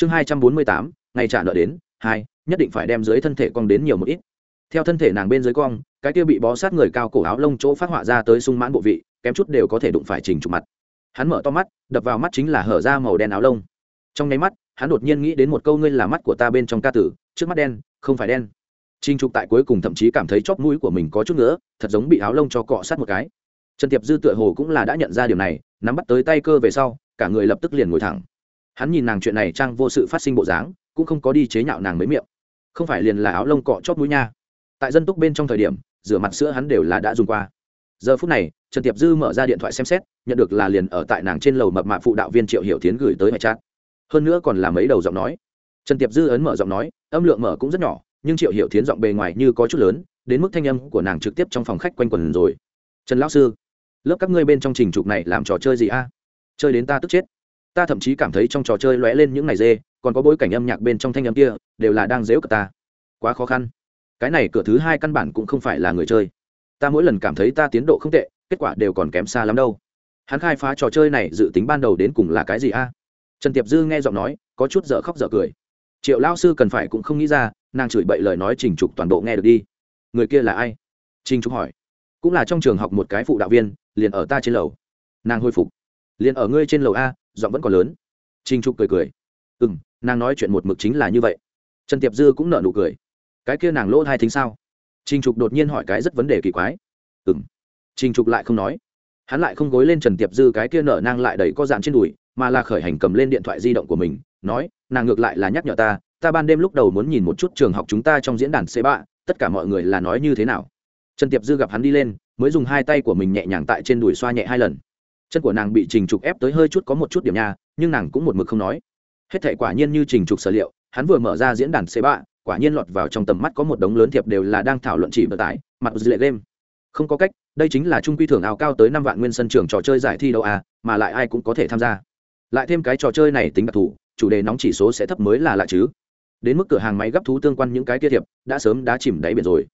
chương hai trăm bốn mươi tám, ngày trả nợ đến, hai, nhất định phải đem dưới thân thể cong đến nhiều một ít. Theo thân thể nàng bên dưới cong cái kia bị bó sát người cao cổ áo lông chỗ phát họa ra tới sung mãn bộ vị, kém chút đều có thể đụng phải trình trục mặt. Hắn mở to mắt, đập vào mắt chính là hở ra màu đen áo lông. Trong nháy mắt, hắn đột nhiên nghĩ đến một câu ngươi là mắt của ta bên trong ca tử, trước mắt đen, không phải đen. Trình trục tại cuối cùng thậm chí cảm thấy chóp mũi của mình có chút nữa thật giống bị áo lông cho cọ sát một cái. Trần tiệp dư tựa hồ cũng là đã nhận ra điều này, nắm bắt tới tay cơ về sau, cả người lập tức liền ngồi thẳng hắn nhìn nàng chuyện này trang vô sự phát sinh bộ dáng, cũng không có đi chế nhạo nàng mấy miệng. Không phải liền là áo lông cọ chót mũi nha. Tại dân túc bên trong thời điểm, rửa mặt sữa hắn đều là đã dùng qua. Giờ phút này, trần tiệp dư mở ra điện thoại xem xét, nhận được là liền ở tại nàng trên lầu mập mạp phụ đạo viên triệu hiểu tiến gửi tới hệ chat. Hơn nữa còn là mấy đầu giọng nói. Trần tiệp dư ấn mở giọng nói, âm lượng mở cũng rất nhỏ, nhưng triệu hiểu tiến giọng bề ngoài như có chút lớn, đến mức thanh âm của nàng trực tiếp trong phòng khách quanh quần rồi. Trần lão sư, lớp các ngươi bên trong trình trục này làm trò chơi gì a? Chơi đến ta tức chết ta thậm chí cảm thấy trong trò chơi lóe lên những ngày dê, còn có bối cảnh âm nhạc bên trong thanh âm kia, đều là đang dễu cả ta. Quá khó khăn. Cái này cửa thứ hai căn bản cũng không phải là người chơi. Ta mỗi lần cảm thấy ta tiến độ không tệ, kết quả đều còn kém xa lắm đâu. Hắn khai phá trò chơi này dự tính ban đầu đến cùng là cái gì a? Trần tiệp dư nghe giọng nói, có chút dở khóc dở cười. Triệu lao sư cần phải cũng không nghĩ ra, nàng chửi bậy lời nói trình trục toàn bộ nghe được đi. Người kia là ai? Trình trục hỏi. Cũng là trong trường học một cái phụ đạo viên, liền ở ta trên lầu. Nàng hồi phục. Liền ở ngươi trên lầu a giọng vẫn còn lớn. Trình trục cười cười. Ừ m nàng nói chuyện một mực chính là như vậy. Trần tiệp dư cũng nợ nụ cười. Cái kia nàng lỗ hai thính sao? Trình trục đột nhiên hỏi cái rất vấn đề kỳ quái. Ừ m trình trục lại không nói. Hắn lại không gối lên trần tiệp dư cái kia nở nang lại đẩy có dạn trên đùi, mà là khởi hành cầm lên điện thoại di động của mình, nói, nàng ngược lại là nhắc nhở ta ta ban đêm lúc đầu muốn nhìn một chút trường học chúng ta trong diễn đàn c ba, tất cả mọi người là nói như thế nào? Trần tiệp dư gặp hắn đi lên, mới dùng hai tay của mình nhẹ nhàng tại trên đùi xoa nhẹ hai lần chân của nàng bị trình trục ép tới hơi chút có một chút điểm nha, nhưng nàng cũng một mực không nói. Hết thể quả nhiên như trình trục sở liệu, hắn vừa mở ra diễn đàn c ba, quả nhiên lọt vào trong tầm mắt có một đống lớn thiệp đều là đang thảo luận chỉ vận tải, mặt dư lệ game. Không có cách, đây chính là trung quy thưởng ảo cao tới năm vạn nguyên sân trường trò chơi giải thi đấu à mà lại ai cũng có thể tham gia. Lại thêm cái trò chơi này tính đặc thù, chủ đề nóng chỉ số sẽ thấp mới là lạ chứ. Đến mức cửa hàng máy gấp thú tương quan những cái kia thiệp, đã sớm đã chìm đáy biển rồi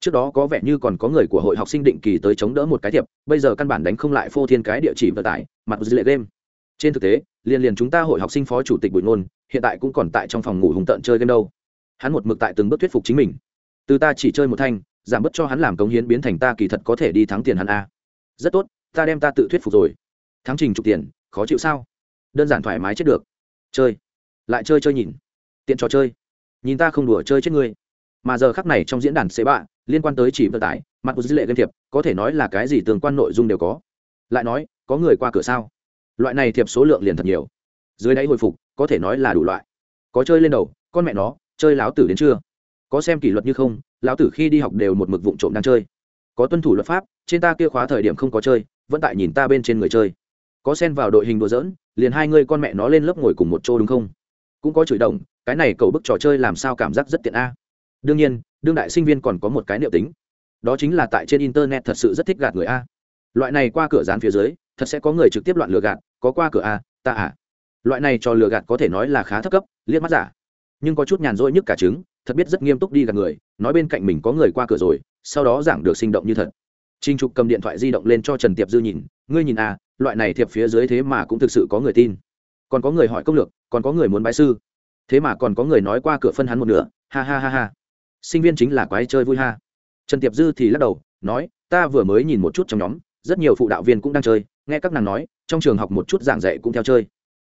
trước đó có vẻ như còn có người của hội học sinh định kỳ tới chống đỡ một cái thiệp, bây giờ căn bản đánh không lại phô thiên cái địa chỉ vận tải, mặt dư lệ game. Trên thực tế, liền liền chúng ta hội học sinh phó chủ tịch bùi ngôn, hiện tại cũng còn tại trong phòng ngủ hùng tận chơi game đâu. Hắn một mực tại từng bước thuyết phục chính mình. Từ ta chỉ chơi một thanh, giảm bớt cho hắn làm cống hiến biến thành ta kỳ thật có thể đi thắng tiền hắn a. Rất tốt, ta đem ta tự thuyết phục rồi. Thắng trình trục tiền, khó chịu sao? Đơn giản thoải mái chết được. Chơi. Lại chơi chơi nhìn. Tiện trò chơi. Nhìn ta không đùa chơi chết ngươi. Mà giờ khắc này trong diễn đàn xế bạ liên quan tới chỉ vận tải, mặt của dữ lệ game thiệp, có thể nói là cái gì tương quan nội dung đều có. Lại nói, có người qua cửa sao? Loại này thiệp số lượng liền thật nhiều. Dưới đáy hồi phục, có thể nói là đủ loại. Có chơi lên đầu, con mẹ nó, chơi láo tử đến chưa? Có xem kỷ luật như không lão tử khi đi học đều một mực vụ trộm đang chơi. Có tuân thủ luật pháp, trên ta kia khóa thời điểm không có chơi, vẫn tại nhìn ta bên trên người chơi. Có xen vào đội hình đùa dỡn liền hai người con mẹ nó lên lớp ngồi cùng một chỗ đúng không? Cũng có chửi đồng, cái này cầu bức trò chơi làm sao cảm giác rất tiện a. Đương nhiên đương đại sinh viên còn có một cái niệu tính. Đó chính là tại trên internet thật sự rất thích gạt người a. Loại này qua cửa dán phía dưới, thật sẽ có người trực tiếp loạn lừa gạt, có qua cửa a, ta à. Loại này cho lừa gạt có thể nói là khá thấp cấp, liếc mắt giả. Nhưng có chút nhàn rỗi nhất cả trứng, thật biết rất nghiêm túc đi gạt người, nói bên cạnh mình có người qua cửa rồi, sau đó giảng được sinh động như thật. Trinh trục cầm điện thoại di động lên cho trần tiệp dư nhìn, ngươi nhìn à loại này thiệp phía dưới thế mà cũng thực sự có người tin. Còn có người hỏi công lược, còn có người muốn bãi sư. Thế mà còn có người nói qua cửa phân hắn một nửa, ha ha ha ha sinh viên chính là quái chơi vui ha. Trần tiệp dư thì lắc đầu, nói, ta vừa mới nhìn một chút trong nhóm, rất nhiều phụ đạo viên cũng đang chơi, nghe các nàng nói, trong trường học một chút giảng dạy cũng theo chơi.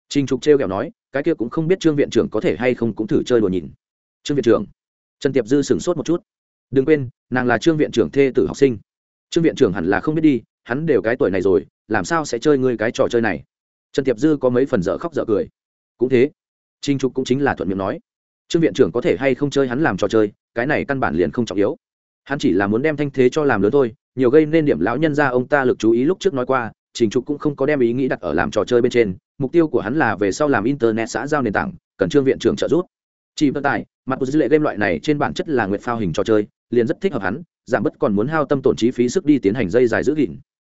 Trinh trục trêu kẹo nói, cái kia cũng không biết trương viện trưởng có thể hay không cũng thử chơi đùa nhìn. Trương viện trưởng? Trần tiệp dư sửng sốt một chút. Đừng quên, nàng là trương viện trưởng thê tử học sinh. Trương viện trưởng hẳn là không biết đi, hắn đều cái tuổi này rồi, làm sao sẽ chơi ngươi cái trò chơi này? Trần tiệp dư có mấy phần dở khóc dở cười. Cũng thế. Trinh trục cũng chính là thuận miệng nói trương viện trưởng có thể hay không chơi hắn làm trò chơi, cái này căn bản liền không trọng yếu. Hắn chỉ là muốn đem thanh thế cho làm lớn thôi, nhiều gây nên điểm lão nhân ra ông ta lực chú ý lúc trước nói qua, trình trục cũng không có đem ý nghĩ đặt ở làm trò chơi bên trên, mục tiêu của hắn là về sau làm internet xã giao nền tảng, cần trương viện trưởng trợ giúp. Chỉ vận tải, mặt của dữ lệ game loại này trên bản chất là nguyện phao hình trò chơi, liền rất thích hợp hắn, giảm bớt còn muốn hao tâm tổn chi phí sức đi tiến hành dây dài giữ gìn.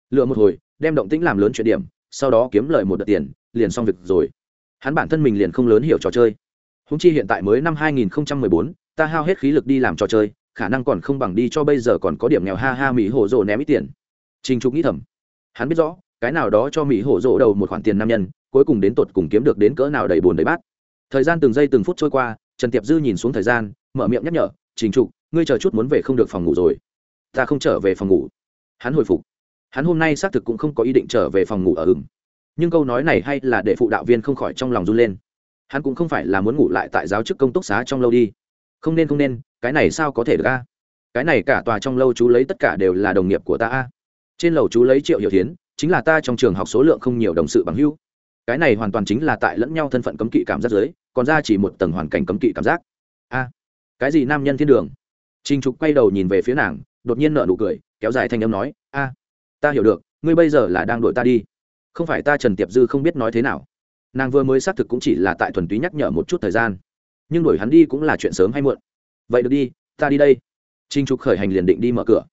Lựa một hồi, đem động tĩnh làm lớn chuyện điểm, sau đó kiếm lời một đợt tiền, liền xong việc rồi. Hắn bản thân mình liền không lớn hiểu trò chơi húng chi hiện tại mới năm 2014, ta hao hết khí lực đi làm trò chơi khả năng còn không bằng đi cho bây giờ còn có điểm nghèo ha ha mỹ hổ rồ ném ít tiền. Trình trục nghĩ thầm. Hắn biết rõ cái nào đó cho mỹ hổ rồ đầu một khoản tiền nam nhân cuối cùng đến tột cùng kiếm được đến cỡ nào đầy bồn đầy bát. Thời gian từng giây từng phút trôi qua trần tiệp dư nhìn xuống thời gian mở miệng nhắc nhở trình trục ngươi chờ chút muốn về không được phòng ngủ rồi. Ta không trở về phòng ngủ. Hắn hồi phục. Hắn hôm nay xác thực cũng không có ý định trở về phòng ngủ ở ừng nhưng câu nói này hay là để phụ đạo viên không khỏi trong lòng run lên hắn cũng không phải là muốn ngủ lại tại giáo chức công túc xá trong lâu đi. Không nên không nên, cái này sao có thể được a? Cái này cả tòa trong lâu chú lấy tất cả đều là đồng nghiệp của ta a. Trên lầu chú lấy triệu hiểu tiến chính là ta trong trường học số lượng không nhiều đồng sự bằng hưu. cái này hoàn toàn chính là tại lẫn nhau thân phận cấm kỵ cảm giác giới còn ra chỉ một tầng hoàn cảnh cấm kỵ cảm giác. A, cái gì nam nhân thiên đường? Trinh trục quay đầu nhìn về phía nàng, đột nhiên nợ nụ cười, kéo dài thanh âm nói, a, ta hiểu được, ngươi bây giờ là đang đội ta đi. Không phải ta trần tiệp dư không biết nói thế nào nàng vừa mới xác thực cũng chỉ là tại thuần túy nhắc nhở một chút thời gian. Nhưng đuổi hắn đi cũng là chuyện sớm hay muộn. Vậy được đi, ta đi đây. Trinh trục khởi hành liền định đi mở cửa.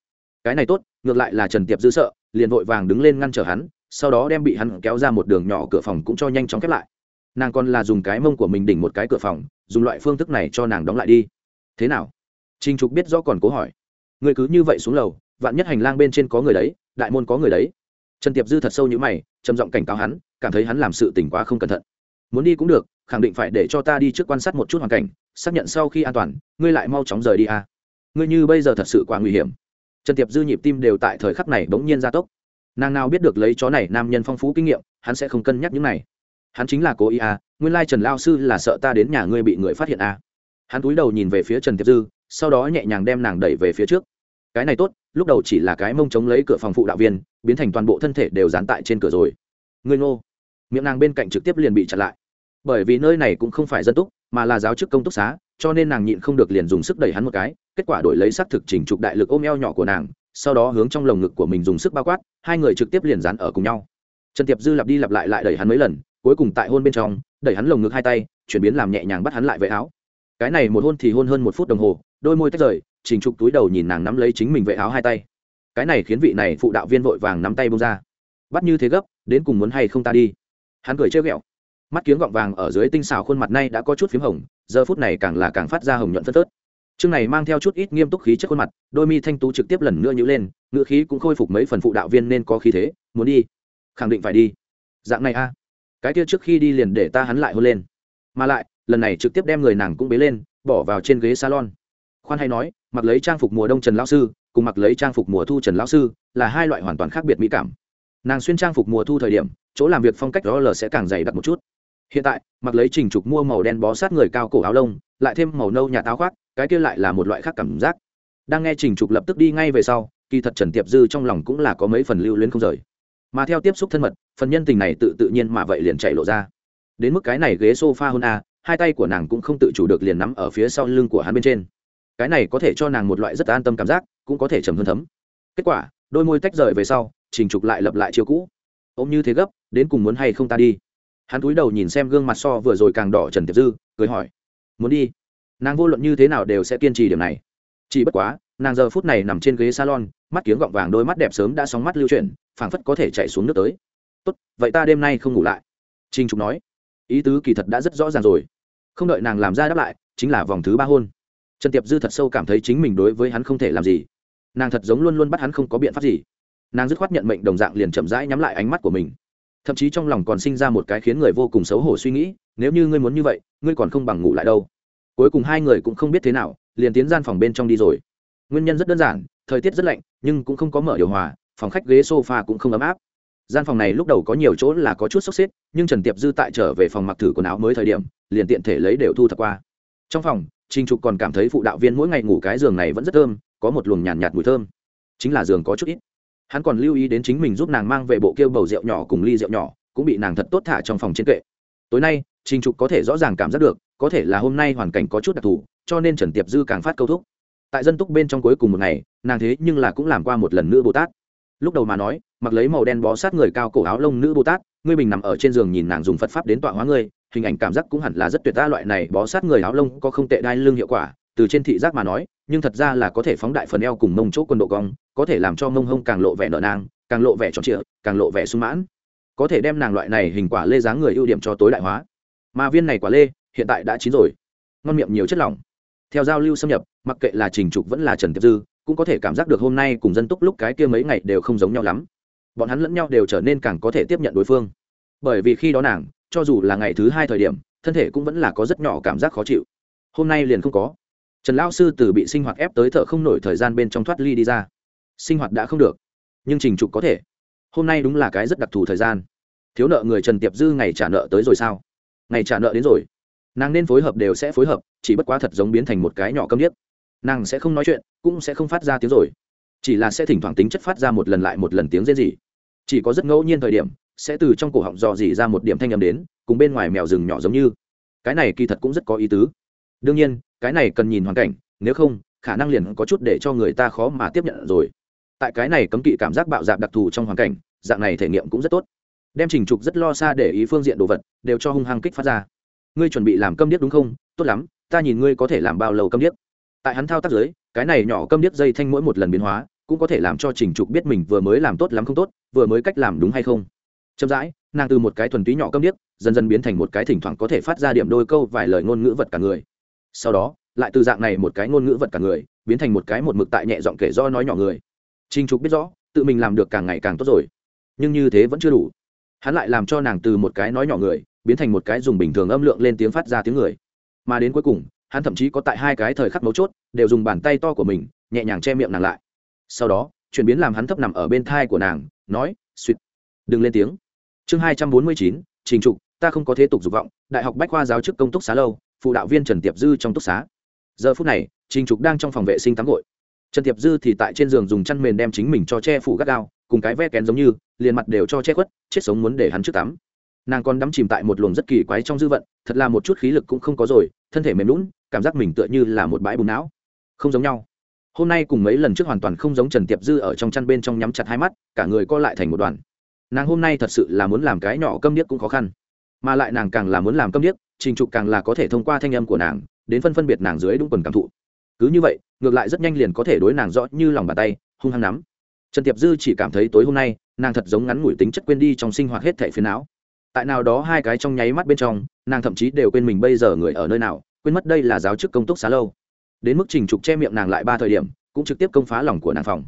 Cái này tốt, ngược lại là trần tiệp dư sợ, liền vội vàng đứng lên ngăn trở hắn, sau đó đem bị hắn kéo ra một đường nhỏ cửa phòng cũng cho nhanh chóng khép lại. Nàng còn là dùng cái mông của mình đỉnh một cái cửa phòng, dùng loại phương thức này cho nàng đóng lại đi. Thế nào? Trinh trục biết rõ còn cố hỏi. Người cứ như vậy xuống lầu, vạn nhất hành lang bên trên có người đấy, đại môn có người đấy trần tiệp dư thật sâu như mày, trầm giọng cảnh cáo hắn, cảm thấy hắn làm sự tỉnh quá không cẩn thận. Muốn đi cũng được, khẳng định phải để cho ta đi trước quan sát một chút hoàn cảnh, xác nhận sau khi an toàn, ngươi lại mau chóng rời đi à. ngươi như bây giờ thật sự quá nguy hiểm. Trần tiệp dư nhịp tim đều tại thời khắc này bỗng nhiên gia tốc. Nàng nào biết được lấy chó này nam nhân phong phú kinh nghiệm, hắn sẽ không cân nhắc những này. Hắn chính là cố ý à nguyên lai trần lao sư là sợ ta đến nhà ngươi bị người phát hiện à hắn cúi đầu nhìn về phía trần tiệp dư, sau đó nhẹ nhàng đem nàng đẩy về phía trước cái này tốt, lúc đầu chỉ là cái mông chống lấy cửa phòng phụ đạo viên, biến thành toàn bộ thân thể đều dán tại trên cửa rồi. Ngươi ngô. Miệng nàng bên cạnh trực tiếp liền bị chặn lại. Bởi vì nơi này cũng không phải dân túc, mà là giáo chức công túc xá, cho nên nàng nhịn không được liền dùng sức đẩy hắn một cái, kết quả đổi lấy xác thực chỉnh trục đại lực ôm eo nhỏ của nàng, sau đó hướng trong lồng ngực của mình dùng sức bao quát, hai người trực tiếp liền dán ở cùng nhau. Trần tiệp dư lặp đi lặp lại lại đẩy hắn mấy lần, cuối cùng tại hôn bên trong, đẩy hắn lồng ngực hai tay, chuyển biến làm nhẹ nhàng bắt hắn lại vệ áo. Cái này một hôn thì hôn hơn một phút đồng hồ, đôi môi tách rời trình trục túi đầu nhìn nàng nắm lấy chính mình vệ áo hai tay. Cái này khiến vị này phụ đạo viên vội vàng nắm tay bông ra. Bắt như thế gấp, đến cùng muốn hay không ta đi? Hắn cười chơi ghẹo. Mắt kiếng gọng vàng ở dưới tinh xào khuôn mặt nay đã có chút p h í m hồng, giờ phút này càng là càng phát ra hồng nhuận phân tớt chương này mang theo chút ít nghiêm túc khí chất khuôn mặt, đôi mi thanh tú trực tiếp lần nữa nhữ lên ngựa khí cũng khôi phục mấy phần phụ đạo viên nên có khí thế, muốn đi? Khẳng định phải đi. Dạng này a? Cái kia trước khi đi liền để ta hắn lại hôn lên. Mà lại, lần này trực tiếp đem người nàng cũng bế lên, bỏ vào trên ghế salon. Khoan hay nói mặc lấy trang phục mùa đông trần lão sư, cùng mặc lấy trang phục mùa thu trần lão sư là hai loại hoàn toàn khác biệt mỹ cảm. Nàng xuyên trang phục mùa thu thời điểm, chỗ làm việc phong cách đó lờ sẽ càng dày đặc một chút. Hiện tại, mặc lấy trình trục mua màu đen bó sát người cao cổ áo lông, lại thêm màu nâu nhà táo khoác, cái kia lại là một loại khác cảm giác. Đang nghe trình trục lập tức đi ngay về sau, kỳ thật trần tiệp dư trong lòng cũng là có mấy phần lưu luyến không rời. Mà theo tiếp xúc thân mật, phần nhân tình này tự tự nhiên mà vậy liền chạy lộ ra. Đến mức cái này ghế s o f a hôn a, hai tay của nàng cũng không tự chủ được liền nắm ở phía sau lưng của hắn bên trên cái này có thể cho nàng một loại rất an tâm cảm giác, cũng có thể trầm hơn thấm. Kết quả, đôi môi tách rời về sau, trình trục lại lập lại chiều cũ. Ôm như thế gấp, đến cùng muốn hay không ta đi? Hắn cúi đầu nhìn xem gương mặt so vừa rồi càng đỏ trần tiệp dư, cười hỏi. Muốn đi. Nàng vô luận như thế nào đều sẽ kiên trì điểm này. Chỉ bất quá, nàng giờ phút này nằm trên ghế salon, mắt kiếng gọng vàng, đôi mắt đẹp sớm đã sóng mắt lưu chuyển, phảng phất có thể chạy xuống nước tới. Tốt, vậy ta đêm nay không ngủ lại. Trinh trục nói. Ý tứ kỳ thật đã rất rõ ràng rồi. Không đợi nàng làm ra đáp lại, chính là vòng thứ ba hôn trần tiệp dư thật sâu cảm thấy chính mình đối với hắn không thể làm gì. Nàng thật giống luôn luôn bắt hắn không có biện pháp gì. Nàng dứt khoát nhận mệnh đồng dạng liền chậm rãi nhắm lại ánh mắt của mình. Thậm chí trong lòng còn sinh ra một cái khiến người vô cùng xấu hổ suy nghĩ, nếu như ngươi muốn như vậy, ngươi còn không bằng ngủ lại đâu. Cuối cùng hai người cũng không biết thế nào, liền tiến gian phòng bên trong đi rồi. Nguyên nhân rất đơn giản, thời tiết rất lạnh, nhưng cũng không có mở điều hòa, phòng khách ghế sofa cũng không ấm áp. Gian phòng này lúc đầu có nhiều chỗ là có chút sốc xếp, nhưng trần tiệp dư tại trở về phòng mặc thử quần áo mới thời điểm, liền tiện thể lấy đều thu thập qua. Trong phòng Trình Trục còn cảm thấy phụ đạo viên mỗi ngày ngủ cái giường này vẫn rất thơm, có một luồng nhàn nhạt, nhạt mùi thơm. Chính là giường có chút ít. Hắn còn lưu ý đến chính mình giúp nàng mang về bộ kêu bầu rượu nhỏ cùng ly rượu nhỏ, cũng bị nàng thật tốt thả trong phòng trên kệ. Tối nay, Trình Trục có thể rõ ràng cảm giác được, có thể là hôm nay hoàn cảnh có chút đặc thù, cho nên Trần Tiệp Dư càng phát câu thúc. Tại dân túc bên trong cuối cùng một ngày, nàng thế nhưng là cũng làm qua một lần nữa Bồ Tát. Lúc đầu mà nói, mặc lấy màu đen bó sát người cao cổ áo lông nữ Bồ Tát, ngươi bình nằm ở trên giường nhìn nàng dùng Phật pháp đến tọa hóa ngươi, hình ảnh cảm giác cũng hẳn là rất tuyệt ta, loại này bó sát người áo lông có không tệ đai lưng hiệu quả, từ trên thị giác mà nói, nhưng thật ra là có thể phóng đại phần eo cùng mông chỗ quân độ cong, có thể làm cho mông hông càng lộ vẻ nợ nang, càng lộ vẻ tròn trịa, càng lộ vẻ sung mãn. Có thể đem nàng loại này hình quả lê dáng người ưu điểm cho tối đại hóa. Mà viên này quả lê, hiện tại đã chín rồi. Ngon miệng nhiều chất lỏng. Theo giao lưu xâm nhập, mặc kệ là trình trục vẫn là trần tiệp dư, cũng có thể cảm giác được hôm nay cùng dân túc lúc cái kia mấy ngày đều không giống nhau lắm. Bọn hắn lẫn nhau đều trở nên càng có thể tiếp nhận đối phương. Bởi vì khi đó nàng cho dù là ngày thứ hai thời điểm, thân thể cũng vẫn là có rất nhỏ cảm giác khó chịu. Hôm nay liền không có. Trần lão sư từ bị sinh hoạt ép tới thở không nổi thời gian bên trong thoát ly đi ra. Sinh hoạt đã không được, nhưng trình trục có thể. Hôm nay đúng là cái rất đặc thù thời gian. Thiếu nợ người trần tiệp dư ngày trả nợ tới rồi sao? Ngày trả nợ đến rồi. Nàng nên phối hợp đều sẽ phối hợp, chỉ bất quá thật giống biến thành một cái nhỏ câm điếc. Nàng sẽ không nói chuyện, cũng sẽ không phát ra tiếng rồi. Chỉ là sẽ thỉnh thoảng tính chất phát ra một lần lại một lần tiếng rên rỉ. Chỉ có rất ngẫu nhiên thời điểm sẽ từ trong cổ họng dò dỉ ra một điểm thanh âm đến, cùng bên ngoài mèo rừng nhỏ giống như. Cái này kỳ thật cũng rất có ý tứ. Đương nhiên, cái này cần nhìn hoàn cảnh, nếu không, khả năng liền có chút để cho người ta khó mà tiếp nhận rồi. Tại cái này cấm kỵ cảm giác bạo dạp đặc thù trong hoàn cảnh, dạng này thể nghiệm cũng rất tốt. Đem trình trục rất lo xa để ý phương diện đồ vật, đều cho hung hăng kích phát ra. Ngươi chuẩn bị làm câm điếc đúng không? Tốt lắm, ta nhìn ngươi có thể làm bao lâu câm điếc. Tại hắn thao tác giới cái này nhỏ câm điếc dây thanh mỗi một lần biến hóa, cũng có thể làm cho trình trục biết mình vừa mới làm tốt lắm không tốt, vừa mới cách làm đúng hay không chậm rãi, nàng từ một cái thuần túy nhỏ câm điếc, dần dần biến thành một cái thỉnh thoảng có thể phát ra điểm đôi câu vài lời ngôn ngữ vật cả người. Sau đó, lại từ dạng này một cái ngôn ngữ vật cả người, biến thành một cái một mực tại nhẹ giọng kể do nói nhỏ người. Trình trục biết rõ, tự mình làm được càng ngày càng tốt rồi. Nhưng như thế vẫn chưa đủ. Hắn lại làm cho nàng từ một cái nói nhỏ người, biến thành một cái dùng bình thường âm lượng lên tiếng phát ra tiếng người. Mà đến cuối cùng, hắn thậm chí có tại hai cái thời khắc mấu chốt, đều dùng bàn tay to của mình, nhẹ nhàng che miệng nàng lại. Sau đó, chuyển biến làm hắn thấp nằm ở bên thai của nàng, nói suýt đừng lên tiếng chương hai trăm bốn mươi chín, trình trục, ta không có thế tục dục vọng, đại học bách khoa giáo chức công túc xá lâu, phụ đạo viên trần tiệp dư trong túc xá. Giờ phút này, trình trục đang trong phòng vệ sinh tắm gội. Trần tiệp dư thì tại trên giường dùng chăn mền đem chính mình cho che phủ gắt gao, cùng cái ve kén giống như, liền mặt đều cho che khuất, chết sống muốn để hắn trước tắm. Nàng còn đắm chìm tại một luồng rất kỳ quái trong dư vận, thật là một chút khí lực cũng không có rồi, thân thể mềm lún cảm giác mình tựa như là một bãi bùn não. Không giống nhau. Hôm nay cùng mấy lần trước hoàn toàn không giống trần tiệp dư ở trong chăn bên trong nhắm chặt hai mắt, cả người co lại thành một đoàn nàng hôm nay thật sự là muốn làm cái nhỏ câm điếc cũng khó khăn. Mà lại nàng càng là muốn làm câm điếc, trình trục càng là có thể thông qua thanh âm của nàng, đến phân phân biệt nàng dưới đúng quần cảm thụ. Cứ như vậy, ngược lại rất nhanh liền có thể đối nàng rõ như lòng bàn tay, hung hăng nắm. Trần tiệp dư chỉ cảm thấy tối hôm nay, nàng thật giống ngắn ngủi tính chất quên đi trong sinh hoạt hết thẻ phiến não. Tại nào đó hai cái trong nháy mắt bên trong, nàng thậm chí đều quên mình bây giờ người ở nơi nào, quên mất đây là giáo chức công túc xá lâu. Đến mức trình trục che miệng nàng lại ba thời điểm, cũng trực tiếp công phá lòng của nàng phòng.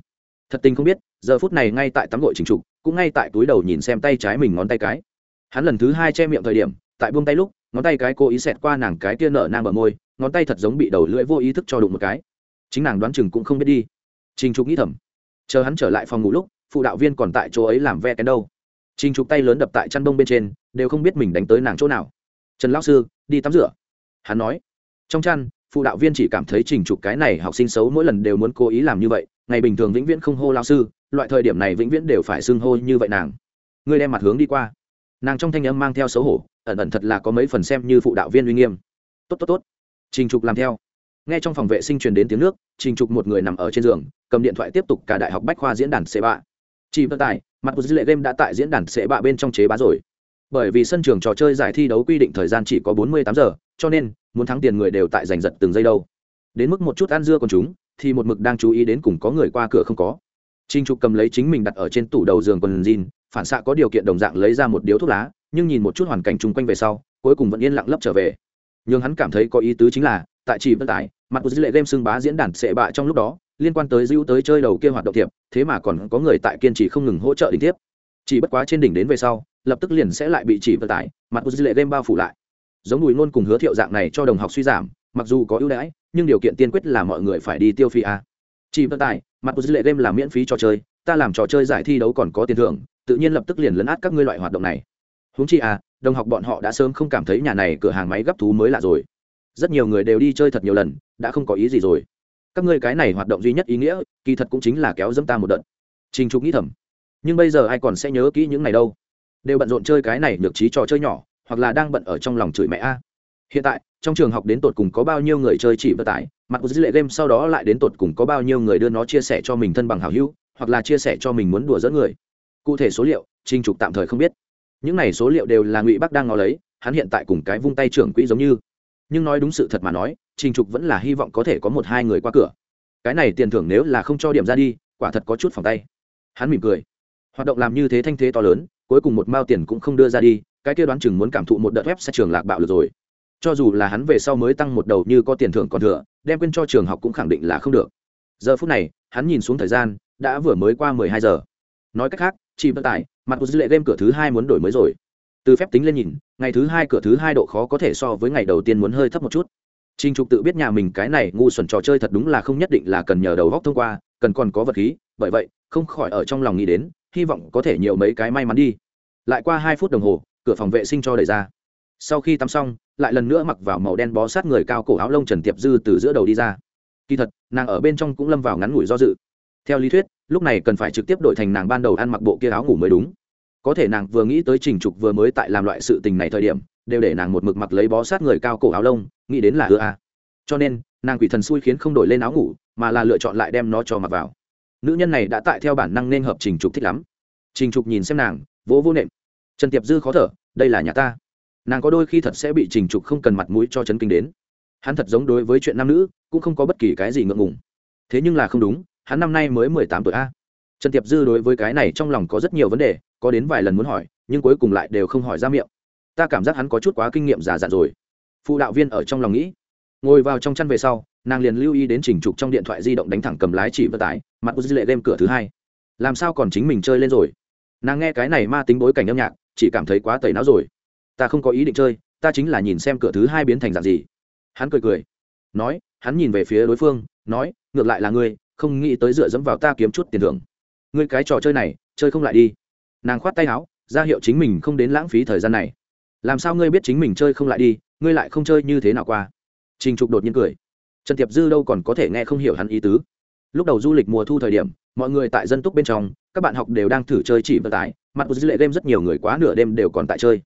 Thật tình không biết, giờ phút này ngay tại tắm gội trình trục cũng ngay tại túi đầu nhìn xem tay trái mình ngón tay cái. Hắn lần thứ hai che miệng thời điểm, tại buông tay lúc, ngón tay cái cố ý xẹt qua nàng cái tia nở nang bờ môi, ngón tay thật giống bị đầu lưỡi vô ý thức cho đụng một cái. Chính nàng đoán chừng cũng không biết đi. Trình trục nghĩ thầm. Chờ hắn trở lại phòng ngủ lúc, phụ đạo viên còn tại chỗ ấy làm ve cái đâu. Trình trục tay lớn đập tại chăn đông bên trên, đều không biết mình đánh tới nàng chỗ nào. Trần lão sư, đi tắm rửa. Hắn nói. Trong chăn, phụ đạo viên chỉ cảm thấy trình trục cái này học sinh xấu mỗi lần đều muốn cố ý làm như vậy ngày bình thường vĩnh viễn không hô lao sư, loại thời điểm này vĩnh viễn đều phải xưng hô như vậy nàng. Ngươi đem mặt hướng đi qua. Nàng trong thanh âm mang theo xấu hổ, ẩn ẩn thật là có mấy phần xem như phụ đạo viên uy nghiêm. Tốt tốt tốt. Trình trục làm theo. Nghe trong phòng vệ sinh truyền đến tiếng nước, trình trục một người nằm ở trên giường, cầm điện thoại tiếp tục cả đại học bách khoa diễn đàn xệ bạ. Chỉ vận tải mặt của dữ lệ game đã tại diễn đàn xệ bạ bên trong chế bá rồi. Bởi vì sân trường trò chơi giải thi đấu quy định thời gian chỉ có bốn mươi tám giờ, cho nên, muốn thắng tiền người đều tại giành giật từng giây đâu. Đến mức một chút ăn dưa còn chúng thì một mực đang chú ý đến cùng có người qua cửa không có. Trinh trục cầm lấy chính mình đặt ở trên tủ đầu giường quần jean, phản xạ có điều kiện đồng dạng lấy ra một điếu thuốc lá, nhưng nhìn một chút hoàn cảnh chung quanh về sau, cuối cùng vẫn yên lặng lấp trở về. Nhưng hắn cảm thấy có ý tứ chính là, tại chỉ vận tải, mặt của dữ lệ game xưng bá diễn đàn sệ bạ trong lúc đó, liên quan tới dữ tới chơi đầu kia hoạt động thiệp, thế mà còn có người tại kiên trì không ngừng hỗ trợ đỉnh tiếp. Chỉ bất quá trên đỉnh đến về sau, lập tức liền sẽ lại bị chỉ vận tải, mặt của dữ lệ game bao phủ lại. Giống đùi ngôn cùng hứa thiệu dạng này cho đồng học suy giảm, mặc dù có ưu đãi nhưng điều kiện tiên quyết là mọi người phải đi tiêu phí a. Chỉ vận tải, mặt của dữ lệ game là miễn phí trò chơi, ta làm trò chơi giải thi đấu còn có tiền thưởng, tự nhiên lập tức liền lấn át các ngươi loại hoạt động này. Huống chi à đồng học bọn họ đã sớm không cảm thấy nhà này cửa hàng máy gấp thú mới lạ rồi. Rất nhiều người đều đi chơi thật nhiều lần, đã không có ý gì rồi. Các ngươi cái này hoạt động duy nhất ý nghĩa, kỳ thật cũng chính là kéo dâm ta một đợt. Trình trục nghĩ thầm. Nhưng bây giờ ai còn sẽ nhớ kỹ những này đâu? Đều bận rộn chơi cái này nhược trí trò chơi nhỏ, hoặc là đang bận ở trong lòng chửi mẹ a hiện tại, trong trường học đến tột cùng có bao nhiêu người chơi chỉ vận tải mặt của dữ lệ game sau đó lại đến tột cùng có bao nhiêu người đưa nó chia sẻ cho mình thân bằng hào hữu, hoặc là chia sẻ cho mình muốn đùa dẫn người. Cụ thể số liệu trinh trục tạm thời không biết. Những này số liệu đều là ngụy bắc đang ngó lấy, hắn hiện tại cùng cái vung tay trưởng quỹ giống như. Nhưng nói đúng sự thật mà nói, trình trục vẫn là hy vọng có thể có một hai người qua cửa. Cái này tiền thưởng nếu là không cho điểm ra đi, quả thật có chút phòng tay. Hắn mỉm cười. Hoạt động làm như thế thanh thế to lớn, cuối cùng một mao tiền cũng không đưa ra đi, cái kia đoán chừng muốn cảm thụ một đợt web sẽ trường lạc bạo được rồi cho dù là hắn về sau mới tăng một đầu như có tiền thưởng còn thừa đem quên cho trường học cũng khẳng định là không được giờ phút này hắn nhìn xuống thời gian đã vừa mới qua mười hai giờ nói cách khác chỉ vận tải mặt của dữ lệ game cửa thứ hai muốn đổi mới rồi từ phép tính lên nhìn ngày thứ hai cửa thứ hai độ khó có thể so với ngày đầu tiên muốn hơi thấp một chút Trình Trục tự biết nhà mình cái này ngu xuẩn trò chơi thật đúng là không nhất định là cần nhờ đầu góc thông qua, cần còn có vật khí, bởi vậy, không khỏi ở trong lòng nghĩ đến, hy vọng có thể nhiều mấy cái may mắn đi. Lại qua hai phút đồng hồ, cửa phòng vệ sinh cho đẩy ra. Sau khi tắm xong, lại lần nữa mặc vào màu đen bó sát người cao cổ áo lông Trần Tiệp Dư từ giữa đầu đi ra. Kỳ thật, nàng ở bên trong cũng lâm vào ngắn ngủi do dự. Theo lý thuyết, lúc này cần phải trực tiếp đổi thành nàng ban đầu ăn mặc bộ kia áo ngủ mới đúng. Có thể nàng vừa nghĩ tới Trình Trục vừa mới tại làm loại sự tình này thời điểm, đều để nàng một mực mặc lấy bó sát người cao cổ áo lông nghĩ đến là ưa a cho nên nàng quỷ thần xui khiến không đổi lên áo ngủ mà là lựa chọn lại đem nó cho mặc vào nữ nhân này đã tại theo bản năng nên hợp trình trục thích lắm trình trục nhìn xem nàng vỗ vô nệm trần tiệp dư khó thở đây là nhà ta nàng có đôi khi thật sẽ bị trình trục không cần mặt mũi cho chấn kinh đến. Hắn thật giống đối với chuyện nam nữ, cũng không có bất kỳ cái gì ngượng ngùng. Thế nhưng là không đúng, hắn năm nay mới mười tám tuổi a. Trần tiệp dư đối với cái này trong lòng có rất nhiều vấn đề, có đến vài lần muốn hỏi, nhưng cuối cùng lại đều không hỏi ra miệng. Ta cảm giác hắn có chút quá kinh nghiệm già dặn rồi. Phụ đạo viên ở trong lòng nghĩ. Ngồi vào trong chăn về sau, nàng liền lưu ý đến chỉnh trục trong điện thoại di động đánh thẳng cầm lái chỉ vận tải, mặt u dư lệ đem cửa thứ hai. Làm sao còn chính mình chơi lên rồi? Nàng nghe cái này ma tính bối cảnh âm nhạc, chỉ cảm thấy quá tẩy não rồi ta không có ý định chơi, ta chính là nhìn xem cửa thứ hai biến thành dạng gì. Hắn cười cười, nói, hắn nhìn về phía đối phương, nói, ngược lại là ngươi, không nghĩ tới dựa dẫm vào ta kiếm chút tiền thưởng. Ngươi cái trò chơi này, chơi không lại đi. Nàng khoát tay áo, ra hiệu chính mình không đến lãng phí thời gian này. Làm sao ngươi biết chính mình chơi không lại đi, ngươi lại không chơi như thế nào qua? Trình trục đột nhiên cười. Trần tiệp dư đâu còn có thể nghe không hiểu hắn ý tứ. Lúc đầu du lịch mùa thu thời điểm, mọi người tại dân túc bên trong, các bạn học đều đang thử chơi chỉ vận tải, mặt của dư lệ đêm rất nhiều người quá nửa đêm đều còn tại chơi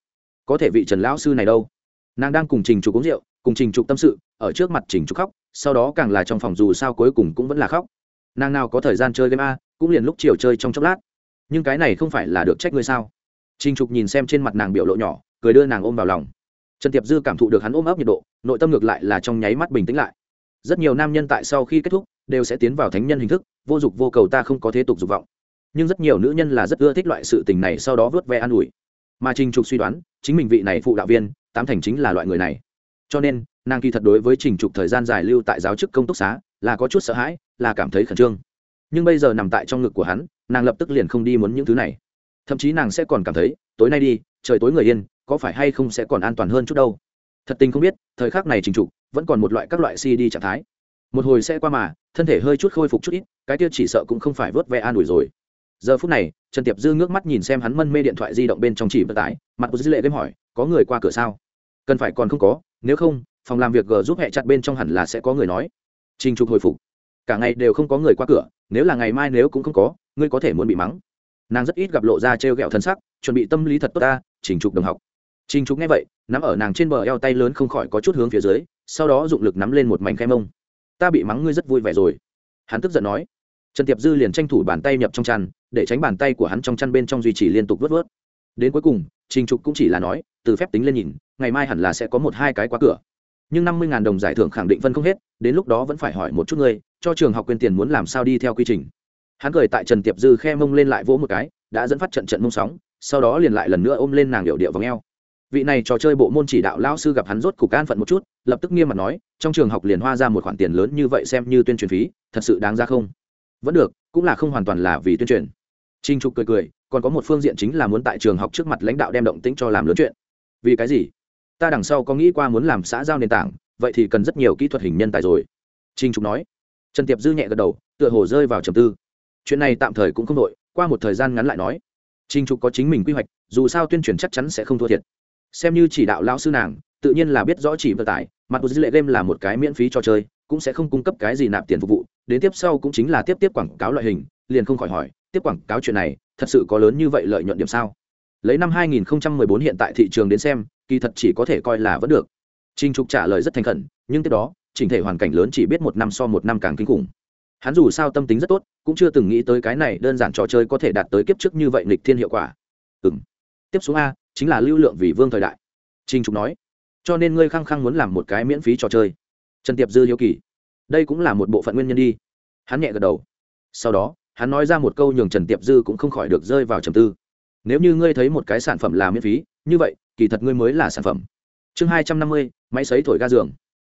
có thể vị trần lão sư này đâu. Nàng đang cùng trình trục uống rượu, cùng trình trục tâm sự, ở trước mặt trình trục khóc, sau đó càng là trong phòng dù sao cuối cùng cũng vẫn là khóc. Nàng nào có thời gian chơi game a, cũng liền lúc chiều chơi trong chốc lát. Nhưng cái này không phải là được trách ngươi sao? Trình trục nhìn xem trên mặt nàng biểu lộ nhỏ, cười đưa nàng ôm vào lòng. Trần tiệp dư cảm thụ được hắn ôm ấp nhiệt độ, nội tâm ngược lại là trong nháy mắt bình tĩnh lại. Rất nhiều nam nhân tại sau khi kết thúc, đều sẽ tiến vào thánh nhân hình thức, vô dục vô cầu ta không có thế tục dục vọng. Nhưng rất nhiều nữ nhân là rất ưa thích loại sự tình này sau đó vớt ve an ủi mà trình trục suy đoán, chính mình vị này phụ đạo viên, tám thành chính là loại người này. Cho nên, nàng kỳ thật đối với trình trục thời gian dài lưu tại giáo chức công túc xá, là có chút sợ hãi, là cảm thấy khẩn trương. Nhưng bây giờ nằm tại trong ngực của hắn, nàng lập tức liền không đi muốn những thứ này. Thậm chí nàng sẽ còn cảm thấy, tối nay đi, trời tối người yên, có phải hay không sẽ còn an toàn hơn chút đâu? Thật tình không biết, thời khắc này trình trục vẫn còn một loại các loại cd trạng thái. Một hồi sẽ qua mà, thân thể hơi chút khôi phục chút ít, cái kia chỉ sợ cũng không phải vớt ve an ủi rồi giờ phút này, trần tiệp dư ngước mắt nhìn xem hắn mân mê điện thoại di động bên trong chỉ vận tải, mặt của dư lệ đêm hỏi, có người qua cửa sao? Cần phải còn không có, nếu không, phòng làm việc g giúp hẹ chặt bên trong hẳn là sẽ có người nói. Trình trục hồi phục, cả ngày đều không có người qua cửa, nếu là ngày mai nếu cũng không có, ngươi có thể muốn bị mắng. Nàng rất ít gặp lộ ra trêu o thân sắc, chuẩn bị tâm lý thật tốt ta, trình trục đồng học. Trình trục nghe vậy, nắm ở nàng trên bờ eo tay lớn không khỏi có chút hướng phía dưới, sau đó dụng lực nắm lên một mảnh khe mông. Ta bị mắng ngươi rất vui vẻ rồi. Hắn tức giận nói. Trần tiệp dư liền tranh thủ bàn tay nhập trong tràn để tránh bàn tay của hắn trong chăn bên trong duy trì liên tục vớt vớt. Đến cuối cùng, trình trục cũng chỉ là nói, từ phép tính lên nhìn, ngày mai hẳn là sẽ có một hai cái qua cửa. Nhưng năm mươi đồng giải thưởng khẳng định phân không hết, đến lúc đó vẫn phải hỏi một chút ngươi, cho trường học quyền tiền muốn làm sao đi theo quy trình. Hắn cười tại trần tiệp dư khe mông lên lại vỗ một cái, đã dẫn phát trận trận mông sóng, sau đó liền lại lần nữa ôm lên nàng điệu điệu v ò vị này trò chơi bộ môn chỉ đạo lao sư gặp hắn rốt cục an phận một chút, lập tức nghiêm mặt nói, trong trường học liền hoa ra một khoản tiền lớn như vậy xem như tuyên truyền phí, thật sự đáng ra không? Vẫn được, cũng là không hoàn toàn là vì tuyên truyền. Trình trục cười cười còn có một phương diện chính là muốn tại trường học trước mặt lãnh đạo đem động tĩnh cho làm lớn chuyện. Vì cái gì? Ta đằng sau có nghĩ qua muốn làm xã giao nền tảng vậy thì cần rất nhiều kỹ thuật hình nhân tài rồi. Trình trục nói. Trần tiệp dư nhẹ gật đầu tựa hồ rơi vào trầm tư. Chuyện này tạm thời cũng không đổi, qua một thời gian ngắn lại nói. Trình trục có chính mình quy hoạch dù sao tuyên truyền chắc chắn sẽ không thua thiệt. Xem như chỉ đạo lão sư nàng tự nhiên là biết rõ chỉ vận tải mặt của dữ lệ game là một cái miễn phí cho chơi cũng sẽ không cung cấp cái gì nạp tiền phục vụ đến tiếp sau cũng chính là tiếp tiếp quảng cáo loại hình liền không khỏi hỏi tiếp quảng cáo chuyện này, thật sự có lớn như vậy lợi nhuận điểm sao? Lấy năm 2014 hiện tại thị trường đến xem, kỳ thật chỉ có thể coi là vẫn được. Trinh trục trả lời rất thành khẩn, nhưng tiếp đó, chỉnh thể hoàn cảnh lớn chỉ biết một năm so một năm càng kinh khủng. Hắn dù sao tâm tính rất tốt, cũng chưa từng nghĩ tới cái này đơn giản trò chơi có thể đạt tới kiếp trước như vậy nghịch thiên hiệu quả. Ừ m tiếp xuống a, chính là lưu lượng vì vương thời đại. Trinh trục nói, cho nên ngươi khăng khăng muốn làm một cái miễn phí trò chơi. Trần tiệp dư hiếu kỳ. Đây cũng là một bộ phận nguyên nhân đi. Hắn nhẹ gật đầu. Sau đó hắn nói ra một câu nhường trần tiệp dư cũng không khỏi được rơi vào trầm tư. Nếu như ngươi thấy một cái sản phẩm là miễn phí như vậy kỳ thật ngươi mới là sản phẩm. Chương hai trăm năm mươi máy xấy thổi ga giường.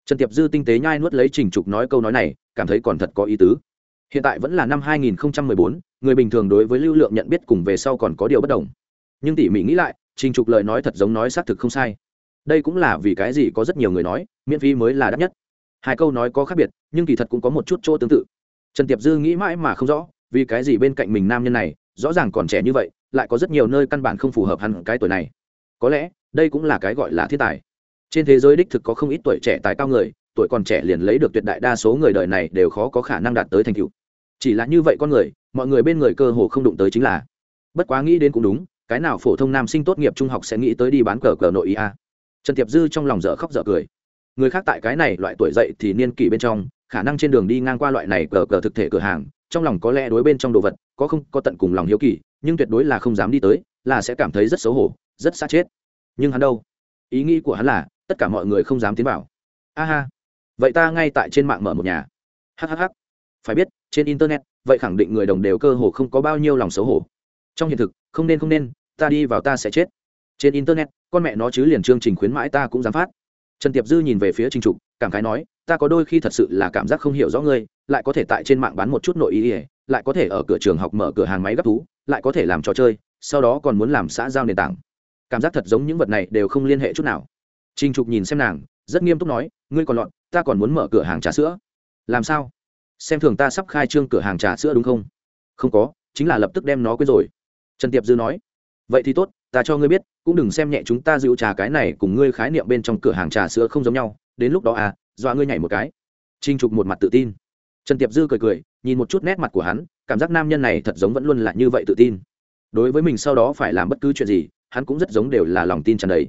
Trần tiệp dư tinh tế nhai nuốt lấy trình trục nói câu nói này cảm thấy còn thật có ý tứ. Hiện tại vẫn là năm 2014, người bình thường đối với lưu lượng nhận biết cùng về sau còn có điều bất đồng. Nhưng tỉ mỉ nghĩ lại trình trục lời nói thật giống nói xác thực không sai. Đây cũng là vì cái gì có rất nhiều người nói miễn phí mới là đắt nhất. Hai câu nói có khác biệt nhưng kỳ thật cũng có một chút chỗ tương tự. Trần tiệp dư nghĩ mãi mà không rõ vì cái gì bên cạnh mình nam nhân này, rõ ràng còn trẻ như vậy, lại có rất nhiều nơi căn bản không phù hợp hẳn cái tuổi này. Có lẽ, đây cũng là cái gọi là thiên tài. Trên thế giới đích thực có không ít tuổi trẻ tài cao người, tuổi còn trẻ liền lấy được tuyệt đại đa số người đời này đều khó có khả năng đạt tới thành tựu. Chỉ là như vậy con người, mọi người bên người cơ hồ không đụng tới chính là. Bất quá nghĩ đến cũng đúng, cái nào phổ thông nam sinh tốt nghiệp trung học sẽ nghĩ tới đi bán cờ cờ nội ý a. Trần tiệp dư trong lòng dở khóc dở cười. Người khác tại cái này loại tuổi dậy thì niên kỷ bên trong khả năng trên đường đi ngang qua loại này cờ cờ thực thể cửa hàng, trong lòng có lẽ đối bên trong đồ vật có không có tận cùng lòng hiếu kỳ, nhưng tuyệt đối là không dám đi tới, là sẽ cảm thấy rất xấu hổ, rất xa chết. Nhưng hắn đâu? Ý nghĩ của hắn là, tất cả mọi người không dám tiến vào. A ha. Vậy ta ngay tại trên mạng mở một nhà. Hhh phải biết, trên internet, vậy khẳng định người đồng đều cơ hồ không có bao nhiêu lòng xấu hổ. Trong hiện thực, không nên không nên, ta đi vào ta sẽ chết. Trên internet, con mẹ nó chứ liền chương trình khuyến mãi ta cũng dám phát. Trần tiệp dư nhìn về phía trình trục, cảm khái nói ta có đôi khi thật sự là cảm giác không hiểu rõ ngươi, lại có thể tại trên mạng bán một chút nội ý ỉa lại có thể ở cửa trường học mở cửa hàng máy gấp thú, lại có thể làm trò chơi, sau đó còn muốn làm xã giao nền tảng. Cảm giác thật giống những vật này đều không liên hệ chút nào. Trình trục nhìn xem nàng, rất nghiêm túc nói, ngươi còn lọn ta còn muốn mở cửa hàng trà sữa. Làm sao? Xem thường ta sắp khai trương cửa hàng trà sữa đúng không? Không có, chính là lập tức đem nó quên rồi. Trần tiệp dư nói, vậy thì tốt, ta cho ngươi biết, cũng đừng xem nhẹ chúng ta dịu trà cái này cùng ngươi khái niệm bên trong cửa hàng trà sữa không giống nhau, đến lúc đó à dọa ngươi nhảy một cái. Trinh trục một mặt tự tin. Trần tiệp dư cười cười, nhìn một chút nét mặt của hắn, cảm giác nam nhân này thật giống vẫn luôn là như vậy tự tin. Đối với mình sau đó phải làm bất cứ chuyện gì, hắn cũng rất giống đều là lòng tin trần đầy.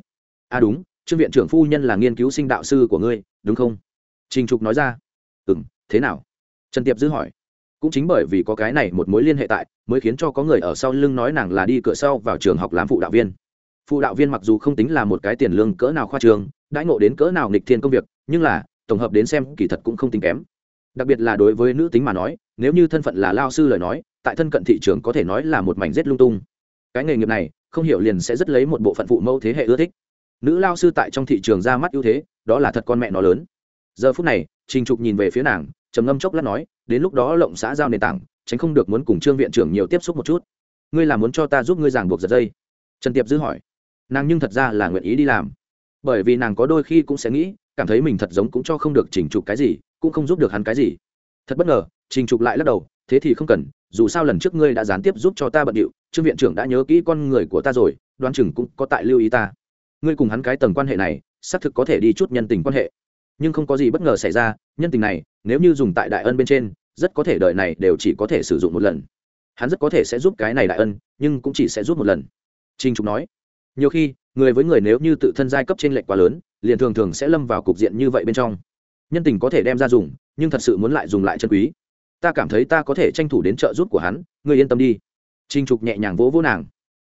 À đúng, trương viện trưởng phu nhân là nghiên cứu sinh đạo sư của ngươi, đúng không? Trinh trục nói ra. Ừ m thế nào? Trần tiệp dư hỏi. Cũng chính bởi vì có cái này một mối liên hệ tại, mới khiến cho có người ở sau lưng nói nàng là đi cửa sau vào trường học làm phụ đạo viên. Phụ đạo viên mặc dù không tính là một cái tiền lương cỡ nào khoa trường, đãi ngộ đến cỡ nào nghịch thiên công việc, nhưng là tổng hợp đến xem, kỳ thật cũng không tính kém. Đặc biệt là đối với nữ tính mà nói, nếu như thân phận là lao sư lời nói, tại thân cận thị trường có thể nói là một mảnh rết lung tung. Cái nghề nghiệp này, không hiểu liền sẽ rất lấy một bộ phận phụ mẫu thế hệ ưa thích. Nữ lao sư tại trong thị trường ra mắt ưu thế, đó là thật con mẹ nó lớn. Giờ phút này, trình trục nhìn về phía nàng, trầm ngâm chốc lát nói, đến lúc đó lộng xã giao nền tảng, tránh không được muốn cùng trương viện trưởng nhiều tiếp xúc một chút. Ngươi là muốn cho ta giúp ngươi giảng buộc giật dây? Trần tiệp dư hỏi. Nàng nhưng thật ra là nguyện ý đi làm. Bởi vì nàng có đôi khi cũng sẽ nghĩ cảm thấy mình thật giống cũng cho không được trình trục cái gì, cũng không giúp được hắn cái gì. Thật bất ngờ trình trục lại lắc đầu, thế thì không cần, dù sao lần trước ngươi đã gián tiếp giúp cho ta bận điệu, trương viện trưởng đã nhớ kỹ con người của ta rồi, đoán chừng cũng có tại lưu ý ta. Ngươi cùng hắn cái tầng quan hệ này, xác thực có thể đi chút nhân tình quan hệ. Nhưng không có gì bất ngờ xảy ra, nhân tình này, nếu như dùng tại đại ân bên trên, rất có thể đời này đều chỉ có thể sử dụng một lần. Hắn rất có thể sẽ giúp cái này đại ân, nhưng cũng chỉ sẽ giúp một lần. Trinh trục nói, nhiều khi, người với người nếu như tự thân giai cấp trên lệnh quá lớn liền thường thường sẽ lâm vào cục diện như vậy bên trong. Nhân tình có thể đem ra dùng, nhưng thật sự muốn lại dùng lại chân quý. Ta cảm thấy ta có thể tranh thủ đến trợ giúp của hắn, ngươi yên tâm đi. Trinh trục nhẹ nhàng vỗ vỗ nàng.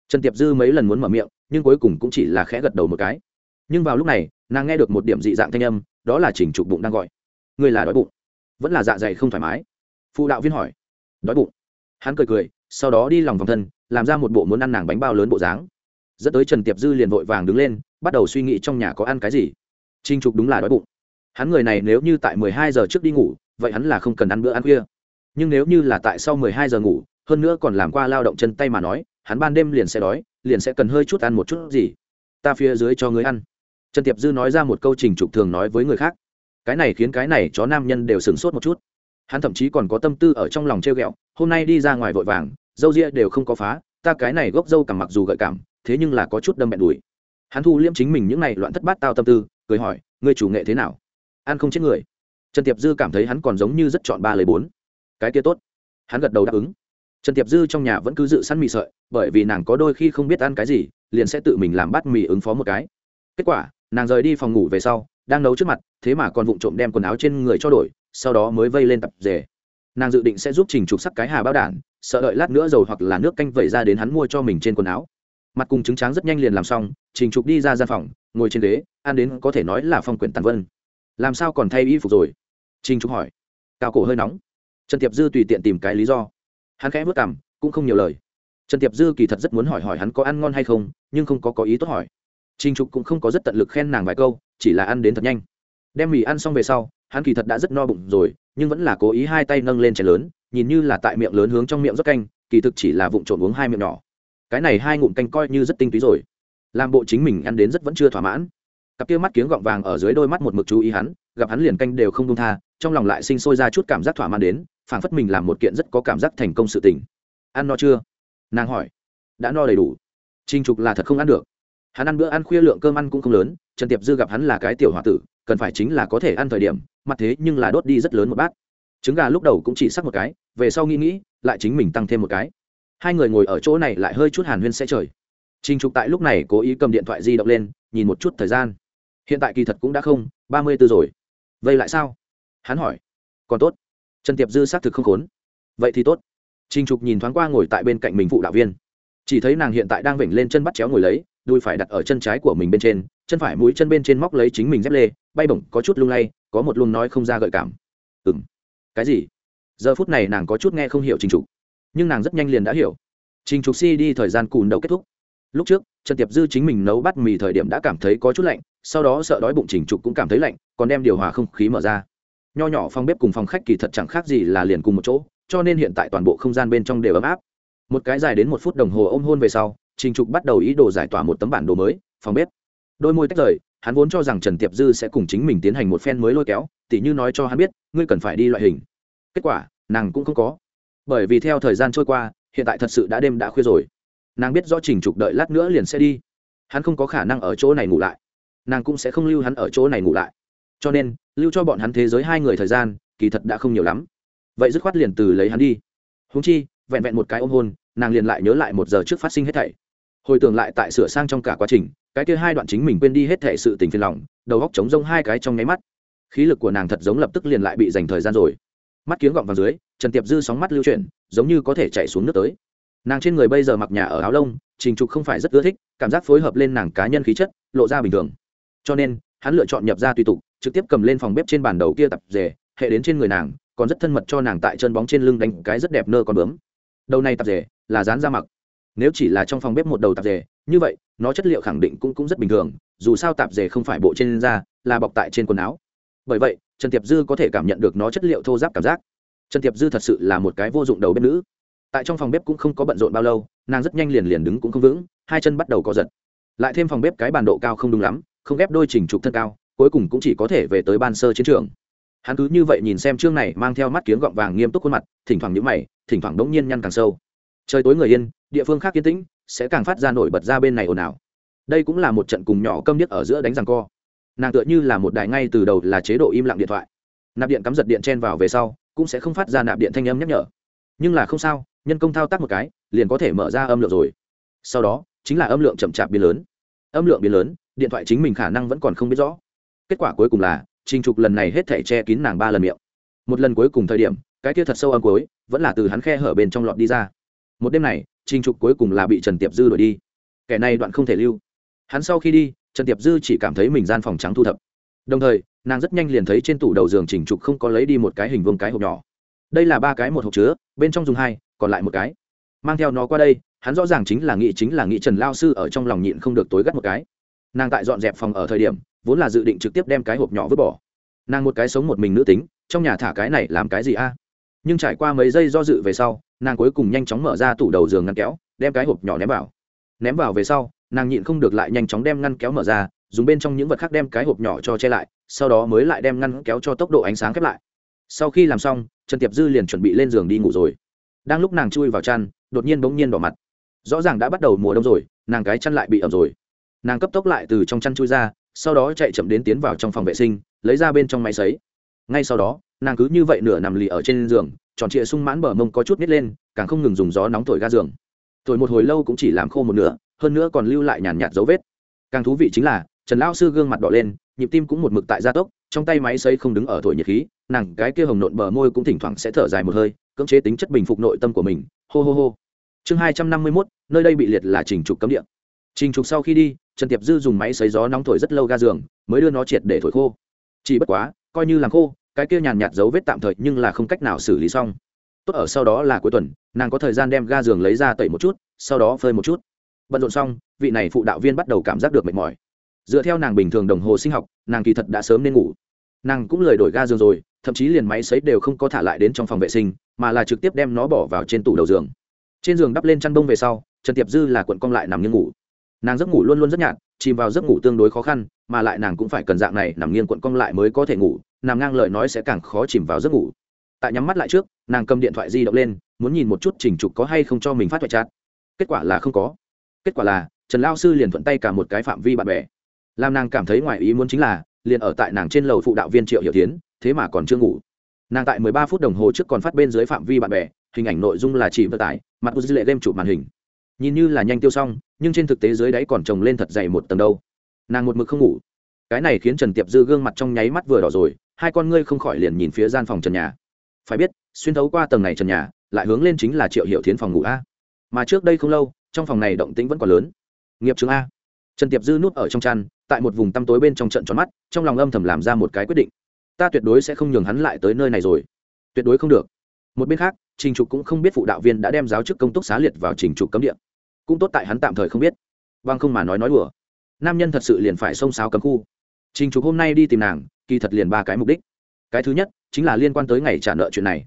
Trần tiệp dư mấy lần muốn mở miệng, nhưng cuối cùng cũng chỉ là khẽ gật đầu một cái. Nhưng vào lúc này, nàng nghe được một điểm dị dạng thanh âm, đó là trình trục bụng đang gọi. Ngươi là đói bụng. Vẫn là dạ dày không thoải mái. Phụ đạo viên hỏi. Đói bụng? Hắn cười cười, sau đó đi lòng vòng thân, làm ra một bộ muốn ăn nàng bánh bao lớn bộ dáng. Dẫn tới trần tiệp dư liền vội vàng đứng lên bắt đầu suy nghĩ trong nhà có ăn cái gì. Trinh trục đúng là đói bụng. Hắn người này nếu như tại mười hai giờ trước đi ngủ, vậy hắn là không cần ăn bữa ăn khuya. Nhưng nếu như là tại sau mười hai giờ ngủ, hơn nữa còn làm qua lao động chân tay mà nói, hắn ban đêm liền sẽ đói, liền sẽ cần hơi chút ăn một chút gì. Ta phía dưới cho người ăn. Trần tiệp dư nói ra một câu trình trục thường nói với người khác. Cái này khiến cái này chó nam nhân đều sửng sốt một chút. Hắn thậm chí còn có tâm tư ở trong lòng treo ghẹo, hôm nay đi ra ngoài vội vàng, dâu ria đều không có phá, ta cái này gốc dâu cằm mặc dù gợi cảm, thế nhưng là có chút đâm bẹn đùi hắn thu liễm chính mình những này loạn thất bát tao tâm tư, cười hỏi người chủ nghệ thế nào? Ăn không chết người. Trần tiệp dư cảm thấy hắn còn giống như rất chọn ba lời bốn. Cái kia tốt. Hắn gật đầu đáp ứng. Trần tiệp dư trong nhà vẫn cứ dự săn mì sợi, bởi vì nàng có đôi khi không biết ăn cái gì, liền sẽ tự mình làm bát mì ứng phó một cái. Kết quả, nàng rời đi phòng ngủ về sau, đang nấu trước mặt, thế mà còn vụng trộm đem quần áo trên người cho đổi, sau đó mới vây lên tập rể nàng dự định sẽ giúp trình trục sắc cái hà bao đản, sợ đợi lát nữa dầu hoặc là nước canh vẩy ra đến hắn mua cho mình trên quần áo mặt cùng trứng tráng rất nhanh liền làm xong, trình trục đi ra gian phòng, ngồi trên ghế, ăn đến có thể nói là phong quyển tàn vân. Làm sao còn thay y phục rồi? Trình trục hỏi. Cao cổ hơi nóng. Trần tiệp dư tùy tiện tìm cái lý do. Hắn khẽ vất cảm cũng không nhiều lời. Trần tiệp dư kỳ thật rất muốn hỏi hỏi hắn có ăn ngon hay không, nhưng không có có ý tốt hỏi. Trình trục cũng không có rất tận lực khen nàng vài câu, chỉ là ăn đến thật nhanh. Đem mì ăn xong về sau, hắn kỳ thật đã rất no bụng rồi, nhưng vẫn là cố ý hai tay nâng lên chén lớn, nhìn như là tại miệng lớn hướng trong miệng rót canh, kỳ thực chỉ là vụng trộn uống hai miệng nhỏ cái này hai ngụm canh coi như rất tinh túy rồi. Làm bộ chính mình ăn đến rất vẫn chưa thỏa mãn. Cặp kia mắt kiếng gọng vàng ở dưới đôi mắt một mực chú ý hắn, gặp hắn liền canh đều không đông tha, trong lòng lại sinh sôi ra chút cảm giác thỏa mãn đến, phảng phất mình làm một kiện rất có cảm giác thành công sự tình. Ăn no chưa? nàng hỏi. Đã no đầy đủ. Trinh trục là thật không ăn được. Hắn ăn bữa ăn khuya lượng cơm ăn cũng không lớn, trần tiệp dư gặp hắn là cái tiểu h o a tử, cần phải chính là có thể ăn thời điểm, mặt thế nhưng là đốt đi rất lớn một bát. Trứng gà lúc đầu cũng chỉ sắc một cái, về sau nghĩ nghĩ, lại chính mình tăng thêm một cái hai người ngồi ở chỗ này lại hơi chút hàn huyên sẽ trời. Trình trục tại lúc này cố ý cầm điện thoại di động lên, nhìn một chút thời gian. Hiện tại kỳ thật cũng đã không, ba mươi b ố rồi. Vậy lại sao? Hắn hỏi. Còn tốt. Trần tiệp dư xác thực không khốn. Vậy thì tốt. Trình trục nhìn thoáng qua ngồi tại bên cạnh mình phụ đạo viên. Chỉ thấy nàng hiện tại đang vểnh lên chân bắt chéo ngồi lấy, đùi phải đặt ở chân trái của mình bên trên, chân phải mũi chân bên trên móc lấy chính mình dép lê, bay bổng, có chút lung lay, có một luồng nói không ra gợi cảm. Ừ m cái gì? Giờ phút này nàng có chút nghe không hiểu trình trục nhưng nàng rất nhanh liền đã hiểu. Trình trục si đi thời gian cùn đầu kết thúc. Lúc trước, trần tiệp dư chính mình nấu bát mì thời điểm đã cảm thấy có chút lạnh, sau đó sợ đói bụng trình trục cũng cảm thấy lạnh, còn đem điều hòa không khí mở ra. Nho nhỏ phòng bếp cùng phòng khách kỳ thật chẳng khác gì là liền cùng một chỗ, cho nên hiện tại toàn bộ không gian bên trong đều ấm áp. Một cái dài đến một phút đồng hồ ôm hôn về sau, trình trục bắt đầu ý đồ giải tỏa một tấm bản đồ mới, phòng bếp. Đôi môi tách rời, hắn vốn cho rằng trần tiệp dư sẽ cùng chính mình tiến hành một phen mới lôi kéo, tỉ như nói cho hắn biết, ngươi cần phải đi loại hình. Kết quả, nàng cũng không có bởi vì theo thời gian trôi qua, hiện tại thật sự đã đêm đã khuya rồi. Nàng biết do trình trục đợi lát nữa liền sẽ đi. Hắn không có khả năng ở chỗ này ngủ lại. Nàng cũng sẽ không lưu hắn ở chỗ này ngủ lại. Cho nên, lưu cho bọn hắn thế giới hai người thời gian, kỳ thật đã không nhiều lắm. Vậy dứt khoát liền từ lấy hắn đi. Húng chi, vẹn vẹn một cái ôm hôn, nàng liền lại nhớ lại một giờ trước phát sinh hết thảy. Hồi tưởng lại tại sửa sang trong cả quá trình, cái kia hai đoạn chính mình quên đi hết thảy sự tình phiền lòng, đầu góc trống rông hai cái trong nháy mắt. Khí lực của nàng thật giống lập tức liền lại bị dành thời gian rồi mắt kiếng gọng vào dưới, trần tiệp dư sóng mắt lưu chuyển, giống như có thể chạy xuống nước tới. Nàng trên người bây giờ mặc nhà ở áo lông, trình trục không phải rất ưa thích, cảm giác phối hợp lên nàng cá nhân khí chất, lộ ra bình thường. Cho nên, hắn lựa chọn nhập ra tùy tục, trực tiếp cầm lên phòng bếp trên bàn đầu kia tập rể, hệ đến trên người nàng, còn rất thân mật cho nàng tại chân bóng trên lưng đánh cái rất đẹp nơ con bướm. Đầu này tập rể là dán ra mặc. Nếu chỉ là trong phòng bếp một đầu tạp rể, như vậy, nó chất liệu khẳng định cũng cũng rất bình thường, dù sao tạp rể không phải bộ trên da, là bọc tại trên quần áo bởi vậy, trần tiệp dư có thể cảm nhận được nó chất liệu thô giáp cảm giác. Trần tiệp dư thật sự là một cái vô dụng đầu bếp nữ. Tại trong phòng bếp cũng không có bận rộn bao lâu, nàng rất nhanh liền liền đứng cũng không vững, hai chân bắt đầu có giật. Lại thêm phòng bếp cái bàn độ cao không đúng lắm, không ghép đôi chỉnh trục thân cao, cuối cùng cũng chỉ có thể về tới ban sơ chiến trường. Hắn cứ như vậy nhìn xem chương này mang theo mắt kiếng gọng vàng nghiêm túc khuôn mặt, thỉnh thoảng nhữ mày, thỉnh thoảng đống nhiên nhăn càng sâu. Trời tối người yên, địa phương khác yên tĩnh, sẽ càng phát ra nổi bật ra bên này ồn ào. Đây cũng là một trận cùng nhỏ câm điếc ở giữa đánh rằng co nàng tựa như là một đài ngay từ đầu là chế độ im lặng điện thoại. Nạp điện cắm giật điện chen vào về sau, cũng sẽ không phát ra nạp điện thanh âm nhắc nhở. Nhưng là không sao, nhân công thao tác một cái, liền có thể mở ra âm lượng rồi. Sau đó, chính là âm lượng chậm chạp biến lớn. Âm lượng biến lớn, điện thoại chính mình khả năng vẫn còn không biết rõ. Kết quả cuối cùng là, trình trục lần này hết thể che kín nàng ba lần miệng. Một lần cuối cùng thời điểm, cái kia thật sâu âm cuối, vẫn là từ hắn khe hở bên trong lọt đi ra. Một đêm này, trình trục cuối cùng là bị trần tiệp dư đuổi đi. Kẻ này đoạn không thể lưu. Hắn sau khi đi trần tiệp dư chỉ cảm thấy mình gian phòng trắng thu thập. Đồng thời, nàng rất nhanh liền thấy trên tủ đầu giường chỉnh trục không có lấy đi một cái hình vương cái hộp nhỏ. Đây là ba cái một hộp chứa, bên trong dùng hai, còn lại một cái. Mang theo nó qua đây, hắn rõ ràng chính là nghĩ chính là nghĩ trần lao sư ở trong lòng nhịn không được tối gắt một cái. Nàng tại dọn dẹp phòng ở thời điểm, vốn là dự định trực tiếp đem cái hộp nhỏ vứt bỏ. Nàng một cái sống một mình nữ tính, trong nhà thả cái này làm cái gì a? Nhưng trải qua mấy giây do dự về sau, nàng cuối cùng nhanh chóng mở ra tủ đầu giường ngăn kéo, đem cái hộp nhỏ ném vào. Ném vào về sau nàng nhịn không được lại nhanh chóng đem ngăn kéo mở ra, dùng bên trong những vật khác đem cái hộp nhỏ cho che lại, sau đó mới lại đem ngăn kéo cho tốc độ ánh sáng khép lại. Sau khi làm xong, trần tiệp dư liền chuẩn bị lên giường đi ngủ rồi. Đang lúc nàng chui vào chăn, đột nhiên bỗng nhiên đỏ mặt. Rõ ràng đã bắt đầu mùa đông rồi, nàng cái chăn lại bị ẩm rồi. Nàng cấp tốc lại từ trong chăn chui ra, sau đó chạy chậm đến tiến vào trong phòng vệ sinh, lấy ra bên trong máy sấy. Ngay sau đó, nàng cứ như vậy nửa nằm lì ở trên giường, tròn trịa sung mãn bờ mông có chút nít lên, càng không ngừng dùng gió nóng thổi ga giường. Thổi một hồi lâu cũng chỉ làm khô một nửa hơn nữa còn lưu lại nhàn nhạt dấu vết. Càng thú vị chính là, trần lão sư gương mặt đỏ lên, nhịp tim cũng một mực tại gia tốc, trong tay máy sấy không đứng ở thổi nhiệt khí, nàng cái kia hồng nộn bờ môi cũng thỉnh thoảng sẽ thở dài một hơi, cưỡng chế tính chất bình phục nội tâm của mình. Hô hô hô. Chương hai trăm năm mươi mốt, nơi đây bị liệt là trình trục cấm địa. Trình trục sau khi đi, trần tiệp dư dùng máy xấy gió nóng thổi rất lâu ga giường, mới đưa nó triệt để thổi khô. Chỉ bất quá, coi như làm khô, cái kia nhàn nhạt dấu vết tạm thời nhưng là không cách nào xử lý xong. Tốt, ở sau đó là cuối tuần, nàng có thời gian đem ga giường lấy ra tẩy một chút, sau đó phơi một chút bận rộn xong, vị này phụ đạo viên bắt đầu cảm giác được mệt mỏi. Dựa theo nàng bình thường đồng hồ sinh học, nàng kỳ thật đã sớm nên ngủ. Nàng cũng lời đổi ga giường rồi, thậm chí liền máy xấy đều không có thả lại đến trong phòng vệ sinh, mà là trực tiếp đem nó bỏ vào trên tủ đầu giường. Trên giường đắp lên chăn bông về sau, trần tiệp dư là cuộn cong lại nằm nghiêng ngủ. Nàng giấc ngủ luôn luôn rất nhạt, chìm vào giấc ngủ tương đối khó khăn, mà lại nàng cũng phải cần dạng này nằm nghiêng cuộn cong lại mới có thể ngủ, nằm ngang lời nói sẽ càng khó chìm vào giấc ngủ. Tại nhắm mắt lại trước, nàng cầm điện thoại di động lên, muốn nhìn một chút trình trục có hay không cho mình phát thoại chat. Kết quả là không có kết quả là, trần lao sư liền thuận tay cả một cái phạm vi bạn bè. Làm nàng cảm thấy ngoài ý muốn chính là, liền ở tại nàng trên lầu phụ đạo viên triệu hiểu tiến, thế mà còn chưa ngủ. Nàng tại mười ba phút đồng hồ trước còn phát bên dưới phạm vi bạn bè, hình ảnh nội dung là chỉ vận tải, mặt của dư lệ đem chụp màn hình. Nhìn như là nhanh tiêu xong, nhưng trên thực tế dưới đáy còn trồng lên thật dày một tầng đâu. Nàng một mực không ngủ. Cái này khiến trần tiệp dư gương mặt trong nháy mắt vừa đỏ rồi, hai con ngươi không khỏi liền nhìn phía gian phòng trần nhà. Phải biết, xuyên thấu qua tầng này trần nhà, lại hướng lên chính là triệu hiệu thiến phòng ngủ a. Mà trước đây không lâu trong phòng này động tĩnh vẫn còn lớn. Nghiệp trường a. Trần tiệp dư nút ở trong chăn, tại một vùng tăm tối bên trong trận tròn mắt, trong lòng âm thầm làm ra một cái quyết định. Ta tuyệt đối sẽ không nhường hắn lại tới nơi này rồi. Tuyệt đối không được. Một bên khác, trình trục cũng không biết phụ đạo viên đã đem giáo chức công túc xá liệt vào trình trục cấm địa. Cũng tốt tại hắn tạm thời không biết. Vâng không mà nói nói đùa. Nam nhân thật sự liền phải xông xáo cấm khu. Trình trục hôm nay đi tìm nàng, kỳ thật liền ba cái mục đích. Cái thứ nhất, chính là liên quan tới ngày trả nợ chuyện này.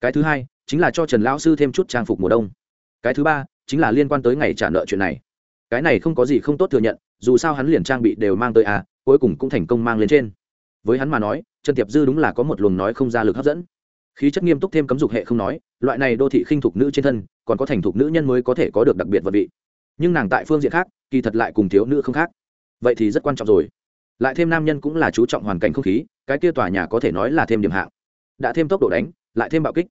Cái thứ hai, chính là cho trần lão sư thêm chút trang phục mùa đông. Cái thứ ba chính là liên quan tới ngày trả nợ chuyện này. Cái này không có gì không tốt thừa nhận, dù sao hắn liền trang bị đều mang tới à cuối cùng cũng thành công mang lên trên. Với hắn mà nói, trần tiệp dư đúng là có một luồng nói không ra lực hấp dẫn. Khí chất nghiêm túc thêm cấm dục hệ không nói, loại này đô thị khinh thục nữ trên thân, còn có thành thục nữ nhân mới có thể có được đặc biệt vật vị. Nhưng nàng tại phương diện khác, kỳ thật lại cùng thiếu nữ không khác. Vậy thì rất quan trọng rồi. Lại thêm nam nhân cũng là chú trọng hoàn cảnh không khí, cái kia tòa nhà có thể nói là thêm điểm hạng. Đã thêm tốc độ đánh, lại thêm bạo kích.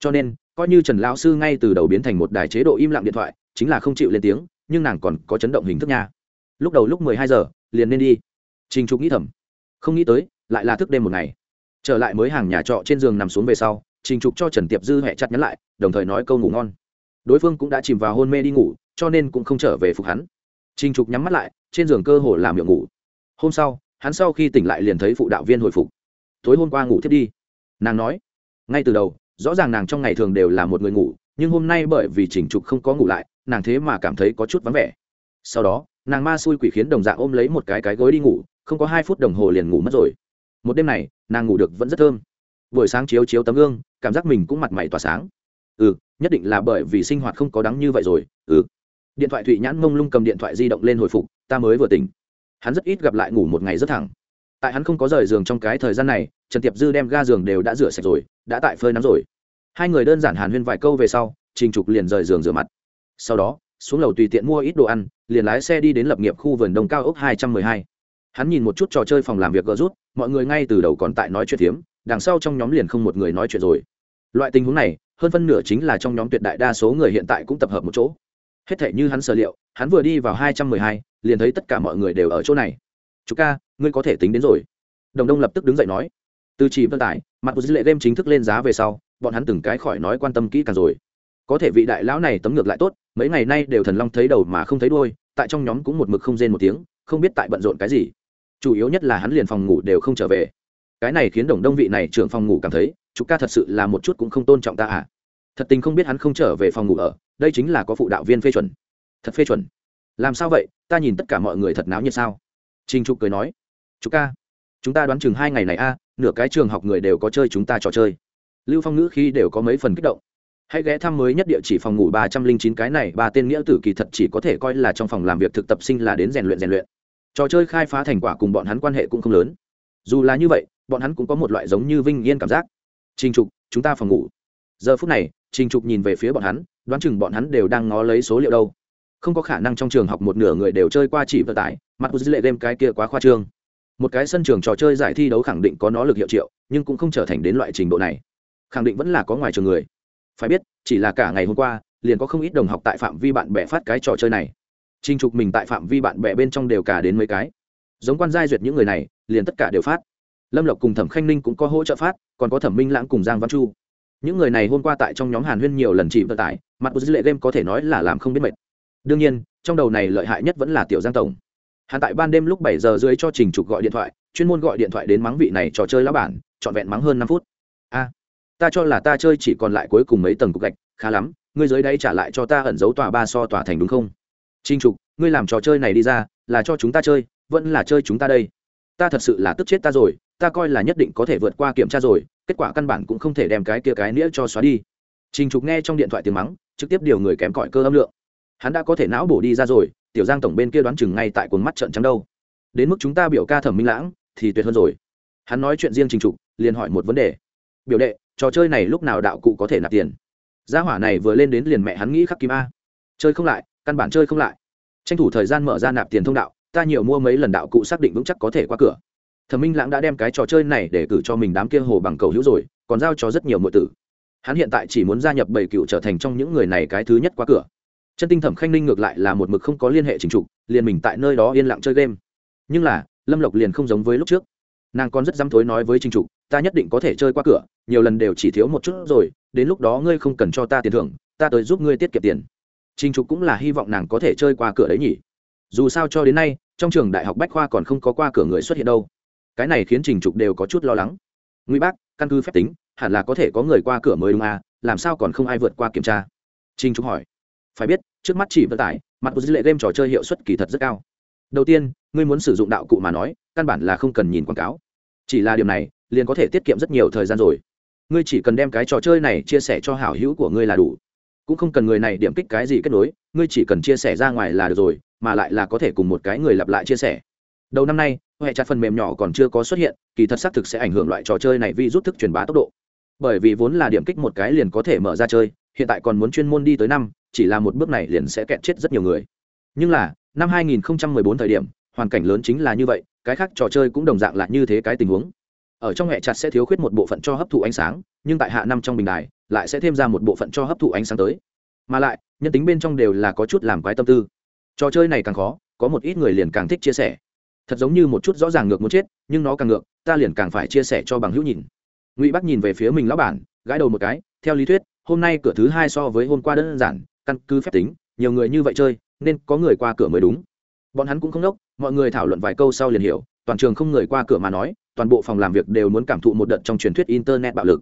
Cho nên coi như trần lão sư ngay từ đầu biến thành một đài chế độ im lặng điện thoại, chính là không chịu lên tiếng, nhưng nàng còn có chấn động hình thức nha. Lúc đầu lúc mười hai giờ, liền nên đi. Trình trục nghĩ thầm. Không nghĩ tới, lại là thức đêm một ngày. Trở lại mới hàng nhà trọ trên giường nằm xuống về sau, trình trục cho trần tiệp dư hẹ chặt nhắn lại, đồng thời nói câu ngủ ngon. Đối phương cũng đã chìm vào hôn mê đi ngủ, cho nên cũng không trở về phục hắn. Trình trục nhắm mắt lại, trên giường cơ hồ làm miệng ngủ. Hôm sau, hắn sau khi tỉnh lại liền thấy phụ đạo viên hồi phục. Tối hôm qua ngủ thiết đi. Nàng nói. Ngay từ đầu rõ ràng nàng trong ngày thường đều là một người ngủ, nhưng hôm nay bởi vì chỉnh trục không có ngủ lại, nàng thế mà cảm thấy có chút vắng vẻ. Sau đó, nàng ma xui quỷ khiến đồng dạng ôm lấy một cái cái gối đi ngủ, không có hai phút đồng hồ liền ngủ mất rồi. Một đêm này, nàng ngủ được vẫn rất thơm. Buổi sáng chiếu chiếu tấm gương, cảm giác mình cũng mặt mày tỏa sáng. Ừ nhất định là bởi vì sinh hoạt không có đắng như vậy rồi ừ. Điện thoại thụy nhãn mông lung cầm điện thoại di động lên hồi phục, ta mới vừa tỉnh. Hắn rất ít gặp lại ngủ một ngày rất thẳng tại hắn không có rời giường trong cái thời gian này, trần tiệp dư đem ga giường đều đã rửa sạch rồi, đã tại phơi nắng rồi. Hai người đơn giản hàn huyên vài câu về sau, trình trục liền rời giường rửa mặt. Sau đó, xuống lầu tùy tiện mua ít đồ ăn, liền lái xe đi đến lập nghiệp khu vườn đông cao ốc hai trăm mười hai. Hắn nhìn một chút trò chơi phòng làm việc gỡ rút, mọi người ngay từ đầu còn tại nói chuyện phiếm, đằng sau trong nhóm liền không một người nói chuyện rồi. Loại tình huống này, hơn phân nửa chính là trong nhóm tuyệt đại đa số người hiện tại cũng tập hợp một chỗ. Hết thể như hắn sở liệu, hắn vừa đi vào hai trăm mười hai, liền thấy tất cả mọi người đều ở chỗ này chú ca, ngươi có thể tính đến rồi. Đồng đông lập tức đứng dậy nói. Từ chỉ vận tải, mặt của dư lệ game chính thức lên giá về sau, bọn hắn từng cái khỏi nói quan tâm kỹ càng rồi. Có thể vị đại lão này tấm ngược lại tốt, mấy ngày nay đều thần long thấy đầu mà không thấy đôi tại trong nhóm cũng một mực không rên một tiếng, không biết tại bận rộn cái gì. Chủ yếu nhất là hắn liền phòng ngủ đều không trở về. Cái này khiến đồng đông vị này trưởng phòng ngủ cảm thấy chú ca thật sự là một chút cũng không tôn trọng ta à. Thật tình không biết hắn không trở về phòng ngủ ở, đây chính là có phụ đạo viên phê chuẩn. Thật phê chuẩn. Làm sao vậy? Ta nhìn tất cả mọi người thật náo như sao? Trình trục cười nói chú ca, chúng ta đoán chừng hai ngày này a, nửa cái trường học người đều có chơi chúng ta trò chơi. Lưu phong ngữ khi đều có mấy phần kích động. Hãy ghé thăm mới nhất địa chỉ phòng ngủ ba trăm linh chín, cái này ba tên nghĩa tử kỳ thật chỉ có thể coi là trong phòng làm việc thực tập sinh là đến rèn luyện rèn luyện. Trò chơi khai phá thành quả cùng bọn hắn quan hệ cũng không lớn. Dù là như vậy, bọn hắn cũng có một loại giống như vinh yên cảm giác. Trình trục, chúng ta phòng ngủ. Giờ phút này, trình trục nhìn về phía bọn hắn, đoán chừng bọn hắn đều đang ngó lấy số liệu đâu không có khả năng trong trường học một nửa người đều chơi qua chỉ vận tải, mặt của dữ lệ game cái kia quá khoa trương. Một cái sân trường trò chơi giải thi đấu khẳng định có nó lực hiệu triệu, nhưng cũng không trở thành đến loại trình độ này. Khẳng định vẫn là có ngoài trường người. Phải biết, chỉ là cả ngày hôm qua, liền có không ít đồng học tại phạm vi bạn bè phát cái trò chơi này. Trinh trục mình tại phạm vi bạn bè bên trong đều cả đến mấy cái. Giống quan giai duyệt những người này, liền tất cả đều phát. Lâm lộc cùng thẩm khanh ninh cũng có hỗ trợ phát, còn có thẩm minh lãng cùng giang văn chu. Những người này hôm qua tại trong nhóm hàn huyên nhiều lần chỉ vận tải, mặt của dữ lệ game có thể nói là làm không biết mệt đương nhiên, trong đầu này lợi hại nhất vẫn là tiểu giang tổng. Hắn tại ban đêm lúc bảy giờ dưới cho trình trục gọi điện thoại, chuyên môn gọi điện thoại đến mắng vị này trò chơi lá bản, trọn vẹn mắng hơn năm phút. A, ta cho là ta chơi chỉ còn lại cuối cùng mấy tầng cục gạch, khá lắm, ngươi dưới đây trả lại cho ta ẩn giấu tòa ba so tòa thành đúng không? Trình trục, ngươi làm trò chơi này đi ra, là cho chúng ta chơi, vẫn là chơi chúng ta đây? Ta thật sự là tức chết ta rồi, ta coi là nhất định có thể vượt qua kiểm tra rồi, kết quả căn bản cũng không thể đem cái kia cái nghĩa cho xóa đi. Trình trục nghe trong điện thoại tiếng mắng, trực tiếp điều người kém cỏi cơ âm lượng hắn đã có thể não bổ đi ra rồi, tiểu giang tổng bên kia đoán chừng ngay tại cuốn mắt trận trắng đâu. Đến mức chúng ta biểu ca thẩm minh lãng, thì tuyệt hơn rồi. Hắn nói chuyện riêng trình trục, liền hỏi một vấn đề. Biểu đệ, trò chơi này lúc nào đạo cụ có thể nạp tiền? Gia hỏa này vừa lên đến liền mẹ hắn nghĩ khắc kim a. Chơi không lại, căn bản chơi không lại. Tranh thủ thời gian mở ra nạp tiền thông đạo, ta nhiều mua mấy lần đạo cụ xác định vững chắc có thể qua cửa. Thẩm minh lãng đã đem cái trò chơi này để cử cho mình đám kia hồ bằng cầu hữu rồi, còn giao cho rất nhiều mọi tử. Hắn hiện tại chỉ muốn gia nhập bảy cựu trở thành trong những người này cái thứ nhất qua cửa chân tinh thẩm khanh ninh ngược lại là một mực không có liên hệ chính trục, liền mình tại nơi đó yên lặng chơi game. Nhưng là, lâm lộc liền không giống với lúc trước. Nàng còn rất dám thối nói với trình trục, ta nhất định có thể chơi qua cửa, nhiều lần đều chỉ thiếu một chút rồi, đến lúc đó ngươi không cần cho ta tiền thưởng, ta tới giúp ngươi tiết kiệm tiền. Trình trục cũng là hy vọng nàng có thể chơi qua cửa đấy nhỉ. Dù sao cho đến nay, trong trường đại học bách khoa còn không có qua cửa người xuất hiện đâu. Cái này khiến trình trục đều có chút lo lắng. Nguy bác, căn cứ phép tính, hẳn là có thể có người qua cửa mới đúng à làm sao còn không ai vượt qua kiểm tra? Trình trục hỏi phải biết, trước mắt chỉ vận tải, mặt của dữ lệ game trò chơi hiệu suất kỳ thật rất cao. Đầu tiên, ngươi muốn sử dụng đạo cụ mà nói, căn bản là không cần nhìn quảng cáo. Chỉ là điều này, liền có thể tiết kiệm rất nhiều thời gian rồi. Ngươi chỉ cần đem cái trò chơi này chia sẻ cho hảo hữu của ngươi là đủ. Cũng không cần người này điểm kích cái gì kết nối, ngươi chỉ cần chia sẻ ra ngoài là được rồi, mà lại là có thể cùng một cái người lặp lại chia sẻ. Đầu năm nay, hệ chặt phần mềm nhỏ còn chưa có xuất hiện, kỳ thật xác thực sẽ ảnh hưởng loại trò chơi này vì rút thức truyền bá tốc độ. Bởi vì vốn là điểm kích một cái liền có thể mở ra chơi, hiện tại còn muốn chuyên môn đi tới năm chỉ là một bước này liền sẽ kẹt chết rất nhiều người. Nhưng là, năm 2014 thời điểm, hoàn cảnh lớn chính là như vậy, cái khác trò chơi cũng đồng dạng là như thế cái tình huống. Ở trong hệ chặt sẽ thiếu khuyết một bộ phận cho hấp thụ ánh sáng, nhưng tại hạ năm trong bình đài, lại sẽ thêm ra một bộ phận cho hấp thụ ánh sáng tới. Mà lại, nhân tính bên trong đều là có chút làm quái tâm tư. Trò chơi này càng khó, có một ít người liền càng thích chia sẻ. Thật giống như một chút rõ ràng ngược muốn chết, nhưng nó càng ngược, ta liền càng phải chia sẻ cho bằng hữu nhìn. Ngụy bắc nhìn về phía mình lão bản, gãi đầu một cái, theo lý thuyết, hôm nay cửa thứ hai so với hôm qua đơn giản căn cứ phép tính, nhiều người như vậy chơi, nên có người qua cửa mới đúng. Bọn hắn cũng không đốc, mọi người thảo luận vài câu sau liền hiểu, toàn trường không người qua cửa mà nói, toàn bộ phòng làm việc đều muốn cảm thụ một đợt trong truyền thuyết internet bạo lực.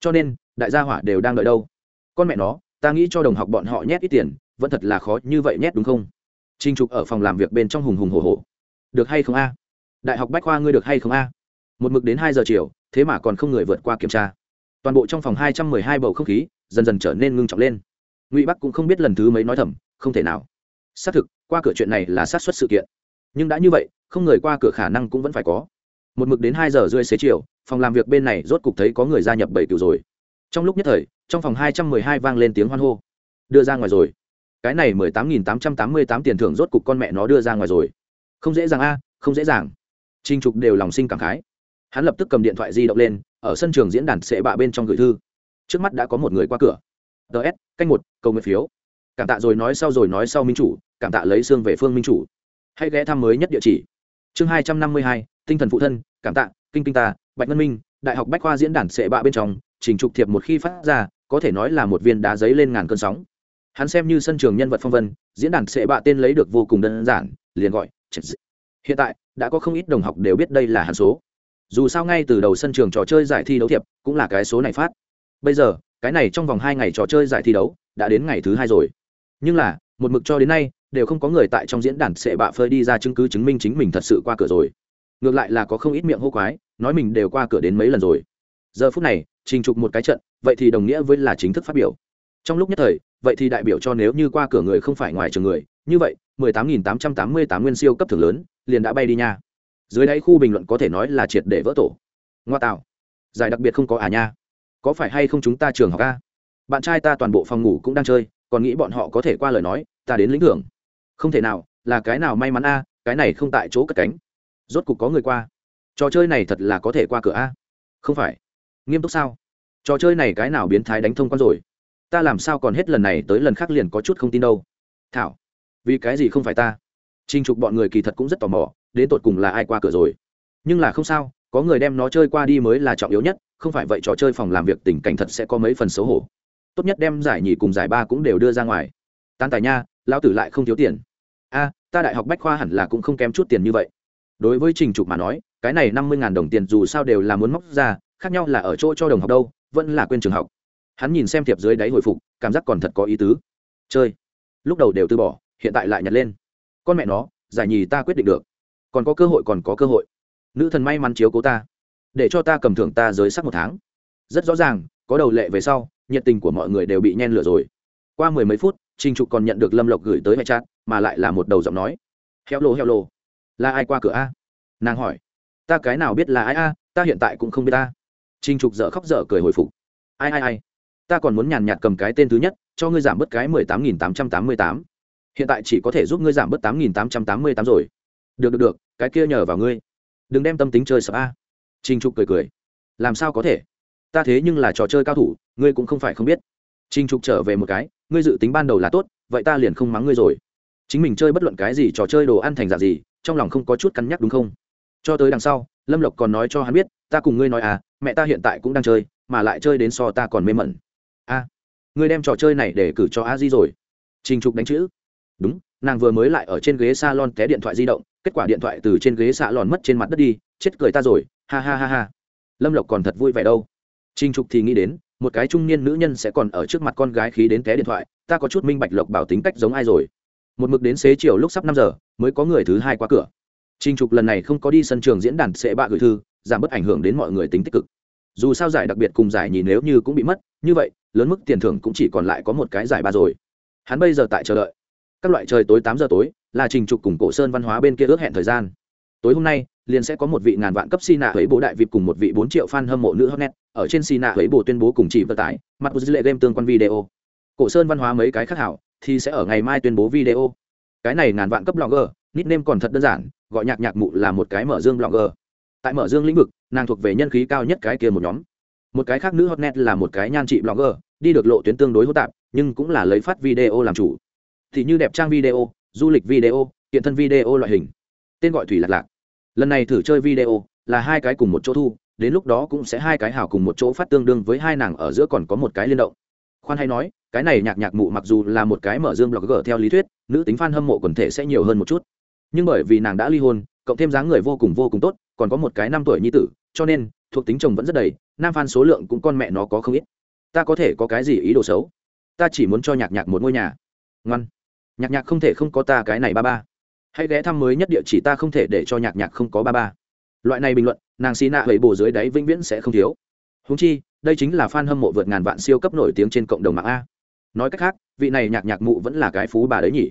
Cho nên, đại gia hỏa đều đang đợi đâu. Con mẹ nó, ta nghĩ cho đồng học bọn họ nhét ít tiền, vẫn thật là khó như vậy nhét đúng không? Trinh trục ở phòng làm việc bên trong hùng hùng hồ hồ được hay không a? Đại học bách khoa ngươi được hay không a? Một mực đến hai giờ chiều, thế mà còn không người vượt qua kiểm tra. Toàn bộ trong phòng hai trăm mười hai bầu không khí, dần dần trở nên ngưng trọng lên ngụy bắc cũng không biết lần thứ mấy nói thầm, không thể nào. Xác thực, qua cửa chuyện này là sát xuất sự kiện. Nhưng đã như vậy, không người qua cửa khả năng cũng vẫn phải có. Một mực đến hai giờ rưỡi xế chiều, phòng làm việc bên này rốt cục thấy có người gia nhập bảy cựu rồi. Trong lúc nhất thời, trong phòng hai trăm mười hai vang lên tiếng hoan hô. Đưa ra ngoài rồi. Cái này mười tám nghìn tám trăm tám mươi tám tiền thưởng rốt cục con mẹ nó đưa ra ngoài rồi. Không dễ dàng a, không dễ dàng. Trinh trục đều lòng sinh cảm khái. Hắn lập tức cầm điện thoại di động lên, ở sân trường diễn đàn sệ bạ bên trong gửi thư. Trước mắt đã có một người qua cửa ts canh một, cầu nguyện phiếu. Cảm tạ rồi nói sau rồi nói sau minh chủ, cảm tạ lấy xương về phương minh chủ. Hãy ghé thăm mới nhất địa chỉ. Chương hai trăm năm mươi hai, tinh thần phụ thân, cảm tạ, kinh kinh ta, bạch ngân minh, đại học bách khoa diễn đàn sệ bạ bên trong, trình trục thiệp một khi phát ra, có thể nói là một viên đá giấy lên ngàn cơn sóng. Hắn xem như sân trường nhân vật phong vân, diễn đàn sệ bạ tên lấy được vô cùng đơn giản, liền gọi hiện tại, đã có không ít đồng học đều biết đây là hạn số. Dù sao ngay từ đầu sân trường trò chơi giải thi đấu thiệp cũng là cái số này phát. Bây giờ cái này trong vòng hai ngày trò chơi giải thi đấu đã đến ngày thứ hai rồi. Nhưng là, một mực cho đến nay, đều không có người tại trong diễn đàn sệ bạ phơi đi ra chứng cứ chứng minh chính mình thật sự qua cửa rồi. Ngược lại là có không ít miệng hô quái, nói mình đều qua cửa đến mấy lần rồi. Giờ phút này, trình trục một cái trận, vậy thì đồng nghĩa với là chính thức phát biểu. Trong lúc nhất thời, vậy thì đại biểu cho nếu như qua cửa người không phải ngoài trường người, như vậy 18.888 nguyên siêu cấp thưởng lớn, liền đã bay đi nha. Dưới đáy khu bình luận có thể nói là triệt để vỡ tổ. Ngoa tạo. Giải đặc biệt không có à nha có phải hay không chúng ta trường học a? Bạn trai ta toàn bộ phòng ngủ cũng đang chơi, còn nghĩ bọn họ có thể qua lời nói, ta đến lĩnh thưởng. Không thể nào, là cái nào may mắn a, cái này không tại chỗ cất cánh. Rốt cục có người qua. Trò chơi này thật là có thể qua cửa a? Không phải. Nghiêm túc sao? Trò chơi này cái nào biến thái đánh thông quan rồi? Ta làm sao còn hết lần này tới lần khác liền có chút không tin đâu? Thảo, vì cái gì không phải ta? Trinh trục bọn người kỳ thật cũng rất tò mò, đến tột cùng là ai qua cửa rồi? Nhưng là không sao có người đem nó chơi qua đi mới là trọng yếu nhất, không phải vậy trò chơi phòng làm việc tình cảnh thật sẽ có mấy phần xấu hổ. Tốt nhất đem giải nhì cùng giải ba cũng đều đưa ra ngoài. Tan tài nha, lão tử lại không thiếu tiền. A, ta đại học bách khoa hẳn là cũng không kém chút tiền như vậy. Đối với trình trục mà nói, cái này năm mươi đồng tiền dù sao đều là muốn móc ra, khác nhau là ở chỗ cho đồng học đâu, vẫn là quên trường học. Hắn nhìn xem thiệp dưới đáy hồi phục, cảm giác còn thật có ý tứ. Chơi. Lúc đầu đều từ bỏ, hiện tại lại nhặt lên. Con mẹ nó, giải nhì ta quyết định được. Còn có cơ hội còn có cơ hội nữ thần may mắn chiếu cố ta, để cho ta cầm thưởng ta giới sắc một tháng. Rất rõ ràng, có đầu lệ về sau, nhiệt tình của mọi người đều bị nhen lửa rồi. Qua mười mấy phút, trình trục còn nhận được lâm lộc gửi tới mẹ chát mà lại là một đầu giọng nói. Heo lô heo lô. Là ai qua cửa a? Nàng hỏi. Ta cái nào biết là ai a? Ta hiện tại cũng không biết ta trinh trục dở khóc dở cười hồi phục. Ai ai ai? Ta còn muốn nhàn nhạt cầm cái tên thứ nhất, cho ngươi giảm bớt cái mười tám nghìn tám trăm tám mươi tám. Hiện tại chỉ có thể giúp ngươi giảm bớt tám nghìn tám trăm tám mươi tám rồi. Được được được, cái kia nhờ vào ngươi đừng đem tâm tính chơi sập a. Trinh trục cười cười. Làm sao có thể? Ta thế nhưng là trò chơi cao thủ, ngươi cũng không phải không biết. Trinh trục trở về một cái, ngươi dự tính ban đầu là tốt, vậy ta liền không mắng ngươi rồi. Chính mình chơi bất luận cái gì trò chơi đồ ăn thành dạng gì, trong lòng không có chút cân nhắc đúng không? Cho tới đằng sau, lâm lộc còn nói cho hắn biết, ta cùng ngươi nói à mẹ ta hiện tại cũng đang chơi, mà lại chơi đến so ta còn mê mẩn. A, ngươi đem trò chơi này để cử cho a di rồi. Trình trục đánh chữ. Đúng nàng vừa mới lại ở trên ghế s a lon té điện thoại di động, kết quả điện thoại từ trên ghế xạ lòn mất trên mặt đất đi, chết cười ta rồi, ha ha ha ha. Lâm lộc còn thật vui vẻ đâu. Trình trục thì nghĩ đến, một cái trung niên nữ nhân sẽ còn ở trước mặt con gái khí đến té điện thoại, ta có chút minh bạch lộc bảo tính cách giống ai rồi. Một mực đến xế chiều lúc sắp năm giờ, mới có người thứ hai qua cửa. Trình trục lần này không có đi sân trường diễn đàn sẽ bạ gửi thư, giảm bớt ảnh hưởng đến mọi người tính tích cực. Dù sao giải đặc biệt cùng giải nhì nếu như cũng bị mất, như vậy, lớn mức tiền thưởng cũng chỉ còn lại có một cái giải ba rồi. Hắn bây giờ tại chờ đợi các loại trời tối tám giờ tối, là trình trục cùng cổ sơn văn hóa bên kia ước hẹn thời gian. Tối hôm nay, liền sẽ có một vị ngàn vạn cấp xi nạ bộ bố đại vịp cùng một vị bốn triệu fan hâm mộ nữ hotnet ở trên xi nạ bộ bố tuyên bố cùng chỉ vận tải, mặt của dữ lệ game tương quan video. Cổ sơn văn hóa mấy cái khác hảo, thì sẽ ở ngày mai tuyên bố video. Cái này ngàn vạn cấp blogger, nickname còn thật đơn giản, gọi nhạc nhạc mụ là một cái mở dương blogger. Tại mở dương lĩnh vực, nàng thuộc về nhân khí cao nhất cái kia một nhóm. Một cái khác nữ hotnet là một cái nhan trị blogger, đi được lộ tuyến tương đối hỗn tạp, nhưng cũng là lấy phát video làm chủ thì như đẹp trang video, du lịch video hiện thân video loại hình. Tên gọi thủy lạc lạc. Lần này thử chơi video là hai cái cùng một chỗ thu, đến lúc đó cũng sẽ hai cái hào cùng một chỗ phát tương đương với hai nàng ở giữa còn có một cái liên động. Khoan hay nói, cái này nhạc nhạc mụ mặc dù là một cái mở dương blogger theo lý thuyết, nữ tính fan hâm mộ quần thể sẽ nhiều hơn một chút. Nhưng bởi vì nàng đã ly hôn, cộng thêm dáng người vô cùng vô cùng tốt, còn có một cái năm tuổi nhi tử, cho nên, thuộc tính chồng vẫn rất đầy, nam fan số lượng cũng con mẹ nó có không ít. Ta có thể có cái gì ý đồ xấu? Ta chỉ muốn cho nhạc nhạc một ngôi nhà. Ngoan nhạc nhạc không thể không có ta cái này ba ba. Hãy ghé thăm mới nhất địa chỉ ta không thể để cho nhạc nhạc không có ba ba. Loại này bình luận, nàng xì nạ hầy bồ dưới đáy vĩnh viễn sẽ không thiếu. Húng chi, đây chính là f a n hâm mộ vượt ngàn vạn siêu cấp nổi tiếng trên cộng đồng mạng a. Nói cách khác, vị này nhạc nhạc mụ vẫn là cái phú bà đấy nhỉ.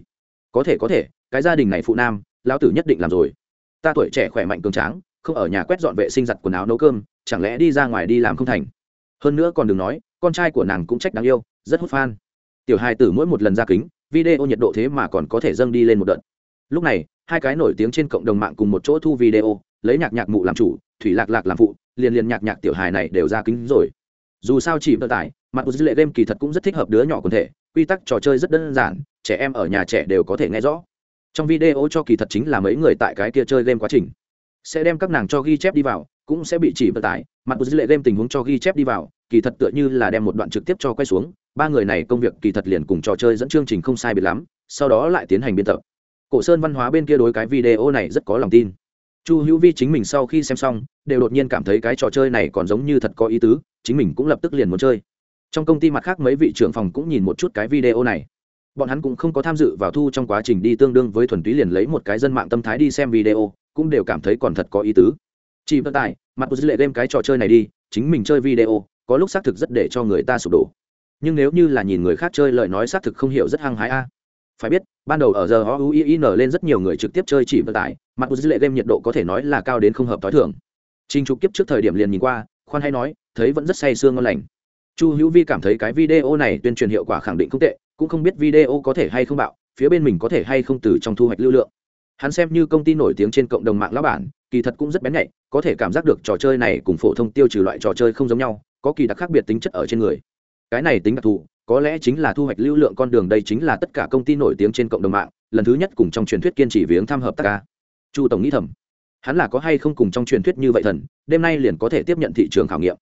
Có thể có thể, cái gia đình này phụ nam, lão tử nhất định làm rồi. Ta tuổi trẻ khỏe mạnh cường tráng, không ở nhà quét dọn vệ sinh giặt quần áo nấu cơm, chẳng lẽ đi ra ngoài đi làm không thành? Hơn nữa còn đừng nói, con trai của nàng cũng trách đáng yêu, rất hút fan. Tiểu hai tử mỗi một lần ra kính video nhiệt độ thế mà còn có thể dâng đi lên một đợt. Lúc này, hai cái nổi tiếng trên cộng đồng mạng cùng một chỗ thu video, lấy nhạc nhạc mụ làm chủ, thủy lạc lạc làm phụ, liền liền nhạc nhạc tiểu hài này đều ra kính rồi. Dù sao chỉ vận tải, mặt của dư lệ game kỳ thật cũng rất thích hợp đứa nhỏ quần thể, quy tắc trò chơi rất đơn giản, trẻ em ở nhà trẻ đều có thể nghe rõ. Trong video cho kỳ thật chính là mấy người tại cái kia chơi game quá trình. Sẽ đem các nàng cho ghi chép đi vào, cũng sẽ bị chỉ vận tải, mặt của dư lệ game tình huống cho ghi chép đi vào kỳ thật tựa như là đem một đoạn trực tiếp cho quay xuống, ba người này công việc kỳ thật liền cùng trò chơi dẫn chương trình không sai biệt lắm, sau đó lại tiến hành biên tập. Cổ sơn văn hóa bên kia đối cái video này rất có lòng tin. Chu hữu vi chính mình sau khi xem xong, đều đột nhiên cảm thấy cái trò chơi này còn giống như thật có ý tứ, chính mình cũng lập tức liền muốn chơi. Trong công ty mặt khác mấy vị trưởng phòng cũng nhìn một chút cái video này. Bọn hắn cũng không có tham dự vào thu trong quá trình đi tương đương với thuần túy liền lấy một cái dân mạng tâm thái đi xem video, cũng đều cảm thấy còn thật có ý tứ. Chỉ vận tải, mặt của dữ lệ đem cái trò chơi này đi, chính mình chơi video có lúc xác thực rất để cho người ta sụp đổ. Nhưng nếu như là nhìn người khác chơi lời nói xác thực không hiểu rất hăng hái a. Phải biết, ban đầu ở giờ họ u n lên rất nhiều người trực tiếp chơi chỉ vận tải mặt của dữ lệ game nhiệt độ có thể nói là cao đến không hợp t h o i thường. Trinh trục kiếp trước thời điểm liền nhìn qua, khoan hay nói, thấy vẫn rất say sương ngon lành. Chu hữu vi cảm thấy cái video này tuyên truyền hiệu quả khẳng định không tệ, cũng không biết video có thể hay không bạo, phía bên mình có thể hay không từ trong thu hoạch lưu lượng. Hắn xem như công ty nổi tiếng trên cộng đồng mạng lão bản, kỳ thật cũng rất bén nhạy, có thể cảm giác được trò chơi này cùng phổ thông tiêu trừ loại trò chơi không giống nhau có kỳ đặc khác biệt tính chất ở trên người. Cái này tính đặc thù, có lẽ chính là thu hoạch lưu lượng con đường đây chính là tất cả công ty nổi tiếng trên cộng đồng mạng, lần thứ nhất cùng trong truyền thuyết kiên trì viếng tham hợp tác ca. Chu tổng nghĩ thầm, hắn là có hay không cùng trong truyền thuyết như vậy thần, đêm nay liền có thể tiếp nhận thị trường khảo nghiệm.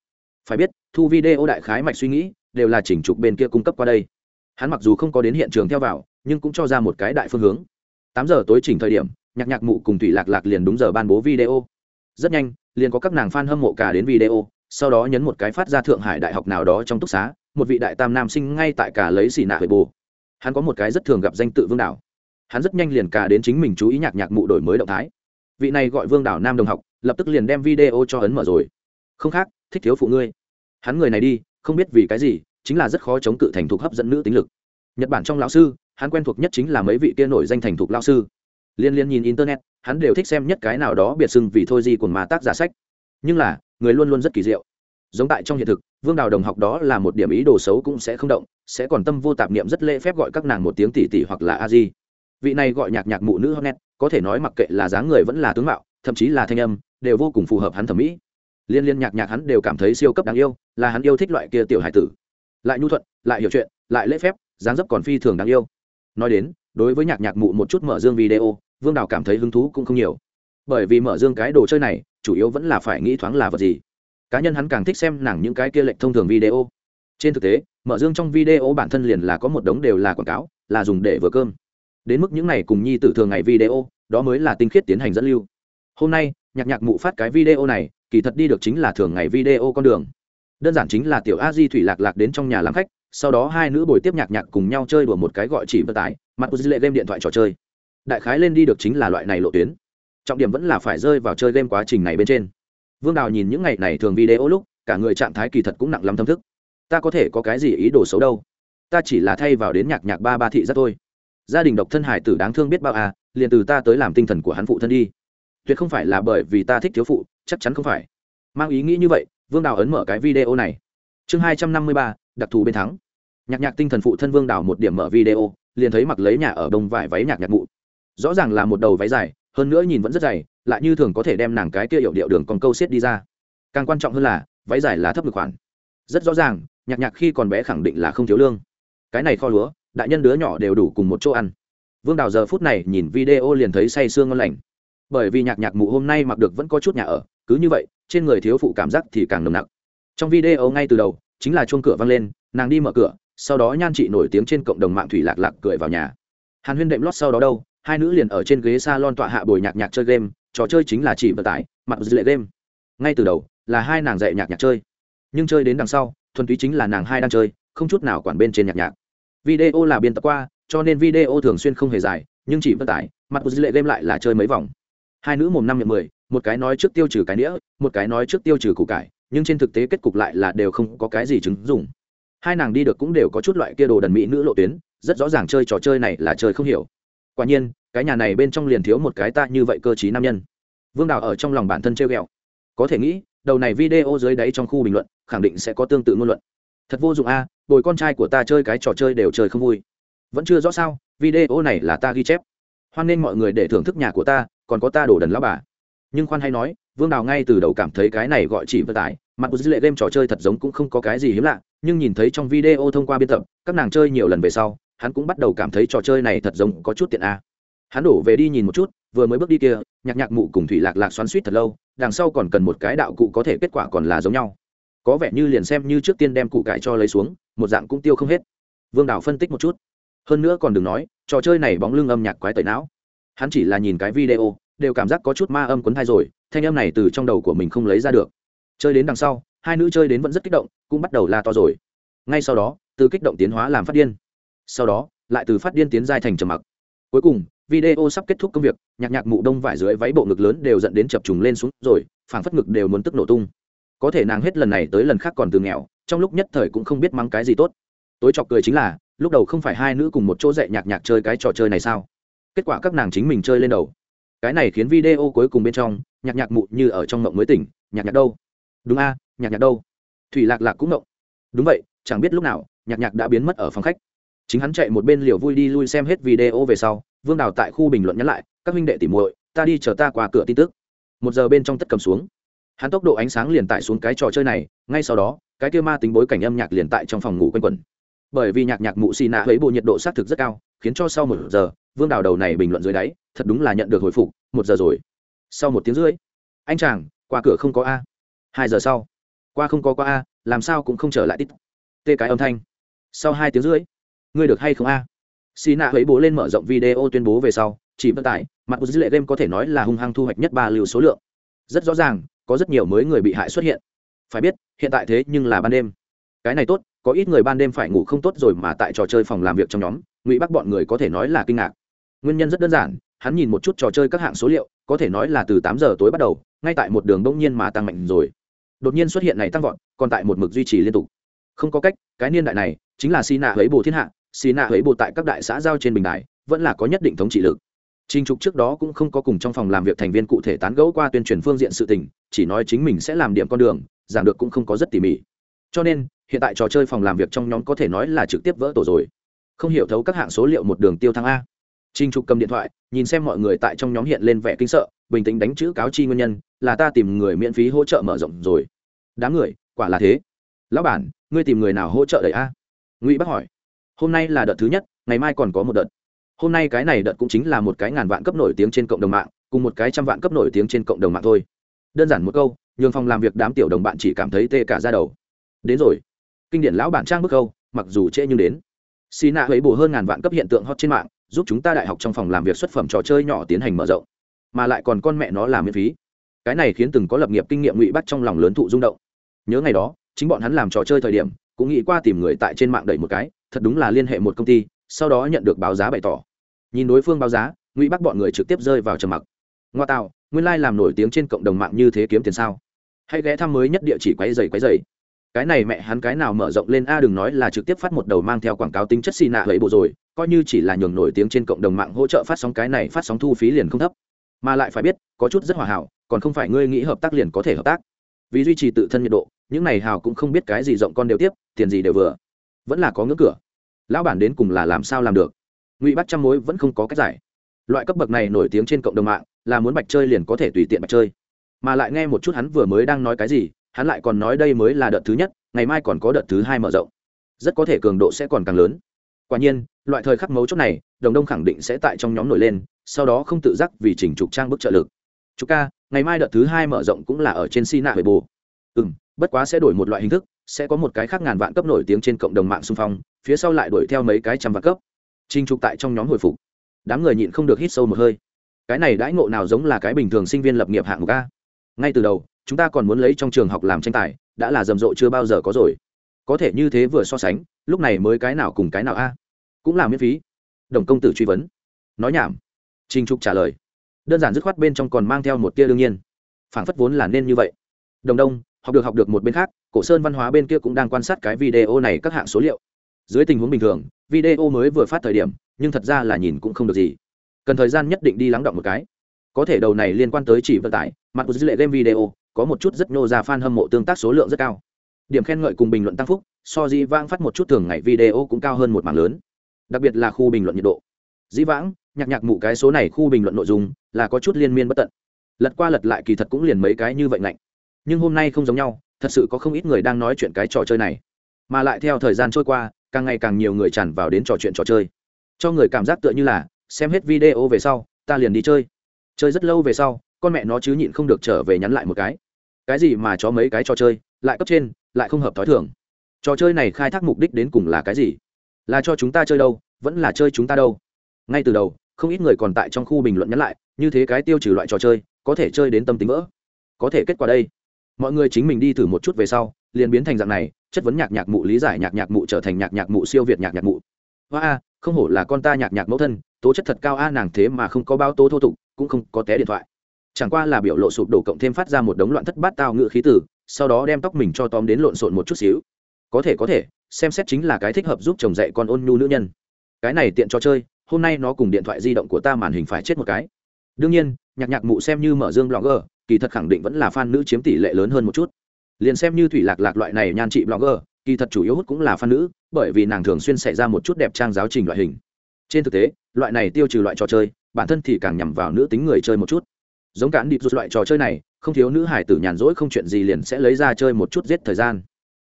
Phải biết, thu video đại khái mạch suy nghĩ, đều là chỉnh trục bên kia cung cấp qua đây. Hắn mặc dù không có đến hiện trường theo vào, nhưng cũng cho ra một cái đại phương hướng. Tám giờ tối chỉnh thời điểm, nhạc nhạc mụ cùng thủy lạc lạc liền đúng giờ ban bố video. Rất nhanh, liền có các nàng fan hâm mộ cả đến video sau đó nhấn một cái phát ra thượng hải đại học nào đó trong túc xá, một vị đại tam nam sinh ngay tại cả lấy xì nạ huệ bồ. Hắn có một cái rất thường gặp danh tự vương đảo. Hắn rất nhanh liền cả đến chính mình chú ý nhạc nhạc mụ đổi mới động thái. Vị này gọi vương đảo nam đồng học, lập tức liền đem video cho ấn mở rồi. Không khác, thích thiếu phụ ngươi. Hắn người này đi, không biết vì cái gì, chính là rất khó chống cự thành thục hấp dẫn nữ tính lực. Nhật bản trong lão sư, hắn quen thuộc nhất chính là mấy vị kia nổi danh thành thục lão sư. Liên liên nhìn internet, hắn đều thích xem nhất cái nào đó biệt xưng vì thôi gì của mà tác giả sách. Nhưng là người luôn luôn rất kỳ diệu. Giống tại trong hiện thực, vương đào đồng học đó là một điểm ý đồ xấu cũng sẽ không động, sẽ còn tâm vô tạp niệm rất lễ phép gọi các nàng một tiếng tỷ tỷ hoặc là a di. Vị này gọi nhạc nhạc mụ nữ hot net có thể nói mặc kệ là dáng người vẫn là tướng mạo, thậm chí là thanh âm, đều vô cùng phù hợp hắn thẩm mỹ. Liên liên nhạc nhạc hắn đều cảm thấy siêu cấp đáng yêu, là hắn yêu thích loại kia tiểu hải tử. Lại nhu thuận, lại hiểu chuyện, lại lễ phép, dáng dấp còn phi thường đáng yêu. Nói đến, đối với nhạc nhạc mụ một chút mở dương video, vương đào cảm thấy hứng thú cũng không nhiều. Bởi vì mở dương cái đồ chơi này chủ yếu vẫn là phải nghĩ thoáng là vật gì. Cá nhân hắn càng thích xem nàng những cái kia lệnh thông thường video. Trên thực tế, mở dương trong video bản thân liền là có một đống đều là quảng cáo, là dùng để vừa cơm. Đến mức những này cùng nhi tử thường ngày video, đó mới là tinh khiết tiến hành dẫn lưu. Hôm nay, nhạc nhạc mụ phát cái video này, kỳ thật đi được chính là thường ngày video con đường. Đơn giản chính là tiểu a di thủy lạc lạc đến trong nhà làm khách, sau đó hai nữ bồi tiếp nhạc nhạc cùng nhau chơi đùa một cái gọi chỉ vận tải, mặt của dư lệ game điện thoại trò chơi. Đại khái lên đi được chính là loại này lộ tuyến trọng điểm vẫn là phải rơi vào chơi game quá trình này bên trên. Vương đào nhìn những ngày này thường video lúc, cả người trạng thái kỳ thật cũng nặng lắm thâm thức. Ta có thể có cái gì ý đồ xấu đâu? Ta chỉ là thay vào đến nhạc nhạc ba ba thị rất thôi. Gia đình độc thân hải tử đáng thương biết bao à liền từ ta tới làm tinh thần của hắn phụ thân đi. Tuyệt không phải là bởi vì ta thích thiếu phụ, chắc chắn không phải. Mang ý nghĩ như vậy, vương đào ấn mở cái video này. Chương hai trăm năm mươi ba, đặc thù bên thắng. Nhạc nhạc tinh thần phụ thân vương đào một điểm mở video, liền thấy mặc lấy nhà ở đông vải váy nhạc nhạc mụ. Rõ ràng là một đầu váy dài hơn nữa nhìn vẫn rất dày, lại như thường có thể đem nàng cái kia hiệu điệu đường còn câu xiết đi ra. Càng quan trọng hơn là, váy dài là thấp ngực khoản. Rất rõ ràng, nhạc nhạc khi còn bé khẳng định là không thiếu lương. Cái này kho lúa, đại nhân đứa nhỏ đều đủ cùng một chỗ ăn. Vương đào giờ phút này nhìn video liền thấy say sương ngon lành. Bởi vì nhạc nhạc mụ hôm nay mặc được vẫn có chút nhà ở, cứ như vậy, trên người thiếu phụ cảm giác thì càng nồng nặc. Trong video ngay từ đầu, chính là chuông cửa vang lên, nàng đi mở cửa, sau đó nhan chị nổi tiếng trên cộng đồng mạng thủy lạc lạc cười vào nhà. Hàn huyên đệm lót sau đó đâu hai nữ liền ở trên ghế s a lon tọa hạ bồi nhạc nhạc chơi game, trò chơi chính là chỉ vận tải, mặc dư lệ game. Ngay từ đầu, là hai nàng dạy nhạc nhạc chơi. Nhưng chơi đến đằng sau, thuần túy chính là nàng hai đang chơi, không chút nào quản bên trên nhạc nhạc. Video là biên tập qua, cho nên video thường xuyên không hề dài, nhưng chỉ vận tải mặt dư lệ game lại là chơi mấy vòng. Hai nữ mồm năm miệng mười, một cái nói trước tiêu trừ cái nĩa, một cái nói trước tiêu trừ củ cải, nhưng trên thực tế kết cục lại là đều không có cái gì chứng dùng hai nàng đi được cũng đều có chút loại kia đồ đần mỹ nữ lộ tuyến, rất rõ ràng chơi trò chơi này là chơi không hiểu quả nhiên cái nhà này bên trong liền thiếu một cái ta như vậy cơ chí nam nhân. Vương đào ở trong lòng bản thân treo ghẹo. Có thể nghĩ đầu này video dưới đáy trong khu bình luận khẳng định sẽ có tương tự ngôn luận. Thật vô dụng a à, bồi con trai của ta chơi cái trò chơi đều chơi không vui. Vẫn chưa rõ sao video này là ta ghi chép. Hoan nên mọi người để thưởng thức nhà của ta còn có ta đổ đần lão bà. Nhưng khoan hay nói vương đào ngay từ đầu cảm thấy cái này gọi chỉ vận tải mặt của dư lệ game trò chơi thật giống cũng không có cái gì hiếm lạ nhưng nhìn thấy trong video thông qua biên tập các nàng chơi nhiều lần về sau hắn cũng bắt đầu cảm thấy trò chơi này thật giống có chút tiện a. Hắn đổ về đi nhìn một chút, vừa mới bước đi kia, nhạc nhạc mụ cùng thủy lạc lạc xoắn suýt thật lâu, đằng sau còn cần một cái đạo cụ có thể kết quả còn là giống nhau. Có vẻ như liền xem như trước tiên đem cụ cải cho lấy xuống, một dạng cũng tiêu không hết. Vương đào phân tích một chút. Hơn nữa còn đừng nói, trò chơi này bóng lưng âm nhạc quái tẩy não. Hắn chỉ là nhìn cái video, đều cảm giác có chút ma âm cuốn thai rồi, thanh âm này từ trong đầu của mình không lấy ra được. Chơi đến đằng sau, hai nữ chơi đến vẫn rất kích động, cũng bắt đầu la to rồi. Ngay sau đó, từ kích động tiến hóa làm phát điên sau đó, lại từ phát điên tiến giai thành trầm mặc. Cuối cùng, video sắp kết thúc công việc, nhạc nhạc mụ đông vải dưới váy bộ ngực lớn đều dẫn đến chập trùng lên xuống rồi, phảng phất ngực đều muốn tức nổ tung. Có thể nàng hết lần này tới lần khác còn từ nghèo, trong lúc nhất thời cũng không biết mắng cái gì tốt. Tối chọc cười chính là, lúc đầu không phải hai nữ cùng một chỗ dạy nhạc nhạc chơi cái trò chơi này sao? Kết quả các nàng chính mình chơi lên đầu. Cái này khiến video cuối cùng bên trong, nhạc nhạc mụ như ở trong mộng mới tỉnh, nhạc nhạc đâu? Đúng a, nhạc nhạc đâu? Thủy lạc lạc cũng mộng. Đúng vậy, chẳng biết lúc nào, nhạc nhạc đã biến mất ở phòng khách chính hắn chạy một bên liều vui đi lui xem hết video về sau, vương đào tại khu bình luận nhắn lại, các huynh đệ tỉ muội, ta đi chờ ta qua cửa tin tức. Một giờ bên trong tất cầm xuống. Hắn tốc độ ánh sáng liền tại xuống cái trò chơi này, ngay sau đó, cái kia ma tính bối cảnh âm nhạc liền tại trong phòng ngủ quanh quẩn. Bởi vì nhạc nhạc mụ xì nạ lấy bộ nhiệt độ xác thực rất cao, khiến cho sau một giờ, vương đào đầu này bình luận dưới đáy, thật đúng là nhận được hồi phục, một giờ rồi. Sau một tiếng rưỡi, anh chàng, qua cửa không có a. Hai giờ sau, qua không có qua a, làm sao cũng không trở lại tít. Tê cái âm thanh. Sau hai tiếng rưỡi ngươi được hay không a? Xì nạ lấy bố lên mở rộng video tuyên bố về sau, chỉ vận tải mặt của dữ lệ game có thể nói là hung hăng thu hoạch nhất ba lưu số lượng. Rất rõ ràng, có rất nhiều mới người bị hại xuất hiện. Phải biết, hiện tại thế nhưng là ban đêm. Cái này tốt, có ít người ban đêm phải ngủ không tốt rồi mà tại trò chơi phòng làm việc trong nhóm, ngụy bắt bọn người có thể nói là kinh ngạc. Nguyên nhân rất đơn giản, hắn nhìn một chút trò chơi các hạng số liệu, có thể nói là từ tám giờ tối bắt đầu, ngay tại một đường đông nhiên mà tăng mạnh rồi. Đột nhiên xuất hiện này tăng vọt, còn tại một mực duy trì liên tục. Không có cách, cái niên đại này, chính là xi nạ lấy bồ thiên hạ xì nạ ấy bộ tại các đại xã giao trên bình đài vẫn là có nhất định thống trị lực Trình Trục trước đó cũng không có cùng trong phòng làm việc thành viên cụ thể tán gẫu qua tuyên truyền phương diện sự tình, chỉ nói chính mình sẽ làm điểm con đường, giảng được cũng không có rất tỉ mỉ. Cho nên, hiện tại trò chơi phòng làm việc trong nhóm có thể nói là trực tiếp vỡ tổ rồi. Không hiểu thấu các hạng số liệu một đường tiêu thăng a. Trình Trục cầm điện thoại, nhìn xem mọi người tại trong nhóm hiện lên vẻ kinh sợ, bình tĩnh đánh chữ cáo chi nguyên nhân, là ta tìm người miễn phí hỗ trợ mở rộng rồi. Đám người, quả là thế. Lão bản, ngươi tìm người nào hỗ trợ đấy a? Ngụy Bác hỏi. Hôm nay là đợt thứ nhất, ngày mai còn có một đợt. Hôm nay cái này đợt cũng chính là một cái ngàn vạn cấp nổi tiếng trên cộng đồng mạng cùng một cái trăm vạn cấp nổi tiếng trên cộng đồng mạng thôi. Đơn giản một câu nhường phòng làm việc đám tiểu đồng bạn chỉ cảm thấy tê cả ra đầu. Đến rồi. Kinh điển lão bản trang bức câu mặc dù trễ nhưng đến. Xì nạ ấy bổ hơn ngàn vạn cấp hiện tượng hot trên mạng giúp chúng ta đại học trong phòng làm việc xuất phẩm trò chơi nhỏ tiến hành mở rộng. Mà lại còn con mẹ nó làm miễn phí. Cái này khiến từng có lập nghiệp kinh nghiệm ngụy bắt trong lòng lớn thụ rung động. Nhớ ngày đó chính bọn hắn làm trò chơi thời điểm cũng nghĩ qua tìm người tại trên mạng đẩy một cái thật đúng là liên hệ một công ty, sau đó nhận được báo giá bày tỏ. Nhìn đối phương báo giá, ngụy bắc bọn người trực tiếp rơi vào trầm mặc. Ngoa tạo, nguyên lai、like、làm nổi tiếng trên cộng đồng mạng như thế kiếm tiền sao? Hãy ghé thăm mới nhất địa chỉ quáy dày quáy dày cái này mẹ hắn cái nào mở rộng lên, a à, đừng nói là trực tiếp phát một đầu mang theo quảng cáo tính chất xì nạ lấy bộ rồi, coi như chỉ là nhường nổi tiếng trên cộng đồng mạng hỗ trợ phát sóng cái này, phát sóng thu phí liền không thấp. Mà lại phải biết, có chút rất hòa hảo, còn không phải ngươi nghĩ hợp tác liền có thể hợp tác. Vì duy trì tự thân nhiệt độ, những này hào cũng không biết cái gì rộng con đều tiếp, tiền gì đều vừa vẫn là có ngưỡng cửa. Lão bản đến cùng là làm sao làm được? Ngụy bắt trăm mối vẫn không có cách giải. Loại cấp bậc này nổi tiếng trên cộng đồng mạng, là muốn bạch chơi liền có thể tùy tiện bạch chơi. Mà lại nghe một chút hắn vừa mới đang nói cái gì, hắn lại còn nói đây mới là đợt thứ nhất, ngày mai còn có đợt thứ hai mở rộng. Rất có thể cường độ sẽ còn càng lớn. Quả nhiên, loại thời khắc mấu chốt này, đồng đông khẳng định sẽ tại trong nhóm nổi lên, sau đó không tự giác vì chỉnh trục trang bức trợ lực. Chúng ca, ngày mai đợt thứ hai mở rộng cũng là ở trên si nạ về bù ừ m bất quá sẽ đổi một loại hình thức sẽ có một cái khác ngàn vạn cấp nổi tiếng trên cộng đồng mạng xung phong phía sau lại đuổi theo mấy cái trăm vạn cấp trinh Trục tại trong nhóm hồi phục. Đám người nhịn không được hít sâu một hơi. Cái này đãi ngộ nào giống là cái bình thường sinh viên lập nghiệp hạng mục a. Ngay từ đầu, chúng ta còn muốn lấy trong trường học làm tranh tài, đã là rầm rộ chưa bao giờ có rồi. Có thể như thế vừa so sánh, lúc này mới cái nào cùng cái nào a? Cũng là miễn phí. Đồng công tử truy vấn. Nói nhảm. trinh Trục trả lời. Đơn giản dứt khoát bên trong còn mang theo một tia đương nhiên. Phảng phất vốn là nên như vậy. Đồng Đông, học được học được một bên khác, Cổ Sơn văn hóa bên kia cũng đang quan sát cái video này các hạng số liệu. Dưới tình huống bình thường, video mới vừa phát thời điểm nhưng thật ra là nhìn cũng không được gì. Cần thời gian nhất định đi lắng động một cái. Có thể đầu này liên quan tới chỉ vận tải mặt của dữ lệ game video có một chút rất nô ra fan hâm mộ tương tác số lượng rất cao. Điểm khen ngợi cùng bình luận tăng phúc so di vãng phát một chút thường ngày video cũng cao hơn một mảng lớn. Đặc biệt là khu bình luận nhiệt độ. Dĩ vãng nhạc nhạc mụ cái số này khu bình luận nội dung là có chút liên miên bất tận. Lật qua lật lại kỳ thật cũng liền mấy cái như vậy ngạnh nhưng hôm nay không giống nhau, thật sự có không ít người đang nói chuyện cái trò chơi này. Mà lại theo thời gian trôi qua, càng ngày càng nhiều người tràn vào đến trò chuyện trò chơi. Cho người cảm giác tựa như là xem hết video về sau, ta liền đi chơi. Chơi rất lâu về sau, con mẹ nó chứ nhịn không được trở về nhắn lại một cái. Cái gì mà cho mấy cái trò chơi, lại cấp trên, lại không hợp t h ó i thường. Trò chơi này khai thác mục đích đến cùng là cái gì? Là cho chúng ta chơi đâu, vẫn là chơi chúng ta đâu? Ngay từ đầu, không ít người còn tại trong khu bình luận nhắn lại, như thế cái tiêu trừ loại trò chơi, có thể chơi đến tâm tính vỡ. Có thể kết quả đây mọi người chính mình đi thử một chút về sau, liền biến thành dạng này, chất vấn nhạc nhạc mụ, lý giải nhạc nhạc mụ trở thành nhạc nhạc mụ, siêu việt nhạc nhạc mụ. Hoa a, không hổ là con ta nhạc nhạc mẫu thân, tố chất thật cao a, nàng thế mà không có bao tố thô tục, cũng không có té điện thoại. Chẳng qua là biểu lộ sụp đổ cộng thêm phát ra một đống loạn thất bát tao ngự khí tử sau đó đem tóc mình cho tóm đến lộn xộn một chút xíu. Có thể có thể, xem xét chính là cái thích hợp giúp chồng dạy con ôn nhu nữ nhân. Cái này tiện cho chơi, hôm nay nó cùng điện thoại di động của ta màn hình phải chết một cái. Đương nhiên, nhạc nhạc mụ xem như mở dương blogger kỳ thật khẳng định vẫn là fan nữ chiếm tỷ lệ lớn hơn một chút. Liền xem như thủy lạc lạc loại này nhan trị blogger, kỳ thật chủ yếu hút cũng là fan nữ, bởi vì nàng thường xuyên xảy ra một chút đẹp trang giáo trình loại hình. Trên thực tế, loại này tiêu trừ loại trò chơi, bản thân thì càng nhằm vào nữ tính người chơi một chút. Giống cản điệp rút loại trò chơi này, không thiếu nữ hải tử nhàn rỗi không chuyện gì liền sẽ lấy ra chơi một chút giết thời gian.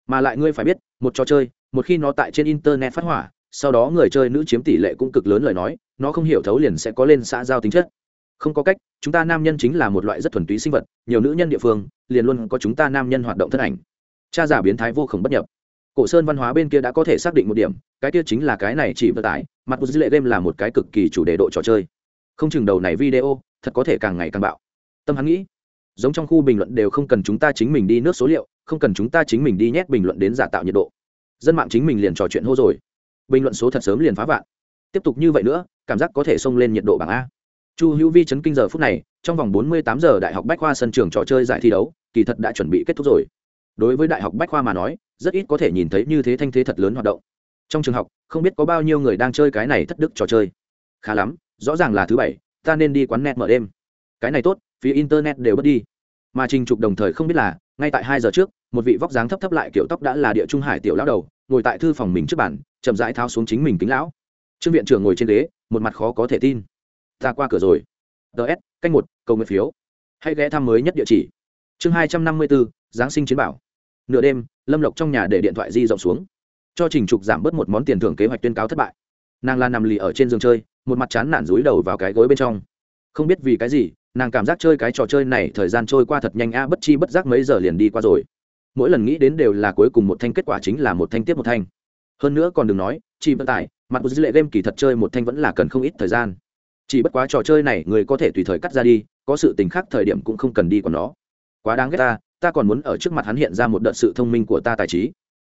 Mà lại ngươi phải biết, một trò chơi, một khi nó tại trên internet phát hỏa, sau đó người chơi nữ chiếm tỷ lệ cũng cực lớn lời nói, nó không hiểu thấu liền sẽ có lên xã giao tính chất không có cách, chúng ta nam nhân chính là một loại rất thuần túy sinh vật, nhiều nữ nhân địa phương, liền luôn có chúng ta nam nhân hoạt động thân ảnh. Cha giả biến thái vô khổng bất nhập. Cổ sơn văn hóa bên kia đã có thể xác định một điểm, cái kia chính là cái này chỉ vận tải, mặt của dữ lệ game là một cái cực kỳ chủ đề độ trò chơi. Không chừng đầu này video, thật có thể càng ngày càng bạo. Tâm hắn nghĩ, giống trong khu bình luận đều không cần chúng ta chính mình đi nước số liệu, không cần chúng ta chính mình đi nhét bình luận đến giả tạo nhiệt độ. Dân mạng chính mình liền trò chuyện hô rồi. Bình luận số thật sớm liền phá vạn. Tiếp tục như vậy nữa, cảm giác có thể xông lên nhiệt độ bảng a chu hữu vi chấn kinh giờ phút này, trong vòng 48 giờ đại học bách khoa sân trường trò chơi giải thi đấu, kỳ thật đã chuẩn bị kết thúc rồi. Đối với đại học bách khoa mà nói, rất ít có thể nhìn thấy như thế thanh thế thật lớn hoạt động. Trong trường học, không biết có bao nhiêu người đang chơi cái này thất đức trò chơi. Khá lắm, rõ ràng là thứ bảy, ta nên đi quán net mở đêm. Cái này tốt, phía internet đều bớt đi. Mà trình trục đồng thời không biết là, ngay tại hai giờ trước, một vị vóc dáng thấp thấp lại kiểu tóc đã là địa trung hải tiểu lão đầu, ngồi tại thư phòng mình trước bàn, chậm rãi tháo xuống chính mình kính lão. Trương viện trưởng ngồi trên ghế, một mặt khó có thể tin ta qua cửa rồi. Ts canh một, cầu nguyện phiếu. Hãy ghé thăm mới nhất địa chỉ. Chương hai trăm năm mươi bốn giáng sinh chiến bảo. Nửa đêm, lâm lộc trong nhà để điện thoại di rộng xuống. Cho trình trục giảm bớt một món tiền thưởng kế hoạch tuyên cáo thất bại. Nàng la nằm lì ở trên giường chơi, một mặt chán nản rúi đầu vào cái gối bên trong. Không biết vì cái gì, nàng cảm giác chơi cái trò chơi này thời gian trôi qua thật nhanh a, bất chi bất giác mấy giờ liền đi qua rồi. Mỗi lần nghĩ đến đều là cuối cùng một thanh, kết quả chính là một thanh tiếp một thanh. Hơn nữa còn đừng nói, chỉ vận tải, mặt của dữ lệ game kỳ thật chơi một thanh vẫn là cần không ít thời gian chỉ bất quá trò chơi này người có thể tùy thời cắt ra đi, có sự tình khác thời điểm cũng không cần đi còn nó. Quá đáng ghét ta ta còn muốn ở trước mặt hắn hiện ra một đợt sự thông minh của ta tài trí.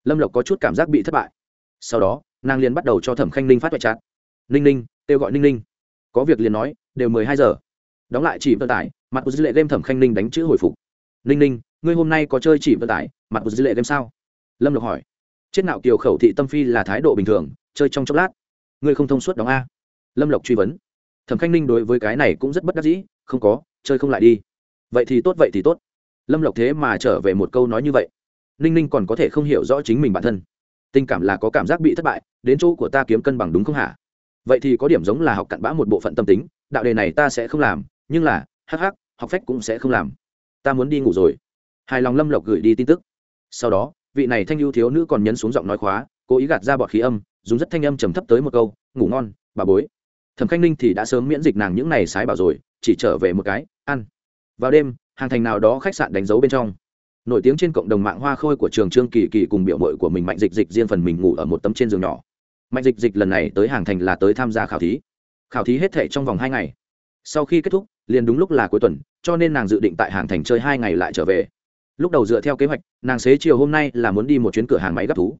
Lâm lộc có chút cảm giác bị thất bại. Sau đó, nàng liền bắt đầu cho thẩm khanh ninh phát vệ chát. Ninh ninh, kêu gọi ninh ninh. Có việc liền nói, đều mười hai giờ. Đóng lại chỉ vận tải, mặt của dư lệ game thẩm khanh ninh đánh chữ hồi phục. Ninh ninh, ngươi hôm nay có chơi chỉ vận tải, mặt của dư lệ game sao? Lâm lộc hỏi. Chết nạo kiều khẩu thị tâm phi là thái độ bình thường, chơi trong chốc lát. Ngươi không thông suốt đóng a. Lâm lộc truy vấn thẩm khanh ninh đối với cái này cũng rất bất đắc dĩ, không có, chơi không lại đi. Vậy thì tốt, vậy thì tốt. Lâm lộc thế mà trở về một câu nói như vậy. Ninh ninh còn có thể không hiểu rõ chính mình bản thân. Tình cảm là có cảm giác bị thất bại, đến chỗ của ta kiếm cân bằng đúng không hả? Vậy thì có điểm giống là học cặn bã một bộ phận tâm tính, đạo đề này ta sẽ không làm, nhưng là, hắc hắc, học phách cũng sẽ không làm. Ta muốn đi ngủ rồi. Hài lòng lâm lộc gửi đi tin tức. Sau đó, vị này thanh ưu thiếu nữ còn nhấn xuống giọng nói khóa, cố ý gạt ra bọt khí âm, dùng rất thanh âm trầm thấp tới một câu, ngủ ngon, bà bối thẩm khanh ninh thì đã sớm miễn dịch nàng những này sái bảo rồi, chỉ trở về một cái, ăn. Vào đêm, hàng thành nào đó khách sạn đánh dấu bên trong. Nổi tiếng trên cộng đồng mạng hoa khôi của trường trương kỳ kỳ cùng biểu mội của mình mạnh dịch dịch riêng phần mình ngủ ở một tấm trên giường nhỏ. Mạnh dịch dịch lần này tới hàng thành là tới tham gia khảo thí. Khảo thí hết thể trong vòng hai ngày. Sau khi kết thúc, liền đúng lúc là cuối tuần, cho nên nàng dự định tại hàng thành chơi hai ngày lại trở về. Lúc đầu dựa theo kế hoạch, nàng xế chiều hôm nay là muốn đi một chuyến cửa hàng máy gấp thú.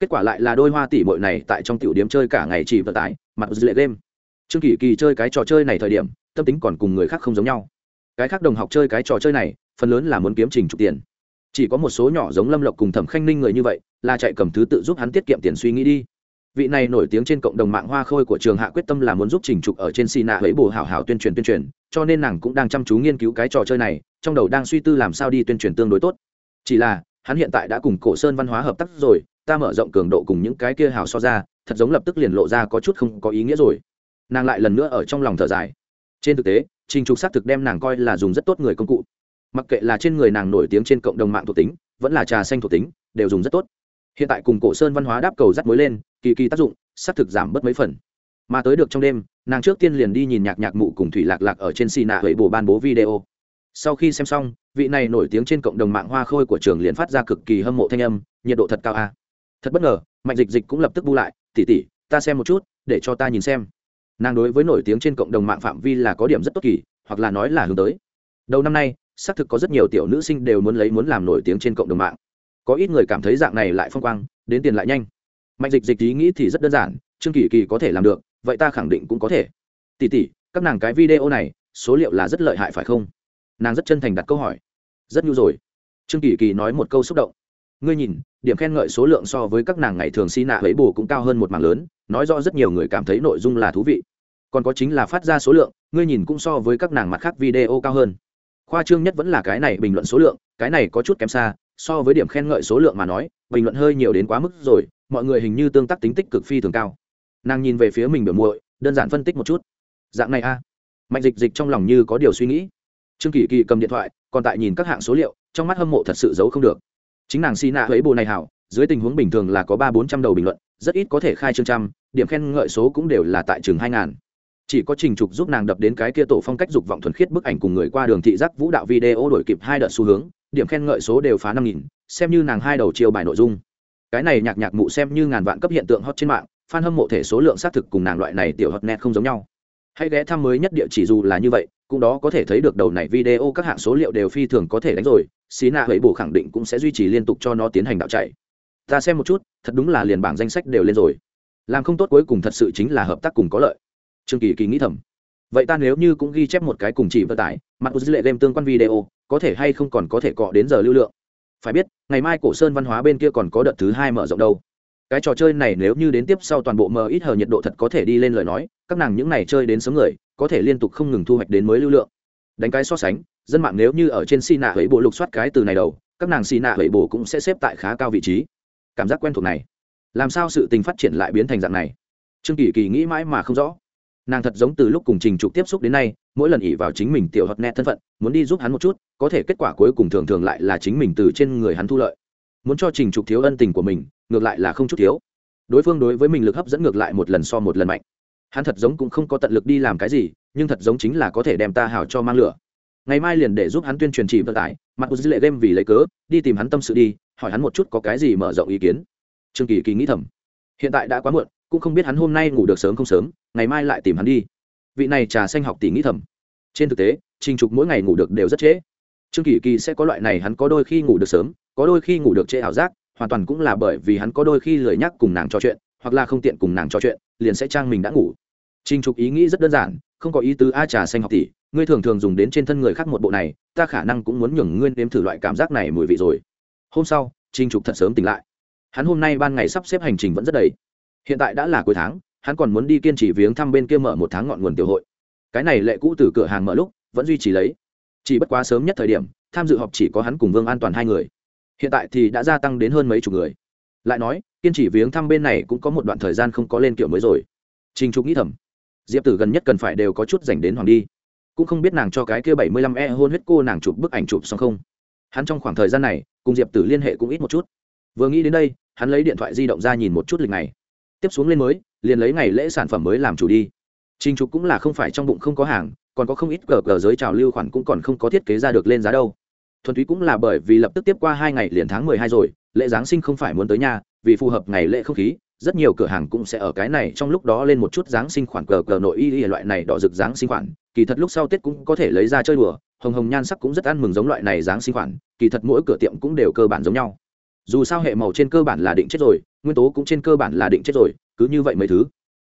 Kết quả lại là đôi hoa tỷ bội này tại trong tiểu điếm chơi cả ngày chỉ vận tải, mặt dư lệ game trương kỳ kỳ chơi cái trò chơi này thời điểm, tâm tính còn cùng người khác không giống nhau. Cái khác đồng học chơi cái trò chơi này, phần lớn là muốn kiếm trình trục tiền. Chỉ có một số nhỏ giống lâm lộc cùng thẩm khanh ninh người như vậy, là chạy cầm thứ tự giúp hắn tiết kiệm tiền suy nghĩ đi. Vị này nổi tiếng trên cộng đồng mạng hoa khôi của trường hạ quyết tâm là muốn giúp trình trục ở trên xì nạ với bồ hảo hảo tuyên truyền tuyên truyền, cho nên nàng cũng đang chăm chú nghiên cứu cái trò chơi này, trong đầu đang suy tư làm sao đi tuyên truyền tương đối tốt. Chỉ là, hắn hiện tại đã cùng cổ sơn văn hóa hợp tác rồi, ta mở rộng cường độ cùng những cái kia hào so ra, thật giống lập tức liền lộ ra có chút không có ý nghĩa rồi nàng lại lần nữa ở trong lòng thở dài. Trên thực tế, trình trục xác thực đem nàng coi là dùng rất tốt người công cụ. Mặc kệ là trên người nàng nổi tiếng trên cộng đồng mạng thuộc tính, vẫn là trà xanh thuộc tính, đều dùng rất tốt. Hiện tại cùng cổ sơn văn hóa đáp cầu rắt mối lên, kỳ kỳ tác dụng, xác thực giảm bớt mấy phần. Mà tới được trong đêm, nàng trước tiên liền đi nhìn nhạc nhạc mụ cùng thủy lạc lạc ở trên xì nạ huệ bồ ban bố video. Sau khi xem xong, vị này nổi tiếng trên cộng đồng mạng hoa khôi của trường liền phát ra cực kỳ hâm mộ thanh âm, nhiệt độ thật cao a. Thật bất ngờ, mạnh dịch dịch cũng lập tức bu lại tỉ tỉ ta xem một chút, để cho ta nhìn xem nàng đối với nổi tiếng trên cộng đồng mạng phạm vi là có điểm rất tốt kỳ, hoặc là nói là hướng tới. Đầu năm nay, xác thực có rất nhiều tiểu nữ sinh đều muốn lấy muốn làm nổi tiếng trên cộng đồng mạng. Có ít người cảm thấy dạng này lại phong quang, đến tiền lại nhanh. Mạnh dịch dịch ý nghĩ thì rất đơn giản, trương kỳ kỳ có thể làm được, vậy ta khẳng định cũng có thể. Tỉ tỉ các nàng cái video này, số liệu là rất lợi hại phải không? Nàng rất chân thành đặt câu hỏi. Rất nhu rồi. Trương kỳ kỳ nói một câu xúc động. Ngươi nhìn, điểm khen ngợi số lượng so với các nàng ngày thường xi nạ lấy bù cũng cao hơn một mảng lớn, nói rõ rất nhiều người cảm thấy nội dung là thú vị còn có chính là phát ra số lượng, ngươi nhìn cũng so với các nàng mặt khác video cao hơn. Khoa trương nhất vẫn là cái này bình luận số lượng, cái này có chút kém xa, so với điểm khen ngợi số lượng mà nói, bình luận hơi nhiều đến quá mức rồi, mọi người hình như tương tác tính tích cực phi thường cao. Nàng nhìn về phía mình biểu muội, đơn giản phân tích một chút. Dạng này a. Mạnh dịch dịch trong lòng như có điều suy nghĩ. Trương kỳ kỳ cầm điện thoại, còn tại nhìn các hạng số liệu, trong mắt hâm mộ thật sự giấu không được. Chính nàng xi nạ ấy bộ này hảo, dưới tình huống bình thường là có ba bốn trăm đầu bình luận, rất ít có thể khai trương trăm, điểm khen ngợi số cũng đều là tại trường hai ngàn chỉ có trình trục giúp nàng đập đến cái kia tổ phong cách dục vọng thuần khiết bức ảnh cùng người qua đường thị giác vũ đạo video đổi kịp hai đợt xu hướng, điểm khen ngợi số đều phá năm nghìn, xem như nàng hai đầu chiều bài nội dung. Cái này nhạc nhạc mụ xem như ngàn vạn cấp hiện tượng hot trên mạng, fan hâm mộ thể số lượng xác thực cùng nàng loại này tiểu hot net không giống nhau. Hãy ghé thăm mới nhất địa chỉ dù là như vậy, cũng đó có thể thấy được đầu này video các hạng số liệu đều phi thường có thể đánh rồi xí nạ hẫy bổ khẳng định cũng sẽ duy trì liên tục cho nó tiến hành đạo chạy. Ta xem một chút, thật đúng là liền bảng danh sách đều lên rồi. Làm không tốt cuối cùng thật sự chính là hợp tác cùng có lợi trương kỳ kỳ nghĩ thầm. Vậy ta nếu như cũng ghi chép một cái cùng chỉ vận tải, mặt dữ lệ đem tương quan video, có thể hay không còn có thể cọ đến giờ lưu lượng? Phải biết, ngày mai cổ sơn văn hóa bên kia còn có đợt thứ hai mở rộng đâu. Cái trò chơi này nếu như đến tiếp sau toàn bộ mờ ít hờ nhiệt độ thật có thể đi lên lời nói, các nàng những này chơi đến sớm người, có thể liên tục không ngừng thu hoạch đến mới lưu lượng. Đánh cái so sánh, dân mạng nếu như ở trên xi nạ hẫy bộ lục soát cái từ này đầu, các nàng xi nạ hẫy bộ cũng sẽ xếp tại khá cao vị trí. Cảm giác quen thuộc này. Làm sao sự tình phát triển lại biến thành dạng này? Trương kỳ kỳ nghĩ mãi mà không rõ nàng thật giống từ lúc cùng trình trục tiếp xúc đến nay, mỗi lần ỉ vào chính mình tiểu hoạt nét thân phận, muốn đi giúp hắn một chút, có thể kết quả cuối cùng thường thường lại là chính mình từ trên người hắn thu lợi. Muốn cho trình trục thiếu ân tình của mình, ngược lại là không chút thiếu. Đối phương đối với mình lực hấp dẫn ngược lại một lần so một lần mạnh. Hắn thật giống cũng không có tận lực đi làm cái gì, nhưng thật giống chính là có thể đem ta hào cho mang lửa. Ngày mai liền để giúp hắn tuyên truyền chỉ vận tải, mặt dư lệ game vì lấy cớ, đi tìm hắn tâm sự đi, hỏi hắn một chút có cái gì mở rộng ý kiến. Trương kỳ kỳ nghĩ thầm. Hiện tại đã quá muộn cũng không biết hắn hôm nay ngủ được sớm không sớm, ngày mai lại tìm hắn đi. Vị này trà xanh học tỷ nghĩ thầm. Trên thực tế, trình trục mỗi ngày ngủ được đều rất trễ. Trương kỳ kỳ sẽ có loại này hắn có đôi khi ngủ được sớm, có đôi khi ngủ được trễ ảo giác, hoàn toàn cũng là bởi vì hắn có đôi khi lười nhắc cùng nàng trò chuyện, hoặc là không tiện cùng nàng trò chuyện, liền sẽ trang mình đã ngủ. Trình trục ý nghĩ rất đơn giản, không có ý tứ a trà xanh học tỷ, ngươi thường thường dùng đến trên thân người khác một bộ này, ta khả năng cũng muốn nhường ngươi nếm thử loại cảm giác này mùi vị rồi. Hôm sau, trình trục thật sớm tỉnh lại. Hắn hôm nay ban ngày sắp xếp hành trình vẫn rất đầy hiện tại đã là cuối tháng, hắn còn muốn đi kiên trì viếng thăm bên kia mở một tháng ngọn nguồn tiểu hội. Cái này lệ cũ từ cửa hàng mở lúc, vẫn duy trì lấy. Chỉ bất quá sớm nhất thời điểm, tham dự họp chỉ có hắn cùng vương an toàn hai người. Hiện tại thì đã gia tăng đến hơn mấy chục người. Lại nói, kiên trì viếng thăm bên này cũng có một đoạn thời gian không có lên kiểu mới rồi. Trình trục nghĩ thầm, diệp tử gần nhất cần phải đều có chút dành đến hoàng đi. Cũng không biết nàng cho cái kia bảy mươi lăm e hôn huyết cô nàng chụp bức ảnh chụp xong không. Hắn trong khoảng thời gian này, cùng diệp tử liên hệ cũng ít một chút. Vừa nghĩ đến đây, hắn lấy điện thoại di động ra nhìn một chút lịch này tiếp xuống lên mới, liền lấy ngày lễ sản phẩm mới làm chủ đi. Trình trục cũng là không phải trong bụng không có hàng, còn có không ít cờ cờ giới trào lưu khoản cũng còn không có thiết kế ra được lên giá đâu. Thuần túy cũng là bởi vì lập tức tiếp qua hai ngày liền tháng mười hai rồi, lễ giáng sinh không phải muốn tới nhà, vì phù hợp ngày lễ không khí, rất nhiều cửa hàng cũng sẽ ở cái này trong lúc đó lên một chút giáng sinh khoản cờ cờ nội y y loại này đỏ rực giáng sinh khoản, kỳ thật lúc sau tết cũng có thể lấy ra chơi đùa, hồng hồng nhan sắc cũng rất ăn mừng giống loại này giáng sinh khoản, kỳ thật mỗi cửa tiệm cũng đều cơ bản giống nhau. Dù sao hệ màu trên cơ bản là định chết rồi nguyên tố cũng trên cơ bản là định chết rồi, cứ như vậy mấy thứ.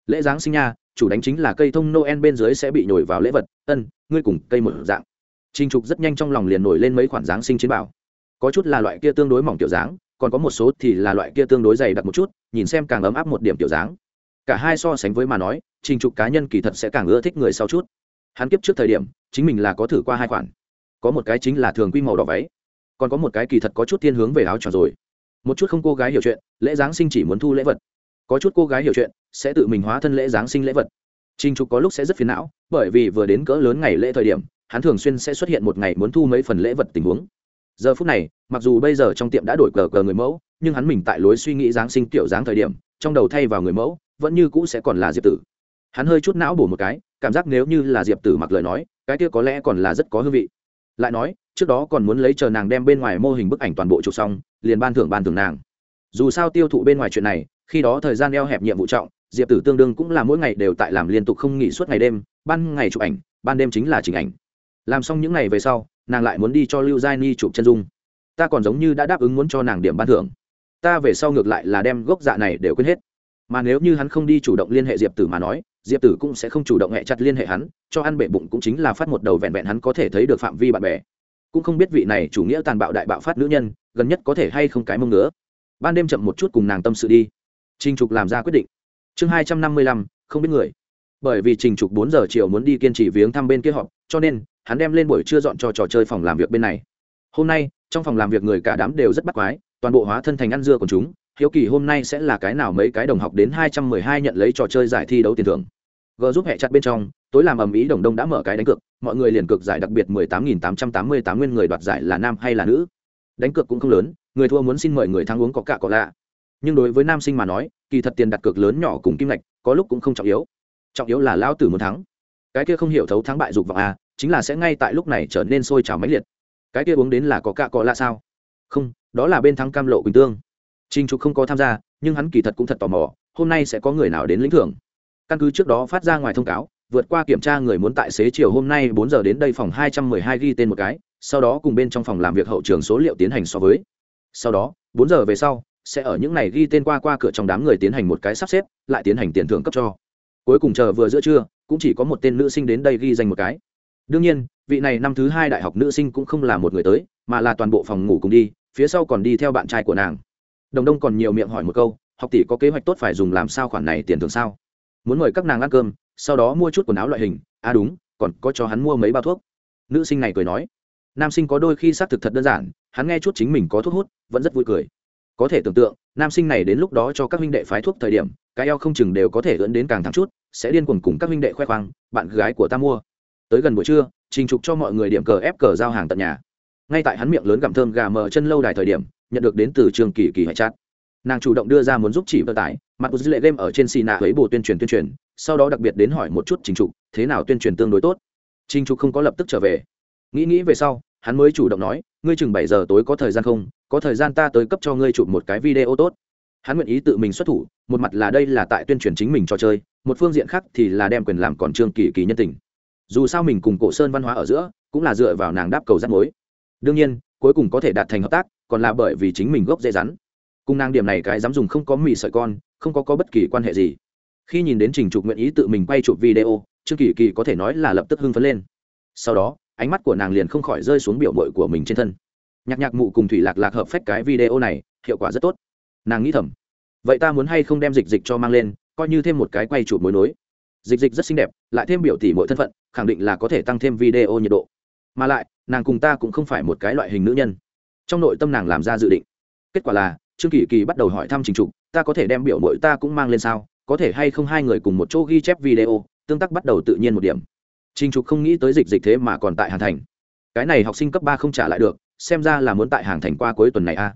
Lễ giáng sinh nha, chủ đánh chính là cây thông noel bên dưới sẽ bị nhồi vào lễ vật, ân, ngươi cùng cây một dạng. Trinh trục rất nhanh trong lòng liền nổi lên mấy khoản giáng sinh chiến bảo. Có chút là loại kia tương đối mỏng kiểu dáng, còn có một số thì là loại kia tương đối dày đặc một chút, nhìn xem càng ấm áp một điểm kiểu dáng. Cả hai so sánh với mà nói, trình trục cá nhân kỳ thật sẽ càng ưa thích người sau chút. Hắn kiếp trước thời điểm, chính mình là có thử qua hai khoản. Có một cái chính là thường quy màu đỏ váy, còn có một cái kỳ thật có chút thiên hướng về áo tròn rồi một chút không cô gái hiểu chuyện lễ giáng sinh chỉ muốn thu lễ vật có chút cô gái hiểu chuyện sẽ tự mình hóa thân lễ giáng sinh lễ vật Trình Trục có lúc sẽ rất phiền não, bởi vì vừa đến cỡ lớn ngày lễ thời điểm, hắn thường xuyên sẽ xuất hiện một ngày muốn thu mấy phần lễ vật tình huống. Giờ phút này, mặc dù bây giờ trong tiệm đã đổi cờ cờ người mẫu, nhưng hắn mình tại lối suy nghĩ giáng sinh tiểu dáng thời điểm, trong đầu thay vào người mẫu, vẫn như cũ sẽ còn là Diệp Tử. Hắn hơi chút não bổ một cái, cảm giác nếu như là Diệp Tử mặc lời nói, cái kia có lẽ còn là rất có hương vị. Lại nói, trước đó còn muốn lấy chờ nàng đem bên ngoài mô hình bức ảnh toàn bộ chụp xong, liền ban thưởng ban thưởng nàng. Dù sao tiêu thụ bên ngoài chuyện này, khi đó thời gian eo hẹp nhiệm vụ trọng, diệp tử tương đương cũng là mỗi ngày đều tại làm liên tục không nghỉ suốt ngày đêm ban ngày chụp ảnh ban đêm chính là chỉnh ảnh. Làm xong những ngày về sau nàng lại muốn đi cho lưu giai ni chụp chân dung. Ta còn giống như đã đáp ứng muốn cho nàng điểm ban thưởng. Ta về sau ngược lại là đem gốc dạ này đều quên hết. Mà nếu như hắn không đi chủ động liên hệ diệp tử mà nói diệp tử cũng sẽ không chủ động hẹ chặt liên hệ hắn, cho ăn bệ bụng cũng chính là phát một đầu vẹn vẹn hắn có thể thấy được phạm vi bạn bè. Cũng không biết vị này chủ nghĩa tàn bạo đại bạo phát nữ nhân, gần nhất có thể hay không cái mông nữa ban đêm chậm một chút cùng nàng tâm sự đi. Trình trục làm ra quyết định. Chương hai trăm năm mươi lăm, không biết người. Bởi vì trình trục bốn giờ chiều muốn đi kiên trì viếng thăm bên kia họp, cho nên, hắn đem lên buổi trưa dọn cho trò chơi phòng làm việc bên này. Hôm nay, trong phòng làm việc người cả đám đều rất bắt quái, toàn bộ hóa thân thành ăn dưa của chúng hiếu kỳ hôm nay sẽ là cái nào mấy cái đồng học đến hai trăm mười hai nhận lấy trò chơi giải thi đấu tiền thưởng. G giúp hẹ chặt bên trong, tối làm ầm ĩ đồng đông đã mở cái đánh cược, mọi người liền cược giải đặc biệt mười tám nghìn tám trăm tám mươi tám nguyên người đoạt giải là nam hay là nữ. Đánh cược cũng không lớn, người thua muốn xin mời người thắng uống có cả có lạ. Nhưng đối với nam sinh mà nói, kỳ thật tiền đặt cược lớn nhỏ cùng kim ngạch, có lúc cũng không trọng yếu. Trọng yếu là lao tử muốn thắng. Cái kia không hiểu thấu thắng bại dục vọng à chính là sẽ ngay tại lúc này trở nên sôi trào mãnh liệt. Cái kia uống đến là có cạ có lạ sao? Không, đó là bên thắng cam lộ quỳnh tương. Trình trục không có tham gia, nhưng hắn kỳ thật cũng thật tò mò, hôm nay sẽ có người nào đến lĩnh thưởng. Căn cứ trước đó phát ra ngoài thông cáo, vượt qua kiểm tra người muốn tại xế chiều hôm nay bốn giờ đến đây phòng hai trăm mười hai ghi tên một cái, sau đó cùng bên trong phòng làm việc hậu trường số liệu tiến hành so với. Sau đó, bốn giờ về sau, sẽ ở những này ghi tên qua qua cửa trong đám người tiến hành một cái sắp xếp, lại tiến hành tiền thưởng cấp cho. Cuối cùng chờ vừa giữa trưa, cũng chỉ có một tên nữ sinh đến đây ghi danh một cái. Đương nhiên, vị này năm thứ hai đại học nữ sinh cũng không là một người tới, mà là toàn bộ phòng ngủ cùng đi, phía sau còn đi theo bạn trai của nàng đồng đông còn nhiều miệng hỏi một câu, học tỷ có kế hoạch tốt phải dùng làm sao khoản này tiền thường sao? Muốn mời các nàng ăn cơm, sau đó mua chút quần áo loại hình. À đúng, còn có cho hắn mua mấy bao thuốc. Nữ sinh này cười nói. Nam sinh có đôi khi xác thực thật đơn giản, hắn nghe chút chính mình có thuốc hút, vẫn rất vui cười. Có thể tưởng tượng, nam sinh này đến lúc đó cho các huynh đệ phái thuốc thời điểm, cái eo không chừng đều có thể ưỡn đến càng thắng chút, sẽ điên cuồng cùng các huynh đệ khoe khoang, bạn gái của ta mua. Tới gần buổi trưa, trình trục cho mọi người điểm cờ ép cờ giao hàng tận nhà. Ngay tại hắn miệng lớn gặm thơm gà mờ chân lâu đài thời điểm nhận được đến từ trường kỳ kỳ hải chát nàng chủ động đưa ra muốn giúp chỉ vận tải mặt của dư lệ game ở trên xì nạ ấy bù tuyên truyền tuyên truyền, sau đó đặc biệt đến hỏi một chút trình trục, thế nào tuyên truyền tương đối tốt. Trình trục không có lập tức trở về. Nghĩ nghĩ về sau, hắn mới chủ động nói, ngươi chừng bảy giờ tối có thời gian không? Có thời gian ta tới cấp cho ngươi chụp một cái video tốt. Hắn nguyện ý tự mình xuất thủ, một mặt là đây là tại tuyên truyền chính mình trò chơi, một phương diện khác thì là đem quyền làm còn trương kỳ kỳ nhân tình. Dù sao mình cùng cổ sơn văn hóa ở giữa, cũng là dựa vào nàng đáp cầu rắt mối. Đương nhiên, cuối cùng có thể đạt thành hợp tác còn là bởi vì chính mình gốc dễ rắn. Cùng nàng điểm này cái dám dùng không có mì sợi con, không có có bất kỳ quan hệ gì. Khi nhìn đến trình trục nguyện ý tự mình quay chụp video, trương kỳ kỳ có thể nói là lập tức hưng phấn lên. Sau đó, ánh mắt của nàng liền không khỏi rơi xuống biểu mội của mình trên thân. Nhạc nhạc mụ cùng thủy lạc lạc hợp phách cái video này, hiệu quả rất tốt. Nàng nghĩ thầm, vậy ta muốn hay không đem dịch dịch cho mang lên, coi như thêm một cái quay chụp mối nối. Dịch dịch rất xinh đẹp, lại thêm biểu tỷ mỗi thân phận, khẳng định là có thể tăng thêm video nhiệt độ. Mà lại, nàng cùng ta cũng không phải một cái loại hình nữ nhân trong nội tâm nàng làm ra dự định. Kết quả là, trương kỳ kỳ bắt đầu hỏi thăm trình trục, ta có thể đem biểu mội ta cũng mang lên sao? Có thể hay không hai người cùng một chỗ ghi chép video, tương tác bắt đầu tự nhiên một điểm. Trình trục không nghĩ tới dịch dịch thế mà còn tại hàn thành. Cái này học sinh cấp ba không trả lại được, xem ra là muốn tại hàng thành qua cuối tuần này a à.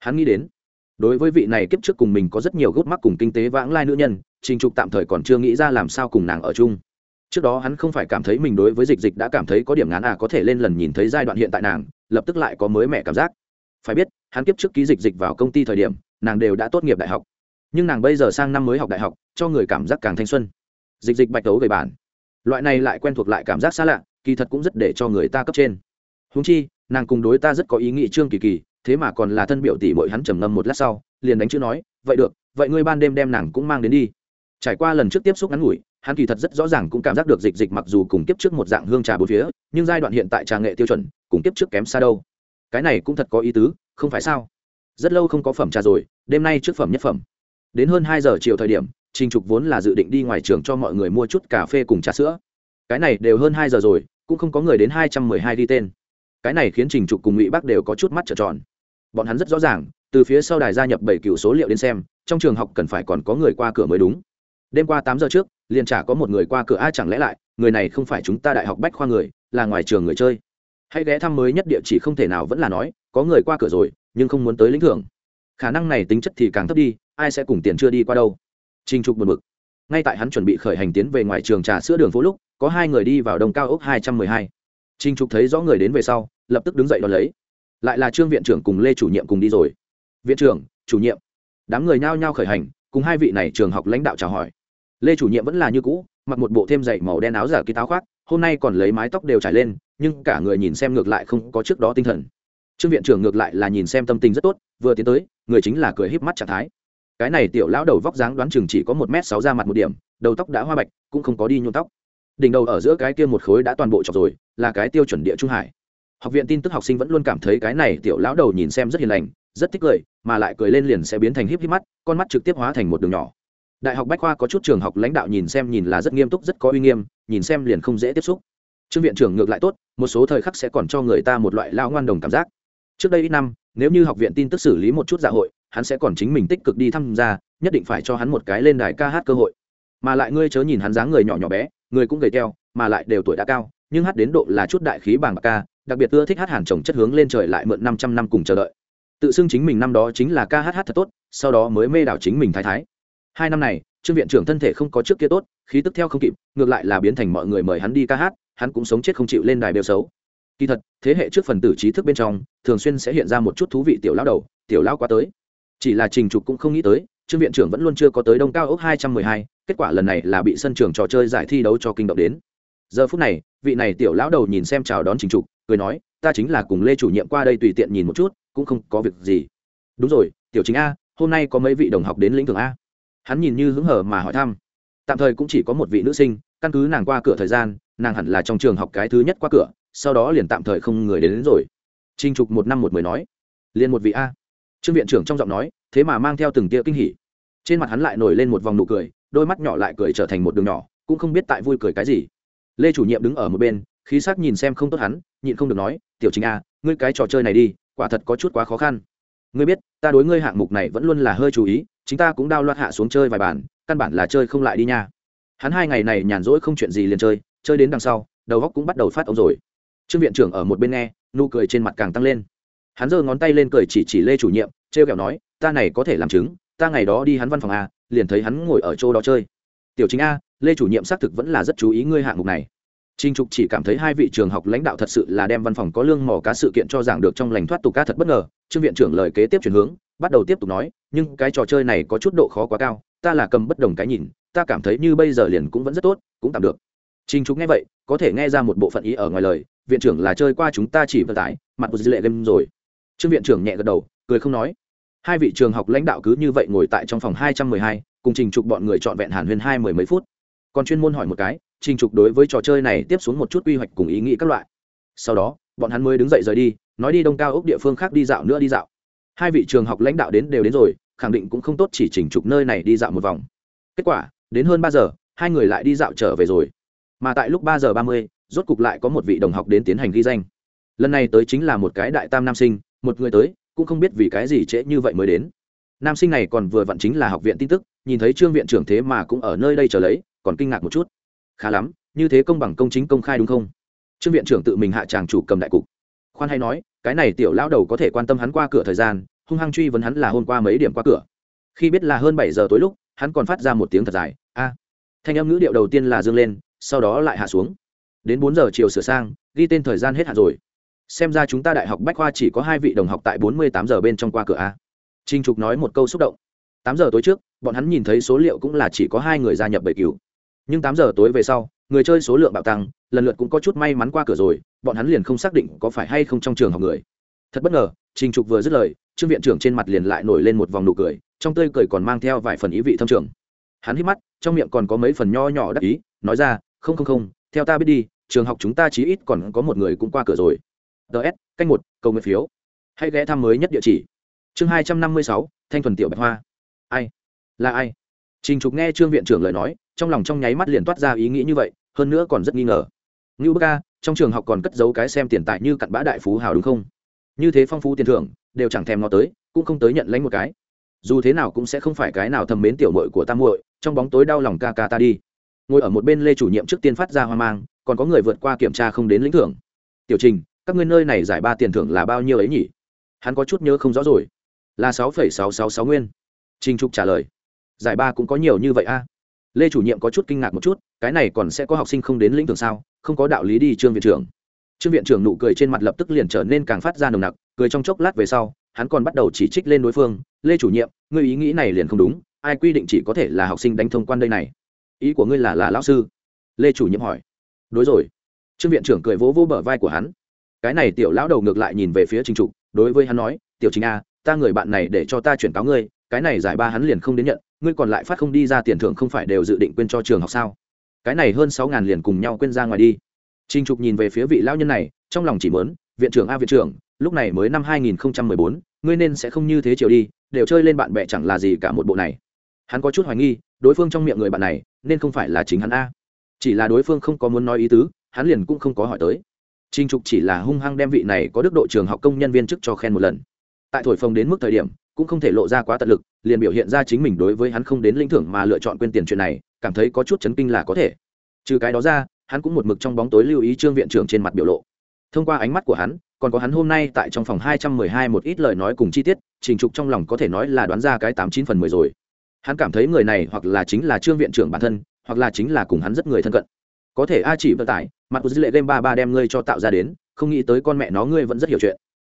hắn nghĩ đến, đối với vị này kiếp trước cùng mình có rất nhiều gút mắc cùng kinh tế vãng lai nữ nhân, trình trục tạm thời còn chưa nghĩ ra làm sao cùng nàng ở chung. Trước đó hắn không phải cảm thấy mình đối với dịch dịch đã cảm thấy có điểm ngán à có thể lên lần nhìn thấy giai đoạn hiện tại nàng lập tức lại có mới mẻ cảm giác. Phải biết, hắn kiếp trước ký dịch dịch vào công ty thời điểm, nàng đều đã tốt nghiệp đại học. Nhưng nàng bây giờ sang năm mới học đại học, cho người cảm giác càng thanh xuân. Dịch dịch bạch tấu về bản. Loại này lại quen thuộc lại cảm giác xa lạ, kỳ thật cũng rất để cho người ta cấp trên. Húng chi, nàng cùng đối ta rất có ý nghĩ trương kỳ kỳ, thế mà còn là thân biểu tỷ bội hắn trầm ngâm một lát sau, liền đánh chữ nói, vậy được, vậy ngươi ban đêm đem nàng cũng mang đến đi. Trải qua lần trước tiếp xúc ngắn ngủi, hắn kỳ thật rất rõ ràng cũng cảm giác được dịch dịch mặc dù cùng kiếp trước một dạng hương trà bốn phía, nhưng giai đoạn hiện tại trà nghệ tiêu chuẩn cùng kiếp trước kém xa đâu. Cái này cũng thật có ý tứ, không phải sao? Rất lâu không có phẩm trà rồi, đêm nay trước phẩm nhất phẩm. Đến hơn hai giờ chiều thời điểm, trình trục vốn là dự định đi ngoài trường cho mọi người mua chút cà phê cùng trà sữa. Cái này đều hơn hai giờ rồi, cũng không có người đến hai trăm mười hai đi tên. Cái này khiến trình trục cùng ngụy bác đều có chút mắt trợn tròn. Bọn hắn rất rõ ràng, từ phía sau đài gia nhập bảy cựu số liệu đến xem, trong trường học cần phải còn có người qua cửa mới đúng. Đêm qua tám giờ trước, liền chả có một người qua cửa ai chẳng lẽ lại, người này không phải chúng ta đại học bách khoa người, là ngoài trường người chơi? Hãy ghé thăm mới nhất địa chỉ không thể nào vẫn là nói, có người qua cửa rồi, nhưng không muốn tới lĩnh thưởng. Khả năng này tính chất thì càng thấp đi, ai sẽ cùng tiền chưa đi qua đâu. Trinh trục buồn bực. Ngay tại hắn chuẩn bị khởi hành tiến về ngoài trường trà sữa đường phố lúc, có hai người đi vào đồng cao ốc hai trăm mười hai. Trinh trục thấy rõ người đến về sau, lập tức đứng dậy đón lấy. Lại là trương viện trưởng cùng lê chủ nhiệm cùng đi rồi. Viện trưởng, chủ nhiệm. Đám người nhao nhao khởi hành, cùng hai vị này trường học lãnh đạo chào hỏi. Lê chủ nhiệm vẫn là như cũ, mặc một bộ thêm dày màu đen áo giả ký táo khoác, hôm nay còn lấy mái tóc đều trải lên nhưng cả người nhìn xem ngược lại không có trước đó tinh thần. Trương viện trưởng ngược lại là nhìn xem tâm tình rất tốt, vừa tiến tới, người chính là cười híp mắt trạng thái. Cái này tiểu lão đầu vóc dáng đoán chừng chỉ có một m sáu ra mặt một điểm, đầu tóc đã hoa bạch, cũng không có đi nhuộm tóc. Đỉnh đầu ở giữa cái kia một khối đã toàn bộ chọc rồi, là cái tiêu chuẩn địa trung hải. Học viện tin tức học sinh vẫn luôn cảm thấy cái này tiểu lão đầu nhìn xem rất hiền lành, rất thích cười, mà lại cười lên liền sẽ biến thành híp híp mắt, con mắt trực tiếp hóa thành một đường nhỏ. Đại học bách khoa có chút trường học lãnh đạo nhìn xem nhìn là rất nghiêm túc, rất có uy nghiêm, nhìn xem liền không dễ tiếp xúc trương viện trưởng ngược lại tốt, một số thời khắc sẽ còn cho người ta một loại lao ngoan đồng cảm giác. Trước đây ít năm, nếu như học viện tin tức xử lý một chút dạ hội, hắn sẽ còn chính mình tích cực đi tham gia, nhất định phải cho hắn một cái lên đài ca hát cơ hội. Mà lại ngươi chớ nhìn hắn dáng người nhỏ nhỏ bé, người cũng gầy teo, mà lại đều tuổi đã cao, nhưng hát đến độ là chút đại khí bảng bạc ca, đặc biệt ưa thích hát hàn trồng chất hướng lên trời lại mượn năm trăm năm cùng chờ đợi. Tự xưng chính mình năm đó chính là ca hát hát thật tốt, sau đó mới mê đảo chính mình thái thái. Hai năm này trương viện trưởng thân thể không có trước kia tốt, khí tức theo không kịp, ngược lại là biến thành mọi người mời hắn đi ca hát, hắn cũng sống chết không chịu lên đài đều xấu. Kỳ thật, thế hệ trước phần tử trí thức bên trong, thường xuyên sẽ hiện ra một chút thú vị tiểu lão đầu, tiểu lão qua tới. Chỉ là trình trục cũng không nghĩ tới, trương viện trưởng vẫn luôn chưa có tới đông cao ốc hai trăm mười hai, kết quả lần này là bị sân trường trò chơi giải thi đấu cho kinh động đến. Giờ phút này, vị này tiểu lão đầu nhìn xem chào đón trình trục, cười nói, ta chính là cùng lê chủ nhiệm qua đây tùy tiện nhìn một chút, cũng không có việc gì. Đúng rồi, tiểu chính a, hôm nay có mấy vị đồng học đến lĩnh thưởng a? Hắn nhìn như hứng hở mà hỏi thăm. Tạm thời cũng chỉ có một vị nữ sinh căn cứ nàng qua cửa thời gian nàng hẳn là trong trường học cái thứ nhất qua cửa sau đó liền tạm thời không người đến, đến rồi. Trinh trục một năm một mười nói. Liền một vị a. Trương viện trưởng trong giọng nói thế mà mang theo từng tia kinh hỉ. Trên mặt hắn lại nổi lên một vòng nụ cười đôi mắt nhỏ lại cười trở thành một đường nhỏ cũng không biết tại vui cười cái gì. Lê chủ nhiệm đứng ở một bên khí sắc nhìn xem không tốt hắn nhịn không được nói tiểu chính a ngươi cái trò chơi này đi quả thật có chút quá khó khăn. Ngươi biết ta đối ngươi hạng mục này vẫn luôn là hơi chú ý chúng ta cũng đao loạt hạ xuống chơi vài bản căn bản là chơi không lại đi nha. Hắn hai ngày này nhàn rỗi không chuyện gì liền chơi chơi đến đằng sau đầu góc cũng bắt đầu phát ông rồi. Trương viện trưởng ở một bên nghe nụ cười trên mặt càng tăng lên. Hắn giơ ngón tay lên cười chỉ chỉ lê chủ nhiệm t r e o kẹo nói ta này có thể làm chứng ta ngày đó đi hắn văn phòng a liền thấy hắn ngồi ở chỗ đó chơi. Tiểu chính a lê chủ nhiệm xác thực vẫn là rất chú ý ngươi hạng mục này. Trinh Trục chỉ cảm thấy hai vị trường học lãnh đạo thật sự là đem văn phòng có lương mỏ cá sự kiện cho giảng được trong lành thoát tục ca thật bất ngờ. Trương viện trưởng lời kế tiếp chuyển hướng, bắt đầu tiếp tục nói, nhưng cái trò chơi này có chút độ khó quá cao, ta là cầm bất đồng cái nhìn, ta cảm thấy như bây giờ liền cũng vẫn rất tốt, cũng tạm được. Trình Trục nghe vậy, có thể nghe ra một bộ phận ý ở ngoài lời, viện trưởng là chơi qua chúng ta chỉ vận tải, mặt một dư lệ game rồi. Trương viện trưởng nhẹ gật đầu, cười không nói. Hai vị trường học lãnh đạo cứ như vậy ngồi tại trong phòng hai trăm mười hai, cùng Trình Trục bọn người chọn vẹn hàn huyên hai mười mấy phút. Còn chuyên môn hỏi một cái, trình trục đối với trò chơi này tiếp xuống một chút quy hoạch cùng ý nghĩ các loại sau đó bọn hắn mới đứng dậy rời đi nói đi đông cao ốc địa phương khác đi dạo nữa đi dạo hai vị trường học lãnh đạo đến đều đến rồi, khẳng định cũng không tốt chỉ chỉnh trục nơi này đi dạo một vòng. Kết quả, đến hơn ba giờ, hai người lại đi dạo trở về rồi. Mà tại lúc ba giờ ba mươi, rốt cục lại có một vị đồng học đến tiến hành ghi danh. Lần này tới chính là một cái đại tam nam sinh, một người tới, cũng không biết vì cái gì trễ như vậy mới đến. Nam sinh này còn vừa vặn chính là học viện tin tức, nhìn thấy trương viện trưởng thế mà cũng ở nơi đây chờ lấy, còn kinh ngạc một chút. Khá lắm, như thế công bằng công chính công khai đúng không? Trương viện trưởng tự mình hạ tràng chủ cầm đại cục khoan hay nói, cái này tiểu lão đầu có thể quan tâm hắn qua cửa thời gian, hung hăng truy vấn hắn là hôm qua mấy điểm qua cửa. Khi biết là hơn bảy giờ tối lúc, hắn còn phát ra một tiếng thật dài, a. Thanh âm ngữ điệu đầu tiên là dương lên, sau đó lại hạ xuống. Đến bốn giờ chiều sửa sang, ghi tên thời gian hết hạn rồi. Xem ra chúng ta đại học bách khoa chỉ có hai vị đồng học tại bốn mươi tám giờ bên trong qua cửa a. Trinh trục nói một câu xúc động. Tám giờ tối trước, bọn hắn nhìn thấy số liệu cũng là chỉ có hai người gia nhập bảy cứu nhưng tám giờ tối về sau người chơi số lượng bạo tăng, lần lượt cũng có chút may mắn qua cửa rồi, bọn hắn liền không xác định có phải hay không trong trường học người. Thật bất ngờ, trình trục vừa dứt lời, trương viện trưởng trên mặt liền lại nổi lên một vòng nụ cười, trong tươi cười còn mang theo vài phần ý vị thâm trường. Hắn hít mắt, trong miệng còn có mấy phần nho nhỏ đắc ý, nói ra, không không không, theo ta biết đi, trường học chúng ta chí ít còn có một người cũng qua cửa rồi. Ts canh một, cầu nguyện phiếu. Hãy ghé thăm mới nhất địa chỉ. Chương hai trăm năm mươi sáu, thanh thuần tiểu bạch hoa. Ai? Là ai? Trình trục nghe trương viện trưởng lời nói trong lòng trong nháy mắt liền toát ra ý nghĩ như vậy, hơn nữa còn rất nghi ngờ. Ngưu bức ca trong trường học còn cất giấu cái xem tiền tài như cặn bã đại phú hào đúng không? Như thế phong phú tiền thưởng, đều chẳng thèm nó tới, cũng không tới nhận lấy một cái. Dù thế nào cũng sẽ không phải cái nào thầm mến tiểu mội của tam muội, trong bóng tối đau lòng ca ca ta đi. Ngồi ở một bên lê chủ nhiệm trước tiên phát ra hoang mang, còn có người vượt qua kiểm tra không đến lĩnh thưởng. Tiểu trình, các ngươi nơi này giải ba tiền thưởng là bao nhiêu ấy nhỉ? Hắn có chút nhớ không rõ rồi. Là sáu phẩy sáu sáu sáu nguyên. Trình trục trả lời. Giải ba cũng có nhiều như vậy a lê chủ nhiệm có chút kinh ngạc một chút, cái này còn sẽ có học sinh không đến lĩnh thưởng sao, không có đạo lý đi trương viện trưởng. Trương viện trưởng nụ cười trên mặt lập tức liền trở nên càng phát ra nồng nặc, cười trong chốc lát về sau, hắn còn bắt đầu chỉ trích lên đối phương, lê chủ nhiệm, ngươi ý nghĩ này liền không đúng, ai quy định chỉ có thể là học sinh đánh thông quan đây này? Ý của ngươi là là lão sư. Lê chủ nhiệm hỏi. Đối rồi. Trương viện trưởng cười vỗ vỗ bờ vai của hắn. Cái này tiểu lão đầu ngược lại nhìn về phía trình trục, đối với hắn nói, tiểu chính a, ta người bạn này để cho ta chuyển cáo ngươi, cái này giải ba hắn liền không đến nhận ngươi còn lại phát không đi ra tiền thưởng không phải đều dự định quên cho trường học sao? Cái này hơn sáu ngàn liền cùng nhau quên ra ngoài đi. Trinh trục nhìn về phía vị lão nhân này, trong lòng chỉ mớn viện trưởng a, viện trưởng, lúc này mới năm hai nghìn bốn, ngươi nên sẽ không như thế chiều đi, đều chơi lên bạn bè chẳng là gì cả một bộ này. Hắn có chút hoài nghi, đối phương trong miệng người bạn này, nên không phải là chính hắn a. Chỉ là đối phương không có muốn nói ý tứ, hắn liền cũng không có hỏi tới. Trinh trục chỉ là hung hăng đem vị này có đức độ trường học công nhân viên chức cho khen một lần. Tại thổi phồng đến mức thời điểm cũng không thể lộ ra quá tận lực, liền biểu hiện ra chính mình đối với hắn không đến linh thưởng mà lựa chọn quên tiền chuyện này, cảm thấy có chút chấn kinh là có thể. Trừ cái đó ra, hắn cũng một mực trong bóng tối lưu ý trương viện trưởng trên mặt biểu lộ. Thông qua ánh mắt của hắn, còn có hắn hôm nay tại trong phòng hai trăm mười hai một ít lời nói cùng chi tiết, trình trục trong lòng có thể nói là đoán ra cái tám chín phần mười rồi. Hắn cảm thấy người này hoặc là chính là trương viện trưởng bản thân, hoặc là chính là cùng hắn rất người thân cận. Có thể a chỉ vận tải, mặt của dư lệ game ba ba đem ngươi cho tạo ra đến, không nghĩ tới con mẹ nó ngươi vẫn rất hiểu chuyện.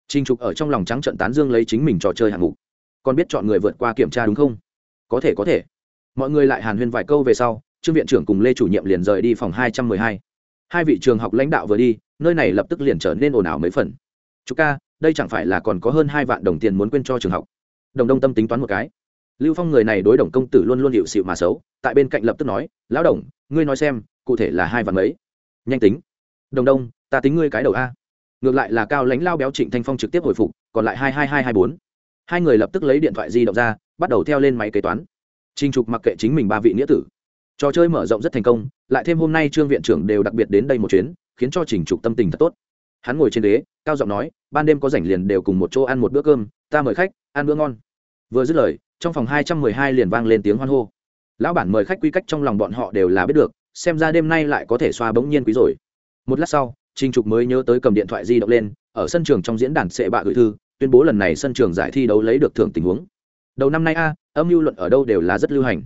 Trình trục ở trong lòng trắng trận tán dương lấy chính mình trò chơi hạng mục còn biết chọn người vượt qua kiểm tra đúng không? Có thể có thể. Mọi người lại hàn huyên vài câu về sau, trương viện trưởng cùng lê chủ nhiệm liền rời đi phòng hai trăm mười hai. Hai vị trường học lãnh đạo vừa đi, nơi này lập tức liền trở nên ồn ào mấy phần. Chú ca, đây chẳng phải là còn có hơn hai vạn đồng tiền muốn quên cho trường học? Đồng đông tâm tính toán một cái. Lưu phong người này đối đồng công tử luôn luôn hiệu xịu mà xấu, tại bên cạnh lập tức nói, lão đồng, ngươi nói xem, cụ thể là hai vạn mấy? Nhanh tính. Đồng đông, ta tính ngươi cái đầu a. Ngược lại là cao lãnh lao béo trịnh thanh phong trực tiếp hồi phục, còn lại hai hai hai hai bốn hai người lập tức lấy điện thoại di động ra, bắt đầu theo lên máy kế toán. Trình trục mặc kệ chính mình ba vị nghĩa tử. Trò chơi mở rộng rất thành công, lại thêm hôm nay trương viện trưởng đều đặc biệt đến đây một chuyến, khiến cho trình trục tâm tình thật tốt. Hắn ngồi trên ghế, cao giọng nói, ban đêm có rảnh liền đều cùng một chỗ ăn một bữa cơm, ta mời khách, ăn bữa ngon. Vừa dứt lời, trong phòng hai trăm mười hai liền vang lên tiếng hoan hô. Lão bản mời khách quy cách trong lòng bọn họ đều là biết được, xem ra đêm nay lại có thể xoa bỗng nhiên quý rồi. Một lát sau, trình trục mới nhớ tới cầm điện thoại di động lên, ở sân trường trong diễn đàn sệ bạ gửi thư tuyên bố lần này sân trường giải thi đấu lấy được thưởng tình huống. Đầu năm nay a âm mưu luận ở đâu đều là rất lưu hành.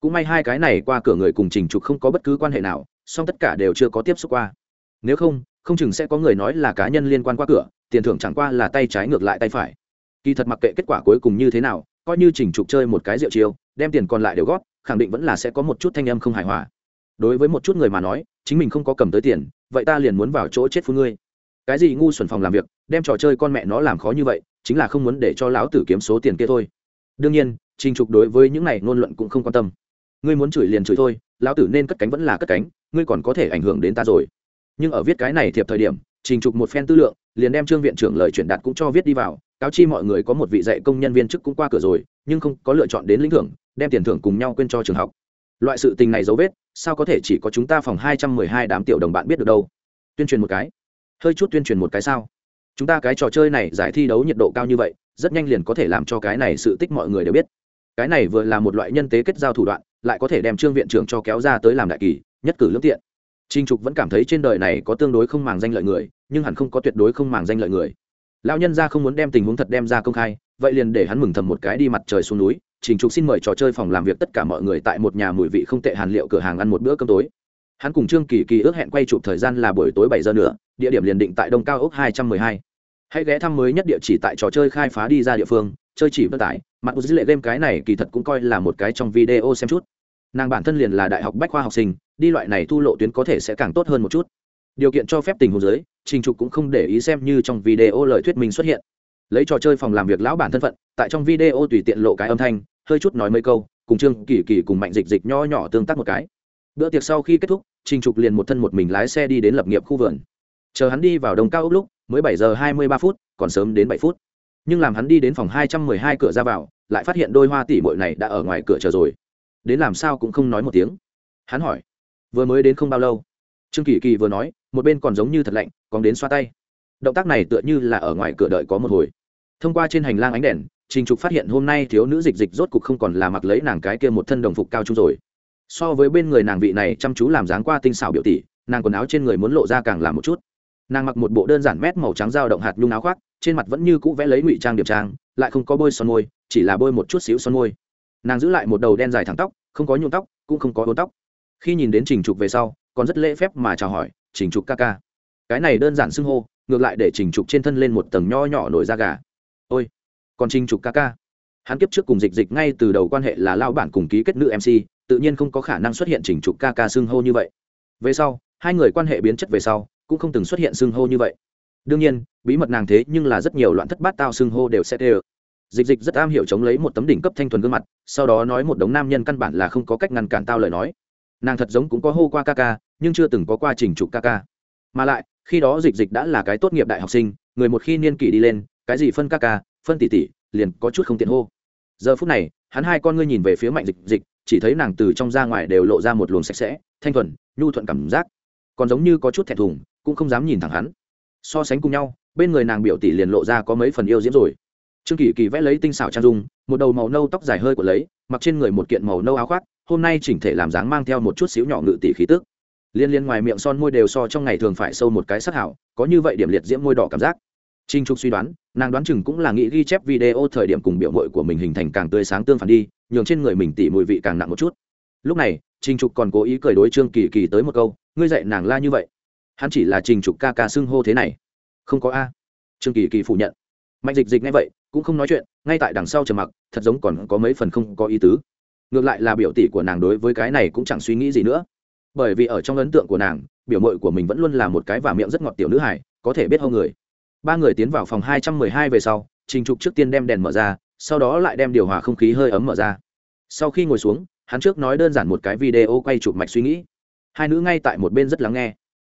Cũng may hai cái này qua cửa người cùng trình trục không có bất cứ quan hệ nào song tất cả đều chưa có tiếp xúc qua. Nếu không không chừng sẽ có người nói là cá nhân liên quan qua cửa tiền thưởng chẳng qua là tay trái ngược lại tay phải. Kỳ thật mặc kệ kết quả cuối cùng như thế nào coi như trình trục chơi một cái rượu chiêu đem tiền còn lại đều góp, khẳng định vẫn là sẽ có một chút thanh âm không hài hòa. Đối với một chút người mà nói chính mình không có cầm tới tiền vậy ta liền muốn vào chỗ chết phu ngươi cái gì ngu xuẩn phòng làm việc, đem trò chơi con mẹ nó làm khó như vậy, chính là không muốn để cho lão tử kiếm số tiền kia thôi. Đương nhiên, trình trục đối với những này ngôn luận cũng không quan tâm. Ngươi muốn chửi liền chửi thôi, lão tử nên cất cánh vẫn là cất cánh, ngươi còn có thể ảnh hưởng đến ta rồi. Nhưng ở viết cái này thiệp thời điểm, trình trục một phen tư lượng, liền đem trương viện trưởng lời chuyển đạt cũng cho viết đi vào, cáo chi mọi người có một vị dạy công nhân viên chức cũng qua cửa rồi, nhưng không có lựa chọn đến lĩnh thưởng, đem tiền thưởng cùng nhau quên cho trường học. Loại sự tình này dấu vết, sao có thể chỉ có chúng ta phòng hai trăm mười hai đám tiểu đồng bạn biết được đâu? Tuyên truyền một cái hơi chút tuyên truyền một cái sao? Chúng ta cái trò chơi này giải thi đấu nhiệt độ cao như vậy, rất nhanh liền có thể làm cho cái này sự tích mọi người đều biết. Cái này vừa là một loại nhân tế kết giao thủ đoạn, lại có thể đem trương viện trưởng cho kéo ra tới làm đại kỳ, nhất cử lương tiện. Trinh trục vẫn cảm thấy trên đời này có tương đối không màng danh lợi người, nhưng hẳn không có tuyệt đối không màng danh lợi người. Lão nhân ra không muốn đem tình huống thật đem ra công khai, vậy liền để hắn mừng thầm một cái đi mặt trời xuống núi. Trình trục xin mời trò chơi phòng làm việc tất cả mọi người tại một nhà mùi vị không tệ hàn liệu cửa hàng ăn một bữa cơm tối hắn cùng trương kỳ kỳ ước hẹn quay chụp thời gian là buổi tối bảy giờ nữa, địa điểm liền định tại đông cao ốc hai trăm mười hai. Hãy ghé thăm mới nhất địa chỉ tại trò chơi khai phá đi ra địa phương, chơi chỉ vận tải mặt dữ lệ game cái này kỳ thật cũng coi là một cái trong video xem chút. Nàng bản thân liền là đại học bách khoa học sinh, đi loại này thu lộ tuyến có thể sẽ càng tốt hơn một chút. Điều kiện cho phép tình huống giới trình trục cũng không để ý xem như trong video lời thuyết minh xuất hiện. Lấy trò chơi phòng làm việc lão bản thân phận, tại trong video tùy tiện lộ cái âm thanh, hơi chút nói mấy câu, cùng trương kỳ kỳ cùng mạnh dịch dịch nho nhỏ tương tác một cái. Bữa tiệc sau khi kết thúc trình trục liền một thân một mình lái xe đi đến lập nghiệp khu vườn. Chờ hắn đi vào đồng cao ốc lúc, mới bảy giờ hai mươi ba phút, còn sớm đến bảy phút. Nhưng làm hắn đi đến phòng hai trăm mười hai cửa ra vào, lại phát hiện đôi hoa tỷ muội này đã ở ngoài cửa chờ rồi. Đến làm sao cũng không nói một tiếng. Hắn hỏi, vừa mới đến không bao lâu? Trương kỳ kỳ vừa nói, một bên còn giống như thật lạnh, còn đến xoa tay. Động tác này tựa như là ở ngoài cửa đợi có một hồi. Thông qua trên hành lang ánh đèn, trình trục phát hiện hôm nay thiếu nữ dịch dịch rốt cục không còn là mặc lấy nàng cái kia một thân đồng phục cao trung rồi so với bên người nàng vị này chăm chú làm dáng qua tinh xảo biểu tỷ, nàng quần áo trên người muốn lộ ra càng làm một chút. Nàng mặc một bộ đơn giản mét màu trắng dao động hạt nhung áo khoác, trên mặt vẫn như cũ vẽ lấy ngụy trang điểm trang, lại không có bôi son môi, chỉ là bôi một chút xíu son môi. Nàng giữ lại một đầu đen dài thẳng tóc, không có nhuộm tóc, cũng không có hố tóc. Khi nhìn đến trình trục về sau, còn rất lễ phép mà chào hỏi, trình trục ca ca. Cái này đơn giản xưng hô, ngược lại để trình trục trên thân lên một tầng nho nhỏ nổi da gà. Ôi, còn trình trục ca ca. Hắn kiếp trước cùng dịch dịch ngay từ đầu quan hệ là lao bản cùng ký kết nữ mc tự nhiên không có khả năng xuất hiện chỉnh trục ca ca xưng hô như vậy. Về sau, hai người quan hệ biến chất về sau, cũng không từng xuất hiện xưng hô như vậy. Đương nhiên, bí mật nàng thế nhưng là rất nhiều loạn thất bát tao xưng hô đều sẽ tê ơ dịch dịch rất am hiểu chống lấy một tấm đỉnh cấp thanh thuần gương mặt, sau đó nói một đống nam nhân căn bản là không có cách ngăn cản tao lời nói. Nàng thật giống cũng có hô qua ca ca, nhưng chưa từng có qua trình trục ca ca. Mà lại, khi đó dịch dịch đã là cái tốt nghiệp đại học sinh, người một khi niên kỷ đi lên, cái gì phân ca ca, phân tỷ tỷ, liền có chút không tiện hô. Giờ phút này, hắn hai con ngươi nhìn về phía mạnh dịch dịch chỉ thấy nàng từ trong ra ngoài đều lộ ra một luồng sạch sẽ, thanh thuần, nhu thuận cảm giác. Còn giống như có chút thẹn thùng, cũng không dám nhìn thẳng hắn. So sánh cùng nhau, bên người nàng biểu tỷ liền lộ ra có mấy phần yêu diễm rồi. Trương kỳ kỳ vẽ lấy tinh xảo trang dung, một đầu màu nâu tóc dài hơi của lấy, mặc trên người một kiện màu nâu áo khoác, hôm nay chỉnh thể làm dáng mang theo một chút xíu nhỏ ngự tỷ khí tức. Liên liên ngoài miệng son môi đều so trong ngày thường phải sâu một cái sắc hảo, có như vậy điểm liệt diễm môi đỏ cảm giác. Trinh trục suy đoán, nàng đoán chừng cũng là nghĩ ghi chép video thời điểm cùng biểu mội của mình hình thành càng tươi sáng tương phản đi nhường trên người mình tỉ mùi vị càng nặng một chút. Lúc này, trình trục còn cố ý cười đối trương kỳ kỳ tới một câu, ngươi dạy nàng la như vậy, hắn chỉ là trình trục ca ca xưng hô thế này. Không có a. Trương kỳ kỳ phủ nhận. Mạnh dịch dịch ngay vậy, cũng không nói chuyện, ngay tại đằng sau trầm mặc, thật giống còn có mấy phần không có ý tứ. Ngược lại là biểu tỷ của nàng đối với cái này cũng chẳng suy nghĩ gì nữa. Bởi vì ở trong ấn tượng của nàng, biểu mội của mình vẫn luôn là một cái và miệng rất ngọt tiểu nữ hải có thể biết hơn người. Ba người tiến vào phòng hai trăm mười hai về sau, trình trục trước tiên đem đèn mở ra sau đó lại đem điều hòa không khí hơi ấm mở ra. Sau khi ngồi xuống, hắn trước nói đơn giản một cái video quay chụp mạch suy nghĩ. Hai nữ ngay tại một bên rất lắng nghe.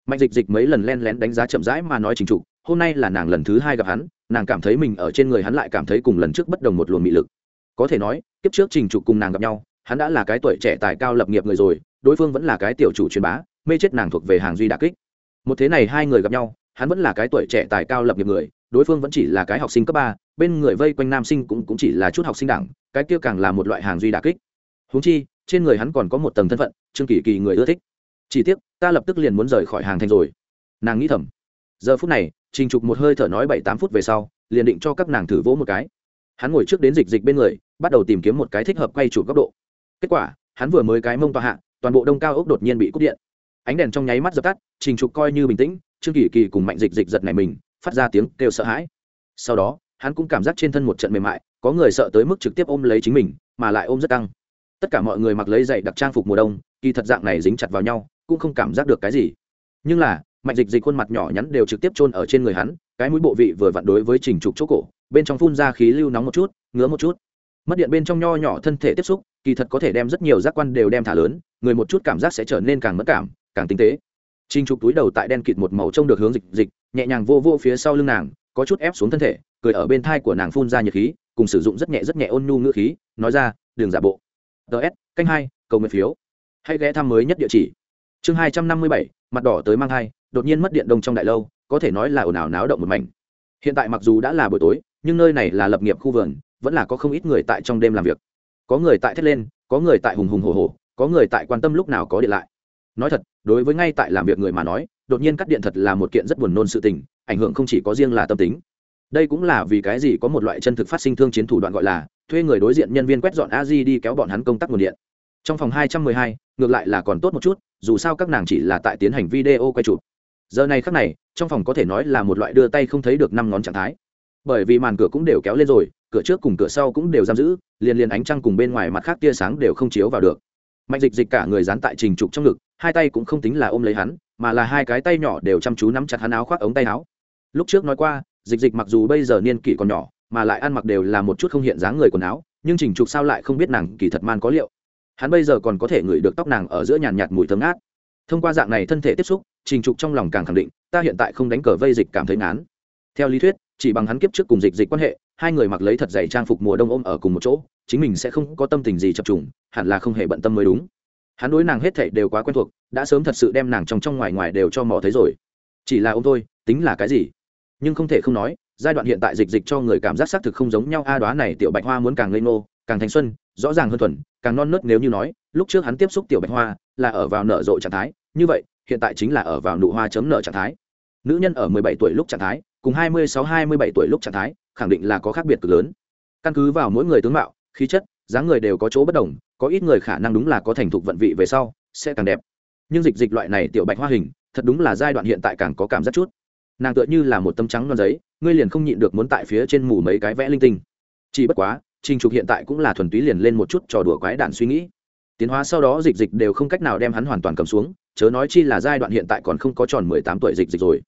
Mạch dịch dịch mấy lần len lén đánh giá chậm rãi mà nói trình trục hôm nay là nàng lần thứ hai gặp hắn, nàng cảm thấy mình ở trên người hắn lại cảm thấy cùng lần trước bất đồng một luồng mị lực. Có thể nói, kiếp trước trình trục cùng nàng gặp nhau, hắn đã là cái tuổi trẻ tài cao lập nghiệp người rồi, đối phương vẫn là cái tiểu chủ truyền bá, mê chết nàng thuộc về hàng duy đà kích. Một thế này hai người gặp nhau, hắn vẫn là cái tuổi trẻ tài cao lập nghiệp người, đối phương vẫn chỉ là cái học sinh cấp ba bên người vây quanh nam sinh cũng, cũng chỉ là chút học sinh đẳng cái kia càng là một loại hàng duy đà kích. Húng chi trên người hắn còn có một tầng thân phận trương kỳ kỳ người ưa thích. Chỉ tiếc ta lập tức liền muốn rời khỏi hàng thành rồi. Nàng nghĩ thầm. Giờ phút này trình trục một hơi thở nói bảy tám phút về sau liền định cho các nàng thử vỗ một cái. Hắn ngồi trước đến dịch dịch bên người bắt đầu tìm kiếm một cái thích hợp quay chụp góc độ. Kết quả hắn vừa mới cái mông tòa hạ toàn bộ đông cao ốc đột nhiên bị cúp điện. Ánh đèn trong nháy mắt dập tắt trình trục coi như bình tĩnh trương kỳ kỳ cùng mạnh dịch dịch giật này mình phát ra tiếng kêu sợ hãi. Sau đó hắn cũng cảm giác trên thân một trận mềm mại, có người sợ tới mức trực tiếp ôm lấy chính mình, mà lại ôm rất căng. Tất cả mọi người mặc lấy giày đặc trang phục mùa đông, kỳ thật dạng này dính chặt vào nhau, cũng không cảm giác được cái gì. Nhưng là mạnh dịch dịch khuôn mặt nhỏ nhắn đều trực tiếp chôn ở trên người hắn, cái mũi bộ vị vừa vặn đối với trình trục chỗ cổ, bên trong phun ra khí lưu nóng một chút, ngứa một chút. Mất điện bên trong nho nhỏ thân thể tiếp xúc, kỳ thật có thể đem rất nhiều giác quan đều đem thả lớn, người một chút cảm giác sẽ trở nên càng mất cảm, càng tinh tế. Trình trục túi đầu tại đen kịt một màu trông được hướng dịch dịch, nhẹ nhàng vô vô phía sau lưng nàng có chút ép xuống thân thể, cười ở bên thai của nàng phun ra nhiệt khí, cùng sử dụng rất nhẹ rất nhẹ ôn nhu ngữ khí, nói ra đường giả bộ. Ts canh hai, cầu nguyện phiếu. Hãy ghé thăm mới nhất địa chỉ. Chương hai trăm năm mươi bảy, mặt đỏ tới mang thai, đột nhiên mất điện đông trong đại lâu, có thể nói là ồn ào náo động một mảnh. Hiện tại mặc dù đã là buổi tối, nhưng nơi này là lập nghiệp khu vườn, vẫn là có không ít người tại trong đêm làm việc. Có người tại thét lên, có người tại hùng hùng hồ hồ có người tại quan tâm lúc nào có điện lại. Nói thật, đối với ngay tại làm việc người mà nói đột nhiên cắt điện thật là một kiện rất buồn nôn sự tình, ảnh hưởng không chỉ có riêng là tâm tính. Đây cũng là vì cái gì có một loại chân thực phát sinh thương chiến thủ đoạn gọi là thuê người đối diện nhân viên quét dọn a di đi kéo bọn hắn công tác nguồn điện. Trong phòng hai trăm mười hai, ngược lại là còn tốt một chút, dù sao các nàng chỉ là tại tiến hành video quay chụp. Giờ này khắc này, trong phòng có thể nói là một loại đưa tay không thấy được năm ngón trạng thái. Bởi vì màn cửa cũng đều kéo lên rồi, cửa trước cùng cửa sau cũng đều giam giữ, liền liền ánh trăng cùng bên ngoài mặt khác tia sáng đều không chiếu vào được. Mạnh dịch dịch cả người dán tại trình trục trong ngực, hai tay cũng không tính là ôm lấy hắn mà là hai cái tay nhỏ đều chăm chú nắm chặt hắn áo khoác ống tay áo. Lúc trước nói qua, dịch dịch mặc dù bây giờ niên kỷ còn nhỏ, mà lại ăn mặc đều là một chút không hiện dáng người quần áo, nhưng trình trục sao lại không biết nàng kỳ thật man có liệu. Hắn bây giờ còn có thể ngửi được tóc nàng ở giữa nhàn nhạt mùi thơm ngát. Thông qua dạng này thân thể tiếp xúc trình trục trong lòng càng khẳng định, ta hiện tại không đánh cờ vây dịch cảm thấy ngán. Theo lý thuyết, chỉ bằng hắn kiếp trước cùng dịch dịch quan hệ, hai người mặc lấy thật dày trang phục mùa đông ôm ở cùng một chỗ, chính mình sẽ không có tâm tình gì chập trùng, hẳn là không hề bận tâm mới đúng hắn đối nàng hết thảy đều quá quen thuộc, đã sớm thật sự đem nàng trong trong ngoài ngoài đều cho mò thấy rồi. Chỉ là ông thôi, tính là cái gì? Nhưng không thể không nói, giai đoạn hiện tại dịch dịch cho người cảm giác xác thực không giống nhau. A đoá này tiểu bạch hoa muốn càng lên nô càng thành xuân, rõ ràng hơn thuần, càng non nớt nếu như nói, lúc trước hắn tiếp xúc tiểu bạch hoa là ở vào nở rộ trạng thái. Như vậy, hiện tại chính là ở vào nụ hoa chấm nở trạng thái. Nữ nhân ở 17 tuổi lúc trạng thái, cùng 26-27 tuổi lúc trạng thái, khẳng định là có khác biệt cực lớn. Căn cứ vào mỗi người tướng mạo, khí chất dáng người đều có chỗ bất đồng, có ít người khả năng đúng là có thành thục vận vị về sau, sẽ càng đẹp. Nhưng dịch dịch loại này tiểu bạch hoa hình, thật đúng là giai đoạn hiện tại càng có cảm giác chút. Nàng tựa như là một tấm trắng non giấy, ngươi liền không nhịn được muốn tại phía trên mù mấy cái vẽ linh tinh. Chỉ bất quá, trình trục hiện tại cũng là thuần túy liền lên một chút trò đùa quái đản suy nghĩ. Tiến hóa sau đó dịch dịch đều không cách nào đem hắn hoàn toàn cầm xuống, chớ nói chi là giai đoạn hiện tại còn không có tròn mười tám tuổi dịch dịch rồi.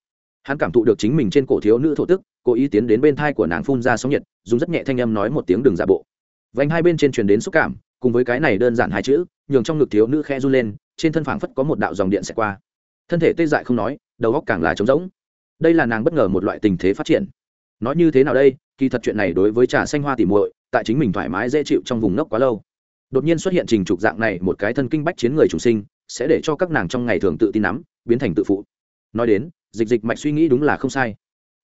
Hắn cảm thụ được chính mình trên cổ thiếu nữ thổ tức, cố ý tiến đến bên thai của nàng phun ra sóng nhiệt, dùng rất nhẹ thanh âm nói một tiếng đường giả bộ vành hai bên trên truyền đến xúc cảm, cùng với cái này đơn giản hai chữ, nhường trong ngực thiếu nữ khe run lên, trên thân phảng phất có một đạo dòng điện sẽ qua. Thân thể tê dại không nói, đầu góc càng là trống rỗng. Đây là nàng bất ngờ một loại tình thế phát triển. Nói như thế nào đây, kỳ thật chuyện này đối với trà xanh hoa tỉ muội, tại chính mình thoải mái dễ chịu trong vùng nốc quá lâu. Đột nhiên xuất hiện trình trục dạng này một cái thân kinh bách chiến người chủ sinh, sẽ để cho các nàng trong ngày thường tự tin nắm, biến thành tự phụ. Nói đến, dịch dịch mạch suy nghĩ đúng là không sai.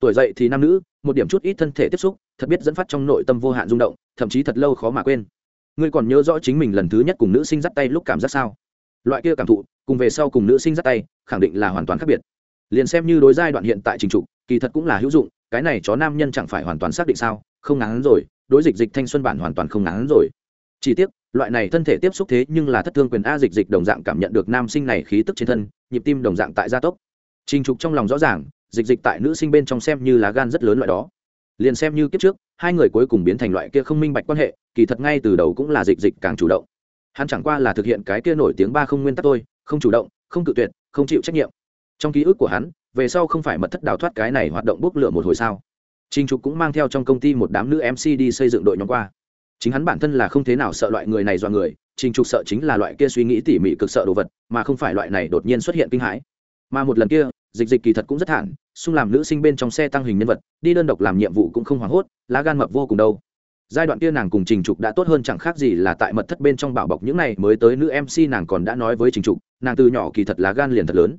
Tuổi dậy thì nam nữ một điểm chút ít thân thể tiếp xúc, thật biết dẫn phát trong nội tâm vô hạn rung động, thậm chí thật lâu khó mà quên. Ngươi còn nhớ rõ chính mình lần thứ nhất cùng nữ sinh dắt tay lúc cảm giác sao? Loại kia cảm thụ, cùng về sau cùng nữ sinh dắt tay, khẳng định là hoàn toàn khác biệt. Liền xem như đối giai đoạn hiện tại trình trục, kỳ thật cũng là hữu dụng, cái này chó nam nhân chẳng phải hoàn toàn xác định sao? Không ngắn rồi, đối dịch dịch thanh xuân bản hoàn toàn không ngắn rồi. Chỉ tiếc, loại này thân thể tiếp xúc thế nhưng là thất thương quyền a dịch dịch đồng dạng cảm nhận được nam sinh này khí tức trên thân, nhịp tim đồng dạng tại gia tốc. Trình trục trong lòng rõ ràng dịch dịch tại nữ sinh bên trong xem như là gan rất lớn loại đó liền xem như kiếp trước hai người cuối cùng biến thành loại kia không minh bạch quan hệ kỳ thật ngay từ đầu cũng là dịch dịch càng chủ động hắn chẳng qua là thực hiện cái kia nổi tiếng ba không nguyên tắc tôi không chủ động không cự tuyệt không chịu trách nhiệm trong ký ức của hắn về sau không phải mật thất đào thoát cái này hoạt động bốc lửa một hồi sao Trình Trục cũng mang theo trong công ty một đám nữ MC đi xây dựng đội nhóm qua. Chính hắn bản thân là không thế nào sợ loại người này do người, Trình Trục sợ chính là loại kia suy nghĩ tỉ mỉ cực sợ đồ vật, mà không phải loại này đột nhiên xuất hiện kinh hãi. Mà một lần kia, dịch dịch kỳ thật cũng rất thản, xung làm nữ sinh bên trong xe tăng hình nhân vật, đi đơn độc làm nhiệm vụ cũng không hoảng hốt, lá gan mập vô cùng đâu. giai đoạn kia nàng cùng trình trục đã tốt hơn chẳng khác gì là tại mật thất bên trong bảo bọc những này mới tới nữ mc nàng còn đã nói với trình trục nàng từ nhỏ kỳ thật lá gan liền thật lớn.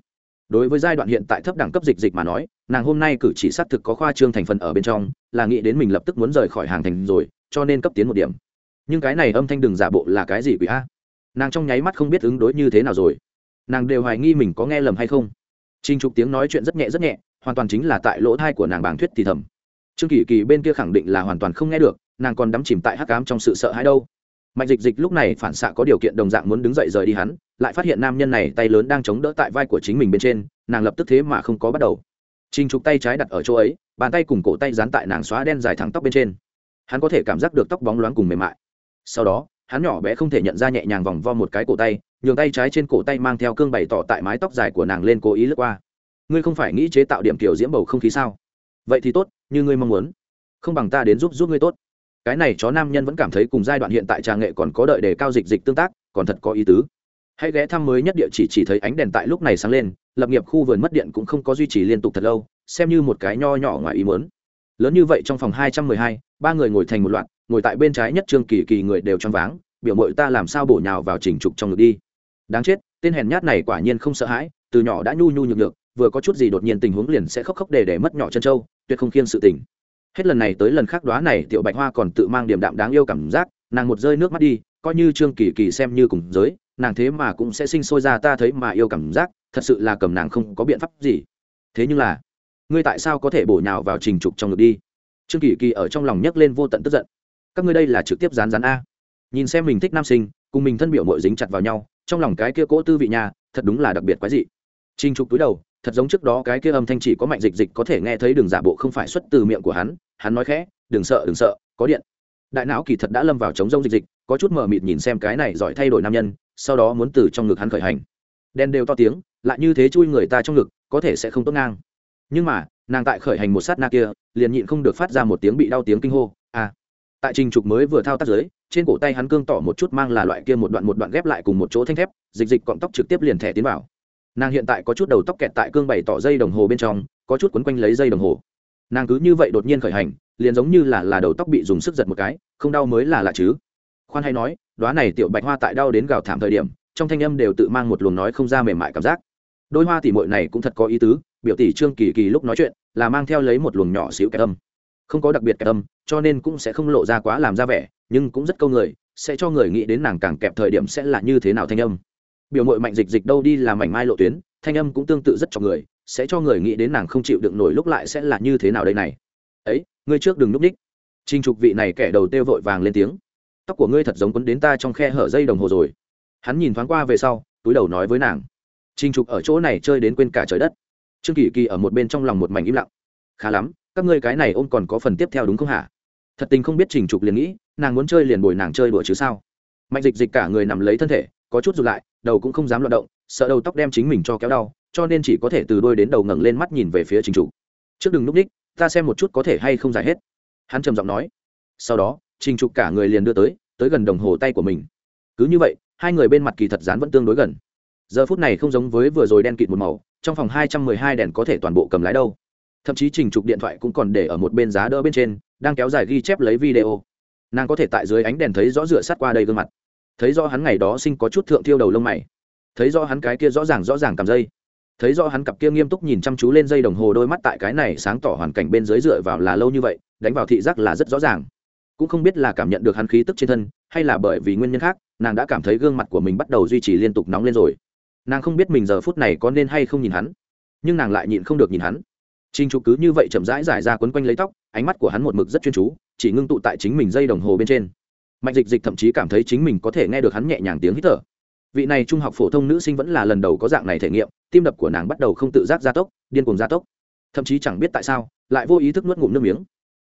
Đối với giai đoạn hiện tại thấp đẳng cấp dịch dịch mà nói nàng hôm nay cử chỉ xác thực có khoa trương thành phần ở bên trong là nghĩ đến mình lập tức muốn rời khỏi hàng thành rồi cho nên cấp tiến một điểm. Nhưng cái này âm thanh đừng giả bộ là cái gì quỷ a? Nàng trong nháy mắt không biết ứng đối như thế nào rồi. Nàng đều hoài nghi mình có nghe lầm hay không. Trình Trục tiếng nói chuyện rất nhẹ rất nhẹ, hoàn toàn chính là tại lỗ tai của nàng bàng thuyết thì thầm. Trương Kỳ Kỳ bên kia khẳng định là hoàn toàn không nghe được, nàng còn đắm chìm tại hắc ám trong sự sợ hãi đâu. Mạnh Dịch Dịch lúc này phản xạ có điều kiện đồng dạng muốn đứng dậy rời đi hắn, lại phát hiện nam nhân này tay lớn đang chống đỡ tại vai của chính mình bên trên, nàng lập tức thế mà không có bắt đầu. Trình Trục tay trái đặt ở chỗ ấy, bàn tay cùng cổ tay dán tại nàng xóa đen dài thẳng tóc bên trên. Hắn có thể cảm giác được tóc bóng loáng cùng mềm mại. Sau đó, hắn nhỏ bé không thể nhận ra nhẹ nhàng vòng vo một cái cổ tay, nhường tay trái trên cổ tay mang theo cương bày tỏ tại mái tóc dài của nàng lên cố ý lướt qua. Ngươi không phải nghĩ chế tạo điểm kiểu diễm bầu không khí sao? Vậy thì tốt, như ngươi mong muốn. Không bằng ta đến giúp giúp ngươi tốt. Cái này chó nam nhân vẫn cảm thấy cùng giai đoạn hiện tại trà nghệ còn có đợi để cao dịch dịch tương tác, còn thật có ý tứ. Hãy ghé thăm mới nhất địa chỉ chỉ thấy ánh đèn tại lúc này sáng lên, lập nghiệp khu vườn mất điện cũng không có duy trì liên tục thật lâu, xem như một cái nho nhỏ ngoài ý mớn lớn như vậy trong phòng hai trăm mười hai, ba người ngồi thành một loạt, ngồi tại bên trái nhất trương kỳ kỳ người đều choáng váng, biểu mội ta làm sao bổ nhào vào chỉnh trục trong ngực đi đáng chết, tên hèn nhát này quả nhiên không sợ hãi, từ nhỏ đã nhu nhu nhược được vừa có chút gì đột nhiên tình huống liền sẽ khóc khóc để để mất nhỏ chân trâu tuyệt không khiên sự tình. Hết lần này tới lần khác đoá này tiểu bạch hoa còn tự mang điểm đạm đáng yêu cảm giác, nàng một rơi nước mắt đi, coi như trương kỳ kỳ xem như cùng giới, nàng thế mà cũng sẽ sinh sôi ra ta thấy mà yêu cảm giác, thật sự là cầm nàng không có biện pháp gì. Thế nhưng là, ngươi tại sao có thể bổ nhào vào trình trục trong ngực đi? Trương kỳ kỳ ở trong lòng nhấc lên vô tận tức giận. Các ngươi đây là trực tiếp rán rán a. Nhìn xem mình thích nam sinh, cùng mình thân biểu mội dính chặt vào nhau trong lòng cái kia cỗ tư vị nhà thật đúng là đặc biệt quái dị. Trinh trục túi đầu, thật giống trước đó cái kia âm thanh chỉ có mạnh dịch dịch có thể nghe thấy đường giả bộ không phải xuất từ miệng của hắn hắn nói khẽ, đừng sợ đừng sợ, có điện. Đại não kỳ thật đã lâm vào chống rông dịch dịch, có chút mờ mịt nhìn xem cái này giỏi thay đổi nam nhân, sau đó muốn từ trong ngực hắn khởi hành. Đen đều to tiếng, lại như thế chui người ta trong ngực, có thể sẽ không tốt ngang. Nhưng mà, nàng tại khởi hành một sát na kia, liền nhịn không được phát ra một tiếng bị đau tiếng kinh hô à. Tại trình trục mới vừa thao tác dưới trên cổ tay hắn cương tỏ một chút mang là loại kia một đoạn một đoạn ghép lại cùng một chỗ thanh thép, dịch dịch cọng tóc trực tiếp liền thẻ tiến vào. Nàng hiện tại có chút đầu tóc kẹt tại cương bày tỏ dây đồng hồ bên trong, có chút quấn quanh lấy dây đồng hồ. Nàng cứ như vậy đột nhiên khởi hành, liền giống như là là đầu tóc bị dùng sức giật một cái, không đau mới là lạ chứ. Khoan hay nói đoá này tiểu bạch hoa tại đau đến gào thảm thời điểm, trong thanh âm đều tự mang một luồng nói không ra mềm mại cảm giác. Đôi hoa tỉ mội này cũng thật có ý tứ, biểu tỷ trương kỳ kỳ lúc nói chuyện, là mang theo lấy một luồng nhỏ xíu kẹt âm không có đặc biệt kẹt âm cho nên cũng sẽ không lộ ra quá làm ra vẻ, nhưng cũng rất câu người, sẽ cho người nghĩ đến nàng càng kẹp thời điểm sẽ là như thế nào thanh âm. Biểu mội mạnh dịch dịch đâu đi làm mảnh mai lộ tuyến, thanh âm cũng tương tự rất cho người, sẽ cho người nghĩ đến nàng không chịu đựng nổi lúc lại sẽ là như thế nào đây này. Ấy, ngươi trước đừng núp ních trinh trục vị này kẻ đầu têu vội vàng lên tiếng. Tóc của ngươi thật giống quấn đến ta trong khe hở dây đồng hồ rồi. Hắn nhìn thoáng qua về sau, túi đầu nói với nàng. Trinh trục ở chỗ này chơi đến quên cả trời đất. Trương kỳ kỳ ở một bên trong lòng một mảnh im lặng. Khá lắm các ngươi cái này ôm còn có phần tiếp theo đúng không hả? Thật tình không biết trình trục liền nghĩ, nàng muốn chơi liền bồi nàng chơi đùa chứ sao? Mạnh dịch dịch cả người nằm lấy thân thể, có chút rụt lại, đầu cũng không dám loạt động, sợ đầu tóc đem chính mình cho kéo đau, cho nên chỉ có thể từ đôi đến đầu ngẩng lên mắt nhìn về phía trình trục. Trước đừng núp ních ta xem một chút có thể hay không giải hết. Hắn trầm giọng nói. Sau đó, trình trục cả người liền đưa tới tới gần đồng hồ tay của mình. Cứ như vậy, hai người bên mặt kỳ thật dán vẫn tương đối gần. Giờ phút này không giống với vừa rồi đen kịt một màu, trong phòng hai trăm mười hai đèn có thể toàn bộ cầm lái đâu thậm chí trình trục điện thoại cũng còn để ở một bên giá đỡ bên trên, đang kéo dài ghi chép lấy video. Nàng có thể tại dưới ánh đèn thấy rõ rửa sát qua đây gương mặt. Thấy rõ hắn ngày đó sinh có chút thượng thiêu đầu lông mày. Thấy rõ hắn cái kia rõ ràng rõ ràng cầm dây. Thấy rõ hắn cặp kia nghiêm túc nhìn chăm chú lên dây đồng hồ đôi mắt tại cái này sáng tỏ hoàn cảnh bên dưới dựa vào là lâu như vậy, đánh vào thị giác là rất rõ ràng. Cũng không biết là cảm nhận được hắn khí tức trên thân, hay là bởi vì nguyên nhân khác, nàng đã cảm thấy gương mặt của mình bắt đầu duy trì liên tục nóng lên rồi. Nàng không biết mình giờ phút này có nên hay không nhìn hắn, nhưng nàng lại nhịn không được nhìn hắn. Trình Trục cứ như vậy chậm rãi giải ra quấn quanh lấy tóc, ánh mắt của hắn một mực rất chuyên chú, chỉ ngưng tụ tại chính mình dây đồng hồ bên trên. Mạnh Dịch Dịch thậm chí cảm thấy chính mình có thể nghe được hắn nhẹ nhàng tiếng hít thở. Vị này trung học phổ thông nữ sinh vẫn là lần đầu có dạng này thể nghiệm, tim đập của nàng bắt đầu không tự giác gia tốc, điên cuồng gia tốc. Thậm chí chẳng biết tại sao, lại vô ý thức nuốt ngụm nước miếng.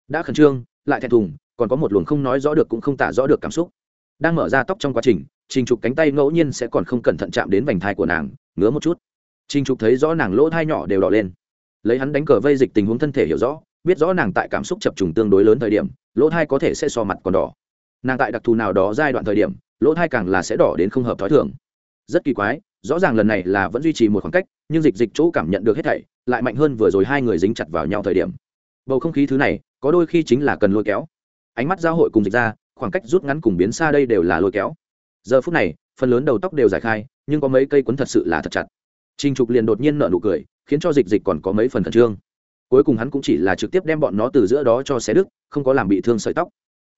Đã khẩn trương, lại thẹn thùng, còn có một luồng không nói rõ được cũng không tả rõ được cảm xúc. Đang mở ra tóc trong quá trình, Trình Trục cánh tay ngẫu nhiên sẽ còn không cẩn thận chạm đến vành thai của nàng, ngứa một chút. Trình Trục thấy rõ nàng lỗ thai nhỏ đều đỏ lên lấy hắn đánh cờ vây dịch tình huống thân thể hiểu rõ, biết rõ nàng tại cảm xúc chập trùng tương đối lớn thời điểm, lỗ thai có thể sẽ so mặt còn đỏ. Nàng tại đặc thù nào đó giai đoạn thời điểm, lỗ thai càng là sẽ đỏ đến không hợp t h ó i thường. Rất kỳ quái, rõ ràng lần này là vẫn duy trì một khoảng cách, nhưng dịch dịch chỗ cảm nhận được hết thảy, lại mạnh hơn vừa rồi hai người dính chặt vào nhau thời điểm. Bầu không khí thứ này, có đôi khi chính là cần lôi kéo. Ánh mắt giao hội cùng dịch ra, khoảng cách rút ngắn cùng biến xa đây đều là lôi kéo. Giờ phút này, phần lớn đầu tóc đều giải khai, nhưng có mấy cây quấn thật sự là thật chặt. Trình Trục liền đột nhiên nở nụ cười, khiến cho Dịch Dịch còn có mấy phần thần trương. Cuối cùng hắn cũng chỉ là trực tiếp đem bọn nó từ giữa đó cho xé đứt, không có làm bị thương sợi tóc.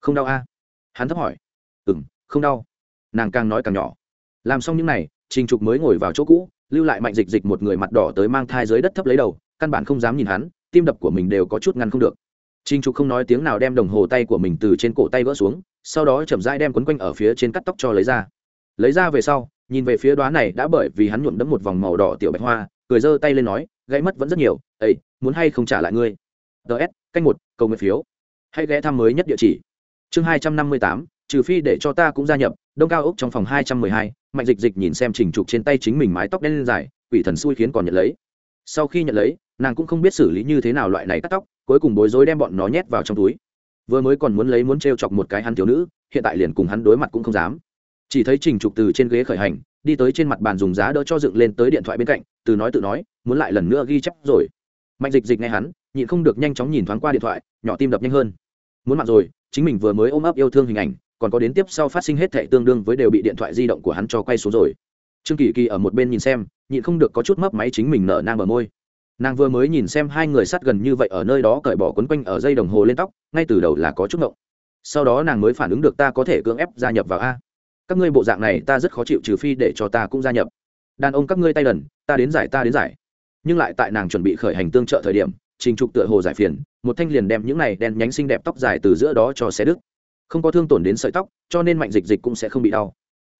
Không đau a? À? Hắn thấp hỏi. Ừm, không đau. Nàng càng nói càng nhỏ. Làm xong những này, Trình Trục mới ngồi vào chỗ cũ, lưu lại Mạnh Dịch Dịch một người mặt đỏ tới mang thai dưới đất thấp lấy đầu, căn bản không dám nhìn hắn, tim đập của mình đều có chút ngăn không được. Trình Trục không nói tiếng nào đem đồng hồ tay của mình từ trên cổ tay vỡ xuống, sau đó chậm rãi đem quấn quanh ở phía trên cắt tóc cho lấy ra. Lấy ra về sau, nhìn về phía đoá này đã bởi vì hắn nhuộm đẫm một vòng màu đỏ tiểu bạch hoa, cười giơ tay lên nói, gãy mất vẫn rất nhiều ấy muốn hay không trả lại ngươi? Ts canh một, cầu nguyện phiếu. Hãy ghé thăm mới nhất địa chỉ. Chương hai trăm năm mươi tám, trừ phi để cho ta cũng gia nhập, đông cao ốc trong phòng hai trăm mười hai, mạnh dịch dịch nhìn xem trình trục trên tay chính mình mái tóc đen lên dài, quỷ thần xui khiến còn nhận lấy. Sau khi nhận lấy, nàng cũng không biết xử lý như thế nào loại này cắt tóc, cuối cùng bối rối đem bọn nó nhét vào trong túi. Vừa mới còn muốn lấy muốn t r e o chọc một cái hắn thiếu nữ, hiện tại liền cùng hắn đối mặt cũng không dám chỉ thấy trình trục từ trên ghế khởi hành, đi tới trên mặt bàn dùng giá đỡ cho dựng lên tới điện thoại bên cạnh, từ nói tự nói, muốn lại lần nữa ghi chép rồi. Mạnh dịch dịch nghe hắn, nhịn không được nhanh chóng nhìn thoáng qua điện thoại, nhỏ tim đập nhanh hơn. Muốn mặn rồi, chính mình vừa mới ôm ấp yêu thương hình ảnh, còn có đến tiếp sau phát sinh hết thệ tương đương với đều bị điện thoại di động của hắn cho quay xuống rồi. Trương kỳ kỳ ở một bên nhìn xem, nhịn không được có chút mấp máy chính mình nở nang bờ môi. Nàng vừa mới nhìn xem hai người sát gần như vậy ở nơi đó cởi bỏ quấn quanh ở dây đồng hồ lên tóc, ngay từ đầu là có chút ngộng. Sau đó nàng mới phản ứng được ta có thể cưỡng ép gia nhập vào a các ngươi bộ dạng này ta rất khó chịu trừ phi để cho ta cũng gia nhập. Đàn ông các ngươi tay đần, ta đến giải, ta đến giải. Nhưng lại tại nàng chuẩn bị khởi hành tương trợ thời điểm, trình trục tựa hồ giải phiền, một thanh liền đem những này đen nhánh xinh đẹp tóc dài từ giữa đó cho xe đứt. Không có thương tổn đến sợi tóc, cho nên mạnh dịch dịch cũng sẽ không bị đau.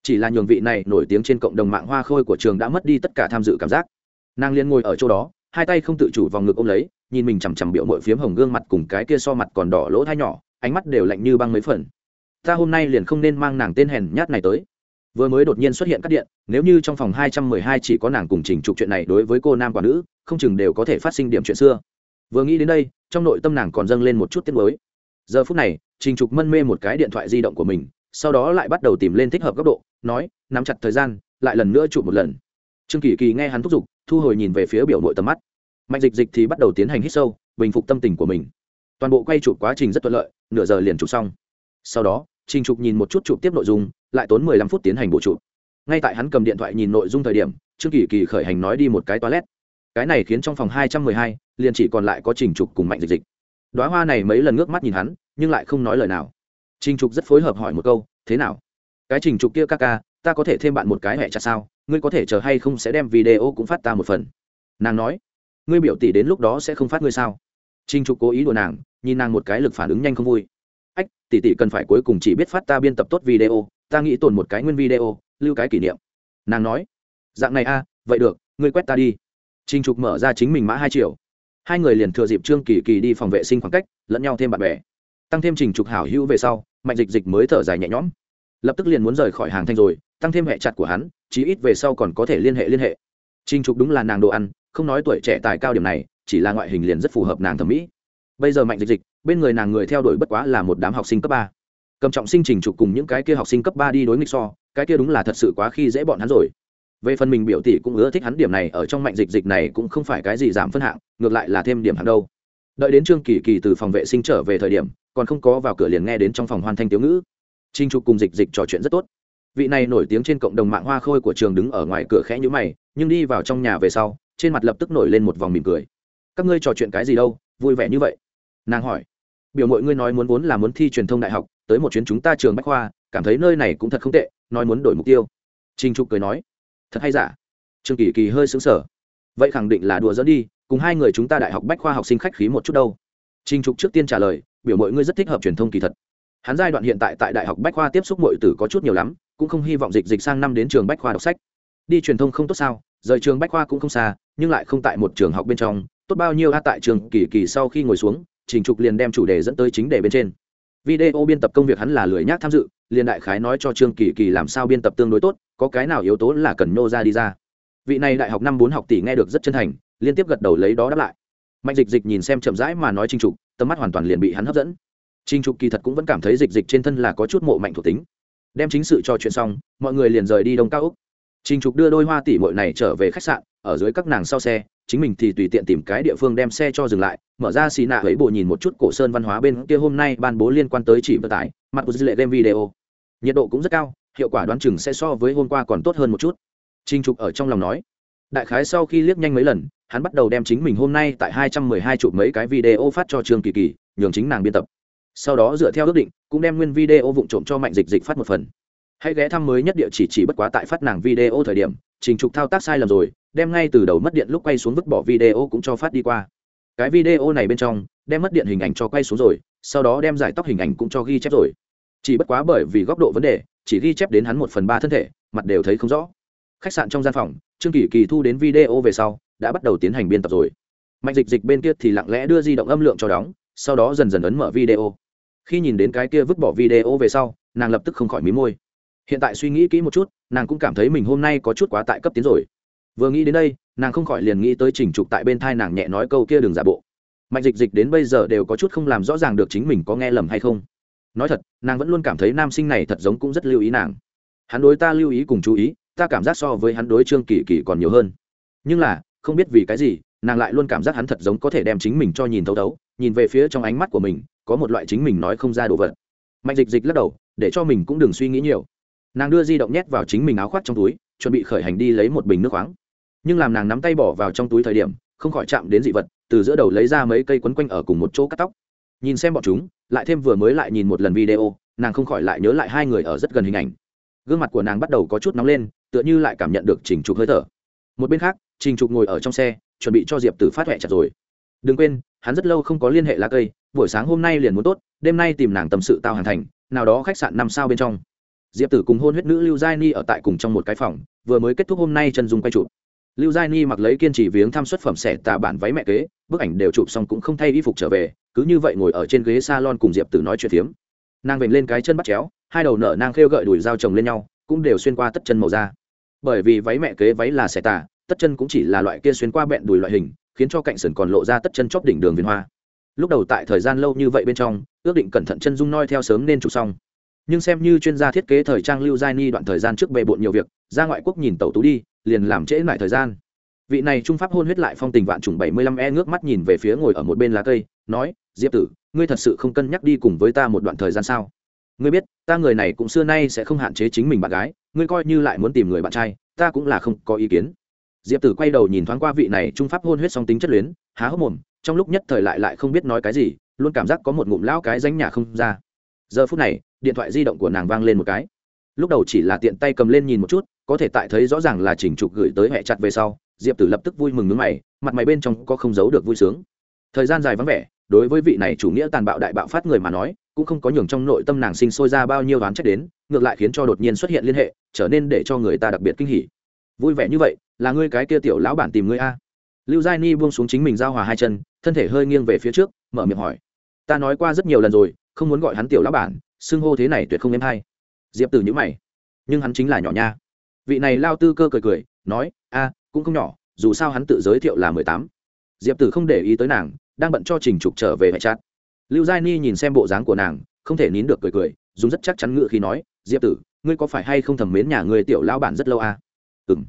Chỉ là nhường vị này nổi tiếng trên cộng đồng mạng hoa khôi của trường đã mất đi tất cả tham dự cảm giác. Nàng liên ngồi ở chỗ đó, hai tay không tự chủ vòng ngực ôm lấy, nhìn mình chằm chằm biểu mội phiếm hồng gương mặt cùng cái kia so mặt còn đỏ lỗ thai nhỏ, ánh mắt đều lạnh như băng mấy phần ta hôm nay liền không nên mang nàng tên hèn nhát này tới. Vừa mới đột nhiên xuất hiện cắt điện, nếu như trong phòng hai trăm mười hai chỉ có nàng cùng trình trục chuyện này đối với cô nam quả nữ, không chừng đều có thể phát sinh điểm chuyện xưa. Vừa nghĩ đến đây, trong nội tâm nàng còn dâng lên một chút tiết mới giờ phút này, trình trục mân mê một cái điện thoại di động của mình, sau đó lại bắt đầu tìm lên thích hợp góc độ, nói, nắm chặt thời gian, lại lần nữa chụp một lần. Trương kỳ kỳ nghe hắn thúc giục, thu hồi nhìn về phía biểu nội tầm mắt. Mạnh dịch dịch thì bắt đầu tiến hành hít sâu, bình phục tâm tình của mình. Toàn bộ quay chụp quá trình rất thuận lợi, nửa giờ liền chụp xong sau đó, trình trục nhìn một chút chụp tiếp nội dung, lại tốn mười lăm phút tiến hành bộ chụp. Ngay tại hắn cầm điện thoại nhìn nội dung thời điểm, trương kỳ kỳ khởi hành nói đi một cái toilet. Cái này khiến trong phòng hai trăm mười hai, liền chỉ còn lại có trình trục cùng mạnh dịch dịch. Đoá hoa này mấy lần ngước mắt nhìn hắn, nhưng lại không nói lời nào. Trình trục rất phối hợp hỏi một câu, thế nào? Cái trình trục kia ca ca, ta có thể thêm bạn một cái hẹ chặt sao? Ngươi có thể chờ hay không sẽ đem video cũng phát ta một phần. Nàng nói, ngươi biểu tỷ đến lúc đó sẽ không phát ngươi sao? Trình trục cố ý đùa nàng, nhìn nàng một cái lực phản ứng nhanh không vui tỷ tỷ cần phải cuối cùng chỉ biết phát ta biên tập tốt video, ta nghĩ tồn một cái nguyên video, lưu cái kỷ niệm. Nàng nói. Dạng này a vậy được, ngươi quét ta đi. Trinh trục mở ra chính mình mã hai triệu. Hai người liền thừa dịp trương kỳ kỳ đi phòng vệ sinh khoảng cách, lẫn nhau thêm bạn bè. Tăng thêm trình trục hảo hữu về sau, mạnh dịch dịch mới thở dài nhẹ nhõm. Lập tức liền muốn rời khỏi hàng thanh rồi, tăng thêm hệ chặt của hắn, chí ít về sau còn có thể liên hệ liên hệ. Trình trục đúng là nàng đồ ăn, không nói tuổi trẻ tài cao điểm này, chỉ là ngoại hình liền rất phù hợp nàng thẩm mỹ bây giờ mạnh dịch dịch, bên người nàng người theo đuổi bất quá là một đám học sinh cấp ba. Cầm trọng sinh trình trục cùng những cái kia học sinh cấp ba đi đối nghịch so, cái kia đúng là thật sự quá khi dễ bọn hắn rồi. Về phần mình biểu tỷ cũng ưa thích hắn điểm này, ở trong mạnh dịch dịch này cũng không phải cái gì giảm phân hạng, ngược lại là thêm điểm hắn đâu. Đợi đến trương kỳ kỳ từ phòng vệ sinh trở về thời điểm, còn không có vào cửa liền nghe đến trong phòng hoàn thanh tiếu ngữ. Trinh trục cùng dịch dịch trò chuyện rất tốt. Vị này nổi tiếng trên cộng đồng mạng hoa khôi của trường đứng ở ngoài cửa khẽ nhũ mày, nhưng đi vào trong nhà về sau, trên mặt lập tức nổi lên một vòng mỉm cười. Các ngươi trò chuyện cái gì đâu, vui vẻ như vậy nàng hỏi, biểu mọi ngươi nói muốn vốn là muốn thi truyền thông đại học, tới một chuyến chúng ta trường bách khoa, cảm thấy nơi này cũng thật không tệ, nói muốn đổi mục tiêu. Trinh trục cười nói, thật hay giả? Trương kỳ kỳ hơi xứng sở vậy khẳng định là đùa dẫn đi, cùng hai người chúng ta đại học bách khoa học sinh khách khí một chút đâu. Trinh trục trước tiên trả lời, biểu mọi ngươi rất thích hợp truyền thông kỳ thật. Hắn giai đoạn hiện tại tại đại học bách khoa tiếp xúc mọi tử có chút nhiều lắm, cũng không hy vọng dịch dịch sang năm đến trường bách khoa đọc sách. Đi truyền thông không tốt sao, rời trường bách khoa cũng không xa, nhưng lại không tại một trường học bên trong, tốt bao nhiêu a tại trường kỳ kỳ sau khi ngồi xuống trình trục liền đem chủ đề dẫn tới chính đề bên trên. Video biên tập công việc hắn là lười nhác tham dự, liền đại khái nói cho trương kỳ kỳ làm sao biên tập tương đối tốt, có cái nào yếu tố là cần nô ra đi ra. Vị này đại học năm bốn học tỷ nghe được rất chân thành, liên tiếp gật đầu lấy đó đáp lại. Mạnh dịch dịch nhìn xem chậm rãi mà nói trinh trục, tầm mắt hoàn toàn liền bị hắn hấp dẫn. Trinh trục kỳ thật cũng vẫn cảm thấy dịch dịch trên thân là có chút mộ mạnh thuộc tính. Đem chính sự cho chuyện xong, mọi người liền rời đi đông cao úc. Trinh trục đưa đôi hoa tỷ mội này trở về khách sạn, ở dưới các nàng sau xe, chính mình thì tùy tiện tìm cái địa phương đem xe cho dừng lại mở ra xì nạ ấy bộ nhìn một chút cổ sơn văn hóa bên kia hôm nay ban bố liên quan tới chỉ vận tải mặt của dư lệ game video. Nhiệt độ cũng rất cao, hiệu quả đoán chừng sẽ so với hôm qua còn tốt hơn một chút. Trinh trục ở trong lòng nói. Đại khái sau khi liếc nhanh mấy lần, hắn bắt đầu đem chính mình hôm nay tại hai trăm mười hai chụp mấy cái video phát cho trương kỳ kỳ, nhường chính nàng biên tập. Sau đó dựa theo ước định, cũng đem nguyên video vụng trộm cho mạnh dịch dịch phát một phần. Hãy ghé thăm mới nhất địa chỉ chỉ bất quá tại phát nàng video thời điểm, trình trục thao tác sai lầm rồi, đem ngay từ đầu mất điện lúc quay xuống vứt bỏ video cũng cho phát đi qua cái video này bên trong, đem mất điện hình ảnh cho quay xuống rồi, sau đó đem giải tóc hình ảnh cũng cho ghi chép rồi. Chỉ bất quá bởi vì góc độ vấn đề, chỉ ghi chép đến hắn một phần ba thân thể, mặt đều thấy không rõ. Khách sạn trong gian phòng, trương kỳ kỳ thu đến video về sau, đã bắt đầu tiến hành biên tập rồi. Mạnh dịch dịch bên kia thì lặng lẽ đưa di động âm lượng cho đóng, sau đó dần dần ấn mở video. Khi nhìn đến cái kia vứt bỏ video về sau, nàng lập tức không khỏi mí môi. Hiện tại suy nghĩ kỹ một chút, nàng cũng cảm thấy mình hôm nay có chút quá tại cấp tiến rồi vừa nghĩ đến đây, nàng không khỏi liền nghĩ tới trình trục tại bên thai nàng nhẹ nói câu kia đừng giả bộ. Mạnh dịch dịch đến bây giờ đều có chút không làm rõ ràng được chính mình có nghe lầm hay không. Nói thật, nàng vẫn luôn cảm thấy nam sinh này thật giống cũng rất lưu ý nàng. Hắn đối ta lưu ý cùng chú ý, ta cảm giác so với hắn đối trương kỳ kỳ còn nhiều hơn. Nhưng là, không biết vì cái gì, nàng lại luôn cảm giác hắn thật giống có thể đem chính mình cho nhìn thấu thấu, nhìn về phía trong ánh mắt của mình, có một loại chính mình nói không ra đồ vật. Mạnh dịch dịch lắc đầu, để cho mình cũng đừng suy nghĩ nhiều. Nàng đưa di động nhét vào chính mình áo khoác trong túi, chuẩn bị khởi hành đi lấy một bình nước khoáng nhưng làm nàng nắm tay bỏ vào trong túi thời điểm, không khỏi chạm đến dị vật, từ giữa đầu lấy ra mấy cây quấn quanh ở cùng một chỗ cắt tóc. Nhìn xem bọn chúng, lại thêm vừa mới lại nhìn một lần video, nàng không khỏi lại nhớ lại hai người ở rất gần hình ảnh. Gương mặt của nàng bắt đầu có chút nóng lên, tựa như lại cảm nhận được trình trục hơi thở. Một bên khác, trình trục ngồi ở trong xe, chuẩn bị cho diệp tử phát huệ chặt rồi. Đừng quên, hắn rất lâu không có liên hệ lá cây, buổi sáng hôm nay liền muốn tốt, đêm nay tìm nàng tâm sự tao hoàn thành, nào đó khách sạn năm sao bên trong. Diệp tử cùng hôn huyết nữ lưu giai ni ở tại cùng trong một cái phòng, vừa mới kết thúc hôm nay chân dung quay chụp lưu giai ni mặc lấy kiên trì viếng thăm xuất phẩm xẻ tà bản váy mẹ kế, bức ảnh đều chụp xong cũng không thay y phục trở về, cứ như vậy ngồi ở trên ghế s a lon cùng diệp tử nói chuyện phiếm. Nàng vểnh lên cái chân bắt chéo, hai đầu nở nang khêu gợi đùi dao chồng lên nhau, cũng đều xuyên qua tất chân màu da. Bởi vì váy mẹ kế váy là xẻ tà, tất chân cũng chỉ là loại kia xuyên qua bẹn đùi loại hình, khiến cho cạnh sườn còn lộ ra tất chân chóp đỉnh đường viền hoa. Lúc đầu tại thời gian lâu như vậy bên trong, ước định cẩn thận chân dung noi theo sớm nên chụp xong. Nhưng xem như chuyên gia thiết kế thời trang lưu giai ni đoạn thời gian trước bề bộn nhiều việc, ra ngoại quốc nhìn tàu tú đi liền làm trễ lại thời gian. Vị này trung pháp hôn huyết lại phong tình vạn trùng bảy mươi lăm e ngước mắt nhìn về phía ngồi ở một bên lá cây, nói, diệp tử, ngươi thật sự không cân nhắc đi cùng với ta một đoạn thời gian sao? Ngươi biết, ta người này cũng xưa nay sẽ không hạn chế chính mình bạn gái, ngươi coi như lại muốn tìm người bạn trai, ta cũng là không có ý kiến. Diệp tử quay đầu nhìn thoáng qua vị này trung pháp hôn huyết song tính chất luyến, há hốc mồm, trong lúc nhất thời lại lại không biết nói cái gì, luôn cảm giác có một ngụm lão cái danh nhà không ra. Giờ phút này, điện thoại di động của nàng vang lên một cái. Lúc đầu chỉ là tiện tay cầm lên nhìn một chút có thể tại thấy rõ ràng là chỉnh trục gửi tới hẹ chặt về sau, diệp tử lập tức vui mừng nước mày, mặt mày bên trong có không giấu được vui sướng. Thời gian dài vắng vẻ, đối với vị này chủ nghĩa tàn bạo đại bạo phát người mà nói, cũng không có nhường trong nội tâm nàng sinh sôi ra bao nhiêu đoán trách đến, ngược lại khiến cho đột nhiên xuất hiện liên hệ, trở nên để cho người ta đặc biệt kinh hỉ. Vui vẻ như vậy, là ngươi cái kia tiểu lão bản tìm ngươi a. Lưu giai ni buông xuống chính mình giao hòa hai chân, thân thể hơi nghiêng về phía trước, mở miệng hỏi. Ta nói qua rất nhiều lần rồi, không muốn gọi hắn tiểu lão bản, xưng hô thế này tuyệt không em hay. Diệp tử nhữ mày. Nhưng hắn chính là nhỏ nha vị này lao tư cơ cười cười, nói, a, cũng không nhỏ, dù sao hắn tự giới thiệu là mười tám. Diệp tử không để ý tới nàng, đang bận cho trình trục trở về hệ chát lưu giai ni nhìn xem bộ dáng của nàng, không thể nín được cười cười, dùng rất chắc chắn ngự khi nói, diệp tử, ngươi có phải hay không thầm mến nhà người tiểu lão bản rất lâu à? ừ m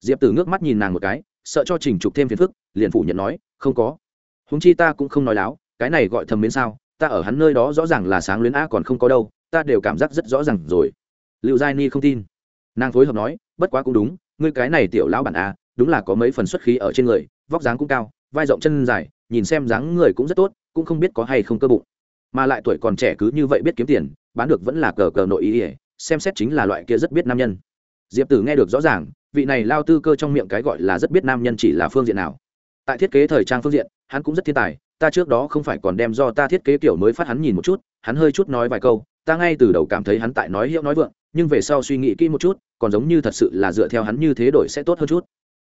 diệp tử ngước mắt nhìn nàng một cái, sợ cho trình trục thêm phiền phức, liền phủ nhận nói, không có. Húng chi ta cũng không nói láo, cái này gọi thầm mến sao, ta ở hắn nơi đó rõ ràng là sáng luyến a còn không có đâu, ta đều cảm giác rất rõ ràng rồi. Liệu giai ni không tin nàng phối hợp nói bất quá cũng đúng ngươi cái này tiểu lão bản à, đúng là có mấy phần xuất khí ở trên người vóc dáng cũng cao vai rộng chân dài nhìn xem dáng người cũng rất tốt cũng không biết có hay không cơ bụng. Mà lại tuổi còn trẻ cứ như vậy biết kiếm tiền bán được vẫn là cờ cờ nội ý ỉa xem xét chính là loại kia rất biết nam nhân. Diệp tử nghe được rõ ràng vị này lao tư cơ trong miệng cái gọi là rất biết nam nhân chỉ là phương diện nào tại thiết kế thời trang phương diện, hắn cũng rất thiên tài, ta trước đó không phải còn đem do ta thiết kế kiểu mới phát hắn nhìn một chút, hắn hơi chút nói vài câu, ta ngay từ đầu cảm thấy hắn tại nói hiệu nói vượng, nhưng về sau suy nghĩ kỹ một chút, còn giống như thật sự là dựa theo hắn như thế đổi sẽ tốt hơn chút.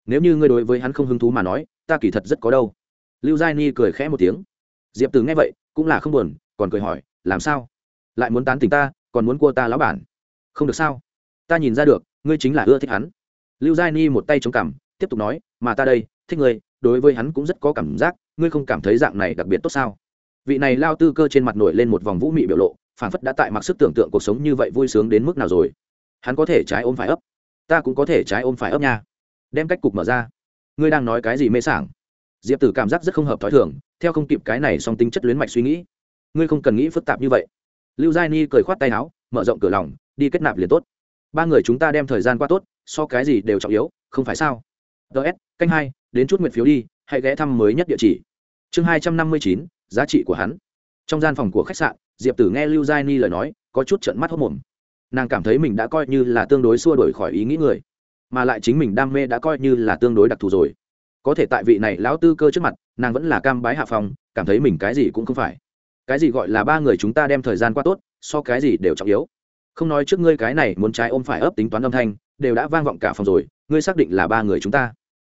Nếu như ngươi đối với hắn không hứng thú mà nói, ta kỳ thật rất có đâu. Lưu giai ni cười khẽ một tiếng. Diệp từ nghe vậy, cũng là không buồn, còn cười hỏi, làm sao? Lại muốn tán tỉnh ta, còn muốn cua ta lão bản? Không được sao? Ta nhìn ra được, ngươi chính là ưa thích hắn. Lưu giai ni một tay chống cằm, tiếp tục nói, mà ta đây, thích ngươi đối với hắn cũng rất có cảm giác, ngươi không cảm thấy dạng này đặc biệt tốt sao? Vị này lao tư cơ trên mặt nổi lên một vòng vũ mị biểu lộ, phản phất đã tại mặc sức tưởng tượng cuộc sống như vậy vui sướng đến mức nào rồi. Hắn có thể trái ôm phải ấp. Ta cũng có thể trái ôm phải ấp nha. Đem cách cục mở ra. Ngươi đang nói cái gì mê sảng? Diệp tử cảm giác rất không hợp t h ó i thường, theo không kịp cái này song tính chất luyến mạch suy nghĩ. Ngươi không cần nghĩ phức tạp như vậy. Lưu giai ni cười khoát tay áo, mở rộng cửa lòng, đi kết nạp liền tốt. Ba người chúng ta đem thời gian qua tốt, so cái gì đều trọng yếu, không phải sao? Ts canh hai đến chút nguyện phiếu đi, hãy ghé thăm mới nhất địa chỉ. Chương hai trăm năm mươi chín, giá trị của hắn. Trong gian phòng của khách sạn, diệp tử nghe lưu giai ni lời nói, có chút trận mắt hốc mồm. Nàng cảm thấy mình đã coi như là tương đối xua đổi khỏi ý nghĩ người, mà lại chính mình đam mê đã coi như là tương đối đặc thù rồi. Có thể tại vị này lão tư cơ trước mặt, nàng vẫn là cam bái hạ phòng cảm thấy mình cái gì cũng không phải. Cái gì gọi là ba người chúng ta đem thời gian qua tốt, so cái gì đều trọng yếu. Không nói trước ngươi cái này muốn trái ôm phải ấp tính toán âm thanh, đều đã vang vọng cả phòng rồi, ngươi xác định là ba người chúng ta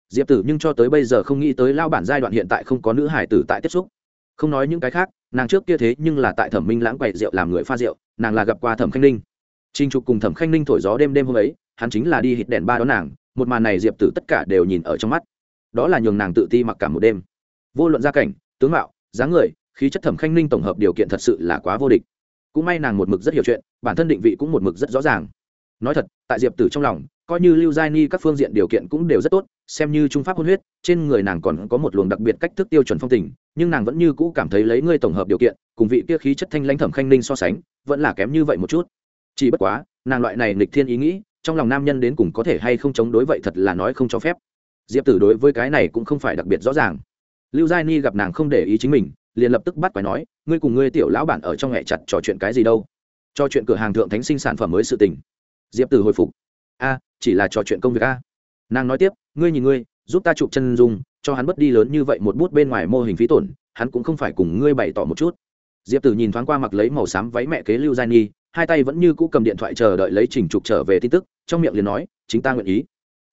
diệp tử nhưng cho tới bây giờ không nghĩ tới lao bản giai đoạn hiện tại không có nữ hải tử tại tiếp xúc. Không nói những cái khác, nàng trước kia thế nhưng là tại thẩm minh lãng quậy rượu làm người pha rượu, nàng là gặp qua thẩm khanh ninh. Trinh trục cùng thẩm khanh ninh thổi gió đêm đêm hôm ấy, hắn chính là đi hít đèn ba đó nàng, một màn này diệp tử tất cả đều nhìn ở trong mắt. Đó là nhường nàng tự ti mặc cả một đêm. Vô luận gia cảnh, tướng mạo, dáng người, khí chất thẩm khanh ninh tổng hợp điều kiện thật sự là quá vô địch. Cũng may nàng một mực rất hiểu chuyện, bản thân định vị cũng một mực rất rõ ràng. Nói thật, tại diệp tử trong lòng coi như lưu giai ni các phương diện điều kiện cũng đều rất tốt, xem như trung pháp hôn huyết, trên người nàng còn có một luồng đặc biệt cách thức tiêu chuẩn phong tình, nhưng nàng vẫn như cũ cảm thấy lấy ngươi tổng hợp điều kiện, cùng vị kia khí chất thanh lãnh thẩm khanh ninh so sánh, vẫn là kém như vậy một chút. Chỉ bất quá, nàng loại này nghịch thiên ý nghĩ, trong lòng nam nhân đến cùng có thể hay không chống đối vậy thật là nói không cho phép. Diệp tử đối với cái này cũng không phải đặc biệt rõ ràng. Lưu giai ni gặp nàng không để ý chính mình, liền lập tức bắt quái nói, ngươi cùng ngươi tiểu lão bản ở trong hẹ chặt trò chuyện cái gì đâu? Trò chuyện cửa hàng thượng thánh sinh sản phẩm mới sự tình. Diệp tử hồi phục a chỉ là trò chuyện công việc a. Nàng nói tiếp ngươi nhìn ngươi giúp ta chụp chân dung cho hắn bất đi lớn như vậy một bút bên ngoài mô hình phí tổn hắn cũng không phải cùng ngươi bày tỏ một chút. Diệp tử nhìn thoáng qua mặc lấy màu xám váy mẹ kế lưu giai Nhi, hai tay vẫn như cũ cầm điện thoại chờ đợi lấy trình trục trở về tin tức trong miệng liền nói chính ta nguyện ý.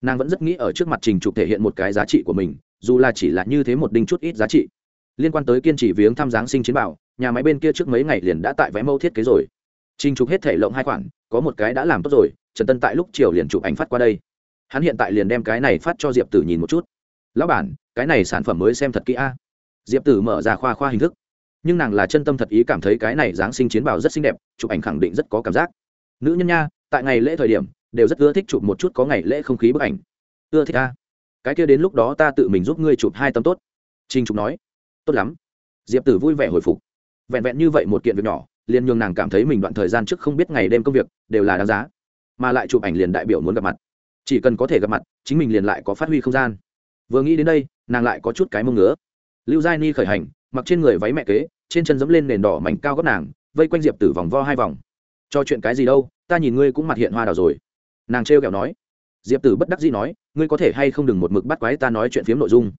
Nàng vẫn rất nghĩ ở trước mặt trình trục thể hiện một cái giá trị của mình dù là chỉ là như thế một đinh chút ít giá trị. Liên quan tới kiên trì viếng thăm giáng sinh chiến bảo nhà máy bên kia trước mấy ngày liền đã tại vẽ mẫu thiết kế rồi. Trình trục hết thể lộng hai khoản có một cái đã làm tốt rồi, trần tân tại lúc chiều liền chụp ảnh phát qua đây. Hắn hiện tại liền đem cái này phát cho diệp tử nhìn một chút. Lão bản, cái này sản phẩm mới xem thật kỹ a. Diệp tử mở ra khoa khoa hình thức. Nhưng nàng là chân tâm thật ý cảm thấy cái này giáng sinh chiến bào rất xinh đẹp, chụp ảnh khẳng định rất có cảm giác. Nữ nhân nha, tại ngày lễ thời điểm, đều rất ưa thích chụp một chút có ngày lễ không khí bức ảnh. Ưa thích a. cái kia đến lúc đó ta tự mình giúp ngươi chụp hai tấm tốt. Trinh trục nói. Tốt lắm. Diệp tử vui vẻ hồi phục. Vẹn vẹn như vậy một kiện việc nhỏ liền nhường nàng cảm thấy mình đoạn thời gian trước không biết ngày đêm công việc đều là đáng giá, mà lại chụp ảnh liền đại biểu muốn gặp mặt. Chỉ cần có thể gặp mặt, chính mình liền lại có phát huy không gian. Vừa nghĩ đến đây, nàng lại có chút cái mông ngứa. Lưu giai ni khởi hành, mặc trên người váy mẹ kế, trên chân dẫm lên nền đỏ mảnh cao góc nàng, vây quanh diệp tử vòng vo hai vòng. Cho chuyện cái gì đâu, ta nhìn ngươi cũng mặt hiện hoa đào rồi. Nàng trêu kẹo nói. Diệp tử bất đắc dĩ nói, ngươi có thể hay không đừng một mực bắt quái ta nói chuyện phiếm nội dung?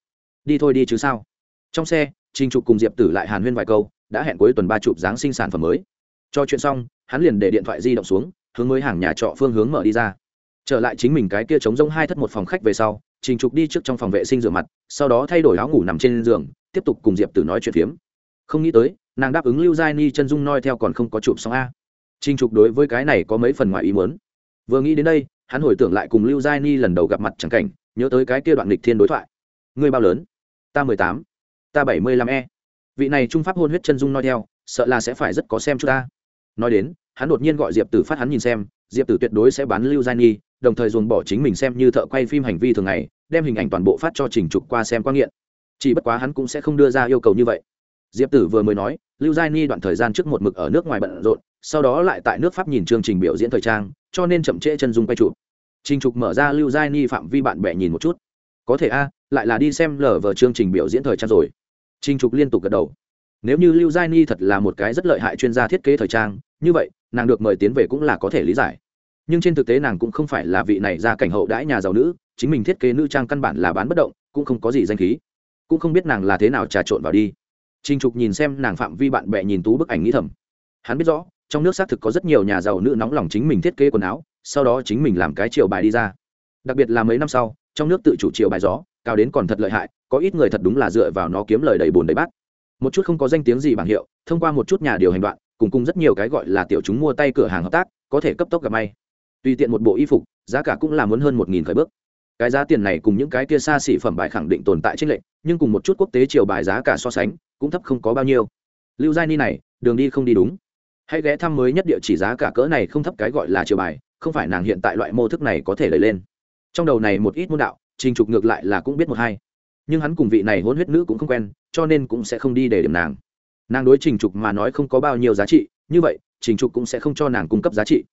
Đi thôi đi chứ sao? Trong xe, Trình trục cùng diệp tử lại hàn huyên vài câu đã hẹn cuối tuần ba chụp dáng sinh sản phẩm mới. Cho chuyện xong, hắn liền để điện thoại di động xuống, hướng mới hàng nhà trọ phương hướng mở đi ra. Trở lại chính mình cái kia chống rông hai thất một phòng khách về sau, trình trục đi trước trong phòng vệ sinh rửa mặt, sau đó thay đổi áo ngủ nằm trên giường, tiếp tục cùng diệp tử nói chuyện phiếm. Không nghĩ tới, nàng đáp ứng lưu giai ni chân dung noi theo còn không có chụp xong a. Trình trục đối với cái này có mấy phần ngoài ý muốn. Vừa nghĩ đến đây, hắn hồi tưởng lại cùng lưu giai ni lần đầu gặp mặt chẳng cảnh, nhớ tới cái kia đoạn lịch thiên đối thoại. Ngươi bao lớn? Ta mười tám, ta bảy mươi lăm e vị này trung pháp hôn huyết chân dung nói theo, sợ là sẽ phải rất có xem chúng ta. Nói đến, hắn đột nhiên gọi diệp tử phát hắn nhìn xem, diệp tử tuyệt đối sẽ bán lưu giai ni đồng thời dồn bỏ chính mình xem như thợ quay phim hành vi thường ngày, đem hình ảnh toàn bộ phát cho trình trục qua xem quan nghiện. Chỉ bất quá hắn cũng sẽ không đưa ra yêu cầu như vậy. Diệp tử vừa mới nói, lưu giai ni đoạn thời gian trước một mực ở nước ngoài bận rộn, sau đó lại tại nước pháp nhìn chương trình biểu diễn thời trang, cho nên chậm trễ chân dung quay chụp. Trình trục mở ra lưu giai ni phạm vi bạn bè nhìn một chút. Có thể a, lại là đi xem lờ vờ chương trình biểu diễn thời trang rồi trình trục liên tục gật đầu nếu như lưu giai ni thật là một cái rất lợi hại chuyên gia thiết kế thời trang như vậy nàng được mời tiến về cũng là có thể lý giải nhưng trên thực tế nàng cũng không phải là vị này ra cảnh hậu đãi nhà giàu nữ chính mình thiết kế nữ trang căn bản là bán bất động cũng không có gì danh khí cũng không biết nàng là thế nào trà trộn vào đi Trình Trục nhìn xem nàng phạm vi bạn bè nhìn tú bức ảnh nghĩ thầm. Hắn biết rõ, trong nước xác thực có rất nhiều nhà giàu nữ nóng lòng chính mình thiết kế quần áo, sau đó chính mình làm cái chiều bài đi ra. Đặc biệt là mấy năm sau, trong nước tự chủ chiều bài gió, cao đến còn thật lợi hại, có ít người thật đúng là dựa vào nó kiếm lời đầy bồn đầy bát. Một chút không có danh tiếng gì bảng hiệu, thông qua một chút nhà điều hành đoạn, cùng cùng rất nhiều cái gọi là tiểu chúng mua tay cửa hàng hợp tác, có thể cấp tốc gặp may. Tùy tiện một bộ y phục, giá cả cũng là muốn hơn một nghìn khởi bước. Cái giá tiền này cùng những cái kia xa xỉ phẩm bài khẳng định tồn tại trên lệnh, nhưng cùng một chút quốc tế chiều bài giá cả so sánh, cũng thấp không có bao nhiêu lưu giai ni này đường đi không đi đúng hãy ghé thăm mới nhất địa chỉ giá cả cỡ này không thấp cái gọi là chiều bài không phải nàng hiện tại loại mô thức này có thể lấy lên trong đầu này một ít môn đạo trình trục ngược lại là cũng biết một hai nhưng hắn cùng vị này hôn huyết nữ cũng không quen, cho nên cũng sẽ không đi để điểm nàng. Nàng đối trình trục mà nói không có bao nhiêu giá trị, như vậy, trình trục cũng sẽ không cho nàng cung cấp giá trị.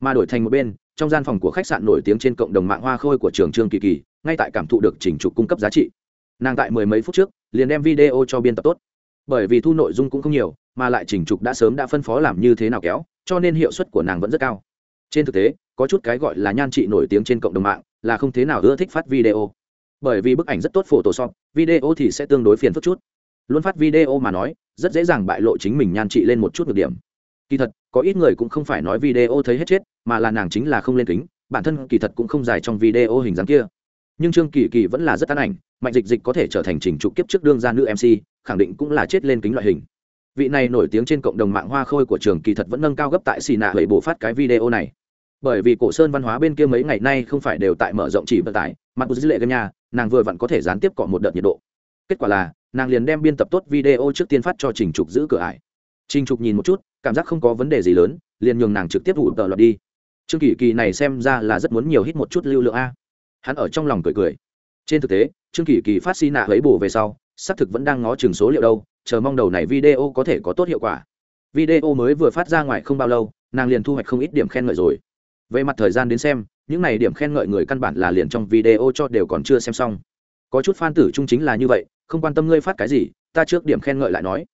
Mà đổi thành một bên, trong gian phòng của khách sạn nổi tiếng trên cộng đồng mạng hoa khôi của trường trương kỳ kỳ, ngay tại cảm thụ được trình trục cung cấp giá trị. Nàng tại mười mấy phút trước, liền đem video cho biên tập tốt. Bởi vì thu nội dung cũng không nhiều, mà lại trình trục đã sớm đã phân phó làm như thế nào kéo, cho nên hiệu suất của nàng vẫn rất cao. Trên thực tế, có chút cái gọi là nhan trị nổi tiếng trên cộng đồng mạng là không thế nào ưa thích phát video bởi vì bức ảnh rất tốt photoshop, video thì sẽ tương đối phiền phức chút. Luôn phát video mà nói, rất dễ dàng bại lộ chính mình nhan trị lên một chút được điểm. Kỳ thật, có ít người cũng không phải nói video thấy hết chết, mà là nàng chính là không lên kính, bản thân kỳ thật cũng không dài trong video hình dáng kia. Nhưng trương kỳ kỳ vẫn là rất tán ảnh, mạnh dịch dịch có thể trở thành trình trục kiếp trước đương gia nữ mc khẳng định cũng là chết lên kính loại hình. Vị này nổi tiếng trên cộng đồng mạng hoa khôi của trường kỳ thật vẫn nâng cao gấp tại xì nạ hầy bổ phát cái video này bởi vì cổ sơn văn hóa bên kia mấy ngày nay không phải đều tại mở rộng chỉ vận tải mặt của dữ lệ gần nhà, nàng vừa vặn có thể gián tiếp cọ một đợt nhiệt độ. Kết quả là, nàng liền đem biên tập tốt video trước tiên phát cho trình trục giữ cửa ải. Trình trục nhìn một chút, cảm giác không có vấn đề gì lớn, liền nhường nàng trực tiếp vụ tờ lọt đi. Trương kỳ kỳ này xem ra là rất muốn nhiều hít một chút lưu lượng a. Hắn ở trong lòng cười cười. Trên thực tế, trương kỳ kỳ phát xi nạ lấy bổ về sau, xác thực vẫn đang ngó chừng số liệu đâu, chờ mong đầu này video có thể có tốt hiệu quả. Video mới vừa phát ra ngoài không bao lâu, nàng liền thu hoạch không ít điểm khen ngợi rồi về mặt thời gian đến xem, những này điểm khen ngợi người căn bản là liền trong video cho đều còn chưa xem xong. Có chút fan tử trung chính là như vậy, không quan tâm ngươi phát cái gì, ta trước điểm khen ngợi lại nói.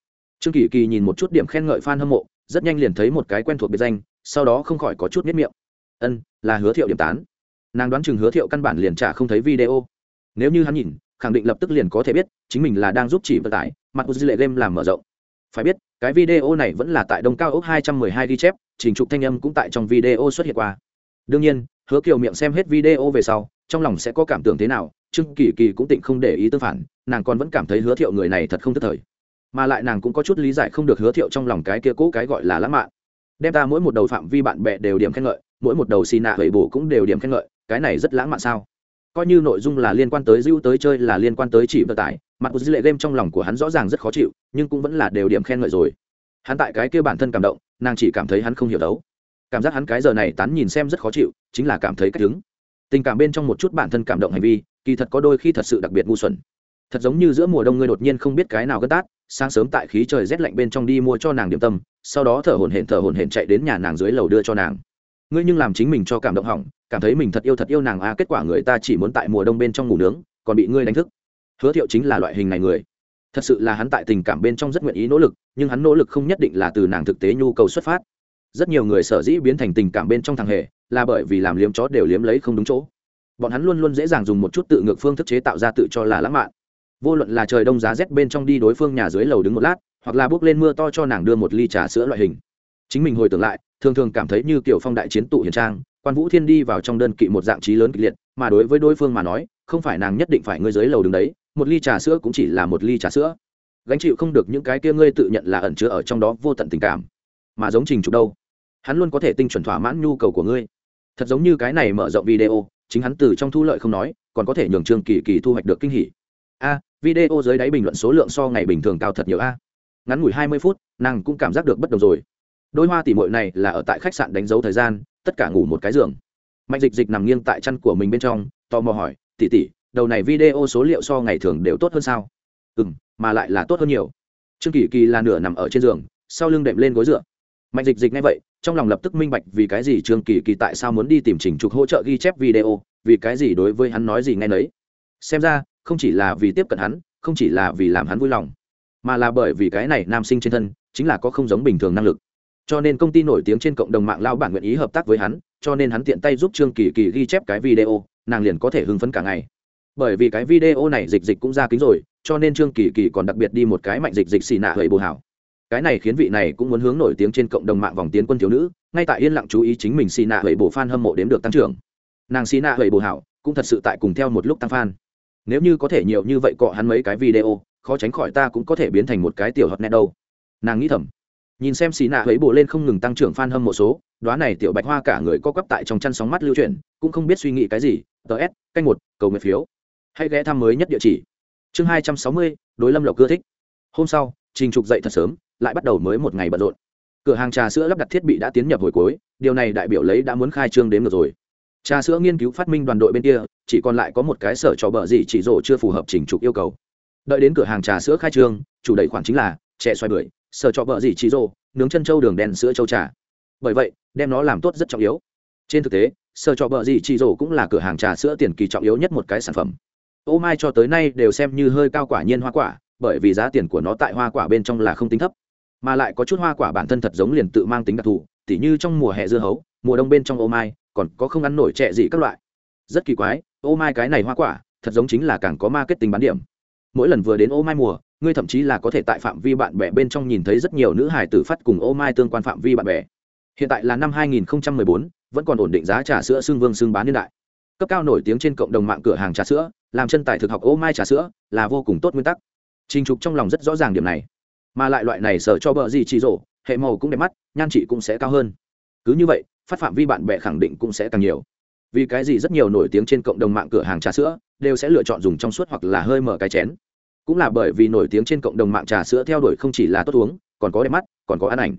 Trương kỳ kỳ nhìn một chút điểm khen ngợi fan hâm mộ, rất nhanh liền thấy một cái quen thuộc biệt danh, sau đó không khỏi có chút miết miệng. Ân, là hứa thiệu điểm tán. Nàng đoán chừng hứa thiệu căn bản liền trả không thấy video. Nếu như hắn nhìn, khẳng định lập tức liền có thể biết, chính mình là đang giúp chỉ vận tải, mặt của dư lệ game làm mở rộng. Phải biết, cái video này vẫn là tại đông cao ốc 212 ghi chép, trình trục thanh âm cũng tại trong video xuất hiện qua đương nhiên, hứa kiều miệng xem hết video về sau, trong lòng sẽ có cảm tưởng thế nào, trương kỳ kỳ cũng tịnh không để ý tương phản, nàng còn vẫn cảm thấy hứa thiệu người này thật không thất thời. Mà lại nàng cũng có chút lý giải không được hứa thiệu trong lòng cái kia cũ cái gọi là lãng mạn. Đem ta mỗi một đầu phạm vi bạn bè đều điểm khen ngợi, mỗi một đầu xì nạ hầy bổ cũng đều điểm khen ngợi, cái này rất lãng mạn sao? Coi như nội dung là liên quan tới dữ tới chơi là liên quan tới chỉ vận tải, mặt của dữ lệ game trong lòng của hắn rõ ràng rất khó chịu, nhưng cũng vẫn là đều điểm khen ngợi rồi. Hắn tại cái kia bản thân cảm động, nàng chỉ cảm thấy hắn không hiểu đấu cảm giác hắn cái giờ này tán nhìn xem rất khó chịu, chính là cảm thấy cách đứng. Tình cảm bên trong một chút bản thân cảm động hành vi, kỳ thật có đôi khi thật sự đặc biệt ngu xuẩn. Thật giống như giữa mùa đông ngươi đột nhiên không biết cái nào gân tát, sáng sớm tại khí trời rét lạnh bên trong đi mua cho nàng điểm tâm, sau đó thở hổn hển thở hổn hển chạy đến nhà nàng dưới lầu đưa cho nàng. Ngươi nhưng làm chính mình cho cảm động hỏng, cảm thấy mình thật yêu thật yêu nàng a kết quả người ta chỉ muốn tại mùa đông bên trong ngủ nướng, còn bị ngươi đánh thức. Hứa thiệu chính là loại hình này người. Thật sự là hắn tại tình cảm bên trong rất nguyện ý nỗ lực, nhưng hắn nỗ lực không nhất định là từ nàng thực tế nhu cầu xuất phát rất nhiều người sở dĩ biến thành tình cảm bên trong thằng hề là bởi vì làm liếm chó đều liếm lấy không đúng chỗ. Bọn hắn luôn luôn dễ dàng dùng một chút tự ngược phương thức chế tạo ra tự cho là lãng mạn. Vô luận là trời đông giá rét bên trong đi đối phương nhà dưới lầu đứng một lát, hoặc là bước lên mưa to cho nàng đưa một ly trà sữa loại hình. Chính mình hồi tưởng lại, thường thường cảm thấy như kiểu phong đại chiến tụ hiền trang, quan vũ thiên đi vào trong đơn kỵ một dạng trí lớn kịch liệt, mà đối với đối phương mà nói, không phải nàng nhất định phải ngươi dưới lầu đứng đấy, một ly trà sữa cũng chỉ là một ly trà sữa. Gánh chịu không được những cái kia ngươi tự nhận là ẩn chứa ở trong đó vô tận tình cảm mà giống trình trục đâu. Hắn luôn có thể tinh chuẩn thỏa mãn nhu cầu của ngươi. Thật giống như cái này mở rộng video, chính hắn từ trong thu lợi không nói, còn có thể nhường trương kỳ kỳ thu hoạch được kinh hỉ. A, video dưới đáy bình luận số lượng so ngày bình thường cao thật nhiều a. Ngắn ngủi hai mươi phút, nàng cũng cảm giác được bất đồng rồi. Đôi hoa tỉ mội này là ở tại khách sạn đánh dấu thời gian, tất cả ngủ một cái giường. Mạnh dịch dịch nằm nghiêng tại chăn của mình bên trong, tò mò hỏi tỉ tỉ đầu này video số liệu so ngày thường đều tốt hơn sao? Ừ m mà lại là tốt hơn nhiều. Trương kỳ kỳ là nửa nằm ở trên giường, sau lưng đệm lên gối dựa mạnh dịch dịch ngay vậy, trong lòng lập tức minh bạch vì cái gì trương kỳ kỳ tại sao muốn đi tìm trình trục hỗ trợ ghi chép video, vì cái gì đối với hắn nói gì nghe nấy. Xem ra, không chỉ là vì tiếp cận hắn, không chỉ là vì làm hắn vui lòng, mà là bởi vì cái này nam sinh trên thân, chính là có không giống bình thường năng lực. Cho nên công ty nổi tiếng trên cộng đồng mạng lao bản nguyện ý hợp tác với hắn, cho nên hắn tiện tay giúp trương kỳ kỳ ghi chép cái video, nàng liền có thể hưng phấn cả ngày. Bởi vì cái video này dịch dịch cũng ra kính rồi, cho nên trương kỳ kỳ còn đặc biệt đi một cái mạnh dịch dịch xì nạ hơi bồ hảo cái này khiến vị này cũng muốn hướng nổi tiếng trên cộng đồng mạng vòng tiến quân thiếu nữ, ngay tại yên lặng chú ý chính mình xì nạ hầy bồ fan hâm mộ đếm được tăng trưởng. Nàng xì nạ hầy bồ hảo, cũng thật sự tại cùng theo một lúc tăng fan. Nếu như có thể nhiều như vậy cọ hắn mấy cái video, khó tránh khỏi ta cũng có thể biến thành một cái tiểu hot net đâu. Nàng nghĩ thầm. Nhìn xem xì nạ ấy bộ lên không ngừng tăng trưởng f a n hâm mộ số đoá này tiểu bạch hoa cả người co quắp tại trong chăn sóng mắt lưu truyền cũng không biết suy nghĩ cái gì, tờ s, canh một, cầu nguyện phiếu. Hãy ghé thăm mới nhất địa chỉ. Chương hai trăm sáu mươi, đối lâm lộc cưa thích. Hôm sau, trình trục dậy thật sớm lại bắt đầu mới một ngày bận rộn. Cửa hàng trà sữa lắp đặt thiết bị đã tiến nhập hồi cuối, điều này đại biểu lấy đã muốn khai trương đến ngược rồi. Trà sữa nghiên cứu phát minh đoàn đội bên kia, chỉ còn lại có một cái sở trò bợ gì chỉ rổ chưa phù hợp trình trục yêu cầu. Đợi đến cửa hàng trà sữa khai trương, chủ đẩy khoản chính là trẻ xoay bưởi, sở trò bợ gì chỉ rổ, nướng chân trâu đường đen sữa trâu trà. Bởi vậy, đem nó làm tốt rất trọng yếu. Trên thực tế, sở trò bợ gì chỉ rổ cũng là cửa hàng trà sữa tiền kỳ trọng yếu nhất một cái sản phẩm. Ô mai cho tới nay đều xem như hơi cao quả nhiên hoa quả, bởi vì giá tiền của nó tại hoa quả bên trong là không tính thấp mà lại có chút hoa quả bản thân thật giống liền tự mang tính đặc thù tỉ như trong mùa hè dưa hấu mùa đông bên trong ô mai còn có không ăn nổi trẻ gì các loại. Rất kỳ quái ô mai cái này hoa quả thật giống chính là càng có marketing bán điểm. Mỗi lần vừa đến ô mai mùa ngươi thậm chí là có thể tại phạm vi bạn bè bên trong nhìn thấy rất nhiều nữ hài tử phát cùng ô mai tương quan phạm vi bạn bè. Hiện tại là năm 2014, vẫn còn ổn định giá trà sữa xương vương xương bán niên đại. Cấp cao nổi tiếng trên cộng đồng mạng cửa hàng trà sữa làm chân tài thực học ô mai trà sữa là vô cùng tốt nguyên tắc. Trình trục trong lòng rất rõ ràng điểm này mà lại loại này sở cho bờ gì chỉ rổ hệ màu cũng đẹp mắt, nhan chị cũng sẽ cao hơn. Cứ như vậy, phát phạm vi bạn bè khẳng định cũng sẽ càng nhiều. Vì cái gì rất nhiều nổi tiếng trên cộng đồng mạng cửa hàng trà sữa đều sẽ lựa chọn dùng trong suốt hoặc là hơi mở cái chén. Cũng là bởi vì nổi tiếng trên cộng đồng mạng trà sữa theo đuổi không chỉ là tốt uống, còn có đẹp mắt, còn có ăn ảnh.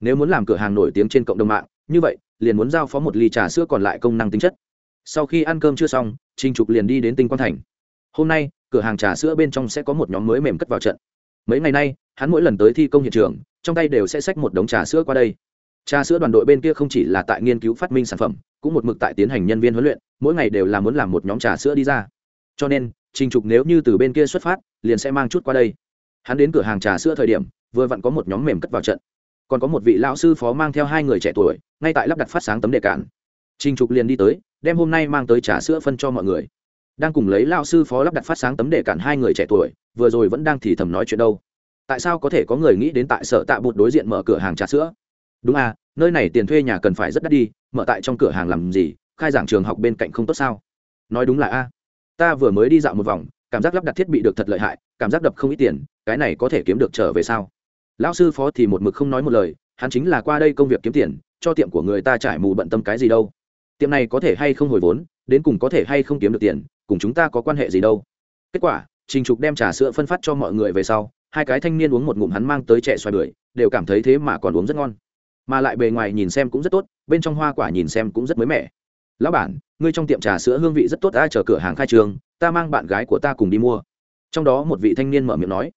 Nếu muốn làm cửa hàng nổi tiếng trên cộng đồng mạng, như vậy, liền muốn giao phó một ly trà sữa còn lại công năng tính chất. Sau khi ăn cơm chưa xong trinh trục liền đi đến tinh quang thành. Hôm nay, cửa hàng trà sữa bên trong sẽ có một nhóm mới mềm cất vào trận. Mấy ngày nay hắn mỗi lần tới thi công hiện trường, trong tay đều sẽ xách một đống trà sữa qua đây. Trà sữa đoàn đội bên kia không chỉ là tại nghiên cứu phát minh sản phẩm, cũng một mực tại tiến hành nhân viên huấn luyện, mỗi ngày đều là muốn làm một nhóm trà sữa đi ra. Cho nên, trình trục nếu như từ bên kia xuất phát, liền sẽ mang chút qua đây. Hắn đến cửa hàng trà sữa thời điểm, vừa vặn có một nhóm mềm cất vào trận. Còn có một vị lão sư phó mang theo hai người trẻ tuổi, ngay tại lắp đặt phát sáng tấm đề cản. Trình trục liền đi tới, đem hôm nay mang tới trà sữa phân cho mọi người. Đang cùng lấy lão sư phó lắp đặt phát sáng tấm đề cản hai người trẻ tuổi, vừa rồi vẫn đang thì thầm nói chuyện đâu tại sao có thể có người nghĩ đến tại sở tạ bụt đối diện mở cửa hàng trà sữa? Đúng à nơi này tiền thuê nhà cần phải rất đắt đi, mở tại trong cửa hàng làm gì, khai giảng trường học bên cạnh không tốt sao? Nói đúng là a. Ta vừa mới đi dạo một vòng, cảm giác lắp đặt thiết bị được thật lợi hại, cảm giác đập không ít tiền, cái này có thể kiếm được trở về sao? Lão sư phó thì một mực không nói một lời, hắn chính là qua đây công việc kiếm tiền, cho tiệm của người ta trải mù bận tâm cái gì đâu. Tiệm này có thể hay không hồi vốn, đến cùng có thể hay không kiếm được tiền, cùng chúng ta có quan hệ gì đâu. Kết quả, trình trục đem trà sữa phân phát cho mọi người về sau hai cái thanh niên uống một ngụm hắn mang tới trẻ xoài bưởi, đều cảm thấy thế mà còn uống rất ngon. Mà lại bề ngoài nhìn xem cũng rất tốt, bên trong hoa quả nhìn xem cũng rất mới mẻ. Lão bản, ngươi trong tiệm trà sữa hương vị rất tốt ai chờ cửa hàng khai trường, ta mang bạn gái của ta cùng đi mua. Trong đó một vị thanh niên mở miệng nói.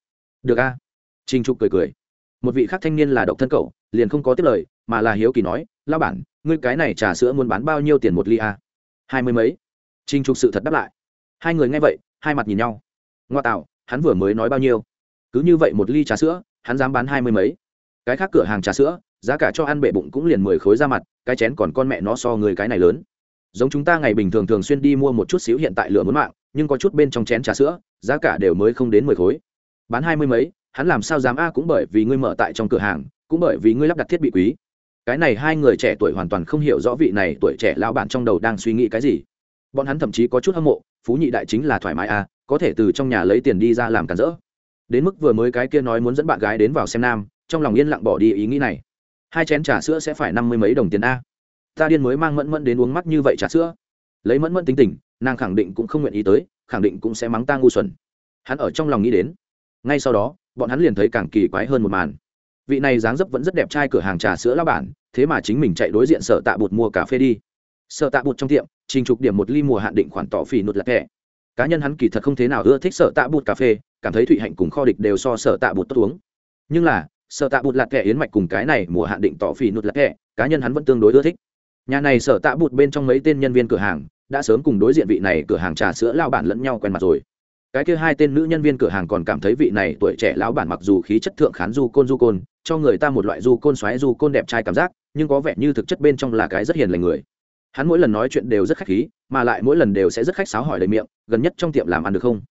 Được a. Trinh trục cười cười. Một vị khác thanh niên là độc thân cậu, liền không có tiếp lời, mà là hiếu kỳ nói, lão bản, ngươi cái này trà sữa muốn bán bao nhiêu tiền một ly a? Hai mươi mấy. Trinh trục sự thật đáp lại. Hai người nghe vậy, hai mặt nhìn nhau. Ngoa tạo, hắn vừa mới nói bao nhiêu? Cứ như vậy một ly trà sữa, hắn dám bán hai mươi mấy. Cái khác cửa hàng trà sữa, giá cả cho ăn bệ bụng cũng liền mười khối ra mặt, cái chén còn con mẹ nó so người cái này lớn. Giống chúng ta ngày bình thường thường xuyên đi mua một chút xíu hiện tại lửa muốn mạng, nhưng có chút bên trong chén trà sữa, giá cả đều mới không đến mười khối. Bán hai mươi mấy, hắn làm sao dám a, cũng bởi vì ngươi mở tại trong cửa hàng, cũng bởi vì ngươi lắp đặt thiết bị quý. Cái này hai người trẻ tuổi hoàn toàn không hiểu rõ vị này tuổi trẻ lão bản trong đầu đang suy nghĩ cái gì. Bọn hắn thậm chí có chút hâm mộ, phú nhị đại chính là thoải mái a, có thể từ trong nhà lấy tiền đi ra làm cản rỡ đến mức vừa mới cái kia nói muốn dẫn bạn gái đến vào xem nam, trong lòng yên lặng bỏ đi ý nghĩ này. Hai chén trà sữa sẽ phải năm mươi mấy đồng tiền a. Ta điên mới mang mẫn mẫn đến uống mắt như vậy trà sữa. Lấy mẫn mẫn tính tình, nàng khẳng định cũng không nguyện ý tới, khẳng định cũng sẽ mắng ta ngu xuẩn. Hắn ở trong lòng nghĩ đến. Ngay sau đó, bọn hắn liền thấy càng kỳ quái hơn một màn. Vị này dáng dấp vẫn rất đẹp trai cửa hàng trà sữa lao bản, thế mà chính mình chạy đối diện sở tạ bột mua cà phê đi. Sở tạ bột trong tiệm, trình trục điểm một ly mùa hạn định khoản tỏ phỉ nụt lạc thẻ cá nhân hắn kỳ thật không thế nào ưa thích sở tạ bột cà phê cảm thấy thụy hạnh cùng kho địch đều so sở tạ bột tốt uống. Nhưng là, sở tạ bụt lạc kẻ yến mạch cùng cái này mùa hạn định tỏ phỉ nụt lạc kẻ, cá nhân hắn vẫn tương đối ưa thích. Nhà này sở tạ bụt bên trong mấy tên nhân viên cửa hàng, đã sớm cùng đối diện vị này cửa hàng trà sữa lao bản lẫn nhau quen mặt rồi. Cái kia hai tên nữ nhân viên cửa hàng còn cảm thấy vị này tuổi trẻ lão bản mặc dù khí chất thượng khán du côn du côn, cho người ta một loại du côn xoáy du côn đẹp trai cảm giác, nhưng có vẻ như thực chất bên trong là cái rất hiền lành người. Hắn mỗi lần nói chuyện đều rất khách khí, mà lại mỗi lần đều sẽ rất khách sáo hỏi đầy miệng, gần nhất trong tiệm làm ăn được không?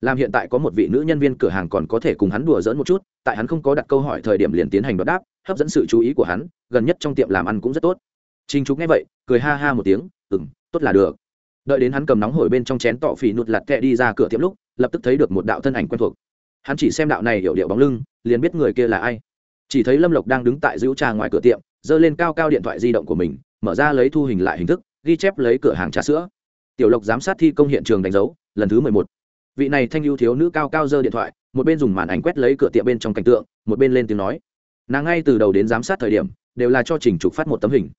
Làm hiện tại có một vị nữ nhân viên cửa hàng còn có thể cùng hắn đùa dỡn một chút tại hắn không có đặt câu hỏi thời điểm liền tiến hành đoạt đáp hấp dẫn sự chú ý của hắn gần nhất trong tiệm làm ăn cũng rất tốt. Trình trúc nghe vậy cười ha ha một tiếng ừm, tốt là được. Đợi đến hắn cầm nóng hổi bên trong chén tọ phì nụt lặt kẹ đi ra cửa tiệm lúc lập tức thấy được một đạo thân ảnh quen thuộc. Hắn chỉ xem đạo này hiểu điệu bóng lưng liền biết người kia là ai. Chỉ thấy lâm lộc đang đứng tại giữ trà ngoài cửa tiệm giơ lên cao cao điện thoại di động của mình mở ra lấy thu hình lại hình thức ghi chép lấy cửa hàng trà sữa. Tiểu lộc giám sát thi công hiện trường đánh dấu lần thứ mười một vị này thanh ưu thiếu nữ cao cao giơ điện thoại, một bên dùng màn ảnh quét lấy cửa tiệm bên trong cảnh tượng, một bên lên tiếng nói. Nàng ngay từ đầu đến giám sát thời điểm, đều là cho trình trục phát một tấm hình.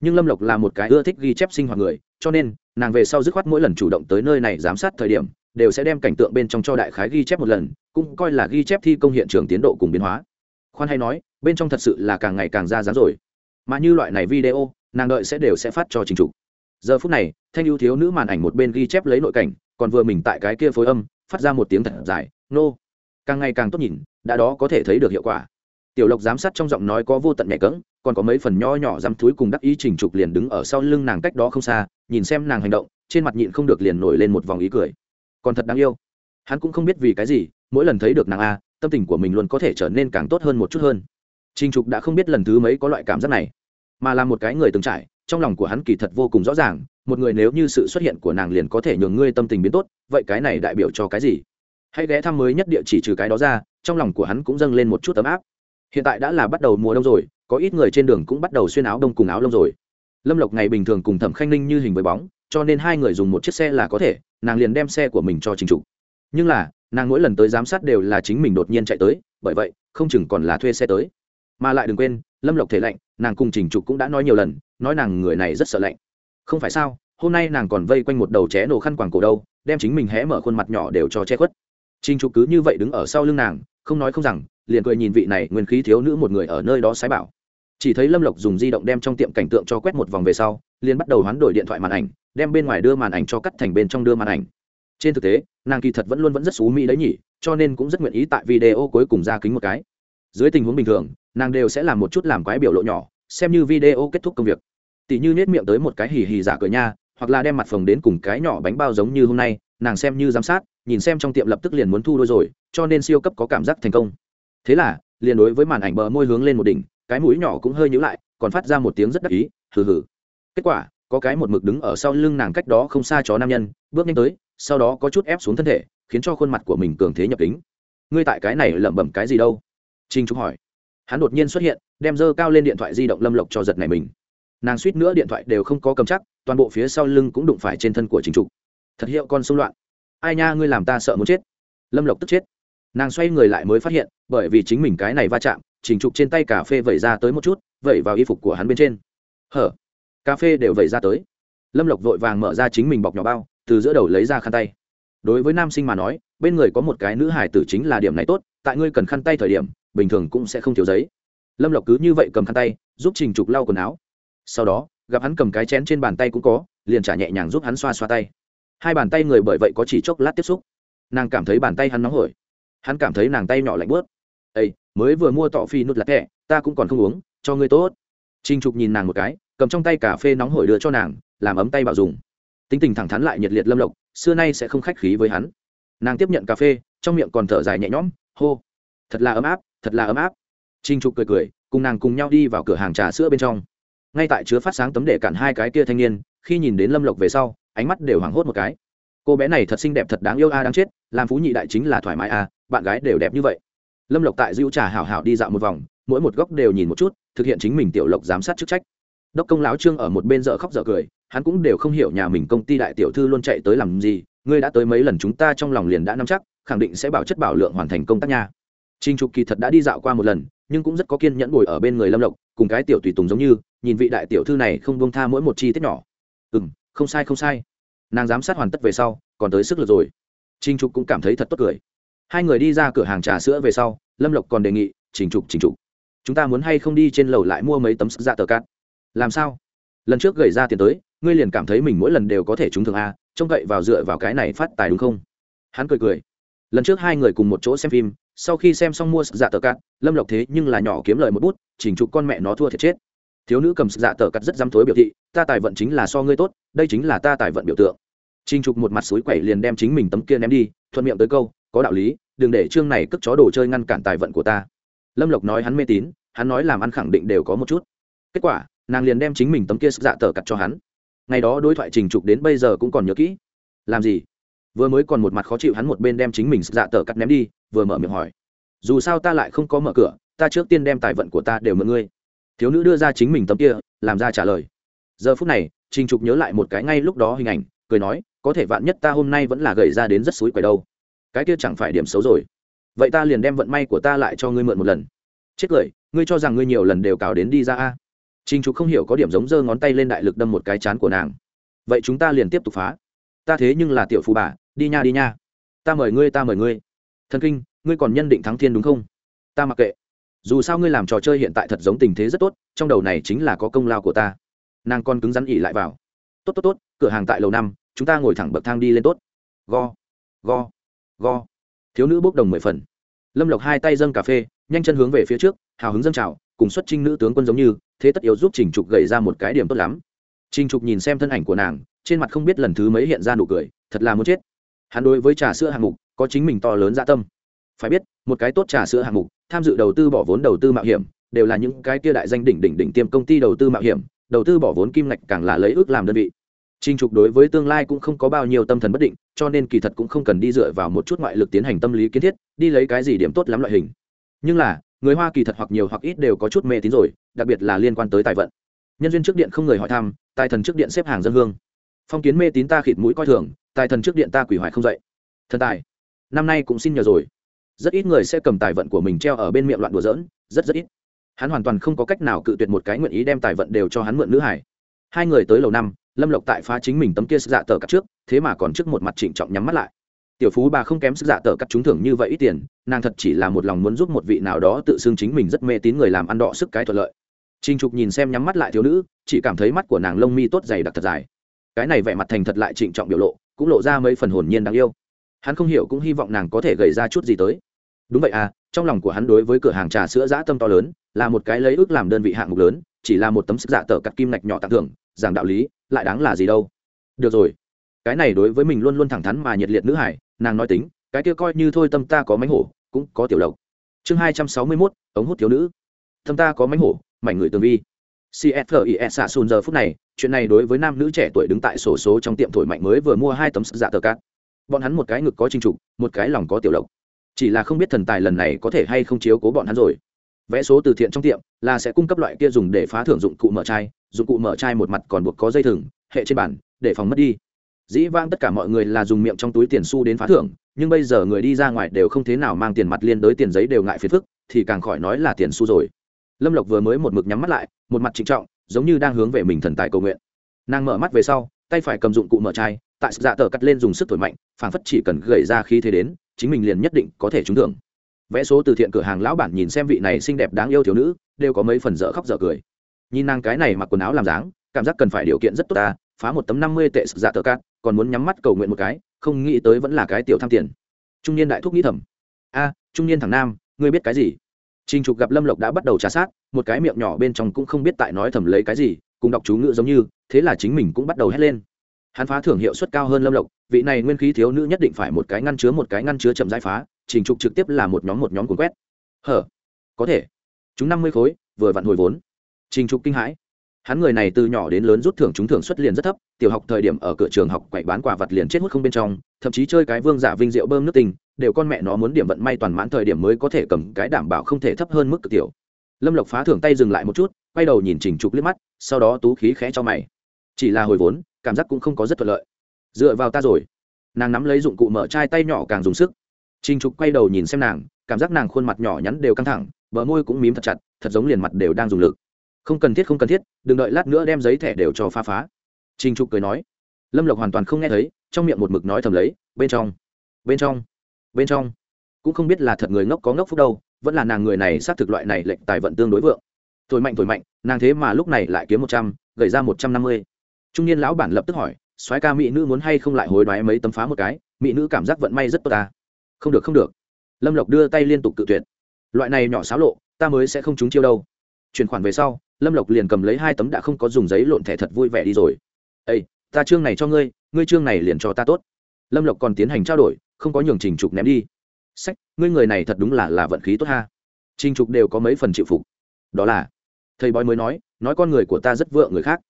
Nhưng lâm lộc là một cái ưa thích ghi chép sinh hoạt người, cho nên, nàng về sau dứt khoát mỗi lần chủ động tới nơi này giám sát thời điểm, đều sẽ đem cảnh tượng bên trong cho đại khái ghi chép một lần, cũng coi là ghi chép thi công hiện trường tiến độ cùng biến hóa. Khoan hay nói, bên trong thật sự là càng ngày càng ra dáng rồi. Mà như loại này video, nàng đợi sẽ đều sẽ phát cho trình trục. Giờ phút này, thanh ưu thiếu nữ màn ảnh một bên ghi chép lấy nội cảnh còn vừa mình tại cái kia phối âm, phát ra một tiếng thật dài, nô、no. càng ngày càng tốt nhìn, đã đó có thể thấy được hiệu quả. Tiểu lộc giám sát trong giọng nói có vô tận nhẹ cỡng còn có mấy phần nho nhỏ dám túi cùng đắc ý trình trục liền đứng ở sau lưng nàng cách đó không xa, nhìn xem nàng hành động, trên mặt nhịn không được liền nổi lên một vòng ý cười. Còn thật đáng yêu. Hắn cũng không biết vì cái gì, mỗi lần thấy được nàng a, tâm tình của mình luôn có thể trở nên càng tốt hơn một chút hơn. Trình trục đã không biết lần thứ mấy có loại cảm giác này, mà là một cái người từng trải, trong lòng của hắn kỳ thật vô cùng rõ ràng một người nếu như sự xuất hiện của nàng liền có thể nhường ngươi tâm tình biến tốt, vậy cái này đại biểu cho cái gì? Hãy ghé thăm mới nhất địa chỉ trừ cái đó ra, trong lòng của hắn cũng dâng lên một chút ấm áp. Hiện tại đã là bắt đầu mùa đông rồi, có ít người trên đường cũng bắt đầu xuyên áo đông cùng áo lông rồi. Lâm lộc ngày bình thường cùng thẩm khanh ninh như hình với bóng, cho nên hai người dùng một chiếc xe là có thể, nàng liền đem xe của mình cho trình trục nhưng là, nàng mỗi lần tới giám sát đều là chính mình đột nhiên chạy tới, bởi vậy, không chừng còn là thuê xe tới. Mà lại đừng quên, lâm lộc thể lạnh, nàng cùng trình trục cũng đã nói nhiều lần, nói nàng người này rất sợ lạnh không phải sao, hôm nay nàng còn vây quanh một đầu ché nổ khăn quàng cổ đâu, đem chính mình hé mở khuôn mặt nhỏ đều cho che khuất. Trình trục cứ như vậy đứng ở sau lưng nàng, không nói không rằng, liền cười nhìn vị này nguyên khí thiếu nữ một người ở nơi đó sái bảo. Chỉ thấy lâm lộc dùng di động đem trong tiệm cảnh tượng cho quét một vòng về sau, liền bắt đầu hoán đổi điện thoại màn ảnh, đem bên ngoài đưa màn ảnh cho cắt thành bên trong đưa màn ảnh. Trên thực tế, nàng kỳ thật vẫn luôn vẫn rất xú mỹ đấy nhỉ, cho nên cũng rất nguyện ý tại video cuối cùng ra kính một cái. Dưới tình huống bình thường, nàng đều sẽ làm một chút làm quái biểu lộ nhỏ, xem như video kết thúc công việc tỷ như nhét miệng tới một cái hì hì giả cửa nha, hoặc là đem mặt phồng đến cùng cái nhỏ bánh bao giống như hôm nay, nàng xem như giám sát, nhìn xem trong tiệm lập tức liền muốn thu đôi rồi, cho nên siêu cấp có cảm giác thành công. Thế là, liền đối với màn ảnh bờ môi hướng lên một đỉnh, cái mũi nhỏ cũng hơi nhữ lại, còn phát ra một tiếng rất đắc ý, hừ hừ. Kết quả, có cái một mực đứng ở sau lưng nàng cách đó không xa chó nam nhân, bước nhanh tới, sau đó có chút ép xuống thân thể, khiến cho khuôn mặt của mình cường thế nhập kính. Ngươi tại cái này lẩm bẩm cái gì đâu? Trinh trúc hỏi. Hắn đột nhiên xuất hiện, đem dơ cao lên điện thoại di động lâm lộc cho giật này mình nàng suýt nữa điện thoại đều không có cầm chắc, toàn bộ phía sau lưng cũng đụng phải trên thân của chính trục. Thật hiệu con xung loạn. Ai nha, ngươi làm ta sợ muốn chết. Lâm lộc tức chết. Nàng xoay người lại mới phát hiện, bởi vì chính mình cái này va chạm, trình trục trên tay cà phê vẩy ra tới một chút, vẩy vào y phục của hắn bên trên. Hở? Cà phê đều vẩy ra tới. Lâm lộc vội vàng mở ra chính mình bọc nhỏ bao, từ giữa đầu lấy ra khăn tay. Đối với nam sinh mà nói, bên người có một cái nữ hải tử chính là điểm này tốt, tại ngươi cần khăn tay thời điểm, bình thường cũng sẽ không thiếu giấy. Lâm lộc cứ như vậy cầm khăn tay, giúp trình trục lau quần áo sau đó, gặp hắn cầm cái chén trên bàn tay cũng có, liền trả nhẹ nhàng giúp hắn xoa xoa tay. Hai bàn tay người bởi vậy có chỉ chốc lát tiếp xúc. Nàng cảm thấy bàn tay hắn nóng hổi. Hắn cảm thấy nàng tay nhỏ lạnh bớt. Ây mới vừa mua tọ phi nút lạc thẻ, ta cũng còn không uống, cho ngươi tốt. Trinh trục nhìn nàng một cái, cầm trong tay cà phê nóng hổi đưa cho nàng, làm ấm tay bảo dùng. Tính tình thẳng thắn lại nhiệt liệt lâm lộc, xưa nay sẽ không khách khí với hắn. Nàng tiếp nhận cà phê, trong miệng còn thở dài nhẹ nhõm, hô, thật là ấm áp, thật là ấm áp. Trinh trục cười cười, cùng nàng cùng nhau đi vào cửa hàng trà sữa bên trong ngay tại chứa phát sáng tấm để cản hai cái kia thanh niên, khi nhìn đến lâm lộc về sau, ánh mắt đều hoảng hốt một cái. Cô bé này thật xinh đẹp thật đáng yêu a à, đáng chết, làm phú nhị đại chính là thoải mái a à, bạn gái đều đẹp như vậy. Lâm lộc tại dữ trà hảo hảo đi dạo một vòng, mỗi một góc đều nhìn một chút, thực hiện chính mình tiểu lộc giám sát chức trách. Đốc công láo trương ở một bên dợ khóc dợ cười, hắn cũng đều không hiểu nhà mình công ty đại tiểu thư luôn chạy tới làm gì, ngươi đã tới mấy lần chúng ta trong lòng liền đã nắm chắc, khẳng định sẽ bảo chất bảo lượng hoàn thành công tác nha. Trinh trục kỳ thật đã đi dạo qua một lần, nhưng cũng rất có kiên nhẫn ngồi ở bên người lâm lộc, cùng cái tiểu tùy tùng giống như nhìn vị đại tiểu thư này không bông tha mỗi một chi tiết nhỏ. Ừ m không sai không sai. Nàng giám sát hoàn tất về sau, còn tới sức lực rồi. Trình trục cũng cảm thấy thật tốt cười. Hai người đi ra cửa hàng trà sữa về sau, lâm lộc còn đề nghị, trình trục trình trục, chúng ta muốn hay không đi trên lầu lại mua mấy tấm dạ tờ cát làm sao? Lần trước gửi ra tiền tới, ngươi liền cảm thấy mình mỗi lần đều có thể trúng thường a, trông cậy vào dựa vào cái này phát tài đúng không? Hắn cười cười. Lần trước hai người cùng một chỗ xem phim, sau khi xem xong mua dạ tờ cát lâm lộc thế nhưng là nhỏ kiếm lời một bút chỉnh trục con mẹ nó thua thiệt chết thiếu nữ cầm dạ tờ cắt rất dám thối biểu thị ta tài vận chính là so ngươi tốt đây chính là ta tài vận biểu tượng Trình Trục một mặt suối quẩy liền đem chính mình tấm kia ném đi, thuận miệng tới câu, có đạo lý, đừng để chương này cất chó đồ chơi ngăn cản tài vận của ta. Lâm Lộc nói hắn mê tín, hắn nói làm ăn khẳng định đều có một chút. Kết quả, nàng liền đem chính mình tấm kia dạ tờ cắt cho hắn. Ngày đó đối thoại Trình Trục đến bây giờ cũng còn nhớ kỹ. Làm gì? Vừa mới còn một mặt khó chịu hắn một bên đem chính mình dạ tờ cắt ném đi, vừa mở miệng hỏi. Dù sao ta lại không có mở cửa, ta trước tiên đem tài vận của ta đều mượn ngươi. Thiếu nữ đưa ra chính mình tấm kia, làm ra trả lời. Giờ phút này, Trình Trục nhớ lại một cái ngay lúc đó hình ảnh, cười nói, có thể vạn nhất ta hôm nay vẫn là gầy ra đến rất suối quậy đâu. Cái kia chẳng phải điểm xấu rồi. Vậy ta liền đem vận may của ta lại cho ngươi mượn một lần. Chết cười ngươi cho rằng ngươi nhiều lần đều cào đến đi ra a? Trinh trục không hiểu có điểm giống giơ ngón tay lên đại lực đâm một cái chán của nàng. Vậy chúng ta liền tiếp tục phá. Ta thế nhưng là tiểu phù bà đi nha đi nha. Ta mời ngươi ta mời ngươi. Thần kinh ngươi còn nhân định thắng thiên đúng không? Ta mặc kệ dù sao ngươi làm trò chơi hiện tại thật giống tình thế rất tốt, trong đầu này chính là có công lao của ta. Nàng con cứng rắn ỉ lại vào. Tốt tốt tốt, cửa hàng tại lầu năm, chúng ta ngồi thẳng bậc thang đi lên tốt. Go go go. Thiếu nữ bốc đồng mười phần. Lâm lộc hai tay dâng cà phê, nhanh chân hướng về phía trước, hào hứng dâng trào, cùng xuất trinh nữ tướng quân giống như, thế tất yếu giúp trình trục gầy ra một cái điểm tốt lắm. Trình trục nhìn xem thân ảnh của nàng, trên mặt không biết lần thứ mấy hiện ra nụ cười, thật là muốn chết. Hắn đối với trà sữa hạng mục, có chính mình to lớn dạ tâm phải biết một cái tốt trà sữa hạng mục tham dự đầu tư bỏ vốn đầu tư mạo hiểm đều là những cái kia đại danh đỉnh đỉnh đỉnh tiêm công ty đầu tư mạo hiểm đầu tư bỏ vốn kim ngạch càng là lấy ước làm đơn vị Trình Trục đối với tương lai cũng không có bao nhiêu tâm thần bất định, cho nên kỳ thật cũng không cần đi dựa vào một chút ngoại lực tiến hành tâm lý kiến thiết, đi lấy cái gì điểm tốt lắm loại hình. Nhưng là, người Hoa kỳ thật hoặc nhiều hoặc ít đều có chút mê tín rồi, đặc biệt là liên quan tới tài vận. Nhân duyên trước điện không người hỏi thăm, tài thần trước điện xếp hàng dân hương. Phong kiến mê tín ta khịt mũi coi thường, tài thần trước điện ta quỷ hoại không dậy. Thần tài, năm nay cũng xin nhờ rồi. Rất ít người sẽ cầm tài vận của mình treo ở bên miệng loạn đùa giỡn, rất rất ít. Hắn hoàn toàn không có cách nào cự tuyệt một cái nguyện ý đem tài vận đều cho hắn mượn nữ hải. Hai người tới lầu năm, lâm lộc tại phá chính mình tấm kia sức dạ tờ cắt trước thế mà còn trước một mặt trịnh trọng nhắm mắt lại. Tiểu phú bà không kém sức dạ tờ cắt trúng thưởng như vậy ít tiền nàng thật chỉ là một lòng muốn giúp một vị nào đó tự xưng chính mình rất mê tín người làm ăn đọ sức cái thuận lợi. Trinh trục nhìn xem nhắm mắt lại thiếu nữ chỉ cảm thấy mắt của nàng lông mi tốt dày đặc thật dài. Cái này vẻ mặt thành thật lại trịnh trọng biểu lộ cũng lộ ra mấy phần hồn nhiên đáng yêu. Hắn không hiểu cũng hy vọng nàng có thể gầy ra chút gì tới đúng vậy à trong lòng của hắn đối với cửa hàng trà sữa giã tâm to lớn, là một cái lấy ước làm đơn vị hạng mục lớn, chỉ là một tấm sức dạ tờ cắt kim ngạch nhỏ tặng thưởng, giảng đạo lý, lại đáng là gì đâu. Được rồi. Cái này đối với mình luôn luôn thẳng thắn mà nhiệt liệt nữ hải, nàng nói tính, cái kia coi như thôi tâm ta có mánh hổ, cũng có tiểu lộc. Chương hai trăm sáu mươi mốt, ống hút thiếu nữ. Tâm ta có mánh hổ, mảnh người tường vi. CFIS xạ xùn à, giờ phút này, chuyện này đối với nam nữ trẻ tuổi đứng tại sổ số trong tiệm thổi mạnh mới vừa mua hai tấm sức dạ tờ cát. Bọn hắn một cái ngực có trinh trục, một cái lòng có tiểu lộc chỉ là không biết thần tài lần này có thể hay không chiếu cố bọn hắn rồi. Vẽ số từ thiện trong tiệm là sẽ cung cấp loại kia dùng để phá thưởng dụng cụ mở chai, dụng cụ mở chai một mặt còn buộc có dây thừng, hệ trên bản để phòng mất đi. Dĩ vang tất cả mọi người là dùng miệng trong túi tiền xu đến phá thưởng, nhưng bây giờ người đi ra ngoài đều không thế nào mang tiền mặt liên đối tiền giấy đều ngại phiền phức, thì càng khỏi nói là tiền xu rồi. Lâm lộc vừa mới một mực nhắm mắt lại, một mặt trịnh trọng, giống như đang hướng về mình thần tài cầu nguyện. Nàng mở mắt về sau, tay phải cầm dụng cụ mở chai, tại dạ tờ cắt lên dùng sức thổi mạnh, phảng phất chỉ cần gầy ra khi thế đến chính mình liền nhất định có thể trúng thưởng. Vẽ số từ thiện cửa hàng lão bản nhìn xem vị này xinh đẹp đáng yêu thiếu nữ đều có mấy phần dở khóc dở cười. Nhìn nàng cái này mặc quần áo làm dáng cảm giác cần phải điều kiện rất tốt ta phá một tấm năm mươi tệ dạ tờ cát còn muốn nhắm mắt cầu nguyện một cái không nghĩ tới vẫn là cái tiểu tham tiền. Trung niên đại thúc nghĩ thầm. A trung niên thằng nam ngươi biết cái gì? Trình Trục gặp Lâm Lộc đã bắt đầu trả sát, một cái miệng nhỏ bên trong cũng không biết tại nói thầm lấy cái gì, cùng đọc chú ngữ giống như, thế là chính mình cũng bắt đầu hét lên. Hắn phá thưởng hiệu suất cao hơn Lâm Lộc, vị này nguyên khí thiếu nữ nhất định phải một cái ngăn chứa một cái ngăn chứa chậm rãi phá, Trình Trục trực tiếp là một nhóm một nhóm cuốn quét. Hở, có thể. Chúng năm mươi khối, vừa vặn hồi vốn. Trình Trục kinh hãi. Hắn người này từ nhỏ đến lớn rút thưởng chúng thưởng suất liền rất thấp, tiểu học thời điểm ở cửa trường học quậy bán quả vật liền chết hút không bên trong, thậm chí chơi cái vương giả vinh diệu bơm nước tình, đều con mẹ nó muốn điểm vận may toàn mãn thời điểm mới có thể cầm cái đảm bảo không thể thấp hơn mức cực tiểu. Lâm Lộc phá thưởng tay dừng lại một chút, quay đầu nhìn Trình Trục liếc mắt, sau đó tú khí khẽ cho mày. Chỉ là hồi vốn, cảm giác cũng không có rất thuận lợi. Dựa vào ta rồi. Nàng nắm lấy dụng cụ mở chai tay nhỏ càng dùng sức. Trình Trục quay đầu nhìn xem nàng, cảm giác nàng khuôn mặt nhỏ nhắn đều căng thẳng, bờ môi cũng mím thật chặt, thật giống liền mặt đều đang dùng lực không cần thiết không cần thiết đừng đợi lát nữa đem giấy thẻ đều cho pha phá trinh trục cười nói lâm lộc hoàn toàn không nghe thấy trong miệng một mực nói thầm lấy bên trong bên trong bên trong cũng không biết là thật người ngốc có ngốc phúc đâu vẫn là nàng người này xác thực loại này lệnh tài vận tương đối vượng thổi mạnh thổi mạnh nàng thế mà lúc này lại kiếm một trăm gầy ra một trăm năm mươi trung niên lão bản lập tức hỏi, soái ca mỹ nữ muốn hay không lại hối đoái mấy tấm phá một cái? Mỹ nữ cảm giác vận may rất tốt ta. Không được không được. Lâm lộc đưa tay liên tục cự tuyệt. Loại này nhỏ xáo lộ, ta mới sẽ không trúng chiêu đâu. Chuyển khoản về sau, lâm lộc liền cầm lấy hai tấm đã không có dùng giấy lộn thẻ thật vui vẻ đi rồi. Ây ta chương này cho ngươi ngươi chương này liền cho ta tốt. Lâm lộc còn tiến hành trao đổi, không có nhường trình trục ném đi. Sách, ngươi người này thật đúng là là vận khí tốt ha. Trình trục đều có mấy phần chịu phục. Đó là, thầy bói mới nói nói con người của ta rất vượng người khác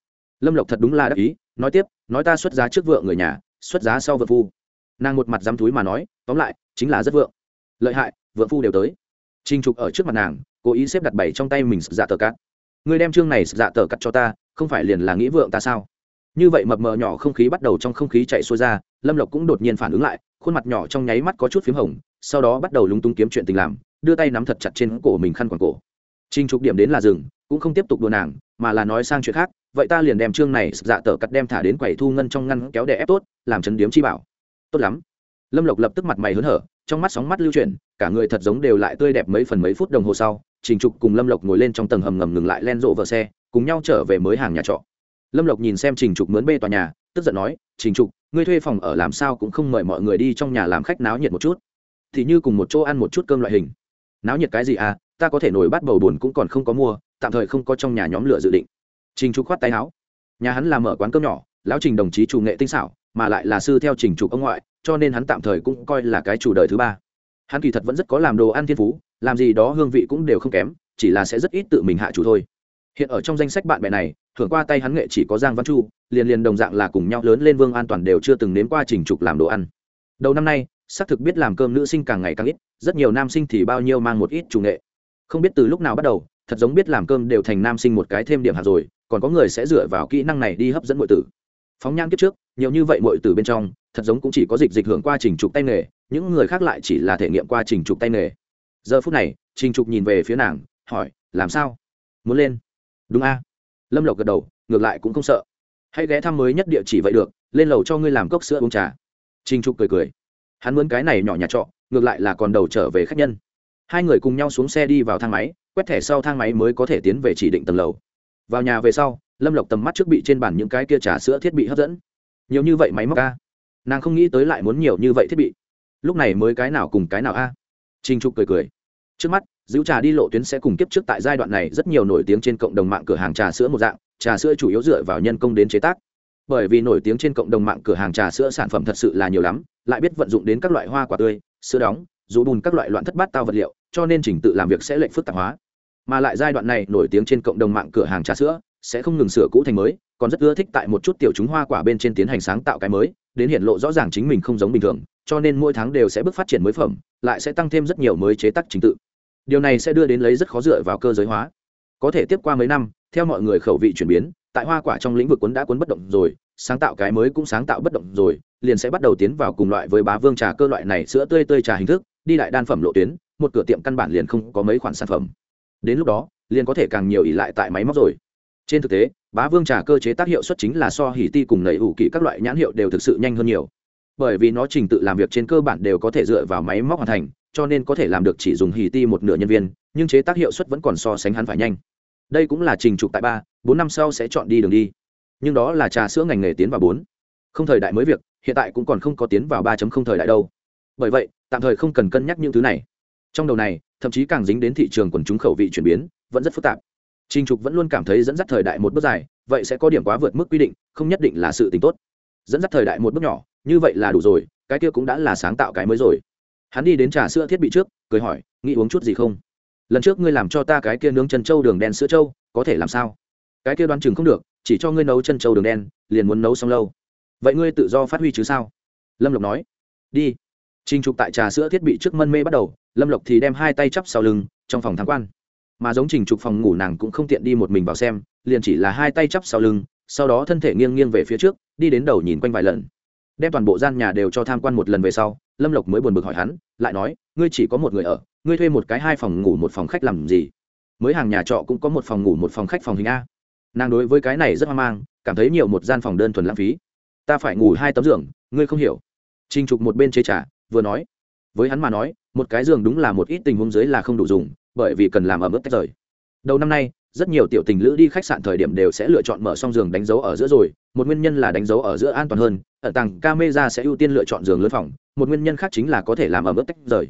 lâm lộc thật đúng là đắc ý, nói tiếp, nói ta xuất giá trước vượng người nhà, xuất giá sau vợ phu. Nàng một mặt dám thúi mà nói, tóm lại, chính là rất vượng. Lợi hại, vợ phu đều tới. Trinh trục ở trước mặt nàng, cố ý xếp đặt bảy trong tay mình dạ tờ cắt. Người đem chương này dạ tờ cắt cho ta, không phải liền là nghĩ vượng ta sao? Như vậy mập mờ nhỏ không khí bắt đầu trong không khí chạy xuôi ra, lâm lộc cũng đột nhiên phản ứng lại, khuôn mặt nhỏ trong nháy mắt có chút p h í m hồng, sau đó bắt đầu lúng túng kiếm chuyện tình làm, đưa tay nắm thật chặt trên cổ mình khăn quàng cổ. Trinh trục điểm đến là rừng cũng không tiếp tục đùa nàng, mà là nói sang chuyện khác vậy ta liền đem chương này dạ tờ cắt đem thả đến quầy thu ngân trong ngăn kéo đè ép tốt, làm chấn điếm chi bảo. Tốt lắm. Lâm lộc lập tức mặt mày hớn hở, trong mắt sóng mắt lưu chuyển, cả người thật giống đều lại tươi đẹp mấy phần mấy phút đồng hồ sau, trình trục cùng lâm lộc ngồi lên trong tầng hầm ngầm ngừng lại len rộ vợ xe, cùng nhau trở về mới hàng nhà trọ. Lâm lộc nhìn xem trình trục mướn bê tòa nhà, tức giận nói, trình trục, ngươi thuê phòng ở làm sao cũng không mời mọi người đi trong nhà làm khách náo nhiệt một chút. Thì như cùng một chỗ ăn một chút cơm loại hình. Náo nhiệt cái gì à ta có thể nổi bát bầu buồn cũng còn không có mua, tạm thời không có trong nhà nhóm lửa dự định trình trục khoát tay áo. Nhà hắn là mở quán cơm nhỏ, lão trình đồng chí chủ nghệ tinh xảo, mà lại là sư theo trình trục ông ngoại, cho nên hắn tạm thời cũng coi là cái chủ đời thứ ba. Hắn kỳ thật vẫn rất có làm đồ ăn thiên phú, làm gì đó hương vị cũng đều không kém, chỉ là sẽ rất ít tự mình hạ chủ thôi. Hiện ở trong danh sách bạn bè này thường qua tay hắn nghệ chỉ có giang văn chu, liền liền đồng dạng là cùng nhau lớn lên vương an toàn đều chưa từng nếm qua trình trục làm đồ ăn. Đầu năm nay, xác thực biết làm cơm nữ sinh càng ngày càng ít, rất nhiều nam sinh thì bao nhiêu mang một ít chủ nghệ. Không biết từ lúc nào bắt đầu, thật giống biết làm cơm đều thành nam sinh một cái thêm điểm hạt rồi còn có người sẽ dựa vào kỹ năng này đi hấp dẫn mọi tử. Phóng nhan kiếp trước, nhiều như vậy mọi tử bên trong, thật giống cũng chỉ có dịch dịch hưởng qua trình trục tay nghề, những người khác lại chỉ là thể nghiệm qua trình trục tay nghề. Giờ phút này, trình trục nhìn về phía nàng, hỏi, làm sao? Muốn lên? Đúng a. Lâm lộc gật đầu, ngược lại cũng không sợ. Hãy ghé thăm mới nhất địa chỉ vậy được, lên lầu cho ngươi làm cốc sữa uống trà. Trình trục cười cười. Hắn muốn cái này nhỏ nhà trọ, ngược lại là còn đầu trở về khách nhân. Hai người cùng nhau xuống xe đi vào thang máy, quét thẻ sau thang máy mới có thể tiến về chỉ định tầng lầu vào nhà về sau, lâm lộc tầm mắt trước bị trên bàn những cái kia trà sữa thiết bị hấp dẫn. Nhiều như vậy máy móc a? Nàng không nghĩ tới lại muốn nhiều như vậy thiết bị. Lúc này mới cái nào cùng cái nào a? À? trinh trục cười cười. Trước mắt, giữ trà đi lộ tuyến sẽ cùng kiếp trước tại giai đoạn này rất nhiều nổi tiếng trên cộng đồng mạng cửa hàng trà sữa một dạng, trà sữa chủ yếu dựa vào nhân công đến chế tác. Bởi vì nổi tiếng trên cộng đồng mạng cửa hàng trà sữa sản phẩm thật sự là nhiều lắm, lại biết vận dụng đến các loại hoa quả tươi, sữa đóng dù bùn các loại loạn thất bát tao vật liệu, cho nên trình tự làm việc sẽ lệnh phức tạp hóa mà lại giai đoạn này nổi tiếng trên cộng đồng mạng cửa hàng trà sữa sẽ không ngừng sửa cũ thành mới, còn rất ưa thích tại một chút tiểu chúng hoa quả bên trên tiến hành sáng tạo cái mới, đến hiện lộ rõ ràng chính mình không giống bình thường, cho nên mỗi tháng đều sẽ bước phát triển mới phẩm, lại sẽ tăng thêm rất nhiều mới chế tác trình tự. Điều này sẽ đưa đến lấy rất khó dựa vào cơ giới hóa. Có thể tiếp qua mấy năm, theo mọi người khẩu vị chuyển biến, tại hoa quả trong lĩnh vực cuốn đã cuốn bất động rồi, sáng tạo cái mới cũng sáng tạo bất động rồi, liền sẽ bắt đầu tiến vào cùng loại với bá vương trà cơ loại này sữa tươi tươi trà hình thức, đi lại đan phẩm lộ tuyến, một cửa tiệm căn bản liền không có mấy khoản sản phẩm đến lúc đó, liền có thể càng nhiều ỉ lại tại máy móc rồi. Trên thực tế, bá vương trà cơ chế tác hiệu suất chính là so hỉ ti cùng nầy ủ kỹ các loại nhãn hiệu đều thực sự nhanh hơn nhiều. Bởi vì nó trình tự làm việc trên cơ bản đều có thể dựa vào máy móc hoàn thành, cho nên có thể làm được chỉ dùng hỉ ti một nửa nhân viên, nhưng chế tác hiệu suất vẫn còn so sánh hắn phải nhanh. Đây cũng là trình trục tại ba, bốn năm sau sẽ chọn đi đường đi. Nhưng đó là trà sữa ngành nghề tiến vào bốn. Không thời đại mới việc, hiện tại cũng còn không có tiến vào ba thời đại đâu. Bởi vậy, tạm thời không cần cân nhắc những thứ này trong đầu này, thậm chí càng dính đến thị trường quần chúng khẩu vị chuyển biến, vẫn rất phức tạp. Trình trục vẫn luôn cảm thấy dẫn dắt thời đại một bước dài, vậy sẽ có điểm quá vượt mức quy định, không nhất định là sự tình tốt. Dẫn dắt thời đại một bước nhỏ, như vậy là đủ rồi, cái kia cũng đã là sáng tạo cái mới rồi. Hắn đi đến trà sữa thiết bị trước, cười hỏi, nghĩ uống chút gì không? Lần trước ngươi làm cho ta cái kia nướng chân trâu đường đen sữa trâu, có thể làm sao? Cái kia đoán chừng không được, chỉ cho ngươi nấu chân trâu đường đen, liền muốn nấu xong lâu. Vậy ngươi tự do phát huy chứ sao? Lâm lộc nói, đi. Trình Trục tại trà sữa thiết bị trước mân mê bắt đầu, Lâm Lộc thì đem hai tay chắp sau lưng, trong phòng tham quan. Mà giống Trình Trục phòng ngủ nàng cũng không tiện đi một mình vào xem, liền chỉ là hai tay chắp sau lưng, sau đó thân thể nghiêng nghiêng về phía trước, đi đến đầu nhìn quanh vài lần. Đem toàn bộ gian nhà đều cho tham quan một lần về sau, Lâm Lộc mới buồn bực hỏi hắn, lại nói, ngươi chỉ có một người ở, ngươi thuê một cái hai phòng ngủ một phòng khách làm gì? Mới hàng nhà trọ cũng có một phòng ngủ một phòng khách phòng hình a. Nàng đối với cái này rất hoang mang, cảm thấy nhiều một gian phòng đơn thuần lãng phí. Ta phải ngủ hai tấm giường, ngươi không hiểu. Trình Trục một bên chế trà, vừa nói. Với hắn mà nói, một cái giường đúng là một ít tình huống dưới là không đủ dùng, bởi vì cần làm ở mức tách rời. Đầu năm nay, rất nhiều tiểu tình lữ đi khách sạn thời điểm đều sẽ lựa chọn mở xong giường đánh dấu ở giữa rồi, một nguyên nhân là đánh dấu ở giữa an toàn hơn, ở tàng camera sẽ ưu tiên lựa chọn giường lớn phòng, một nguyên nhân khác chính là có thể làm ở mức tách rời.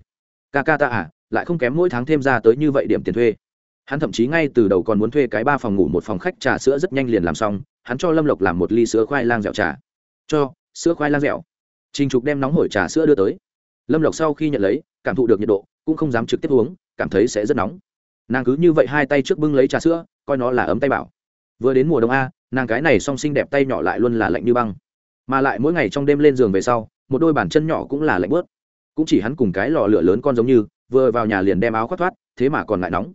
Ca ca ta à lại không kém mỗi tháng thêm ra tới như vậy điểm tiền thuê. Hắn thậm chí ngay từ đầu còn muốn thuê cái ba phòng ngủ, một phòng khách trà sữa rất nhanh liền làm xong, hắn cho lâm lộc làm một ly sữa khoai lang dẻo trà. Cho, sữa khoai lang dẻo. Trình trục đem nóng hổi trà sữa đưa tới lâm lộc sau khi nhận lấy, cảm thụ được nhiệt độ, cũng không dám trực tiếp uống, cảm thấy sẽ rất nóng. Nàng cứ như vậy hai tay trước bưng lấy trà sữa, coi nó là ấm tay bảo. Vừa đến mùa đông a, nàng cái này song xinh đẹp tay nhỏ lại luôn là lạnh như băng. Mà lại mỗi ngày trong đêm lên giường về sau, một đôi bàn chân nhỏ cũng là lạnh bớt cũng chỉ hắn cùng cái lò lửa lớn con giống như, vừa vào nhà liền đem áo khoác thoát, thế mà còn lại nóng.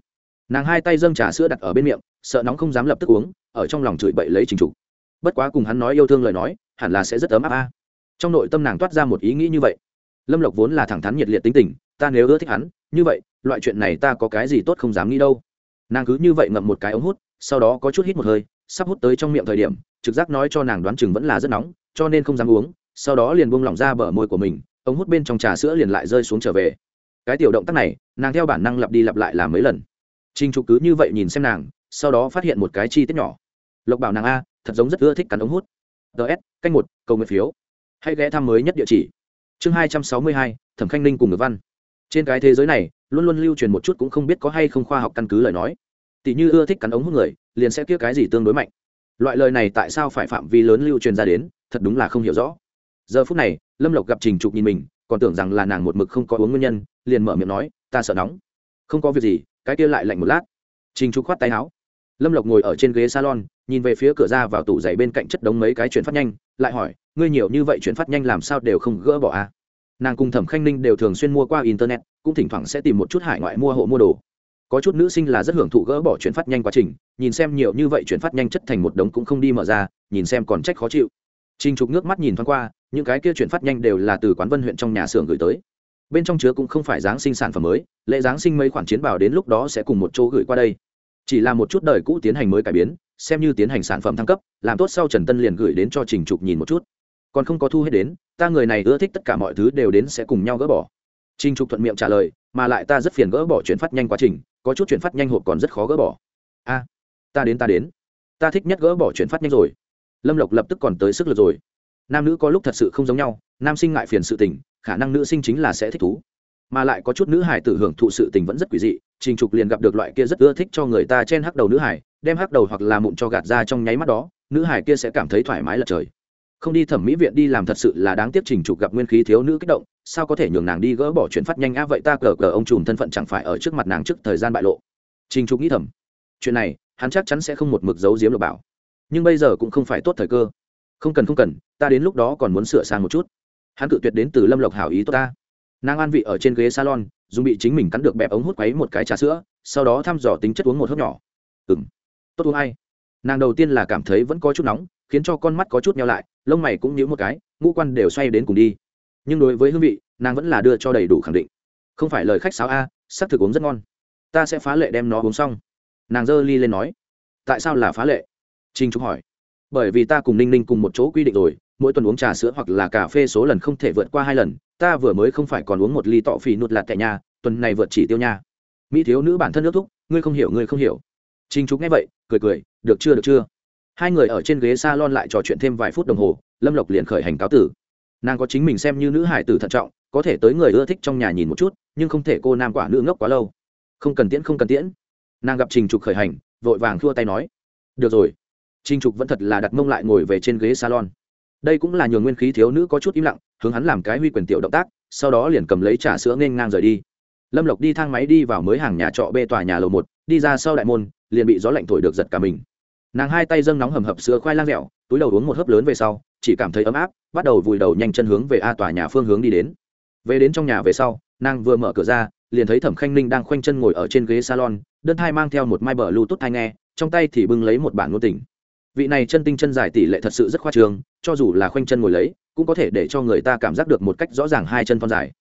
Nàng hai tay dâng trà sữa đặt ở bên miệng, sợ nóng không dám lập tức uống, ở trong lòng chửi bậy lấy trình trục bất quá cùng hắn nói yêu thương lời nói, hẳn là sẽ rất ấm áp a. Trong nội tâm nàng toát ra một ý nghĩ như vậy lâm lộc vốn là thẳng thắn nhiệt liệt tính tình, ta nếu ưa thích hắn, như vậy, loại chuyện này ta có cái gì tốt không dám nghĩ đâu. Nàng cứ như vậy ngậm một cái ống hút, sau đó có chút hít một hơi, sắp hút tới trong miệng thời điểm, trực giác nói cho nàng đoán chừng vẫn là rất nóng, cho nên không dám uống, sau đó liền buông lỏng ra bờ môi của mình, ống hút bên trong trà sữa liền lại rơi xuống trở về. Cái tiểu động tác này, nàng theo bản năng lặp đi lặp lại làm mấy lần. Trinh trục cứ như vậy nhìn xem nàng, sau đó phát hiện một cái chi tiết nhỏ. Lộc bảo nàng a, thật giống rất ưa thích cắn ống hút. Ts canh một, cầu nguyện phiếu. Hãy ghé thăm mới nhất địa chỉ chương hai trăm sáu mươi hai, thẩm khanh ninh cùng ngữ văn. Trên cái thế giới này, luôn luôn lưu truyền một chút cũng không biết có hay không khoa học căn cứ lời nói. Tỷ như ưa thích cắn ống hút người, liền sẽ kia cái gì tương đối mạnh. Loại lời này tại sao phải phạm vi lớn lưu truyền ra đến, thật đúng là không hiểu rõ. Giờ phút này, lâm lộc gặp trình trục nhìn mình, còn tưởng rằng là nàng một mực không có uống nguyên nhân, liền mở miệng nói, ta sợ nóng. Không có việc gì, cái kia lại lạnh một lát. Trình trục khoát tay áo. Lâm lộc ngồi ở trên ghế salon, nhìn về phía cửa ra vào tủ giày bên cạnh chất đống mấy cái chuyển phát nhanh, lại hỏi ngươi nhiều như vậy chuyển phát nhanh làm sao đều không gỡ bỏ à? nàng cùng thẩm khanh ninh đều thường xuyên mua qua internet cũng thỉnh thoảng sẽ tìm một chút hải ngoại mua hộ mua đồ có chút nữ sinh là rất hưởng thụ gỡ bỏ chuyển phát nhanh quá trình nhìn xem nhiều như vậy chuyển phát nhanh chất thành một đống cũng không đi mở ra nhìn xem còn trách khó chịu Trình Trục nước mắt nhìn thoáng qua, những cái kia chuyển phát nhanh đều là từ quán Vân huyện trong nhà xưởng gửi tới. Bên trong chứa cũng không phải giáng sinh sản phẩm mới, lễ giáng sinh mấy khoản chiến bảo đến lúc đó sẽ cùng một chỗ gửi qua đây. Chỉ là một chút đời cũ tiến hành mới cải biến, xem như tiến hành sản phẩm thăng cấp, làm tốt sau Trần Tân liền gửi đến cho Trình Trục nhìn một chút. Còn không có thu hết đến, ta người này ưa thích tất cả mọi thứ đều đến sẽ cùng nhau gỡ bỏ. Trình Trục thuận miệng trả lời, mà lại ta rất phiền gỡ bỏ chuyển phát nhanh quá trình, có chút chuyển phát nhanh hộp còn rất khó gỡ bỏ. A, ta đến ta đến. Ta thích nhất gỡ bỏ chuyển phát nhanh rồi lâm lộc lập tức còn tới sức lực rồi nam nữ có lúc thật sự không giống nhau nam sinh ngại phiền sự tình khả năng nữ sinh chính là sẽ thích thú mà lại có chút nữ hải tử hưởng thụ sự tình vẫn rất quỷ dị trình trục liền gặp được loại kia rất ưa thích cho người ta chen hắc đầu nữ hải đem hắc đầu hoặc là mụn cho gạt ra trong nháy mắt đó nữ hải kia sẽ cảm thấy thoải mái lật trời không đi thẩm mỹ viện đi làm thật sự là đáng tiếc trình trục gặp nguyên khí thiếu nữ kích động, sao có thể nhường nàng đi gỡ bỏ chuyện phát nhanh á, vậy ta cờ cờ ông trùm thân phận chẳng phải ở trước mặt nàng trước thời gian bại lộ. Trình trục nghĩ thầm, chuyện này, hắn chắc chắn sẽ không một mực giấu giếm lộc bảo. Nhưng bây giờ cũng không phải tốt thời cơ. Không cần không cần, ta đến lúc đó còn muốn sửa sang một chút. Hắn cự tuyệt đến từ lâm lộc hảo ý tốt ta. Nàng an vị ở trên ghế salon, dùng bị chính mình cắn được bẹp ống hút quấy một cái trà sữa, sau đó thăm dò tính chất uống một hớp nhỏ. Ừ m tốt uống ai? Nàng đầu tiên là cảm thấy vẫn có chút nóng khiến cho con mắt có chút nhau lại lông mày cũng nhíu một cái ngũ quan đều xoay đến cùng đi nhưng đối với hương vị nàng vẫn là đưa cho đầy đủ khẳng định không phải lời khách sáo a s ắ c thực uống rất ngon ta sẽ phá lệ đem nó uống xong nàng giơ ly lên nói tại sao là phá lệ Trình Trúc hỏi. Bởi vì ta cùng Ninh Ninh cùng một chỗ quy định rồi, mỗi tuần uống trà sữa hoặc là cà phê số lần không thể vượt qua hai lần, ta vừa mới không phải còn uống một ly tọ phì nụt lạt tại nha, tuần này vượt chỉ tiêu nha. Mỹ thiếu nữ bản thân nước thúc, ngươi không hiểu ngươi không hiểu. Trình Trúc nghe vậy, cười cười, được chưa được chưa. Hai người ở trên ghế salon lại trò chuyện thêm vài phút đồng hồ, Lâm Lộc liền khởi hành cáo tử. Nàng có chính mình xem như nữ hải tử thận trọng, có thể tới người ưa thích trong nhà nhìn một chút, nhưng không thể cô nam quả nữ ngốc quá lâu. Không cần tiễn không cần tiễn. Nàng gặp Trình Trục khởi hành, vội vàng thua tay nói: "Được rồi." Trình Trục vẫn thật là đặt mông lại ngồi về trên ghế salon. Đây cũng là nhường nguyên khí thiếu nữ có chút im lặng, hướng hắn làm cái huy quyền tiểu động tác, sau đó liền cầm lấy trà sữa nên ngang rời đi. Lâm Lộc đi thang máy đi vào mới hàng nhà trọ bê tòa nhà lầu một, đi ra sau đại môn, liền bị gió lạnh thổi được giật cả mình. Nàng hai tay dâng nóng hầm hập sữa khoai lang dẻo, túi đầu uống một hớp lớn về sau, chỉ cảm thấy ấm áp, bắt đầu vùi đầu nhanh chân hướng về a tòa nhà phương hướng đi đến. Về đến trong nhà về sau, nàng vừa mở cửa ra, liền thấy Thẩm Khanh Ninh đang khoanh chân ngồi ở trên ghế salon, đơn thai mang theo một mai bờ lưu tốt thai nghe, trong tay thì bưng lấy một bản ngôn tình. Vị này chân tinh chân dài tỷ lệ thật sự rất khoa trương cho dù là khoanh chân ngồi lấy cũng có thể để cho người ta cảm giác được một cách rõ ràng hai chân con dài.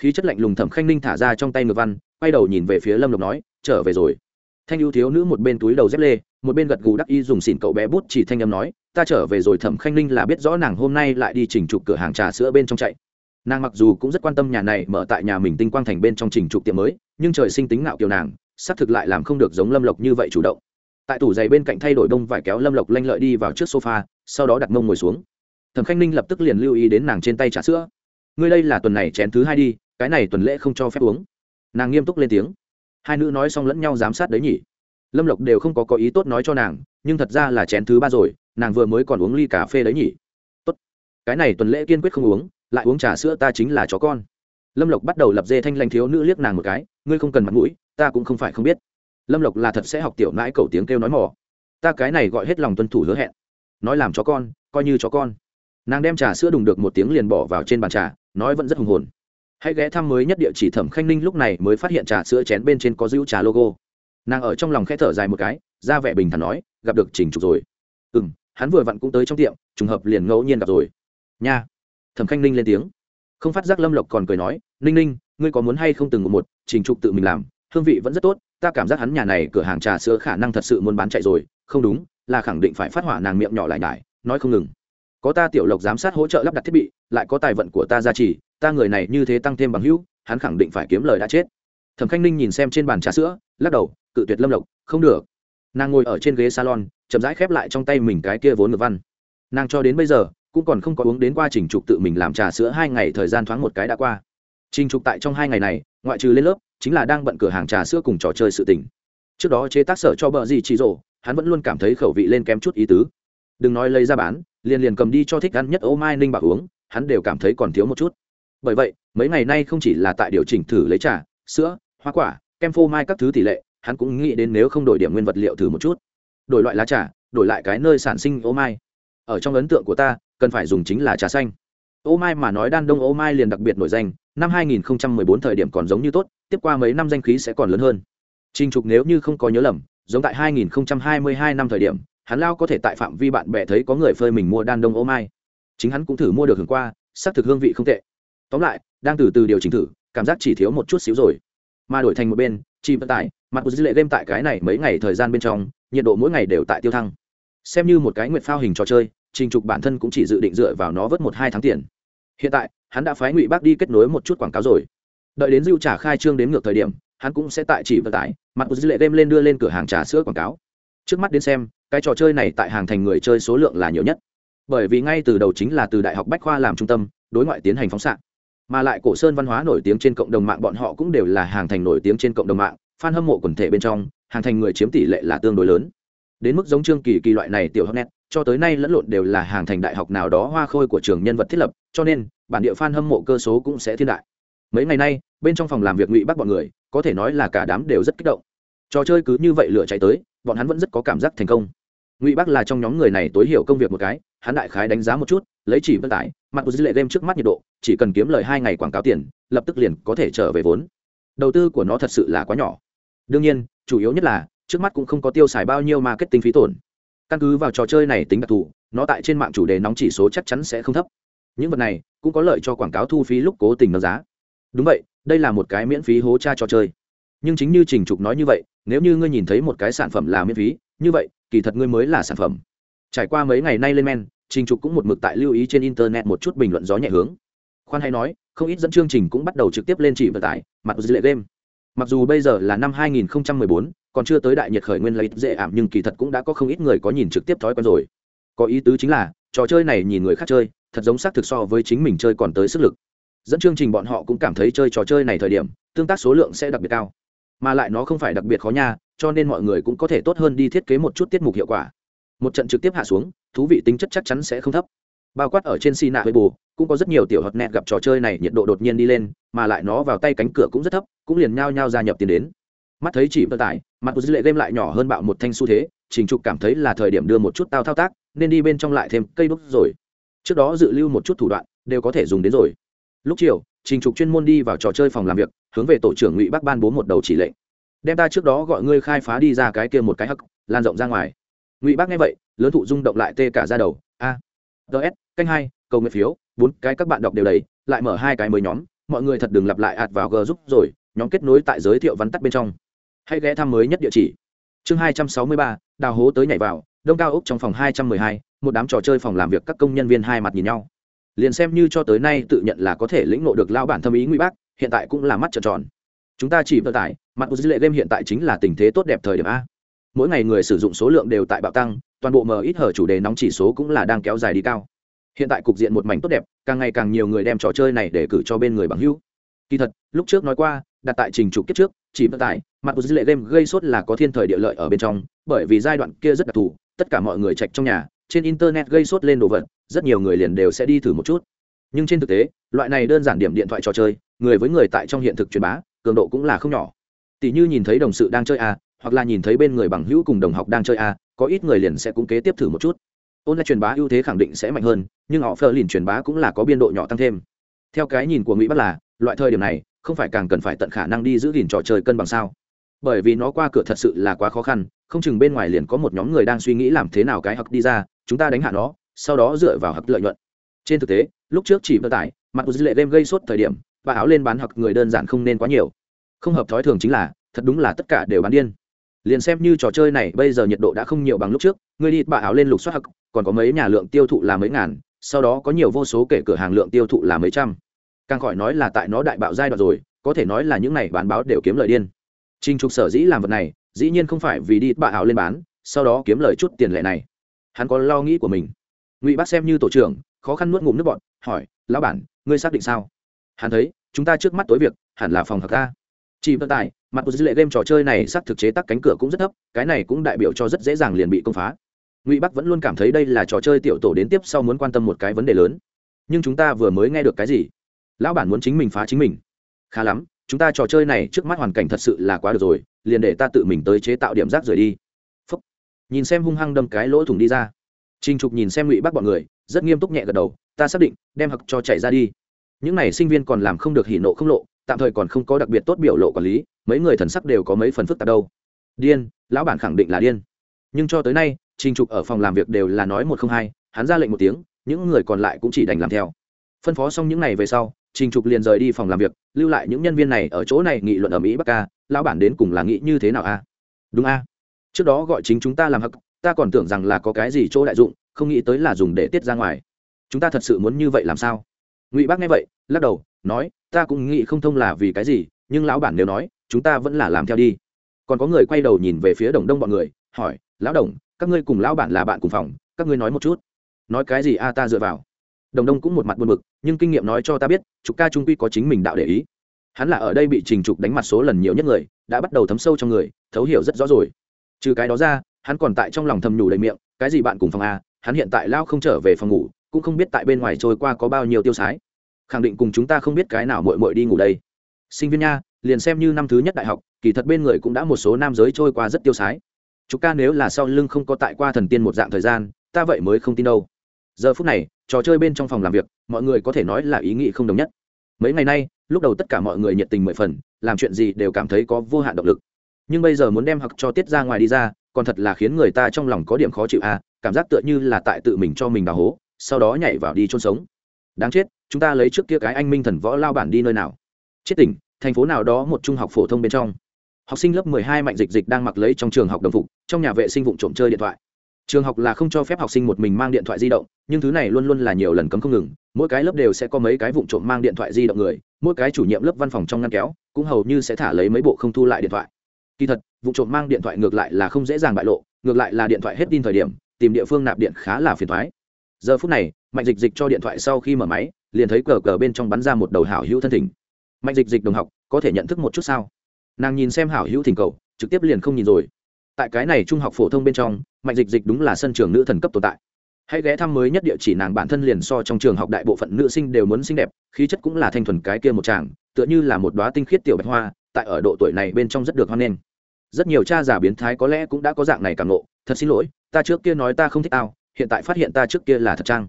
Khí chất lạnh lùng thẩm khanh ninh thả ra trong tay ngược văn quay đầu nhìn về phía lâm lộc nói trở về rồi thanh ưu thiếu nữ một bên túi đầu dép lê, một bên gật gù đắc y dùng xỉn cậu bé bút chỉ thanh âm nói, ta trở về rồi thẩm khanh ninh là biết rõ nàng hôm nay lại đi chỉnh trục cửa hàng trà sữa bên trong chạy. Nàng mặc dù cũng rất quan tâm nhà này mở tại nhà mình tinh quang thành bên trong chỉnh trục tiệm mới, nhưng trời sinh tính ngạo kiều nàng, xác thực lại làm không được giống lâm lộc như vậy chủ động. Tại tủ giày bên cạnh thay đổi đông vải kéo lâm lộc lanh lợi đi vào trước sofa, sau đó đặt mông ngồi xuống. Thẩm khanh ninh lập tức liền lưu ý đến nàng trên tay trà sữa. Ngươi đây là tuần này chén thứ hai đi, cái này tuần lễ không cho phép uống. Nàng nghiêm túc lên tiếng hai nữ nói xong lẫn nhau giám sát đấy nhỉ. Lâm lộc đều không có có ý tốt nói cho nàng, nhưng thật ra là chén thứ ba rồi, nàng vừa mới còn uống ly cà phê đấy nhỉ. Tốt. Cái này tuần lễ kiên quyết không uống, lại uống trà sữa ta chính là chó con. Lâm lộc bắt đầu lập dê thanh lanh thiếu nữ liếc nàng một cái, ngươi không cần mặt mũi, ta cũng không phải không biết. Lâm lộc là thật sẽ học tiểu nãi cầu tiếng kêu nói mỏ ta cái này gọi hết lòng tuân thủ hứa hẹn. Nói làm chó con, coi như chó con. Nàng đem trà sữa đùng được một tiếng liền bỏ vào trên bàn trà, nói vẫn rất hùng hồn hãy ghé thăm mới nhất địa chỉ thẩm khanh ninh lúc này mới phát hiện trà sữa chén bên trên có dữ trà logo. Nàng ở trong lòng k h ẽ thở dài một cái ra vẻ bình thản nói gặp được trình trục rồi. Ừ m hắn vừa vặn cũng tới trong tiệm trùng hợp liền ngẫu nhiên gặp rồi. Nha. Thẩm khanh ninh lên tiếng. Không phát giác lâm lộc còn cười nói ninh ninh ngươi có muốn hay không từng một, một trình trục tự mình làm? Hương vị vẫn rất tốt ta cảm giác hắn nhà này cửa hàng trà sữa khả năng thật sự muốn bán chạy rồi. Không đúng là khẳng định phải phát hỏa nàng miệng nhỏ lại nhải nói không ngừng có ta tiểu lộc giám sát hỗ trợ lắp đặt thiết bị, lại có tài vận của ta gia trì, ta người này như thế tăng thêm bằng hữu, hắn khẳng định phải kiếm lời đã chết. Thẩm khanh ninh nhìn xem trên bàn trà sữa, lắc đầu, cự tuyệt lâm lộc, không được. Nàng ngồi ở trên ghế salon, chậm rãi khép lại trong tay mình cái kia vốn ngược văn. Nàng cho đến bây giờ, cũng còn không có uống đến qua trình trục tự mình làm trà sữa hai ngày thời gian thoáng một cái đã qua. Trình trục tại trong hai ngày này, ngoại trừ lên lớp, chính là đang bận cửa hàng trà sữa cùng trò chơi sự tình. Trước đó chế tác sở cho bờ gì chỉ rổ hắn vẫn luôn cảm thấy khẩu vị lên kém chút ý tứ. Đừng nói lấy ra bán liền liền cầm đi cho thích ăn nhất ô mai ninh bảo uống hắn đều cảm thấy còn thiếu một chút. Bởi vậy mấy ngày nay không chỉ là tại điều chỉnh thử lấy trà sữa hoa quả kem phô mai các thứ tỷ lệ hắn cũng nghĩ đến nếu không đổi điểm nguyên vật liệu thử một chút. Đổi loại lá trà đổi lại cái nơi sản sinh ô mai. Ở trong ấn tượng của ta cần phải dùng chính là trà xanh. Ô mai mà nói đan đông ô mai liền đặc biệt nổi danh năm 2014 thời điểm còn giống như tốt tiếp qua mấy năm danh khí sẽ còn lớn hơn. Trình Trục nếu như không có nhớ lầm, giống tại 2022 năm thời điểm, hắn lao có thể tại phạm vi bạn bè thấy có người phơi mình mua đan đông ô mai. Chính hắn cũng thử mua được hưởng qua, xác thực hương vị không tệ. Tóm lại, đang từ từ điều chỉnh thử, cảm giác chỉ thiếu một chút xíu rồi. Mà đổi thành một bên, chi vận tải, mặt của dữ lệ game tại cái này mấy ngày thời gian bên trong, nhiệt độ mỗi ngày đều tại tiêu thăng. Xem như một cái nguyệt phao hình trò chơi, Trình Trục bản thân cũng chỉ dự định dựa vào nó vớt một hai tháng tiền. Hiện tại, hắn đã phái Ngụy Bác đi kết nối một chút quảng cáo rồi. Đợi đến dư trả khai trương đến ngược thời điểm, hắn cũng sẽ tại chỉ vận tải mặt của dữ lệ game lên đưa lên cửa hàng trà sữa quảng cáo trước mắt đến xem cái trò chơi này tại hàng thành người chơi số lượng là nhiều nhất. Bởi vì ngay từ đầu chính là từ đại học bách khoa làm trung tâm, đối ngoại tiến hành phóng xạ. Mà lại cổ sơn văn hóa nổi tiếng trên cộng đồng mạng bọn họ cũng đều là hàng thành nổi tiếng trên cộng đồng mạng, fan hâm mộ quần thể bên trong, hàng thành người chiếm tỷ lệ là tương đối lớn. Đến mức giống trương kỳ kỳ loại này tiểu hấp net cho tới nay lẫn lộn đều là hàng thành đại học nào đó hoa khôi của trường nhân vật thiết lập, cho nên, bản địa fan hâm mộ cơ số cũng sẽ thiên đại. Mấy ngày nay, bên trong phòng làm việc ngụy bắt bọn người, có thể nói là cả đám đều rất kích động trò chơi cứ như vậy lửa chạy tới, bọn hắn vẫn rất có cảm giác thành công. Ngụy bắc là trong nhóm người này tối hiểu công việc một cái, hắn đại khái đánh giá một chút, lấy chỉ vận tải mặt của dữ lệ game trước mắt nhiệt độ, chỉ cần kiếm lời hai ngày quảng cáo tiền, lập tức liền có thể trở về vốn. Đầu tư của nó thật sự là quá nhỏ. Đương nhiên, chủ yếu nhất là, trước mắt cũng không có tiêu xài bao nhiêu marketing phí tổn. Căn cứ vào trò chơi này tính đặc thù, nó tại trên mạng chủ đề nóng chỉ số chắc chắn sẽ không thấp. Những vật này cũng có lợi cho quảng cáo thu phí lúc cố tình nâng giá. Đúng vậy, đây là một cái miễn phí hố tra trò chơi nhưng chính như trình trục nói như vậy nếu như ngươi nhìn thấy một cái sản phẩm là miễn phí như vậy kỳ thật ngươi mới là sản phẩm. Trải qua mấy ngày nay lên men trình trục cũng một mực tại lưu ý trên internet một chút bình luận gió nhẹ hướng. Khoan hay nói không ít dẫn chương trình cũng bắt đầu trực tiếp lên chỉ vận tải mặt dữ lệ game. Mặc dù bây giờ là năm 2014, còn chưa tới đại nhiệt khởi nguyên lấy dễ ảm nhưng kỳ thật cũng đã có không ít người có nhìn trực tiếp thói quen rồi. Có ý tứ chính là trò chơi này nhìn người khác chơi thật giống xác thực so với chính mình chơi còn tới sức lực. Dẫn chương trình bọn họ cũng cảm thấy chơi trò chơi này thời điểm tương tác số lượng sẽ đặc biệt cao mà lại nó không phải đặc biệt khó nha, cho nên mọi người cũng có thể tốt hơn đi thiết kế một chút tiết mục hiệu quả. Một trận trực tiếp hạ xuống, thú vị tính chất chắc chắn sẽ không thấp. Bao quát ở trên xi nạ với bù cũng có rất nhiều tiểu hoạt nẹt gặp trò chơi này nhiệt độ đột nhiên đi lên, mà lại nó vào tay cánh cửa cũng rất thấp, cũng liền nhao nhao gia nhập tiền đến. Mắt thấy chỉ vận tải, mặt của dữ lệ game lại nhỏ hơn bạo một thanh xu thế, trình trục cảm thấy là thời điểm đưa một chút tao thao tác, nên đi bên trong lại thêm cây đúc rồi. Trước đó dự lưu một chút thủ đoạn, đều có thể dùng đến rồi. Lúc chiều, trình trục chuyên môn đi vào trò chơi phòng làm việc hướng về tổ trưởng ngụy bắc ban bố một đầu chỉ lệnh đem ta trước đó gọi ngươi khai phá đi ra cái kia một cái hắc lan rộng ra ngoài ngụy bắc nghe vậy lớn thụ rung động lại tê cả ra đầu a ts canh hai cầu nguyện phiếu bốn cái các bạn đọc đều đầy lại mở hai cái mới nhóm mọi người thật đừng lặp lại ạt vào g giúp rồi nhóm kết nối tại giới thiệu vắn tắt bên trong hãy ghé thăm mới nhất địa chỉ chương hai trăm sáu mươi ba đào hố tới nhảy vào đông cao úc trong phòng hai trăm mười hai một đám trò chơi phòng làm việc các công nhân viên hai mặt nhìn nhau liền xem như cho tới nay tự nhận là có thể lĩnh ngộ được lao bản thâm ý ngụy bác, hiện tại cũng là mắt trợn tròn. Chúng ta chỉ vận tải, mặt của dữ lệ game hiện tại chính là tình thế tốt đẹp thời điểm a. Mỗi ngày người sử dụng số lượng đều tại bạo tăng, toàn bộ mờ ít hở chủ đề nóng chỉ số cũng là đang kéo dài đi cao. Hiện tại cục diện một mảnh tốt đẹp, càng ngày càng nhiều người đem trò chơi này để cử cho bên người bằng hữu. Kỳ thật, lúc trước nói qua, đặt tại trình trục kiếp trước, chỉ vận tải, mặt của dữ lệ game gây sốt là có thiên thời địa lợi ở bên trong, bởi vì giai đoạn kia rất đặc thù, tất cả mọi người chạch trong nhà, trên internet gây sốt lên đồ vật rất nhiều người liền đều sẽ đi thử một chút. Nhưng trên thực tế, loại này đơn giản điểm điện thoại trò chơi, người với người tại trong hiện thực truyền bá, cường độ cũng là không nhỏ. Tỷ như nhìn thấy đồng sự đang chơi a, hoặc là nhìn thấy bên người bằng hữu cùng đồng học đang chơi a, có ít người liền sẽ cũng kế tiếp thử một chút. Ôn lại truyền bá ưu thế khẳng định sẽ mạnh hơn, nhưng họ phờ liền truyền bá cũng là có biên độ nhỏ tăng thêm. Theo cái nhìn của mỹ bắt là, loại thời điểm này, không phải càng cần phải tận khả năng đi giữ gìn trò chơi cân bằng sao? Bởi vì nó qua cửa thật sự là quá khó khăn, không chừng bên ngoài liền có một nhóm người đang suy nghĩ làm thế nào cái học đi ra, chúng ta đánh hạ nó sau đó dựa vào hặc lợi nhuận. Trên thực tế lúc trước chỉ vận tải mặt của dữ lệ đem gây sốt thời điểm và áo lên bán hặc người đơn giản không nên quá nhiều. Không hợp thói thường chính là thật đúng là tất cả đều bán điên. Liền xem như trò chơi này bây giờ nhiệt độ đã không nhiều bằng lúc trước người đi bà áo lên lục soát hặc còn có mấy nhà lượng tiêu thụ là mấy ngàn sau đó có nhiều vô số kể cửa hàng lượng tiêu thụ là mấy trăm. Càng khỏi nói là tại nó đại bạo giai đoạn rồi có thể nói là những này bán báo đều kiếm lời điên. Trình Trục sở dĩ làm vật này, dĩ nhiên không phải vì đi bà áo lên bán, sau đó kiếm lời chút tiền lệ này. Hắn có lo nghĩ của mình. Ngụy Bác xem như tổ trưởng, khó khăn nuốt ngụm nước bọt, hỏi: "Lão bản, ngươi xác định sao?" Hắn thấy, chúng ta trước mắt tối việc, hẳn là phòng hợp ta. Chỉ vận tải, mặt của dữ lệ game trò chơi này xác thực chế tắc cánh cửa cũng rất thấp, cái này cũng đại biểu cho rất dễ dàng liền bị công phá. Ngụy Bắc vẫn luôn cảm thấy đây là trò chơi tiểu tổ đến tiếp sau muốn quan tâm một cái vấn đề lớn. Nhưng chúng ta vừa mới nghe được cái gì? Lão bản muốn chính mình phá chính mình. Khá lắm, chúng ta trò chơi này trước mắt hoàn cảnh thật sự là quá được rồi liền để ta tự mình tới chế tạo điểm rác rời đi Phúc. nhìn xem hung hăng đâm cái lỗ thủng đi ra Trình trục nhìn xem ngụy bắc bọn người, rất nghiêm túc nhẹ gật đầu, ta xác định, đem học cho chạy ra đi. Những này sinh viên còn làm không được hỉ nộ không lộ, tạm thời còn không có đặc biệt tốt biểu lộ quản lý, mấy người thần sắc đều có mấy phần phức tạp đâu. Điên, lão bản khẳng định là điên. Nhưng cho tới nay, Trình trục ở phòng làm việc đều là nói một không hai, hắn ra lệnh một tiếng, những người còn lại cũng chỉ đành làm theo. Phân phó xong những này về sau, trình trục liền rời đi phòng làm việc, lưu lại những nhân viên này ở chỗ này nghị luận ở mỹ bắc ca lão bản đến cùng là nghĩ như thế nào a? Đúng a. Trước đó gọi chính chúng ta làm học ta còn tưởng rằng là có cái gì chỗ đại dụng, không nghĩ tới là dùng để tiết ra ngoài. Chúng ta thật sự muốn như vậy làm sao? Ngụy bác nghe vậy, lắc đầu, nói, ta cũng nghĩ không thông là vì cái gì, nhưng lão bản nếu nói, chúng ta vẫn là làm theo đi. Còn có người quay đầu nhìn về phía đồng đông bọn người, hỏi, lão đồng, các ngươi cùng lão bản là bạn cùng phòng, các ngươi nói một chút. Nói cái gì a, ta dựa vào. Đồng đông cũng một mặt buồn bực, nhưng kinh nghiệm nói cho ta biết, trục ca trung quy có chính mình đạo để ý. Hắn là ở đây bị trình trục đánh mặt số lần nhiều nhất người, đã bắt đầu thấm sâu trong người, thấu hiểu rất rõ rồi. Trừ cái đó ra hắn còn tại trong lòng thầm nhủ đầy miệng, cái gì bạn cùng phòng a, hắn hiện tại lao không trở về phòng ngủ, cũng không biết tại bên ngoài trôi qua có bao nhiêu tiêu sái. Khẳng định cùng chúng ta không biết cái nào mội mội đi ngủ đây. Sinh viên nha, liền xem như năm thứ nhất đại học, kỳ thật bên người cũng đã một số nam giới trôi qua rất tiêu sái. Chúng ca nếu là sau lưng không có tại qua thần tiên một dạng thời gian, ta vậy mới không tin đâu. Giờ phút này, trò chơi bên trong phòng làm việc, mọi người có thể nói là ý nghĩ không đồng nhất. Mấy ngày nay, lúc đầu tất cả mọi người nhiệt tình mười phần, làm chuyện gì đều cảm thấy có vô hạn động lực. Nhưng bây giờ muốn đem học cho tiết ra ngoài đi ra còn thật là khiến người ta trong lòng có điểm khó chịu à cảm giác tựa như là tại tự mình cho mình đào hố, sau đó nhảy vào đi chôn sống. Đáng chết, chúng ta lấy trước kia cái anh minh thần võ lao bản đi nơi nào? Chết tỉnh, thành phố nào đó một trung học phổ thông bên trong. Học sinh lớp mười hai mạnh dịch dịch đang mặc lấy trong trường học đồng phục, trong nhà vệ sinh vụng trộm chơi điện thoại. Trường học là không cho phép học sinh một mình mang điện thoại di động, nhưng thứ này luôn luôn là nhiều lần cấm không ngừng, mỗi cái lớp đều sẽ có mấy cái vụng trộm mang điện thoại di động người, mỗi cái chủ nhiệm lớp văn phòng trong ngăn kéo, cũng hầu như sẽ thả lấy mấy bộ không thu lại điện thoại. Kỳ thật vụ trộm mang điện thoại ngược lại là không dễ dàng bại lộ, ngược lại là điện thoại hết tin thời điểm, tìm địa phương nạp điện khá là phiền thoái giờ phút này, mạnh dịch dịch cho điện thoại sau khi mở máy, liền thấy cờ cờ bên trong bắn ra một đầu hảo hữu thân thỉnh. Mạnh dịch dịch đồng học, có thể nhận thức một chút sao? Nàng nhìn xem hảo hữu thỉnh cầu, trực tiếp liền không nhìn rồi. Tại cái này trung học phổ thông bên trong, mạnh dịch dịch đúng là sân trường nữ thần cấp tồn tại. Hãy ghé thăm mới nhất địa chỉ nàng bản thân liền so trong trường học đại bộ phận nữ sinh đều muốn xinh đẹp, khí chất cũng là thanh thuần cái kia một chàng, tựa như là một đoá tinh khiết tiểu bạch hoa, tại ở độ tuổi này bên trong rất được hoan nghênh rất nhiều cha giả biến thái có lẽ cũng đã có dạng này cảm nộ thật xin lỗi, ta trước kia nói ta không thích ao hiện tại phát hiện ta trước kia là thật trang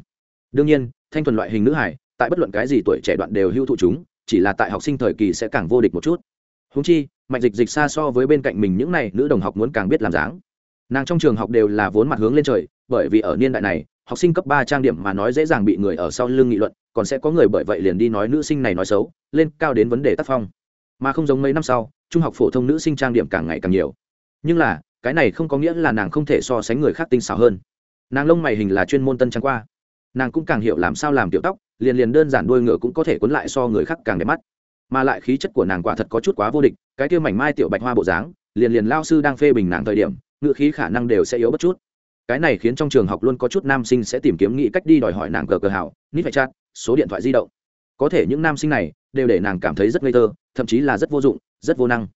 đương nhiên, thanh thuần loại hình nữ hải, tại bất luận cái gì tuổi trẻ đoạn đều hưu thụ chúng, chỉ là tại học sinh thời kỳ sẽ càng vô địch một chút. Húng chi mạnh dịch dịch xa so với bên cạnh mình những n à y nữ đồng học muốn càng biết làm dáng. Nàng trong trường học đều là vốn mặt hướng lên trời, bởi vì ở niên đại này, học sinh cấp ba trang điểm mà nói dễ dàng bị người ở sau lưng nghị luận, còn sẽ có người bởi vậy liền đi nói nữ sinh này nói xấu, lên cao đến vấn đề tác phong mà không giống mấy năm sau, trung học phổ thông nữ sinh trang điểm càng ngày càng nhiều. Nhưng là, cái này không có nghĩa là nàng không thể so sánh người khác tinh xảo hơn. Nàng lông mày hình là chuyên môn tân trang qua. Nàng cũng càng hiểu làm sao làm tiểu tóc, liền liền đơn giản đuôi ngựa cũng có thể cuốn lại so người khác càng đẹp mắt. Mà lại khí chất của nàng quả thật có chút quá vô địch, cái kia mảnh mai tiểu bạch hoa bộ dáng, liền liền lao sư đang phê bình nàng thời điểm, ngựa khí khả năng đều sẽ yếu bất chút. Cái này khiến trong trường học luôn có chút nam sinh sẽ tìm kiếm nghĩ cách đi đòi hỏi nàng cờ cờ hảo nít phải chat số điện thoại di động. Có thể những nam sinh này đều để nàng cảm thấy rất ngây thơ, thậm chí là rất vô dụng, rất vô năng.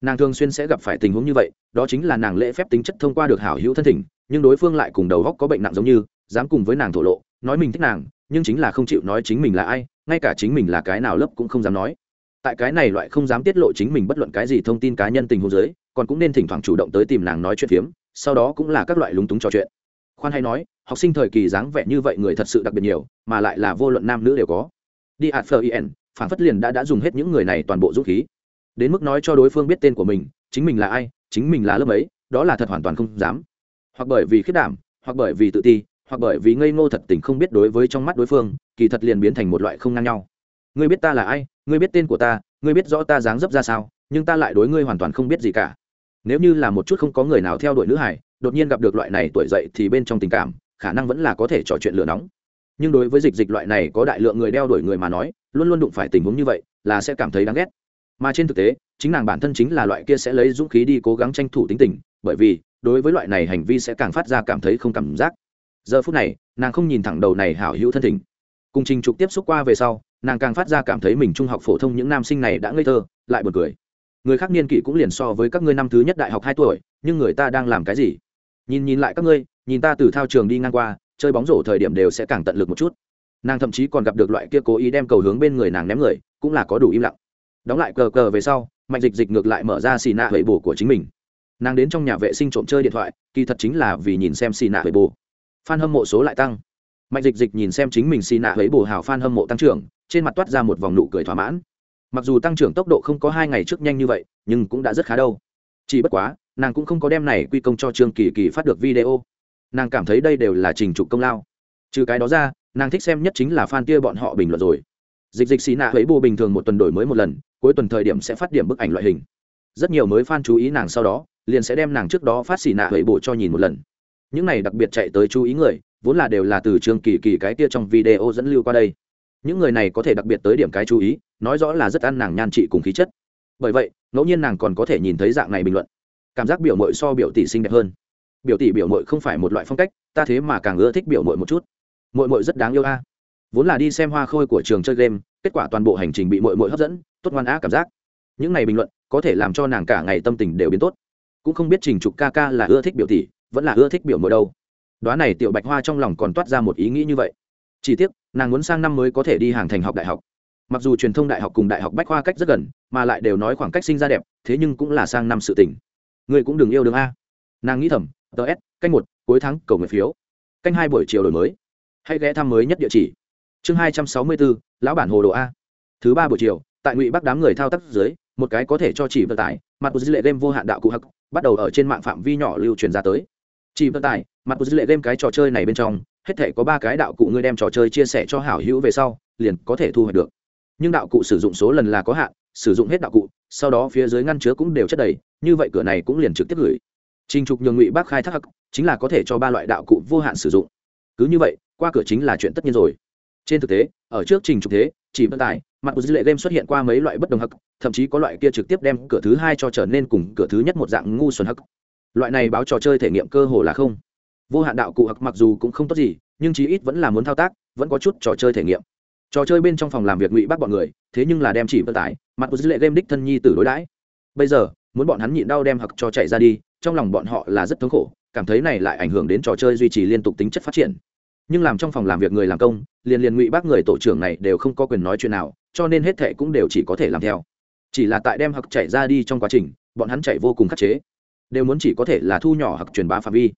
Nàng thường xuyên sẽ gặp phải tình huống như vậy, đó chính là nàng lễ phép tính chất thông qua được hảo hữu thân thỉnh, nhưng đối phương lại cùng đầu góc có bệnh nặng giống như, dám cùng với nàng thổ lộ, nói mình thích nàng, nhưng chính là không chịu nói chính mình là ai, ngay cả chính mình là cái nào lớp cũng không dám nói. Tại cái này loại không dám tiết lộ chính mình bất luận cái gì thông tin cá nhân tình huống giới còn cũng nên thỉnh thoảng chủ động tới tìm nàng nói chuyện phiếm, sau đó cũng là các loại lúng túng trò chuyện. Khoan hay nói, học sinh thời kỳ dáng vẻ như vậy người thật sự đặc biệt nhiều, mà lại là vô luận nam nữ đều có. Đi ạt phờ phản phất liền đã đã dùng hết những người này toàn bộ dũng khí. Đến mức nói cho đối phương biết tên của mình, chính mình là ai, chính mình là lớp ấy, đó là thật hoàn toàn không dám. Hoặc bởi vì khiết đảm, hoặc bởi vì tự ti, hoặc bởi vì ngây ngô thật tình không biết đối với trong mắt đối phương, kỳ thật liền biến thành một loại không ngang nhau. Ngươi biết ta là ai, ngươi biết tên của ta, ngươi biết rõ ta dáng dấp ra sao, nhưng ta lại đối ngươi hoàn toàn không biết gì cả. Nếu như là một chút không có người nào theo đuổi nữ hải, đột nhiên gặp được loại này tuổi dậy thì bên trong tình cảm, khả năng vẫn là có thể trò chuyện lửa nóng nhưng đối với dịch dịch loại này có đại lượng người đeo đuổi người mà nói, luôn luôn đụng phải tình huống như vậy là sẽ cảm thấy đáng ghét. Mà trên thực tế, chính nàng bản thân chính là loại kia sẽ lấy dũng khí đi cố gắng tranh thủ tính tình, bởi vì, đối với loại này hành vi sẽ càng phát ra cảm thấy không cảm giác. Giờ phút này, nàng không nhìn thẳng đầu này hảo hữu thân tình cùng trình trục tiếp xúc qua về sau, nàng càng phát ra cảm thấy mình trung học phổ thông những nam sinh này đã ngây thơ, lại buồn cười. Người khác niên kỷ cũng liền so với các ngươi năm thứ nhất đại học hai tuổi, nhưng người ta đang làm cái gì? Nhìn nhìn lại các ngươi, nhìn ta từ thao trường đi ngang qua chơi bóng rổ thời điểm đều sẽ càng tận lực một chút. Nàng thậm chí còn gặp được loại kia cố ý đem cầu hướng bên người nàng ném người, cũng là có đủ im lặng. Đóng lại cờ cờ về sau, mạnh dịch dịch ngược lại mở ra xì nạ huệ bổ của chính mình. Nàng đến trong nhà vệ sinh trộm chơi điện thoại, kỳ thật chính là vì nhìn xem xì nạ huệ bổ f hâm mộ số lại tăng. Mạnh dịch dịch nhìn xem chính mình xì nạ huệ bổ hào f hâm mộ tăng trưởng, trên mặt toát ra một vòng nụ cười thỏa mãn. Mặc dù tăng trưởng tốc độ không có hai ngày trước nhanh như vậy, nhưng cũng đã rất khá đâu. Chỉ bất quá, nàng cũng không có đem này quy công cho trương kỳ kỳ phát được video nàng cảm thấy đây đều là trình trục công lao. Trừ cái đó ra, nàng thích xem nhất chính là fan kia bọn họ bình luận rồi. Dịch dịch xì nạ ấy bù bình thường một tuần đổi mới một lần, cuối tuần thời điểm sẽ phát điểm bức ảnh loại hình. Rất nhiều mới fan chú ý nàng sau đó, liền sẽ đem nàng trước đó phát xì nạ ấy bù cho nhìn một lần. Những này đặc biệt chạy tới chú ý người, vốn là đều là từ trường kỳ kỳ cái kia trong video dẫn lưu qua đây. Những người này có thể đặc biệt tới điểm cái chú ý, nói rõ là rất ăn nàng nhan trị cùng khí chất. Bởi vậy, ngẫu nhiên nàng còn có thể nhìn thấy dạng này bình luận. Cảm giác biểu mội so biểu tỷ xinh đẹp hơn biểu tỷ biểu mội không phải một loại phong cách, ta thế mà càng ưa thích biểu mội một chút. Mội mội rất đáng yêu a. Vốn là đi xem hoa khôi của trường chơi game, kết quả toàn bộ hành trình bị mội mội hấp dẫn, tốt ngoan á cảm giác. Những này bình luận, có thể làm cho nàng cả ngày tâm tình đều biến tốt. Cũng không biết trình trục ca ca là ưa thích biểu tỷ, vẫn là ưa thích biểu mội đâu. Đoá này tiểu bạch hoa trong lòng còn toát ra một ý nghĩ như vậy. Chỉ tiếc, nàng muốn sang năm mới có thể đi hàng thành học đại học. Mặc dù truyền thông đại học cùng đại học bách khoa cách rất gần, mà lại đều nói khoảng cách sinh ra đẹp, thế nhưng cũng là sang năm sự tỉnh người cũng đừng yêu đương a. Nàng nghĩ thầm ts canh một, cuối tháng cầu nguyện phiếu. Canh hai buổi chiều đổi mới. Hãy ghé thăm mới nhất địa chỉ. Chương hai trăm sáu mươi bốn, lão bản hồ đồ a. Thứ ba buổi chiều, tại ngụy bắc đám người thao tác dưới, một cái có thể cho chỉ vận tải, mặt của dữ lệ game vô hạn đạo cụ hắc, bắt đầu ở trên mạng phạm vi nhỏ lưu truyền ra tới. Chỉ vận tải, mặt của dữ lệ game cái trò chơi này bên trong, hết thể có ba cái đạo cụ ngươi đem trò chơi chia sẻ cho hảo hữu về sau, liền có thể thu hoạch được. Nhưng đạo cụ sử dụng số lần là có hạn, sử dụng hết đạo cụ, sau đó phía dưới ngăn chứa cũng đều chất đầy, như vậy cửa này cũng liền trực tiếp gửi trình trục nhường ngụy bác khai thác hắc, chính là có thể cho ba loại đạo cụ vô hạn sử dụng. Cứ như vậy, qua cửa chính là chuyện tất nhiên rồi. Trên thực tế, ở trước trình trục thế, chỉ vận tải, mặt của dữ lệ game xuất hiện qua mấy loại bất đồng hắc, thậm chí có loại kia trực tiếp đem cửa thứ hai cho trở nên cùng cửa thứ nhất một dạng ngu xuẩn hắc. Loại này báo trò chơi thể nghiệm cơ hồ là không. Vô hạn đạo cụ hắc mặc dù cũng không tốt gì, nhưng chí ít vẫn là muốn thao tác, vẫn có chút trò chơi thể nghiệm. Trò chơi bên trong phòng làm việc ngụy bắt bọn người, thế nhưng là đem chỉ vận tải, mặt của dữ lệ game đích thân nhi tử đối đãi. Bây giờ, muốn bọn hắn nhịn đau đem hặc cho chạy ra đi trong lòng bọn họ là rất thống khổ, cảm thấy này lại ảnh hưởng đến trò chơi duy trì liên tục tính chất phát triển. Nhưng làm trong phòng làm việc người làm công, liền liền ngụy bác người tổ trưởng này đều không có quyền nói chuyện nào, cho nên hết thệ cũng đều chỉ có thể làm theo. Chỉ là tại đem hặc chạy ra đi trong quá trình, bọn hắn chạy vô cùng khắc chế. Đều muốn chỉ có thể là thu nhỏ hặc truyền bá phạm vi.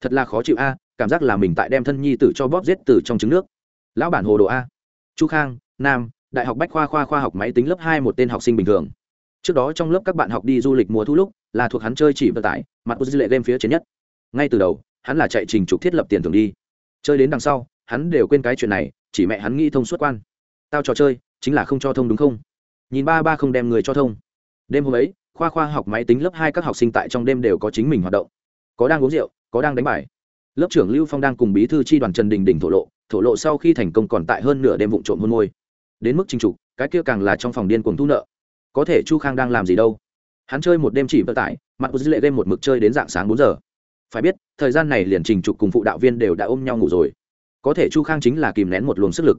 Thật là khó chịu a, cảm giác là mình tại đem thân nhi tử cho bóp giết từ trong trứng nước. Lão bản hồ đồ a. Chu khang, nam, đại học bách khoa khoa khoa học máy tính lớp hai một tên học sinh bình thường. Trước đó trong lớp các bạn học đi du lịch mùa thu lúc là thuộc hắn chơi chỉ vận tải, mặt của dư lệ game phía trên nhất. Ngay từ đầu, hắn là chạy trình trục thiết lập tiền thưởng đi. Chơi đến đằng sau, hắn đều quên cái chuyện này, chỉ mẹ hắn nghĩ thông suốt quan. Tao trò chơi, chính là không cho thông đúng không? Nhìn ba ba không đem người cho thông. Đêm hôm ấy, khoa khoa học máy tính lớp hai các học sinh tại trong đêm đều có chính mình hoạt động. Có đang uống rượu, có đang đánh bài. Lớp trưởng lưu phong đang cùng bí thư tri đoàn trần đình đình thổ lộ thổ lộ sau khi thành công còn tại hơn nửa đêm vụ trộm hôn môi. Đến mức trình trục, cái kia càng là trong phòng điên cuồng thu nợ. Có thể chu khang đang làm gì đâu? Hắn chơi một đêm chỉ vận tải mặt của dư lệ game một mực chơi đến dạng sáng bốn giờ. Phải biết, thời gian này liền trình trục cùng phụ đạo viên đều đã ôm nhau ngủ rồi. Có thể chu khang chính là kìm nén một luồng sức lực.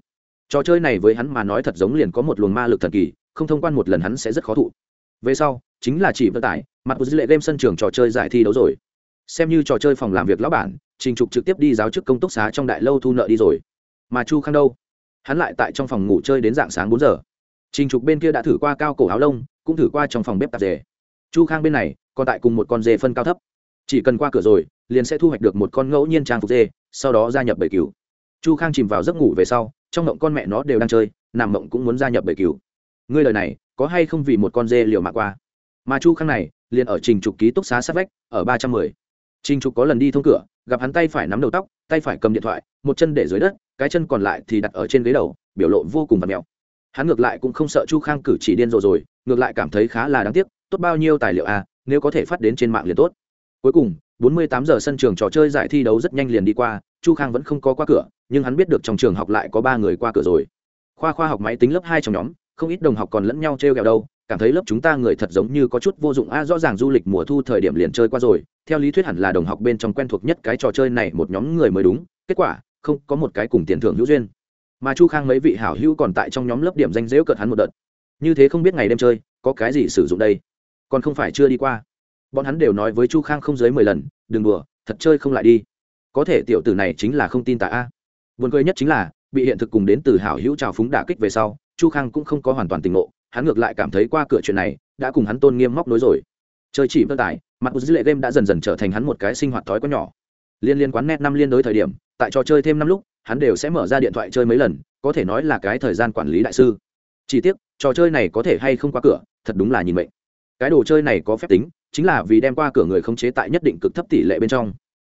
Trò chơi này với hắn mà nói thật giống liền có một luồng ma lực thần kỳ, không thông quan một lần hắn sẽ rất khó thụ. Về sau, chính là chỉ vận tải mặt của dư lệ game sân trường trò chơi giải thi đấu rồi. Xem như trò chơi phòng làm việc lão bản, trình trục trực tiếp đi giáo chức công túc xá trong đại lâu thu nợ đi rồi. Mà chu khang đâu? Hắn lại tại trong phòng ngủ chơi đến dạng sáng bốn giờ. Trình trục bên kia đã thử qua cao cổ áo lông, cũng thử qua trong phòng bếp tạp dề chu khang bên này, còn tại cùng một con dê phân cao thấp. Chỉ cần qua cửa rồi, liền sẽ thu hoạch được một con ngẫu nhiên trang phục dê, sau đó gia nhập bầy cừu chu khang chìm vào giấc ngủ về sau, trong mộng con mẹ nó đều đang chơi, nằm mộng cũng muốn gia nhập bầy cừu ngươi lời này, có hay không vì một con dê liều mạng qua? Mà chu khang này, liền ở trình trục ký túc xá sát vách, ở ba trăm mười. Trình trục có lần đi thông cửa, gặp hắn tay phải nắm đầu tóc, tay phải cầm điện thoại, một chân để dưới đất, cái chân còn lại thì đặt ở trên ghế đầu, biểu lộ vô cùng và mèo hắn ngược lại cũng không sợ chu khang cử chỉ điên rồ rồi, ngược lại cảm thấy khá là đáng tiếc tốt bao nhiêu tài liệu à nếu có thể phát đến trên mạng liền tốt. Cuối cùng 48 giờ sân trường trò chơi giải thi đấu rất nhanh liền đi qua, chu khang vẫn không có qua cửa, nhưng hắn biết được trong trường học lại có ba người qua cửa rồi. Khoa khoa học máy tính lớp hai trong nhóm, không ít đồng học còn lẫn nhau t r ghẹo đâu, cảm thấy lớp chúng ta người thật giống như có chút vô dụng a rõ ràng du lịch mùa thu thời điểm liền chơi qua rồi, theo lý thuyết hẳn là đồng học bên trong quen thuộc nhất cái trò chơi này một nhóm người mới đúng, kết quả, không có một cái cùng tiền thưởng hữu duyên. Mà chu khang mấy vị hảo hữu còn tại trong nhóm lớp điểm danh dễu cợt hắn một đợt. Như thế không biết ngày đêm chơi, có cái gì sử dụng đây? Còn không phải chưa đi qua. Bọn hắn đều nói với chu khang không dưới mười lần, đừng đùa, thật chơi không lại đi. Có thể tiểu tử này chính là không tin tạ a. Vườn cười nhất chính là, bị hiện thực cùng đến từ hảo hữu trào phúng đả kích về sau, chu khang cũng không có hoàn toàn tỉnh ngộ, hắn ngược lại cảm thấy qua cửa chuyện này, đã cùng hắn tôn nghiêm móc nối rồi. Chơi chỉ vận tải mặt của dữ lệ game đã dần dần trở thành hắn một cái sinh hoạt thói có nhỏ. Liên liên quán net năm liên đối thời điểm, tại trò chơi thêm năm lúc, hắn đều sẽ mở ra điện thoại chơi mấy lần, có thể nói là cái thời gian quản lý đại sư. Chỉ tiếc, trò chơi này có thể hay không qua cửa, thật đúng là nhìn mệnh cái đồ chơi này có phép tính, chính là vì đem qua cửa người khống chế tại nhất định cực thấp tỷ lệ bên trong.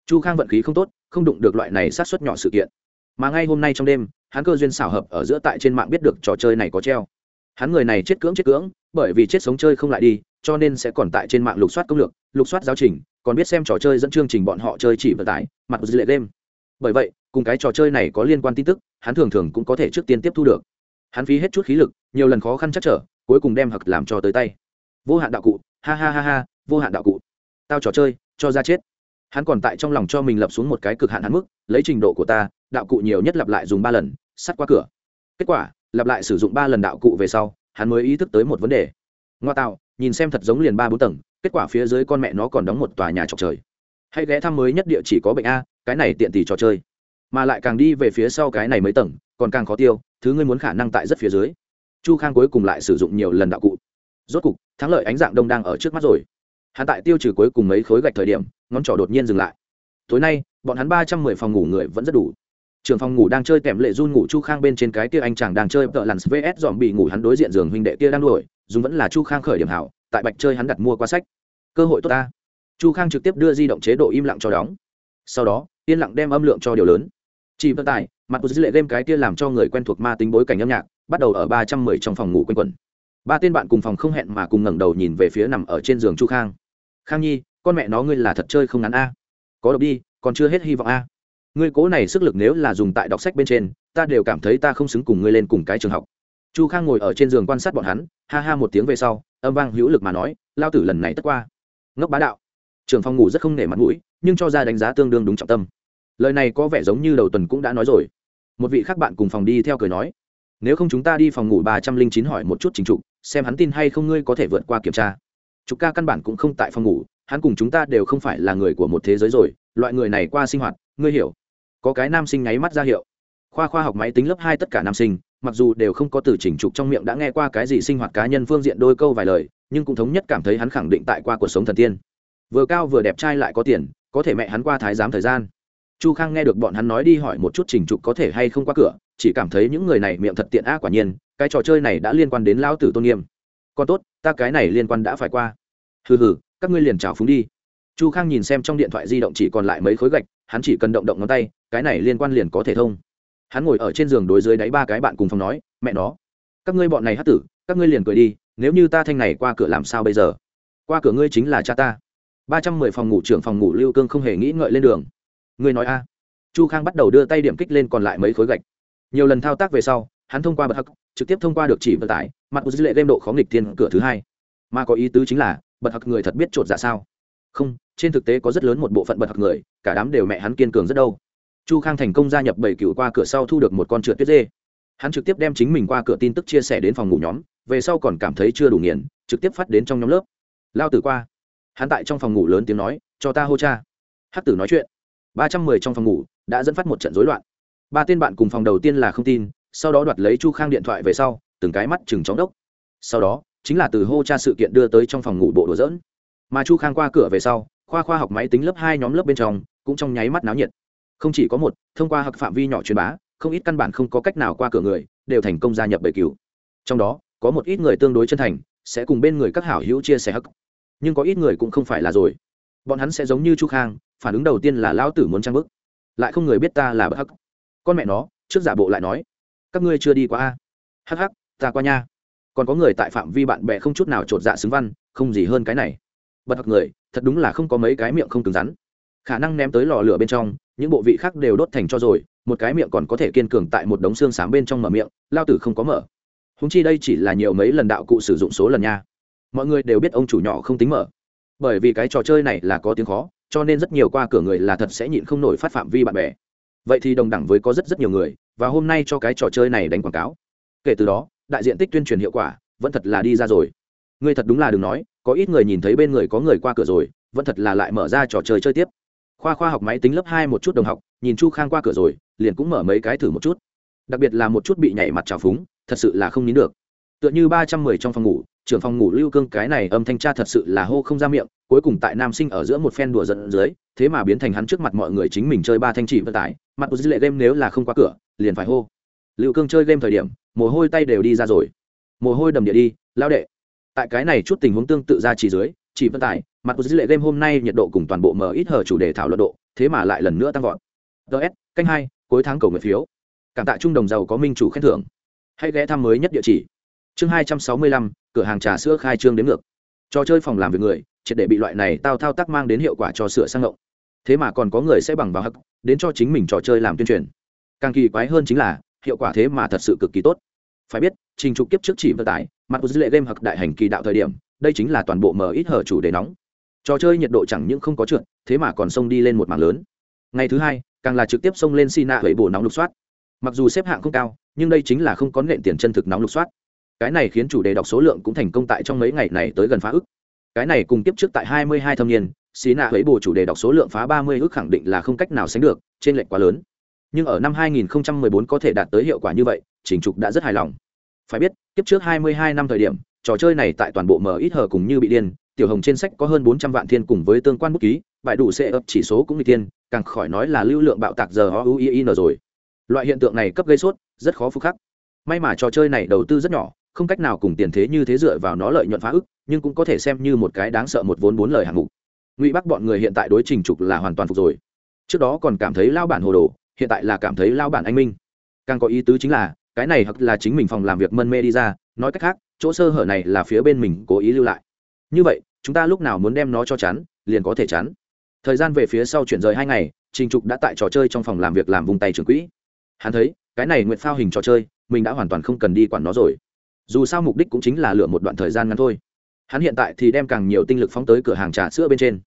Chu khang vận khí không tốt, không đụng được loại này sát xuất nhỏ sự kiện. Mà ngay hôm nay trong đêm, hắn cơ duyên xảo hợp ở giữa tại trên mạng biết được trò chơi này có treo. Hắn người này chết cưỡng chết cưỡng, bởi vì chết sống chơi không lại đi, cho nên sẽ còn tại trên mạng lục soát công lược, lục soát giáo trình, còn biết xem trò chơi dẫn chương trình bọn họ chơi chỉ vận tải, mặt dư lệ game. Bởi vậy, cùng cái trò chơi này có liên quan tin tức, hắn thường thường cũng có thể trước tiên tiếp thu được. Hắn phí hết chút khí lực, nhiều lần khó khăn chắc trở, cuối cùng đem hặc làm cho tới tay vô hạn đạo cụ, ha ha ha ha, vô hạn đạo cụ. Tao trò chơi, cho ra chết. Hắn còn tại trong lòng cho mình lập xuống một cái cực hạn hắn mức, lấy trình độ của ta, đạo cụ nhiều nhất lặp lại dùng ba lần, sắt qua cửa. Kết quả, lặp lại sử dụng ba lần đạo cụ về sau, hắn mới ý thức tới một vấn đề. Ngoa tạo, nhìn xem thật giống liền ba bốn tầng, kết quả phía dưới con mẹ nó còn đóng một tòa nhà trọc trời. Hay ghé thăm mới nhất địa chỉ có bệnh a, cái này tiện tỷ trò chơi. Mà lại càng đi về phía sau cái này mấy tầng, còn càng khó tiêu, thứ ngươi muốn khả năng tại rất phía dưới. Chu khang cuối cùng lại sử dụng nhiều lần đạo cụ rốt cục, thắng lợi ánh dạng đông đang ở trước mắt rồi. Hắn tại tiêu trừ cuối cùng mấy khối gạch thời điểm, ngón trỏ đột nhiên dừng lại. Tối nay, bọn hắn ba trăm mười phòng ngủ người vẫn rất đủ. Trường phòng ngủ đang chơi kèm lệ run ngủ chu khang bên trên cái kia anh chàng đang chơi tợ lặn vs dòm bị ngủ hắn đối diện giường huynh đệ kia đang đuổi dùng vẫn là chu khang khởi điểm hảo, tại bạch chơi hắn đặt mua qua sách. Cơ hội tốt ta. Chu khang trực tiếp đưa di động chế độ im lặng cho đóng. Sau đó, yên lặng đem âm lượng cho điều lớn. Chỉ vận tải, mặt của dữ lệ game cái kia làm cho người quen thuộc ma tính bối cảnh âm nhạc, bắt đầu ở ba trăm mười trong phòng ngủ quanh quẩn ba tên bạn cùng phòng không hẹn mà cùng ngẩng đầu nhìn về phía nằm ở trên giường chu khang. Khang nhi, con mẹ nó ngươi là thật chơi không ngắn a. Có độc đi, còn chưa hết hy vọng a. Ngươi cố này sức lực nếu là dùng tại đọc sách bên trên, ta đều cảm thấy ta không xứng cùng ngươi lên cùng cái trường học. Chu khang ngồi ở trên giường quan sát bọn hắn, ha ha một tiếng về sau, âm vang hữu lực mà nói, lao tử lần này tất qua. Ngốc bá đạo. Trường phòng ngủ rất không nể mặt mũi, nhưng cho ra đánh giá tương đương đúng trọng tâm. Lời này có vẻ giống như đầu tuần cũng đã nói rồi. Một vị khác bạn cùng phòng đi theo cười nói nếu không chúng ta đi phòng ngủ ba trăm linh chín hỏi một chút chính trục, xem hắn tin hay không ngươi có thể vượt qua kiểm tra. Trục ca căn bản cũng không tại phòng ngủ, hắn cùng chúng ta đều không phải là người của một thế giới rồi, loại người này qua sinh hoạt, ngươi hiểu. Có cái nam sinh nháy mắt ra hiệu. Khoa khoa học máy tính lớp hai tất cả nam sinh, mặc dù đều không có từ chỉnh trục trong miệng đã nghe qua cái gì sinh hoạt cá nhân phương diện đôi câu vài lời, nhưng cũng thống nhất cảm thấy hắn khẳng định tại qua cuộc sống thần tiên. Vừa cao vừa đẹp trai lại có tiền, có thể mẹ hắn qua thái giám thời gian chu khang nghe được bọn hắn nói đi hỏi một chút trình trục có thể hay không qua cửa, chỉ cảm thấy những người này miệng thật tiện á quả nhiên, cái trò chơi này đã liên quan đến lão tử tôn nghiêm. Còn tốt, ta cái này liên quan đã phải qua. Hừ hừ, các ngươi liền trào phúng đi. Chu khang nhìn xem trong điện thoại di động chỉ còn lại mấy khối gạch, hắn chỉ cần động động ngón tay, cái này liên quan liền có thể thông. Hắn ngồi ở trên giường đối dưới đáy ba cái bạn cùng phòng nói, mẹ nó, các ngươi bọn này hát tử, các ngươi liền cười đi, nếu như ta thanh này qua cửa làm sao bây giờ? Qua cửa ngươi chính là cha ta. Ba trăm mười phòng ngủ trưởng phòng ngủ lưu cương không hề nghĩ ngợi lên đường ngươi nói a. Chu khang bắt đầu đưa tay điểm kích lên còn lại mấy khối gạch. Nhiều lần thao tác về sau, hắn thông qua bậc hắc, trực tiếp thông qua được chỉ vận tải, mặt của dữ lệ game độ khó nghịch thiên cửa thứ hai. Mà có ý tứ chính là bậc hắc người thật biết trột dạ sao? Không, trên thực tế có rất lớn một bộ phận bậc hắc người, cả đám đều mẹ hắn kiên cường rất đâu. Chu khang thành công gia nhập bảy cựu qua cửa sau thu được một con trượt tuyết dê. Hắn trực tiếp đem chính mình qua cửa tin tức chia sẻ đến phòng ngủ nhóm, về sau còn cảm thấy chưa đủ nghiền, trực tiếp phát đến trong nhóm lớp. Lao tử qua. Hắn tại trong phòng ngủ lớn tiếng nói, cho ta hô cha. Hắc tử nói chuyện ba trăm mười trong phòng ngủ đã dẫn phát một trận rối loạn. Ba tên bạn cùng phòng đầu tiên là không tin, sau đó đoạt lấy chu khang điện thoại về sau, từng cái mắt chừng chóng đốc. Sau đó, chính là từ hô cha sự kiện đưa tới trong phòng ngủ bộ đồ dỡn mà chu khang qua cửa về sau, khoa khoa học máy tính lớp hai nhóm lớp bên trong, cũng trong nháy mắt náo nhiệt. Không chỉ có một, thông qua hặc phạm vi nhỏ truyền bá, không ít căn bản không có cách nào qua cửa người, đều thành công gia nhập bầy cừu. Trong đó, có một ít người tương đối chân thành, sẽ cùng bên người các hảo hữu chia sẻ hắc. Nhưng có ít người cũng không phải là rồi. Bọn hắn sẽ giống như chu khang phản ứng đầu tiên là lão tử muốn trang bức. Lại không người biết ta là bất hắc. Con mẹ nó, trước giả bộ lại nói, các ngươi chưa đi qua a. Hắc hắc, ta qua nha. Còn có người tại phạm vi bạn bè không chút nào t r ộ t dạ xứng văn, không gì hơn cái này. Bật Hắc người, thật đúng là không có mấy cái miệng không cứng rắn. Khả năng ném tới lò lửa bên trong, những bộ vị khác đều đốt thành cho rồi, một cái miệng còn có thể kiên cường tại một đống xương sáng bên trong mở miệng, lao tử không có mở. Húng chi đây chỉ là nhiều mấy lần đạo cụ sử dụng số lần nha. Mọi người đều biết ông chủ nhỏ không tính mở. Bởi vì cái trò chơi này là có tiếng khó cho nên rất nhiều qua cửa người là thật sẽ nhịn không nổi phát phạm vi bạn bè. Vậy thì đồng đẳng với có rất rất nhiều người, và hôm nay cho cái trò chơi này đánh quảng cáo. Kể từ đó, đại diện tích tuyên truyền hiệu quả vẫn thật là đi ra rồi. Người thật đúng là đừng nói, có ít người nhìn thấy bên người có người qua cửa rồi, vẫn thật là lại mở ra trò chơi chơi tiếp. Khoa khoa học máy tính lớp hai một chút đồng học, nhìn chu khang qua cửa rồi, liền cũng mở mấy cái thử một chút. Đặc biệt là một chút bị nhảy mặt trào phúng, thật sự là không nín được. Tựa như ba trăm mười trong phòng ngủ trưởng phòng ngủ lưu cương cái này âm thanh tra thật sự là hô không ra miệng, cuối cùng tại nam sinh ở giữa một phen đùa giận dưới, thế mà biến thành hắn trước mặt mọi người chính mình chơi ba thanh chỉ vận tải, mặt của dư lệ game nếu là không qua cửa, liền phải hô. Lưu cương chơi game thời điểm, mồ hôi tay đều đi ra rồi. Mồ hôi đầm địa đi, lao đệ. Tại cái này chút tình huống tương tự ra chỉ dưới, chỉ vận tải, mặt của dư lệ game hôm nay nhiệt độ cùng toàn bộ mở ít hở chủ đề thảo luận độ, thế mà lại lần nữa tăng vọt. Ts canh hai, cuối tháng cầu nguyện phiếu. Cảm tạ trung đồng giàu có minh chủ khen thưởng. Hãy ghé thăm mới nhất địa chỉ chương hai trăm sáu mươi lăm, cửa hàng trà sữa khai trương đến ngược. Trò chơi phòng làm việc người, triệt để bị loại này tao thao tác mang đến hiệu quả cho sửa sang ngộng. Thế mà còn có người sẽ bằng vào hắc, đến cho chính mình trò chơi làm tuyên truyền. Càng kỳ quái hơn chính là, hiệu quả thế mà thật sự cực kỳ tốt. Phải biết, trình trục kiếp trước chỉ vận tải mặt của dữ lệ game hoặc đại hành kỳ đạo thời điểm, đây chính là toàn bộ mở ít hở chủ đề nóng. Trò chơi nhiệt độ chẳng những không có trượt, thế mà còn xông đi lên một mảng lớn. Ngày thứ hai, càng là trực tiếp xông lên xi nạ hủy bổ nóng lục soát. Mặc dù xếp hạng không cao, nhưng đây chính là không có nện tiền chân thực nóng lục soát cái này khiến chủ đề đọc số lượng cũng thành công tại trong mấy ngày này tới gần phá ức. Cái này cùng tiếp trước tại 22 thâm niên, xí nạ hấy bồ chủ đề đọc số lượng phá 30 ức khẳng định là không cách nào sánh được, trên lệnh quá lớn. Nhưng ở năm 2014 có thể đạt tới hiệu quả như vậy chỉnh trục đã rất hài lòng. Phải biết tiếp trước 22 năm thời điểm, trò chơi này tại toàn bộ mở ít hờ cùng như bị điên, tiểu hồng trên sách có hơn 400 vạn thiên cùng với tương quan bút ký, bài đủ sẽ ấp chỉ số cũng bị tiên càng khỏi nói là lưu lượng bạo tạc giờ ho u rồi. Loại hiện tượng này cấp gây sốt, rất khó phục khắc. May mà trò chơi này đầu tư rất nhỏ không cách nào cùng tiền thế như thế dựa vào nó lợi nhuận phá ức, nhưng cũng có thể xem như một cái đáng sợ một vốn bốn lời hạng mục. Ngụy bắc bọn người hiện tại đối trình trục là hoàn toàn phục rồi. Trước đó còn cảm thấy lao bản hồ đồ, hiện tại là cảm thấy lao bản anh minh. Càng có ý tứ chính là, cái này hoặc là chính mình phòng làm việc mân mê đi ra, nói cách khác, chỗ sơ hở này là phía bên mình cố ý lưu lại. Như vậy, chúng ta lúc nào muốn đem nó cho chắn, liền có thể chắn. Thời gian về phía sau chuyển rời hai ngày, trình trục đã tại trò chơi trong phòng làm việc làm vùng tay trưởng quỹ. Hắn thấy, cái này nguyện phao hình trò chơi, mình đã hoàn toàn không cần đi quản nó rồi dù sao mục đích cũng chính là lựa một đoạn thời gian ngắn thôi. Hắn hiện tại thì đem càng nhiều tinh lực phóng tới cửa hàng trà sữa bên trên.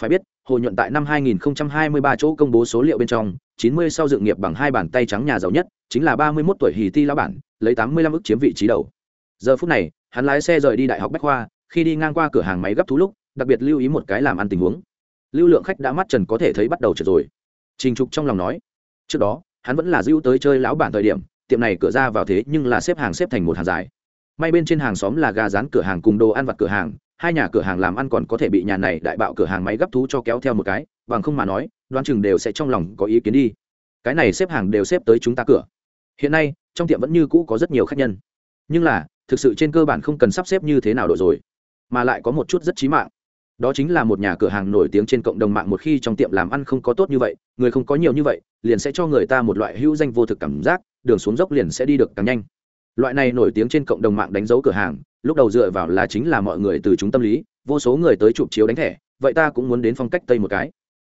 Phải biết, hồ nhuận tại năm 2023 chỗ công bố số liệu bên trong 90 sau dự nghiệp bằng hai bàn tay trắng nhà giàu nhất, chính là 31 tuổi hì ti lão bản, lấy 85 ức chiếm vị trí đầu. Giờ phút này, hắn lái xe rời đi đại học bách khoa, khi đi ngang qua cửa hàng máy gấp thú lúc, đặc biệt lưu ý một cái làm ăn tình huống. Lưu lượng khách đã mắt trần có thể thấy bắt đầu trượt rồi. Trình trục trong lòng nói, trước đó, hắn vẫn là dưu tới chơi lão bản thời điểm, tiệm này cửa ra vào thế nhưng là xếp hàng xếp thành một hàng dài may bên trên hàng xóm là gà rán cửa hàng cùng đồ ăn vặt cửa hàng, hai nhà cửa hàng làm ăn còn có thể bị nhà này đại bạo cửa hàng máy gấp thú cho kéo theo một cái, bằng không mà nói, đoán chừng đều sẽ trong lòng có ý kiến đi. Cái này xếp hàng đều xếp tới chúng ta cửa. Hiện nay, trong tiệm vẫn như cũ có rất nhiều khách nhân. Nhưng là, thực sự trên cơ bản không cần sắp xếp như thế nào đổi rồi, mà lại có một chút rất trí mạng. Đó chính là một nhà cửa hàng nổi tiếng trên cộng đồng mạng một khi trong tiệm làm ăn không có tốt như vậy, người không có nhiều như vậy, liền sẽ cho người ta một loại hữu danh vô thực cảm giác, đường xuống dốc liền sẽ đi được càng nhanh loại này nổi tiếng trên cộng đồng mạng đánh dấu cửa hàng, lúc đầu dựa vào là chính là mọi người từ chúng tâm lý, vô số người tới chụp chiếu đánh thẻ, vậy ta cũng muốn đến phong cách tây một cái.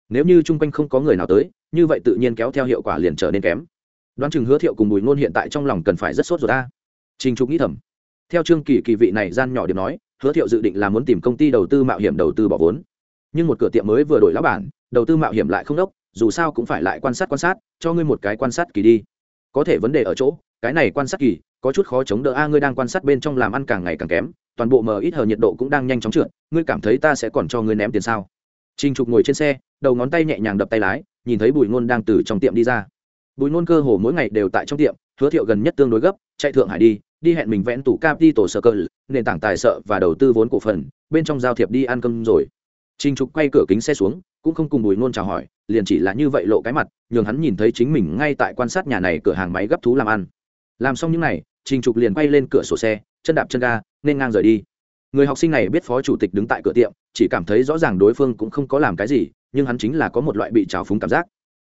Nếu như chung quanh không có người nào tới, như vậy tự nhiên kéo theo hiệu quả liền trở nên kém. Đoán chừng hứa thiệu cùng bùi ngôn hiện tại trong lòng cần phải rất sốt rồi ta. Trình trục nghĩ thầm. Theo trương kỳ kỳ vị này gian nhỏ điểm nói, hứa thiệu dự định là muốn tìm công ty đầu tư mạo hiểm đầu tư bỏ vốn. Nhưng một cửa tiệm mới vừa đổi lá bản, đầu tư mạo hiểm lại không đốc, dù sao cũng phải lại quan sát quan sát, cho ngươi một cái quan sát kỳ đi. Có thể vấn đề ở chỗ cái này quan sát kỳ, có chút khó chống đỡ. A, ngươi đang quan sát bên trong làm ăn càng ngày càng kém, toàn bộ mờ ít hờ nhiệt độ cũng đang nhanh chóng trượt, ngươi cảm thấy ta sẽ còn cho ngươi ném tiền sao? Trinh trục ngồi trên xe, đầu ngón tay nhẹ nhàng đập tay lái, nhìn thấy bùi ngôn đang từ trong tiệm đi ra. Bùi ngôn cơ hồ mỗi ngày đều tại trong tiệm, hứa thiệu gần nhất tương đối gấp, chạy thượng hải đi đi hẹn mình vẽn tủ capital circle, nền tảng tài sợ và đầu tư vốn cổ phần, bên trong giao thiệp đi ăn cơm rồi. Trinh trục quay cửa kính xe xuống, cũng không cùng bùi ngôn chào hỏi, liền chỉ là như vậy lộ cái mặt, nhường hắn nhìn thấy chính mình ngay tại quan sát nhà này cửa hàng máy gấp thú làm ăn làm xong những n à y trình trục liền bay lên cửa sổ xe, chân đạp chân ga, nên ngang rời đi. Người học sinh này biết phó chủ tịch đứng tại cửa tiệm, chỉ cảm thấy rõ ràng đối phương cũng không có làm cái gì, nhưng hắn chính là có một loại bị trào phúng cảm giác.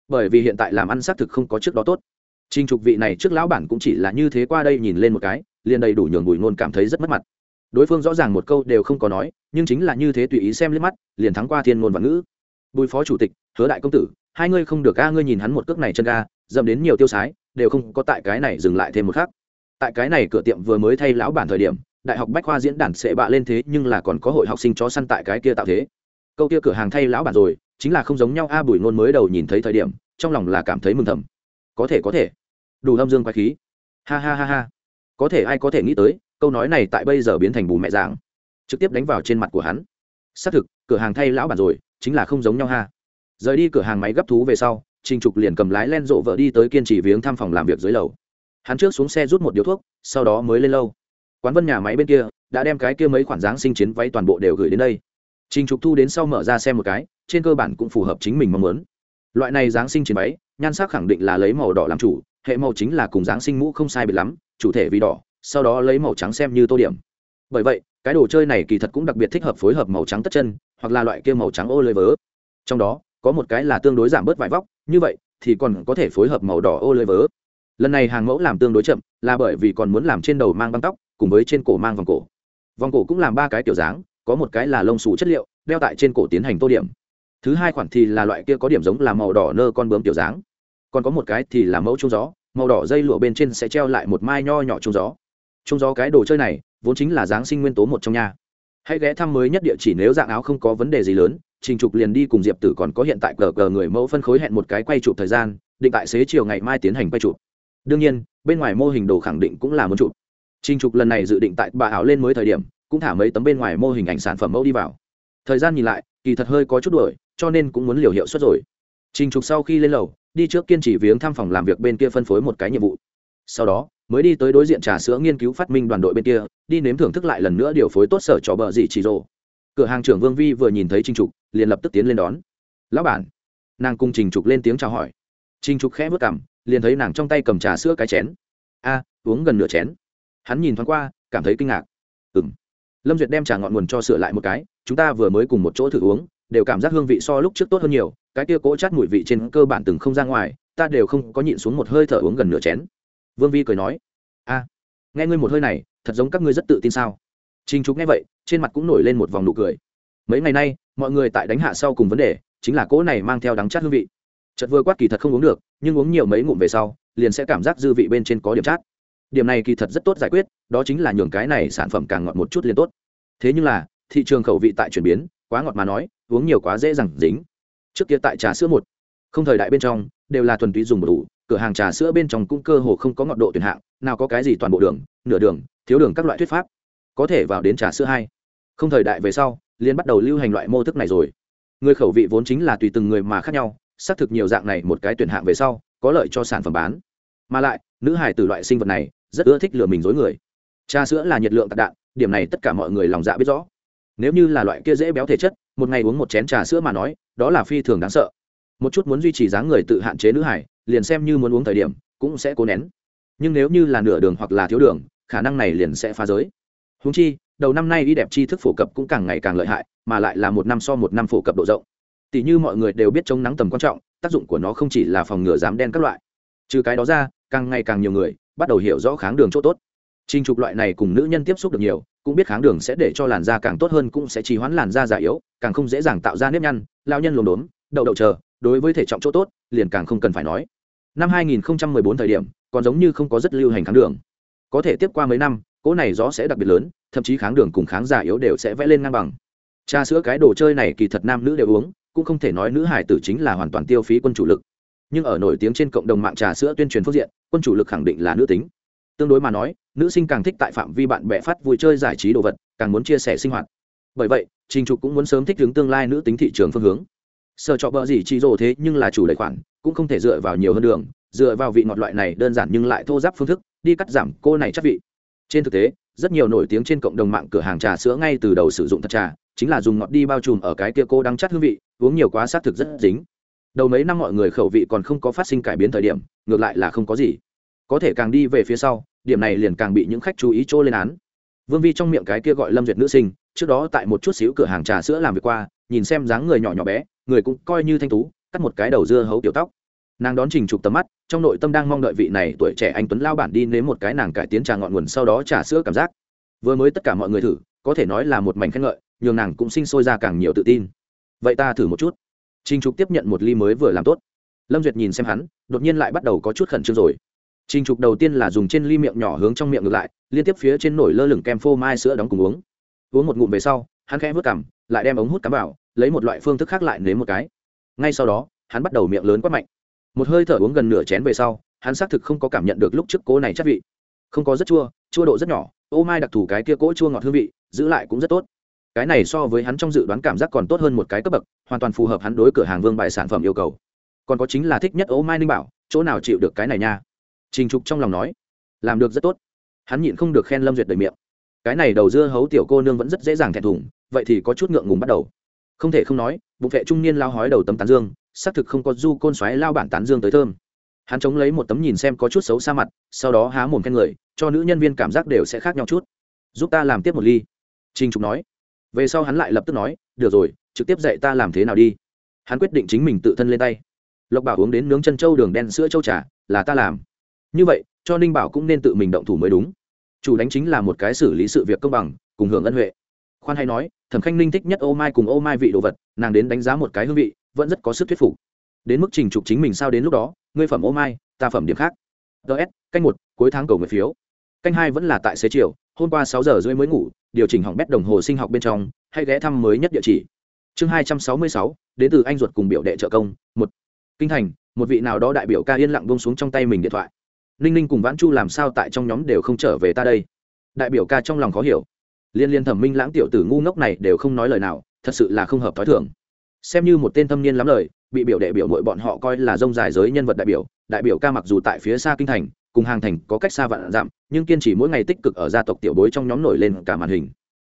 Bởi vì hiện tại làm ăn xác thực không có trước đó tốt. Trình trục vị này trước lão bản cũng chỉ là như thế qua đây nhìn lên một cái, liền đầy đủ nhường bùi ngôn cảm thấy rất mất mặt. Đối phương rõ ràng một câu đều không có nói, nhưng chính là như thế tùy ý xem lên mắt, liền thắng qua thiên ngôn và ngữ. Bùi phó chủ tịch, hứa đại công tử, hai ngươi không được ca ngươi nhìn hắn một cước này chân ga, dậm đến nhiều tiêu sái đều không có tại cái này dừng lại thêm một khắc. Tại cái này cửa tiệm vừa mới thay lão bản thời điểm, đại học bách khoa diễn đàn sẽ bạ lên thế nhưng là còn có hội học sinh chó săn tại cái kia tạo thế. Câu kia cửa hàng thay lão bản rồi, chính là không giống nhau, a bùi ngôn mới đầu nhìn thấy thời điểm, trong lòng là cảm thấy mừng thầm. Có thể có thể. Đủ âm dương quái khí. Ha ha ha ha. Có thể ai có thể nghĩ tới, câu nói này tại bây giờ biến thành bù mẹ giảng trực tiếp đánh vào trên mặt của hắn. Xác thực, cửa hàng thay lão bản rồi, chính là không giống nhau ha. Rời đi cửa hàng máy gấp thú về sau trình trục liền cầm lái len rộ vợ đi tới kiên trì viếng thăm phòng làm việc dưới lầu. Hắn trước xuống xe rút một điếu thuốc, sau đó mới lên lâu quán vân nhà máy bên kia đã đem cái kia mấy khoản dáng sinh chiến váy toàn bộ đều gửi đến đây. Trình trục thu đến sau mở ra xem một cái, trên cơ bản cũng phù hợp chính mình mong muốn. Loại này dáng sinh chiến váy, nhan sắc khẳng định là lấy màu đỏ làm chủ, hệ màu chính là cùng dáng sinh mũ không sai biệt lắm, chủ thể vì đỏ, sau đó lấy màu trắng xem như tô điểm. Bởi vậy, cái đồ chơi này kỳ thật cũng đặc biệt thích hợp phối hợp màu trắng tất chân, hoặc là loại kia màu trắng ô lưới vớ. Trong đó, có một cái là tương đối giảm bớt vải vóc như vậy, thì còn có thể phối hợp màu đỏ ô lưới vớ lần này hàng mẫu làm tương đối chậm, là bởi vì còn muốn làm trên đầu mang băng tóc, cùng với trên cổ mang vòng cổ. Vòng cổ cũng làm ba cái kiểu dáng, có một cái là lông xù chất liệu, đeo tại trên cổ tiến hành tô điểm. Thứ hai khoản thì là loại kia có điểm giống là màu đỏ nơ con bướm kiểu dáng. Còn có một cái thì là mẫu trung gió, màu đỏ dây lụa bên trên sẽ treo lại một mai nho nhỏ trung gió. Trung gió cái đồ chơi này, vốn chính là giáng sinh nguyên tố một trong nhà hãy ghé thăm mới nhất địa chỉ nếu dạng áo không có vấn đề gì lớn trình trục liền đi cùng diệp tử còn có hiện tại cờ cờ người mẫu phân khối hẹn một cái quay chụp thời gian, định tại xế chiều ngày mai tiến hành quay chụp. Đương nhiên, bên ngoài mô hình đồ khẳng định cũng là muốn chụp. Trình trục lần này dự định tại bà ảo lên mới thời điểm, cũng thả mấy tấm bên ngoài mô hình ảnh sản phẩm mẫu đi vào. Thời gian nhìn lại, kỳ thật hơi có chút đuổi, cho nên cũng muốn liều hiệu suất rồi. Trình trục sau khi lên lầu, đi trước kiên trì viếng thăm phòng làm việc bên kia phân phối một cái nhiệm vụ. Sau đó, mới đi tới đối diện trà sữa nghiên cứu phát minh đoàn đội bên kia, đi nếm thưởng thức lại lần nữa điều phối tốt sở trò bờ gì chỉ rồ cửa hàng trưởng vương vi vừa nhìn thấy trình trục, liền lập tức tiến lên đón. Lão bản. Nàng cùng trình trục lên tiếng chào hỏi. Trình trục khẽ vớt cảm liền thấy nàng trong tay cầm trà sữa cái chén. A, uống gần nửa chén. Hắn nhìn thoáng qua, cảm thấy kinh ngạc. Ừng lâm duyệt đem trà ngọn nguồn cho sửa lại một cái, chúng ta vừa mới cùng một chỗ thử uống, đều cảm giác hương vị so lúc trước tốt hơn nhiều, cái kia cỗ chát mùi vị trên cơ bản từng không ra ngoài, ta đều không có nhịn xuống một hơi thở uống gần nửa chén. Vương vi cười nói, a, nghe ngươi một hơi này, thật giống các ngươi rất tự tin sao? Trình Trục nghe vậy, trên mặt cũng nổi lên một vòng nụ cười. Mấy ngày nay, mọi người tại đánh hạ sau cùng vấn đề, chính là cỗ này mang theo đắng chát hương vị. Chợt vừa quát kỳ thật không uống được, nhưng uống nhiều mấy ngụm về sau, liền sẽ cảm giác dư vị bên trên có điểm chát. Điểm này kỳ thật rất tốt giải quyết, đó chính là nhường cái này sản phẩm càng ngọt một chút liền tốt. Thế nhưng là, thị trường khẩu vị tại chuyển biến, quá ngọt mà nói, uống nhiều quá dễ dàng dính. Trước kia tại trà sữa một, không thời đại bên trong, đều là thuần túy dùng một đủ, cửa hàng trà sữa bên trong cũng cơ hồ không có ngọt độ tuyển hạng, nào có cái gì toàn bộ đường, nửa đường, thiếu đường các loại thuyết pháp có thể vào đến trà sữa hai. Không thời đại về sau liên bắt đầu lưu hành loại mô thức này rồi. Người khẩu vị vốn chính là tùy từng người mà khác nhau, xác thực nhiều dạng này một cái tuyển hạng về sau, có lợi cho sản phẩm bán. Mà lại, nữ hải từ loại sinh vật này, rất ưa thích lừa mình dối người. Trà sữa là nhiệt lượng tạc đạn, điểm này tất cả mọi người lòng dạ biết rõ. Nếu như là loại kia dễ béo thể chất, một ngày uống một chén trà sữa mà nói, đó là phi thường đáng sợ. Một chút muốn duy trì dáng người tự hạn chế nữ hải liền xem như muốn uống thời điểm, cũng sẽ cố nén. Nhưng nếu như là nửa đường hoặc là thiếu đường, khả năng này liền sẽ phá giới húng chi đầu năm nay y đẹp tri thức phổ cập cũng càng ngày càng lợi hại mà lại là một năm so một năm phổ cập độ rộng tỷ như mọi người đều biết chống nắng tầm quan trọng tác dụng của nó không chỉ là phòng ngừa dám đen các loại trừ cái đó ra càng ngày càng nhiều người bắt đầu hiểu rõ kháng đường chỗ tốt Trình trục loại này cùng nữ nhân tiếp xúc được nhiều, cũng biết kháng đường sẽ để cho làn da càng tốt hơn cũng sẽ trì hoãn làn da già yếu, càng không dễ dàng tạo ra nếp nhăn, lao nhân lồm đốm, đậu đậu chờ, đối với thể trọng chỗ tốt, liền càng không cần phải nói. Năm 2014 thời điểm, còn giống như không có rất lưu hành kháng đường. Có thể tiếp qua mấy năm, cỗ này gió sẽ đặc biệt lớn, thậm chí kháng đường cùng kháng giả yếu đều sẽ vẽ lên ngang bằng. Trà sữa cái đồ chơi này kỳ thật nam nữ đều uống, cũng không thể nói nữ hải tử chính là hoàn toàn tiêu phí quân chủ lực. Nhưng ở nổi tiếng trên cộng đồng mạng trà sữa tuyên truyền phương diện, quân chủ lực khẳng định là nữ tính. Tương đối mà nói, nữ sinh càng thích tại phạm vi bạn bè phát vui chơi giải trí đồ vật, càng muốn chia sẻ sinh hoạt. Bởi vậy, trình trục cũng muốn sớm thích ứng tương lai nữ tính thị trường phương hướng. Sợ chọ bợ gì chỉ rồ thế nhưng là chủ đề khoản, cũng không thể dựa vào nhiều hơn đường, dựa vào vị ngọt loại này đơn giản nhưng lại thô giáp phương thức, đi cắt giảm cô này chắc vị trên thực tế, rất nhiều nổi tiếng trên cộng đồng mạng cửa hàng trà sữa ngay từ đầu sử dụng thật trà, chính là dùng ngọt đi bao trùm ở cái kia cô đang chắt hương vị, uống nhiều quá xác thực rất dính. Đầu mấy năm mọi người khẩu vị còn không có phát sinh cải biến thời điểm, ngược lại là không có gì. Có thể càng đi về phía sau, điểm này liền càng bị những khách chú ý trôi lên án. Vương vi trong miệng cái kia gọi lâm duyệt nữ sinh, trước đó tại một chút xíu cửa hàng trà sữa làm việc qua, nhìn xem dáng người nhỏ nhỏ bé, người cũng coi như thanh tú, cắt một cái đầu dưa hấu tiểu tóc. Nàng đón trình trục tầm mắt trong nội tâm đang mong đợi vị này tuổi trẻ anh tuấn lao bản đi nếm một cái nàng cải tiến trà ngọn nguồn sau đó trà sữa cảm giác. Vừa mới tất cả mọi người thử, có thể nói là một mảnh khen ngợi, nhường nàng cũng sinh sôi ra càng nhiều tự tin. Vậy ta thử một chút. Trinh trục tiếp nhận một ly mới vừa làm tốt. Lâm duyệt nhìn xem hắn, đột nhiên lại bắt đầu có chút khẩn trương rồi. Trinh trục đầu tiên là dùng trên ly miệng nhỏ hướng trong miệng ngược lại, liên tiếp phía trên nổi lơ lửng kem phô mai sữa đóng cùng uống. Uống một ngụm về sau, hắn khẽ vớt cằm, lại đem ống hút cắm vào, lấy một loại phương thức khác lại nếm một cái. Ngay sau đó, hắn bắt đầu miệng lớn quát mạnh một hơi thở uống gần nửa chén về sau, hắn xác thực không có cảm nhận được lúc trước cố này chất vị. Không có rất chua chua độ rất nhỏ, ô mai đặc thù cái kia cỗ chua ngọt hương vị, giữ lại cũng rất tốt. Cái này so với hắn trong dự đoán cảm giác còn tốt hơn một cái cấp bậc, hoàn toàn phù hợp hắn đối cửa hàng vương bài sản phẩm yêu cầu. Còn có chính là thích nhất ô mai ninh bảo, chỗ nào chịu được cái này nha? Trình trục trong lòng nói, làm được rất tốt. Hắn nhịn không được khen lâm duyệt đầy miệng. Cái này đầu dưa hấu tiểu cô nương vẫn rất dễ dàng thẹn thùng, vậy thì có chút ngượng ngùng bắt đầu. Không thể không nói, bụng vệ trung niên lao hói đầu tấm tán dương xác thực không có du côn xoáy lao bản tán dương tới thơm. Hắn chống lấy một tấm nhìn xem có chút xấu xa mặt, sau đó há mồm khen người, cho nữ nhân viên cảm giác đều sẽ khác nhau chút. Giúp ta làm tiếp một ly. Trinh trục nói. Về sau hắn lại lập tức nói, được rồi, trực tiếp dạy ta làm thế nào đi. Hắn quyết định chính mình tự thân lên tay. Lộc bảo uống đến nướng chân trâu đường đen sữa trâu trà, là ta làm. Như vậy, cho ninh bảo cũng nên tự mình động thủ mới đúng. Chủ đánh chính là một cái xử lý sự việc công bằng, cùng hưởng ân huệ. Khoan hay nói, thẩm khanh ninh thích nhất ô mai cùng ô mai vị đồ vật, nàng đến đánh giá một cái hương vị vẫn rất có sức thuyết phục. Đến mức trình trục chính mình sao đến lúc đó, ngươi phẩm ô mai, ta phẩm điểm khác. Ts canh một, cuối tháng cầu người phiếu. Canh hai vẫn là tại xế chiều, hôm qua sáu giờ rưỡi mới ngủ, điều chỉnh hỏng bét đồng hồ sinh học bên trong, hay ghé thăm mới nhất địa chỉ. Chương hai trăm sáu mươi sáu, đến từ anh ruột cùng biểu đệ trợ công, một. Kinh thành, một vị nào đó đại biểu ca yên lặng bông xuống trong tay mình điện thoại. Ninh ninh cùng vãn chu làm sao tại trong nhóm đều không trở về ta đây? Đại biểu ca trong lòng khó hiểu. Liên liên thẩm minh lãng tiểu tử ngu ngốc này đều không nói lời nào, thật sự là không hợp t h ó i thưởng xem như một tên thâm niên lắm lời, bị biểu đệ biểu mội bọn họ coi là dông dài giới nhân vật đại biểu đại biểu ca mặc dù tại phía xa kinh thành, cùng hàng thành có cách xa vạn dặm, nhưng kiên trì mỗi ngày tích cực ở gia tộc tiểu bối trong nhóm nổi lên cả màn hình.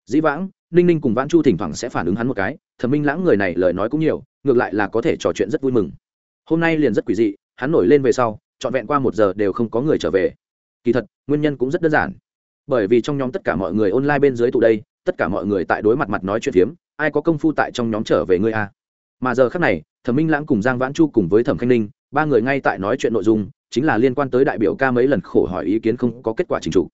Dĩ vãng, ninh ninh cùng vãn chu thỉnh thoảng sẽ phản ứng hắn một cái, thẩm minh lãng người này lời nói cũng nhiều, ngược lại là có thể trò chuyện rất vui mừng. Hôm nay liền rất quỷ dị, hắn nổi lên về sau, trọn vẹn qua một giờ đều không có người trở về. Kỳ thật, nguyên nhân cũng rất đơn giản. Bởi vì trong nhóm tất cả mọi người online bên dưới tụ đây, tất cả mọi người tại đối mặt mặt nói chuyện phiếm ai có công phu tại trong nhóm trở về ngươi a mà giờ khác này, thẩm minh lãng cùng giang vãn chu cùng với thẩm khanh ninh, ba người ngay tại nói chuyện nội dung, chính là liên quan tới đại biểu ca mấy lần khổ hỏi ý kiến không có kết quả trình chủ.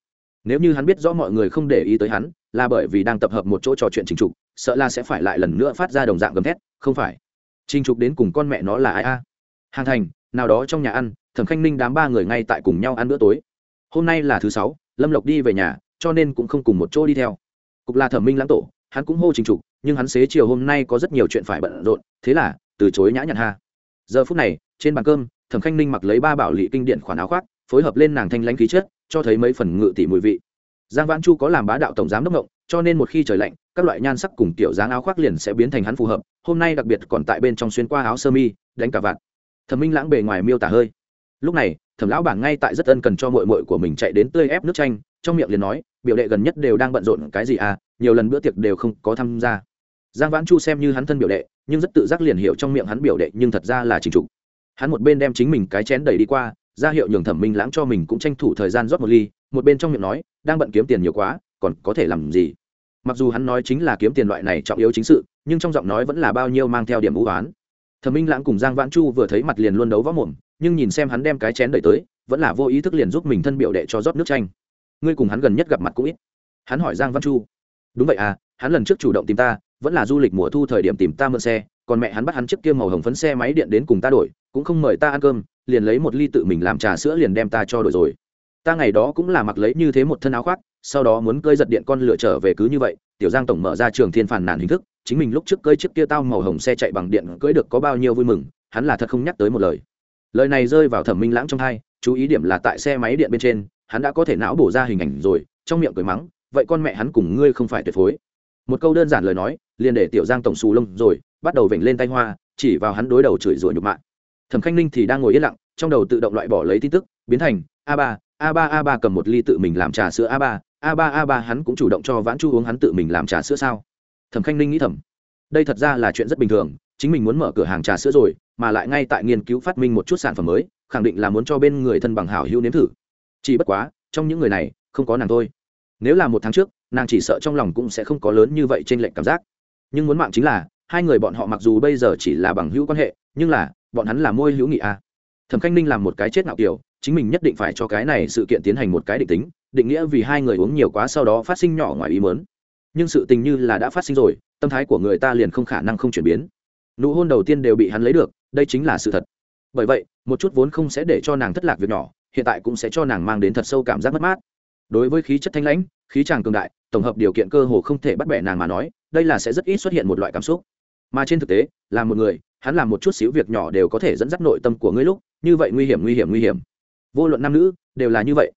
nếu như hắn biết rõ mọi người không để ý tới hắn, là bởi vì đang tập hợp một chỗ trò chuyện trình trục, sợ là sẽ phải lại lần nữa phát ra đồng dạng gầm thét, không phải. Trình trục đến cùng con mẹ nó là ai a? Hàng thành, nào đó trong nhà ăn, thẩm khanh ninh đám ba người ngay tại cùng nhau ăn bữa tối. Hôm nay là thứ sáu, lâm lộc đi về nhà, cho nên cũng không cùng một chỗ đi theo. Cục là thẩm minh lãng tổ hắn cũng hô trình trục, nhưng hắn xế chiều hôm nay có rất nhiều chuyện phải bận rộn, thế là, từ chối nhã nhặn ha. Giờ phút này, trên bàn cơm, thẩm khanh ninh mặc lấy ba bảo lị kinh điện khoản áo khoác, phối hợp lên nàng thanh lãnh khí chất, cho thấy mấy phần ngự tỷ mùi vị. Giang vãn chu có làm bá đạo tổng giám đốc ngộng, cho nên một khi trời lạnh, các loại nhan sắc cùng kiểu dáng áo khoác liền sẽ biến thành hắn phù hợp, hôm nay đặc biệt còn tại bên trong xuyên qua áo sơ mi, đánh cả vạt. Thẩm minh lãng bề ngoài miêu tả hơi. Lúc này, thẩm lão bảng ngay tại rất ân cần cho mội mội của mình chạy đến tươi ép nước chanh, trong miệng liền nói, biểu đệ gần nhất đều đang bận rộn cái gì à? Nhiều lần bữa tiệc đều không có tham gia. Giang vãn chu xem như hắn thân biểu đệ, nhưng rất tự giác liền hiểu trong miệng hắn biểu đệ nhưng thật ra là trình trục hắn một bên đem chính mình cái chén đẩy đi qua, ra hiệu nhường thẩm minh lãng cho mình cũng tranh thủ thời gian rót một ly, một bên trong miệng nói, đang bận kiếm tiền nhiều quá, còn có thể làm gì? Mặc dù hắn nói chính là kiếm tiền loại này trọng yếu chính sự, nhưng trong giọng nói vẫn là bao nhiêu mang theo điểm vũ oán. Thẩm minh lãng cùng giang vãn chu vừa thấy mặt liền luôn đấu võ mồm, nhưng nhìn xem hắn đem cái chén đẩy tới, vẫn là vô ý thức liền giúp mình thân biểu đệ cho rót nước chanh. Ngươi cùng hắn gần nhất gặp mặt cũng ít. Hắn hỏi giang văn chu đúng vậy à hắn lần trước chủ động tìm ta, vẫn là du lịch mùa thu thời điểm tìm ta mượn xe, còn mẹ hắn bắt hắn chiếc kia màu hồng phấn xe máy điện đến cùng ta đổi, cũng không mời ta ăn cơm, liền lấy một ly tự mình làm trà sữa liền đem ta cho đổi rồi. Ta ngày đó cũng là mặc lấy như thế một thân áo khoác, sau đó muốn cơi giật điện con lửa trở về cứ như vậy, tiểu giang tổng mở ra trường thiên phản nàn hình thức, chính mình lúc trước cơi chiếc kia tao màu hồng xe chạy bằng điện cưỡi được có bao nhiêu vui mừng, hắn là thật không nhắc tới một lời. Lời này rơi vào thẩm minh lãng trong hai, chú ý điểm là tại xe máy điện bên trên, hắn đã có thể não bổ ra hình ảnh rồi, trong miệng cười mắng vậy con mẹ hắn cùng ngươi không phải tuyệt phối. Một câu đơn giản lời nói, liền để tiểu giang tổng xù lông rồi, bắt đầu vểnh lên tay hoa, chỉ vào hắn đối đầu chửi rủa nhục mạ. Thẩm khanh ninh thì đang ngồi yên lặng, trong đầu tự động loại bỏ lấy tin tức, biến thành, a ba a ba a ba cầm một ly tự mình làm trà sữa a ba a ba a ba hắn cũng chủ động cho vãn chu uống hắn tự mình làm trà sữa sao? Thẩm khanh ninh nghĩ thầm. Đây thật ra là chuyện rất bình thường, chính mình muốn mở cửa hàng trà sữa rồi, mà lại ngay tại nghiên cứu phát minh một chút sản phẩm mới, khẳng định là muốn cho bên người thân bằng hảo hữu nếm thử. Chỉ bất quá, trong những người này, không có nàng thôi nếu là một tháng trước, nàng chỉ sợ trong lòng cũng sẽ không có lớn như vậy trên lệnh cảm giác. Nhưng muốn mạng chính là, hai người bọn họ mặc dù bây giờ chỉ là bằng hữu quan hệ, nhưng là, bọn hắn là môi hữu nghị a. À. thẩm khanh ninh làm một cái chết ngạo kiểu, chính mình nhất định phải cho cái này sự kiện tiến hành một cái định tính, định nghĩa vì hai người uống nhiều quá sau đó phát sinh nhỏ ngoài ý mớn nhưng sự tình như là đã phát sinh rồi, tâm thái của người ta liền không khả năng không chuyển biến. Nụ hôn đầu tiên đều bị hắn lấy được, đây chính là sự thật. Bởi vậy, một chút vốn không sẽ để cho nàng thất lạc việc nhỏ, hiện tại cũng sẽ cho nàng mang đến thật sâu cảm giác mất mát đối với khí chất thanh lãnh, khí tràng cường đại, tổng hợp điều kiện cơ hồ không thể bắt bẻ nàng mà nói, đây là sẽ rất ít xuất hiện một loại cảm xúc. Mà trên thực tế, là một người, hắn làm một chút xíu việc nhỏ đều có thể dẫn dắt nội tâm của ngươi lúc, như vậy nguy hiểm nguy hiểm nguy hiểm. Vô luận nam nữ, đều là như vậy.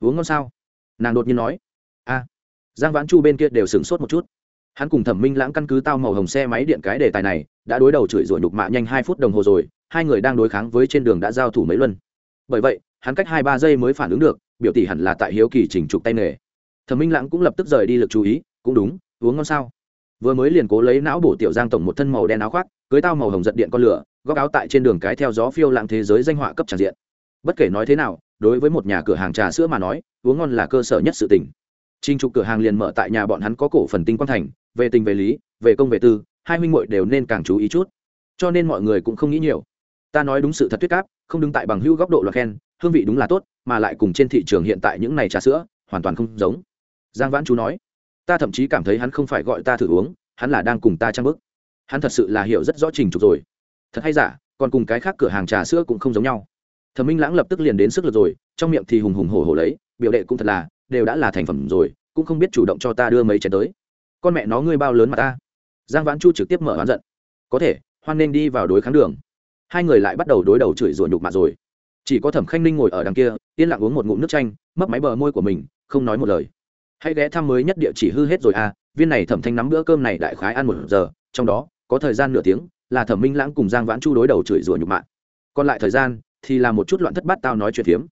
Uống ngon sao? Nàng đột nhiên nói. A. Giang vãn chu bên kia đều sửng sốt một chút. Hắn cùng thẩm minh lãng căn cứ tao màu hồng xe máy điện cái đề tài này, đã đối đầu chửi rủa nhục mạ nhanh hai phút đồng hồ rồi, hai người đang đối kháng với trên đường đã giao thủ mấy luân. Bởi vậy hắn cách hai ba giây mới phản ứng được biểu tỷ hẳn là tại hiếu kỳ chỉnh trục tay nghề thẩm minh lãng cũng lập tức rời đi lực chú ý cũng đúng uống ngon sao vừa mới liền cố lấy não bổ tiểu giang tổng một thân màu đen áo khoác cưới tao màu hồng giật điện con lửa góc áo tại trên đường cái theo gió phiêu lãng thế giới danh họa cấp tràn diện bất kể nói thế nào đối với một nhà cửa hàng trà sữa mà nói uống ngon là cơ sở nhất sự tình trinh trục cửa hàng liền mở tại nhà bọn hắn có cổ phần tinh quan thành, về tình về lý, về công về tư, hai huynh muội đều nên càng chú ý chút. Cho nên mọi người cũng không nghĩ nhiều. Ta nói đúng sự thật thuyết cáp, không đứng tại bằng hữu góc độ là khen, hương vị đúng là tốt, mà lại cùng trên thị trường hiện tại những này trà sữa, hoàn toàn không giống. Giang Vãn chú nói, ta thậm chí cảm thấy hắn không phải gọi ta thử uống, hắn là đang cùng ta trang bức. Hắn thật sự là hiểu rất rõ trình trục rồi. Thật hay giả, còn cùng cái khác cửa hàng trà sữa cũng không giống nhau. Thẩm Minh Lãng lập tức liền đến sức lực rồi, trong miệng thì hùng hùng hổ hổ lấy, biểu đệ cũng thật là, đều đã là thành phẩm rồi cũng không biết chủ động cho ta đưa mấy chén tới con mẹ nó ngươi bao lớn mà ta giang vãn chu trực tiếp mở oán giận có thể hoan nên đi vào đối kháng đường hai người lại bắt đầu đối đầu chửi rủa nhục mạ rồi chỉ có thẩm khanh ninh ngồi ở đằng kia, yên lặng uống một ngụm nước chanh, mấp máy bờ môi của mình, không nói một lời. Hãy ghé thăm mới nhất địa chỉ hư hết rồi à viên này thẩm thanh nắm bữa cơm này đại khái ăn một giờ, trong đó, có thời gian nửa tiếng, là thẩm minh lãng cùng giang vãn chu đối đầu chửi rủa nhục mạ. Còn lại thời gian, thì là một chút loạn thất bát tao nói chuyện phiếm.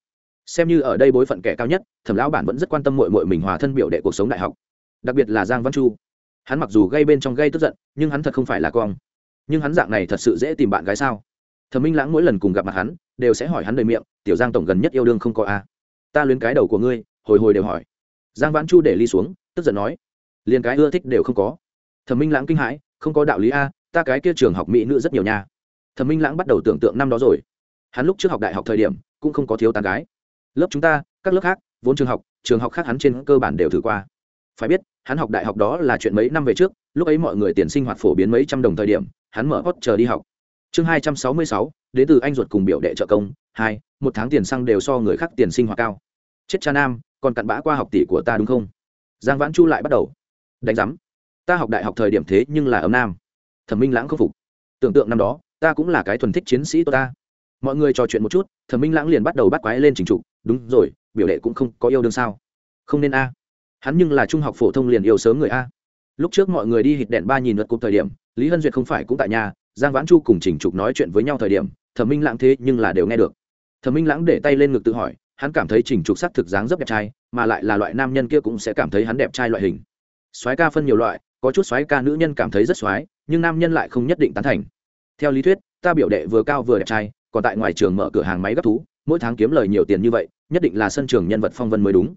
Xem như ở đây bối phận kẻ cao nhất, thẩm lão bản vẫn rất quan tâm mội mội mình hòa thân biểu đệ cuộc sống đại học. Đặc biệt là giang văn chu. Hắn mặc dù gây bên trong gây tức giận, nhưng hắn thật không phải là con. Nhưng hắn dạng này thật sự dễ tìm bạn gái sao? Thẩm minh lãng mỗi lần cùng gặp mặt hắn đều sẽ hỏi hắn đầy miệng, tiểu giang tổng gần nhất yêu đương không có a? Ta luyến cái đầu của ngươi, hồi hồi đều hỏi. Giang vãn chu để ly xuống, tức giận nói, liền cái ưa thích đều không có. Thẩm minh lãng kinh hãi, không có đạo lý a, ta cái kia trường học mỹ nữ rất nhiều nha. Thẩm minh lãng bắt đầu tưởng tượng năm đó rồi. Hắn lúc trước học đại học thời điểm, cũng không có thiếu tán gái. Lớp chúng ta, các lớp khác, vốn trường học trường học khác hắn trên cơ bản đều thử qua. Phải biết, hắn học đại học đó là chuyện mấy năm về trước, lúc ấy mọi người tiền sinh hoạt phổ biến mấy trăm đồng thời điểm, hắn mở hot chờ đi học chương hai trăm sáu mươi sáu, đến từ anh ruột cùng biểu đệ trợ công, hai, một tháng tiền xăng đều so người khác tiền sinh hoạt cao. Chết cha nam, còn cặn bã qua học tỷ của ta đúng không? Giang vãn chu lại bắt đầu. Đánh giám. Ta học đại học thời điểm thế nhưng là ấm nam. Thẩm minh lãng không phục. Tưởng tượng năm đó, ta cũng là cái thuần thích chiến sĩ tôi ta. Mọi người trò chuyện một chút, thẩm minh lãng liền bắt đầu bắt quái lên trình trục đúng rồi, biểu đệ cũng không có yêu đương sao? Không nên a. Hắn nhưng là trung học phổ thông liền yêu sớm người a. Lúc trước mọi người đi hít đèn ba nhìn luật cục thời điểm, lý hân duyệt không phải cũng tại nhà giang vãn chu cùng trình trục nói chuyện với nhau thời điểm, thẩm minh lãng thế nhưng là đều nghe được. Thẩm minh lãng để tay lên ngực tự hỏi, hắn cảm thấy trình trục sắc thực dáng rất đẹp trai, mà lại là loại nam nhân kia cũng sẽ cảm thấy hắn đẹp trai loại hình. Soái ca phân nhiều loại, có chút soái ca nữ nhân cảm thấy rất soái, nhưng nam nhân lại không nhất định tán thành. Theo lý thuyết, ta biểu đệ vừa cao vừa đẹp trai, còn tại ngoài trường mở cửa hàng máy gấp thú, mỗi tháng kiếm lời nhiều tiền như vậy, nhất định là sân trường nhân vật phong vân mới đúng.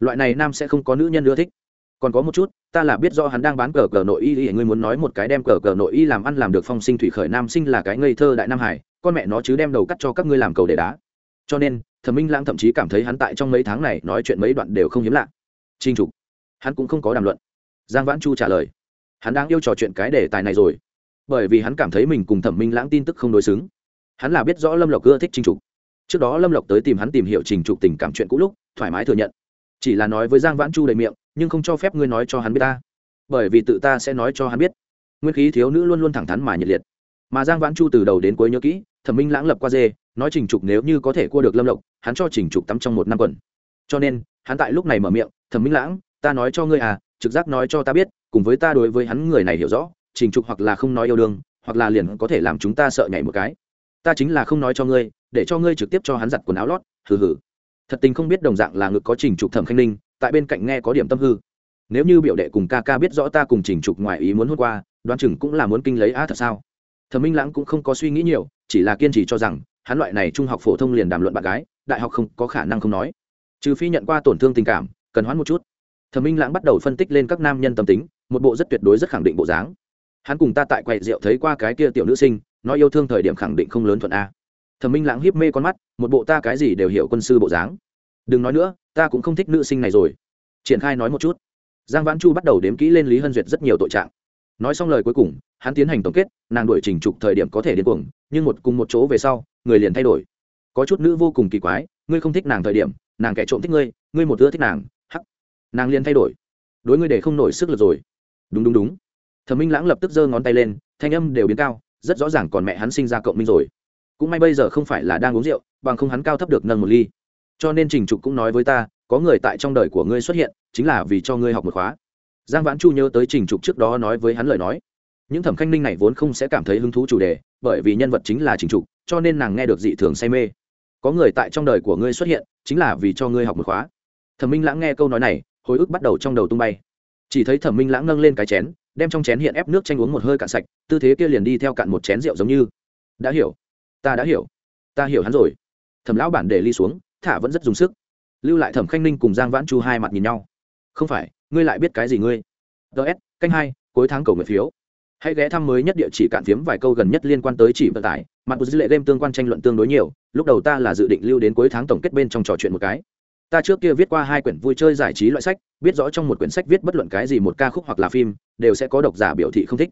Loại này nam sẽ không có nữ nhân ưa thích còn có một chút, ta là biết do hắn đang bán cờ cờ nội y thì ngươi muốn nói một cái đem cờ cờ nội y làm ăn làm được phong sinh thủy khởi nam sinh là cái ngây thơ đại nam hải, con mẹ nó chứ đem đầu cắt cho các ngươi làm cầu để đá. Cho nên, thẩm minh lãng thậm chí cảm thấy hắn tại trong mấy tháng này nói chuyện mấy đoạn đều không hiếm lạ. Trinh trục, hắn cũng không có đàm luận. Giang vãn chu trả lời, hắn đang yêu trò chuyện cái đề tài này rồi. Bởi vì hắn cảm thấy mình cùng thẩm minh lãng tin tức không đối xứng. Hắn là biết rõ lâm lộc ưa thích trinh trục. Trước đó lâm lộc tới tìm hắn tìm hiểu trình trục tình cảm chuyện cũ lúc, thoải mái thừa nhận. Chỉ là nói với giang vãn chu đầy miệng nhưng không cho phép ngươi nói cho hắn biết ta. Bởi vì tự ta sẽ nói cho hắn biết. Nguyên khí thiếu nữ luôn luôn thẳng thắn mà nhiệt liệt. Mà giang vãn chu từ đầu đến cuối nhớ kỹ, thẩm minh lãng lập qua dê, nói trình trục nếu như có thể cua được lâm lộc, hắn cho trình trục tắm trong một năm quần. Cho nên, hắn tại lúc này mở miệng, thẩm minh lãng, ta nói cho ngươi à trực giác nói cho ta biết, cùng với ta đối với hắn người này hiểu rõ, trình trục hoặc là không nói yêu đương, hoặc là liền có thể làm chúng ta sợ nhảy một cái. Ta chính là không nói cho ngươi, để cho ngươi trực tiếp cho hắn giặt quần áo lót, hừ hừ. Thật tình không biết đồng dạng là ngực có trình trục thẩm khanh ninh tại bên cạnh nghe có điểm tâm hư. Nếu như biểu đệ cùng ca ca biết rõ ta cùng trình trục ngoài ý muốn hôm qua, đoán chừng cũng là muốn kinh lấy á thật sao? Thẩm minh lãng cũng không có suy nghĩ nhiều, chỉ là kiên trì cho rằng, hắn loại này trung học phổ thông liền đàm luận bạn gái, đại học không có khả năng không nói. Trừ phi nhận qua tổn thương tình cảm, cần hoãn một chút. Thẩm minh lãng bắt đầu phân tích lên các nam nhân tâm tính, một bộ rất tuyệt đối rất khẳng định bộ dáng. Hắn cùng ta tại quầy rượu thấy qua cái kia tiểu nữ sinh nói yêu thương thời điểm khẳng định không lớn thuận a. Thẩm minh lãng hiếp mê con mắt, một bộ ta cái gì đều hiểu quân sư bộ dáng đừng nói nữa, ta cũng không thích nữ sinh này rồi. Triển khai nói một chút. Giang vãn chu bắt đầu đếm kỹ lên lý hân duyệt rất nhiều tội trạng. Nói xong lời cuối cùng, hắn tiến hành tổng kết, nàng đuổi trình trục thời điểm có thể điên cuồng, nhưng một cùng một chỗ về sau, người liền thay đổi. Có chút nữ vô cùng kỳ quái, ngươi không thích nàng thời điểm, nàng kẻ trộm thích ngươi ngươi một ưa thích nàng, hắc. Nàng liền thay đổi. Đối ngươi để không nổi sức lực rồi. Đúng đúng đúng. Thẩm minh lãng lập tức giơ ngón tay lên, thanh âm đều biến cao, rất rõ ràng còn mẹ hắn sinh ra cộng minh rồi. Cũng may bây giờ không phải là đang uống rượu, bằng không hắn cao thấp được nâng một ly cho nên trình trục cũng nói với ta, có người tại trong đời của ngươi xuất hiện, chính là vì cho ngươi học một khóa. Giang vãn chu nhớ tới trình trục trước đó nói với hắn lời nói. Những thẩm khanh ninh này vốn không sẽ cảm thấy hứng thú chủ đề, bởi vì nhân vật chính là trình trục, cho nên nàng nghe được dị thường say mê. Có người tại trong đời của ngươi xuất hiện, chính là vì cho ngươi học một khóa. Thẩm minh lãng nghe câu nói này, hồi ức bắt đầu trong đầu tung bay. Chỉ thấy thẩm minh lãng nâng lên cái chén, đem trong chén hiện ép nước chanh uống một hơi cạn sạch, tư thế kia liền đi theo cạn một chén rượu giống như. Đã hiểu. Ta đã hiểu. Ta hiểu hắn rồi. Thẩm lão bản để ly xuống thả vẫn rất dùng sức. Lưu lại thẩm khanh ninh cùng giang vãn chu hai mặt nhìn nhau. Không phải, ngươi lại biết cái gì ngươi? Ts canh hai, cuối tháng cầu nguyện phiếu. Hãy ghé thăm mới nhất địa chỉ cạn phiếm vài câu gần nhất liên quan tới chỉ vận tải. Mặt một dữ lệ game tương quan tranh luận tương đối nhiều, lúc đầu ta là dự định lưu đến cuối tháng tổng kết bên trong trò chuyện một cái. Ta trước kia viết qua hai quyển vui chơi giải trí loại sách, biết rõ trong một quyển sách viết bất luận cái gì một ca khúc hoặc là phim, đều sẽ có độc giả biểu thị không thích.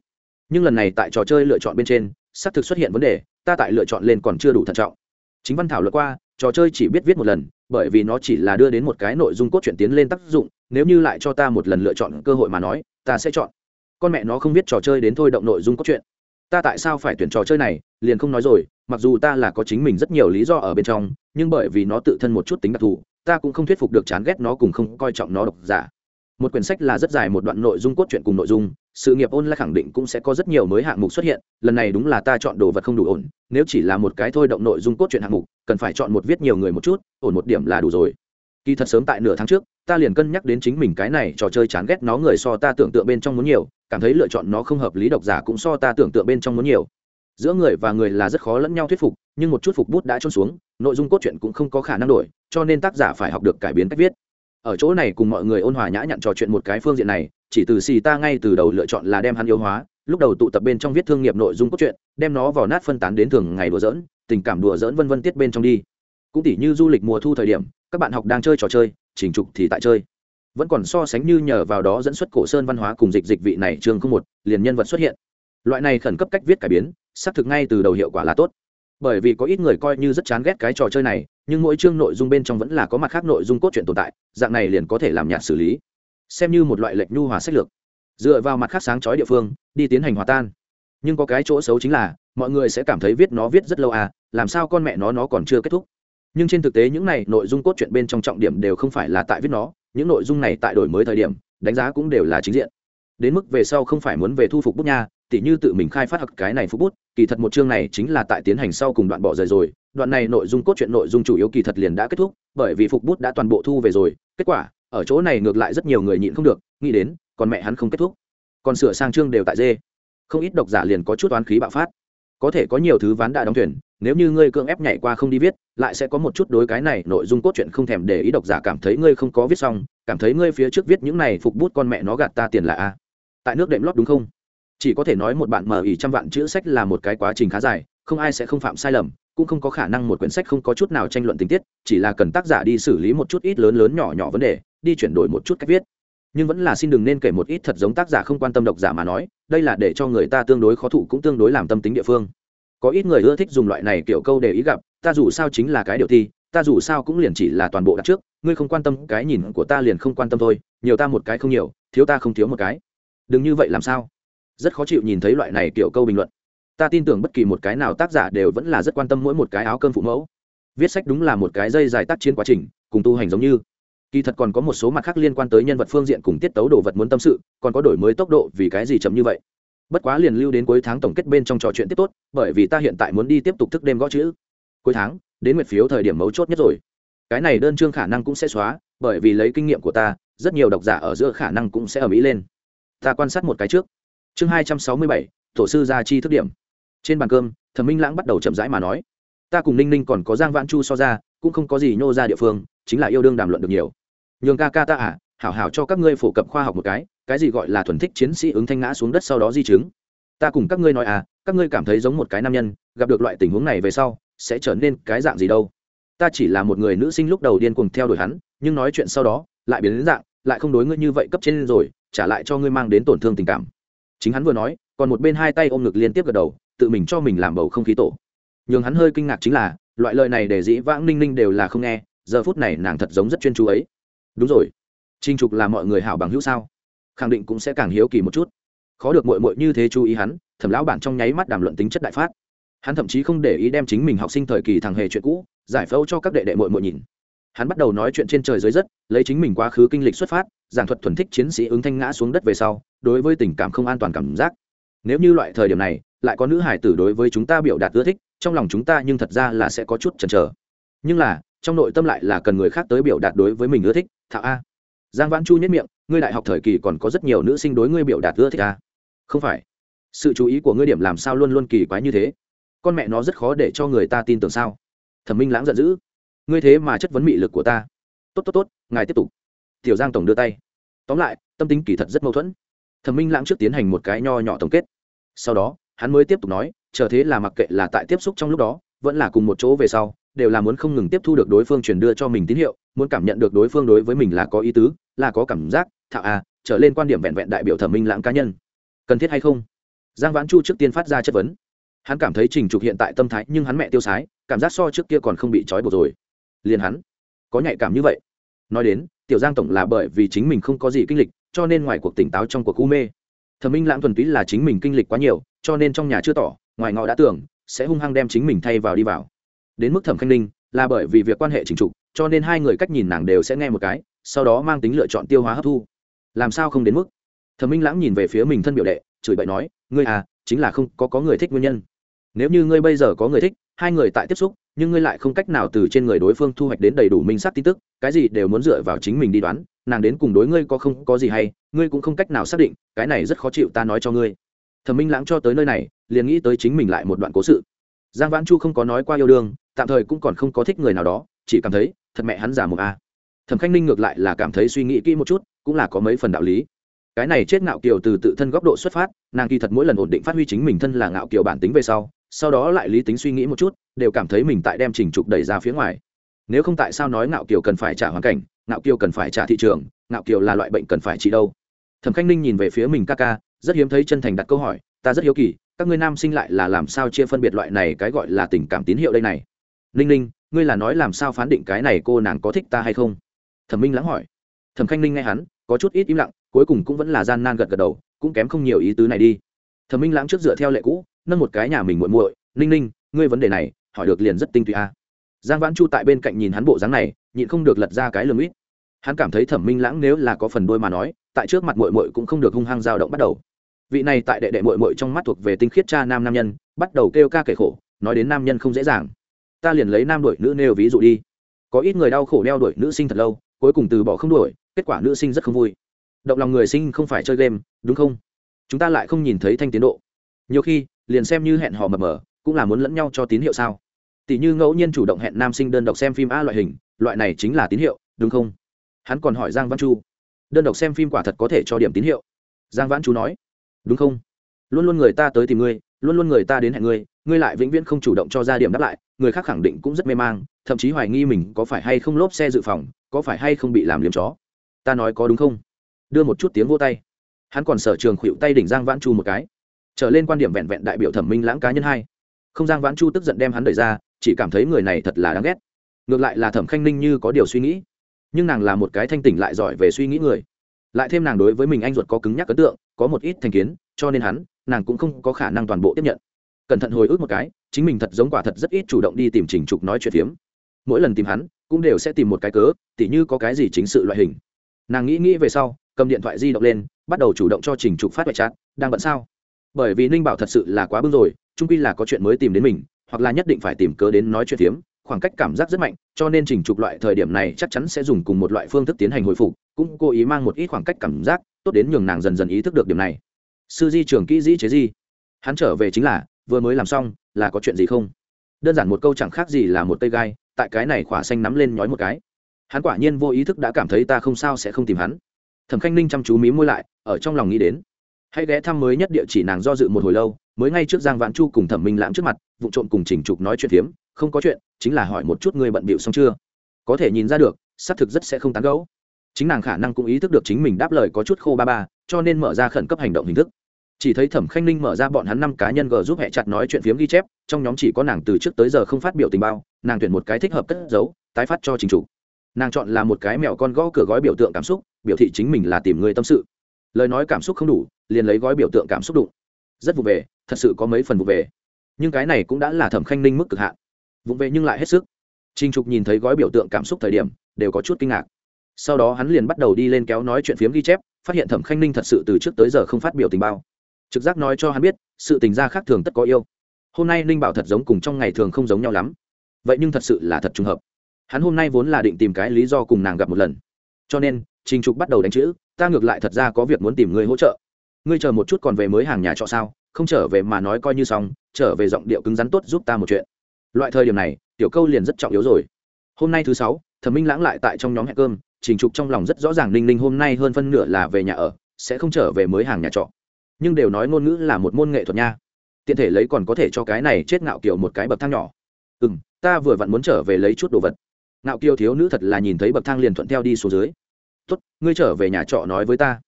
Nhưng lần này tại trò chơi lựa chọn bên trên, xác thực xuất hiện vấn đề, ta tại lựa chọn lên còn chưa đủ thận trọng. Chính văn thảo luận qua trò chơi chỉ biết viết một lần, bởi vì nó chỉ là đưa đến một cái nội dung cốt truyện tiến lên tác dụng, nếu như lại cho ta một lần lựa chọn cơ hội mà nói, ta sẽ chọn. Con mẹ nó không biết trò chơi đến thôi động nội dung cốt truyện. Ta tại sao phải tuyển trò chơi này, liền không nói rồi, mặc dù ta là có chính mình rất nhiều lý do ở bên trong, nhưng bởi vì nó tự thân một chút tính đặc thù, ta cũng không thuyết phục được chán ghét nó cùng không coi trọng nó độc giả một quyển sách là rất dài, một đoạn nội dung cốt truyện cùng nội dung, sự nghiệp ôn lại khẳng định cũng sẽ có rất nhiều mới hạng mục xuất hiện, lần này đúng là ta chọn đồ vật không đủ ổn, nếu chỉ là một cái thôi động nội dung cốt truyện hạng mục, cần phải chọn một viết nhiều người một chút, ổn một điểm là đủ rồi. Kỳ thật sớm tại nửa tháng trước, ta liền cân nhắc đến chính mình cái này trò chơi chán ghét nó người so ta tưởng tượng bên trong muốn nhiều, cảm thấy lựa chọn nó không hợp lý độc giả cũng so ta tưởng tượng bên trong muốn nhiều. Giữa người và người là rất khó lẫn nhau thuyết phục, nhưng một chút phục bút đã trôn xuống, nội dung cốt truyện cũng không có khả năng đổi, cho nên tác giả phải học được cải biến cách viết ở chỗ này cùng mọi người ôn hòa nhã nhặn trò chuyện một cái phương diện này, chỉ từ xì ta ngay từ đầu lựa chọn là đem hắn yếu hóa, lúc đầu tụ tập bên trong viết thương nghiệp nội dung cốt truyện, đem nó vào nát phân tán đến thường ngày đùa dỡn tình cảm đùa dỡn vân vân tiết bên trong đi. Cũng tỉ như du lịch mùa thu thời điểm, các bạn học đang chơi trò chơi, chỉnh trục thì tại chơi. Vẫn còn so sánh như nhờ vào đó dẫn xuất cổ sơn văn hóa cùng dịch dịch vị này chương không một, liền nhân vật xuất hiện. Loại này khẩn cấp cách viết cải biến, xác thực ngay từ đầu hiệu quả là tốt bởi vì có ít người coi như rất chán ghét cái trò chơi này, nhưng mỗi chương nội dung bên trong vẫn là có mặt khác nội dung cốt truyện tồn tại, dạng này liền có thể làm nhạt xử lý. Xem như một loại lệch nhu hòa sách lược. Dựa vào mặt khác sáng chói địa phương, đi tiến hành hòa tan. Nhưng có cái chỗ xấu chính là, mọi người sẽ cảm thấy viết nó viết rất lâu à làm sao con mẹ nó nó còn chưa kết thúc. Nhưng trên thực tế những này nội dung cốt truyện bên trong trọng điểm đều không phải là tại viết nó, những nội dung này tại đổi mới thời điểm, đánh giá cũng đều là chính diện. Đến mức về sau không phải muốn về thu phục bút nha tỉ như tự mình khai phát hoặc cái này phục bút, kỳ thật một chương này chính là tại tiến hành sau cùng đoạn bỏ rời rồi. Đoạn này nội dung cốt truyện nội dung chủ yếu kỳ thật liền đã kết thúc, bởi vì phục bút đã toàn bộ thu về rồi. Kết quả, ở chỗ này ngược lại rất nhiều người nhịn không được, nghĩ đến, còn mẹ hắn không kết thúc. Còn sửa sang chương đều tại dê. Không ít độc giả liền có chút oán khí bạo phát. Có thể có nhiều thứ ván đã đóng thuyền, nếu như ngươi cưỡng ép nhảy qua không đi viết, lại sẽ có một chút đối cái này nội dung cốt truyện không thèm để ý độc giả cảm thấy ngươi không có viết xong, cảm thấy ngươi phía trước viết những này phục bút con mẹ nó gạt ta tiền là a. Tại nước đệm lót đúng không? Chỉ có thể nói một bạn mở ỉ trăm vạn chữ sách là một cái quá trình khá dài, không ai sẽ không phạm sai lầm, cũng không có khả năng một quyển sách không có chút nào tranh luận tình tiết, chỉ là cần tác giả đi xử lý một chút ít lớn lớn nhỏ nhỏ vấn đề, đi chuyển đổi một chút cách viết. Nhưng vẫn là xin đừng nên kể một ít thật giống tác giả không quan tâm độc giả mà nói, đây là để cho người ta tương đối khó thụ cũng tương đối làm tâm tính địa phương. Có ít người ưa thích dùng loại này kiểu câu để ý gặp, ta dù sao chính là cái điều thi, ta dù sao cũng liền chỉ là toàn bộ đặt trước, ngươi không quan tâm cái nhìn của ta liền không quan tâm thôi, nhiều ta một cái không nhiều, thiếu ta không thiếu một cái. Đừng như vậy làm sao? Rất khó chịu nhìn thấy loại này kiểu câu bình luận. Ta tin tưởng bất kỳ một cái nào tác giả đều vẫn là rất quan tâm mỗi một cái áo cơm phụ mẫu. Viết sách đúng là một cái dây dài tác chiến quá trình, cùng tu hành giống như. Kỳ thật còn có một số mặt khác liên quan tới nhân vật phương diện cùng tiết tấu đồ vật muốn tâm sự, còn có đổi mới tốc độ vì cái gì chậm như vậy. Bất quá liền lưu đến cuối tháng tổng kết bên trong trò chuyện tiếp tốt, bởi vì ta hiện tại muốn đi tiếp tục thức đêm gõ chữ. Cuối tháng, đến nguyệt phiếu thời điểm mấu chốt nhất rồi. Cái này đơn chương khả năng cũng sẽ xóa, bởi vì lấy kinh nghiệm của ta, rất nhiều độc giả ở giữa khả năng cũng sẽ ở mỹ lên. Ta quan sát một cái trước chương hai trăm sáu mươi bảy, tổ sư gia chi thức điểm. Trên bàn cơm, thẩm minh lãng bắt đầu chậm rãi mà nói. Ta cùng ninh ninh còn có giang vãn chu so ra, cũng không có gì nhô ra địa phương, chính là yêu đương đàm luận được nhiều. Nhường ca ca ta à hảo hảo cho các ngươi phổ cập khoa học một cái cái gì gọi là thuần thích chiến sĩ ứng thanh ngã xuống đất sau đó di chứng. Ta cùng các ngươi nói à các ngươi cảm thấy giống một cái nam nhân, gặp được loại tình huống này về sau, sẽ trở nên cái dạng gì đâu? Ta chỉ là một người nữ sinh lúc đầu điên cuồng theo đuổi hắn, nhưng nói chuyện sau đó, lại biến đến dạng, lại không đối ngươi như vậy cấp trên rồi, trả lại cho ngươi mang đến tổn thương tình cảm chính hắn vừa nói, còn một bên hai tay ôm ngực liên tiếp gật đầu, tự mình cho mình làm bầu không khí tổ. Nhường hắn hơi kinh ngạc chính là, loại lời này để dĩ vãng ninh ninh đều là không nghe, giờ phút này nàng thật giống rất chuyên chú ấy. Đúng rồi. Trinh trục là mọi người hảo bằng hữu sao? Khẳng định cũng sẽ càng hiếu kỳ một chút. Khó được mội mội như thế chú ý hắn, thẩm lão bản trong nháy mắt đàm luận tính chất đại phát. Hắn thậm chí không để ý đem chính mình học sinh thời kỳ thằng hề chuyện cũ, giải phẫu cho các đệ đệ mội mội nhìn hắn bắt đầu nói chuyện trên trời dưới đất lấy chính mình quá khứ kinh lịch xuất phát, giảng thuật thuần thích chiến sĩ ứng thanh ngã xuống đất về sau, đối với tình cảm không an toàn cảm giác. Nếu như loại thời điểm này, lại có nữ hải tử đối với chúng ta biểu đạt ưa thích, trong lòng chúng ta nhưng thật ra là sẽ có chút chần chờ. Nhưng là, trong nội tâm lại là cần người khác tới biểu đạt đối với mình ưa thích. Thạo a. Giang vãn chu nhất miệng, ngươi đại học thời kỳ còn có rất nhiều nữ sinh đối ngươi biểu đạt ưa thích a. Không phải. Sự chú ý của ngươi điểm làm sao luôn luôn kỳ quái như thế? Con mẹ nó rất khó để cho người ta tin tưởng sao? Thẩm minh lãng giận dữ ngươi thế mà chất vấn mị lực của ta. Tốt tốt tốt, ngài tiếp tục. Tiểu giang tổng đưa tay. Tóm lại, tâm tính kỳ thật rất mâu thuẫn. Thẩm minh lãng trước tiến hành một cái nho nhỏ tổng kết. Sau đó, hắn mới tiếp tục nói, chờ thế là mặc kệ là tại tiếp xúc trong lúc đó, vẫn là cùng một chỗ về sau, đều là muốn không ngừng tiếp thu được đối phương truyền đưa cho mình tín hiệu, muốn cảm nhận được đối phương đối với mình là có ý tứ, là có cảm giác thạo à trở lên quan điểm vẹn vẹn đại biểu thẩm minh lãng cá nhân. Cần thiết hay không? Giang vãn chu trước tiên phát ra chất vấn. Hắn cảm thấy trình trục hiện tại tâm thái, nhưng hắn mẹ tiêu sái, cảm giác so trước kia còn không bị trói buộc rồi liền hắn có nhạy cảm như vậy. Nói đến, tiểu giang tổng là bởi vì chính mình không có gì kinh lịch, cho nên ngoài cuộc tỉnh táo trong cuộc u mê. Thẩm minh lãng thuần túy là chính mình kinh lịch quá nhiều, cho nên trong nhà chưa tỏ, ngoài ngọ đã tưởng, sẽ hung hăng đem chính mình thay vào đi vào. Đến mức thẩm khanh ninh, là bởi vì việc quan hệ chỉnh trục, cho nên hai người cách nhìn nàng đều sẽ nghe một cái, sau đó mang tính lựa chọn tiêu hóa hấp thu. Làm sao không đến mức? Thẩm minh lãng nhìn về phía mình thân biểu đệ, chửi bậy nói, ngươi à chính là không, có có người thích nguyên nhân. Nếu như ngươi bây giờ có người thích, hai người tại tiếp xúc nhưng ngươi lại không cách nào từ trên người đối phương thu hoạch đến đầy đủ minh xác tin tức, cái gì đều muốn dựa vào chính mình đi đoán, nàng đến cùng đối ngươi có không có gì hay, ngươi cũng không cách nào xác định, cái này rất khó chịu ta nói cho ngươi. Thẩm minh lãng cho tới nơi này, liền nghĩ tới chính mình lại một đoạn cố sự. Giang vãn chu không có nói qua yêu đương, tạm thời cũng còn không có thích người nào đó, chỉ cảm thấy, thật mẹ hắn giả một a. Thẩm khanh ninh ngược lại là cảm thấy suy nghĩ kỹ một chút, cũng là có mấy phần đạo lý. Cái này chết ngạo kiều từ tự thân góc độ xuất phát, nàng kỳ thật mỗi lần ổn định phát huy chính mình thân là ngạo kiều bản tính về sau sau đó lại lý tính suy nghĩ một chút, đều cảm thấy mình tại đem trình trục đẩy ra phía ngoài. Nếu không tại sao nói ngạo kiều cần phải trả hoàn cảnh, ngạo kiều cần phải trả thị trường, ngạo kiều là loại bệnh cần phải trị đâu? Thẩm khanh ninh nhìn về phía mình ca ca, rất hiếm thấy chân thành đặt câu hỏi, ta rất hiếu kỳ, các ngươi nam sinh lại là làm sao chia phân biệt loại này cái gọi là tình cảm tín hiệu đây này? Ninh ninh, ngươi là nói làm sao phán định cái này cô nàng có thích ta hay không? Thẩm minh lắng hỏi. Thẩm khanh ninh nghe hắn, có chút ít im lặng, cuối cùng cũng vẫn là gian nan gật gật đầu, cũng kém không nhiều ý tứ này đi. Thẩm minh lãng trước dựa theo lệ cũ nâng một cái nhà mình muội muội, ninh ninh, ngươi vấn đề này hỏi được liền rất tinh tụy a. Giang vãn chu tại bên cạnh nhìn hắn bộ dáng này, nhịn không được lật ra cái lườm ít. Hắn cảm thấy thẩm minh lãng nếu là có phần đôi mà nói, tại trước mặt muội muội cũng không được hung hăng dao động bắt đầu. Vị này tại đệ đệ muội muội trong mắt thuộc về tinh khiết cha nam nam nhân, bắt đầu kêu ca kể khổ, nói đến nam nhân không dễ dàng. Ta liền lấy nam đuổi nữ nêu ví dụ đi. Có ít người đau khổ đeo đuổi nữ sinh thật lâu, cuối cùng từ bỏ không đuổi, kết quả nữ sinh rất không vui. Động lòng người sinh không phải chơi game, đúng không? Chúng ta lại không nhìn thấy thanh tiến độ nhiều khi, liền xem như hẹn hò mập mờ, cũng là muốn lẫn nhau cho tín hiệu sao? Tỷ như ngẫu nhiên chủ động hẹn nam sinh đơn độc xem phim a loại hình, loại này chính là tín hiệu, đúng không? Hắn còn hỏi giang văn chu. Đơn độc xem phim quả thật có thể cho điểm tín hiệu. Giang văn chu nói. Đúng không? Luôn luôn người ta tới tìm ngươi, luôn luôn người ta đến hẹn ngươi ngươi lại vĩnh viễn không chủ động cho ra điểm đáp lại, người khác khẳng định cũng rất mê mang, thậm chí hoài nghi mình có phải hay không lốp xe dự phòng, có phải hay không bị làm liếm chó. Ta nói có đúng không? Đưa một chút tiếng vô tay. Hắn còn sở trường khuỵu tay đỉnh giang vãn chu một cái trở lên quan điểm vẹn vẹn đại biểu thẩm minh lãng cá nhân hai. Không giang vãn chu tức giận đem hắn đẩy ra, chỉ cảm thấy người này thật là đáng ghét. Ngược lại là thẩm khanh ninh như có điều suy nghĩ. Nhưng nàng là một cái thanh tỉnh lại giỏi về suy nghĩ người. Lại thêm nàng đối với mình anh ruột có cứng nhắc ấn tượng, có một ít thành kiến, cho nên hắn, nàng cũng không có khả năng toàn bộ tiếp nhận. Cẩn thận hồi ức một cái, chính mình thật giống quả thật rất ít chủ động đi tìm trình trục nói chuyện phiếm. Mỗi lần tìm hắn, cũng đều sẽ tìm một cái cớ, tỉ như có cái gì chính sự loại hình. Nàng nghĩ nghĩ về sau, cầm điện thoại di động lên, bắt đầu chủ động cho trình trục phát vệ chat, đang bận sao? Bởi vì ninh bảo thật sự là quá bưng rồi trung quy là có chuyện mới tìm đến mình, hoặc là nhất định phải tìm cớ đến nói chuyện phiếm, khoảng cách cảm giác rất mạnh, cho nên trình trục loại thời điểm này chắc chắn sẽ dùng cùng một loại phương thức tiến hành hồi phục, cũng cố ý mang một ít khoảng cách cảm giác, tốt đến nhường nàng dần dần ý thức được điểm này. Sư di trường kỹ dĩ chế di. Hắn trở về chính là, vừa mới làm xong, là có chuyện gì không? Đơn giản một câu chẳng khác gì là một tay gai, tại cái này khỏa xanh nắm lên nhói một cái. Hắn quả nhiên vô ý thức đã cảm thấy ta không sao sẽ không tìm hắn. Thẩm khanh ninh chăm chú mí môi lại, ở trong lòng nghĩ đến hãy ghé thăm mới nhất địa chỉ nàng do dự một hồi lâu, mới ngay trước giang vạn chu cùng thẩm minh lãng trước mặt vụ trộm cùng trình trục nói chuyện phiếm, không có chuyện, chính là hỏi một chút ngươi bận bịu xong chưa? Có thể nhìn ra được, xác thực rất sẽ không tán gẫu. Chính nàng khả năng cũng ý thức được chính mình đáp lời có chút khô ba ba, cho nên mở ra khẩn cấp hành động hình thức. Chỉ thấy thẩm khanh ninh mở ra bọn hắn năm cá nhân g giúp hẹ chặt nói chuyện phiếm ghi chép, trong nhóm chỉ có nàng từ trước tới giờ không phát biểu tình bao, nàng tuyển một cái thích hợp cất giấu, tái phát cho chính chủ nàng chọn là một cái mèo con gõ cửa gói biểu tượng cảm xúc, biểu thị chính mình là tìm người tâm sự. Lời nói cảm xúc không đủ liền lấy gói biểu tượng cảm xúc đụng. Rất vụ về, thật sự có mấy phần vụ về. Nhưng cái này cũng đã là thẩm khanh ninh mức cực hạn. Vụ về nhưng lại hết sức. Trinh trục nhìn thấy gói biểu tượng cảm xúc thời điểm, đều có chút kinh ngạc. Sau đó hắn liền bắt đầu đi lên kéo nói chuyện phiếm ghi chép, phát hiện thẩm khanh ninh thật sự từ trước tới giờ không phát biểu tình bao. Trực giác nói cho hắn biết, sự tình gia khác thường tất có yêu. Hôm nay ninh bảo thật giống cùng trong ngày thường không giống nhau lắm. Vậy nhưng thật sự là thật trùng hợp. Hắn hôm nay vốn là định tìm cái lý do cùng nàng gặp một lần. Cho nên, trình trục bắt đầu đánh chữ, ta ngược lại thật ra có việc muốn tìm người hỗ trợ ngươi chờ một chút còn về mới hàng nhà trọ sao? Không trở về mà nói coi như xong, trở về giọng điệu cứng rắn tốt giúp ta một chuyện. Loại thời điểm này, tiểu câu liền rất trọng yếu rồi. Hôm nay thứ sáu, thẩm minh lãng lại tại trong nhóm hẹn cơm, trình trục trong lòng rất rõ ràng ninh ninh hôm nay hơn phân nửa là về nhà ở, sẽ không trở về mới hàng nhà trọ. Nhưng đều nói ngôn ngữ là một môn nghệ thuật nha. Tiện thể lấy còn có thể cho cái này chết ngạo kiểu một cái bậc thang nhỏ. Ừ m ta vừa vặn muốn trở về lấy chút đồ vật. Ngạo kiều thiếu nữ thật là nhìn thấy bậc thang liền thuận theo đi xuống dưới. Tốt, ngươi trở về nhà trọ nói với ta.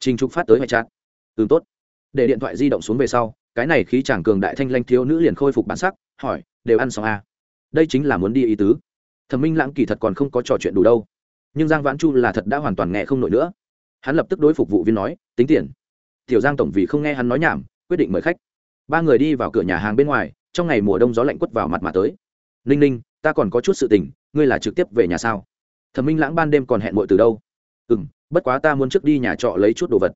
Trình trục phát tới hoại trát ừ tốt. Để điện thoại di động xuống về sau, cái này khí chàng cường đại thanh lanh thiếu nữ liền khôi phục bản sắc, hỏi, đều ăn xong à. đây chính là muốn đi ý tứ. Thẩm minh lãng kỳ thật còn không có trò chuyện đủ đâu, nhưng giang vãn chu là thật đã hoàn toàn nghe không nổi nữa. Hắn lập tức đối phục vụ viên nói, tính tiền. Tiểu giang tổng vì không nghe hắn nói nhảm, quyết định mời khách. Ba người đi vào cửa nhà hàng bên ngoài, trong ngày mùa đông gió lạnh quất vào mặt mà tới. Ninh ninh, ta còn có chút sự tình, ngươi là trực tiếp về nhà sao? Thẩm minh lãng ban đêm còn hẹn muội từ đâu? Ừ m bất quá ta muốn trước đi nhà trọ lấy chút đồ vật.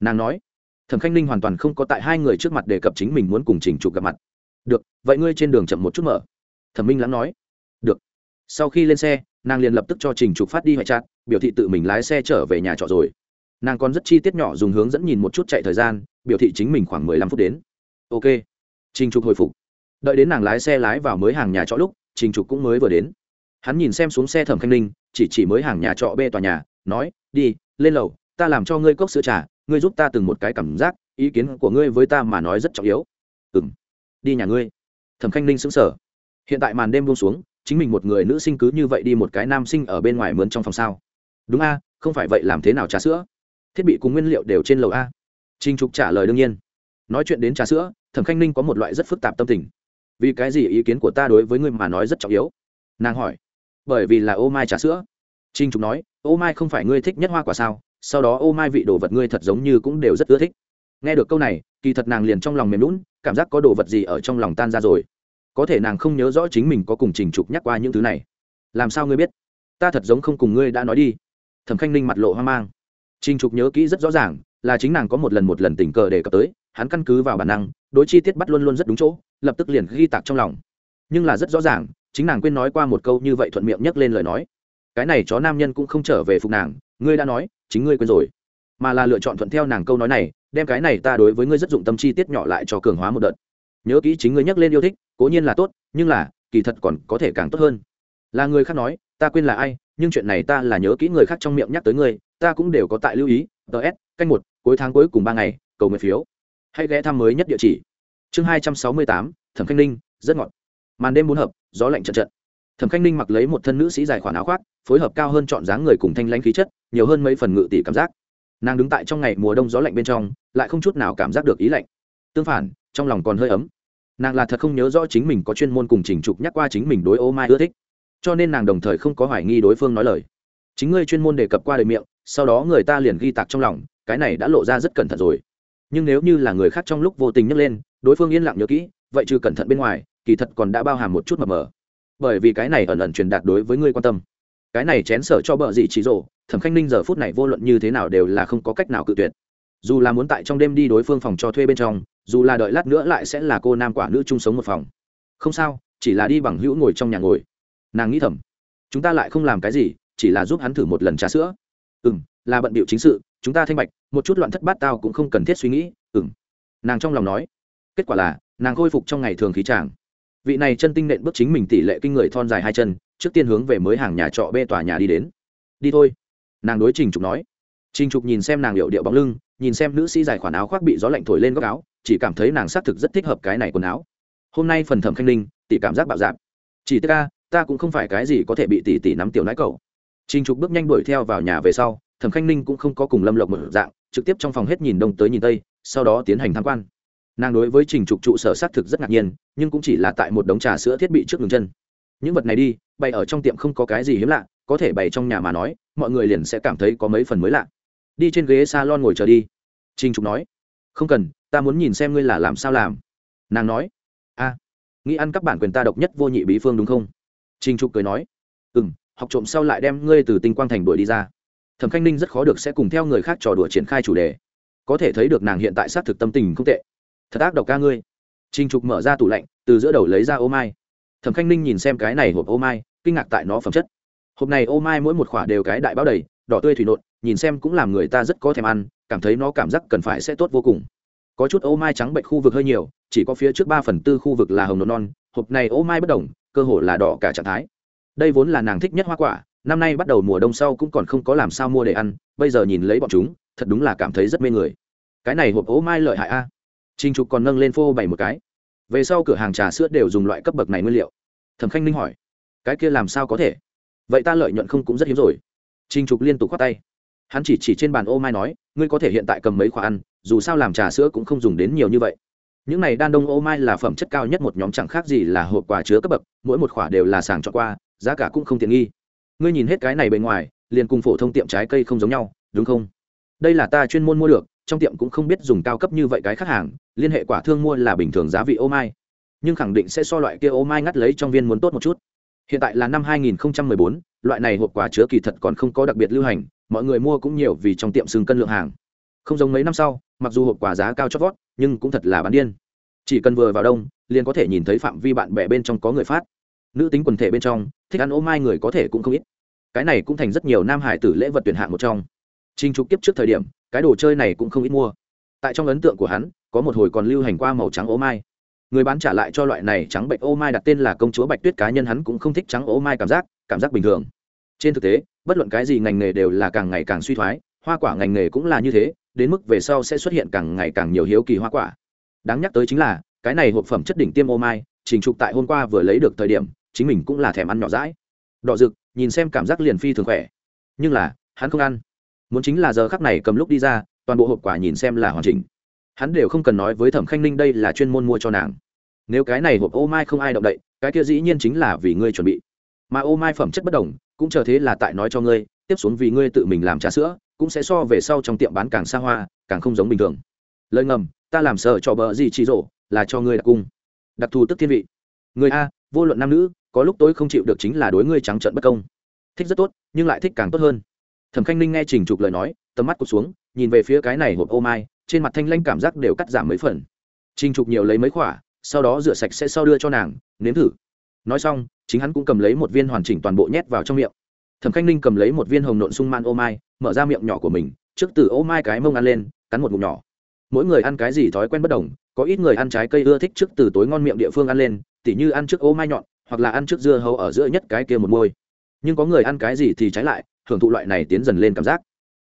Nàng nói thẩm khanh ninh hoàn toàn không có tại hai người trước mặt đề cập chính mình muốn cùng trình trục gặp mặt. Được, vậy ngươi trên đường chậm một chút mở. Thẩm minh lãng nói. Được. Sau khi lên xe, nàng liền lập tức cho trình trục phát đi hoại chặt biểu thị tự mình lái xe trở về nhà trọ rồi. Nàng còn rất chi tiết nhỏ dùng hướng dẫn nhìn một chút chạy thời gian, biểu thị chính mình khoảng mười lăm phút đến. Ok. Trình trục hồi phục. Đợi đến nàng lái xe lái vào mới hàng nhà trọ lúc, trình trục cũng mới vừa đến. Hắn nhìn xem xuống xe thẩm khanh ninh, chỉ chỉ mới hàng nhà trọ bê tòa nhà, nói, đi, lên lầu, ta làm cho ngươi cốc sữa trà ngươi giúp ta từng một cái cảm giác, ý kiến của ngươi với ta mà nói rất trọng yếu. Ừ m đi nhà ngươi. Thẩm khanh ninh xứng sở hiện tại màn đêm buông xuống, chính mình một người nữ sinh cứ như vậy đi một cái nam sinh ở bên ngoài mướn trong phòng sao? Đúng a, không phải vậy làm thế nào trà sữa? Thiết bị cùng nguyên liệu đều trên lầu a. Trinh trục trả lời đương nhiên. Nói chuyện đến trà sữa, thẩm khanh ninh có một loại rất phức tạp tâm tình. Vì cái gì ý kiến của ta đối với ngươi mà nói rất trọng yếu? Nàng hỏi. Bởi vì là ô mai trà sữa. Trinh trục nói, ô mai không phải ngươi thích nhất hoa quả sao? Sau đó ô mai vị đồ vật ngươi thật giống như cũng đều rất ưa thích. Nghe được câu này, kỳ thật nàng liền trong lòng mềm lún cảm giác có đồ vật gì ở trong lòng tan ra rồi. Có thể nàng không nhớ rõ chính mình có cùng trình trục nhắc qua những thứ này. Làm sao ngươi biết? Ta thật giống không cùng ngươi đã nói đi. Thẩm khanh ninh mặt lộ hoang mang. Trình trục nhớ kỹ rất rõ ràng, là chính nàng có một lần một lần tình cờ để cập tới, hắn căn cứ vào bản năng, đối chi tiết bắt luôn luôn rất đúng chỗ, lập tức liền ghi tạc trong lòng. Nhưng là rất rõ ràng, chính nàng quên nói qua một câu như vậy thuận miệng nhắc lên lời nói. Cái này chó nam nhân cũng không trở về phục nàng, ngươi đã nói chính ngươi quên rồi. Mà là lựa chọn thuận theo nàng câu nói này, đem cái này ta đối với ngươi rất dụng tâm chi tiết nhỏ lại cho cường hóa một đợt. Nhớ kỹ chính ngươi nhắc lên yêu thích, cố nhiên là tốt, nhưng là, kỳ thật còn có thể càng tốt hơn. Là người khác nói, ta quên là ai, nhưng chuyện này ta là nhớ kỹ người khác trong miệng nhắc tới ngươi, ta cũng đều có tại lưu ý. Ts canh một, cuối tháng cuối cùng ba ngày, cầu nguyện phiếu. Hãy ghé thăm mới nhất địa chỉ. Chương hai trăm sáu mươi tám, thẩm khanh ninh, rất ngọt. Màn đêm bốn hợp, gió lạnh trận trận. Thẩm khanh ninh mặc lấy một thân nữ sĩ dài khoản áo khoác, phối hợp cao hơn chọn dáng người cùng thanh lãnh khí chất nhiều hơn mấy phần ngự tỷ cảm giác. Nàng đứng tại trong ngày mùa đông gió lạnh bên trong, lại không chút nào cảm giác được ý lạnh. Tương phản, trong lòng còn hơi ấm. Nàng là thật không nhớ rõ chính mình có chuyên môn cùng trình trục nhắc qua chính mình đối ô mai ưa thích. Cho nên nàng đồng thời không có hoài nghi đối phương nói lời. Chính ngươi chuyên môn đề cập qua đời miệng, sau đó người ta liền ghi tạc trong lòng, cái này đã lộ ra rất cẩn thận rồi. Nhưng nếu như là người khác trong lúc vô tình nhắc lên, đối phương yên lặng nhớ kỹ, vậy trừ cẩn thận bên ngoài, kỳ thật còn đã bao hàm một chút mờ mờ. Bởi vì cái này ẩn ẩn truyền đạt đối với ngươi quan tâm. Cái này chén sở cho bợ gì chỉ rộ thẩm khanh ninh giờ phút này vô luận như thế nào đều là không có cách nào cự tuyệt. Dù là muốn tại trong đêm đi đối phương phòng cho thuê bên trong, dù là đợi lát nữa lại sẽ là cô nam quả nữ chung sống một phòng. Không sao, chỉ là đi bằng hữu ngồi trong nhà ngồi. Nàng nghĩ thầm, chúng ta lại không làm cái gì, chỉ là giúp hắn thử một lần trà sữa. Ừ m là bận bịu chính sự, chúng ta thanh bạch, một chút loạn thất bát tao cũng không cần thiết suy nghĩ ừ m nàng trong lòng nói, kết quả là, nàng khôi phục trong ngày thường khí tràng vị này chân tinh nện bước chính mình tỷ lệ kinh người thon dài hai chân, trước tiên hướng về mới hàng nhà trọ bê tòa nhà đi đến. Đi thôi nàng đối trình trục nói trình trục nhìn xem nàng liệu điệu bóng lưng nhìn xem nữ sĩ dài khoản áo khoác bị gió lạnh thổi lên góc áo chỉ cảm thấy nàng xác thực rất thích hợp cái này quần áo hôm nay phần thẩm khanh ninh tỷ cảm giác bạo dạp chỉ tức ca ta cũng không phải cái gì có thể bị tỷ tỷ nắm tiểu nãi cầu Trình Trục bước nhanh đuổi theo vào nhà về sau, Thẩm Khanh Ninh cũng không có cùng Lâm Lộc một dạng, trực tiếp trong phòng hết nhìn đông tới nhìn tây, sau đó tiến hành tham quan. Nàng đối với Trình Trục trụ sở xác thực rất ngạc nhiên, nhưng cũng chỉ là tại một đống trà sữa thiết bị trước đường chân. Những vật này đi, bày ở trong tiệm không có cái gì hiếm lạ, có thể bày trong nhà mà nói, mọi người liền sẽ cảm thấy có mấy phần mới lạ. Đi trên ghế salon ngồi chờ đi. Trình Trục nói, không cần, ta muốn nhìn xem ngươi là làm sao làm. Nàng nói, a, nghĩ ăn các bản quyền ta độc nhất vô nhị bí phương đúng không? Trình Trục cười nói, ừm, học trộm sau lại đem ngươi từ tinh quang thành đuổi đi ra. Thẩm khanh ninh rất khó được sẽ cùng theo người khác trò đùa triển khai chủ đề. Có thể thấy được nàng hiện tại xác thực tâm tình không tệ. Thật ác độc ca ngươi. Trinh trục mở ra tủ lạnh từ giữa đầu lấy ra ô mai. Thẩm khanh ninh nhìn xem cái này hộp ô mai kinh ngạc tại nó phẩm chất hộp này ô mai mỗi một khoả đều cái đại báo đầy, đỏ tươi thủy nộn, nhìn xem cũng làm người ta rất có thèm ăn, cảm thấy nó cảm giác cần phải sẽ tốt vô cùng. Có chút ô mai trắng bệnh khu vực hơi nhiều, chỉ có phía trước ba phần tư khu vực là hồng nộn non, hộp này ô mai bất đồng, cơ hồ là đỏ cả trạng thái. Đây vốn là nàng thích nhất hoa quả, năm nay bắt đầu mùa đông sau cũng còn không có làm sao mua để ăn, bây giờ nhìn lấy bọn chúng, thật đúng là cảm thấy rất mê người. Cái này hộp ô mai lợi hại a. À. trinh trục còn nâng lên phô bày một cái. Về sau cửa hàng trà sữa đều dùng loại cấp bậc này nguyên liệu. Thẩm khanh ninh hỏi, cái kia làm sao có thể? Vậy ta lợi nhuận không cũng rất hiếm rồi. Trinh trục liên tục khoát tay. Hắn chỉ chỉ trên bàn ô mai nói, ngươi có thể hiện tại cầm mấy khoả ăn, dù sao làm trà sữa cũng không dùng đến nhiều như vậy. Những này đan đông ô mai là phẩm chất cao nhất một nhóm chẳng khác gì là hộp quà chứa cấp bậc, mỗi một khoả đều là sàng chọn qua, giá cả cũng không tiện nghi. Ngươi nhìn hết cái này bên ngoài, liền cùng phổ thông tiệm trái cây không giống nhau, đúng không? Đây là ta chuyên môn mua được, trong tiệm cũng không biết dùng cao cấp như vậy cái khách hàng, liên hệ quả thương mua là bình thường giá vị ô mai. Nhưng khẳng định sẽ so loại kia ô mai ngắt lấy trong viên muốn tốt một chút hiện tại là năm 2014, loại này hộp quả chứa kỳ thật còn không có đặc biệt lưu hành mọi người mua cũng nhiều vì trong tiệm xưng cân lượng hàng. Không giống mấy năm sau mặc dù hộp quả giá cao chót vót nhưng cũng thật là bán điên. Chỉ cần vừa vào đông liền có thể nhìn thấy phạm vi bạn bè bên trong có người phát. Nữ tính quần thể bên trong thích ăn ô mai người có thể cũng không ít. Cái này cũng thành rất nhiều nam hải tử lễ vật tuyển hạng một trong. Trinh trục kiếp trước thời điểm cái đồ chơi này cũng không ít mua. Tại trong ấn tượng của hắn có một hồi còn lưu hành qua màu trắng ô mai người bán trả lại cho loại này trắng bệnh ô mai đặt tên là công chúa bạch tuyết cá nhân hắn cũng không thích trắng ô mai cảm giác cảm giác bình thường. Trên thực tế, bất luận cái gì ngành nghề đều là càng ngày càng suy thoái, hoa quả ngành nghề cũng là như thế, đến mức về sau sẽ xuất hiện càng ngày càng nhiều hiếu kỳ hoa quả. Đáng nhắc tới chính là, cái này hộp phẩm chất đỉnh tiêm ô mai, trình trục tại hôm qua vừa lấy được thời điểm, chính mình cũng là thèm ăn nhỏ rãi đỏ rực, nhìn xem cảm giác liền phi thường khỏe. Nhưng là, hắn không ăn. Muốn chính là giờ khắc này cầm lúc đi ra, toàn bộ hộp quả nhìn xem là hoàn chỉnh hắn đều không cần nói với thẩm khanh ninh đây là chuyên môn mua cho nàng. Nếu cái này hộp ô mai không ai động đậy, cái kia dĩ nhiên chính là vì ngươi chuẩn bị. Mà ô mai phẩm chất bất đồng, cũng chờ thế là tại nói cho ngươi, tiếp xuống vì ngươi tự mình làm trà sữa, cũng sẽ so về sau trong tiệm bán càng xa hoa, càng không giống bình thường. Lời ngầm, ta làm sợ cho bờ gì chỉ rổ, là cho ngươi đặc cung. Đặc thù tức thiên vị. Người a, vô luận nam nữ, có lúc tôi không chịu được chính là đối ngươi trắng trợn bất công. Thích rất tốt, nhưng lại thích càng tốt hơn. Thẩm khanh ninh nghe trình trục lời nói, tầm mắt cụt xuống, nhìn về phía cái này hộp ô mai trên mặt thanh lanh cảm giác đều cắt giảm mấy phần. Trinh trục nhiều lấy mấy khỏa sau đó rửa sạch sẽ sau đưa cho nàng, nếm thử. Nói xong, chính hắn cũng cầm lấy một viên hoàn chỉnh toàn bộ nhét vào trong miệng. Thẩm khanh ninh cầm lấy một viên hồng nộn sung man ô mai, mở ra miệng nhỏ của mình, trước từ ô mai cái mông ăn lên, cắn một ngụm nhỏ. Mỗi người ăn cái gì thói quen bất đồng, có ít người ăn trái cây ưa thích trước từ tối ngon miệng địa phương ăn lên, tỉ như ăn trước ô mai nhọn, hoặc là ăn trước dưa hấu ở giữa nhất cái kia một môi. Nhưng có người ăn cái gì thì trái lại, hưởng thụ loại này tiến dần lên cảm giác.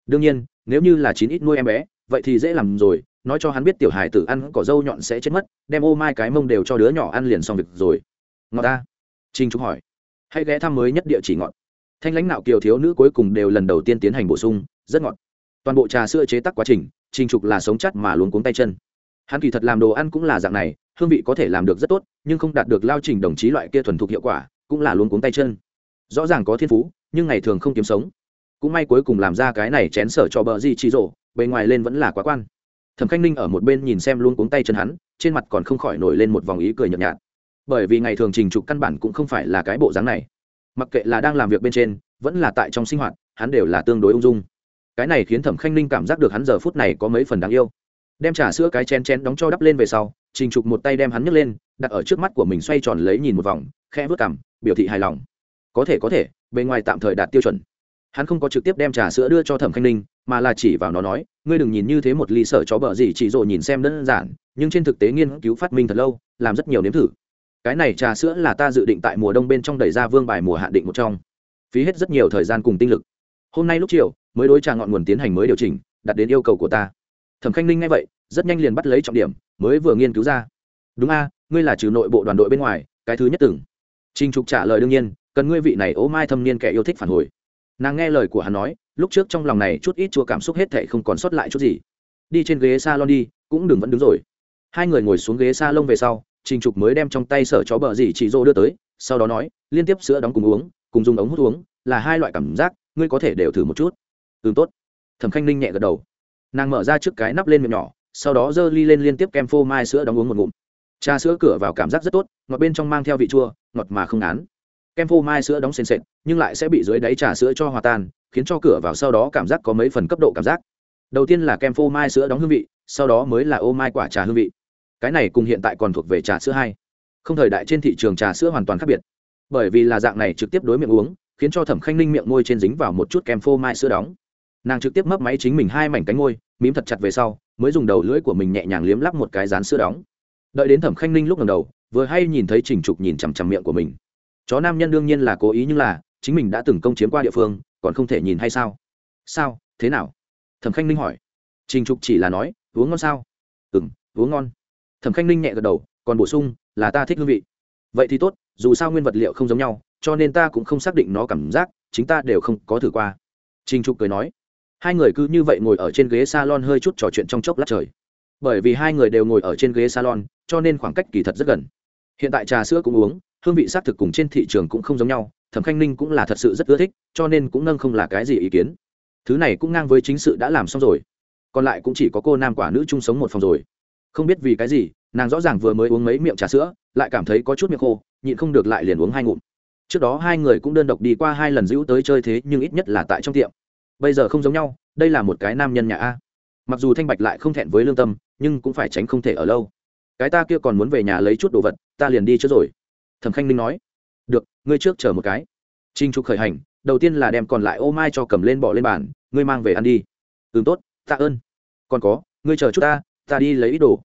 Đương nhiên, nếu như là chín ít nuôi em bé vậy thì dễ làm rồi, nói cho hắn biết tiểu hài tử ăn cỏ dâu nhọn sẽ chết mất, đem ô mai cái mông đều cho đứa nhỏ ăn liền xong việc rồi. Ngọt à? ta trinh trúc hỏi. Hãy ghé thăm mới nhất địa chỉ ngọt. Thanh lãnh nạo kiều thiếu nữ cuối cùng đều lần đầu tiên tiến hành bổ sung, rất ngọt. Toàn bộ trà sữa chế tác quá trình trinh trục là sống chắt mà luống cuống tay chân. Hắn kỳ thật làm đồ ăn cũng là dạng này, hương vị có thể làm được rất tốt, nhưng không đạt được lao trình đồng chí loại kia thuần thục hiệu quả, cũng là luống cuống tay chân. Rõ ràng có thiên phú, nhưng ngày thường không kiếm sống. Cũng may cuối cùng làm ra cái này chén sở cho bờ gì chi rộ bề ngoài lên vẫn là quá quan. Thẩm khanh ninh ở một bên nhìn xem luôn cuống tay chân hắn, trên mặt còn không khỏi nổi lên một vòng ý cười nhợt nhạt. Bởi vì ngày thường trình trục căn bản cũng không phải là cái bộ dáng này. Mặc kệ là đang làm việc bên trên, vẫn là tại trong sinh hoạt, hắn đều là tương đối ung dung. Cái này khiến thẩm khanh ninh cảm giác được hắn giờ phút này có mấy phần đáng yêu. Đem trà sữa cái chén chén đóng cho đắp lên về sau, trình trục một tay đem hắn nhấc lên, đặt ở trước mắt của mình xoay tròn lấy nhìn một vòng khe vớt cằm, biểu thị hài lòng. Có thể có thể, bề ngoài tạm thời đạt tiêu chuẩn. Hắn không có trực tiếp đem trà sữa đưa cho thẩm khanh ninh mà là chỉ vào nó nói, ngươi đừng nhìn như thế một ly sở chó bờ gì chỉ rồi nhìn xem đơn giản, nhưng trên thực tế nghiên cứu phát minh thật lâu, làm rất nhiều nếm thử. Cái này trà sữa là ta dự định tại mùa đông bên trong đẩy ra vương bài mùa hạn định một trong. Phí hết rất nhiều thời gian cùng tinh lực. Hôm nay lúc chiều, mới đối trà ngọn nguồn tiến hành mới điều chỉnh, đặt đến yêu cầu của ta. Thẩm khanh ninh nghe vậy, rất nhanh liền bắt lấy trọng điểm, mới vừa nghiên cứu ra. Đúng a, ngươi là trừ nội bộ đoàn đội bên ngoài, cái thứ nhất từng. Trình trục trả lời đương nhiên, cần ngươi vị này ố mai thâm niên kẻ yêu thích phản hồi. Nàng nghe lời của hắn nói lúc trước trong lòng này chút ít chua cảm xúc hết thệ không còn sót lại chút gì. Đi trên ghế s a lon đi, cũng đừng vẫn đứng rồi. Hai người ngồi xuống ghế s a lông về sau, trình trục mới đem trong tay sở chó bờ gì chị dô đưa tới, sau đó nói, liên tiếp sữa đóng cùng uống, cùng dùng ống hút uống, là hai loại cảm giác, ngươi có thể đều thử một chút. Ừ tốt. Thẩm khanh ninh nhẹ gật đầu. Nàng mở ra trước cái nắp lên miệng nhỏ, sau đó giơ ly lên liên tiếp kem phô mai sữa đóng uống một ngụm. Trà sữa cửa vào cảm giác rất tốt, ngọt bên trong mang theo vị chua, ngọt mà không án kem phô mai sữa đóng sền sệt nhưng lại sẽ bị dưới đáy trà sữa cho hòa tan khiến cho cửa vào sau đó cảm giác có mấy phần cấp độ cảm giác. Đầu tiên là kem phô mai sữa đóng hương vị sau đó mới là ô mai quả trà hương vị. Cái này cùng hiện tại còn thuộc về trà sữa hay, không thời đại trên thị trường trà sữa hoàn toàn khác biệt. Bởi vì là dạng này trực tiếp đối miệng uống khiến cho thẩm khanh ninh miệng môi trên dính vào một chút kem phô mai sữa đóng. Nàng trực tiếp mấp máy chính mình hai mảnh cánh môi mím thật chặt về sau mới dùng đầu lưỡi của mình nhẹ nhàng liếm lắp một cái rán sữa đóng. Đợi đến thẩm khanh ninh lúc ngầm đầu vừa hay nhìn thấy trình trục nhìn chằm chằm miệng của mình chó nam nhân đương nhiên là cố ý nhưng là, chính mình đã từng công chiếm qua địa phương, còn không thể nhìn hay sao? Sao? Thế nào? Thẩm khanh ninh hỏi. Trình trục chỉ là nói, uống ngon sao? Ừ m uống ngon. Thẩm khanh ninh nhẹ gật đầu, còn bổ sung là ta thích hương vị. Vậy thì tốt, dù sao nguyên vật liệu không giống nhau, cho nên ta cũng không xác định nó cảm giác, chính ta đều không có thử qua. Trình trục cười nói. Hai người cứ như vậy ngồi ở trên ghế salon hơi chút trò chuyện trong chốc lát trời. Bởi vì hai người đều ngồi ở trên ghế salon, cho nên khoảng cách kỳ thật rất gần hiện tại trà sữa cũng uống, hương vị xác thực cùng trên thị trường cũng không giống nhau, thẩm khanh ninh cũng là thật sự rất ưa thích, cho nên cũng nâng không là cái gì ý kiến. Thứ này cũng ngang với chính sự đã làm xong rồi. Còn lại cũng chỉ có cô nam quả nữ chung sống một phòng rồi. Không biết vì cái gì, nàng rõ ràng vừa mới uống mấy miệng trà sữa, lại cảm thấy có chút miệng khô, nhịn không được lại liền uống hai ngụm. Trước đó hai người cũng đơn độc đi qua hai lần giữ tới chơi thế, nhưng ít nhất là tại trong tiệm. Bây giờ không giống nhau, đây là một cái nam nhân nhà a. Mặc dù thanh bạch lại không thẹn với lương tâm, nhưng cũng phải tránh không thể ở lâu. Cái ta kia còn muốn về nhà lấy chút đồ vật ta liền đi trước rồi. Thẩm khanh ninh nói. Được, ngươi trước chờ một cái. Trinh trục khởi hành, đầu tiên là đem còn lại ô mai cho cầm lên bỏ lên bàn, ngươi mang về ăn đi. Ừ tốt, tạ ơn. Còn có, ngươi chờ chút ta ta đi lấy ít đồ.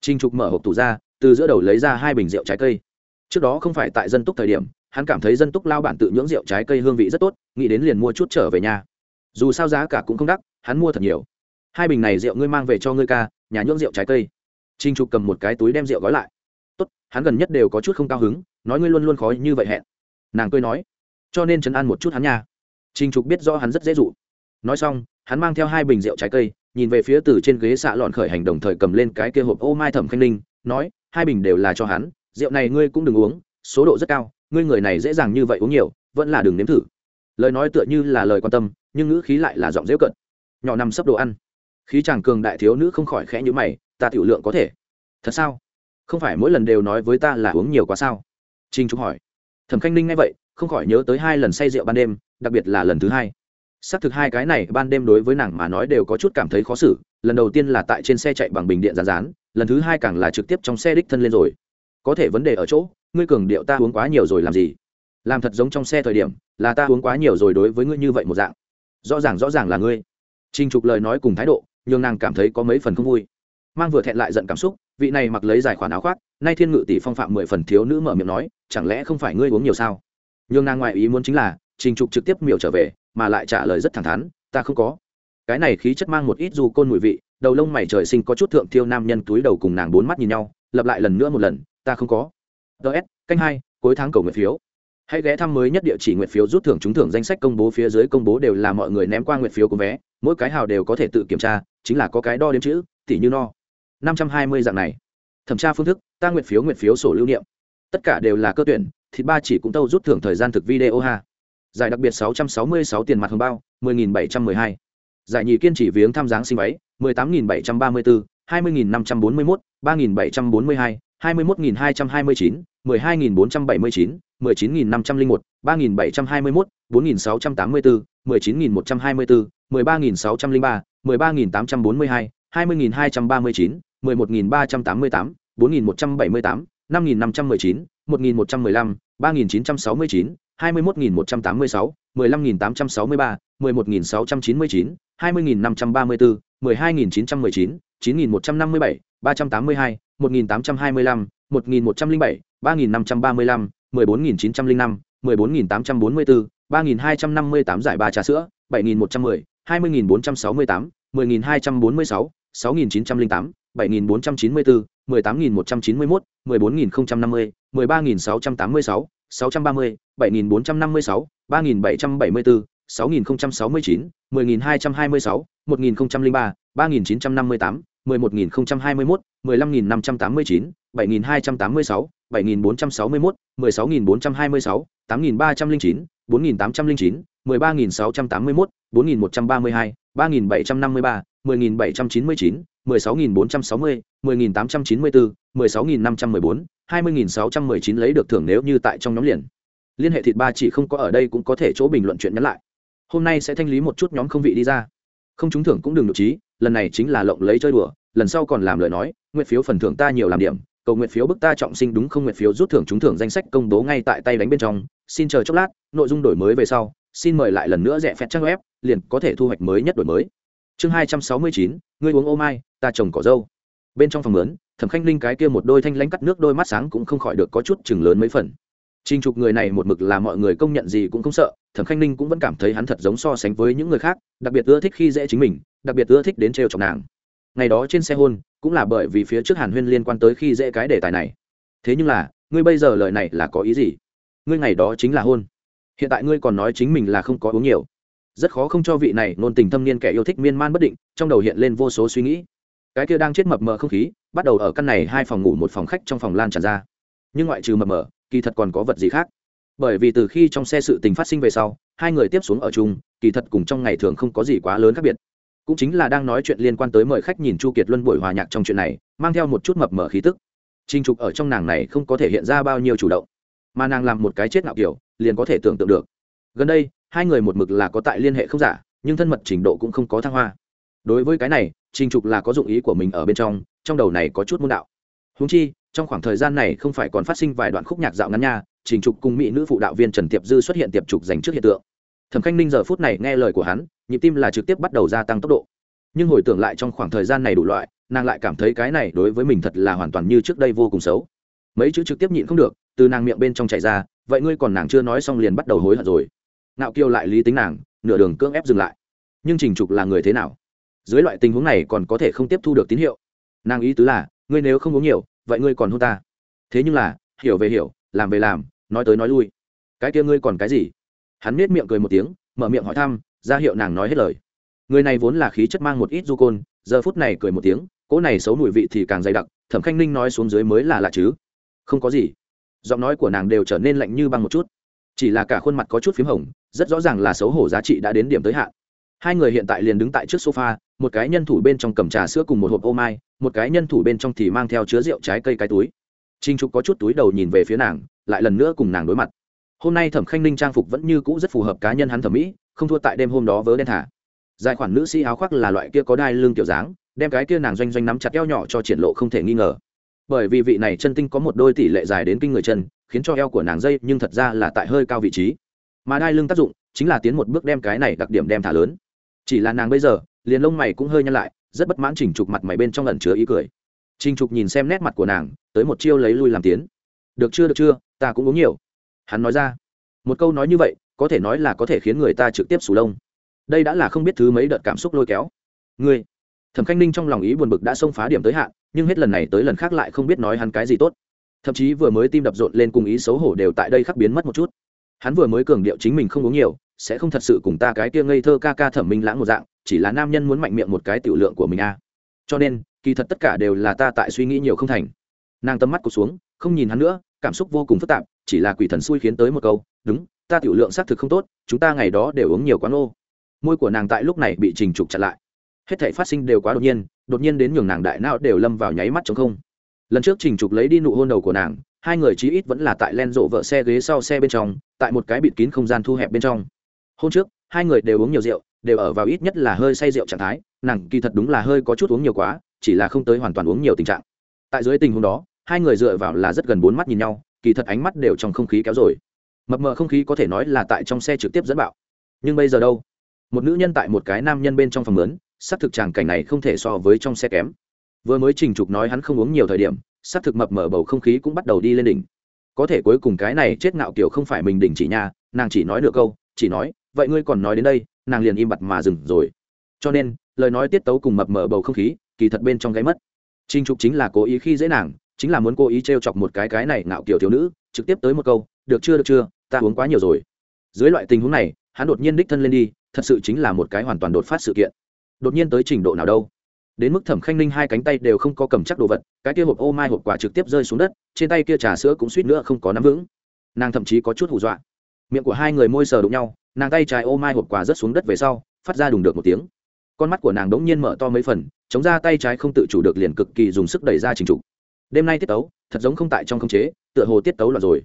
Trinh trục mở hộp tủ ra, từ giữa đầu lấy ra hai bình rượu trái cây. Trước đó không phải tại dân túc thời điểm, hắn cảm thấy dân túc lao bản tự nhưỡng rượu trái cây hương vị rất tốt, nghĩ đến liền mua chút trở về nhà. Dù sao giá cả cũng không đắt, hắn mua thật nhiều. Hai bình này rượu ngươi mang về cho ngươi ca, nhà nhưỡng rượu trái cây. Trinh trục cầm một cái túi đem rượu gói lại hắn gần nhất đều có chút không cao hứng, nói ngươi luôn luôn khó như vậy hẹn. Nàng cười nói, cho nên chấn an một chút hắn nha. Trinh trục biết rõ hắn rất dễ dụ. Nói xong, hắn mang theo hai bình rượu trái cây, nhìn về phía từ trên ghế xạ lọn khởi hành đồng thời cầm lên cái kia hộp ô mai thẩm khanh ninh, nói, hai bình đều là cho hắn, rượu này ngươi cũng đừng uống, số độ rất cao, ngươi người này dễ dàng như vậy uống nhiều, vẫn là đừng nếm thử. Lời nói tựa như là lời quan tâm, nhưng ngữ khí lại là giọng dễ cận. Nhỏ nằm sấp đồ ăn. Khí chàng cường đại thiếu nữ không khỏi khẽ nhữ mày, ta tiểu lượng có thể. Thật sao? Không phải mỗi lần đều nói với ta là uống nhiều quá sao? Trinh trúc hỏi. Thẩm khanh ninh nghe vậy, không khỏi nhớ tới hai lần say rượu ban đêm, đặc biệt là lần thứ hai. Xác thực hai cái này ban đêm đối với nàng mà nói đều có chút cảm thấy khó xử, lần đầu tiên là tại trên xe chạy bằng bình điện rán rán, lần thứ hai càng là trực tiếp trong xe đích thân lên rồi. Có thể vấn đề ở chỗ, ngươi cường điệu ta uống quá nhiều rồi làm gì? Làm thật giống trong xe thời điểm, là ta uống quá nhiều rồi đối với ngươi như vậy một dạng. Rõ ràng rõ ràng là ngươi. Trinh trục lời nói cùng thái độ nhưng nàng cảm thấy có mấy phần không vui. Mang vừa thẹn lại giận cảm xúc vị này mặc lấy giải khoản áo khoác, nay thiên ngự tỷ phong phạm mười phần thiếu nữ mở miệng nói, chẳng lẽ không phải ngươi uống nhiều sao? Nhưng nàng ngoại ý muốn chính là, trình trục trực tiếp miểu trở về, mà lại trả lời rất thẳng thắn, ta không có. Cái này khí chất mang một ít dù côn mùi vị, đầu lông mày trời sinh có chút thượng thiêu nam nhân túi đầu cùng nàng bốn mắt nhìn nhau, lặp lại lần nữa một lần, ta không có. Ts canh hai, cuối tháng cầu nguyện phiếu. Hãy ghé thăm mới nhất địa chỉ nguyện phiếu rút thưởng trúng thưởng danh sách công bố phía dưới công bố đều là mọi người ném qua nguyện phiếu của vé, mỗi cái hào đều có thể tự kiểm tra, chính là có cái đo đếm chữ, tỉ như no năm trăm hai mươi dạng này. Thẩm tra phương thức, ta nguyện phiếu nguyện phiếu sổ lưu niệm. Tất cả đều là cơ tuyển, thịt ba chỉ cũng tâu rút thưởng thời gian thực video ha. Giải đặc biệt sáu trăm sáu mươi sáu tiền mặt hồng bao, mười nghìn bảy trăm mười hai. Giải nhì kiên chỉ viếng thăm dáng sinh váy, mười tám nghìn bảy trăm ba mươi bốn hai mươi nghìn năm trăm bốn mươi mốt, ba nghìn bảy trăm bốn mươi hai hai mươi mốt nghìn hai trăm hai mươi chín, mười hai nghìn bốn trăm bảy mươi chín, mười chín nghìn năm trăm linh một, ba nghìn bảy trăm hai mươi mốt, bốn nghìn sáu trăm tám mươi bốn mười chín nghìn một trăm hai mươi bốn mười ba nghìn sáu trăm linh ba, mười ba nghìn tám trăm bốn mươi hai hai mươi nghìn hai trăm ba mươi chín mười một nghìn ba trăm tám mươi tám bốn nghìn một trăm bảy mươi tám năm nghìn năm trăm mười chín một nghìn một trăm mười lăm ba nghìn chín trăm sáu mươi chín hai mươi một nghìn một trăm tám mươi sáu mười lăm nghìn tám trăm sáu mươi ba mười một nghìn sáu trăm chín mươi chín hai mươi nghìn năm trăm ba mươi bốn mười hai nghìn chín trăm mười chín chín nghìn một trăm năm mươi bảy ba trăm tám mươi hai một nghìn tám trăm hai mươi lăm một nghìn một trăm linh bảy ba nghìn năm trăm ba mươi lăm mười bốn nghìn chín trăm linh năm mười bốn nghìn tám trăm bốn mươi bốn ba nghìn hai trăm năm mươi tám giải ba trà sữa bảy nghìn một trăm mười hai mươi nghìn bốn trăm sáu mươi tám mười nghìn hai trăm bốn mươi sáu 6908, 7494, 18191, 14050, 13686, 630, 7456, 3774, 6069, 10226, 1003, 3958, 11021, 15589, 7286, 7461, 16426, 8309, 4809, 13681, 4132, 3753, 10799, 16.460, 10.894, 16.514, 20.619 lấy được thưởng nếu như tại trong nhóm liền. Liên hệ thịt ba chỉ không có ở đây cũng có thể chỗ bình luận chuyện nhắn lại. Hôm nay sẽ thanh lý một chút nhóm không vị đi ra. Không trúng thưởng cũng đừng nhục trí, lần này chính là lộng lấy chơi đùa, lần sau còn làm lời nói, nguyện phiếu phần thưởng ta nhiều làm điểm, cầu nguyện phiếu bức ta trọng sinh đúng không nguyện phiếu rút thưởng trúng thưởng danh sách công bố ngay tại tay đánh bên trong, xin chờ chốc lát, nội dung đổi mới về sau, xin mời lại lần nữa rẻ phẹt trang web, liền có thể thu hoạch mới nhất đổi mới. Chương hai trăm sáu mươi chín, ngươi uống ô mai, ta trồng cỏ dâu. Bên trong phòng lớn, Thẩm Khanh Linh cái kia một đôi thanh lãnh cắt nước đôi mắt sáng cũng không khỏi được có chút chừng lớn mấy phần. Trình trục người này một mực là mọi người công nhận gì cũng không sợ, Thẩm Khanh Ninh cũng vẫn cảm thấy hắn thật giống so sánh với những người khác, đặc biệt ưa thích khi dễ chính mình, đặc biệt ưa thích đến trêu chọc nàng. Ngày đó trên xe hôn, cũng là bởi vì phía trước Hàn Huyên liên quan tới khi dễ cái đề tài này. Thế nhưng là, ngươi bây giờ lời này là có ý gì? Ngươi ngày đó chính là hôn. Hiện tại ngươi còn nói chính mình là không có uống nhiều. Rất khó không cho vị này nôn tình thâm niên kẻ yêu thích miên man bất định, trong đầu hiện lên vô số suy nghĩ. Cái kia đang chết mập mờ không khí, bắt đầu ở căn này hai phòng ngủ một phòng khách trong phòng lan tràn ra. Nhưng ngoại trừ mập mờ, kỳ thật còn có vật gì khác? Bởi vì từ khi trong xe sự tình phát sinh về sau hai người tiếp xuống ở chung kỳ thật cùng trong ngày thường không có gì quá lớn khác biệt. Cũng chính là đang nói chuyện liên quan tới mời khách nhìn chu kiệt luân buổi hòa nhạc trong chuyện này mang theo một chút mập mờ khí tức. Trinh trục ở trong nàng này không có thể hiện ra bao nhiêu chủ động. Mà nàng làm một cái chết nạo kiểu liền có thể tưởng tượng được. Gần đây hai người một mực là có tại liên hệ không giả, nhưng thân mật trình độ cũng không có thăng hoa. Đối với cái này, trình trục là có dụng ý của mình ở bên trong trong đầu này có chút môn đạo. Húng chi, trong khoảng thời gian này không phải còn phát sinh vài đoạn khúc nhạc dạo ngắn nha, trình trục cùng mỹ nữ phụ đạo viên trần tiệp dư xuất hiện tiệp trục dành trước hiện tượng. Thẩm khanh ninh giờ phút này nghe lời của hắn, nhịp tim là trực tiếp bắt đầu gia tăng tốc độ. Nhưng hồi tưởng lại trong khoảng thời gian này đủ loại, nàng lại cảm thấy cái này đối với mình thật là hoàn toàn như trước đây vô cùng xấu. Mấy chữ trực tiếp nhịn không được, từ nàng miệng bên trong chạy ra, vậy ngươi còn nàng chưa nói xong liền bắt đầu hối hận rồi ngạo kiêu lại lý tính nàng, nửa đường cưỡng ép dừng lại. Nhưng trình trục là người thế nào? Dưới loại tình huống này còn có thể không tiếp thu được tín hiệu. Nàng ý tứ là, ngươi nếu không uống nhiều, vậy ngươi còn hôn ta. Thế nhưng là, hiểu về hiểu, làm về làm, nói tới nói lui. Cái kia ngươi còn cái gì? Hắn nết miệng cười một tiếng, mở miệng hỏi thăm, ra hiệu nàng nói hết lời. Người này vốn là khí chất mang một ít du côn, giờ phút này cười một tiếng, cỗ này xấu mùi vị thì càng dày đặc, thẩm khanh ninh nói xuống dưới mới là lạ chứ. Không có gì. Giọng nói của nàng đều trở nên lạnh như băng một chút chỉ là cả khuôn mặt có chút p h í m hồng, rất rõ ràng là xấu hổ giá trị đã đến điểm tới hạn. Hai người hiện tại liền đứng tại trước sofa, một cái nhân thủ bên trong cầm trà sữa cùng một hộp ô mai, một cái nhân thủ bên trong thì mang theo chứa rượu trái cây cái túi. Trinh trục có chút túi đầu nhìn về phía nàng, lại lần nữa cùng nàng đối mặt. Hôm nay thẩm khanh ninh trang phục vẫn như cũ rất phù hợp cá nhân hắn thẩm mỹ, không thua tại đêm hôm đó vớ đen thả. Dài khoản nữ sĩ áo khoác là loại kia có đai lưng kiểu dáng, đem cái kia nàng doanh doanh nắm chặt eo nhỏ cho triển lộ không thể nghi ngờ bởi vì vị này chân tinh có một đôi tỷ lệ dài đến kinh người chân, khiến cho eo của nàng dây nhưng thật ra là tại hơi cao vị trí. Mà đai lưng tác dụng chính là tiến một bước đem cái này đặc điểm đem thả lớn. Chỉ là nàng bây giờ, liền lông mày cũng hơi nhăn lại, rất bất mãn chỉnh trục mặt mày bên trong lần chứa ý cười. Trình trục nhìn xem nét mặt của nàng, tới một chiêu lấy lui làm tiến. Được chưa được chưa, ta cũng uống nhiều. Hắn nói ra. Một câu nói như vậy, có thể nói là có thể khiến người ta trực tiếp sù lông. Đây đã là không biết thứ mấy đợt cảm xúc lôi kéo. Ngươi thẩm khanh ninh trong lòng ý buồn bực đã xông phá điểm tới hạn, nhưng hết lần này tới lần khác lại không biết nói hắn cái gì tốt. Thậm chí vừa mới tim đập rộn lên cùng ý xấu hổ đều tại đây khắc biến mất một chút. Hắn vừa mới cường điệu chính mình không uống nhiều, sẽ không thật sự cùng ta cái kia ngây thơ ca ca thẩm minh lãng một dạng, chỉ là nam nhân muốn mạnh miệng một cái tiểu lượng của mình a cho nên, kỳ thật tất cả đều là ta tại suy nghĩ nhiều không thành. Nàng tầm mắt cụt xuống, không nhìn hắn nữa, cảm xúc vô cùng phức tạp, chỉ là quỷ thần xui khiến tới một câu, đúng, ta tiểu lượng xác thực không tốt, chúng ta ngày đó đều uống nhiều quán ô. Môi của nàng tại lúc này bị trình trục chặn lại hết thể phát sinh đều quá đột nhiên đột nhiên đến nhường nàng đại não đều lâm vào nháy mắt chống không. Lần trước trình trục lấy đi nụ hôn đầu của nàng, hai người chí ít vẫn là tại len rộ vợ xe ghế sau xe bên trong, tại một cái bịt kín không gian thu hẹp bên trong. Hôm trước, hai người đều uống nhiều rượu, đều ở vào ít nhất là hơi say rượu trạng thái, nàng kỳ thật đúng là hơi có chút uống nhiều quá, chỉ là không tới hoàn toàn uống nhiều tình trạng. Tại dưới tình huống đó, hai người dựa vào là rất gần bốn mắt nhìn nhau, kỳ thật ánh mắt đều trong không khí kéo rồi. Mập mờ không khí có thể nói là tại trong xe trực tiếp dẫn bạo. Nhưng bây giờ đâu? Một nữ nhân tại một cái nam nhân bên trong phòng lớn xác thực tràng cảnh này không thể so với trong xe kém. Vừa mới trình trục nói hắn không uống nhiều thời điểm, xác thực mập mở bầu không khí cũng bắt đầu đi lên đỉnh. Có thể cuối cùng cái này chết ngạo kiểu không phải mình đỉnh chỉ nha, nàng chỉ nói được câu, chỉ nói, vậy ngươi còn nói đến đây, nàng liền im bặt mà dừng rồi. Cho nên, lời nói tiết tấu cùng mập mở bầu không khí, kỳ thật bên trong gáy mất. Trình trục chính là cố ý khi dễ nàng, chính là muốn cố ý t r e o chọc một cái cái này ngạo kiểu thiếu nữ, trực tiếp tới một câu, được chưa được chưa, ta uống quá nhiều rồi. Dưới loại tình huống này, hắn đột nhiên đích thân lên đi, thật sự chính là một cái hoàn toàn đột phát sự kiện đột nhiên tới trình độ nào đâu. Đến mức thẩm khanh ninh hai cánh tay đều không có cầm chắc đồ vật, cái kia hộp ô mai hộp quả trực tiếp rơi xuống đất, trên tay kia trà sữa cũng suýt nữa không có nắm vững. Nàng thậm chí có chút hù dọa. Miệng của hai người môi sờ đụng nhau, nàng tay trái ô mai hộp quả rớt xuống đất về sau, phát ra đùng được một tiếng. Con mắt của nàng đ ố n g nhiên mở to mấy phần, chống ra tay trái không tự chủ được liền cực kỳ dùng sức đẩy ra trình trục đêm nay tiết tấu, thật giống không tại trong khống chế, tựa hồ tiết tấu là rồi.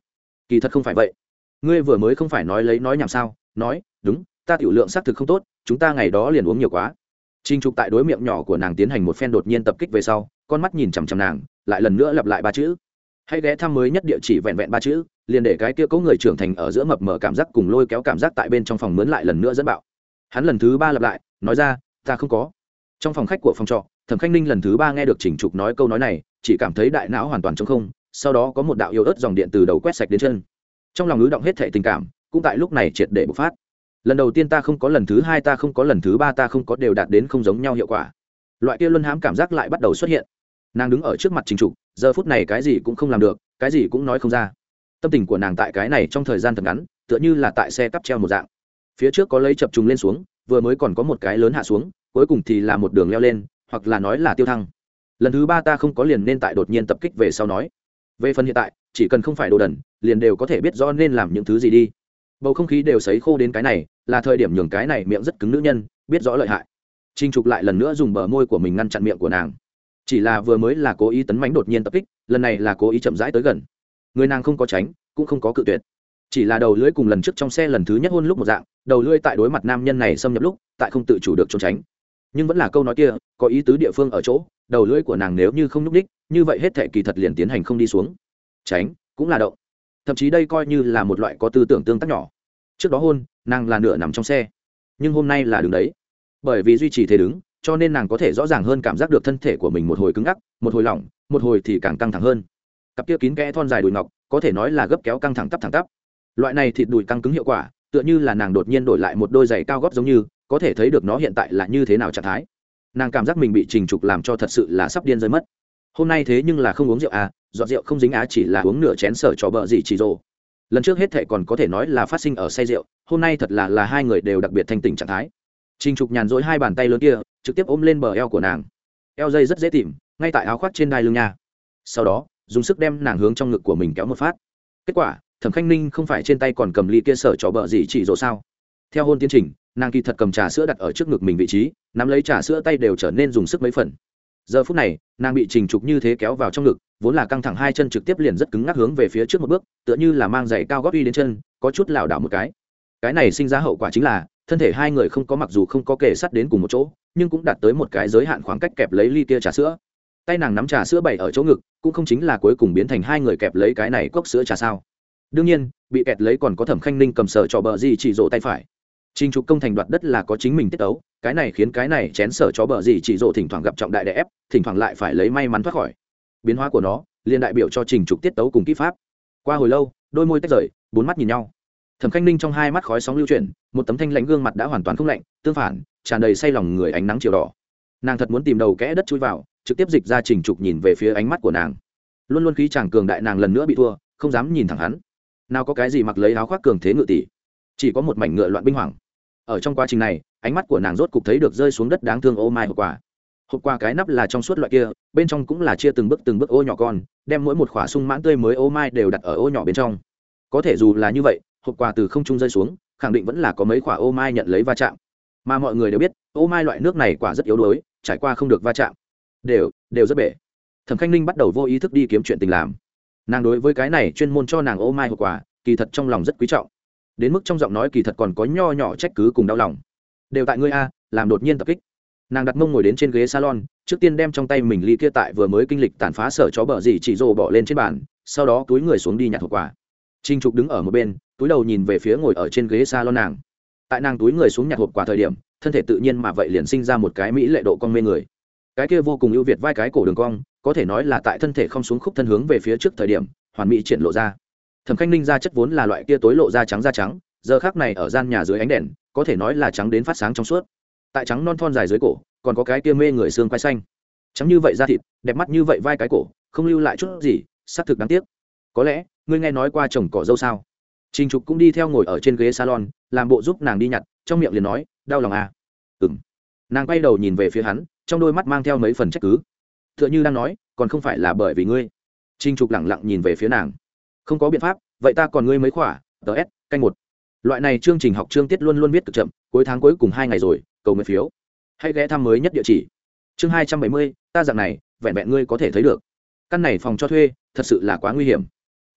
Kỳ thật không phải vậy. Ngươi vừa mới không phải nói lấy nói nhảm sao, nói, đúng, ta tiểu lượng xác thực không tốt, chúng ta ngày đó liền uống nhiều quá. Trình Trục tại đối miệng nhỏ của nàng tiến hành một phen đột nhiên tập kích về sau, con mắt nhìn chằm chằm nàng, lại lần nữa lặp lại ba chữ. Hãy ghé thăm mới nhất địa chỉ vẹn vẹn ba chữ, liền để cái kia cố người trưởng thành ở giữa mập mờ cảm giác cùng lôi kéo cảm giác tại bên trong phòng mướn lại lần nữa dẫn bạo. Hắn lần thứ ba lặp lại, nói ra, ta không có. Trong phòng khách của phòng trọ, Thẩm Khanh Ninh lần thứ ba nghe được Trình Trục nói câu nói này, chỉ cảm thấy đại não hoàn toàn trống không, sau đó có một đạo yêu ớt dòng điện từ đầu quét sạch đến chân. Trong lòng ngứ động hết thảy tình cảm, cũng tại lúc này triệt để bộc phát lần đầu tiên ta không có lần thứ hai, ta không có lần thứ ba, ta không có đều đạt đến không giống nhau hiệu quả. Loại kia luân hãm cảm giác lại bắt đầu xuất hiện. Nàng đứng ở trước mặt trình trục, giờ phút này cái gì cũng không làm được, cái gì cũng nói không ra. Tâm tình của nàng tại cái này trong thời gian thật ngắn, tựa như là tại xe cắp treo một dạng. Phía trước có lấy chập trùng lên xuống, vừa mới còn có một cái lớn hạ xuống, cuối cùng thì là một đường leo lên, hoặc là nói là tiêu thăng. Lần thứ ba ta không có liền nên tại đột nhiên tập kích về sau nói. Về phần hiện tại, chỉ cần không phải đồ đần, liền đều có thể biết rõ nên làm những thứ gì đi bầu không khí đều sấy khô đến cái này, là thời điểm nhường cái này miệng rất cứng nữ nhân, biết rõ lợi hại. Trinh trục lại lần nữa dùng bờ môi của mình ngăn chặn miệng của nàng. Chỉ là vừa mới là cố ý tấn mánh đột nhiên tập kích, lần này là cố ý chậm rãi tới gần. Người nàng không có tránh, cũng không có cự tuyệt. Chỉ là đầu lưỡi cùng lần trước trong xe lần thứ nhất hôn lúc một dạng, đầu lưỡi tại đối mặt nam nhân này xâm nhập lúc, tại không tự chủ được trốn tránh. Nhưng vẫn là câu nói kia, có ý tứ địa phương ở chỗ, đầu lưỡi của nàng nếu như không n ú c đích như vậy hết thệ kỳ thật liền tiến hành không đi xuống. Tránh, cũng là động thậm chí đây coi như là một loại có tư tưởng tương tác nhỏ. Trước đó hôn, nàng là nửa nằm trong xe. Nhưng hôm nay là đứng đấy. Bởi vì duy trì thế đứng, cho nên nàng có thể rõ ràng hơn cảm giác được thân thể của mình một hồi cứng ngắc, một hồi lỏng, một hồi thì càng căng thẳng hơn. Cặp kia kín kẽ thon dài đùi ngọc, có thể nói là gấp kéo căng thẳng tắp thẳng tắp. Loại này thịt đùi căng cứng hiệu quả, tựa như là nàng đột nhiên đổi lại một đôi giày cao gót giống như, có thể thấy được nó hiện tại là như thế nào trạng thái. Nàng cảm giác mình bị trình trục làm cho thật sự là sắp điên rơi mất. Hôm nay thế nhưng là không uống rượu à dọn rượu không dính á chỉ là uống nửa chén sở trò bợ gì chỉ rồ lần trước hết thệ còn có thể nói là phát sinh ở say rượu hôm nay thật là là hai người đều đặc biệt thanh tỉnh trạng thái Trình Trục nhàn rỗi hai bàn tay lớn kia, trực tiếp ôm lên bờ eo của nàng. Eo dây rất dễ tìm, ngay tại áo khoác trên đai lưng nhà. Sau đó, dùng sức đem nàng hướng trong ngực của mình kéo một phát. Kết quả, Thẩm Khanh Ninh không phải trên tay còn cầm ly kia sở trò bợ gì chỉ rồ sao? Theo hôn tiến trình, nàng kỳ thật cầm trà sữa đặt ở trước ngực mình vị trí, nắm lấy trà sữa tay đều trở nên dùng sức mấy phần giờ phút này nàng bị trình trục như thế kéo vào trong ngực vốn là căng thẳng hai chân trực tiếp liền rất cứng ngắc hướng về phía trước một bước tựa như là mang giày cao gót uy đến chân có chút lảo đảo một cái. Cái này sinh ra hậu quả chính là thân thể hai người không có mặc dù không có kề sắt đến cùng một chỗ nhưng cũng đạt tới một cái giới hạn khoảng cách kẹp lấy ly kia trà sữa. Tay nàng nắm trà sữa bày ở chỗ ngực cũng không chính là cuối cùng biến thành hai người kẹp lấy cái này cốc sữa trà sao. Đương nhiên bị kẹt lấy còn có thẩm khanh ninh cầm sờ trò bờ gì chỉ rộ tay phải. Trình trục công thành đoạt đất là có chính mình tiết tấu, cái này khiến cái này chén sở chó bờ gì chỉ rộ thỉnh thoảng gặp trọng đại đè ép, thỉnh thoảng lại phải lấy may mắn thoát khỏi. Biến hóa của nó, liên đại biểu cho trình trục tiết tấu cùng kỹ pháp. Qua hồi lâu, đôi môi tách rời, bốn mắt nhìn nhau. Thẩm Khanh Ninh trong hai mắt khói sóng lưu chuyển, một tấm thanh lãnh gương mặt đã hoàn toàn không lạnh, tương phản, tràn đầy say lòng người ánh nắng chiều đỏ. Nàng thật muốn tìm đầu kẽ đất chui vào, trực tiếp dịch ra trình trục nhìn về phía ánh mắt của nàng. Luôn luôn khí chàng cường đại nàng lần nữa bị thua, không dám nhìn thẳng hắn. Nào có cái gì mặc lấy áo khoác cường thế ngự tỷ, chỉ có một mảnh ngựa loạn binh hoàng ở trong quá trình này, ánh mắt của nàng rốt cục thấy được rơi xuống đất đáng thương ô mai hộp quả hộp quả cái nắp là trong suốt loại kia, bên trong cũng là chia từng bước từng bước ô nhỏ con, đem mỗi một khỏa sung mãn tươi mới ô mai đều đặt ở ô nhỏ bên trong. Có thể dù là như vậy, hộp quà từ không trung rơi xuống, khẳng định vẫn là có mấy quả ô mai nhận lấy va chạm. Mà mọi người đều biết, ô mai loại nước này quả rất yếu đuối, trải qua không được va chạm. Đều đều rất bể. Thẩm khanh ninh bắt đầu vô ý thức đi kiếm chuyện tình làm. Nàng đối với cái này chuyên môn cho nàng ô mai hộp quà, kỳ thật trong lòng rất quý trọng đến mức trong giọng nói kỳ thật còn có nho nhỏ trách cứ cùng đau lòng. Đều tại ngươi a, làm đột nhiên tập kích. Nàng đặt mông ngồi đến trên ghế salon, trước tiên đem trong tay mình ly kia tại vừa mới kinh lịch tàn phá sở chó bờ gì chỉ rồ bỏ lên trên bàn, sau đó túi người xuống đi nhặt hộp quả trinh trục đứng ở một bên, túi đầu nhìn về phía ngồi ở trên ghế salon nàng. Tại nàng túi người xuống nhặt hộp quả thời điểm, thân thể tự nhiên mà vậy liền sinh ra một cái mỹ lệ độ con mê người. Cái kia vô cùng ưu việt vai cái cổ đường cong, có thể nói là tại thân thể không xuống khúc thân hướng về phía trước thời điểm, hoàn mỹ triển lộ ra thẩm khanh ninh da chất vốn là loại kia tối lộ da trắng da trắng, giờ khác này ở gian nhà dưới ánh đèn, có thể nói là trắng đến phát sáng trong suốt. Tại trắng non thon dài dưới cổ, còn có cái kia mê người xương quai xanh. Trắng như vậy da thịt, đẹp mắt như vậy vai cái cổ, không lưu lại chút gì, xác thực đáng tiếc. Có lẽ, ngươi nghe nói qua chồng cỏ dâu sao? Trình trục cũng đi theo ngồi ở trên ghế salon, làm bộ giúp nàng đi nhặt, trong miệng liền nói, đau lòng à. Ừ m nàng quay đầu nhìn về phía hắn, trong đôi mắt mang theo mấy phần trách cứ. T h ư ợ n h ư đang nói, còn không phải là bởi vì ngươi. Trình trục lẳng lặng nhìn về phía nàng không có biện pháp, vậy ta còn ngươi mấy khỏa ts canh một. Loại này chương trình học chương tiết luôn luôn viết cực chậm, cuối tháng cuối cùng hai ngày rồi, cầu nguyện phiếu. Hãy ghé thăm mới nhất địa chỉ. Chương hai trăm bảy mươi, ta dạng này, vẹn vẹn ngươi có thể thấy được. Căn này phòng cho thuê, thật sự là quá nguy hiểm.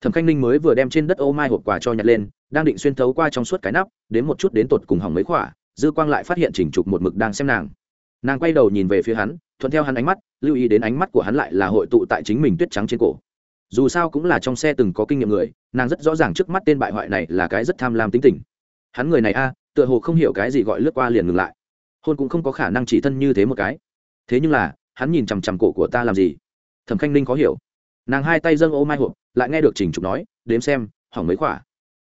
Thẩm khanh ninh mới vừa đem trên đất ô mai hộp quà cho nhặt lên, đang định xuyên thấu qua trong suốt cái nắp đến một chút đến tột cùng hỏng mấy khỏa, dư quang lại phát hiện chỉnh trục một mực đang xem nàng. Nàng quay đầu nhìn về phía hắn, thuận theo hắn ánh mắt, lưu ý đến ánh mắt của hắn lại là hội tụ tại chính mình tuyết trắng trên cổ dù sao cũng là trong xe từng có kinh nghiệm người, nàng rất rõ ràng trước mắt tên bại hoại này là cái rất tham lam tính tình. Hắn người này a, tựa hồ không hiểu cái gì gọi lướt qua liền ngừng lại. Hôn cũng không có khả năng chỉ thân như thế một cái. Thế nhưng là, hắn nhìn chằm chằm cổ của ta làm gì? Thẩm khanh ninh khó hiểu. Nàng hai tay dâng ô mai hộp, lại nghe được trình trục nói, đếm xem, hỏng mấy quả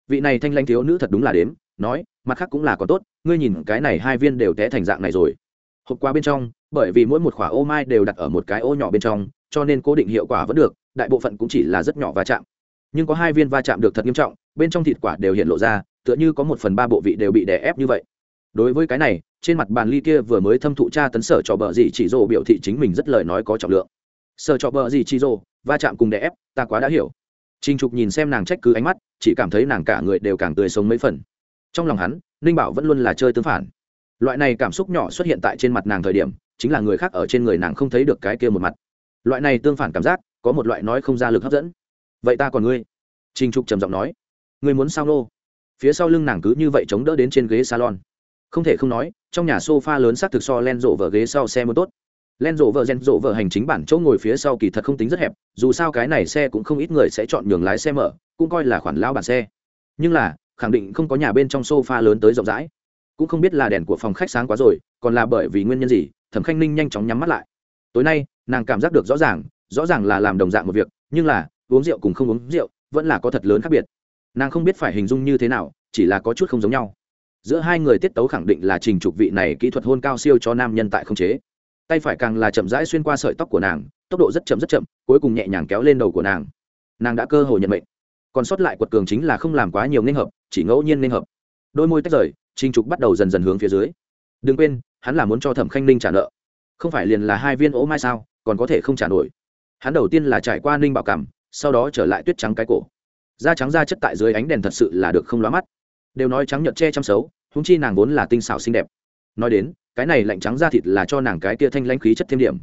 vị này thanh lanh thiếu nữ thật đúng là đếm, nói, mặt khác cũng là có tốt, ngươi nhìn cái này hai viên đều té thành dạng này rồi. Hộp qua bên trong, bởi vì mỗi một quả ô mai đều đặt ở một cái ô nhỏ bên trong cho nên cố định hiệu quả vẫn được đại bộ phận cũng chỉ là rất nhỏ va chạm nhưng có hai viên va chạm được thật nghiêm trọng bên trong thịt quả đều hiện lộ ra tựa như có một phần ba bộ vị đều bị đè ép như vậy đối với cái này trên mặt bàn ly kia vừa mới thâm thụ cha tấn sở cho bờ gì chỉ rồ biểu thị chính mình rất lời nói có trọng lượng sở cho bờ gì chỉ rồ va chạm cùng đè ép ta quá đã hiểu Trình Trục nhìn xem nàng trách cứ ánh mắt, chỉ cảm thấy nàng cả người đều càng tươi sống mấy phần. Trong lòng hắn, Ninh Bảo vẫn luôn là chơi tương phản. Loại này cảm xúc nhỏ xuất hiện tại trên mặt nàng thời điểm, chính là người khác ở trên người nàng không thấy được cái kia một mặt. Loại này tương phản cảm giác, có một loại nói không ra lực hấp dẫn. Vậy ta còn ngươi? Trình Trục trầm giọng nói. Ngươi muốn sao nô? Phía sau lưng nàng cứ như vậy chống đỡ đến trên ghế salon. Không thể không nói, trong nhà sofa lớn xác thực so len rộ vở ghế sau xe mới tốt len rộ vở gen rộ vở hành chính bản chỗ ngồi phía sau kỳ thật không tính rất hẹp dù sao cái này xe cũng không ít người sẽ chọn nhường lái xe mở cũng coi là khoản lao bản xe nhưng là khẳng định không có nhà bên trong sofa lớn tới rộng rãi cũng không biết là đèn của phòng khách sáng quá rồi còn là bởi vì nguyên nhân gì thẩm khanh ninh nhanh chóng nhắm mắt lại tối nay nàng cảm giác được rõ ràng rõ ràng là làm đồng dạng một việc, nhưng là, uống rượu cùng không uống rượu vẫn là có thật lớn khác biệt. Nàng không biết phải hình dung như thế nào, chỉ là có chút không giống nhau. Giữa hai người tiết tấu khẳng định là trình trục vị này kỹ thuật hôn cao siêu cho nam nhân tại không chế. Tay phải càng là chậm rãi xuyên qua sợi tóc của nàng, tốc độ rất chậm rất chậm, cuối cùng nhẹ nhàng kéo lên đầu của nàng. Nàng đã cơ hồ nhận mệnh. Còn sót lại quật cường chính là không làm quá nhiều nên hợp, chỉ ngẫu nhiên nên hợp. Đôi môi tách rời trinh trục bắt đầu dần dần hướng phía dưới. Đừng quên, hắn là muốn cho thẩm khanh ninh trả nợ. Không phải liền là hai viên ố mai sao? Còn có thể không trả nổi. Hắn đầu tiên là trải qua ninh bảo cảm, sau đó trở lại tuyết trắng cái cổ. Da trắng da chất tại dưới ánh đèn thật sự là được không lóa mắt. Đều nói trắng nhợt che chăm xấu húng chi nàng vốn là tinh xảo xinh đẹp. Nói đến, cái này lạnh trắng da thịt là cho nàng cái kia thanh lãnh khí chất thêm điểm.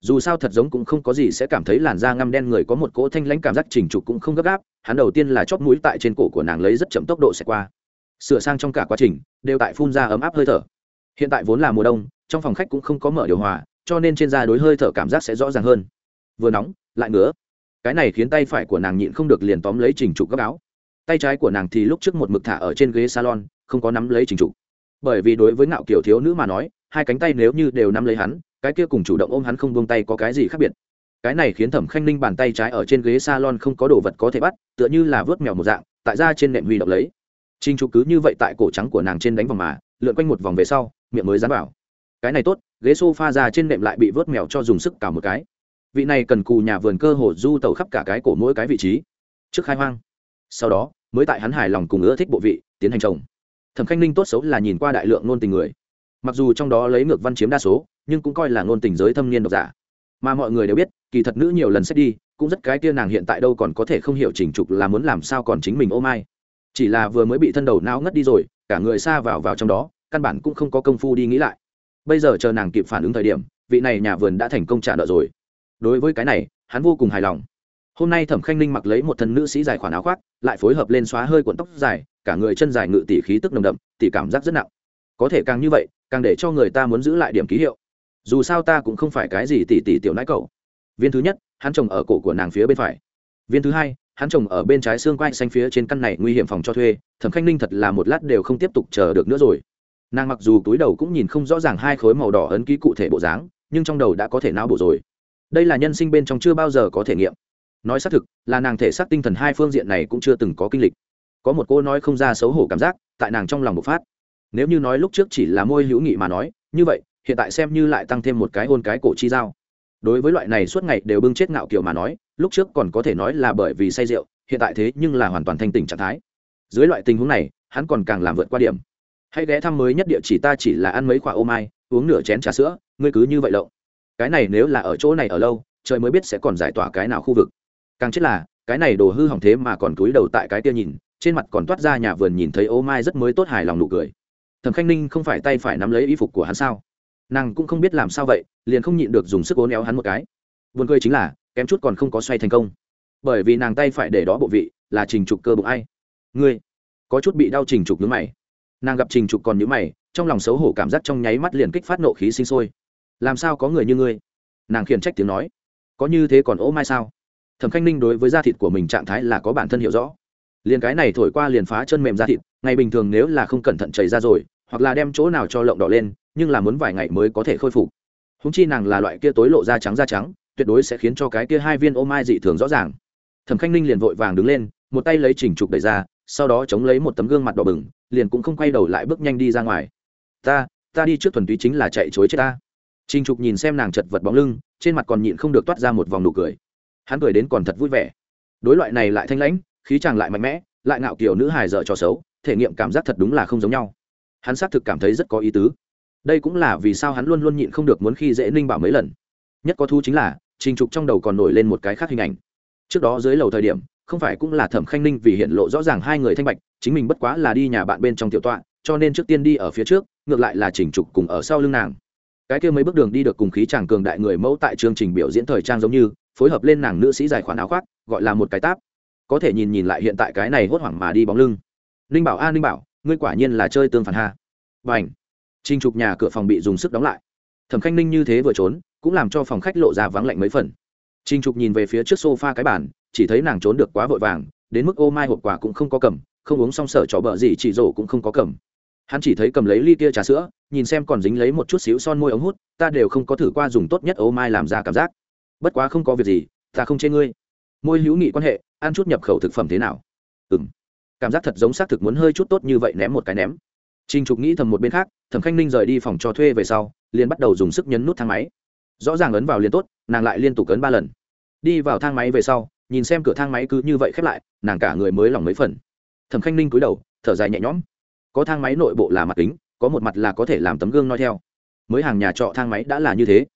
Dù sao thật giống cũng không có gì sẽ cảm thấy làn da ngăm đen người có một cỗ thanh lãnh cảm giác chỉnh trục cũng không gấp gáp, hắn đầu tiên là chóp mũi tại trên cổ của nàng lấy rất chậm tốc độ sẽ qua. Sửa sang trong cả quá trình, đều tại phun ra ấm áp hơi thở. Hiện tại vốn là mùa đông, trong phòng khách cũng không có mở điều hòa cho nên trên da đối hơi thở cảm giác sẽ rõ ràng hơn. Vừa nóng, lại ngứa. Cái này khiến tay phải của nàng nhịn không được liền tóm lấy trình trục gấp áo. Tay trái của nàng thì lúc trước một mực thả ở trên ghế salon, không có nắm lấy trình trục. Bởi vì đối với ngạo kiểu thiếu nữ mà nói, hai cánh tay nếu như đều nắm lấy hắn, cái kia cùng chủ động ôm hắn không buông tay có cái gì khác biệt. Cái này khiến thẩm khanh ninh bàn tay trái ở trên ghế salon không có đồ vật có thể bắt, tựa như là vớt mèo một dạng, tại ra trên nệm huy động lấy. Trình trục cứ như vậy tại cổ trắng của nàng trên đánh vòng mà, lượn quanh một vòng về sau, miệng mới dám bảo cái này tốt ghế sofa ra trên nệm lại bị vớt mèo cho dùng sức cả một cái. Vị này cần cù nhà vườn cơ hồ du tẩu khắp cả cái cổ mỗi cái vị trí. Trước khai hoang, sau đó mới tại hắn hài lòng cùng ưa thích bộ vị, tiến hành trồng. Thẩm khanh ninh tốt xấu là nhìn qua đại lượng ngôn tình người. Mặc dù trong đó lấy ngược văn chiếm đa số, nhưng cũng coi là ngôn tình giới thâm niên độc giả. Mà mọi người đều biết, kỳ thật nữ nhiều lần xét đi, cũng rất cái kia nàng hiện tại đâu còn có thể không hiểu chỉnh trục là muốn làm sao còn chính mình ô mai. Chỉ là vừa mới bị thân đầu não ngất đi rồi, cả người xa vào vào trong đó, căn bản cũng không có công phu đi nghĩ lại bây giờ chờ nàng kịp phản ứng thời điểm, vị này nhà vườn đã thành công trả nợ rồi. Đối với cái này, hắn vô cùng hài lòng. Hôm nay thẩm khanh ninh mặc lấy một thân nữ sĩ dài khoản áo khoác, lại phối hợp lên xóa hơi cuộn tóc dài, cả người chân dài ngự tỉ khí tức nồng đậm tỉ cảm giác rất nặng. Có thể càng như vậy, càng để cho người ta muốn giữ lại điểm ký hiệu. Dù sao ta cũng không phải cái gì tỉ tỉ tiểu nãi cầu viên thứ nhất, hắn trồng ở cổ của nàng phía bên phải. Viên thứ hai, hắn trồng ở bên trái xương quai xanh phía trên căn này nguy hiểm phòng cho thuê. Thẩm khanh ninh thật là một lát đều không tiếp tục chờ được nữa rồi nàng mặc dù túi đầu cũng nhìn không rõ ràng hai khối màu đỏ ấn ký cụ thể bộ dáng, nhưng trong đầu đã có thể não bổ rồi. Đây là nhân sinh bên trong chưa bao giờ có thể nghiệm. Nói xác thực, là nàng thể xác tinh thần hai phương diện này cũng chưa từng có kinh lịch. Có một cô nói không ra xấu hổ cảm giác, tại nàng trong lòng bộc phát. Nếu như nói lúc trước chỉ là môi hữu nghị mà nói, như vậy, hiện tại xem như lại tăng thêm một cái hôn cái cổ chi dao đối với loại này suốt ngày đều bưng chết ngạo kiểu mà nói, lúc trước còn có thể nói là bởi vì say rượu, hiện tại thế nhưng là hoàn toàn thanh tỉnh trạng thái. Dưới loại tình huống này, hắn còn càng làm vượt qua điểm hãy ghé thăm mới nhất địa chỉ ta chỉ là ăn mấy quả ô mai, uống nửa chén trà sữa, ngươi cứ như vậy lộng cái này nếu là ở chỗ này ở lâu, trời mới biết sẽ còn giải tỏa cái nào khu vực. Càng chết là, cái này đồ hư hỏng thế mà còn cúi đầu tại cái kia nhìn, trên mặt còn toát ra nhà vườn nhìn thấy ô mai rất mới tốt hài lòng nụ cười. Thẩm khanh ninh không phải tay phải nắm lấy y phục của hắn sao? Nàng cũng không biết làm sao vậy, liền không nhịn được dùng sức ố néo hắn một cái. Vườn cười chính là, kém chút còn không có xoay thành công. Bởi vì nàng tay phải để đó bộ vị, là trình trục cơ bụng ai? Ngươi, có chút bị đau trình trục nhướng mày nàng gặp trình trục còn nhướng mày, trong lòng xấu hổ cảm giác trong nháy mắt liền kích phát nộ khí sinh sôi. Làm sao có người như ngươi? Nàng khiển trách tiếng nói. Có như thế còn ố mai sao? Thẩm khanh ninh đối với da thịt của mình trạng thái là có bản thân hiểu rõ. Liền cái này thổi qua liền phá chân mềm da thịt, ngày bình thường nếu là không cẩn thận chảy ra rồi, hoặc là đem chỗ nào cho lộng đỏ lên, nhưng là muốn vài ngày mới có thể khôi phục. Húng chi nàng là loại kia tối lộ da trắng da trắng, tuyệt đối sẽ khiến cho cái kia hai viên ô mai dị thường rõ ràng. Thẩm khanh ninh liền vội vàng đứng lên, một tay lấy chỉnh trục đẩy ra sau đó chống lấy một tấm gương mặt đỏ bừng, liền cũng không quay đầu lại bước nhanh đi ra ngoài. Ta ta đi trước thuần túy chính là chạy chối chết ta. Trình trục nhìn xem nàng chật vật bóng lưng, trên mặt còn nhịn không được toát ra một vòng nụ cười. Hắn cười đến còn thật vui vẻ. Đối loại này lại thanh lãnh, khí chàng lại mạnh mẽ, lại ngạo kiểu nữ hài dở trò xấu, thể nghiệm cảm giác thật đúng là không giống nhau. Hắn xác thực cảm thấy rất có ý tứ. Đây cũng là vì sao hắn luôn luôn nhịn không được muốn khi dễ ninh bảo mấy lần. Nhất có thu chính là, trình trục trong đầu còn nổi lên một cái khác hình ảnh. Trước đó dưới lầu thời điểm không phải cũng là thẩm khanh ninh vì hiện lộ rõ ràng hai người thanh bạch, chính mình bất quá là đi nhà bạn bên trong tiểu tọa, cho nên trước tiên đi ở phía trước, ngược lại là Chỉnh trục cùng ở sau lưng nàng. Cái kia mấy bước đường đi được cùng khí chàng cường đại người mẫu tại chương trình biểu diễn thời trang giống như, phối hợp lên nàng nữ sĩ dài khoản áo khoác, gọi là một cái táp. Có thể nhìn nhìn lại hiện tại cái này hốt hoảng mà đi bóng lưng. Ninh bảo, a, ninh bảo, ngươi quả nhiên là chơi tương phản ha. B à n h trinh trục nhà cửa phòng bị dùng sức đóng lại. Thẩm khanh ninh như thế vừa trốn, cũng làm cho phòng khách lộ ra vắng lạnh mấy phần. Trinh trục nhìn về phía trước s o f a cái bàn chỉ thấy nàng trốn được quá vội vàng đến mức ô mai hộp quà cũng không có cầm không uống xong sở trò bợ gì chỉ rổ cũng không có cầm. Hắn chỉ thấy cầm lấy ly kia trà sữa nhìn xem còn dính lấy một chút xíu son môi ống hút ta đều không có thử qua dùng tốt nhất ô mai làm ra cảm giác. Bất quá không có việc gì ta không chê ngươi. Môi hữu nghị quan hệ ăn chút nhập khẩu thực phẩm thế nào? Ừ m cảm giác thật giống xác thực muốn hơi chút tốt như vậy ném một cái ném. Trinh Trục nghĩ thầm một bên khác, Thẩm Khanh Ninh rời đi phòng cho thuê về sau, liền bắt đầu dùng sức nhấn nút thang máy. Rõ ràng ấn vào liền tốt, nàng lại liên tục ấn ba lần. Đi vào thang máy về sau, nhìn xem cửa thang máy cứ như vậy khép lại, nàng cả người mới lỏng mấy phần. Thẩm Khanh Ninh cúi đầu, thở dài nhẹ nhõm. Có thang máy nội bộ là mặt kính, có một mặt là có thể làm tấm gương noi theo. Mới hàng nhà trọ thang máy đã là như thế.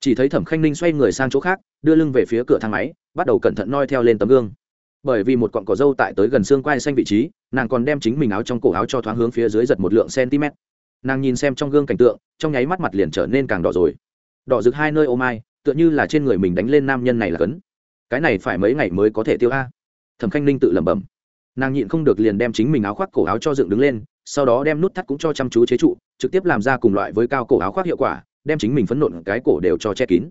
Chỉ thấy Thẩm Khanh Ninh xoay người sang chỗ khác, đưa lưng về phía cửa thang máy, bắt đầu cẩn thận noi theo lên tấm gương bởi vì một cọng cỏ dâu tại tới gần xương quai xanh vị trí nàng còn đem chính mình áo trong cổ áo cho thoáng hướng phía dưới giật một lượng cm nàng nhìn xem trong gương cảnh tượng trong nháy mắt mặt liền trở nên càng đỏ rồi đỏ rực hai nơi ô mai tựa như là trên người mình đánh lên nam nhân này là cấn cái này phải mấy ngày mới có thể tiêu a. Thẩm khanh ninh tự lẩm bẩm. Nàng nhịn không được liền đem chính mình áo khoác cổ áo cho dựng đứng lên, sau đó đem nút thắt cũng cho chăm chú chế trụ, trực tiếp làm ra cùng loại với cao cổ áo khoác hiệu quả, đem chính mình phấn nộn cái cổ đều cho che kín.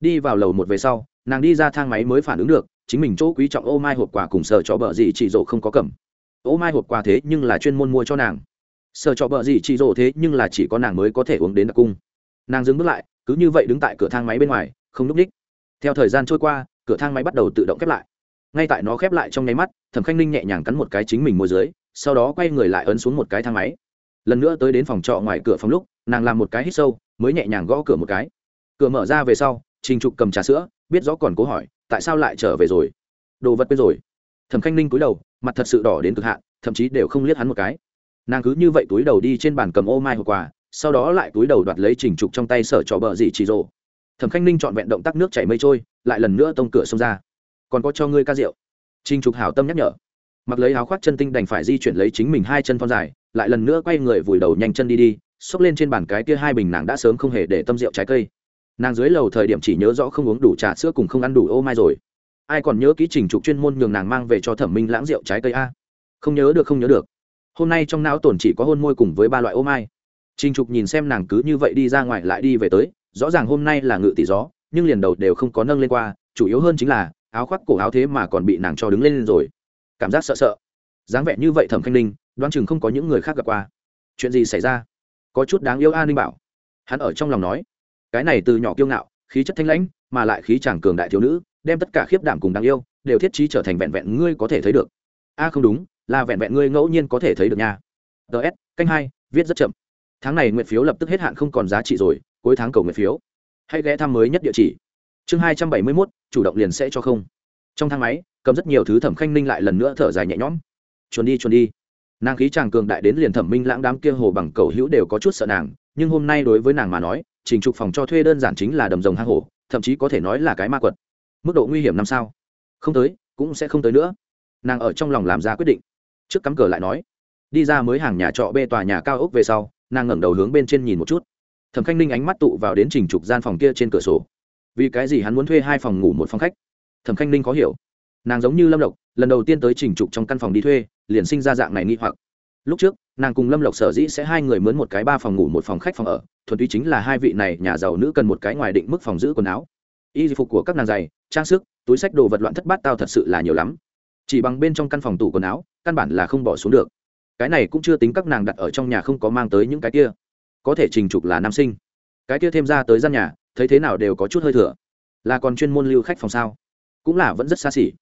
Đi vào lầu một về sau, nàng đi ra thang máy mới phản ứng được, chính mình chỗ quý trọng ô mai hộp quà cùng sợ cho bợ gì chị dỗ không có cầm. Ô mai hộp quà thế nhưng là chuyên môn mua cho nàng. Sợ cho bợ gì chị dỗ thế nhưng là chỉ có nàng mới có thể uống đến đặc cung. Nàng dừng bước lại, cứ như vậy đứng tại cửa thang máy bên ngoài, không n ú c h theo thời gian trôi qua cửa thang máy bắt đầu tự động khép lại. Ngay tại nó khép lại trong nháy mắt, thẩm khanh ninh nhẹ nhàng cắn một cái chính mình môi dưới, sau đó quay người lại ấn xuống một cái thang máy. Lần nữa tới đến phòng trọ ngoài cửa phòng lúc, nàng làm một cái hít sâu, mới nhẹ nhàng gõ cửa một cái. Cửa mở ra về sau, trình trục cầm trà sữa, biết rõ còn cố hỏi, tại sao lại trở về rồi? Đồ vật quên rồi. Thẩm khanh ninh cúi đầu, mặt thật sự đỏ đến cực hạn, thậm chí đều không liếc hắn một cái. Nàng cứ như vậy túi đầu đi trên bàn cầm ô mai hộp quà, sau đó lại túi đầu đoạt lấy trình trục trong tay sở trò bờ dị chỉ rộ thẩm khanh ninh trọn vẹn động tác nước chảy mây trôi, lại lần nữa tông cửa xông ra. Còn có cho ngươi ca rượu. Trình trục hảo tâm nhắc nhở. Mặc lấy áo khoác chân tinh đành phải di chuyển lấy chính mình hai chân thon dài, lại lần nữa quay người vùi đầu nhanh chân đi đi, xốc lên trên bàn cái kia hai bình nàng đã sớm không hề để tâm rượu trái cây. Nàng dưới lầu thời điểm chỉ nhớ rõ không uống đủ trà sữa cùng không ăn đủ ô mai rồi. Ai còn nhớ ký trình trục chuyên môn nhường nàng mang về cho thẩm minh lãng rượu trái cây a? Không nhớ được, không nhớ được. Hôm nay trong não tổn chỉ có hôn môi cùng với ba loại ô mai. Trình trục nhìn xem nàng cứ như vậy đi ra ngoài lại đi về tới rõ ràng hôm nay là ngự tỷ gió, nhưng liền đầu đều không có nâng lên qua, chủ yếu hơn chính là, áo khoác cổ áo thế mà còn bị nàng cho đứng lên rồi. Cảm giác sợ sợ. Dáng vẻ như vậy thẩm khanh ninh, đoán chừng không có những người khác gặp qua. Chuyện gì xảy ra? Có chút đáng yêu a ninh bảo. Hắn ở trong lòng nói. Cái này từ nhỏ kiêu ngạo, khí chất thanh lãnh, mà lại khí chàng cường đại thiếu nữ, đem tất cả khiếp đảm cùng đáng yêu, đều thiết trí trở thành vẹn vẹn ngươi có thể thấy được. A, không đúng, là vẹn vẹn ngươi ngẫu nhiên có thể thấy được nha. Ts canh hai, viết rất chậm. Tháng này nguyện phiếu lập tức hết hạn không còn giá trị rồi cuối tháng cầu nguyện phiếu. Hãy ghé thăm mới nhất địa chỉ. Chương hai trăm bảy mươi mốt, chủ động liền sẽ cho không. Trong thang máy, cầm rất nhiều thứ thẩm khanh ninh lại lần nữa thở dài nhẹ nhõm. Chuồn đi chuồn đi. Nàng khí chàng cường đại đến liền thẩm minh lãng đám kia hồ bằng cầu hữu đều có chút sợ nàng, nhưng hôm nay đối với nàng mà nói, trình trục phòng cho thuê đơn giản chính là đầm rồng hang hổ, thậm chí có thể nói là cái ma quật. Mức độ nguy hiểm năm sao? Không tới, cũng sẽ không tới nữa. Nàng ở trong lòng làm ra quyết định. Trước cắm cờ lại nói, đi ra mới hàng nhà trọ bê tòa nhà cao ốc về sau, nàng ngẩng đầu hướng bên trên nhìn một chút thẩm khanh ninh ánh mắt tụ vào đến trình trục gian phòng kia trên cửa sổ. Vì cái gì hắn muốn thuê hai phòng ngủ một phòng khách? Thẩm khanh ninh khó hiểu. Nàng giống như lâm lộc, lần đầu tiên tới trình trục trong căn phòng đi thuê, liền sinh ra dạng này nghi hoặc. Lúc trước, nàng cùng lâm lộc sở dĩ sẽ hai người mướn một cái ba phòng ngủ một phòng khách phòng ở, thuần túy chính là hai vị này nhà giàu nữ cần một cái ngoài định mức phòng giữ quần áo. Y phục của các nàng giày trang sức, túi sách đồ vật loạn thất bát tao thật sự là nhiều lắm. Chỉ bằng bên trong căn phòng tủ quần áo, căn bản là không bỏ xuống được. Cái này cũng chưa tính các nàng đặt ở trong nhà không có mang tới những cái kia có thể trình trục là nam sinh. Cái kia thêm ra tới gian nhà, thấy thế nào đều có chút hơi thừa là còn chuyên môn lưu khách phòng sao? Cũng là vẫn rất xa xỉ.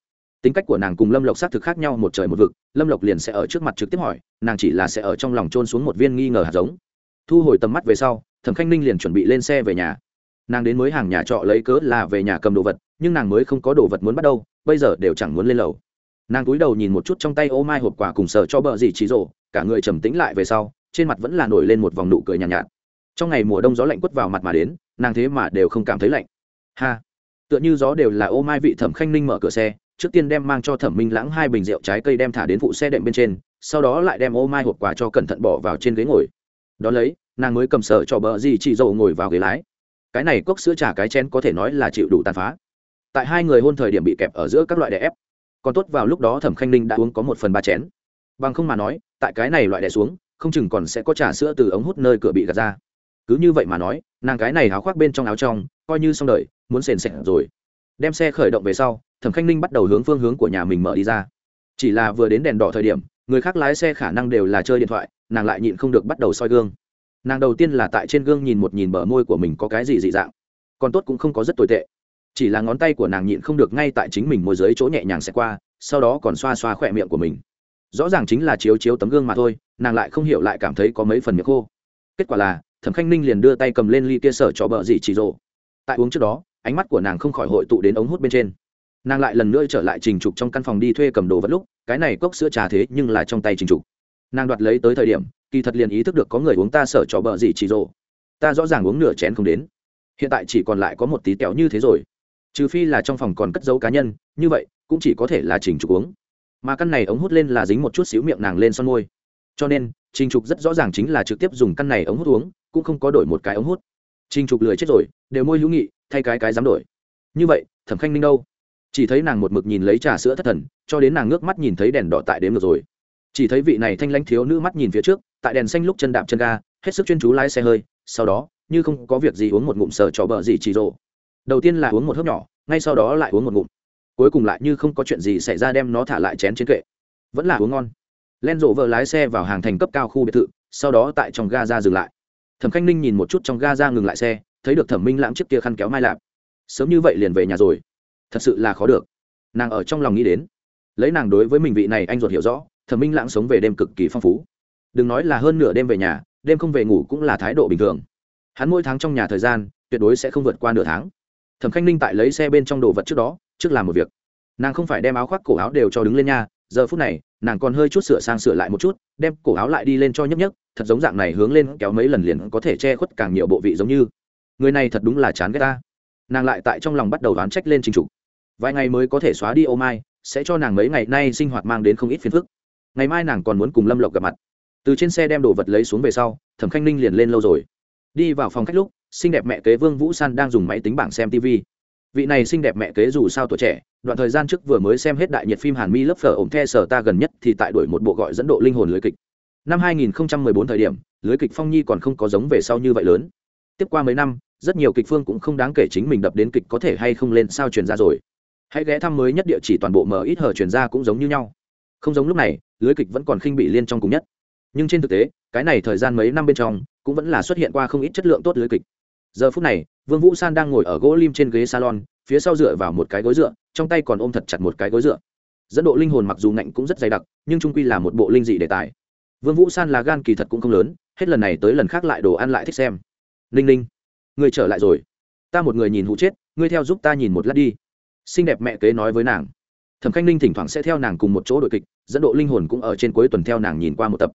Tính cách của nàng cùng lâm lộc xác thực khác nhau một trời một vực, lâm lộc liền sẽ ở trước mặt trực tiếp hỏi, nàng chỉ là sẽ ở trong lòng trôn xuống một viên nghi ngờ hạt giống. Thu hồi tầm mắt về sau, thẩm khanh ninh liền chuẩn bị lên xe về nhà. Nàng đến mới hàng nhà trọ lấy cớ là về nhà cầm đồ vật, nhưng nàng mới không có đồ vật muốn bắt đâu, bây giờ đều chẳng muốn lên lầu. Nàng cúi đầu nhìn một chút trong tay ô mai hộp quả cùng sợ cho bờ gì trí rộ cả người trầm tĩnh lại về sau trên mặt vẫn là nổi lên một vòng nụ cười nhàn nhạt, nhạt. Trong ngày mùa đông gió lạnh quất vào mặt mà đến nàng thế mà đều không cảm thấy lạnh. Ha! Tựa như gió đều là ô mai vị thẩm khanh ninh mở cửa xe trước tiên đem mang cho thẩm minh lãng hai bình rượu trái cây đem thả đến phụ xe đệm bên trên sau đó lại đem ô mai hộp quà cho cẩn thận bỏ vào trên ghế ngồi. Đón lấy nàng mới cầm sợ cho bờ gì chị dầu ngồi vào ghế lái. Cái này cốc sữa trà cái chén có thể nói là chịu đủ tàn phá. Tại hai người hôn thời điểm bị kẹp ở giữa các loại đè ép. Còn tốt vào lúc đó thẩm khanh ninh đã uống có một phần ba chén. Bằng không mà nói tại cái này loại đè xuống không chừng còn sẽ có trà sữa từ ống hút nơi cửa bị gạt ra. Cứ như vậy mà nói nàng cái này áo khoác bên trong áo trong coi như xong đời, muốn sền sệt rồi. Đem xe khởi động về sau thẩm khanh ninh bắt đầu hướng phương hướng của nhà mình mở đi ra. Chỉ là vừa đến đèn đỏ thời điểm người khác lái xe khả năng đều là chơi điện thoại nàng lại nhịn không được bắt đầu soi gương. Nàng đầu tiên là tại trên gương nhìn một nhìn bờ môi của mình có cái gì dị dạng còn tốt cũng không có rất tồi tệ. Chỉ là ngón tay của nàng nhịn không được ngay tại chính mình môi dưới chỗ nhẹ nhàng xẹt qua sau đó còn xoa xoa khỏe miệng của mình rõ ràng chính là chiếu chiếu tấm gương mà thôi, nàng lại không hiểu lại cảm thấy có mấy phần miệng khô. Kết quả là, thẩm khanh ninh liền đưa tay cầm lên ly kia sở cho bờ dị chỉ rộ tại uống trước đó, ánh mắt của nàng không khỏi hội tụ đến ống hút bên trên. Nàng lại lần nữa trở lại trình trục trong căn phòng đi thuê cầm đồ vật lúc, cái này cốc sữa trà thế nhưng là trong tay trình trục. Nàng đoạt lấy tới thời điểm, kỳ thật liền ý thức được có người uống ta sở cho bờ gì chỉ rộ ta rõ ràng uống nửa chén không đến. Hiện tại chỉ còn lại có một tí tẹo như thế rồi. Trừ phi là trong phòng còn cất dấu cá nhân, như vậy, cũng chỉ có thể là trình trục uống mà căn này ống hút lên là dính một chút xíu miệng nàng lên son môi. Cho nên, trình trục rất rõ ràng chính là trực tiếp dùng căn này ống hút uống, cũng không có đổi một cái ống hút. Trình trục lười chết rồi, đều môi hữu nghị, thay cái cái dám đổi. Như vậy, thẩm khanh ninh đâu? Chỉ thấy nàng một mực nhìn lấy trà sữa thất thần, cho đến nàng ngước mắt nhìn thấy đèn đỏ tại đếm ngược rồi. Chỉ thấy vị này thanh lãnh thiếu nữ mắt nhìn phía trước, tại đèn xanh lúc chân đạp chân ga, hết sức chuyên chú lái xe hơi, sau đó, như không có việc gì uống một ngụm sờ cho bờ gì chỉ rộ đầu tiên là uống một hớp nhỏ, ngay sau đó lại uống một ngụm cuối cùng lại như không có chuyện gì xảy ra đem nó thả lại chén trên kệ. Vẫn là uống ngon. Len rộ vợ lái xe vào hàng thành cấp cao khu biệt thự, sau đó tại trong ga ra dừng lại. Thẩm khanh ninh nhìn một chút trong ga ra ngừng lại xe, thấy được thẩm minh lãng chiếc kia khăn kéo mai lạp. Sớm như vậy liền về nhà rồi. Thật sự là khó được. Nàng ở trong lòng nghĩ đến. Lấy nàng đối với mình vị này anh ruột hiểu rõ, thẩm minh lãng sống về đêm cực kỳ phong phú. Đừng nói là hơn nửa đêm về nhà, đêm không về ngủ cũng là thái độ bình thường. Hắn mỗi tháng trong nhà thời gian, tuyệt đối sẽ không vượt qua nửa tháng. Thẩm khanh ninh tại lấy xe bên trong đồ vật trước đó trước làm một việc. Nàng không phải đem áo khoác cổ áo đều cho đứng lên nha, giờ phút này, nàng còn hơi chút sửa sang sửa lại một chút, đem cổ áo lại đi lên cho nhấp nhấp thật giống dạng này hướng lên kéo mấy lần liền có thể che khuất càng nhiều bộ vị giống như. Người này thật đúng là chán ghét ta. Nàng lại tại trong lòng bắt đầu đoán trách lên trình trục. Vài ngày mới có thể xóa đi ô mai, sẽ cho nàng mấy ngày nay sinh hoạt mang đến không ít phiền phức. Ngày mai nàng còn muốn cùng lâm lộc gặp mặt. Từ trên xe đem đồ vật lấy xuống về sau, thẩm khanh ninh liền lên lâu rồi. Đi vào phòng khách lúc, xinh đẹp mẹ kế vương vũ san đang dùng máy tính bảng xem tv vị này xinh đẹp mẹ kế dù sao tuổi trẻ, đoạn thời gian trước vừa mới xem hết đại nhiệt phim hàn mi lớp phở ổng the sở ta gần nhất thì tại đuổi một bộ gọi dẫn độ linh hồn lưới kịch. Năm 2014 thời điểm, lưới kịch phong nhi còn không có giống về sau như vậy lớn. Tiếp qua mấy năm, rất nhiều kịch phương cũng không đáng kể chính mình đập đến kịch có thể hay không lên sao truyền ra rồi. Hãy ghé thăm mới nhất địa chỉ toàn bộ mở ít hở truyền ra cũng giống như nhau. Không giống lúc này, lưới kịch vẫn còn khinh bị liên trong cùng nhất. Nhưng trên thực tế, cái này thời gian mấy năm bên trong, cũng vẫn là xuất hiện qua không ít chất lượng tốt lưới kịch giờ phút này, vương vũ san đang ngồi ở gỗ lim trên ghế salon, phía sau dựa vào một cái gối dựa, trong tay còn ôm thật chặt một cái gối dựa. Dẫn độ linh hồn mặc dù ngạnh cũng rất dày đặc, nhưng trung quy là một bộ linh dị đề tài. Vương vũ san là gan kỳ thật cũng không lớn, hết lần này tới lần khác lại đồ ăn lại thích xem. Ninh ninh người trở lại rồi. Ta một người nhìn hụ chết, ngươi theo giúp ta nhìn một lát đi. Xinh đẹp mẹ kế nói với nàng. Thẩm khanh ninh thỉnh thoảng sẽ theo nàng cùng một chỗ đội kịch, dẫn độ linh hồn cũng ở trên cuối tuần theo nàng nhìn qua một tập.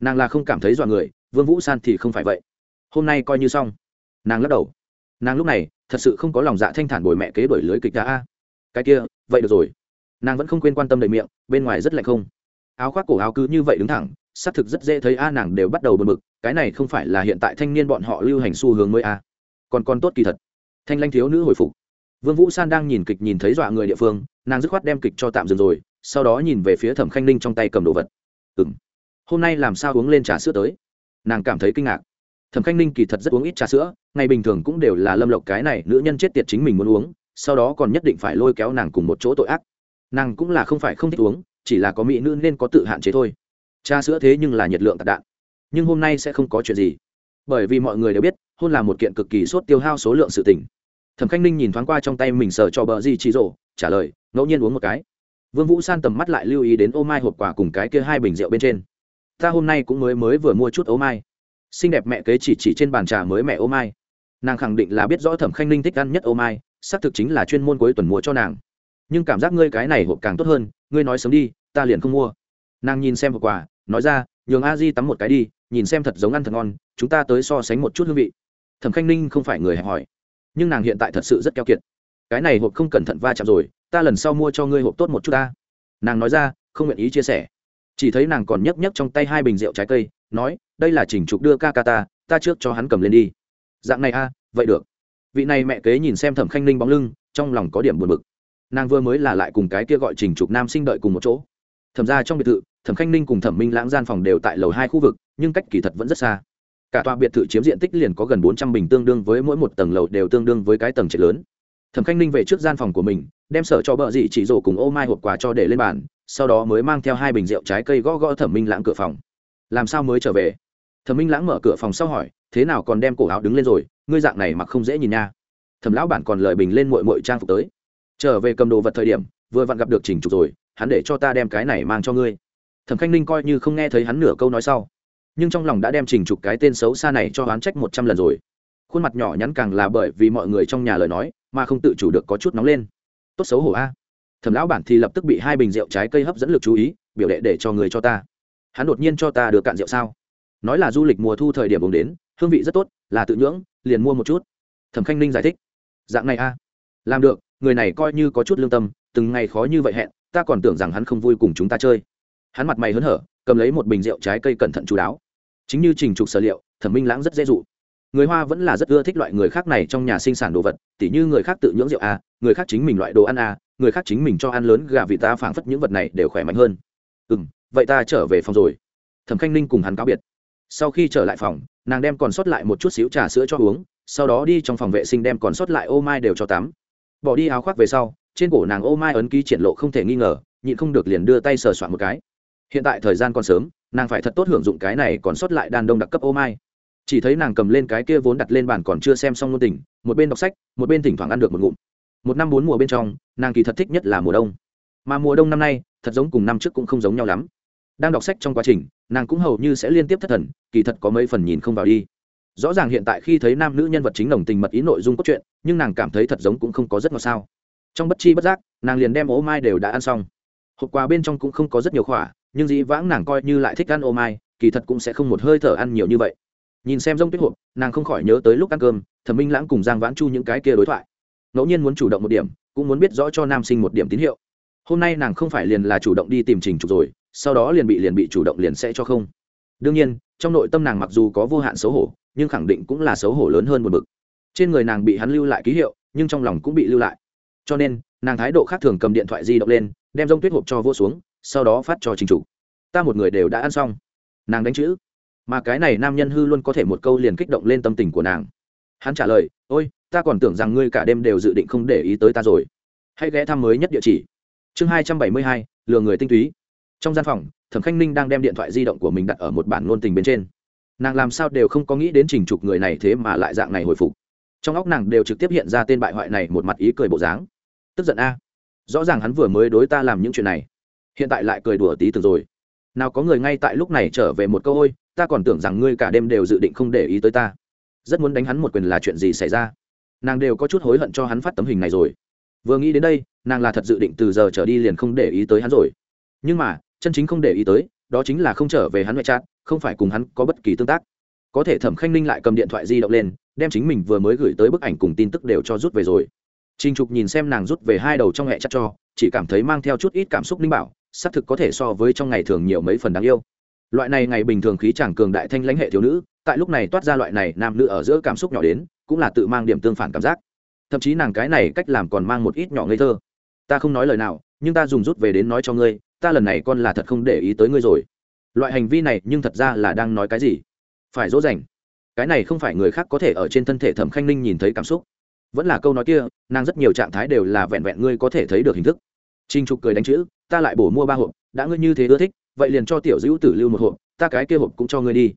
Nàng là không cảm thấy dọa người, vương vũ san thì không phải vậy. Hôm nay coi như xong nàng lắc đầu. Nàng lúc này, thật sự không có lòng dạ thanh thản bồi mẹ kế đổi lưới kịch đã a. Cái kia, vậy được rồi. Nàng vẫn không quên quan tâm đầy miệng, bên ngoài rất lạnh không. Áo khoác cổ áo cứ như vậy đứng thẳng, xác thực rất dễ thấy a, nàng đều bắt đầu bật mực cái này không phải là hiện tại thanh niên bọn họ lưu hành xu hướng mới a. Còn còn tốt kỳ thật. Thanh lanh thiếu nữ hồi phục. Vương vũ san đang nhìn kịch nhìn thấy dọa người địa phương, nàng dứt khoát đem kịch cho tạm dừng rồi, sau đó nhìn về phía thẩm khanh ninh trong tay cầm đồ vật. Ừng hôm nay làm sao uống lên trà sữa tới? Nàng cảm thấy kinh ngạc thẩm khanh ninh kỳ thật rất uống ít trà sữa, ngày bình thường cũng đều là lâm lộc cái này nữ nhân chết tiệt chính mình muốn uống, sau đó còn nhất định phải lôi kéo nàng cùng một chỗ tội ác. Nàng cũng là không phải không thích uống, chỉ là có mỹ nữ nên có tự hạn chế thôi. Trà sữa thế nhưng là nhiệt lượng tạc đạn. Nhưng hôm nay sẽ không có chuyện gì. Bởi vì mọi người đều biết, hôn là một kiện cực kỳ sốt tiêu hao số lượng sự tỉnh thẩm khanh ninh nhìn thoáng qua trong tay mình sờ cho bờ di trí rộ trả lời, ngẫu nhiên uống một cái. Vương vũ san tầm mắt lại lưu ý đến ô mai hộp quả cùng cái kia hai bình rượu bên trên. Ta hôm nay cũng mới mới vừa mua chút ô mai xinh đẹp mẹ kế chỉ chỉ trên bàn trà mới mẹ ô mai. Nàng khẳng định là biết rõ thẩm khanh ninh thích ăn nhất ô mai, xác thực chính là chuyên môn cuối tuần mua cho nàng. Nhưng cảm giác ngươi cái này hộp càng tốt hơn, ngươi nói sớm đi, ta liền không mua. Nàng nhìn xem hộp quà, nói ra, nhường a di tắm một cái đi, nhìn xem thật giống ăn thật ngon, chúng ta tới so sánh một chút hương vị. Thẩm khanh ninh không phải người hẹp hỏi, nhưng nàng hiện tại thật sự rất keo kiệt. Cái này hộp không cẩn thận va chạm rồi, ta lần sau mua cho ngươi hộp tốt một chút ta. Nàng nói ra, không nguyện ý chia sẻ chỉ thấy nàng còn nhấc nhấc trong tay hai bình rượu trái cây, nói, đây là chỉnh trục đưa ca ca ta ta trước cho hắn cầm lên đi. Dạng này a, vậy được. Vị này mẹ kế nhìn xem thẩm khanh ninh bóng lưng, trong lòng có điểm buồn bực. Nàng vừa mới là lại cùng cái kia gọi trình trục nam sinh đợi cùng một chỗ. Thẩm ra trong biệt thự, thẩm khanh ninh cùng thẩm minh lãng gian phòng đều tại lầu hai khu vực, nhưng cách kỳ thật vẫn rất xa. Cả tòa biệt thự chiếm diện tích liền có gần bốn trăm bình tương đương với mỗi một tầng lầu đều tương đương với cái tầng trệt lớn. Thẩm khanh ninh về trước gian phòng của mình, đem sở cho bợ dị chỉ rổ cùng ô mai hộp quà cho để lên bàn sau đó mới mang theo hai bình rượu trái cây gõ gõ thẩm minh lãng cửa phòng. Làm sao mới trở về? Thẩm minh lãng mở cửa phòng sau hỏi, thế nào còn đem cổ áo đứng lên rồi, ngươi dạng này mặc không dễ nhìn nha. Thẩm lão bản còn lời bình lên mội mội trang phục tới. Trở về cầm đồ vật thời điểm, vừa vặn gặp được trình trục rồi, hắn để cho ta đem cái này mang cho ngươi. Thẩm khanh ninh coi như không nghe thấy hắn nửa câu nói sau, nhưng trong lòng đã đem trình trục cái tên xấu xa này cho hắn trách một trăm lần rồi. Khuôn mặt nhỏ nhắn càng là bởi vì mọi người trong nhà lời nói, mà không tự chủ được có chút nóng lên. Tốt xấu hổ a thẩm lão bản thì lập tức bị hai bình rượu trái cây hấp dẫn lực chú ý, biểu đệ để cho người cho ta. Hắn đột nhiên cho ta được cạn rượu sao? Nói là du lịch mùa thu thời điểm uống đến, hương vị rất tốt, là tự nhưỡng, liền mua một chút. Thẩm khanh ninh giải thích. Dạng này a làm được, người này coi như có chút lương tâm, từng ngày khó như vậy hẹn, ta còn tưởng rằng hắn không vui cùng chúng ta chơi. Hắn mặt mày hớn hở, cầm lấy một bình rượu trái cây cẩn thận chú đáo. Chính như trình trục sở liệu, thẩm minh lãng rất dễ dụ. Người hoa vẫn là rất ưa thích loại người khác này trong nhà sinh sản đồ vật, tỉ như người khác tự nhưỡng rượu a người khác chính mình loại đồ ăn a người khác chính mình cho ăn lớn gà vị ta phảng phất những vật này đều khỏe mạnh hơn. Ừ m vậy ta trở về phòng rồi. Thẩm khanh ninh cùng hắn cáo biệt. Sau khi trở lại phòng, nàng đem còn sót lại một chút xíu trà sữa cho uống, sau đó đi trong phòng vệ sinh đem còn sót lại ô mai đều cho tắm. Bỏ đi áo khoác về sau, trên cổ nàng ô mai ấn ký triển lộ không thể nghi ngờ, nhịn không được liền đưa tay sờ soạn một cái. Hiện tại thời gian còn sớm, nàng phải thật tốt hưởng dụng cái này còn sót lại đàn đông đặc cấp ô mai. Chỉ thấy nàng cầm lên cái kia vốn đặt lên bàn còn chưa xem xong ngôn tình, một bên đọc sách, một bên thỉnh thoảng ăn được một ngụm một năm bốn mùa bên trong, nàng kỳ thật thích nhất là mùa đông. Mà mùa đông năm nay, thật giống cùng năm trước cũng không giống nhau lắm. Đang đọc sách trong quá trình, nàng cũng hầu như sẽ liên tiếp thất thần, kỳ thật có mấy phần nhìn không vào đi. Rõ ràng hiện tại khi thấy nam nữ nhân vật chính đồng tình mật ý nội dung cốt truyện, nhưng nàng cảm thấy thật giống cũng không có rất ngọt sao. Trong bất chi bất giác, nàng liền đem ô mai đều đã ăn xong. Hộp quà bên trong cũng không có rất nhiều khỏa, nhưng dĩ vãng nàng coi như lại thích ăn ô mai, kỳ thật cũng sẽ không một hơi thở ăn nhiều như vậy. Nhìn xem rông tuyết hộp, nàng không khỏi nhớ tới lúc ăn cơm, thẩm minh lãng cùng giang vãn chu những cái kia đối thoại ngẫu nhiên muốn chủ động một điểm, cũng muốn biết rõ cho nam sinh một điểm tín hiệu. Hôm nay nàng không phải liền là chủ động đi tìm trình trục rồi, sau đó liền bị liền bị chủ động liền sẽ cho không. Đương nhiên, trong nội tâm nàng mặc dù có vô hạn xấu hổ, nhưng khẳng định cũng là xấu hổ lớn hơn một bực. Trên người nàng bị hắn lưu lại ký hiệu, nhưng trong lòng cũng bị lưu lại. Cho nên, nàng thái độ khác thường cầm điện thoại di động lên, đem rông tuyết hộp cho vô xuống, sau đó phát cho trình chủ ta một người đều đã ăn xong. Nàng đánh chữ. Mà cái này nam nhân hư luôn có thể một câu liền kích động lên tâm tình của nàng. Hắn trả lời, ôi ta còn tưởng rằng ngươi cả đêm đều dự định không để ý tới ta rồi. Hãy ghé thăm mới nhất địa chỉ. Chương hai trăm bảy mươi hai, lừa người tinh túy. Trong gian phòng, thẩm khanh ninh đang đem điện thoại di động của mình đặt ở một bản ngôn tình bên trên. Nàng làm sao đều không có nghĩ đến trình trục người này thế mà lại dạng này hồi phục. Trong óc nàng đều trực tiếp hiện ra tên bại hoại này một mặt ý cười bộ dáng. Tức giận a. Rõ ràng hắn vừa mới đối ta làm những chuyện này, hiện tại lại cười đùa tí từ rồi. Nào có người ngay tại lúc này trở về một câu, ôi, ta còn tưởng rằng ngươi cả đêm đều dự định không để ý tới ta. Rất muốn đánh hắn một quyền là chuyện gì xảy ra? Nàng đều có chút hối hận cho hắn phát tấm hình này rồi. Vừa nghĩ đến đây nàng là thật dự định từ giờ trở đi liền không để ý tới hắn rồi. Nhưng mà chân chính không để ý tới đó chính là không trở về hắn ngoại trát không phải cùng hắn có bất kỳ tương tác. Có thể thẩm khanh ninh lại cầm điện thoại di động lên đem chính mình vừa mới gửi tới bức ảnh cùng tin tức đều cho rút về rồi. Trình Trục nhìn xem nàng rút về hai đầu trong hệ chặt cho, chỉ cảm thấy mang theo chút ít cảm xúc linh bảo, xác thực có thể so với trong ngày thường nhiều mấy phần đáng yêu. Loại này ngày bình thường khí chàng cường đại thanh lãnh hệ thiếu nữ, tại lúc này toát ra loại này nam nữ ở giữa cảm xúc nhỏ đến, cũng là tự mang điểm tương phản cảm giác. Thậm chí nàng cái này cách làm còn mang một ít nhỏ ngây thơ. Ta không nói lời nào, nhưng ta dùng rút về đến nói cho ngươi, ta lần này con là thật không để ý tới ngươi rồi. Loại hành vi này nhưng thật ra là đang nói cái gì? Phải dỗ dành. Cái này không phải người khác có thể ở trên thân thể Thẩm Khanh Ninh nhìn thấy cảm xúc vẫn là câu nói kia nàng rất nhiều trạng thái đều là vẹn vẹn ngươi có thể thấy được hình thức trinh trục cười đánh chữ ta lại bổ mua ba hộp đã ngươi như thế ưa thích vậy liền cho tiểu dữ tử lưu một hộp ta cái kia hộp cũng cho ngươi đi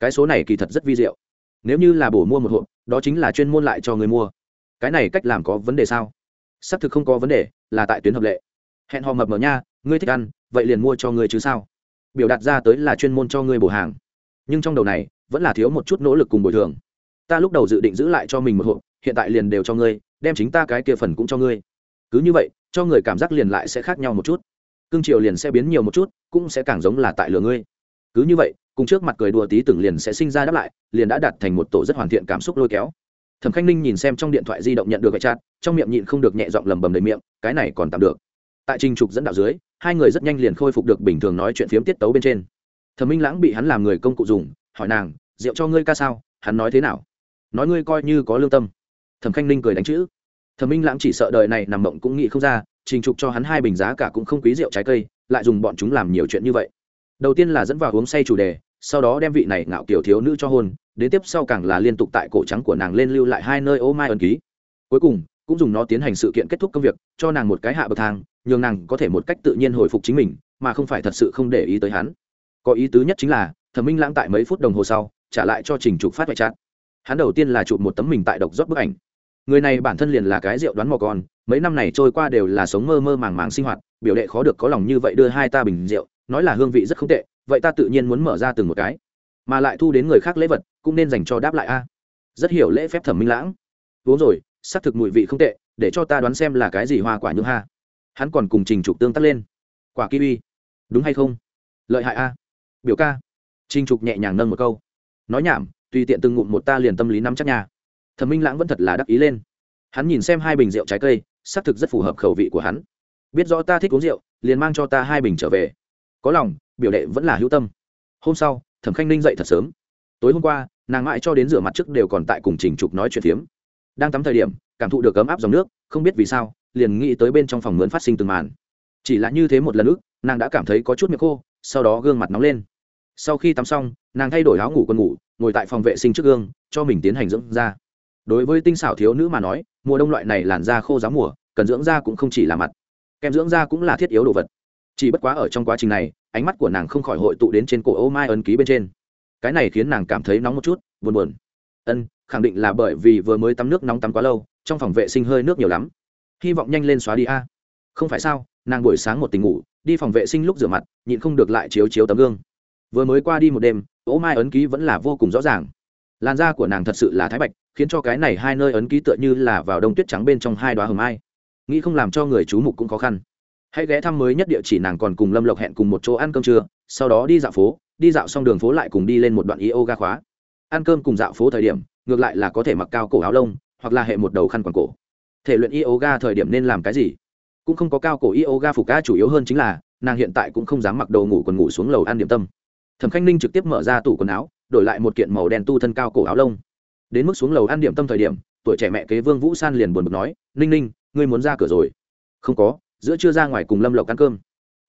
cái số này kỳ thật rất vi diệu nếu như là bổ mua một hộp, đó chính là chuyên môn lại cho người mua. Cái này cách làm có vấn đề sao? Xác thực không có vấn đề, là tại tuyến hợp lệ. Hẹn hò mập mờ nha, ngươi thích ăn, vậy liền mua cho ngươi chứ sao? Biểu đạt ra tới là chuyên môn cho ngươi bổ hàng. Nhưng trong đầu này, vẫn là thiếu một chút nỗ lực cùng bồi thường. Ta lúc đầu dự định giữ lại cho mình một hộp, hiện tại liền đều cho ngươi, đem chính ta cái kia phần cũng cho ngươi. Cứ như vậy, cho người cảm giác liền lại sẽ khác nhau một chút. Cương triều liền sẽ biến nhiều một chút, cũng sẽ càng giống là tại lửa ngươi. Cứ như vậy cùng trước mặt cười đùa tí tưởng liền sẽ sinh ra đáp lại, liền đã đặt thành một tổ rất hoàn thiện cảm xúc lôi kéo. Thẩm khanh ninh nhìn xem trong điện thoại di động nhận được vệ chặt trong miệng nhịn không được nhẹ giọng lầm bầm đầy miệng, cái này còn tạm được. Tại trình trục dẫn đạo dưới, hai người rất nhanh liền khôi phục được bình thường nói chuyện phiếm tiết tấu bên trên. Thẩm minh lãng bị hắn làm người công cụ dùng, hỏi nàng, rượu cho ngươi ca sao? Hắn nói thế nào? Nói ngươi coi như có lương tâm. Thẩm khanh ninh cười đánh chữ. Thẩm minh lãng chỉ sợ đời này nằm mộng cũng nghĩ không ra, trình trục cho hắn hai bình giá cả cũng không quý rượu trái cây, lại dùng bọn chúng làm nhiều chuyện như vậy đầu tiên là dẫn vào uống say chủ đề, sau đó đem vị này ngạo kiểu thiếu nữ cho hôn, đến tiếp sau càng là liên tục tại cổ trắng của nàng lên lưu lại hai nơi ô mai ẩn ký. Cuối cùng, cũng dùng nó tiến hành sự kiện kết thúc công việc, cho nàng một cái hạ bậc thang, nhường nàng có thể một cách tự nhiên hồi phục chính mình, mà không phải thật sự không để ý tới hắn. Có ý tứ nhất chính là, thẩm minh lãng tại mấy phút đồng hồ sau, trả lại cho trình trục phát vạch chát. Hắn đầu tiên là chụp một tấm mình tại độc rót bức ảnh. Người này bản thân liền là cái rượu đoán mò con, mấy năm này trôi qua đều là sống mơ mơ màng màng sinh hoạt, biểu đệ khó được có lòng như vậy đưa hai ta bình rượu nói là hương vị rất không tệ, vậy ta tự nhiên muốn mở ra từng một cái. Mà lại thu đến người khác lễ vật, cũng nên dành cho đáp lại a. Rất hiểu lễ phép thẩm minh lãng. Uống rồi, xác thực mùi vị không tệ, để cho ta đoán xem là cái gì hoa quả nhung ha. Hắn còn cùng trình trục tương tác lên. Quả kiwi. Đúng hay không? Lợi hại a. Biểu ca. Trình trục nhẹ nhàng nâng một câu. Nói nhảm, tùy tiện từng ngụm một ta liền tâm lý nắm chắc nhà thẩm minh lãng vẫn thật là đắc ý lên. Hắn nhìn xem hai bình rượu trái cây, xác thực rất phù hợp khẩu vị của hắn. Biết rõ ta thích uống rượu, liền mang cho ta hai bình trở về có lòng, biểu đệ vẫn là hữu tâm. Hôm sau, thẩm khanh ninh dậy thật sớm. Tối hôm qua, nàng mãi cho đến rửa mặt trước đều còn tại cùng trình trục nói chuyện phiếm. Đang tắm thời điểm, cảm thụ được ấm áp dòng nước, không biết vì sao, liền nghĩ tới bên trong phòng mướn phát sinh từng màn. Chỉ là như thế một lần ức, nàng đã cảm thấy có chút miệng khô, sau đó gương mặt nóng lên. Sau khi tắm xong, nàng thay đổi áo ngủ quần ngủ, ngồi tại phòng vệ sinh trước gương, cho mình tiến hành dưỡng da. Đối với tinh xảo thiếu nữ mà nói, mùa đông loại này làn da khô giáo mùa, cần dưỡng da cũng không chỉ là mặt. Kem dưỡng da cũng là thiết yếu đồ vật chỉ bất quá ở trong quá trình này, ánh mắt của nàng không khỏi hội tụ đến trên cổ ô mai ấn ký bên trên. Cái này khiến nàng cảm thấy nóng một chút, buồn buồn. Ân, khẳng định là bởi vì vừa mới tắm nước nóng tắm quá lâu, trong phòng vệ sinh hơi nước nhiều lắm. Hy vọng nhanh lên xóa đi a. Không phải sao, nàng buổi sáng một tình ngủ, đi phòng vệ sinh lúc rửa mặt, nhịn không được lại chiếu chiếu tấm gương. Vừa mới qua đi một đêm, ô mai ấn ký vẫn là vô cùng rõ ràng. Làn da của nàng thật sự là thái bạch, khiến cho cái này hai nơi ấn ký tựa như là vào đông tuyết trắng bên trong hai đoá hầm ai nghĩ không làm cho người chú mục cũng khó khăn hãy ghé thăm mới nhất địa chỉ nàng còn cùng lâm lộc hẹn cùng một chỗ ăn cơm trưa, sau đó đi dạo phố, đi dạo xong đường phố lại cùng đi lên một đoạn yoga khóa. Ăn cơm cùng dạo phố thời điểm, ngược lại là có thể mặc cao cổ áo lông, hoặc là hệ một đầu khăn quàng cổ. Thể luyện yoga thời điểm nên làm cái gì? Cũng không có cao cổ yoga phục ca chủ yếu hơn chính là, nàng hiện tại cũng không dám mặc đồ ngủ còn ngủ xuống lầu ăn điểm tâm. Thẩm khanh ninh trực tiếp mở ra tủ quần áo, đổi lại một kiện màu đen tu thân cao cổ áo lông. Đến mức xuống lầu ăn điểm tâm thời điểm, tuổi trẻ mẹ kế vương vũ san liền buồn bực nói, ninh ninh, ngươi muốn ra cửa rồi? Không có giữa trưa ra ngoài cùng lâm lộc ăn cơm.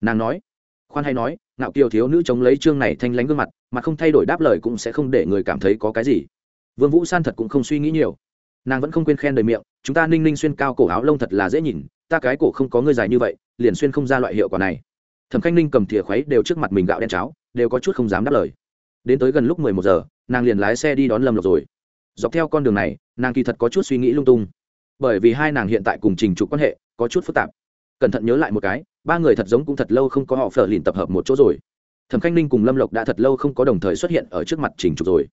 Nàng nói, khoan hay nói, ngạo kiều thiếu nữ chống lấy chương này thanh lánh gương mặt, mà không thay đổi đáp lời cũng sẽ không để người cảm thấy có cái gì. Vương vũ san thật cũng không suy nghĩ nhiều. Nàng vẫn không quên khen đời miệng, chúng ta ninh ninh xuyên cao cổ áo lông thật là dễ nhìn, ta cái cổ không có ngươi dài như vậy, liền xuyên không ra loại hiệu quả này. Thẩm khanh ninh cầm thìa khuấy đều trước mặt mình gạo đen cháo, đều có chút không dám đáp lời. Đến tới gần lúc mười một giờ, nàng liền lái xe đi đón lâm lộc rồi. Dọc theo con đường này, nàng kỳ thật có chút suy nghĩ lung tung. Bởi vì hai nàng hiện tại cùng trình trục quan hệ có chút phức tạp cẩn thận nhớ lại một cái, ba người thật giống cũng thật lâu không có họ phở lìn tập hợp một chỗ rồi. Thẩm khanh ninh cùng lâm lộc đã thật lâu không có đồng thời xuất hiện ở trước mặt trình trục rồi.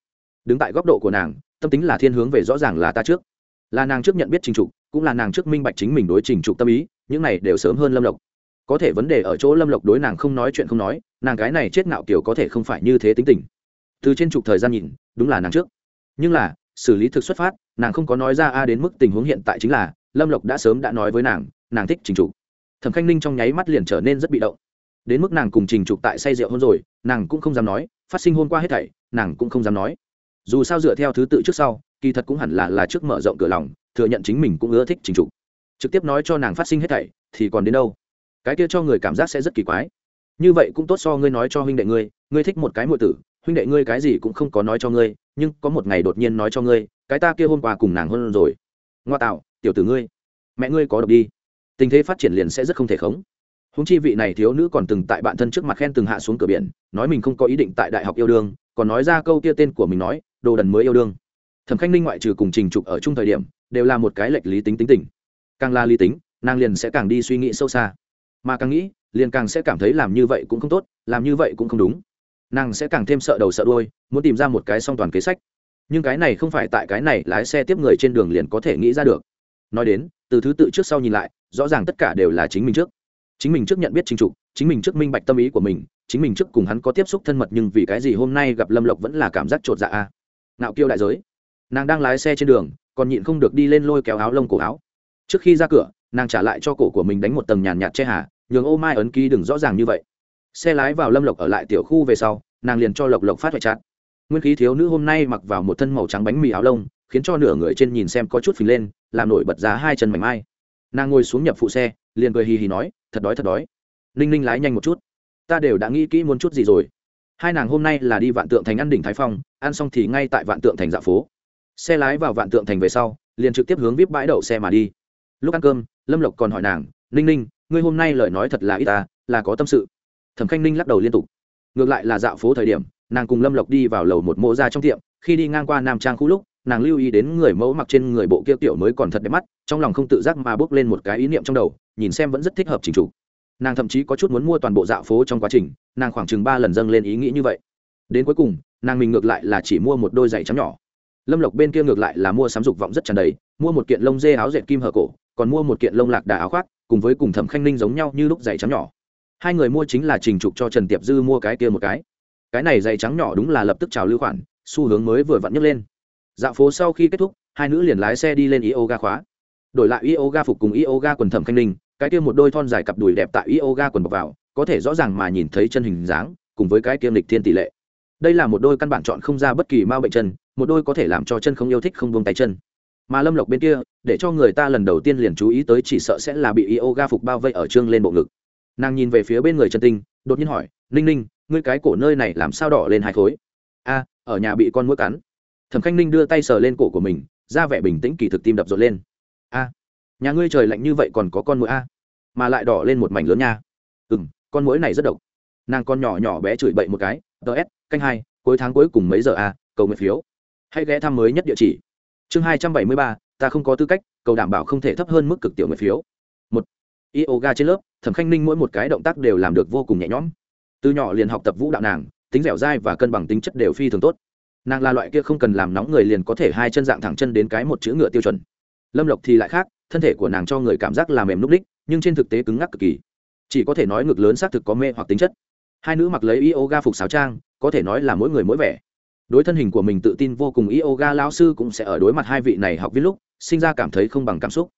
Đứng tại góc độ của nàng, tâm tính là thiên hướng về rõ ràng là ta trước. Là nàng trước nhận biết trình trục, cũng là nàng trước minh bạch chính mình đối trình trục tâm ý, những này đều sớm hơn lâm lộc. Có thể vấn đề ở chỗ lâm lộc đối nàng không nói chuyện không nói, nàng cái này chết ngạo kiểu có thể không phải như thế tính tình. Từ trên trục thời gian nhìn, đúng là nàng trước. Nhưng là, xử lý thực xuất phát, nàng không có nói ra a đến mức tình huống hiện tại chính là, lâm lộc đã sớm đã nói với nàng nàng thích trình trục thẩm khanh ninh trong nháy mắt liền trở nên rất bị động đến mức nàng cùng trình trục tại say rượu hôn rồi nàng cũng không dám nói phát sinh hôn qua hết thảy nàng cũng không dám nói dù sao dựa theo thứ tự trước sau kỳ thật cũng hẳn là là trước mở rộng cửa lòng thừa nhận chính mình cũng ưa thích trình trục trực tiếp nói cho nàng phát sinh hết thảy thì còn đến đâu cái kia cho người cảm giác sẽ rất kỳ quái như vậy cũng tốt so ngươi nói cho huynh đệ ngươi ngươi thích một cái muội tử huynh đệ ngươi cái gì cũng không có nói cho ngươi nhưng có một ngày đột nhiên nói cho ngươi cái ta kia hôm qua cùng nàng hơn rồi ngoa tạo tiểu tử ngươi mẹ ngươi có độc đi tình thế phát triển liền sẽ rất không thể khống. Húng chi vị này thiếu nữ còn từng tại bạn thân trước mặt khen từng hạ xuống cửa biển, nói mình không có ý định tại đại học yêu đương, còn nói ra câu kia tên của mình nói, đồ đần mới yêu đương. Thẩm khanh ninh ngoại trừ cùng trình trục ở chung thời điểm, đều là một cái lệch lý tính tính tình. Càng là lý tính, nàng liền sẽ càng đi suy nghĩ sâu xa. Mà càng nghĩ, liền càng sẽ cảm thấy làm như vậy cũng không tốt, làm như vậy cũng không đúng. Nàng sẽ càng thêm sợ đầu sợ đôi muốn tìm ra một cái song toàn kế sách. Nhưng cái này không phải tại cái này lái xe tiếp người trên đường liền có thể nghĩ ra được nói đến, từ thứ tự trước sau nhìn lại, rõ ràng tất cả đều là chính mình trước. Chính mình trước nhận biết chính trục chính mình trước minh bạch tâm ý của mình, chính mình trước cùng hắn có tiếp xúc thân mật nhưng vì cái gì hôm nay gặp lâm lộc vẫn là cảm giác t r ộ t dạ a? Nạo kiêu đại giới. Nàng đang lái xe trên đường, còn nhịn không được đi lên lôi kéo áo lông cổ áo. Trước khi ra cửa, nàng trả lại cho cổ của mình đánh một tầng nhàn nhạt che hà, nhường ô mai ấn ký đừng rõ ràng như vậy. Xe lái vào lâm lộc ở lại tiểu khu về sau, nàng liền cho lộc lộc phát hoại chát nguyên khí thiếu nữ hôm nay mặc vào một thân màu trắng bánh mì áo lông khiến cho nửa người trên nhìn xem có chút phình lên, làm nổi bật ra hai chân mảnh mai. Nàng ngồi xuống nhập phụ xe, liền cười hì hì nói, thật đói thật đói. Ninh ninh lái nhanh một chút. Ta đều đã nghĩ kỹ muốn chút gì rồi. Hai nàng hôm nay là đi vạn tượng thành ăn đỉnh thái phong, ăn xong thì ngay tại vạn tượng thành dạ phố. Xe lái vào vạn tượng thành về sau, liền trực tiếp hướng vip bãi đậu xe mà đi. Lúc ăn cơm, lâm lộc còn hỏi nàng, ninh ninh, ngươi hôm nay lời nói thật là ít ta là có tâm sự? Thẩm khanh ninh lắc đầu liên tục. Ngược lại là dạo phố thời điểm, nàng cùng lâm lộc đi vào lầu một mộ ra trong tiệm, khi đi ngang qua nam trang khu lúc nàng lưu ý đến người mẫu mặc trên người bộ kia tiểu mới còn thật đẹp mắt, trong lòng không tự giác mà bước lên một cái ý niệm trong đầu, nhìn xem vẫn rất thích hợp chỉnh chủ nàng thậm chí có chút muốn mua toàn bộ dạo phố trong quá trình, nàng khoảng chừng ba lần dâng lên ý nghĩ như vậy. Đến cuối cùng, nàng mình ngược lại là chỉ mua một đôi giày trắng nhỏ. Lâm lộc bên kia ngược lại là mua sắm dục vọng rất tràn đầy, mua một kiện lông dê áo dệt kim hở cổ, còn mua một kiện lông lạc đà áo khoác, cùng với cùng thẩm khanh ninh giống nhau như lúc giày trắng nhỏ. Hai người mua chính là trình trục cho trần tiệp dư mua cái kia một cái. Cái này giày trắng nhỏ đúng là lập tức trào lưu khoản, xu hướng mới vừa vặn nhấc lên dạo phố sau khi kết thúc, hai nữ liền lái xe đi lên yoga khóa. Đổi lại yoga phục cùng yoga quần thẩm khanh ninh, cái kia một đôi thon dài cặp đùi đẹp tại yoga quần bọc vào, có thể rõ ràng mà nhìn thấy chân hình dáng, cùng với cái kiêm lịch thiên tỷ lệ. Đây là một đôi căn bản chọn không ra bất kỳ ma bệnh chân, một đôi có thể làm cho chân không yêu thích không buông tay chân. Mà lâm lộc bên kia, để cho người ta lần đầu tiên liền chú ý tới chỉ sợ sẽ là bị yoga phục bao vây ở trương lên bộ ngực. Nàng nhìn về phía bên người chân tinh, đột nhiên hỏi, ninh ninh, ngươi cái cổ nơi này làm sao đỏ lên hai khối? A, ở nhà bị con mũi cắn thẩm khanh ninh đưa tay sờ lên cổ của mình, ra vẻ bình tĩnh kỳ thực tim đập rộn lên. A, nhà ngươi trời lạnh như vậy còn có con mũi a, mà lại đỏ lên một mảnh lớn nha. Ừ m con mũi này rất độc. Nàng con nhỏ nhỏ bé chửi bậy một cái ts canh hai, cuối tháng cuối cùng mấy giờ a, cầu nguyện phiếu. Hãy ghé thăm mới nhất địa chỉ. Chương hai trăm bảy mươi ba, ta không có tư cách, cầu đảm bảo không thể thấp hơn mức cực tiểu nguyện phiếu. Một yoga trên lớp, thẩm khanh ninh mỗi một cái động tác đều làm được vô cùng nhẹ nhõm. Từ nhỏ liền học tập vũ đạo nàng, tính dẻo dai và cân bằng tính chất đều phi thường tốt nàng là loại kia không cần làm nóng người liền có thể hai chân dạng thẳng chân đến cái một chữ ngựa tiêu chuẩn. Lâm lộc thì lại khác, thân thể của nàng cho người cảm giác là mềm núp đích nhưng trên thực tế cứng ngắc cực kỳ. Chỉ có thể nói ngực lớn xác thực có mê hoặc tính chất. Hai nữ mặc lấy yoga phục sáo trang, có thể nói là mỗi người mỗi vẻ. Đối thân hình của mình tự tin vô cùng, yoga lao sư cũng sẽ ở đối mặt hai vị này học viết lúc, sinh ra cảm thấy không bằng cảm xúc.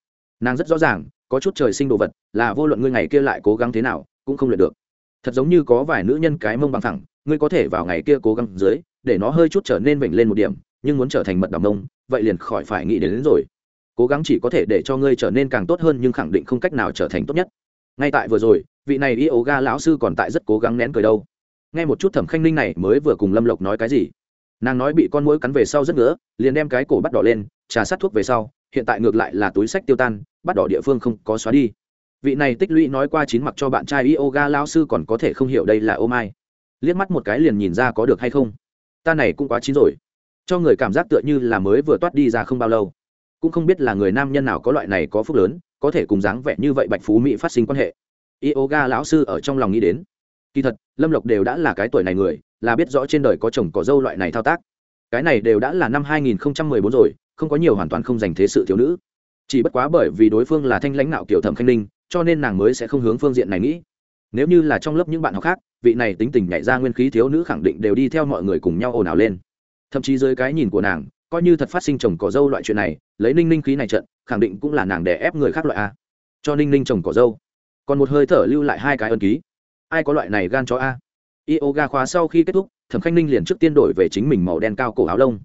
Nàng rất rõ ràng, có chút trời sinh đồ vật, là vô luận ngươi ngày kia lại cố gắng thế nào, cũng không luyện được. Thật giống như có vài nữ nhân cái mông bằng thẳng ngươi có thể vào ngày kia cố gắng dưới để nó hơi chút trở nên vểnh lên một điểm nhưng muốn trở thành mật đàm mông vậy liền khỏi phải nghĩ đến, đến rồi. Cố gắng chỉ có thể để cho ngươi trở nên càng tốt hơn nhưng khẳng định không cách nào trở thành tốt nhất. Ngay tại vừa rồi vị này yoga lão sư còn tại rất cố gắng nén cười đâu. Nghe một chút thẩm khanh ninh này mới vừa cùng lâm lộc nói cái gì. Nàng nói bị con mũi cắn về sau rất ngứa liền đem cái cổ bắt đỏ lên trà sát thuốc về sau hiện tại ngược lại là túi sách tiêu tan bắt đỏ địa phương không có xóa đi. Vị này tích lũy nói qua chín mặc cho bạn trai yoga lão sư còn có thể không hiểu đây là ô mai liếc mắt một cái liền nhìn ra có được hay không. Ta này cũng quá chín rồi. Cho người cảm giác tựa như là mới vừa toát đi ra không bao lâu. Cũng không biết là người nam nhân nào có loại này có phúc lớn, có thể cùng dáng vẻ như vậy bạch phú mỹ phát sinh quan hệ. Yoga lão sư ở trong lòng nghĩ đến. Kỳ thật, lâm lộc đều đã là cái tuổi này người, là biết rõ trên đời có chồng có dâu loại này thao tác. Cái này đều đã là năm 2014 rồi, không có nhiều hoàn toàn không dành thế sự thiếu nữ. Chỉ bất quá bởi vì đối phương là thanh lãnh nạo kiểu thẩm khanh ninh, cho nên nàng mới sẽ không hướng phương diện này nghĩ. Nếu như là trong lớp những bạn học khác vị này tính tình nhảy ra nguyên khí thiếu nữ khẳng định đều đi theo mọi người cùng nhau ồn ào lên. Thậm chí dưới cái nhìn của nàng, coi như thật phát sinh chồng cỏ dâu loại chuyện này, lấy ninh ninh khí này trận, khẳng định cũng là nàng để ép người khác loại a. Cho ninh ninh chồng cỏ dâu. Còn một hơi thở lưu lại hai cái ân ký. Ai có loại này gan cho a? Yoga khóa sau khi kết thúc, thẩm khanh ninh liền trước tiên đổi về chính mình màu đen cao cổ áo lông.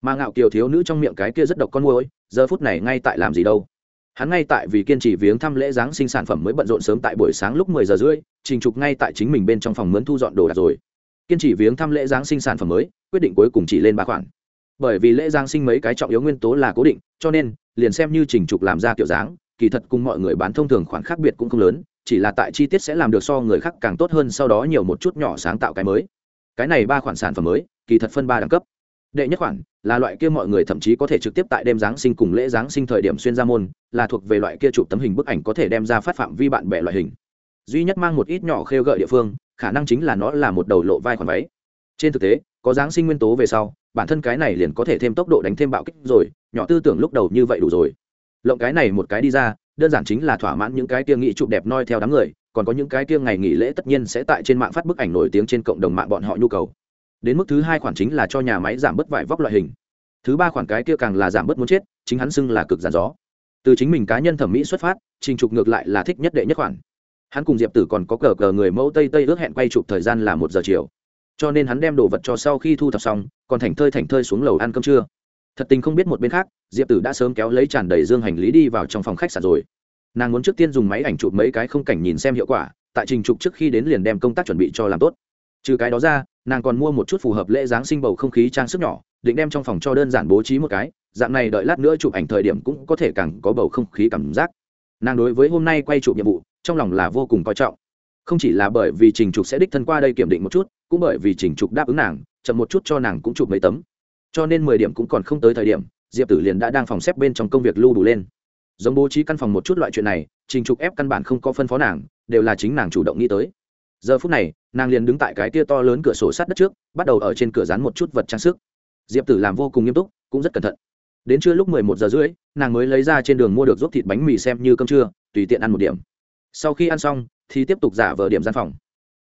Mà ngạo kiều thiếu nữ trong miệng cái kia rất độc con môi giờ phút này ngay tại làm gì đâu? Hắn ngay tại vì kiên trì viếng thăm lễ giáng sinh sản phẩm mới bận rộn sớm tại buổi sáng lúc mười giờ rưỡi, trình trục ngay tại chính mình bên trong phòng mướn thu dọn đồ đạc rồi. Kiên trì viếng thăm lễ giáng sinh sản phẩm mới, quyết định cuối cùng chỉ lên ba khoản. Bởi vì lễ giáng sinh mấy cái trọng yếu nguyên tố là cố định, cho nên, liền xem như trình trục làm ra kiểu dáng, kỳ thật cùng mọi người bán thông thường khoản khác biệt cũng không lớn, chỉ là tại chi tiết sẽ làm được so người khác càng tốt hơn sau đó nhiều một chút nhỏ sáng tạo cái mới. Cái này ba khoản sản phẩm mới, kỳ thật phân ba đẳng cấp. Đệ nhất khoản là loại kia mọi người thậm chí có thể trực tiếp tại đêm giáng sinh cùng lễ giáng sinh thời điểm xuyên ra môn, là thuộc về loại kia chụp tấm hình bức ảnh có thể đem ra phát phạm vi bạn bè loại hình. Duy nhất mang một ít nhỏ khêu gợi địa phương, khả năng chính là nó là một đầu lộ vai khoản váy. Trên thực tế, có giáng sinh nguyên tố về sau, bản thân cái này liền có thể thêm tốc độ đánh thêm bạo kích rồi, nhỏ tư tưởng lúc đầu như vậy đủ rồi. Lộng cái này một cái đi ra, đơn giản chính là thỏa mãn những cái kia nghị chụp đẹp noi theo đám người, còn có những cái kia ngày nghỉ lễ tất nhiên sẽ tại trên mạng phát bức ảnh nổi tiếng trên cộng đồng mạng bọn họ nhu cầu đến mức thứ hai khoản chính là cho nhà máy giảm bớt vải vóc loại hình. Thứ ba khoản cái kia càng là giảm bớt muốn chết, chính hắn xưng là cực giàn gió. Từ chính mình cá nhân thẩm mỹ xuất phát, trình trục ngược lại là thích nhất đệ nhất khoản. Hắn cùng diệp tử còn có cờ cờ người mẫu tây tây ước hẹn quay chụp thời gian là một giờ chiều. Cho nên hắn đem đồ vật cho sau khi thu thập xong, còn thành thơi thành thơi xuống lầu ăn cơm trưa. Thật tình không biết một bên khác, diệp tử đã sớm kéo lấy tràn đầy dương hành lý đi vào trong phòng khách sạn rồi. Nàng muốn trước tiên dùng máy ảnh chụp mấy cái không cảnh nhìn xem hiệu quả, tại trình trục trước khi đến liền đem công tác chuẩn bị cho làm tốt. Trừ cái đó ra nàng còn mua một chút phù hợp lễ giáng sinh bầu không khí trang sức nhỏ, định đem trong phòng cho đơn giản bố trí một cái, dạng này đợi lát nữa chụp ảnh thời điểm cũng có thể càng có bầu không khí cảm giác. Nàng đối với hôm nay quay chụp nhiệm vụ, trong lòng là vô cùng coi trọng. Không chỉ là bởi vì trình trục sẽ đích thân qua đây kiểm định một chút, cũng bởi vì trình trục đáp ứng nàng, chậm một chút cho nàng cũng chụp mấy tấm. Cho nên mười điểm cũng còn không tới thời điểm, diệp tử liền đã đang phòng xếp bên trong công việc lưu đủ lên. Giống bố trí căn phòng một chút loại chuyện này, trình trục ép căn bản không có phân phó nàng, đều là chính nàng chủ động nghĩ tới giờ phút này, nàng liền đứng tại cái tia to lớn cửa sổ sát đất trước, bắt đầu ở trên cửa dán một chút vật trang sức. Diệp tử làm vô cùng nghiêm túc, cũng rất cẩn thận. Đến trưa lúc mười một giờ rưỡi, nàng mới lấy ra trên đường mua được giúp thịt bánh mì xem như cơm trưa, tùy tiện ăn một điểm. Sau khi ăn xong, thì tiếp tục giả vờ điểm gian phòng.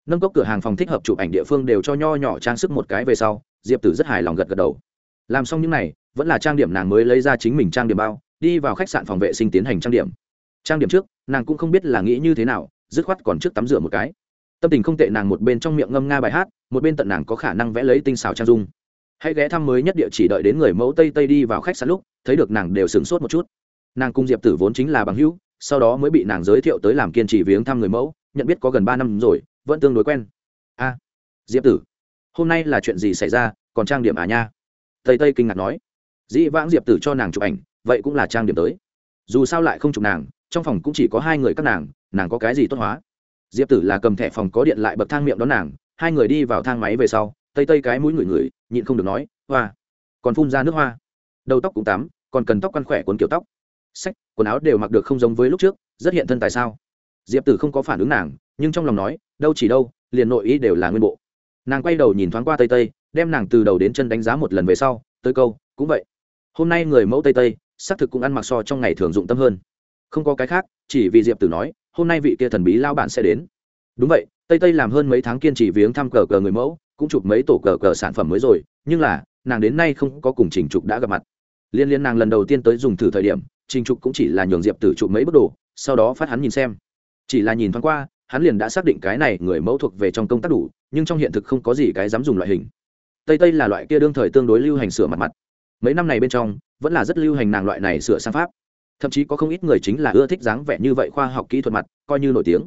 Nâng cốc cửa hàng phòng thích hợp chụp ảnh địa phương đều cho nho nhỏ trang sức một cái về sau, diệp tử rất hài lòng gật gật đầu. Làm xong những n à y vẫn là trang điểm nàng mới lấy ra chính mình trang điểm bao, đi vào khách sạn phòng vệ sinh tiến hành trang điểm. Trang điểm trước, nàng cũng không biết là nghĩ như thế nào, dứt khoát còn trước tắm rửa một cái tâm tình không tệ nàng một bên trong miệng ngâm nga bài hát, một bên tận nàng có khả năng vẽ lấy tinh xào trang dung. Hãy ghé thăm mới nhất địa chỉ đợi đến người mẫu tây tây đi vào khách sạn lúc, thấy được nàng đều sửng sốt một chút. Nàng cung diệp tử vốn chính là bằng hữu, sau đó mới bị nàng giới thiệu tới làm kiên trì viếng thăm người mẫu, nhận biết có gần ba năm rồi, vẫn tương đối quen. A, diệp tử, hôm nay là chuyện gì xảy ra, còn trang điểm à nha? Tây tây kinh ngạc nói. Dĩ vãng diệp tử cho nàng chụp ảnh, vậy cũng là trang điểm tới. Dù sao lại không chụp nàng, trong phòng cũng chỉ có hai người các nàng nàng có cái gì tốt hóa? Diệp tử là cầm thẻ phòng có điện lại bậc thang miệng đón nàng, hai người đi vào thang máy về sau, tây tây cái mũi ngửi ngửi, nhịn không được nói, hoa. Còn phun ra nước hoa. Đầu tóc cũng tắm, còn cần tóc căn khỏe cuốn kiểu tóc. Sách, quần áo đều mặc được không giống với lúc trước, rất hiện thân tại sao? Diệp tử không có phản ứng nàng, nhưng trong lòng nói, đâu chỉ đâu, liền nội ý đều là nguyên bộ. Nàng quay đầu nhìn thoáng qua tây tây, đem nàng từ đầu đến chân đánh giá một lần về sau, tới câu, cũng vậy. Hôm nay người mẫu tây tây, xác thực cũng ăn mặc so trong ngày thường dụng tâm hơn. Không có cái khác, chỉ vì diệp tử nói hôm nay vị kia thần bí lao bản sẽ đến. Đúng vậy, tây tây làm hơn mấy tháng kiên trì viếng thăm cờ cờ người mẫu, cũng chụp mấy tổ cờ cờ sản phẩm mới rồi, nhưng là, nàng đến nay không có cùng trình trục đã gặp mặt. Liên liên nàng lần đầu tiên tới dùng thử thời điểm, trình trục cũng chỉ là nhường diệp tử chụp mấy bức đồ, sau đó phát hắn nhìn xem. Chỉ là nhìn thoáng qua, hắn liền đã xác định cái này người mẫu thuộc về trong công tác đủ, nhưng trong hiện thực không có gì cái dám dùng loại hình. Tây tây là loại kia đương thời tương đối lưu hành sửa mặt mặt. Mấy năm này bên trong, vẫn là rất lưu hành nàng loại này sửa sang pháp thậm chí có không ít người chính là ưa thích dáng vẻ như vậy khoa học kỹ thuật mặt, coi như nổi tiếng.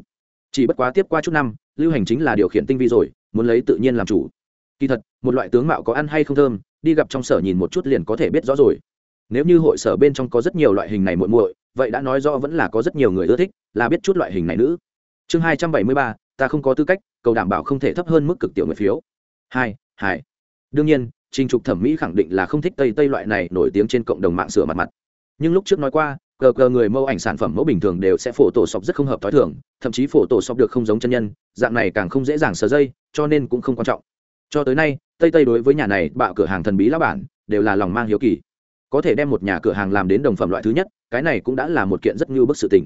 Chỉ bất quá tiếp qua chút năm, lưu hành chính là điều khiển tinh vi rồi, muốn lấy tự nhiên làm chủ. Kỳ thật, một loại tướng mạo có ăn hay không thơm, đi gặp trong sở nhìn một chút liền có thể biết rõ rồi. Nếu như hội sở bên trong có rất nhiều loại hình này muội muội, vậy đã nói rõ vẫn là có rất nhiều người ưa thích, là biết chút loại hình này nữ. Chương hai trăm bảy mươi ba, ta không có tư cách, cầu đảm bảo không thể thấp hơn mức cực tiểu người phiếu. Hai hai. Đương nhiên, trình trục thẩm mỹ khẳng định là không thích tây tây loại này nổi tiếng trên cộng đồng mạng sửa mặt mặt. Nhưng lúc trước nói qua cờ cờ người mẫu ảnh sản phẩm mẫu bình thường đều sẽ phổ tổ sọc rất không hợp t h o i thường, thậm chí phổ tổ sọc được không giống chân nhân, dạng này càng không dễ dàng sờ dây, cho nên cũng không quan trọng. Cho tới nay, tây tây đối với nhà này bạo cửa hàng thần bí lá bản, đều là lòng mang hiếu kỳ. Có thể đem một nhà cửa hàng làm đến đồng phẩm loại thứ nhất, cái này cũng đã là một kiện rất ngưu bức sự tình.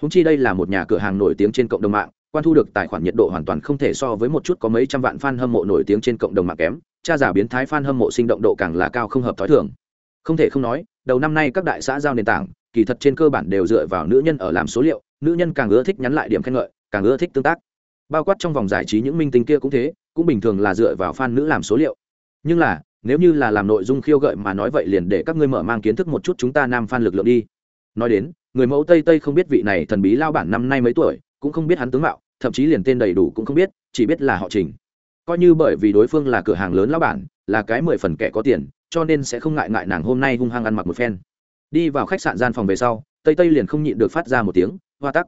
Húng chi đây là một nhà cửa hàng nổi tiếng trên cộng đồng mạng, quan thu được tài khoản nhiệt độ hoàn toàn không thể so với một chút có mấy trăm vạn fan hâm mộ nổi tiếng trên cộng đồng mạng kém, cha giả biến thái fan hâm mộ sinh động độ càng là cao không hợp thói thường. Không thể không nói, đầu năm nay các đại xã giao nền tảng kỳ thật trên cơ bản đều dựa vào nữ nhân ở làm số liệu, nữ nhân càng ưa thích nhắn lại điểm khen ngợi, càng ưa thích tương tác. Bao quát trong vòng giải trí những minh tinh kia cũng thế, cũng bình thường là dựa vào fan nữ làm số liệu. Nhưng là, nếu như là làm nội dung khiêu gợi mà nói vậy liền để các ngươi mở mang kiến thức một chút chúng ta nam fan lực lượng đi. Nói đến, người mẫu tây tây không biết vị này thần bí lao bản năm nay mấy tuổi, cũng không biết hắn tướng mạo, thậm chí liền tên đầy đủ cũng không biết, chỉ biết là họ trình. Coi như bởi vì đối phương là cửa hàng lớn lao bản, là cái mười phần kẻ có tiền, cho nên sẽ không ngại ngại nàng hôm nay hung hăng ăn mặc một phen đi vào khách sạn gian phòng về sau, tây tây liền không nhịn được phát ra một tiếng, hoa tắc,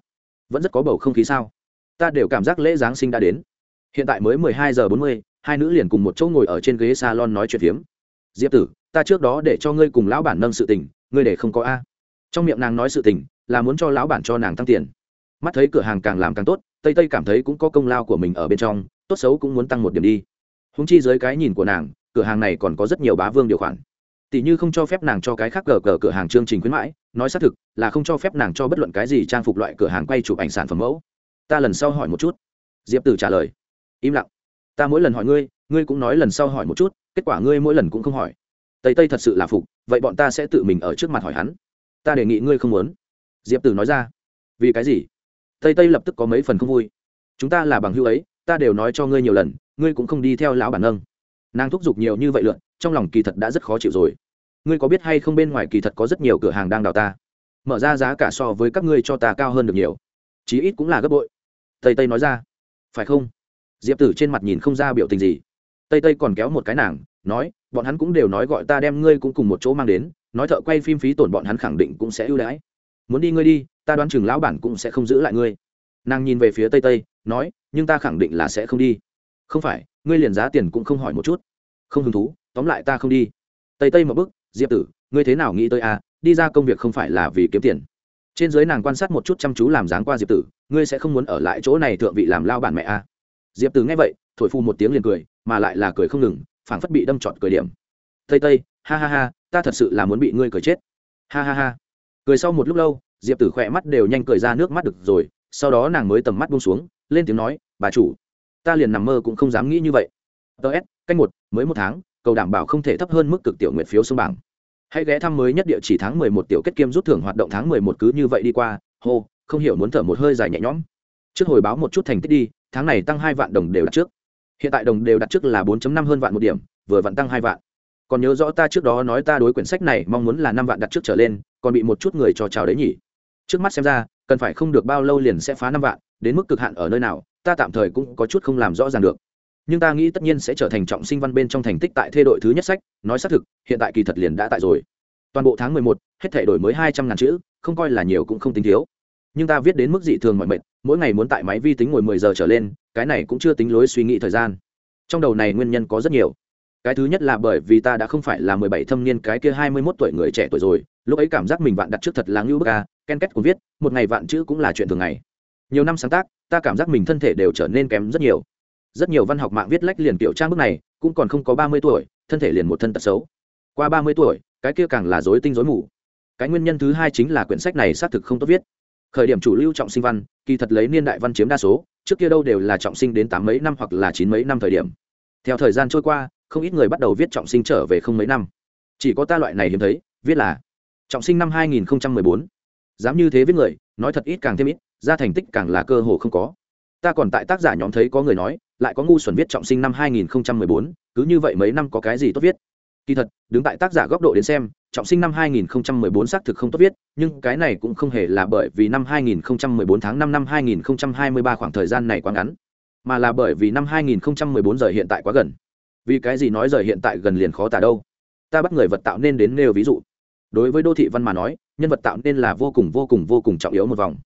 vẫn rất có bầu không khí sao? Ta đều cảm giác lễ giáng sinh đã đến. Hiện tại mới mười hai giờ bốn mươi, hai nữ liền cùng một chỗ ngồi ở trên ghế salon nói chuyện phiếm. Diệp tử, ta trước đó để cho ngươi cùng lão bản nâng sự tình, ngươi để không có a. Trong miệng nàng nói sự tình, là muốn cho lão bản cho nàng tăng tiền. Mắt thấy cửa hàng càng làm càng tốt, tây tây cảm thấy cũng có công lao của mình ở bên trong, tốt xấu cũng muốn tăng một điểm đi. Húng chi dưới cái nhìn của nàng, cửa hàng này còn có rất nhiều bá vương điều khoản tỷ như không cho phép nàng cho cái khác gờ gờ cửa hàng chương trình khuyến mãi, nói xác thực, là không cho phép nàng cho bất luận cái gì trang phục loại cửa hàng quay chụp ảnh sản phẩm mẫu. Ta lần sau hỏi một chút. Diệp tử trả lời. Im lặng. Ta mỗi lần hỏi ngươi ngươi cũng nói lần sau hỏi một chút, kết quả ngươi mỗi lần cũng không hỏi. Tây tây thật sự là phục, vậy bọn ta sẽ tự mình ở trước mặt hỏi hắn. Ta đề nghị ngươi không muốn. Diệp tử nói ra. Vì cái gì? Tây tây lập tức có mấy phần không vui. Chúng ta là bằng hữu ấy, ta đều nói cho ngươi nhiều lần, ngươi cũng không đi theo lão bản nâng. Nàng thúc giục nhiều như vậy lượn, trong lòng kỳ thật đã rất khó chịu rồi ngươi có biết hay không bên ngoài kỳ thật có rất nhiều cửa hàng đang đào ta? Mở ra giá cả so với các ngươi cho ta cao hơn được nhiều. Chí ít cũng là gấp bội. Tây tây nói ra. Phải không? Diệp tử trên mặt nhìn không ra biểu tình gì. Tây tây còn kéo một cái nàng, nói, bọn hắn cũng đều nói gọi ta đem ngươi cũng cùng một chỗ mang đến, nói thợ quay phim phí tổn bọn hắn khẳng định cũng sẽ ưu đãi. Muốn đi ngươi đi, ta đoán chừng lão bản cũng sẽ không giữ lại ngươi. Nàng nhìn về phía tây tây, nói, nhưng ta khẳng định là sẽ không đi. Không phải, ngươi liền giá tiền cũng không hỏi một chút. Không hứng thú, tóm lại ta không đi. Tây tây một bức diệp tử, ngươi thế nào nghĩ tới à đi ra công việc không phải là vì kiếm tiền. Trên dưới nàng quan sát một chút chăm chú làm dáng qua diệp tử, ngươi sẽ không muốn ở lại chỗ này thượng vị làm lao bản mẹ à. diệp tử nghe vậy, thổi phu một tiếng liền cười, mà lại là cười không ngừng, phảng phất bị đâm trọt cười điểm. Tây tây, ha ha ha, ta thật sự là muốn bị ngươi cười chết. Ha ha ha. Cười sau một lúc lâu, diệp tử khỏe mắt đều nhanh cười ra nước mắt được rồi, sau đó nàng mới tầm mắt buông xuống, lên tiếng nói, bà chủ, ta liền nằm mơ cũng không dám nghĩ như vậy. Tớ s, canh một, mới một tháng cầu đảm bảo không thể thấp hơn mức cực tiểu nguyện phiếu xuống bảng. Hãy ghé thăm mới nhất địa chỉ tháng mười một tiểu kết kiêm rút thưởng hoạt động tháng mười một cứ như vậy đi qua. Hô, không hiểu muốn thở một hơi dài nhẹ nhõm. Trước hồi báo một chút thành tích đi, tháng này tăng hai vạn đồng đều đặt trước. Hiện tại đồng đều đặt trước là 4 năm hơn vạn một điểm, vừa vặn tăng hai vạn. Còn nhớ rõ ta trước đó nói ta đối quyển sách này mong muốn là năm vạn đặt trước trở lên, còn bị một chút người cho chào đấy nhỉ. Trước mắt xem ra, cần phải không được bao lâu liền sẽ phá năm vạn, đến mức cực hạn ở nơi nào, ta tạm thời cũng có chút không làm rõ ràng được nhưng ta nghĩ tất nhiên sẽ trở thành trọng sinh văn bên trong thành tích tại thê đội thứ nhất sách, nói xác thực, hiện tại kỳ thật liền đã tại rồi. Toàn bộ tháng mười một, hết thể đổi mới hai trăm ngàn chữ, không coi là nhiều cũng không tính thiếu. Nhưng ta viết đến mức dị thường mọi mệt, mỗi ngày muốn tại máy vi tính ngồi mười giờ trở lên, cái này cũng chưa tính lối suy nghĩ thời gian. Trong đầu này nguyên nhân có rất nhiều. Cái thứ nhất là bởi vì ta đã không phải là mười bảy thâm niên cái kia hai mươi mốt tuổi người trẻ tuổi rồi, lúc ấy cảm giác mình vạn đặt trước thật là ngưu bức a, ken kết của viết, một ngày vạn chữ cũng là chuyện thường ngày. Nhiều năm sáng tác, ta cảm giác mình thân thể đều trở nên kém rất nhiều rất nhiều văn học mạng viết lách liền kiểu trang bức này, cũng còn không có ba mươi tuổi, thân thể liền một thân tật xấu. Qua ba mươi tuổi, cái kia càng là dối tinh dối mù. Cái nguyên nhân thứ hai chính là quyển sách này xác thực không tốt viết. Khởi điểm chủ lưu trọng sinh văn, kỳ thật lấy niên đại văn chiếm đa số, trước kia đâu đều là trọng sinh đến tám mấy năm hoặc là chín mấy năm thời điểm. Theo thời gian trôi qua, không ít người bắt đầu viết trọng sinh trở về không mấy năm. Chỉ có ta loại này hiếm thấy, viết là trọng sinh năm 2014. dám như thế viết người, nói thật ít càng thêm ít ra thành tích càng là cơ hồ không có ta còn tại tác giả nhóm thấy có người nói lại có ngu xuẩn viết trọng sinh năm 2014, cứ như vậy mấy năm có cái gì tốt viết? Kỳ thật đứng tại tác giả góc độ đến xem trọng sinh năm 2014 xác thực không tốt viết nhưng cái này cũng không hề là bởi vì năm 2014 tháng 5 năm 2023 khoảng thời gian này quá ngắn mà là bởi vì năm 2014 giờ hiện tại quá gần. Vì cái gì nói giờ hiện tại gần liền khó tả đâu? Ta bắt người vật tạo nên đến nêu ví dụ. Đối với đô thị văn mà nói nhân vật tạo nên là vô cùng vô cùng vô cùng trọng yếu một vòng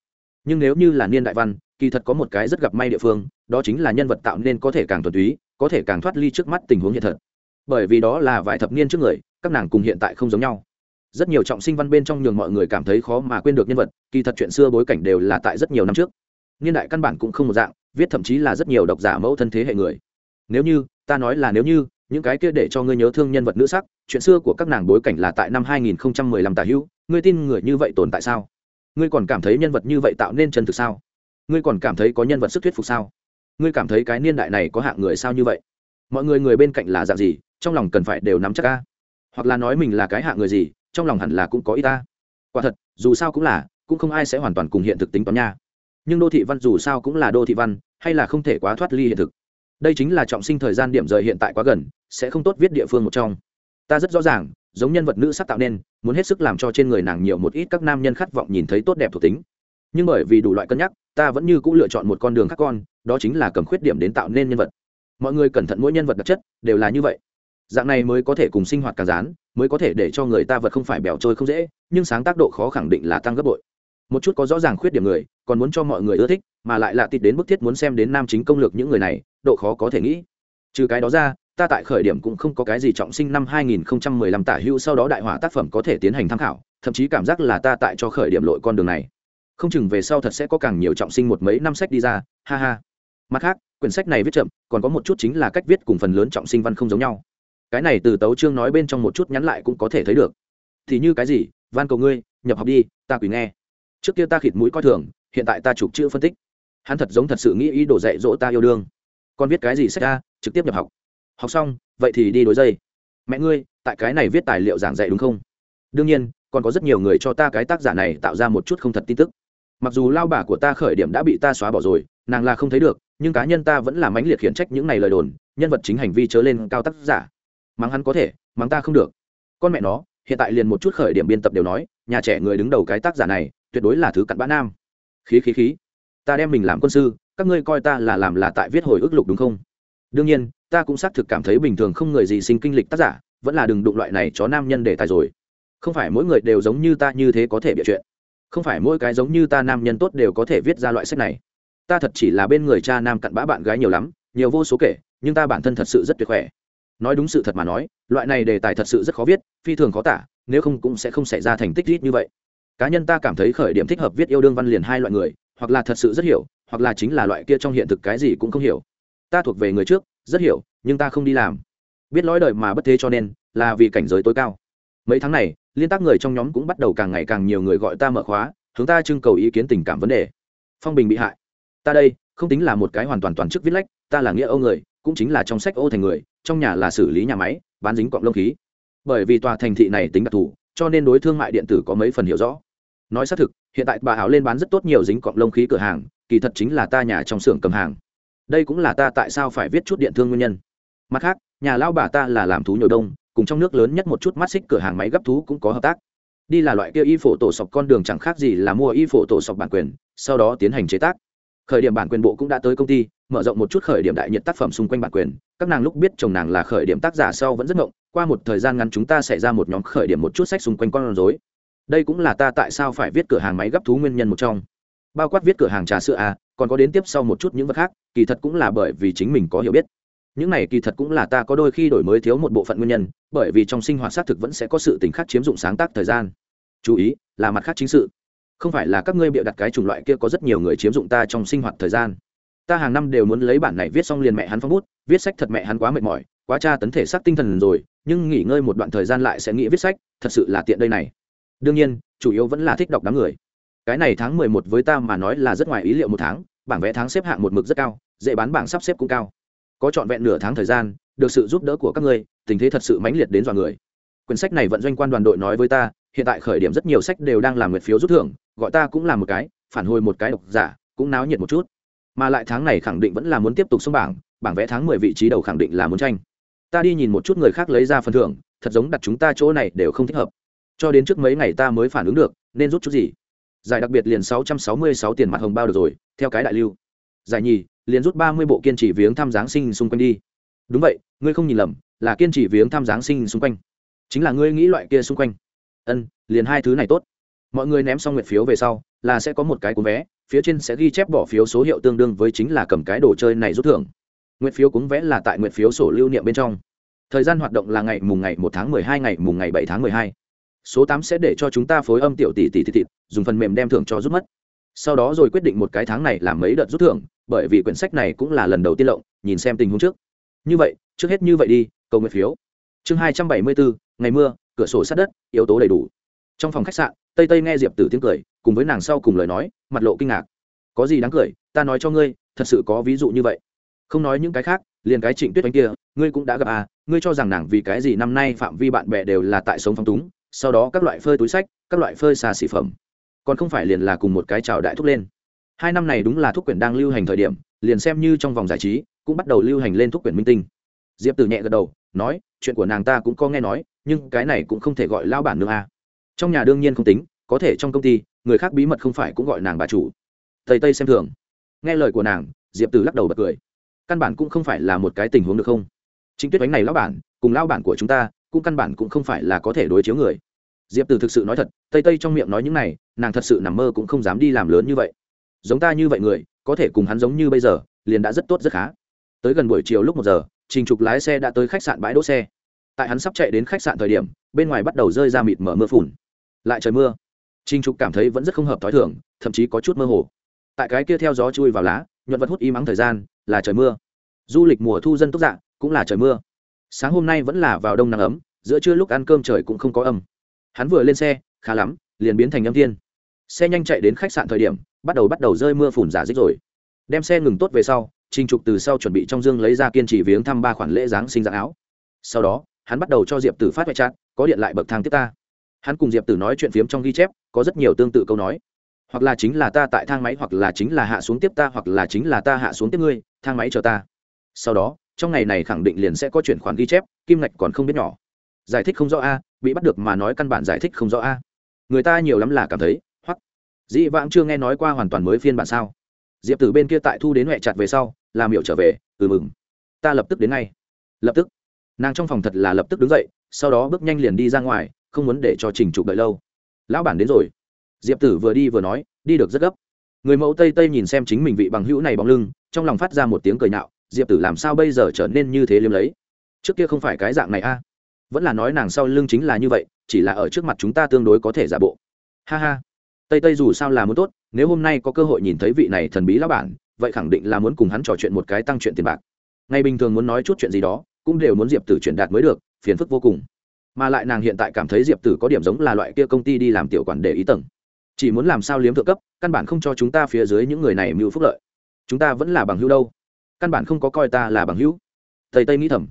nhưng nếu như là niên đại văn, kỳ thật có một cái rất gặp may địa phương, đó chính là nhân vật tạo nên có thể càng thuần túy, có thể càng thoát ly trước mắt tình huống hiện thật. Bởi vì đó là vài thập niên trước người, các nàng cùng hiện tại không giống nhau. Rất nhiều trọng sinh văn bên trong nhường mọi người cảm thấy khó mà quên được nhân vật, kỳ thật chuyện xưa bối cảnh đều là tại rất nhiều năm trước. Niên đại căn bản cũng không một dạng, viết thậm chí là rất nhiều độc giả mẫu thân thế hệ người. Nếu như, ta nói là nếu như, những cái kia để cho ngươi nhớ thương nhân vật nữ sắc, chuyện xưa của các nàng bối cảnh là tại năm 2015 tả hữu, ngươi tin người như vậy tồn tại sao? Ngươi còn cảm thấy nhân vật như vậy tạo nên chân thực sao? Ngươi còn cảm thấy có nhân vật sức thuyết phục sao? Ngươi cảm thấy cái niên đại này có hạng người sao như vậy? Mọi người người bên cạnh là dạng gì? Trong lòng cần phải đều nắm chắc ca hoặc là nói mình là cái hạng người gì, trong lòng hẳn là cũng có ý ta quả thật, dù sao cũng là, cũng không ai sẽ hoàn toàn cùng hiện thực tính toán nha. Nhưng đô thị văn dù sao cũng là đô thị văn, hay là không thể quá thoát ly hiện thực. Đây chính là trọng sinh thời gian điểm rời hiện tại quá gần, sẽ không tốt viết địa phương một trong. Ta rất rõ ràng giống nhân vật nữ sắc tạo nên, muốn hết sức làm cho trên người nàng nhiều một ít các nam nhân khát vọng nhìn thấy tốt đẹp thuộc tính. Nhưng bởi vì đủ loại cân nhắc, ta vẫn như c ũ lựa chọn một con đường khác con, đó chính là cầm khuyết điểm đến tạo nên nhân vật. Mọi người cẩn thận mỗi nhân vật đặc chất, đều là như vậy. Dạng này mới có thể cùng sinh hoạt càng rán mới có thể để cho người ta vật không phải bẻo trôi không dễ, nhưng sáng tác độ khó khẳng định là tăng gấp bội. Một chút có rõ ràng khuyết điểm người, còn muốn cho mọi người ưa thích, mà lại lạ tịt đến bức thiết muốn xem đến nam chính công lược những người này, độ khó có thể nghĩ. Trừ cái đó ra ta tại khởi điểm cũng không có cái gì trọng sinh năm 2015 tả hữu, sau đó đại hỏa tác phẩm có thể tiến hành tham khảo, thậm chí cảm giác là ta tại cho khởi điểm lội con đường này. Không chừng về sau thật sẽ có càng nhiều trọng sinh một mấy năm sách đi ra, ha ha. Mặt khác, quyển sách này viết chậm, còn có một chút chính là cách viết cùng phần lớn trọng sinh văn không giống nhau. Cái này từ tấu chương nói bên trong một chút nhắn lại cũng có thể thấy được. Thì như cái gì? Van cầu ngươi, nhập học đi, ta quỳ nghe. Trước kia ta khịt mũi coi thường, hiện tại ta chụp chữ phân tích. Hắn thật giống thật sự nghĩ ý đồ dạy dỗ ta yêu đương. Con viết cái gì sách ra trực tiếp nhập học học xong, vậy thì đi đối dây. Mẹ ngươi, tại cái này viết tài liệu giảng dạy đúng không? Đương nhiên, còn có rất nhiều người cho ta cái tác giả này tạo ra một chút không thật tin tức. Mặc dù lao bà của ta khởi điểm đã bị ta xóa bỏ rồi, nàng là không thấy được, nhưng cá nhân ta vẫn là mãnh liệt khiển trách những này lời đồn, nhân vật chính hành vi chớ lên cao tác giả. Mắng hắn có thể, mắng ta không được. Con mẹ nó, hiện tại liền một chút khởi điểm biên tập đều nói, nhà trẻ người đứng đầu cái tác giả này, tuyệt đối là thứ cặn bã nam. Khí khí khí. Ta đem mình làm quân sư, các ngươi coi ta là làm là tại viết hồi ức lục đúng không? Đương nhiên, ta cũng xác thực cảm thấy bình thường không người gì sinh kinh lịch tác giả, vẫn là đừng đụng loại này chó nam nhân đề tài rồi. Không phải mỗi người đều giống như ta như thế có thể bịa chuyện. Không phải mỗi cái giống như ta nam nhân tốt đều có thể viết ra loại sách này. Ta thật chỉ là bên người cha nam cặn bã bạn gái nhiều lắm, nhiều vô số kể, nhưng ta bản thân thật sự rất tuyệt khỏe. Nói đúng sự thật mà nói, loại này đề tài thật sự rất khó viết, phi thường khó tả, nếu không cũng sẽ không xảy ra thành tích ít như vậy. Cá nhân ta cảm thấy khởi điểm thích hợp viết yêu đương văn liền hai loại người, hoặc là thật sự rất hiểu, hoặc là chính là loại kia trong hiện thực cái gì cũng không hiểu ta thuộc về người trước, rất hiểu, nhưng ta không đi làm. Biết lõi đời mà bất thế cho nên, là vì cảnh giới tối cao. Mấy tháng này, liên tác người trong nhóm cũng bắt đầu càng ngày càng nhiều người gọi ta mở khóa, hướng ta trưng cầu ý kiến tình cảm vấn đề. Phong bình bị hại. Ta đây, không tính là một cái hoàn toàn toàn chức viết lách, ta là nghĩa ô người, cũng chính là trong sách ô thành người, trong nhà là xử lý nhà máy, bán dính cọng lông khí. Bởi vì tòa thành thị này tính đặc thù, cho nên đối thương mại điện tử có mấy phần hiểu rõ. Nói xác thực, hiện tại bà Hảo lên bán rất tốt nhiều dính cọng lông khí cửa hàng, kỳ thật chính là ta nhà trong xưởng cầm hàng đây cũng là ta tại sao phải viết chút điện thương nguyên nhân. Mặt khác, nhà lao bà ta là làm thú nhồi đông, cùng trong nước lớn nhất một chút mắt xích cửa hàng máy gấp thú cũng có hợp tác. Đi là loại kia y phổ tổ sọc con đường chẳng khác gì là mua y phổ tổ sọc bản quyền, sau đó tiến hành chế tác. Khởi điểm bản quyền bộ cũng đã tới công ty, mở rộng một chút khởi điểm đại nhiệt tác phẩm xung quanh bản quyền. Các nàng lúc biết chồng nàng là khởi điểm tác giả sau vẫn rất ngộng, qua một thời gian ngắn chúng ta sẽ ra một nhóm khởi điểm một chút sách xung quanh con rối. Đây cũng là ta tại sao phải viết cửa hàng máy gấp thú nguyên nhân một trong. Bao quát viết cửa hàng trà sữa à còn có đến tiếp sau một chút những vật khác, kỳ thật cũng là bởi vì chính mình có hiểu biết. Những này kỳ thật cũng là ta có đôi khi đổi mới thiếu một bộ phận nguyên nhân, bởi vì trong sinh hoạt xác thực vẫn sẽ có sự tình khác chiếm dụng sáng tác thời gian. Chú ý, là mặt khác chính sự. Không phải là các ngươi bịa đặt cái chủng loại kia có rất nhiều người chiếm dụng ta trong sinh hoạt thời gian. Ta hàng năm đều muốn lấy bản này viết xong liền mẹ hắn phong bút, viết sách thật mẹ hắn quá mệt mỏi, quá tra tấn thể xác tinh thần rồi, nhưng nghỉ ngơi một đoạn thời gian lại sẽ nghĩ viết sách, thật sự là tiện đây này. Đương nhiên, chủ yếu vẫn là thích đọc đám người cái này tháng mười một với ta mà nói là rất ngoài ý liệu một tháng, bảng vẽ tháng xếp hạng một mực rất cao, dễ bán bảng sắp xếp cũng cao. Có trọn vẹn nửa tháng thời gian, được sự giúp đỡ của các ngươi, tình thế thật sự mãnh liệt đến dọa người. Quyển sách này vận doanh quan đoàn đội nói với ta, hiện tại khởi điểm rất nhiều sách đều đang làm nguyệt phiếu rút thưởng, gọi ta cũng làm một cái, phản hồi một cái độc giả, cũng náo nhiệt một chút. Mà lại tháng này khẳng định vẫn là muốn tiếp tục xuống bảng bảng vẽ tháng mười vị trí đầu khẳng định là muốn tranh. Ta đi nhìn một chút người khác lấy ra phần thưởng, thật giống đặt chúng ta chỗ này đều không thích hợp. Cho đến trước mấy ngày ta mới phản ứng được, nên rút chút gì? Giải đặc biệt liền sáu trăm sáu mươi sáu tiền mặt hồng bao được rồi, theo cái đại lưu. Giải nhì, liền rút ba mươi bộ kiên trì viếng thăm giáng sinh xung quanh đi. Đúng vậy, ngươi không nhìn lầm, là kiên trì viếng thăm giáng sinh xung quanh. Chính là ngươi nghĩ loại kia xung quanh. Ân, liền hai thứ này tốt. Mọi người ném xong nguyện phiếu về sau, là sẽ có một cái cuốn vé, phía trên sẽ ghi chép bỏ phiếu số hiệu tương đương với chính là cầm cái đồ chơi này rút thưởng. Nguyện phiếu cuốn vé là tại nguyện phiếu sổ lưu niệm bên trong. Thời gian hoạt động là ngày mùng ngày một tháng mười hai, ngày mùng ngày bảy tháng mười hai số tám sẽ để cho chúng ta phối âm tiểu tỷ tỷ tỷ thịt, dùng phần mềm đem thưởng cho rút mất. Sau đó rồi quyết định một cái tháng này làm mấy đợt rút thưởng, bởi vì quyển sách này cũng là lần đầu tiên lộng, nhìn xem tình huống trước. Như vậy, trước hết như vậy đi, cầu nguyện phiếu. Chương hai trăm bảy mươi bốn, ngày mưa, cửa sổ sát đất, yếu tố đầy đủ. Trong phòng khách sạn, tây tây nghe diệp tử tiếng cười, cùng với nàng sau cùng lời nói, mặt lộ kinh ngạc. Có gì đáng cười, ta nói cho ngươi, thật sự có ví dụ như vậy. Không nói những cái khác, liền cái trịnh tuyết oanh kia, ngươi cũng đã gặp à ngươi cho rằng nàng vì cái gì năm nay phạm vi bạn bè đều là tại sống phong túng sau đó các loại phơi túi sách, các loại phơi xa xỉ phẩm. Còn không phải liền là cùng một cái chào đại thúc lên. Hai năm này đúng là thuốc quyển đang lưu hành thời điểm, liền xem như trong vòng giải trí, cũng bắt đầu lưu hành lên thuốc quyển minh tinh. Diệp tử nhẹ gật đầu, nói, chuyện của nàng ta cũng có nghe nói, nhưng cái này cũng không thể gọi lao bản nương a à. trong nhà đương nhiên không tính, có thể trong công ty, người khác bí mật không phải cũng gọi nàng bà chủ. Thầy tây xem thường. Nghe lời của nàng, diệp tử lắc đầu bật cười. Căn bản cũng không phải là một cái tình huống được không? Chính tuyết bánh này lão bản, cùng lão bản của chúng ta, cũng căn bản cũng không phải là có thể đối chiếu người diệp tử thực sự nói thật, tây tây trong miệng nói những này, nàng thật sự nằm mơ cũng không dám đi làm lớn như vậy. Giống ta như vậy người, có thể cùng hắn giống như bây giờ, liền đã rất tốt rất khá. Tới gần buổi chiều lúc một giờ, trình trục lái xe đã tới khách sạn bãi đỗ xe. Tại hắn sắp chạy đến khách sạn thời điểm, bên ngoài bắt đầu rơi ra mịt mở mưa phùn. Lại trời mưa. Trình trục cảm thấy vẫn rất không hợp t h ó i thưởng thậm chí có chút mơ hồ. Tại cái kia theo gió chui vào lá, nhuận vật hút im ắng thời gian, là trời mưa. Du lịch mùa thu dân túc dạ cũng là trời mưa. Sáng hôm nay vẫn là vào đông nắng ấm, giữa trưa lúc ăn cơm trời cũng không có âm hắn vừa lên xe, khá lắm, liền biến thành âm thiên. Xe nhanh chạy đến khách sạn thời điểm, bắt đầu bắt đầu rơi mưa phùn giả dích rồi. Đem xe ngừng tốt về sau, trình trục từ sau chuẩn bị trong dương lấy ra kiên trì viếng thăm ba khoản lễ giáng sinh dạng áo. Sau đó, hắn bắt đầu cho diệp tử phát vệ trạng, có điện lại bậc thang tiếp ta. Hắn cùng diệp tử nói chuyện phiếm trong ghi chép, có rất nhiều tương tự câu nói. Hoặc là chính là ta tại thang máy, hoặc là chính là hạ xuống tiếp ta, hoặc là chính là ta hạ xuống tiếp ngươi, thang máy chờ ta. Sau đó, trong ngày này khẳng định liền sẽ có chuyển khoản ghi chép, kim ngạch còn không biết nhỏ giải thích không rõ a, bị bắt được mà nói căn bản giải thích không rõ a. Người ta nhiều lắm là cảm thấy hoặc dĩ vãng chưa nghe nói qua hoàn toàn mới phiên bản sao. Diệp tử bên kia tại thu đến huệ chặt về sau, làm hiểu trở về ừ mừng. Ta lập tức đến ngay. Lập tức. Nàng trong phòng thật là lập tức đứng dậy, sau đó bước nhanh liền đi ra ngoài, không muốn để cho trình trục đợi lâu. Lão bản đến rồi. Diệp tử vừa đi vừa nói, đi được rất gấp. Người mẫu tây tây nhìn xem chính mình vị bằng hữu này bóng lưng, trong lòng phát ra một tiếng cười nhạo, diệp tử làm sao bây giờ trở nên như thế liêm lấy? Trước kia không phải cái dạng này a vẫn là nói nàng sau lưng chính là như vậy, chỉ là ở trước mặt chúng ta tương đối có thể giả bộ. Ha ha. Tây tây dù sao là muốn tốt, nếu hôm nay có cơ hội nhìn thấy vị này thần bí lão bản, vậy khẳng định là muốn cùng hắn trò chuyện một cái tăng chuyện tiền bạc. Ngày bình thường muốn nói chút chuyện gì đó, cũng đều muốn diệp tử chuyển đạt mới được, phiền phức vô cùng. Mà lại nàng hiện tại cảm thấy diệp tử có điểm giống là loại kia công ty đi làm tiểu quản để ý tầng. Chỉ muốn làm sao liếm thượng cấp, căn bản không cho chúng ta phía dưới những người này mưu phúc lợi. Chúng ta vẫn là bằng hữu đâu. Căn bản không có coi ta là bằng hữu. Tây tây nghĩ thầm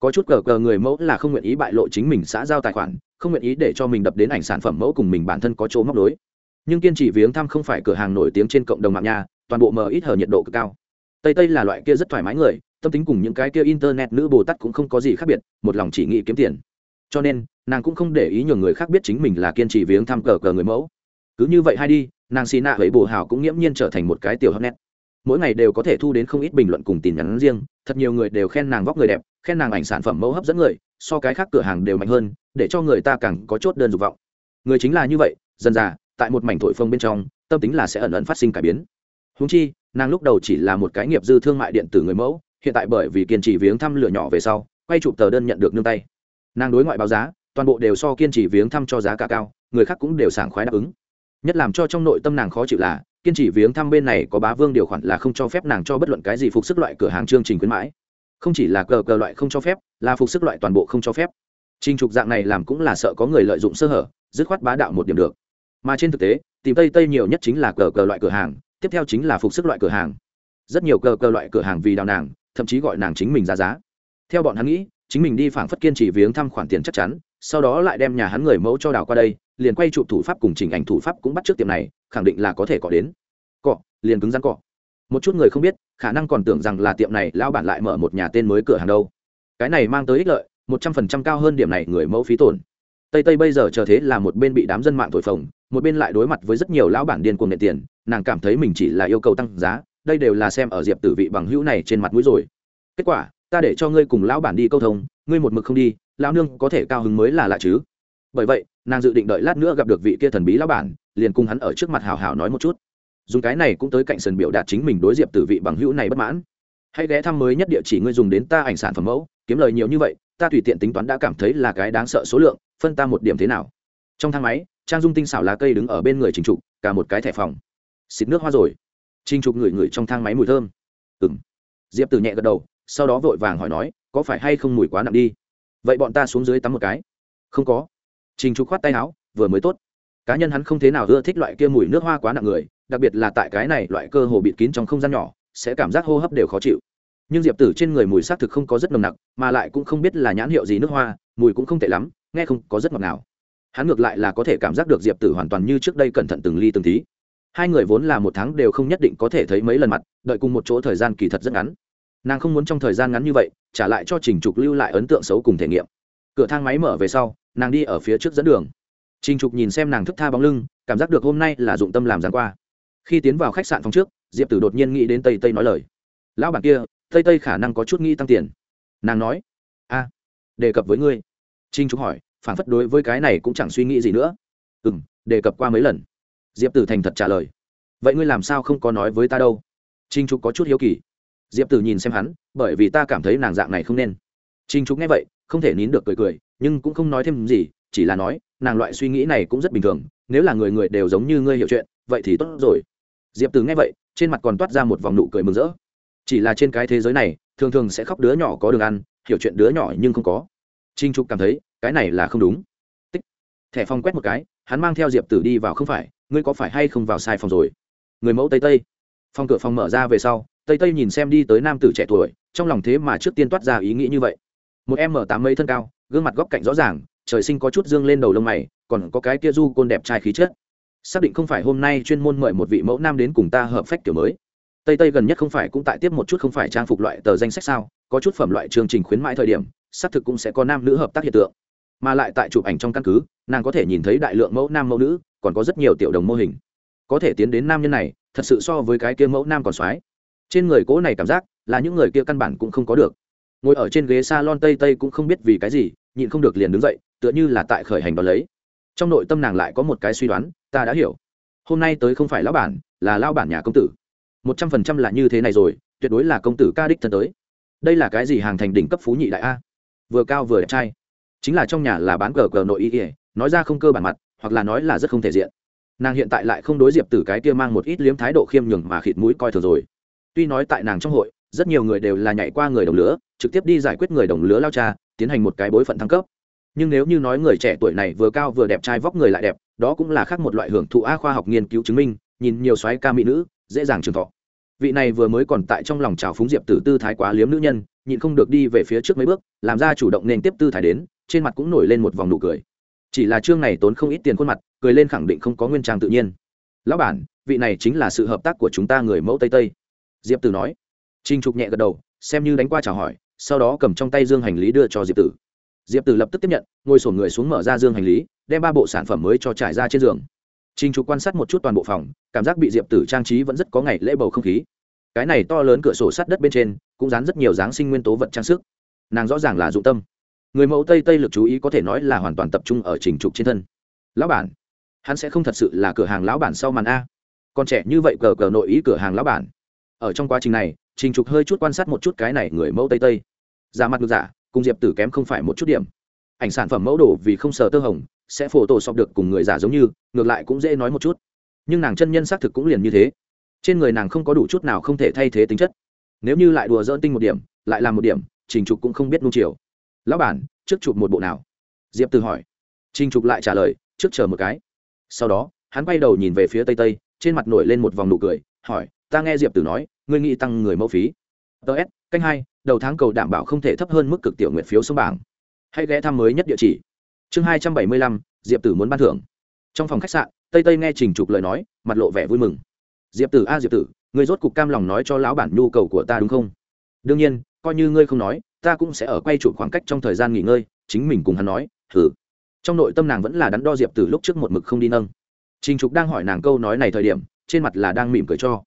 có chút cờ cờ người mẫu là không nguyện ý bại lộ chính mình xã giao tài khoản, không nguyện ý để cho mình đập đến ảnh sản phẩm mẫu cùng mình bản thân có chỗ móc đối nhưng kiên trì viếng thăm không phải cửa hàng nổi tiếng trên cộng đồng mạng nha, toàn bộ mờ ít hờ nhiệt độ cực cao. Tây tây là loại kia rất thoải mái người, tâm tính cùng những cái kia internet nữ bồ tát cũng không có gì khác biệt, một lòng chỉ nghĩ kiếm tiền. Cho nên, nàng cũng không để ý nhường người khác biết chính mình là kiên trì viếng thăm cờ cờ người mẫu. Cứ như vậy hay đi, nàng xì nạ với bồ hào cũng nghiễm nhiên trở thành một cái tiểu hấp nét mỗi ngày đều có thể thu đến không ít bình luận cùng tin nhắn riêng, thật nhiều người đều khen nàng vóc người đẹp khen nàng ảnh sản phẩm mẫu hấp dẫn người, so cái khác cửa hàng đều mạnh hơn, để cho người ta càng có chốt đơn dục vọng. Người chính là như vậy, dần dà, tại một mảnh thổi phông bên trong, tâm tính là sẽ ẩn ẩn phát sinh cải biến. Húng chi, nàng lúc đầu chỉ là một cái nghiệp dư thương mại điện tử người mẫu, hiện tại bởi vì kiên trì viếng thăm lửa nhỏ về sau, quay chụp tờ đơn nhận được nương tay. Nàng đối ngoại báo giá, toàn bộ đều so kiên trì viếng thăm cho giá cả cao, người khác cũng đều sảng khoái đáp ứng. Nhất làm cho trong nội tâm nàng khó chịu là, kiên trì viếng thăm bên này có bá vương điều khoản là không cho phép nàng cho bất luận cái gì phục sức loại cửa hàng chương trình khuyến mãi không chỉ là cờ cờ loại không cho phép, là phục sức loại toàn bộ không cho phép. Trình trục dạng này làm cũng là sợ có người lợi dụng sơ hở, dứt khoát bá đạo một điểm được. Mà trên thực tế, tìm tây tây nhiều nhất chính là cờ cờ loại cửa hàng, tiếp theo chính là phục sức loại cửa hàng. Rất nhiều cờ cờ loại cửa hàng vì đào nàng, thậm chí gọi nàng chính mình ra giá. Theo bọn hắn nghĩ, chính mình đi phảng phất kiên trì viếng thăm khoản tiền chắc chắn, sau đó lại đem nhà hắn người mẫu cho đào qua đây, liền quay chụp thủ pháp cùng chỉnh ảnh thủ pháp cũng bắt trước tiệm này, khẳng định là có thể cọ đến. Cọ, liền cứng rắn cọ một chút người không biết, khả năng còn tưởng rằng là tiệm này lao bản lại mở một nhà tên mới cửa hàng đâu. Cái này mang tới ích lợi, một trăm phần trăm cao hơn điểm này người mẫu phí tổn. Tây tây bây giờ chờ thế là một bên bị đám dân mạng thổi phồng, một bên lại đối mặt với rất nhiều lão bản điên cuồng nệ tiền, nàng cảm thấy mình chỉ là yêu cầu tăng giá, đây đều là xem ở diệp tử vị bằng hữu này trên mặt mũi rồi. Kết quả, ta để cho ngươi cùng lão bản đi câu thông, ngươi một mực không đi, lão nương có thể cao hứng mới là lạ chứ. Bởi vậy, nàng dự định đợi lát nữa gặp được vị kia thần bí lão bản, liền cùng hắn ở trước mặt hào hào nói một chút dùng cái này cũng tới cạnh sân biểu đạt chính mình đối diệp tử vị bằng hữu này bất mãn. Hãy ghé thăm mới nhất địa chỉ ngươi dùng đến ta ảnh sản phẩm mẫu, kiếm lời nhiều như vậy, ta tùy tiện tính toán đã cảm thấy là cái đáng sợ số lượng, phân ta một điểm thế nào. Trong thang máy, trang dung tinh xảo lá cây đứng ở bên người trình trục, cả một cái thẻ phòng. Xịt nước hoa rồi. Trình trục ngửi ngửi trong thang máy mùi thơm. Ừ m diệp tử nhẹ gật đầu, sau đó vội vàng hỏi nói, có phải hay không mùi quá nặng đi? Vậy bọn ta xuống dưới tắm một cái. Không có. Trình trục khoát tay áo, vừa mới tốt cá nhân hắn không thế nào ưa thích loại kia mùi nước hoa quá nặng người, đặc biệt là tại cái này loại cơ hồ bịt kín trong không gian nhỏ, sẽ cảm giác hô hấp đều khó chịu. Nhưng diệp tử trên người mùi xác thực không có rất nồng nặc, mà lại cũng không biết là nhãn hiệu gì nước hoa, mùi cũng không tệ lắm, nghe không có rất ngọt nào hắn ngược lại là có thể cảm giác được diệp tử hoàn toàn như trước đây cẩn thận từng ly từng tí. Hai người vốn là một tháng đều không nhất định có thể thấy mấy lần mặt, đợi cùng một chỗ thời gian kỳ thật rất ngắn. Nàng không muốn trong thời gian ngắn như vậy, trả lại cho trình trục lưu lại ấn tượng xấu cùng thể nghiệm. Cửa thang máy mở về sau, nàng đi ở phía trước dẫn đường trình trục nhìn xem nàng thức tha bóng lưng cảm giác được hôm nay là dụng tâm làm gián qua. Khi tiến vào khách sạn phòng trước diệp tử đột nhiên nghĩ đến tây tây nói lời. Lão bản kia tây tây khả năng có chút nghĩ tăng tiền. Nàng nói. A đề cập với ngươi. Trình trục hỏi phản phất đối với cái này cũng chẳng suy nghĩ gì nữa. "Ừm, đề cập qua mấy lần. Diệp tử thành thật trả lời. Vậy ngươi làm sao không có nói với ta đâu? Trình trục có chút hiếu kỳ. Diệp tử nhìn xem hắn bởi vì ta cảm thấy nàng dạng này không nên. Trình trục nghe vậy không thể nín được cười cười nhưng cũng không nói thêm gì chỉ là nói nàng loại suy nghĩ này cũng rất bình thường, nếu là người người đều giống như ngươi hiểu chuyện, vậy thì tốt rồi. Diệp tử nghe vậy, trên mặt còn toát ra một vòng nụ cười mừng rỡ. Chỉ là trên cái thế giới này, thường thường sẽ khóc đứa nhỏ có đường ăn, hiểu chuyện đứa nhỏ nhưng không có. Trinh trục cảm thấy, cái này là không đúng. Tích. Thẻ phòng quét một cái, hắn mang theo diệp tử đi vào không phải, ngươi có phải hay không vào sai phòng rồi? Người mẫu tây tây. Phòng cửa phòng mở ra về sau, tây tây nhìn xem đi tới nam tử trẻ tuổi, trong lòng thế mà trước tiên toát ra ý nghĩ như vậy. Một em m tám mấy thân cao, gương mặt góc cạnh rõ ràng trời sinh có chút dương lên đầu lông mày, còn có cái kia du côn đẹp trai khí chất. Xác định không phải hôm nay chuyên môn mời một vị mẫu nam đến cùng ta hợp phách kiểu mới. Tây tây gần nhất không phải cũng tại tiếp một chút không phải trang phục loại tờ danh sách sao, có chút phẩm loại chương trình khuyến mãi thời điểm, xác thực cũng sẽ có nam nữ hợp tác hiện tượng. Mà lại tại chụp ảnh trong căn cứ, nàng có thể nhìn thấy đại lượng mẫu nam mẫu nữ, còn có rất nhiều tiểu đồng mô hình. Có thể tiến đến nam nhân này, thật sự so với cái kia mẫu nam còn soái trên người cố này cảm giác là những người kia căn bản cũng không có được. Ngồi ở trên ghế s a lon tây tây cũng không biết vì cái gì nhịn không được liền đứng dậy, tựa như là tại khởi hành đ lấy. Trong nội tâm nàng lại có một cái suy đoán, ta đã hiểu. Hôm nay tới không phải lão bản, là lao bản nhà công tử. Một trăm phần trăm là như thế này rồi, tuyệt đối là công tử ca đích thân tới. Đây là cái gì hàng thành đỉnh cấp phú nhị đại a? Vừa cao vừa đẹp trai. Chính là trong nhà là bán cờ cờ nội y ỉa nói ra không cơ bản mặt, hoặc là nói là rất không thể diện. Nàng hiện tại lại không đối diệp tử cái kia mang một ít liếm thái độ khiêm nhường mà khịt mũi coi thường rồi. Tuy nói tại nàng trong hội, rất nhiều người đều là nhảy qua người đồng lứa trực tiếp đi giải quyết người đồng lứa lao cha tiến hành một cái bối phận thăng cấp. Nhưng nếu như nói người trẻ tuổi này vừa cao vừa đẹp trai vóc người lại đẹp, đó cũng là khác một loại hưởng thụ a khoa học nghiên cứu chứng minh, nhìn nhiều soái ca mỹ nữ, dễ dàng trường thọ. Vị này vừa mới còn tại trong lòng trào phúng diệp tử tư thái quá liếm nữ nhân, nhịn không được đi về phía trước mấy bước, làm ra chủ động nên tiếp tư thái đến, trên mặt cũng nổi lên một vòng nụ cười. Chỉ là chương này tốn không ít tiền khuôn mặt, cười lên khẳng định không có nguyên trang tự nhiên. Lão bản, vị này chính là sự hợp tác của chúng ta người mẫu tây tây. Diệp tử nói. Trinh trục nhẹ gật đầu, xem như đánh qua chào hỏi sau đó cầm trong tay dương hành lý đưa cho diệp tử. Diệp tử lập tức tiếp nhận, ngồi sổn người xuống mở ra dương hành lý, đem ba bộ sản phẩm mới cho trải ra trên giường. Trinh trục quan sát một chút toàn bộ phòng, cảm giác bị diệp tử trang trí vẫn rất có ngày lễ bầu không khí. Cái này to lớn cửa sổ sắt đất bên trên, cũng dán rất nhiều dáng sinh nguyên tố vật trang sức. Nàng rõ ràng là dụng tâm. Người mẫu tây tây lực chú ý có thể nói là hoàn toàn tập trung ở trình trục trên thân. Lão bản, hắn sẽ không thật sự là cửa hàng lão bản sau màn a. Con trẻ như vậy cờ cờ nội ý cửa hàng lão bản. Ở trong quá trình này trình trục hơi chút quan sát một chút cái này người mẫu tây tây. Giả mặt ngược giả, cùng diệp tử kém không phải một chút điểm. Ảnh sản phẩm mẫu đồ vì không sờ tơ hồng, sẽ phổ tổ sọc được cùng người giả giống như, ngược lại cũng dễ nói một chút. Nhưng nàng chân nhân xác thực cũng liền như thế. Trên người nàng không có đủ chút nào không thể thay thế tính chất. Nếu như lại đùa dỡn tinh một điểm, lại làm một điểm, trình trục cũng không biết nung chiều. Lão bản, trước chụp một bộ nào? Diệp từ hỏi. Trình trục lại trả lời, trước chờ một cái. Sau đó, hắn quay đầu nhìn về phía tây tây, trên mặt nổi lên một vòng nụ cười, hỏi, ta nghe diệp tử nói ngươi nghĩ tăng người mẫu phí. Ts canh hai, đầu tháng cầu đảm bảo không thể thấp hơn mức cực tiểu nguyện phiếu số bảng. Hãy ghé thăm mới nhất địa chỉ. Chương hai trăm bảy mươi lăm, diệp tử muốn ban thưởng. Trong phòng khách sạn, tây tây nghe trình trục lời nói, mặt lộ vẻ vui mừng. Diệp tử a, diệp tử người rốt cục cam lòng nói cho lão bản nhu cầu của ta đúng không? Đương nhiên, coi như ngươi không nói, ta cũng sẽ ở quay chụp khoảng cách trong thời gian nghỉ ngơi, chính mình cùng hắn nói thử trong nội tâm nàng vẫn là đắn đo diệp tử lúc trước một mực không đi nâng. Trình trục đang hỏi nàng câu nói này thời điểm, trên mặt là đang mỉm cười cho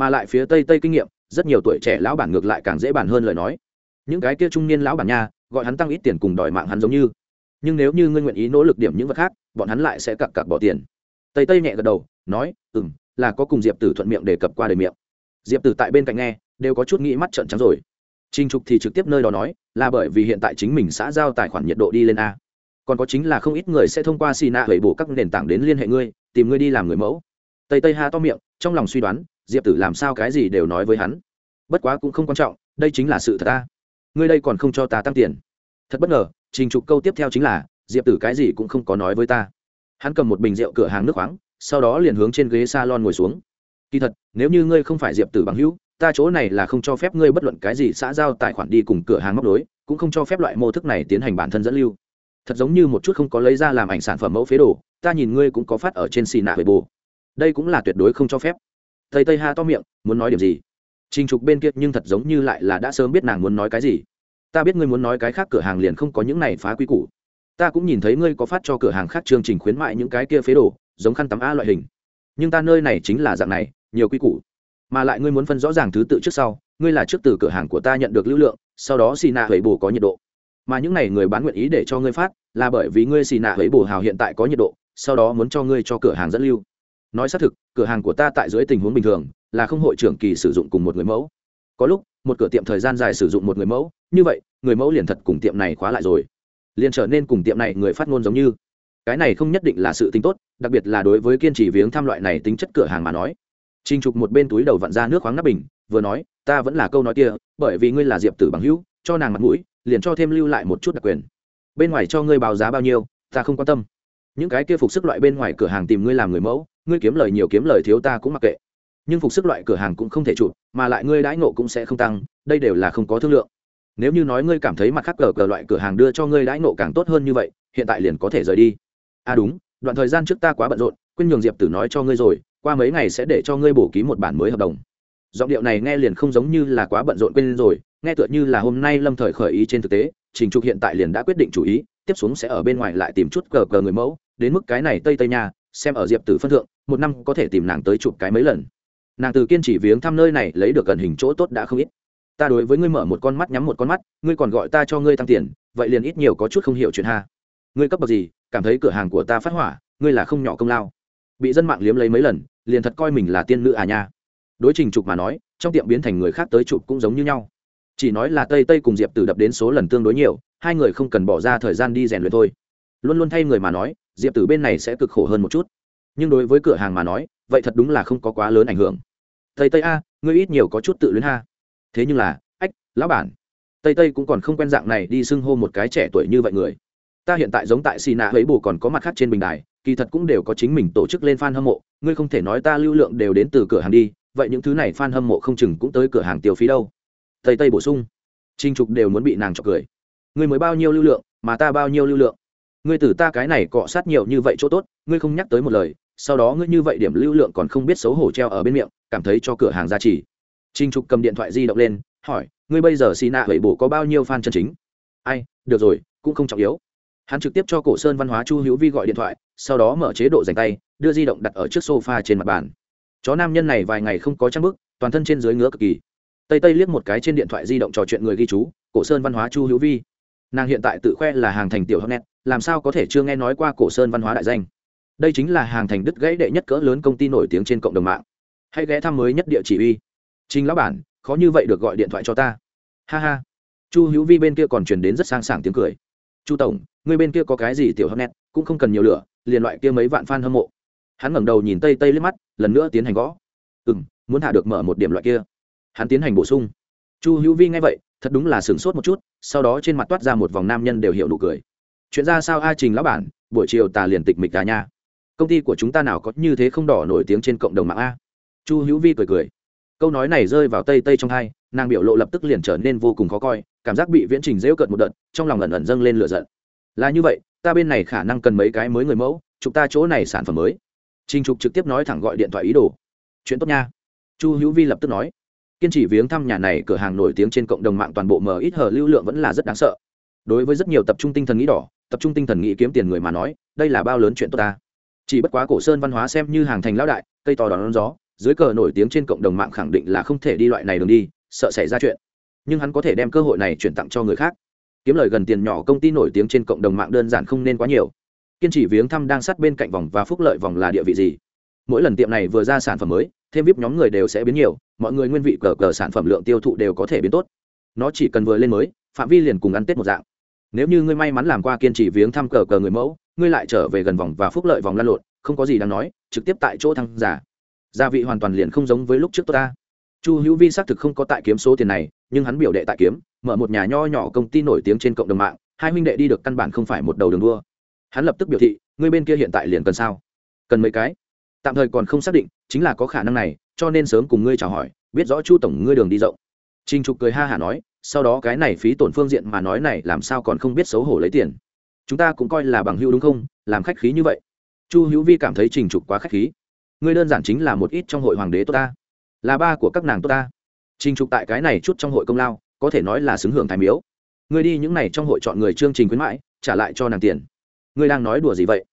mà lại phía tây tây kinh nghiệm, rất nhiều tuổi trẻ lão bản ngược lại càng dễ bàn hơn lời nói. Những cái kia trung niên lão bản nha, gọi hắn tăng ít tiền cùng đòi mạng hắn giống như. Nhưng nếu như ngươi nguyện ý nỗ lực điểm những vật khác, bọn hắn lại sẽ cặp cặp bỏ tiền. Tây tây nhẹ gật đầu, nói ừ m là có cùng diệp tử thuận miệng đề cập qua đời miệng. Diệp tử tại bên cạnh nghe, đều có chút nghĩ mắt trận trắng rồi. Trinh trục thì trực tiếp nơi đó nói, là bởi vì hiện tại chính mình xã giao tài khoản nhiệt độ đi lên a. Còn có chính là không ít người sẽ thông qua xì nạ hủy bổ các nền tảng đến liên hệ ngươi, tìm ngươi đi làm người mẫu. Tây tây ha to miệng, trong lòng suy đoán diệp tử làm sao cái gì đều nói với hắn. Bất quá cũng không quan trọng, đây chính là sự thật ta. Ngươi đây còn không cho ta tăng tiền. Thật bất ngờ, trình trục câu tiếp theo chính là, diệp tử cái gì cũng không có nói với ta. Hắn cầm một bình rượu cửa hàng nước khoáng, sau đó liền hướng trên ghế s a lon ngồi xuống. Kỳ thật, nếu như ngươi không phải diệp tử bằng hữu, ta chỗ này là không cho phép ngươi bất luận cái gì xã giao tài khoản đi cùng cửa hàng móc đối cũng không cho phép loại mô thức này tiến hành bản thân dẫn lưu. Thật giống như một chút không có lấy ra làm ảnh sản phẩm mẫu phế đồ, ta nhìn ngươi cũng có phát ở trên xì nạ về bồ đây cũng là tuyệt đối không cho phép thầy tây ha to miệng, muốn nói điểm gì? Trình trục bên kia nhưng thật giống như lại là đã sớm biết nàng muốn nói cái gì. Ta biết ngươi muốn nói cái khác cửa hàng liền không có những này phá quy củ. Ta cũng nhìn thấy ngươi có phát cho cửa hàng khác chương trình khuyến mại những cái kia phế đồ, giống khăn tắm a loại hình. Nhưng ta nơi này chính là dạng này, nhiều quy củ. Mà lại ngươi muốn phân rõ ràng thứ tự trước sau, ngươi là trước từ cửa hàng của ta nhận được lưu lượng, sau đó xì nạ hẩy bù có nhiệt độ. Mà những n à y người bán nguyện ý để cho ngươi phát, là bởi vì ngươi xì nạ hẩy bù hào hiện tại có nhiệt độ, sau đó muốn cho ngươi cho cửa hàng dẫn lưu nói xác thực cửa hàng của ta tại dưới tình huống bình thường là không hội trưởng kỳ sử dụng cùng một người mẫu có lúc một cửa tiệm thời gian dài sử dụng một người mẫu như vậy người mẫu liền thật cùng tiệm này khóa lại rồi liền trở nên cùng tiệm này người phát ngôn giống như cái này không nhất định là sự tính tốt đặc biệt là đối với kiên trì viếng thăm loại này tính chất cửa hàng mà nói Trình Trục một bên túi đầu vặn ra nước khoáng nắp bình, vừa nói, ta vẫn là câu nói kia, bởi vì ngươi là Diệp Tử bằng hữu, cho nàng mặt mũi, liền cho thêm lưu lại một chút đặc quyền. Bên ngoài cho ngươi báo giá bao nhiêu, ta không quan tâm. Những cái kia phục sức loại bên ngoài cửa hàng tìm ngươi làm người mẫu, ngươi kiếm lời nhiều kiếm lời thiếu ta cũng mặc kệ. Nhưng phục sức loại cửa hàng cũng không thể chụp, mà lại ngươi đãi ngộ cũng sẽ không tăng, đây đều là không có thương lượng. Nếu như nói ngươi cảm thấy mặt khác cờ cờ loại cửa hàng đưa cho ngươi đãi ngộ càng tốt hơn như vậy, hiện tại liền có thể rời đi. À đúng, đoạn thời gian trước ta quá bận rộn, quên nhường Diệp Tử nói cho ngươi rồi, qua mấy ngày sẽ để cho ngươi bổ ký một bản mới hợp đồng giọng điệu này nghe liền không giống như là quá bận rộn quên rồi nghe tựa như là hôm nay lâm thời khởi ý trên thực tế trình trục hiện tại liền đã quyết định chủ ý tiếp xuống sẽ ở bên ngoài lại tìm chút cờ cờ người mẫu đến mức cái này tây tây nha xem ở diệp tử phân thượng, một năm có thể tìm nàng tới chụp cái mấy lần. Nàng từ kiên trì viếng thăm nơi này lấy được gần hình chỗ tốt đã không ít. Ta đối với ngươi mở một con mắt nhắm một con mắt, ngươi còn gọi ta cho ngươi tăng tiền, vậy liền ít nhiều có chút không hiểu chuyện ha. Ngươi cấp bậc gì, cảm thấy cửa hàng của ta phát hỏa, ngươi là không nhỏ công lao. Bị dân mạng liếm lấy mấy lần, liền thật coi mình là tiên nữ à nha. Đối trình chụp mà nói, trong tiệm biến thành người khác tới chụp cũng giống như nhau. Chỉ nói là tây tây cùng diệp tử đập đến số lần tương đối nhiều, hai người không cần bỏ ra thời gian đi rèn luyện thôi. Luôn luôn thay người mà nói diệp tử bên này sẽ cực khổ hơn một chút nhưng đối với cửa hàng mà nói vậy thật đúng là không có quá lớn ảnh hưởng tây tây a ngươi ít nhiều có chút tự luyến ha thế nhưng là ách lão bản tây tây cũng còn không quen dạng này đi xưng hô một cái trẻ tuổi như vậy người ta hiện tại giống tại xì nạ ấy bù còn có mặt khác trên bình đài kỳ thật cũng đều có chính mình tổ chức lên fan hâm mộ, ngươi không thể nói ta lưu lượng đều đến từ cửa hàng đi, vậy những thứ này fan hâm mộ không chừng cũng tới cửa hàng tiêu phí đâu. Tây Tây bổ sung, trinh Trục đều muốn bị nàng chọc cười. Ngươi mới bao nhiêu lưu lượng, mà ta bao nhiêu lưu lượng? Ngươi từ ta cái này cọ sát nhiều như vậy chỗ tốt, ngươi không nhắc tới một lời, sau đó ngươi như vậy điểm lưu lượng còn không biết xấu hổ treo ở bên miệng, cảm thấy cho cửa hàng ra chỉ. Trình Trục cầm điện thoại di động lên, hỏi, ngươi bây giờ xì nạ vậy bổ có bao nhiêu fan chân chính? Ai, được rồi, cũng không trọng yếu. Hắn trực tiếp cho cổ sơn văn hóa chu hữu vi gọi điện thoại sau đó mở chế độ dành tay đưa di động đặt ở trước sofa trên mặt bàn. Chó nam nhân này vài ngày không có trang bức toàn thân trên dưới ngứa cực kỳ. Tây tây liếc một cái trên điện thoại di động trò chuyện người ghi chú cổ sơn văn hóa chu hữu vi. Nàng hiện tại tự khoe là hàng thành tiểu hot nét làm sao có thể chưa nghe nói qua cổ sơn văn hóa đại danh? Đây chính là hàng thành đứt gãy đệ nhất cỡ lớn công ty nổi tiếng trên cộng đồng mạng. Hãy ghé thăm mới nhất địa chỉ uy. Trình lão bản, khó như vậy được gọi điện thoại cho ta. Ha ha. Chu hữu vi bên kia còn truyền đến rất sang sảng tiếng cười. Chu tổng, người bên kia có cái gì tiểu hấp nét, cũng không cần nhiều lửa, liền loại kia mấy vạn fan hâm mộ. Hắn ngẩng đầu nhìn tây tây liếc mắt, lần nữa tiến hành gõ. Ừ m muốn hạ được mở một điểm loại kia. Hắn tiến hành bổ sung. Chu hữu vi nghe vậy, thật đúng là sửng sốt một chút, sau đó trên mặt toát ra một vòng nam nhân đều hiểu nụ cười chuyện ra sao a trình lão bản, buổi chiều tà liền tịch mịch tà nha. Công ty của chúng ta nào có như thế không đỏ nổi tiếng trên cộng đồng mạng a? Chu hữu vi cười cười. Câu nói này rơi vào tây tây trong hai, nàng biểu lộ lập tức liền trở nên vô cùng khó coi, cảm giác bị viễn trình dễu cợt một đợt, trong lòng ẩn ẩn dâng lên lửa giận. Là như vậy, ta bên này khả năng cần mấy cái mới người mẫu, chụp ta chỗ này sản phẩm mới. Trình trục trực tiếp nói thẳng gọi điện thoại ý đồ. Chuyện tốt nha. Chu hữu vi lập tức nói. Kiên trì viếng thăm nhà này, cửa hàng nổi tiếng trên cộng đồng mạng toàn bộ mờ ít hờ lưu lượng vẫn là rất đáng sợ. Đối với rất nhiều tập trung tinh thần nghĩ đỏ tập trung tinh thần nghĩ kiếm tiền người mà nói, đây là bao lớn chuyện tốt ta. Chỉ bất quá cổ sơn văn hóa xem như hàng thành lão đại, cây to đón gió, dưới cờ nổi tiếng trên cộng đồng mạng khẳng định là không thể đi loại này đường đi, sợ xảy ra chuyện. Nhưng hắn có thể đem cơ hội này chuyển tặng cho người khác. Kiếm lời gần tiền nhỏ công ty nổi tiếng trên cộng đồng mạng đơn giản không nên quá nhiều. Kiên trì viếng thăm đang sát bên cạnh vòng và phúc lợi vòng là địa vị gì? Mỗi lần tiệm này vừa ra sản phẩm mới, thêm vip nhóm người đều sẽ biến nhiều, mọi người nguyên vị cờ cờ sản phẩm lượng tiêu thụ đều có thể biến tốt. Nó chỉ cần vừa lên mới, phạm vi liền cùng ăn tết một dạng nếu như ngươi may mắn làm qua kiên trì viếng thăm cờ cờ người mẫu, ngươi lại trở về gần vòng và phúc lợi vòng lăn lộn, không có gì đáng nói, trực tiếp tại chỗ thăng giả. Gia vị hoàn toàn liền không giống với lúc trước tôi ta. Chu hữu vi xác thực không có tại kiếm số tiền này, nhưng hắn biểu đệ tại kiếm, mở một nhà nho nhỏ công ty nổi tiếng trên cộng đồng mạng, hai huynh đệ đi được căn bản không phải một đầu đường đua. Hắn lập tức biểu thị, ngươi bên kia hiện tại liền cần sao? Cần mấy cái? Tạm thời còn không xác định, chính là có khả năng này, cho nên sớm cùng ngươi chào hỏi, biết rõ chu tổng ngươi đường đi rộng. Trinh trục cười ha hả nói sau đó cái này phí tổn phương diện mà nói này làm sao còn không biết xấu hổ lấy tiền. Chúng ta cũng coi là bằng hữu đúng không? Làm khách khí như vậy. Chu hữu vi cảm thấy trình trục quá khách khí. Ngươi đơn giản chính là một ít trong hội hoàng đế tốt ta. Là ba của các nàng tốt ta. Trình trục tại cái này chút trong hội công lao, có thể nói là xứng hưởng thái miếu. Ngươi đi những này trong hội chọn người chương trình khuyến mãi, trả lại cho nàng tiền. Ngươi đang nói đùa gì vậy?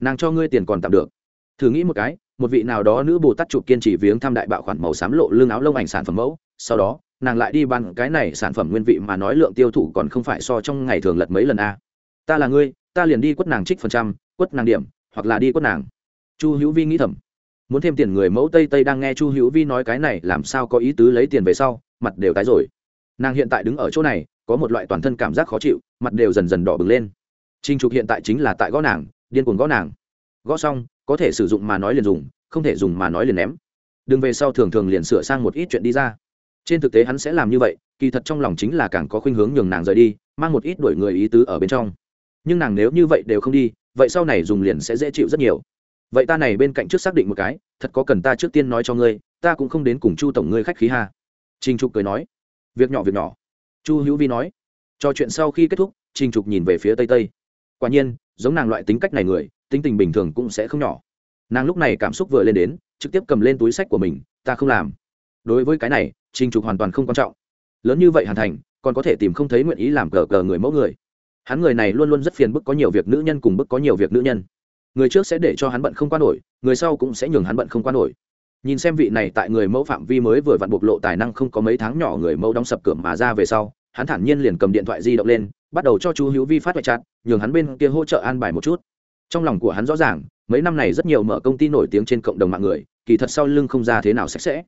Nàng cho ngươi tiền còn tạm được. Thử nghĩ một cái, một vị nào đó nữ bồ tát chụp kiên trì viếng thăm đại bạo khoản màu xám lộ lương áo lông ảnh sản phẩm mẫu, sau đó nàng lại đi bán cái này sản phẩm nguyên vị mà nói lượng tiêu thụ còn không phải so trong ngày thường lật mấy lần a. Ta là ngươi, ta liền đi quất nàng trích phần trăm, quất nàng điểm, hoặc là đi quất nàng. Chu hữu vi nghĩ thầm. Muốn thêm tiền người mẫu tây tây đang nghe chu hữu vi nói cái này làm sao có ý tứ lấy tiền về sau, mặt đều tái rồi. Nàng hiện tại đứng ở chỗ này, có một loại toàn thân cảm giác khó chịu, mặt đều dần dần đỏ bừng lên. Trinh trục hiện tại chính là tại gõ nàng, điên cuồng gõ nàng. Gõ xong, có thể sử dụng mà nói liền dùng, không thể dùng mà nói liền ném. Đừng về sau thường thường liền sửa sang một ít chuyện đi ra trên thực tế hắn sẽ làm như vậy, kỳ thật trong lòng chính là càng có khuynh hướng nhường nàng rời đi, mang một ít đổi người ý tứ ở bên trong. Nhưng nàng nếu như vậy đều không đi, vậy sau này dùng liền sẽ dễ chịu rất nhiều. Vậy ta này bên cạnh trước xác định một cái, thật có cần ta trước tiên nói cho ngươi, ta cũng không đến cùng chu tổng ngươi khách khí ha. Trinh trục cười nói. Việc nhỏ việc nhỏ. Chu hữu vi nói. Trò chuyện sau khi kết thúc trinh trục nhìn về phía tây tây. Quả nhiên, giống nàng loại tính cách này người, tính tình bình thường cũng sẽ không nhỏ. Nàng lúc này cảm xúc vừa lên đến, trực tiếp cầm lên túi sách của mình, ta không làm. Đối với cái này trình trục hoàn toàn không quan trọng. Lớn như vậy hàn thành, còn có thể tìm không thấy nguyện ý làm cờ cờ người mẫu người. Hắn người này luôn luôn rất phiền bức có nhiều việc nữ nhân cùng bức có nhiều việc nữ nhân. Người trước sẽ để cho hắn bận không qua nổi, người sau cũng sẽ nhường hắn bận không qua nổi. Nhìn xem vị này tại người mẫu phạm vi mới vừa vặn bộc lộ tài năng không có mấy tháng nhỏ người mẫu đóng sập cửa mà ra về sau, hắn thản nhiên liền cầm điện thoại di động lên, bắt đầu cho chú hữu vi phát hoại chặt nhường hắn bên kia hỗ trợ an bài một chút. Trong lòng của hắn rõ ràng, mấy năm này rất nhiều mở công ty nổi tiếng trên cộng đồng mạng người, kỳ thật sau lưng không ra thế nào sạch sẽ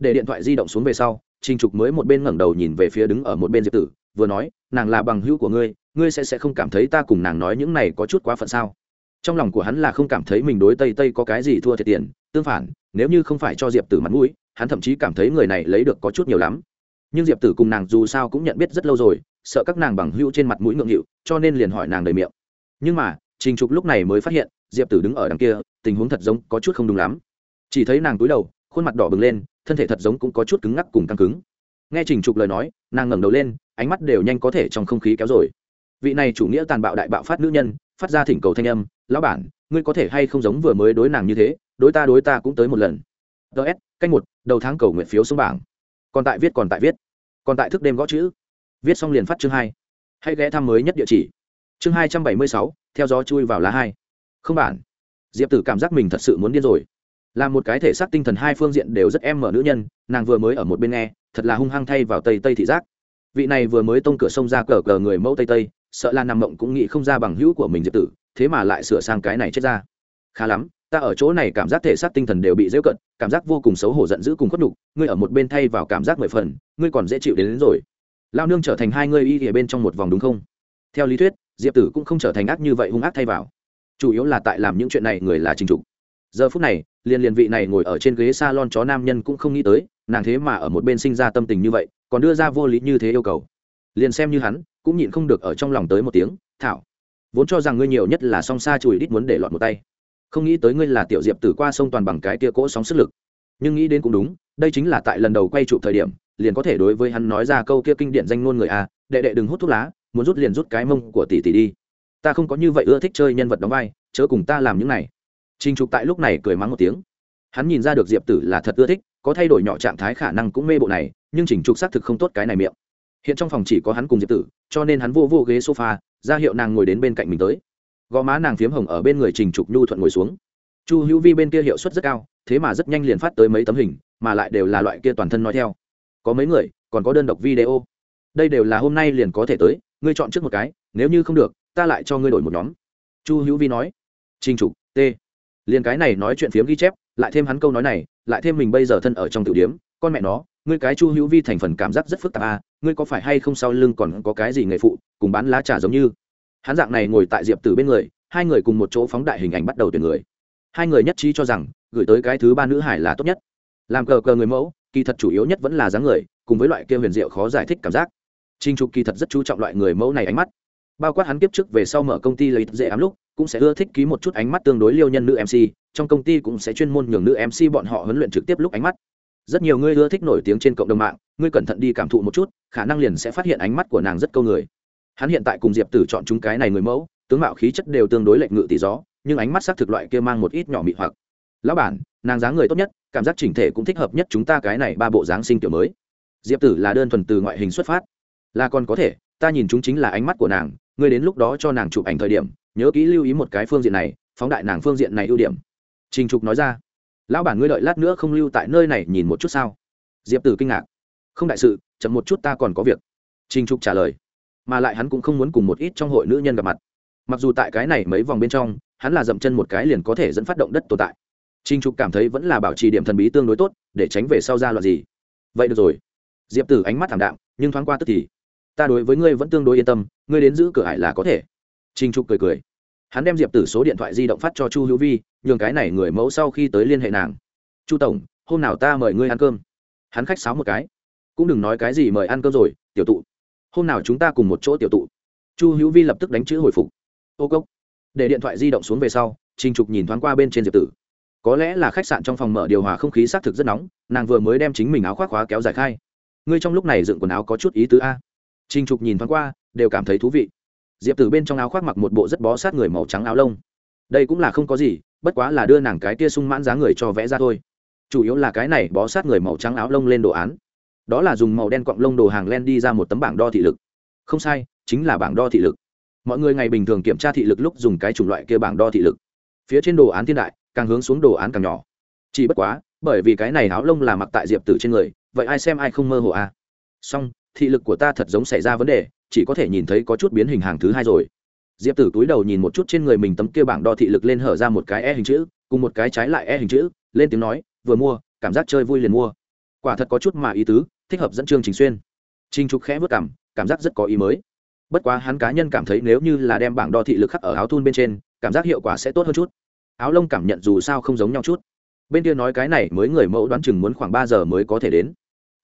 để điện thoại di động xuống về sau, trình trục mới một bên ngẩng đầu nhìn về phía đứng ở một bên diệp tử, vừa nói, nàng là bằng hữu của ngươi ngươi sẽ sẽ không cảm thấy ta cùng nàng nói những này có chút quá phận sao? Trong lòng của hắn là không cảm thấy mình đối tây tây có cái gì thua thiệt tiền, tương phản, nếu như không phải cho diệp tử mặt mũi, hắn thậm chí cảm thấy người này lấy được có chút nhiều lắm. Nhưng diệp tử cùng nàng dù sao cũng nhận biết rất lâu rồi, sợ các nàng bằng hữu trên mặt mũi ngượng nghịu, cho nên liền hỏi nàng đầy miệng. Nhưng mà, trình trục lúc này mới phát hiện, diệp tử đứng ở đằng kia, tình huống thật giống có chút không đúng lắm. Chỉ thấy nàng túi đầu khuôn mặt đỏ bừng lên, thân thể thật giống cũng có chút cứng ngắc cùng căng cứng. Nghe trình trục lời nói, nàng ngẩng đầu lên, ánh mắt đều nhanh có thể trong không khí kéo rồi. Vị này chủ nghĩa tàn bạo đại bạo phát nữ nhân, phát ra thỉnh cầu thanh âm, lão bản, ngươi có thể hay không giống vừa mới đối nàng như thế, đối ta đối ta cũng tới một lần. Ts canh một, đầu tháng cầu nguyện phiếu xuống bảng. Còn tại viết, còn tại viết. Còn tại thức đêm gõ chữ. Viết xong liền phát chương hai. Hay ghé thăm mới nhất địa chỉ. Chương hai trăm bảy mươi sáu, theo gió chui vào lá hai. Không bản. Diệp tử cảm giác mình thật sự muốn điên rồi là một cái thể xác tinh thần hai phương diện đều rất em mở nữ nhân nàng vừa mới ở một bên nghe thật là hung hăng thay vào tây tây thị giác. Vị này vừa mới tông cửa sông ra cờ cờ người mẫu tây tây sợ là nằm mộng cũng nghĩ không ra bằng hữu của mình diệp tử thế mà lại sửa sang cái này chết ra. Khá lắm ta ở chỗ này cảm giác thể xác tinh thần đều bị dễu cận cảm giác vô cùng xấu hổ giận dữ cùng khuất nhục ngươi ở một bên thay vào cảm giác mười phần ngươi còn dễ chịu đến, đến rồi. Lao nương trở thành hai ngươi y ở bên trong một vòng đúng không? Theo lý thuyết diệp tử cũng không trở thành ác như vậy hung ác thay vào. Chủ yếu là tại làm những chuyện này người là trình trục. Giờ phút này liền liền vị này ngồi ở trên ghế s a lon chó nam nhân cũng không nghĩ tới, nàng thế mà ở một bên sinh ra tâm tình như vậy, còn đưa ra vô lý như thế yêu cầu. Liền xem như hắn, cũng nhịn không được ở trong lòng tới một tiếng, thảo, vốn cho rằng ngươi nhiều nhất là song xa chùi đít muốn để lọt một tay. Không nghĩ tới ngươi là tiểu diệp tử qua sông toàn bằng cái tia cỗ sóng sức lực. Nhưng nghĩ đến cũng đúng, đây chính là tại lần đầu quay trụ thời điểm, liền có thể đối với hắn nói ra câu kia kinh điển danh ngôn người a, đệ đệ đừng hút thuốc lá, muốn rút liền rút cái mông của tỷ tỷ đi. Ta không có như vậy ưa thích chơi nhân vật đóng vai, chớ cùng ta làm những này. Trình Trục tại lúc này cười mắng một tiếng. Hắn nhìn ra được Diệp Tử là thật ưa thích, có thay đổi nhỏ trạng thái khả năng cũng mê bộ này, nhưng Trình Trục xác thực không tốt cái này miệng. Hiện trong phòng chỉ có hắn cùng Diệp Tử, cho nên hắn vô vô ghế sofa, ra hiệu nàng ngồi đến bên cạnh mình tới. Gò má nàng phiếm hồng ở bên người Trình Trục nhu thuận ngồi xuống. Chu Hữu Vi bên kia hiệu suất rất cao, thế mà rất nhanh liền phát tới mấy tấm hình, mà lại đều là loại kia toàn thân nói theo. Có mấy người, còn có đơn độc video. Đây đều là hôm nay liền có thể tới, ngươi chọn trước một cái, nếu như không được, ta lại cho ngươi đổi một nhóm. Chu Hữu Vi nói. Trình Trục, T liền cái này nói chuyện phiếm ghi chép, lại thêm hắn câu nói này, lại thêm mình bây giờ thân ở trong tiểu điếm, con mẹ nó, ngươi cái chu hữu vi thành phần cảm giác rất phức tạp à ngươi có phải hay không sau lưng còn có cái gì nghề phụ, cùng bán lá trà giống như? Hắn dạng này ngồi tại diệp tử bên người, hai người cùng một chỗ phóng đại hình ảnh bắt đầu tuyển người. Hai người nhất trí cho rằng, gửi tới cái thứ ba nữ hải là tốt nhất. Làm cờ cờ người mẫu, kỳ thật chủ yếu nhất vẫn là dáng người, cùng với loại kia huyền diệu khó giải thích cảm giác. Trình Trục kỳ thật rất chú trọng loại người mẫu này ánh mắt. Bao quát hắn kiếp trước về sau mở công ty lấy dễ ám lúc, cũng sẽ ưa thích ký một chút ánh mắt tương đối liêu nhân nữ MC, trong công ty cũng sẽ chuyên môn nhường nữ MC bọn họ huấn luyện trực tiếp lúc ánh mắt. Rất nhiều người ưa thích nổi tiếng trên cộng đồng mạng, ngươi cẩn thận đi cảm thụ một chút, khả năng liền sẽ phát hiện ánh mắt của nàng rất câu người. Hắn hiện tại cùng Diệp Tử chọn chúng cái này người mẫu, tướng mạo khí chất đều tương đối lệch ngự tỷ gió, nhưng ánh mắt sắc thực loại kia mang một ít nhỏ mị hoặc. Lão bản, nàng dáng người tốt nhất, cảm giác chỉnh thể cũng thích hợp nhất chúng ta cái này ba bộ dáng sinh kiểu mới. Diệp Tử là đơn thuần từ ngoại hình xuất phát, là còn có thể ta nhìn chúng chính là ánh mắt của nàng ngươi đến lúc đó cho nàng chụp ảnh thời điểm, nhớ kỹ lưu ý một cái phương diện này, phóng đại nàng phương diện này ưu điểm. Trình trục nói ra. Lão bản ngươi đợi lát nữa không lưu tại nơi này nhìn một chút sao? Diệp tử kinh ngạc. Không đại sự, chậm một chút ta còn có việc. Trình trục trả lời. Mà lại hắn cũng không muốn cùng một ít trong hội nữ nhân gặp mặt. Mặc dù tại cái này mấy vòng bên trong, hắn là dậm chân một cái liền có thể dẫn phát động đất tồn tại. Trình trục cảm thấy vẫn là bảo trì điểm thần bí tương đối tốt, để tránh về sau ra loạt gì. Vậy được rồi. Diệp tử ánh mắt thảm đạm, nhưng thoáng qua tức thì. Ta đối với ngươi vẫn tương đối yên tâm ngươi đến giữ cửa hải là có thể. Trinh trục cười cười. Hắn đem diệp tử số điện thoại di động phát cho chu hữu vi, nhường cái này người mẫu sau khi tới liên hệ nàng. Chu tổng, hôm nào ta mời ngươi ăn cơm? Hắn khách sáo một cái. Cũng đừng nói cái gì mời ăn cơm rồi, tiểu tụ. Hôm nào chúng ta cùng một chỗ tiểu tụ. Chu hữu vi lập tức đánh chữ hồi phục. Ô cốc. Để điện thoại di động xuống về sau trinh trục nhìn thoáng qua bên trên diệp tử. Có lẽ là khách sạn trong phòng mở điều hòa không khí xác thực rất nóng, nàng vừa mới đem chính mình áo khoác khóa kéo dài khai. Ngươi trong lúc này dựng quần áo có chút ý tứ a. Trình trục nhìn thoáng qua, đều cảm thấy thú vị. Diệp tử bên trong áo khoác mặc một bộ rất bó sát người màu trắng áo lông. Đây cũng là không có gì, bất quá là đưa nàng cái tia sung mãn giá người cho vẽ ra thôi. Chủ yếu là cái này bó sát người màu trắng áo lông lên đồ án. Đó là dùng màu đen quặng lông đồ hàng len đi ra một tấm bảng đo thị lực. Không sai, chính là bảng đo thị lực. Mọi người ngày bình thường kiểm tra thị lực lúc dùng cái chủng loại kia bảng đo thị lực. Phía trên đồ án thiên đại, càng hướng xuống đồ án càng nhỏ. Chỉ bất quá, bởi vì cái này áo lông là mặc tại diệp tử trên người, vậy ai xem ai không mơ hồ à? Song thị lực của ta thật giống xảy ra vấn đề, chỉ có thể nhìn thấy có chút biến hình hàng thứ hai rồi. Diệp tử túi đầu nhìn một chút trên người mình tấm kia bảng đo thị lực lên hở ra một cái e hình chữ, cùng một cái trái lại e hình chữ, lên tiếng nói, vừa mua, cảm giác chơi vui liền mua. Quả thật có chút mà ý tứ, thích hợp dẫn chương trình xuyên. Trinh trục khẽ vất cảm cảm giác rất có ý mới. Bất quá hắn cá nhân cảm thấy nếu như là đem bảng đo thị lực khắc ở áo thun bên trên, cảm giác hiệu quả sẽ tốt hơn chút. Áo lông cảm nhận dù sao không giống nhau chút. Bên kia nói cái này mới người mẫu đoán chừng muốn khoảng ba giờ mới có thể đến.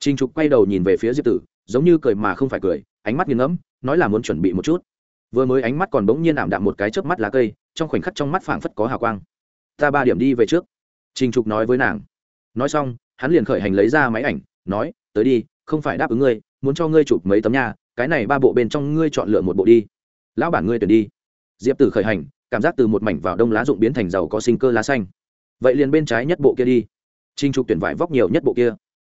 Trinh trục quay đầu nhìn về phía diệp tử giống như cười mà không phải cười, ánh mắt nghiêng ngẫm, nói là muốn chuẩn bị một chút. Vừa mới ánh mắt còn bỗng nhiên ảm đạm một cái chớp mắt lá cây, trong khoảnh khắc trong mắt phảng phất có hào quang. Ta ba điểm đi về trước. Trình trục nói với nàng. Nói xong, hắn liền khởi hành lấy ra máy ảnh, nói, tới đi, không phải đáp ứng ngươi, muốn cho ngươi chụp mấy tấm nha, cái này ba bộ bên trong ngươi chọn lựa một bộ đi. Lão bản ngươi tuyển đi. Diệp tử khởi hành, cảm giác từ một mảnh vào đông lá rụng biến thành giàu có sinh cơ lá xanh. Vậy liền bên trái nhất bộ kia đi. Trình trục tuyển vải vóc nhiều nhất bộ kia.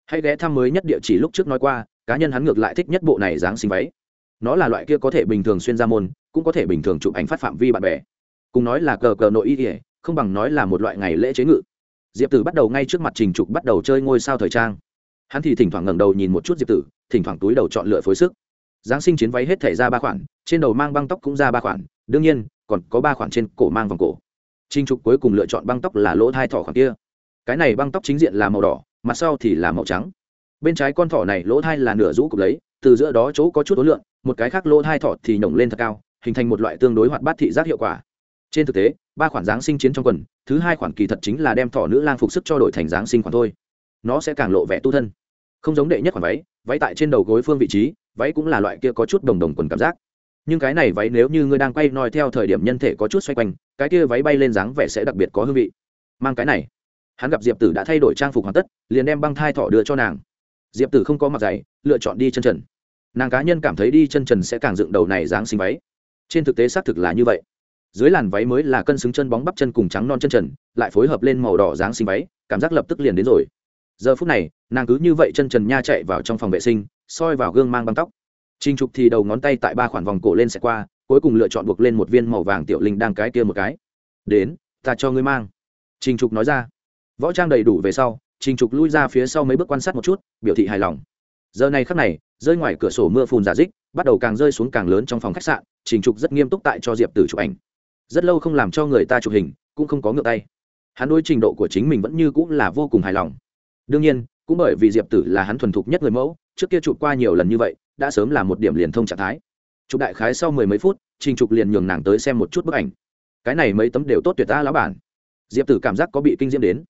Hãy ghé thăm mới nhất địa chỉ lúc trước nói qua cá nhân hắn ngược lại thích nhất bộ này dáng sinh váy. Nó là loại kia có thể bình thường xuyên ra môn, cũng có thể bình thường chụp ảnh phát phạm vi bạn bè. Cùng nói là cờ cờ nội y ỉa không bằng nói là một loại ngày lễ chế ngự. Diệp tử bắt đầu ngay trước mặt trình trục bắt đầu chơi ngôi sao thời trang. Hắn thì thỉnh thoảng ngẩng đầu nhìn một chút diệp tử, thỉnh thoảng túi đầu chọn lựa phối sức. Giáng sinh chiến váy hết thể ra ba khoản, trên đầu mang băng tóc cũng ra ba khoản, đương nhiên, còn có ba khoản trên cổ mang vòng cổ. Trình trục cuối cùng lựa chọn băng tóc là lỗ thai thỏ khoản kia. Cái này băng tóc chính diện là màu đỏ, mặt sau thì là màu trắng bên trái con thỏ này lỗ thai là nửa rũ cục lấy, từ giữa đó chỗ có chút ối lượng một cái khác lỗ thai thỏ thì nhổng lên thật cao, hình thành một loại tương đối hoạt bát thị giác hiệu quả. Trên thực tế, ba khoản giáng sinh chiến trong quần, thứ hai khoản kỳ thật chính là đem thỏ nữ lang phục sức cho đổi thành giáng sinh khoản thôi. Nó sẽ càng lộ vẻ tu thân. Không giống đệ nhất khoản váy váy tại trên đầu gối phương vị trí, váy cũng là loại kia có chút đồng đồng quần cảm giác. Nhưng cái này váy nếu như ngươi đang quay noi theo thời điểm nhân thể có chút xoay quanh, cái kia váy bay lên dáng vẻ sẽ đặc biệt có hương vị. Mang cái này. Hắn gặp diệp tử đã thay đổi trang phục hoàn tất, liền đem băng thai thỏ đưa cho nàng diệp tử không có mặt giày lựa chọn đi chân trần. Nàng cá nhân cảm thấy đi chân trần sẽ càng dựng đầu này dáng sinh váy. Trên thực tế xác thực là như vậy. Dưới làn váy mới là cân xứng chân bóng bắp chân cùng trắng non chân trần, lại phối hợp lên màu đỏ dáng sinh váy, cảm giác lập tức liền đến rồi. Giờ phút này, nàng cứ như vậy chân trần nha chạy vào trong phòng vệ sinh, soi vào gương mang băng tóc. Trinh trục thì đầu ngón tay tại ba khoản vòng cổ lên sẽ qua, cuối cùng lựa chọn buộc lên một viên màu vàng tiểu linh đang cái kia một cái. Đến, ta cho ngươi mang. Trinh trục nói ra. Võ trang đầy đủ về sau trình trục lui ra phía sau mấy bước quan sát một chút, biểu thị hài lòng. Giờ này khắc này, rơi ngoài cửa sổ mưa phùn giả dích, bắt đầu càng rơi xuống càng lớn trong phòng khách sạn, trình trục rất nghiêm túc tại cho diệp tử chụp ảnh. Rất lâu không làm cho người ta chụp hình, cũng không có ngược tay. Hắn đôi trình độ của chính mình vẫn như cũng là vô cùng hài lòng. Đương nhiên, cũng bởi vì diệp tử là hắn thuần thục nhất người mẫu, trước kia chụp qua nhiều lần như vậy, đã sớm là một điểm liền thông trạng thái. Chụp đại khái sau mười mấy phút, trình trục liền nhường nàng tới xem một chút bức ảnh. Cái này mấy tấm đều tốt tuyệt ta lão bản. Diệp tử cảm giác có bị kinh diễm đến.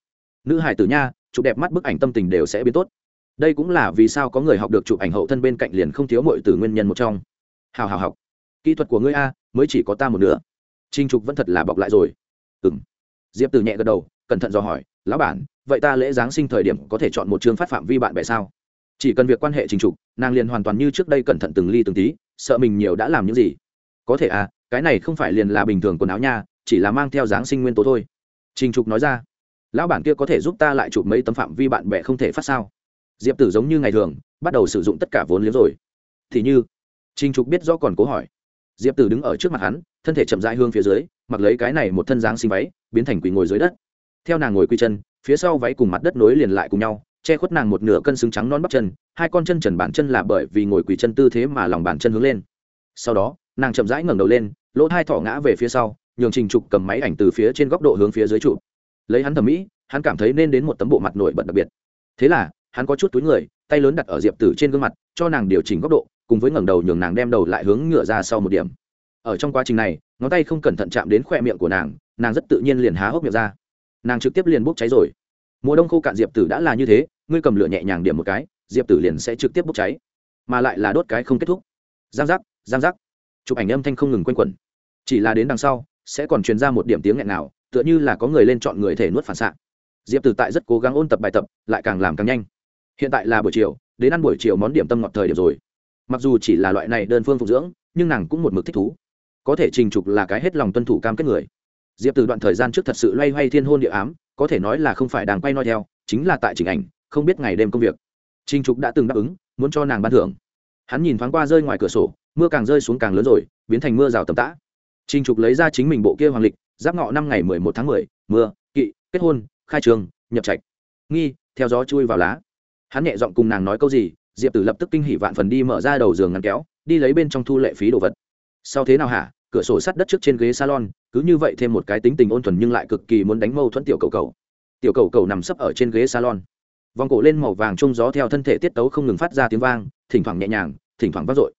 Nữ hải tử nha chụp đẹp mắt bức ảnh tâm tình đều sẽ biến tốt. Đây cũng là vì sao có người học được chụp ảnh hậu thân bên cạnh liền không thiếu mọi từ nguyên nhân một trong. Hào hào, học. Kỹ thuật của ngươi a, mới chỉ có ta một nửa. Trinh trục vẫn thật là bọc lại rồi. Ừ m diệp từ nhẹ gật đầu, cẩn thận dò hỏi, lão bản, vậy ta lễ giáng sinh thời điểm có thể chọn một chương phát phạm vi bạn bè sao? Chỉ cần việc quan hệ trình trục, nàng liền hoàn toàn như trước đây cẩn thận từng ly từng tí, sợ mình nhiều đã làm những gì. Có thể à cái này không phải liền là bình thường quần áo nha, chỉ là mang theo giáng sinh nguyên tố thôi. Trình trục nói ra lão bản kia có thể giúp ta lại chụp mấy tấm phạm vi bạn bè không thể phát sao? Diệp tử giống như ngày thường, bắt đầu sử dụng tất cả vốn liếng rồi. Thì như, trình trục biết do còn cố hỏi. Diệp tử đứng ở trước mặt hắn, thân thể chậm rãi hương phía dưới, mặc lấy cái này một thân dáng sinh váy, biến thành quỳ ngồi dưới đất. Theo nàng ngồi quy chân, phía sau váy cùng mặt đất nối liền lại cùng nhau, che khuất nàng một nửa cân xứng trắng non bắp chân, hai con chân trần bản chân là bởi vì ngồi quỳ chân tư thế mà lòng bàn chân hướng lên. Sau đó, nàng chậm rãi ngẩng đầu lên, lỗ hai thỏ ngã về phía sau, nhường trình trục cầm máy ảnh từ phía trên góc độ hướng phía dưới trụ lấy hắn thẩm mỹ, hắn cảm thấy nên đến một tấm bộ mặt nổi bật đặc biệt. Thế là, hắn có chút túi người, tay lớn đặt ở diệp tử trên gương mặt, cho nàng điều chỉnh góc độ, cùng với ngẩng đầu nhường nàng đem đầu lại hướng ngựa ra sau một điểm. Ở trong quá trình này, ngón tay không cẩn thận chạm đến khoe miệng của nàng nàng rất tự nhiên liền há hốc miệng ra. Nàng trực tiếp liền bốc cháy rồi. Mùa đông khô cạn diệp tử đã là như thế, ngươi cầm lửa nhẹ nhàng điểm một cái, diệp tử liền sẽ trực tiếp bốc cháy. Mà lại là đốt cái không kết thúc. Giang giác giang giác. Chụp ảnh âm thanh không ngừng quanh quẩn. Chỉ là đến đằng sau, sẽ còn truyền ra một điểm tiếng nghẹn nào tựa như là có người lên chọn người thể nuốt phản xạ. Diệp tử tại rất cố gắng ôn tập bài tập, lại càng làm càng nhanh. Hiện tại là buổi chiều, đến ăn buổi chiều món điểm tâm ngọt thời điểm rồi. Mặc dù chỉ là loại này đơn phương phục dưỡng, nhưng nàng cũng một mực thích thú. Có thể trình trục là cái hết lòng tuân thủ cam kết người. Diệp từ đoạn thời gian trước thật sự loay hoay thiên hôn địa ám, có thể nói là không phải đang quay noi theo, chính là tại chỉnh ảnh, không biết ngày đêm công việc. Trình trục đã từng đáp ứng, muốn cho nàng ban thưởng. Hắn nhìn thoáng qua rơi ngoài cửa sổ, mưa càng rơi xuống càng lớn rồi, biến thành mưa rào tầm tã. Trình trục lấy ra chính mình bộ kia hoàng lịch giáp ngọ năm ngày mười một tháng mười, mưa, kỵ, kết hôn, khai trường, nhập trạch. Nghi, theo gió chui vào lá. Hắn nhẹ giọng cùng nàng nói câu gì, diệp tử lập tức kinh hỉ vạn phần đi mở ra đầu giường ngăn kéo, đi lấy bên trong thu lệ phí đồ vật. Sau thế nào hả? Cửa sổ sắt đất trước trên ghế salon, cứ như vậy thêm một cái tính tình ôn thuần nhưng lại cực kỳ muốn đánh mâu thuẫn tiểu cầu cầu. Tiểu cầu cầu nằm sấp ở trên ghế salon. Vòng cổ lên màu vàng trông gió theo thân thể tiết tấu không ngừng phát ra tiếng vang, thỉnh thoảng nhẹ nhàng, thỉnh thoảng vang dội.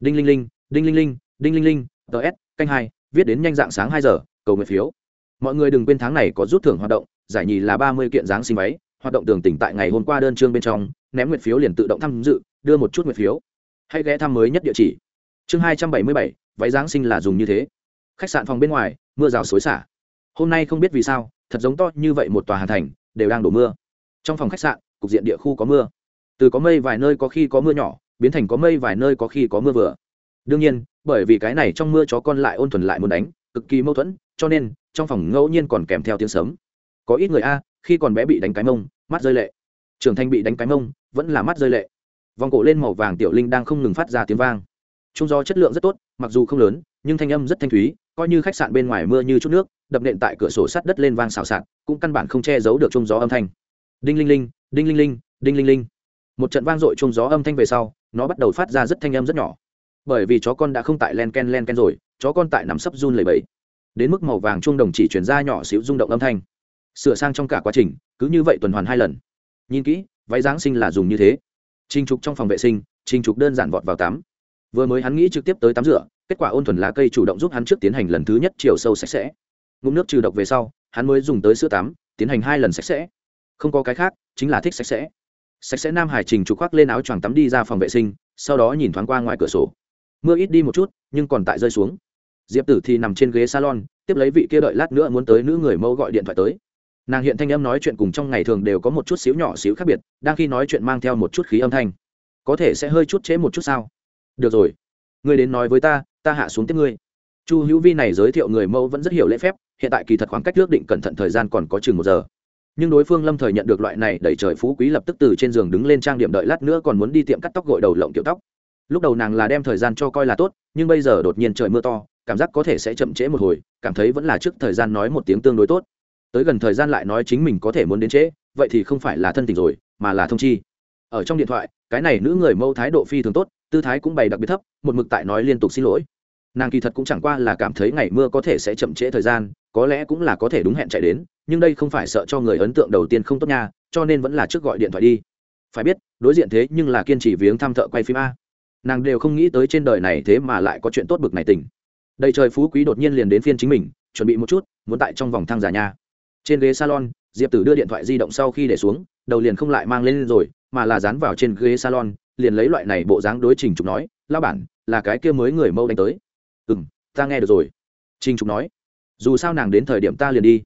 Đinh linh linh, đinh linh linh, đinh linh linh ts canh hai, viết đến nhanh dạng sáng hai giờ cầu nguyện phiếu. Mọi người đừng quên tháng này có rút thưởng hoạt động, giải nhì là ba mươi kiện giáng sinh váy, hoạt động tường tỉnh tại ngày hôm qua đơn chương bên trong, ném nguyện phiếu liền tự động tham dự, đưa một chút nguyện phiếu. Hãy ghé thăm mới nhất địa chỉ. Chương hai trăm bảy mươi bảy, váy giáng sinh là dùng như thế. Khách sạn phòng bên ngoài, mưa rào xối xả. Hôm nay không biết vì sao, thật giống to như vậy một tòa hà thành, đều đang đổ mưa. Trong phòng khách sạn, cục diện địa khu có mưa. Từ có mây vài nơi có khi có mưa nhỏ, biến thành có mây vài nơi có khi có mưa vừa. Đương nhiên, bởi vì cái này trong mưa chó con lại ôn thuần lại muốn đánh, cực kỳ mâu thuẫn cho nên trong phòng ngẫu nhiên còn kèm theo tiếng sớm có ít người a, khi còn bé bị đánh cái mông, mắt rơi lệ. Trưởng thành bị đánh cái mông, vẫn là mắt rơi lệ. Vòng cổ lên màu vàng tiểu linh đang không ngừng phát ra tiếng vang. Trung gió chất lượng rất tốt, mặc dù không lớn, nhưng thanh âm rất thanh thúy, coi như khách sạn bên ngoài mưa như chút nước, đập nện tại cửa sổ sắt đất lên vang xào xạc, cũng căn bản không che giấu được trung gió âm thanh. Đinh linh linh, đinh linh linh, đinh linh linh. Một trận vang dội trung gió âm thanh về sau, nó bắt đầu phát ra rất thanh âm rất nhỏ. Bởi vì chó con đã không tại len ken len ken rồi, chó con tại nằm sấp run lầy bẫy đến mức màu vàng trung đồng chỉ chuyển ra nhỏ xíu rung động âm thanh. Sửa sang trong cả quá trình, cứ như vậy tuần hoàn hai lần. Nhìn kỹ, váy giáng sinh là dùng như thế. Trinh trục trong phòng vệ sinh trinh trục đơn giản vọt vào tắm. Vừa mới hắn nghĩ trực tiếp tới tắm rửa, kết quả ôn thuần lá cây chủ động giúp hắn trước tiến hành lần thứ nhất chiều sâu sạch sẽ. Ngụm nước trừ độc về sau, hắn mới dùng tới sữa tắm, tiến hành hai lần sạch sẽ. Không có cái khác, chính là thích sạch sẽ. Sạch sẽ nam hải trình trục khoác lên áo choàng tắm đi ra phòng vệ sinh, sau đó nhìn thoáng qua ngoài cửa sổ. Mưa ít đi một chút, nhưng còn tại rơi xuống diệp tử thì nằm trên ghế salon, tiếp lấy vị kia đợi lát nữa muốn tới nữ người mẫu gọi điện thoại tới. Nàng hiện thanh âm nói chuyện cùng trong ngày thường đều có một chút xíu nhỏ xíu khác biệt, đang khi nói chuyện mang theo một chút khí âm thanh. Có thể sẽ hơi chút chế một chút sao? Được rồi. Ngươi đến nói với ta ta hạ xuống tiếp ngươi. Chu hữu vi này giới thiệu người mẫu vẫn rất hiểu lễ phép, hiện tại kỳ thật khoảng cách ước định cẩn thận thời gian còn có chừng một giờ. Nhưng đối phương lâm thời nhận được loại này đẩy trời phú quý lập tức từ trên giường đứng lên trang điểm đợi lát nữa còn muốn đi tiệm cắt tóc gội đầu lộng kiểu tóc. Lúc đầu nàng là đem thời gian cho coi là tốt, nhưng bây giờ đột nhiên trời mưa to cảm giác có thể sẽ chậm trễ một hồi, cảm thấy vẫn là trước thời gian nói một tiếng tương đối tốt. Tới gần thời gian lại nói chính mình có thể muốn đến trễ, vậy thì không phải là thân tình rồi, mà là thông chi. Ở trong điện thoại, cái này nữ người mâu thái độ phi thường tốt, tư thái cũng bày đặc biệt thấp, một mực tại nói liên tục xin lỗi. Nàng kỳ thật cũng chẳng qua là cảm thấy ngày mưa có thể sẽ chậm trễ thời gian, có lẽ cũng là có thể đúng hẹn chạy đến, nhưng đây không phải sợ cho người ấn tượng đầu tiên không tốt nha, cho nên vẫn là trước gọi điện thoại đi. Phải biết, đối diện thế nhưng là kiên trì viếng thăm thợ quay phim a. Nàng đều không nghĩ tới trên đời này thế mà lại có chuyện tốt bực này tình đầy trời phú quý đột nhiên liền đến phiên chính mình, chuẩn bị một chút, muốn tại trong vòng thang giả nha trên ghế salon, diệp tử đưa điện thoại di động sau khi để xuống, đầu liền không lại mang lên rồi, mà là dán vào trên ghế salon, liền lấy loại này bộ dáng đối trình trục nói lao bản, là cái kia mới người mâu đánh tới. Ừ m ta nghe được rồi. Trình trục nói, dù sao nàng đến thời điểm ta liền đi.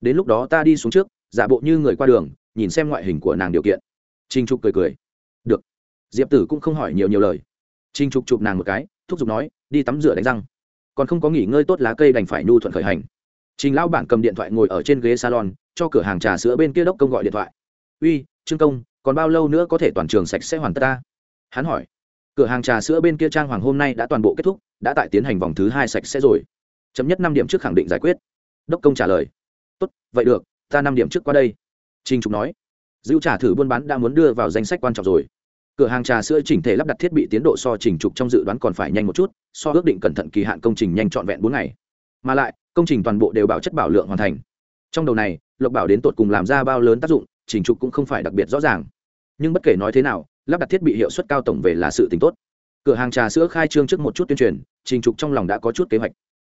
Đến lúc đó ta đi xuống trước, giả bộ như người qua đường, nhìn xem ngoại hình của nàng điều kiện. Trình trục cười cười, được. Diệp tử cũng không hỏi nhiều nhiều lời. Trình trục chụp nàng một cái, thúc giục nói, đi tắm rửa đánh răng còn không có nghỉ ngơi tốt lá cây đành phải nhu thuận khởi hành. Trình lão bản cầm điện thoại ngồi ở trên ghế salon, cho cửa hàng trà sữa bên kia đốc công gọi điện thoại. Uy, trương công, còn bao lâu nữa có thể toàn trường sạch sẽ hoàn tất ta? Hắn hỏi. Cửa hàng trà sữa bên kia trang hoàng hôm nay đã toàn bộ kết thúc, đã tại tiến hành vòng thứ hai sạch sẽ rồi. Chấm nhất năm điểm trước khẳng định giải quyết. Đốc công trả lời. Tốt, vậy được, ta năm điểm trước qua đây. Trinh trục nói. Dữ trả thử buôn bán đã muốn đưa vào danh sách quan trọng rồi cửa hàng trà sữa chỉnh thể lắp đặt thiết bị tiến độ so trình trục trong dự đoán còn phải nhanh một chút, so ước định cẩn thận kỳ hạn công trình nhanh trọn vẹn bốn ngày. Mà lại, công trình toàn bộ đều bảo chất bảo lượng hoàn thành. Trong đầu này, lộc bảo đến tột cùng làm ra bao lớn tác dụng trình trục cũng không phải đặc biệt rõ ràng. Nhưng bất kể nói thế nào, lắp đặt thiết bị hiệu suất cao tổng về là sự t tốt. Cửa hàng trà sữa khai trương trước một chút tuyên truyền trình trục trong lòng đã có chút kế hoạch.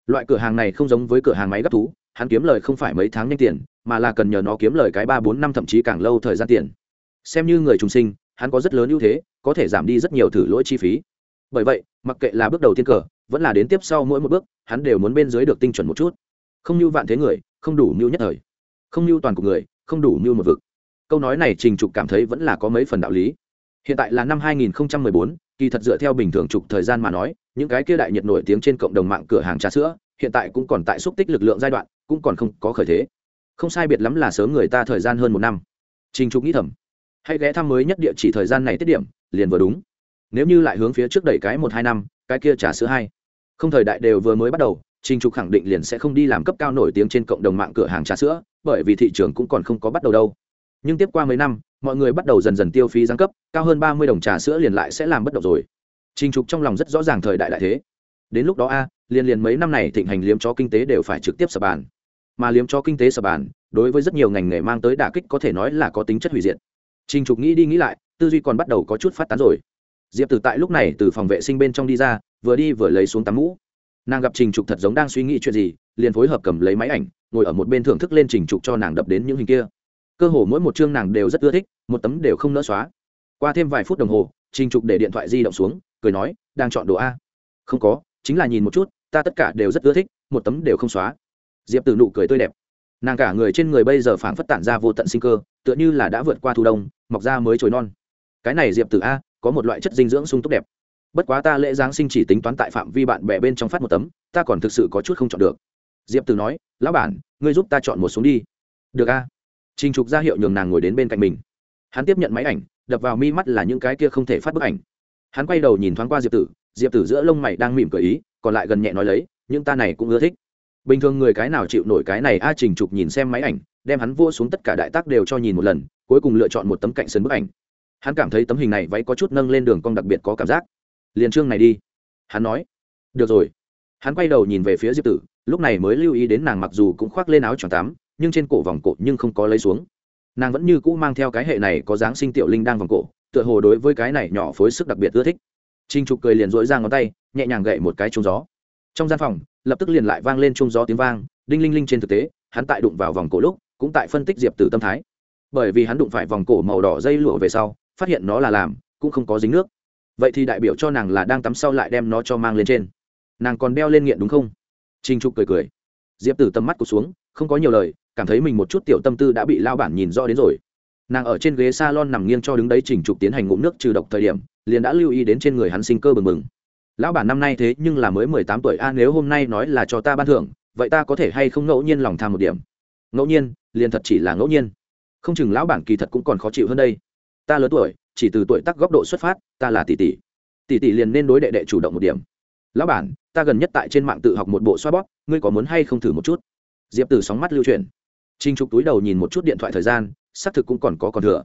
Loại cửa hàng này không giống với cửa hàng máy gấp thú, hắn kiếm lời không phải mấy tháng nhanh tiền, mà là cần nhờ nó kiếm lời cái ba bốn năm thậm chí càng lâu thời gian tiền. Xem như người trùng sinh hắn có rất lớn ưu thế có thể giảm đi rất nhiều thử lỗi chi phí. Bởi vậy mặc kệ là bước đầu tiên cờ vẫn là đến tiếp sau mỗi một bước hắn đều muốn bên dưới được tinh chuẩn một chút. Không như vạn thế người không đủ mưu nhất thời. Không như toàn của người không đủ mưu một vực. Câu nói này trình trục cảm thấy vẫn là có mấy phần đạo lý. Hiện tại là năm 2014, kỳ thật dựa theo bình thường trục thời gian mà nói những cái kia đại nhiệt nổi tiếng trên cộng đồng mạng cửa hàng trà sữa hiện tại cũng còn tại xúc tích lực lượng giai đoạn cũng còn không có khởi thế. Không sai biệt lắm là sớm người ta thời gian hơn một năm. Trình trục nghĩ thầm hãy ghé thăm mới nhất địa chỉ thời gian này tiết điểm, liền vừa đúng. Nếu như lại hướng phía trước đẩy cái một hai năm, cái kia trà sữa hai. Không thời đại đều vừa mới bắt đầu, trình trục khẳng định liền sẽ không đi làm cấp cao nổi tiếng trên cộng đồng mạng cửa hàng trà sữa, bởi vì thị trường cũng còn không có bắt đầu đâu. Nhưng tiếp qua mấy năm, mọi người bắt đầu dần dần tiêu phí giáng cấp, cao hơn ba mươi đồng trà sữa liền lại sẽ làm bất động rồi. Trình trục trong lòng rất rõ ràng thời đại đại thế. Đến lúc đó a, liền liền mấy năm này thịnh hành liếm cho kinh tế đều phải trực tiếp sập bàn. Mà liếm cho kinh tế sập bàn, đối với rất nhiều ngành nghề mang tới đả kích có thể nói là có tính chất hủy diệt trình trục nghĩ đi nghĩ lại, tư duy còn bắt đầu có chút phát tán rồi. Diệp từ tại lúc này từ phòng vệ sinh bên trong đi ra, vừa đi vừa lấy xuống tắm mũ. Nàng gặp trình trục thật giống đang suy nghĩ chuyện gì, liền phối hợp cầm lấy máy ảnh, ngồi ở một bên thưởng thức lên trình trục cho nàng đập đến những hình kia. Cơ hồ mỗi một chương nàng đều rất ưa thích, một tấm đều không nỡ xóa. Qua thêm vài phút đồng hồ, trình trục để điện thoại di động xuống, cười nói, đang chọn đồ a. Không có, chính là nhìn một chút, ta tất cả đều rất ưa thích, một tấm đều không xóa. Diệp từ nụ cười tươi đẹp. Nàng cả người trên người bây giờ phảng phất tản ra vô tận sinh cơ tựa như là đã vượt qua thu đông, mọc ra mới trồi non. Cái này diệp tử a, có một loại chất dinh dưỡng sung túc đẹp. Bất quá ta lễ giáng sinh chỉ tính toán tại phạm vi bạn bè bên trong phát một tấm, ta còn thực sự có chút không chọn được. Diệp tử nói, lão bản, ngươi giúp ta chọn một xuống đi. Được a. Trình trục ra hiệu nhường nàng ngồi đến bên cạnh mình. Hắn tiếp nhận máy ảnh, đập vào mi mắt là những cái kia không thể phát bức ảnh. Hắn quay đầu nhìn thoáng qua diệp tử diệp tử giữa lông mày đang mỉm cười ý, còn lại gần nhẹ nói lấy nhưng ta này cũng ưa thích bình thường người cái nào chịu nổi cái này, a trình trục nhìn xem máy ảnh, đem hắn vua xuống tất cả đại tác đều cho nhìn một lần, cuối cùng lựa chọn một tấm cạnh sân bức ảnh. Hắn cảm thấy tấm hình này váy có chút nâng lên đường cong đặc biệt có cảm giác. Liền trương này đi. Hắn nói, được rồi. Hắn quay đầu nhìn về phía diệp tử, lúc này mới lưu ý đến nàng mặc dù cũng khoác lên áo choàng tắm, nhưng trên cổ vòng cổ nhưng không có lấy xuống. Nàng vẫn như cũ mang theo cái hệ này có dáng sinh tiểu linh đang vòng cổ, tựa hồ đối với cái này nhỏ phối sức đặc biệt ưa thích. Trinh trục cười liền dỗi ra ngón tay, nhẹ nhàng gậy một cái trúng gió. Trong gian phòng lập tức liền lại vang lên chung gió tiếng vang, đinh linh linh trên thực tế, hắn tại đụng vào vòng cổ lúc, cũng tại phân tích diệp tử tâm thái. Bởi vì hắn đụng phải vòng cổ màu đỏ dây lụa về sau, phát hiện nó là làm, cũng không có dính nước. Vậy thì đại biểu cho nàng là đang tắm sau lại đem nó cho mang lên trên. Nàng còn đeo lên nghiện đúng không? Trinh trục cười cười. Diệp tử Tâm mắt cụt xuống, không có nhiều lời, cảm thấy mình một chút tiểu tâm tư đã bị lao bản nhìn rõ đến rồi. Nàng ở trên ghế s a lon nằm nghiêng cho đứng đấy chỉnh trục tiến hành ngụm nước trừ độc thời điểm, liền đã lưu ý đến trên người hắn sinh cơ bừng bừng lão bản năm nay thế nhưng là mới mười tám tuổi, a, nếu hôm nay nói là cho ta ban thưởng, vậy ta có thể hay không ngẫu nhiên lòng tham một điểm? Ngẫu nhiên, liền thật chỉ là ngẫu nhiên. Không chừng lão bản kỳ thật cũng còn khó chịu hơn đây. Ta lớn tuổi, chỉ từ tuổi tắc góc độ xuất phát, ta là tỷ tỷ. Tỷ tỷ liền nên đối đệ đệ chủ động một điểm. Lão bản, ta gần nhất tại trên mạng tự học một bộ xoa bóp, ngươi có muốn hay không thử một chút? Diệp tử sóng mắt lưu truyền trinh trục túi đầu nhìn một chút điện thoại thời gian, xác thực cũng còn có còn thừa.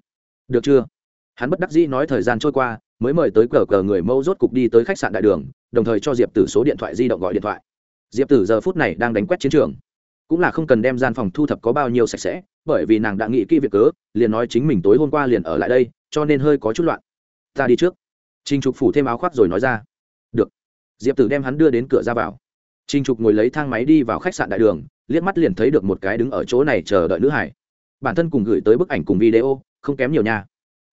Được chưa? Hắn bất đắc dĩ nói thời gian trôi qua mới mời tới cờ cờ người mâu rốt cục đi tới khách sạn đại đường, đồng thời cho diệp tử số điện thoại di động gọi điện thoại. Diệp tử giờ phút này đang đánh quét chiến trường. Cũng là không cần đem gian phòng thu thập có bao nhiêu sạch sẽ, bởi vì nàng đã nghĩ kỹ việc cớ, liền nói chính mình tối hôm qua liền ở lại đây, cho nên hơi có chút loạn. Ta đi trước. Trinh trục phủ thêm áo khoác rồi nói ra. Được. Diệp tử đem hắn đưa đến cửa ra vào. Trinh trục ngồi lấy thang máy đi vào khách sạn đại đường, liếc mắt liền thấy được một cái đứng ở chỗ này chờ đợi nữ hải. Bản thân cùng gửi tới bức ảnh cùng video, không kém nhiều nha.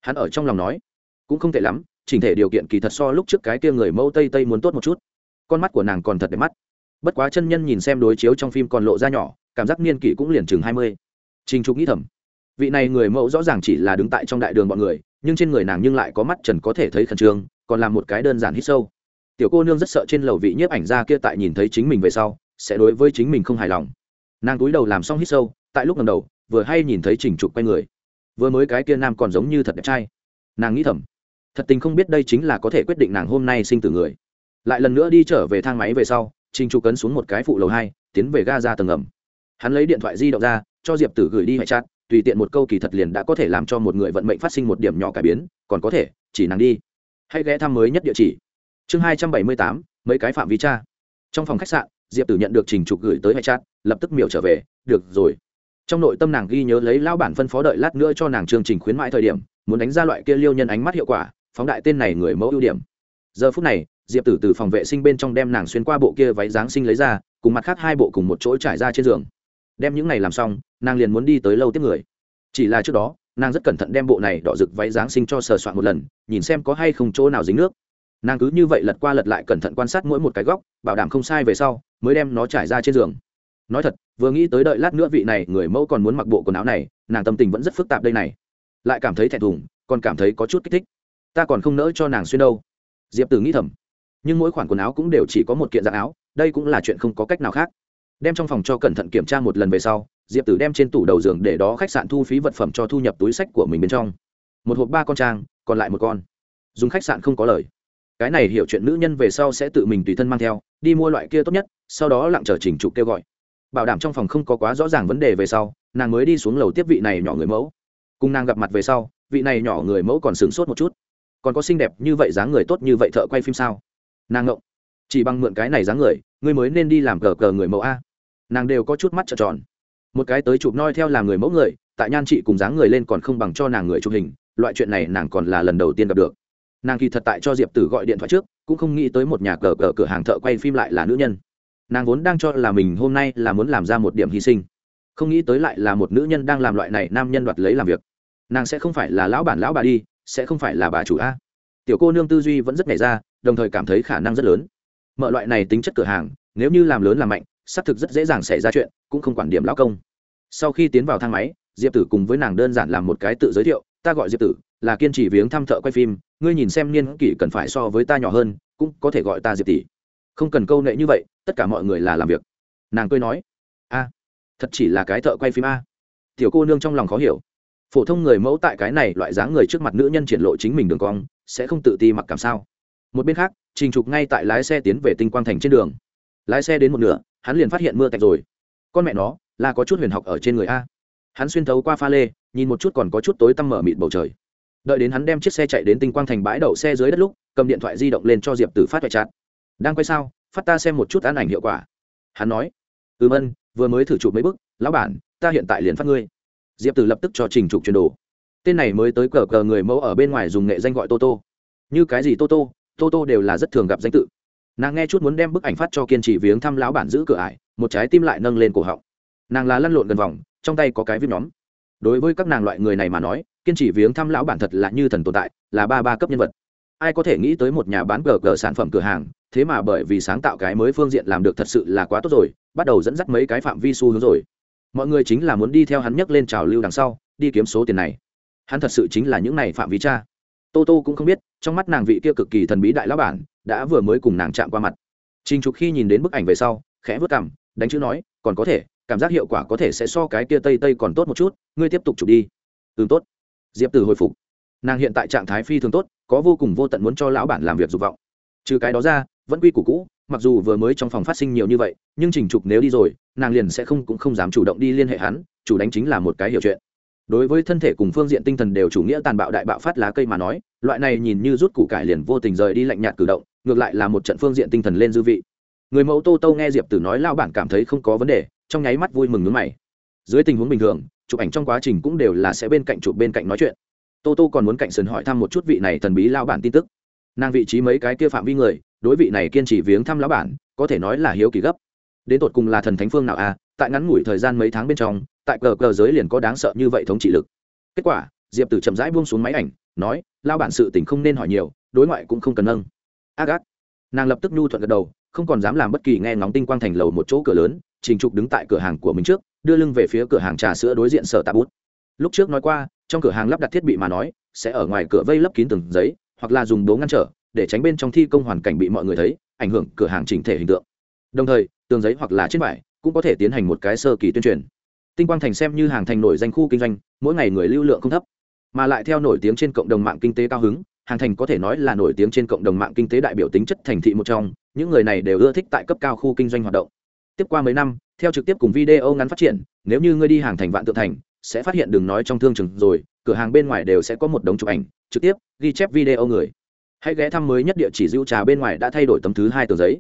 Hắn ở trong lòng nói, cũng không tệ lắm chỉnh thể điều kiện kỳ thật so lúc trước cái kia người mẫu tây tây muốn tốt một chút. Con mắt của nàng còn thật đẹp mắt. Bất quá chân nhân nhìn xem đối chiếu trong phim còn lộ ra nhỏ, cảm giác niên kỷ cũng liền chừng hai mươi. Trình trục nghĩ thầm, vị này người mẫu rõ ràng chỉ là đứng tại trong đại đường bọn người, nhưng trên người nàng nhưng lại có mắt trần có thể thấy khẩn trương, còn làm một cái đơn giản hít sâu. Tiểu cô nương rất sợ trên lầu vị nhiếp ảnh ra kia tại nhìn thấy chính mình về sau, sẽ đối với chính mình không hài lòng. Nàng túi đầu làm xong hít sâu, tại lúc lần đầu, vừa hay nhìn thấy trình trục quay người. Vừa mới cái kia nam còn giống như thật đẹp trai. Nàng nghĩ thầm thật tình không biết đây chính là có thể quyết định nàng hôm nay sinh tử người. Lại lần nữa đi trở về thang máy về sau, trình trục cấn xuống một cái phụ lầu hai, tiến về ga ra tầng ngầm hắn lấy điện thoại di động ra, cho diệp tử gửi đi hệ chát tùy tiện một câu kỳ thật liền đã có thể làm cho một người vận mệnh phát sinh một điểm nhỏ cải biến, còn có thể, chỉ nàng đi. Hay ghé thăm mới nhất địa chỉ. Chương hai trăm bảy mươi tám, mấy cái phạm vi cha trong phòng khách sạn, diệp tử nhận được trình trục gửi tới hệ chát lập tức miểu trở về, được rồi. Trong nội tâm nàng ghi nhớ lấy lao bản phân phó đợi lát nữa cho nàng chương trình khuyến mãi thời điểm, muốn đánh ra loại kia liêu nhân ánh mắt hiệu quả phóng đại tên này người mẫu ưu điểm. Giờ phút này, diệp tử từ phòng vệ sinh bên trong đem nàng xuyên qua bộ kia váy giáng sinh lấy ra, cùng mặt khác hai bộ cùng một chỗ trải ra trên giường. Đem những này làm xong, nàng liền muốn đi tới lâu tiếp người. Chỉ là trước đó, nàng rất cẩn thận đem bộ này đỏ rực váy giáng sinh cho sờ soạn một lần, nhìn xem có hay không chỗ nào dính nước. Nàng cứ như vậy lật qua lật lại cẩn thận quan sát mỗi một cái góc, bảo đảm không sai về sau, mới đem nó trải ra trên giường. Nói thật, vừa nghĩ tới đợi lát nữa vị này người mẫu còn muốn mặc bộ quần áo này, nàng tâm tình vẫn rất phức tạp đây này. Lại cảm thấy thẹn thùng, còn cảm thấy có chút kích thích ta còn không nỡ cho nàng xuyên đâu. Diệp tử nghĩ thầm. Nhưng mỗi khoản quần áo cũng đều chỉ có một kiện dạng áo, đây cũng là chuyện không có cách nào khác. Đem trong phòng cho cẩn thận kiểm tra một lần về sau, diệp tử đem trên tủ đầu giường để đó khách sạn thu phí vật phẩm cho thu nhập túi sách của mình bên trong. Một hộp ba con trang, còn lại một con. Dùng khách sạn không có lời. Cái này hiểu chuyện nữ nhân về sau sẽ tự mình tùy thân mang theo, đi mua loại kia tốt nhất, sau đó lặng chờ trình trục kêu gọi. Bảo đảm trong phòng không có quá rõ ràng vấn đề về sau, nàng mới đi xuống lầu tiếp vị này nhỏ người mẫu. Cùng nàng gặp mặt về sau, vị này nhỏ người mẫu còn sửng sốt một chút còn có xinh đẹp như vậy dáng người tốt như vậy thợ quay phim sao? Nàng ngộng. Chỉ bằng mượn cái này dáng người, ngươi mới nên đi làm cờ cờ người mẫu a. Nàng đều có chút mắt trợn tròn. Một cái tới chụp noi theo làm người mẫu người, tại nhan chị cùng dáng người lên còn không bằng cho nàng người chụp hình, loại chuyện này nàng còn là lần đầu tiên gặp được. Nàng kỳ thật tại cho diệp tử gọi điện thoại trước, cũng không nghĩ tới một nhà cờ cờ cửa hàng thợ quay phim lại là nữ nhân. Nàng vốn đang cho là mình hôm nay là muốn làm ra một điểm hy sinh. Không nghĩ tới lại là một nữ nhân đang làm loại này nam nhân đoạt lấy làm việc. Nàng sẽ không phải là lão bản lão bà đi sẽ không phải là bà chủ a. Tiểu cô nương tư duy vẫn rất nhảy ra, đồng thời cảm thấy khả năng rất lớn. Mở loại này tính chất cửa hàng, nếu như làm lớn làm mạnh, xác thực rất dễ dàng xảy ra chuyện, cũng không quản điểm lão công. Sau khi tiến vào thang máy, diệp tử cùng với nàng đơn giản làm một cái tự giới thiệu, ta gọi diệp tử, là kiên trì viếng thăm thợ quay phim, ngươi nhìn xem niên kỷ cần phải so với ta nhỏ hơn, cũng có thể gọi ta diệp tỷ. Không cần câu nệ như vậy, tất cả mọi người là làm việc. Nàng cười nói, a, thật chỉ là cái thợ quay phim a. Tiểu cô nương trong lòng khó hiểu phổ thông người mẫu tại cái này loại dáng người trước mặt nữ nhân triển lộ chính mình đường cong sẽ không tự ti mặc cảm sao? Một bên khác trình trục ngay tại lái xe tiến về tinh quang thành trên đường. Lái xe đến một nửa hắn liền phát hiện mưa tạch rồi. Con mẹ nó là có chút huyền học ở trên người a. Hắn xuyên thấu qua pha lê nhìn một chút còn có chút tối tăm mở mịt bầu trời. Đợi đến hắn đem chiếc xe chạy đến tinh quang thành bãi đậu xe dưới đất lúc cầm điện thoại di động lên cho diệp tử phát vạch chặt đang quay sao? Phát ta xem một chút án ảnh hiệu quả. Hắn nói ừm, ân vừa mới thử chụp mấy bức. Lão bản ta hiện tại liền phát ngươi diệp tử lập tức cho trình trục chuyển đồ. Tên này mới tới cờ cờ người mẫu ở bên ngoài dùng nghệ danh gọi toto như cái gì toto toto đều là rất thường gặp danh tự. Nàng nghe chút muốn đem bức ảnh phát cho kiên trì viếng thăm lão bản giữ cửa ải, một trái tim lại nâng lên cổ họng. Nàng là lăn lộn gần vòng, trong tay có cái viêm nhóm. Đối với các nàng loại người này mà nói, kiên trì viếng thăm lão bản thật là như thần tồn tại, là ba ba cấp nhân vật. Ai có thể nghĩ tới một nhà bán cờ cờ sản phẩm cửa hàng, thế mà bởi vì sáng tạo cái mới phương diện làm được thật sự là quá tốt rồi, bắt đầu dẫn dắt mấy cái phạm vi xu hướng rồi mọi người chính là muốn đi theo hắn nhấc lên trào lưu đằng sau, đi kiếm số tiền này. Hắn thật sự chính là những này phạm vi cha. Tô tô cũng không biết, trong mắt nàng vị kia cực kỳ thần bí đại lão bản, đã vừa mới cùng nàng chạm qua mặt. Trình trục khi nhìn đến bức ảnh về sau, khẽ vớt cảm đánh chữ nói, còn có thể, cảm giác hiệu quả có thể sẽ so cái kia tây tây còn tốt một chút, ngươi tiếp tục chụp đi. Ừ tốt. Diệp Tử hồi phục. Nàng hiện tại trạng thái phi thường tốt, có vô cùng vô tận muốn cho lão bản làm việc dục vọng. Trừ cái đó ra, vẫn quy củ cũ mặc dù vừa mới trong phòng phát sinh nhiều như vậy, nhưng trình trục nếu đi rồi, nàng liền sẽ không cũng không dám chủ động đi liên hệ hắn, chủ đánh chính là một cái hiểu chuyện. Đối với thân thể cùng phương diện tinh thần đều chủ nghĩa tàn bạo đại bạo phát lá cây mà nói, loại này nhìn như rút củ cải liền vô tình rời đi lạnh nhạt cử động, ngược lại là một trận phương diện tinh thần lên dư vị. Người mẫu tô tô nghe diệp tử nói lao bản cảm thấy không có vấn đề, trong nháy mắt vui mừng nước mày. Dưới tình huống bình thường, chụp ảnh trong quá trình cũng đều là sẽ bên cạnh chụp bên cạnh nói chuyện. Tô tô còn muốn cạnh sườn hỏi thăm một chút vị này thần bí lao bản tin tức. Nàng vị trí mấy cái kia phạm vi người đối vị này kiên trì viếng thăm lão bản, có thể nói là hiếu kỳ gấp. Đến tột cùng là thần thánh phương nào à tại ngắn ngủi thời gian mấy tháng bên trong, tại cờ cờ giới liền có đáng sợ như vậy thống trị lực. Kết quả, diệp tử chậm rãi buông xuống máy ảnh, nói lao bản sự tình không nên hỏi nhiều, đối ngoại cũng không cần nâng. Ác ác nàng lập tức nhu thuận gật đầu, không còn dám làm bất kỳ nghe ngóng tinh quang thành lầu một chỗ cửa lớn, trình trục đứng tại cửa hàng của mình trước, đưa lưng về phía cửa hàng trà sữa đối diện sở tạ bút. Lúc trước nói qua, trong cửa hàng lắp đặt thiết bị mà nói, sẽ ở ngoài cửa vây lấp kín từng giấy, hoặc là dùng đố ngăn trở để tránh bên trong thi công hoàn cảnh bị mọi người thấy, ảnh hưởng cửa hàng chỉnh thể hình tượng. Đồng thời, tường giấy hoặc là trên vải cũng có thể tiến hành một cái sơ kỳ tuyên truyền. Tinh quang thành xem như hàng thành nổi danh khu kinh doanh, mỗi ngày người lưu lượng không thấp. Mà lại theo nổi tiếng trên cộng đồng mạng kinh tế cao hứng, hàng thành có thể nói là nổi tiếng trên cộng đồng mạng kinh tế đại biểu tính chất thành thị một trong, những người này đều ưa thích tại cấp cao khu kinh doanh hoạt động. Tiếp qua mấy năm, theo trực tiếp cùng video ngắn phát triển, nếu như ngươi đi hàng thành vạn tượng thành, sẽ phát hiện đường nói trong thương trường rồi, cửa hàng bên ngoài đều sẽ có một đống chụp ảnh, trực tiếp ghi chép video người hãy ghé thăm mới nhất địa chỉ rượu trà bên ngoài đã thay đổi tấm thứ hai tờ giấy.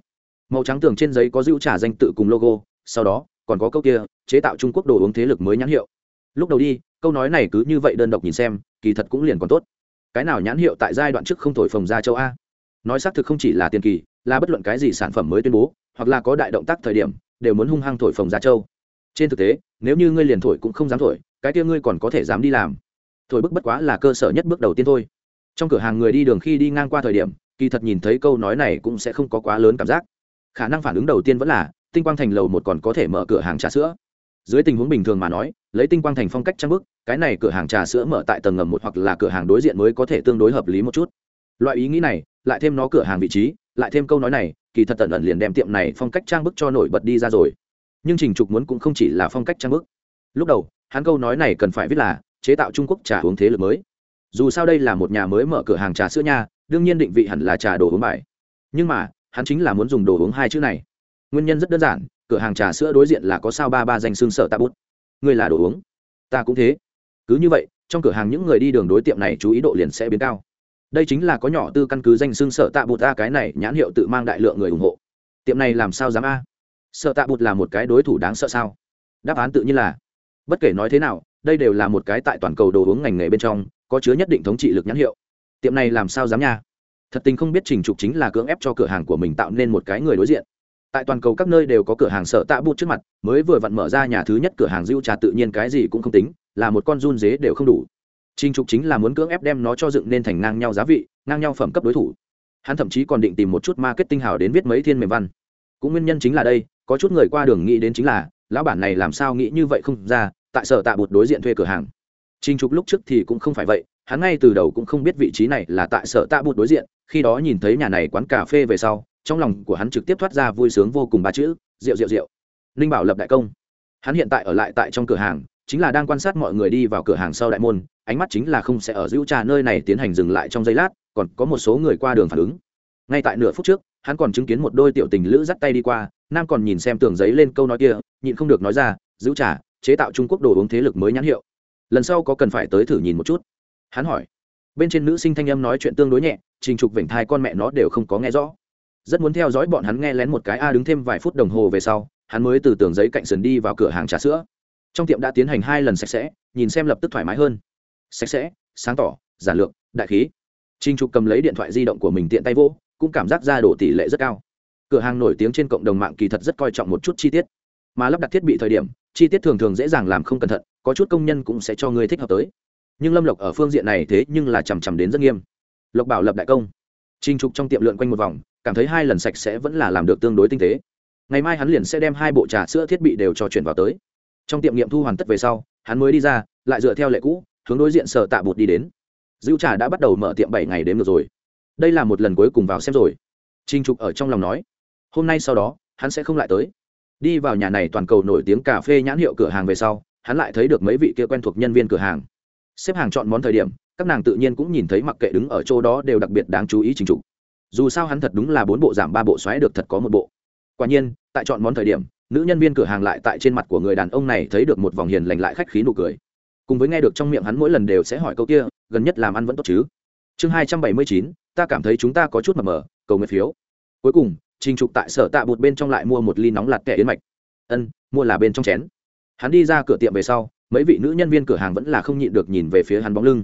Màu trắng tường trên giấy có rượu trà danh tự cùng logo, sau đó, còn có câu kia, chế tạo trung quốc đồ uống thế lực mới nhãn hiệu. Lúc đầu đi, câu nói này cứ như vậy đơn độc nhìn xem, kỳ thật cũng liền còn tốt. Cái nào nhãn hiệu tại giai đoạn trước không thổi phồng ra châu a? Nói xác thực không chỉ là tiền kỳ, là bất luận cái gì sản phẩm mới tuyên bố, hoặc là có đại động tác thời điểm, đều muốn hung hăng thổi phồng ra châu. Trên thực tế, nếu như ngươi liền thổi cũng không dám thổi, cái kia ngươi còn có thể dám đi làm. Thổi bức bất quá là cơ sở nhất bước đầu tiên thôi trong cửa hàng người đi đường khi đi ngang qua thời điểm, kỳ thật nhìn thấy câu nói này cũng sẽ không có quá lớn cảm giác. Khả năng phản ứng đầu tiên vẫn là, tinh quang thành lầu một còn có thể mở cửa hàng trà sữa. Dưới tình huống bình thường mà nói, lấy tinh quang thành phong cách trang bức, cái này cửa hàng trà sữa mở tại tầng ngầm một hoặc là cửa hàng đối diện mới có thể tương đối hợp lý một chút. Loại ý nghĩ này, lại thêm nó cửa hàng vị trí, lại thêm câu nói này, kỳ thật tận ẩn liền đem tiệm này phong cách trang bức cho nổi bật đi ra rồi. Nhưng trình trục muốn cũng không chỉ là phong cách trang bức. Lúc đầu, hắn câu nói này cần phải viết là, chế tạo trung quốc trà uống thế lực mới dù sao đây là một nhà mới mở cửa hàng trà sữa nha, đương nhiên định vị hẳn là trà đồ uống bài. Nhưng mà, hắn chính là muốn dùng đồ uống hai chữ này. Nguyên nhân rất đơn giản, cửa hàng trà sữa đối diện là có sao ba ba danh xương sở tạ bút. Ngươi là đồ uống. Ta cũng thế. Cứ như vậy, trong cửa hàng những người đi đường đối tiệm này chú ý độ liền sẽ biến cao. Đây chính là có nhỏ tư căn cứ danh xương sở tạ bụt a cái này nhãn hiệu tự mang đại lượng người ủng hộ. Tiệm này làm sao dám a? Sợ tạ bụt là một cái đối thủ đáng sợ sao? Đáp án tự nhiên là, bất kể nói thế nào, đây đều là một cái tại toàn cầu đồ uống ngành nghề bên trong có chứa nhất định thống trị lực nhãn hiệu. Tiệm này làm sao dám nha? Thật tình không biết trình trục chính là cưỡng ép cho cửa hàng của mình tạo nên một cái người đối diện. Tại toàn cầu các nơi đều có cửa hàng sợ tạ bút trước mặt, mới vừa vặn mở ra nhà thứ nhất cửa hàng diêu trà tự nhiên cái gì cũng không tính, là một con run dế đều không đủ. Trình trục chính là muốn cưỡng ép đem nó cho dựng nên thành ngang nhau giá vị, ngang nhau phẩm cấp đối thủ. Hắn thậm chí còn định tìm một chút marketing hào đến viết mấy thiên mềm văn. Cũng nguyên nhân chính là đây, có chút người qua đường nghĩ đến chính là, lão bản này làm sao nghĩ như vậy không ra, tại sở tạ bụt đối diện thuê cửa hàng trình trục lúc trước thì cũng không phải vậy, hắn ngay từ đầu cũng không biết vị trí này là tại sở tạ bụt đối diện, khi đó nhìn thấy nhà này quán cà phê về sau, trong lòng của hắn trực tiếp thoát ra vui sướng vô cùng ba chữ, rượu rượu rượu. Ninh bảo lập đại công. Hắn hiện tại ở lại tại trong cửa hàng, chính là đang quan sát mọi người đi vào cửa hàng sau đại môn, ánh mắt chính là không sẽ ở giữ trà nơi này tiến hành dừng lại trong giây lát, còn có một số người qua đường phản ứng. Ngay tại nửa phút trước, hắn còn chứng kiến một đôi tiểu tình lữ dắt tay đi qua, nam còn nhìn xem tường giấy lên câu nói kia, nhịn không được nói ra, giữ trà, chế tạo trung quốc đồ uống thế lực mới nhãn hiệu lần sau có cần phải tới thử nhìn một chút? Hắn hỏi. Bên trên nữ sinh thanh âm nói chuyện tương đối nhẹ trình trục vểnh thai con mẹ nó đều không có nghe rõ. Rất muốn theo dõi bọn hắn nghe lén một cái a đứng thêm vài phút đồng hồ về sau hắn mới từ tường giấy cạnh sườn đi vào cửa hàng trà sữa. Trong tiệm đã tiến hành hai lần sạch sẽ nhìn xem lập tức thoải mái hơn. Sạch sẽ sáng tỏ giản lược đại khí. Trinh trục cầm lấy điện thoại di động của mình tiện tay vô, cũng cảm giác ra đổ tỷ lệ rất cao. Cửa hàng nổi tiếng trên cộng đồng mạng kỳ thật rất coi trọng một chút chi tiết mà lắp đặt thiết bị thời điểm, chi tiết thường thường dễ dàng làm không cẩn thận, có chút công nhân cũng sẽ cho người thích hợp tới. Nhưng lâm lộc ở phương diện này thế nhưng là chằm chằm đến rất nghiêm. Lộc bảo lập đại công. Trinh trục trong tiệm lượn quanh một vòng, cảm thấy hai lần sạch sẽ vẫn là làm được tương đối tinh tế. Ngày mai hắn liền sẽ đem hai bộ trà sữa thiết bị đều cho chuyển vào tới. Trong tiệm nghiệm thu hoàn tất về sau, hắn mới đi ra, lại dựa theo lệ cũ, hướng đối diện sở tạ bụt đi đến. Dữ trà đã bắt đầu mở tiệm bảy ngày đến được rồi. Đây là một lần cuối cùng vào xem rồi. Trinh trục ở trong lòng nói, hôm nay sau đó, hắn sẽ không lại tới đi vào nhà này toàn cầu nổi tiếng cà phê nhãn hiệu cửa hàng về sau, hắn lại thấy được mấy vị kia quen thuộc nhân viên cửa hàng. Xếp hàng chọn món thời điểm, các nàng tự nhiên cũng nhìn thấy mặc kệ đứng ở chỗ đó đều đặc biệt đáng chú ý trình trục dù sao hắn thật đúng là bốn bộ giảm ba bộ xoáy được thật có một bộ. Quả nhiên, tại chọn món thời điểm, nữ nhân viên cửa hàng lại tại trên mặt của người đàn ông này thấy được một vòng hiền lành lại khách khí nụ cười. Cùng với nghe được trong miệng hắn mỗi lần đều sẽ hỏi câu kia, gần nhất làm ăn vẫn tốt chứ? Chương hai trăm bảy mươi chín, ta cảm thấy chúng ta có chút mập mờ, cầu nguyện phiếu. Cuối cùng trình trục tại sở tạ bột bên trong lại mua một ly nóng lạt kẻ yến mạch. Ân, mua là bên trong chén. Hắn đi ra cửa tiệm về sau, mấy vị nữ nhân viên cửa hàng vẫn là không nhịn được nhìn về phía hắn bóng lưng.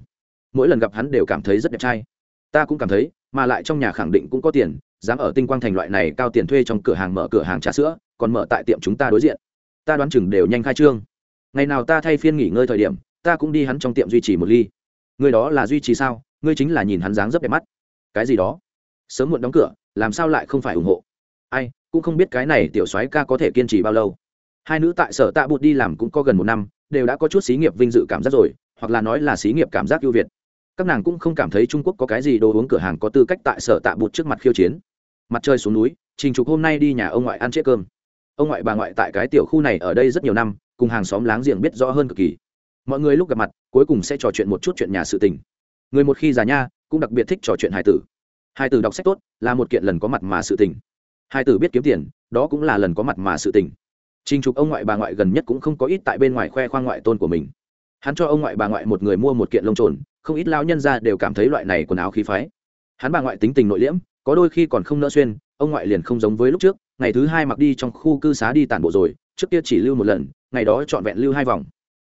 Mỗi lần gặp hắn đều cảm thấy rất đẹp trai. Ta cũng cảm thấy, mà lại trong nhà khẳng định cũng có tiền, dám ở tinh quang thành loại này cao tiền thuê trong cửa hàng mở cửa hàng trà sữa, còn mở tại tiệm chúng ta đối diện. Ta đoán chừng đều nhanh khai trương. Ngày nào ta thay phiên nghỉ ngơi thời điểm, ta cũng đi hắn trong tiệm duy trì một ly. Người đó là duy trì sao? Ngươi chính là nhìn hắn dáng rất đẹp mắt. Cái gì đó? Sớm muộn đóng cửa, làm sao lại không phải ủng hộ? Ai, cũng không biết cái này tiểu soái ca có thể kiên trì bao lâu. Hai nữ tại sở tạ bụt đi làm cũng có gần một năm, đều đã có chút xí nghiệp vinh dự cảm giác rồi, hoặc là nói là xí nghiệp cảm giác ưu việt. Các nàng cũng không cảm thấy trung quốc có cái gì đồ uống cửa hàng có tư cách tại sở tạ bụt trước mặt khiêu chiến. Mặt trời xuống núi, trình trục hôm nay đi nhà ông ngoại ăn chế cơm. Ông ngoại bà ngoại tại cái tiểu khu này ở đây rất nhiều năm, cùng hàng xóm láng giềng biết rõ hơn cực kỳ. Mọi người lúc gặp mặt, cuối cùng sẽ trò chuyện một chút chuyện nhà sự tình. Người một khi già nha, cũng đặc biệt thích trò chuyện hài tử. Hài tử đọc sách tốt, là một kiện lần có mặt mà sự tình hai tử biết kiếm tiền, đó cũng là lần có mặt mà sự tình. Trình trục ông ngoại bà ngoại gần nhất cũng không có ít tại bên ngoài khoe khoang ngoại tôn của mình. Hắn cho ông ngoại bà ngoại một người mua một kiện lông trồn, không ít lao nhân ra đều cảm thấy loại này quần áo khí phái. Hắn bà ngoại tính tình nội liễm, có đôi khi còn không nỡ xuyên, ông ngoại liền không giống với lúc trước, ngày thứ hai mặc đi trong khu cư xá đi tản bộ rồi, trước kia chỉ lưu một lần, ngày đó trọn vẹn lưu hai vòng.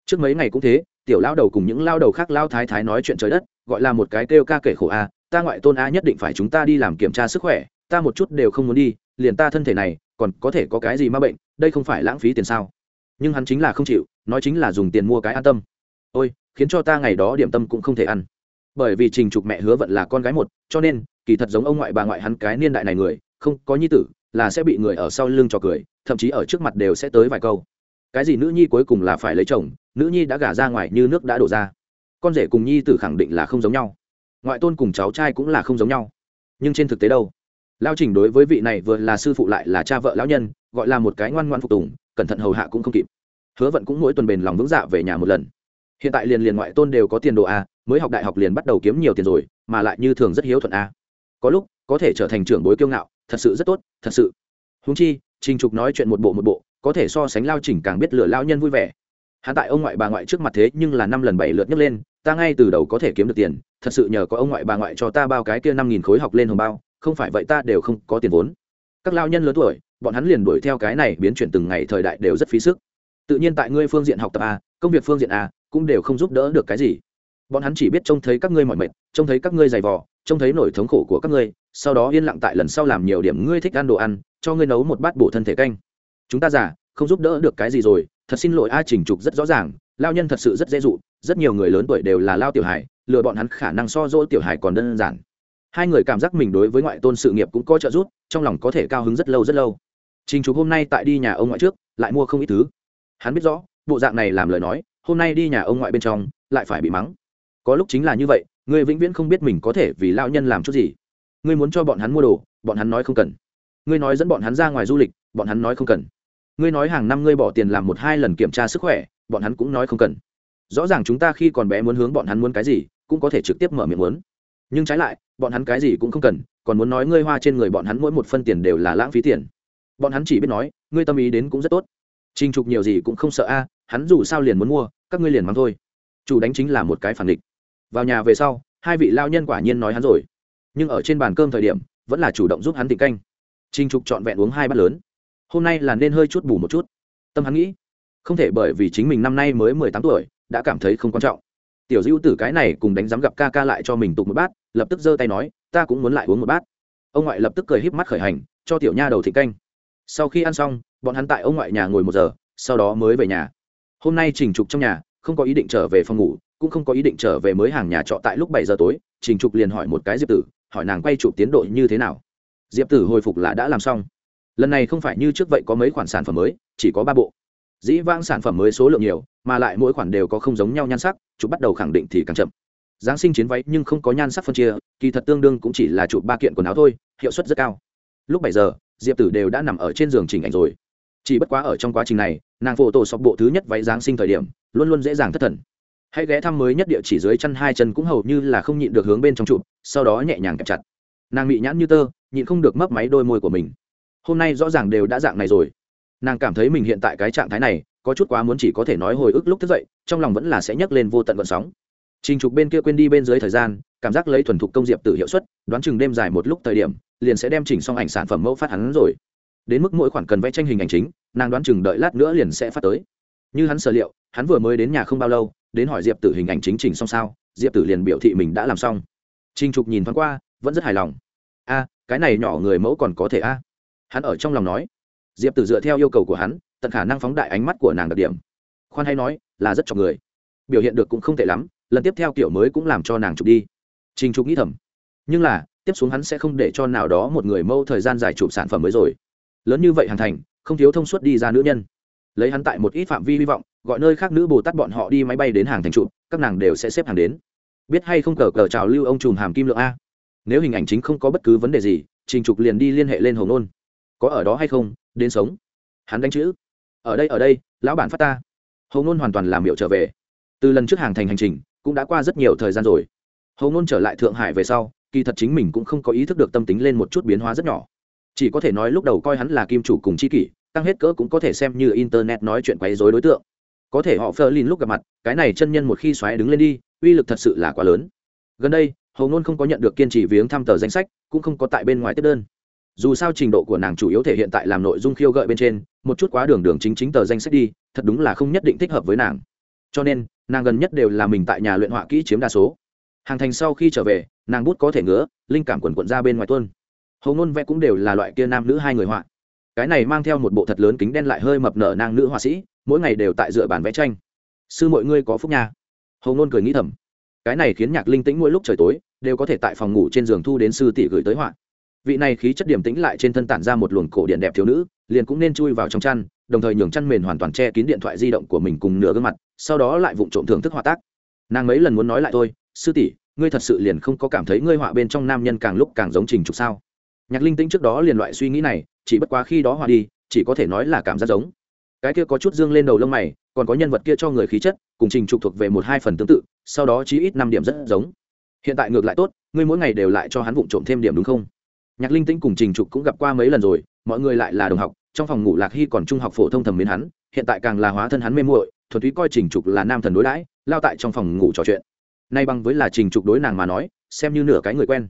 Trước mấy ngày cũng thế, tiểu lao đầu cùng những lao đầu khác lao thái thái nói chuyện trời đất, gọi là một cái kêu ca kể khổ a, ta ngoại tôn a nhất định phải chúng ta đi làm kiểm tra sức khỏe, ta một chút đều không muốn đi liền ta thân thể này, còn có thể có cái gì ma bệnh, đây không phải lãng phí tiền sao? Nhưng hắn chính là không chịu, nói chính là dùng tiền mua cái an tâm. Ôi, khiến cho ta ngày đó điểm tâm cũng không thể ăn. Bởi vì trình trục mẹ hứa vận là con gái một, cho nên, kỳ thật giống ông ngoại bà ngoại hắn cái niên đại này người, không, có nhi tử, là sẽ bị người ở sau lưng cho cười, thậm chí ở trước mặt đều sẽ tới vài câu. Cái gì nữ nhi cuối cùng là phải lấy chồng, nữ nhi đã gả ra ngoài như nước đã đổ ra. Con rể cùng nhi tử khẳng định là không giống nhau. Ngoại tôn cùng cháu trai cũng là không giống nhau. Nhưng trên thực tế đâu? Lao trình đối với vị này vừa là sư phụ lại là cha vợ lão nhân, gọi là một cái ngoan ngoan phục tùng, cẩn thận hầu hạ cũng không kịp. Hứa vận cũng mỗi tuần bền lòng vững dạ về nhà một lần. Hiện tại liền liền ngoại tôn đều có tiền đồ a, mới học đại học liền bắt đầu kiếm nhiều tiền rồi, mà lại như thường rất hiếu thuận a. Có lúc, có thể trở thành trưởng bối kiêu ngạo, thật sự rất tốt, thật sự. Húng chi, trình trục nói chuyện một bộ một bộ, có thể so sánh lao trình càng biết lựa lao nhân vui vẻ. Hắn tại ông ngoại bà ngoại trước mặt thế nhưng là năm lần bảy lượt nhấc lên, ta ngay từ đầu có thể kiếm được tiền, thật sự nhờ có ông ngoại bà ngoại cho ta bao cái kia năm nghìn khối học lên hồng bao không phải vậy ta đều không có tiền vốn. Các lao nhân lớn tuổi, bọn hắn liền đuổi theo cái này biến chuyển từng ngày thời đại đều rất phí sức. Tự nhiên tại ngươi phương diện học tập a, công việc phương diện a, cũng đều không giúp đỡ được cái gì. Bọn hắn chỉ biết trông thấy các ngươi mỏi mệt, trông thấy các ngươi dày vò, trông thấy nỗi thống khổ của các ngươi, sau đó yên lặng tại lần sau làm nhiều điểm ngươi thích ăn đồ ăn, cho ngươi nấu một bát bổ thân thể canh. Chúng ta giả không giúp đỡ được cái gì rồi, thật xin lỗi a trình trục rất rõ ràng, lao nhân thật sự rất dễ dụ, rất nhiều người lớn tuổi đều là lao tiểu hải lừa bọn hắn khả năng so dỗ tiểu hải còn đơn giản hai người cảm giác mình đối với ngoại tôn sự nghiệp cũng có trợ giúp, trong lòng có thể cao hứng rất lâu rất lâu. Trình chụp hôm nay tại đi nhà ông ngoại trước, lại mua không ít thứ. Hắn biết rõ, bộ dạng này làm lời nói, hôm nay đi nhà ông ngoại bên trong, lại phải bị mắng. Có lúc chính là như vậy, người vĩnh viễn không biết mình có thể vì lao nhân làm chút gì. Ngươi muốn cho bọn hắn mua đồ, bọn hắn nói không cần. Ngươi nói dẫn bọn hắn ra ngoài du lịch, bọn hắn nói không cần. Ngươi nói hàng năm ngươi bỏ tiền làm một hai lần kiểm tra sức khỏe, bọn hắn cũng nói không cần. Rõ ràng chúng ta khi còn bé muốn hướng bọn hắn muốn cái gì, cũng có thể trực tiếp mở miệng muốn. Nhưng trái lại bọn hắn cái gì cũng không cần, còn muốn nói ngươi hoa trên người bọn hắn mỗi một phân tiền đều là lãng phí tiền. Bọn hắn chỉ biết nói, ngươi tâm ý đến cũng rất tốt. Trình trục nhiều gì cũng không sợ a, hắn dù sao liền muốn mua, các ngươi liền mắng thôi. Chủ đánh chính là một cái phản địch. Vào nhà về sau, hai vị lao nhân quả nhiên nói hắn rồi. Nhưng ở trên bàn cơm thời điểm, vẫn là chủ động giúp hắn tình canh. Trình trục trọn vẹn uống hai bát lớn. Hôm nay là nên hơi chút bù một chút. Tâm hắn nghĩ, không thể bởi vì chính mình năm nay mới mười tám tuổi, đã cảm thấy không quan trọng. Tiểu dữ tử cái này cùng đánh giám gặp ca ca lại cho mình tục một bát lập tức giơ tay nói, ta cũng muốn lại uống một bát. Ông ngoại lập tức cười híp mắt khởi hành, cho tiểu nha đầu thị canh. Sau khi ăn xong, bọn hắn tại ông ngoại nhà ngồi một giờ, sau đó mới về nhà. Hôm nay trình trục trong nhà, không có ý định trở về phòng ngủ, cũng không có ý định trở về mới hàng nhà trọ tại lúc bảy giờ tối, trình trục liền hỏi một cái diệp tử, hỏi nàng quay chụp tiến độ như thế nào. Diệp tử hồi phục là đã làm xong. Lần này không phải như trước vậy có mấy khoản sản phẩm mới, chỉ có ba bộ. Dĩ vãng sản phẩm mới số lượng nhiều, mà lại mỗi khoản đều có không giống nhau nhan sắc, chụp bắt đầu khẳng định thì càng chậm giáng sinh chiến váy nhưng không có nhan sắc phân chia, kỳ thật tương đương cũng chỉ là chụp ba kiện quần áo thôi, hiệu suất rất cao. Lúc bảy giờ, diệp tử đều đã nằm ở trên giường chỉnh ảnh rồi. Chỉ bất quá ở trong quá trình này, nàng phổ tổ sọc bộ thứ nhất váy giáng sinh thời điểm, luôn luôn dễ dàng thất thần. Hãy ghé thăm mới nhất địa chỉ dưới chân hai chân cũng hầu như là không nhịn được hướng bên trong chụp, sau đó nhẹ nhàng kẹp chặt. Nàng bị nhãn như tơ, nhịn không được mấp máy đôi môi của mình. Hôm nay rõ ràng đều đã dạng này rồi. Nàng cảm thấy mình hiện tại cái trạng thái này, có chút quá muốn chỉ có thể nói hồi ức lúc thức dậy, trong lòng vẫn là sẽ nhấc lên vô tận vận sóng trình trục bên kia quên đi bên dưới thời gian, cảm giác lấy thuần thục công diệp tử hiệu suất, đoán chừng đêm dài một lúc thời điểm, liền sẽ đem chỉnh xong ảnh sản phẩm mẫu phát hắn rồi. Đến mức mỗi khoản cần vẽ tranh hình ảnh chính, nàng đoán chừng đợi lát nữa liền sẽ phát tới. Như hắn sở liệu, hắn vừa mới đến nhà không bao lâu, đến hỏi diệp tử hình ảnh chính chỉnh xong sao, diệp tử liền biểu thị mình đã làm xong. Trình trục nhìn thoáng qua, vẫn rất hài lòng. A, cái này nhỏ người mẫu còn có thể a? Hắn ở trong lòng nói. Diệp tử dựa theo yêu cầu của hắn, tận khả năng phóng đại ánh mắt của nàng đặc điểm. Khoan hay nói, là rất cho người. Biểu hiện được cũng không tệ lắm lần tiếp theo kiểu mới cũng làm cho nàng chụp đi. Trình trục nghĩ thầm. Nhưng là tiếp xuống hắn sẽ không để cho nào đó một người mâu thời gian dài chụp sản phẩm mới rồi. Lớn như vậy hàng thành không thiếu thông suốt đi ra nữ nhân. Lấy hắn tại một ít phạm vi hy vọng gọi nơi khác nữ bồ tát bọn họ đi máy bay đến hàng thành chụp, các nàng đều sẽ xếp hàng đến. Biết hay không cờ cờ trào lưu ông trùm hàm kim lượng a. Nếu hình ảnh chính không có bất cứ vấn đề gì trình trục liền đi liên hệ lên hồng nôn. Có ở đó hay không đến sống. Hắn đánh chữ. Ở đây ở đây lão bản phát ta. Hồng nôn hoàn toàn làm hiệu trở về. Từ lần trước hàng thành hành trình cũng đã qua rất nhiều thời gian rồi. Hồng nôn trở lại thượng hải về sau, kỳ thật chính mình cũng không có ý thức được tâm tính lên một chút biến hóa rất nhỏ. Chỉ có thể nói lúc đầu coi hắn là kim chủ cùng c h i kỷ tăng hết cỡ cũng có thể xem như internet nói chuyện quấy dối đối tượng. Có thể họ phơ lin lúc gặp mặt, cái này chân nhân một khi xoáy đứng lên đi, uy lực thật sự là quá lớn. Gần đây, hầu ngôn không có nhận được kiên trì viếng thăm tờ danh sách, cũng không có tại bên ngoài tiếp đơn. Dù sao trình độ của nàng chủ yếu thể hiện tại làm nội dung khiêu gợi bên trên, một chút quá đường đường chính chính tờ danh sách đi, thật đúng là không nhất định thích hợp với nàng cho nên, nàng gần nhất đều là mình tại nhà luyện họa kỹ chiếm đa số. Hàng thành sau khi trở về, nàng bút có thể ngứa, linh cảm quần quận ra bên ngoài tuôn. Hầu ngôn vẽ cũng đều là loại kia nam nữ hai người họa. Cái này mang theo một bộ thật lớn kính đen lại hơi mập nở nàng nữ họa sĩ, mỗi ngày đều tại dựa bàn vẽ tranh. Sư mọi ngươi có phúc nha. Hầu ngôn cười nghĩ thầm. Cái này khiến nhạc linh tĩnh mỗi lúc trời tối, đều có thể tại phòng ngủ trên giường thu đến sư tỷ gửi tới họa. Vị này khí chất điểm tĩnh lại trên thân tản ra một luồng cổ điện đẹp thiếu nữ, liền cũng nên chui vào trong chăn, đồng thời nhường chăn mền hoàn toàn che kín điện thoại di động của mình cùng nửa gương mặt sau đó lại vụng trộm thưởng thức họa tác. Nàng mấy lần muốn nói lại thôi, sư tỷ, ngươi thật sự liền không có cảm thấy ngươi họa bên trong nam nhân càng lúc càng giống trình trục sao? Nhạc linh tĩnh trước đó liền loại suy nghĩ này, chỉ bất quá khi đó họa đi, chỉ có thể nói là cảm giác giống. Cái kia có chút dương lên đầu lông mày, còn có nhân vật kia cho người khí chất, cùng trình trục thuộc về một hai phần tương tự, sau đó chí ít năm điểm rất giống. Hiện tại ngược lại tốt, ngươi mỗi ngày đều lại cho hắn vụng trộm thêm điểm đúng không? Nhạc linh tĩnh cùng trình trục cũng gặp qua mấy lần rồi, mọi người lại là đồng học, trong phòng ngủ lạc hy còn trung học phổ thông thầm mến hắn, hiện tại càng là hóa thân hắn mê muội thuần túy coi trình trục là nam thần đối đãi, lao tại trong phòng ngủ trò chuyện. Nay bằng với là trình trục đối nàng mà nói, xem như nửa cái người quen.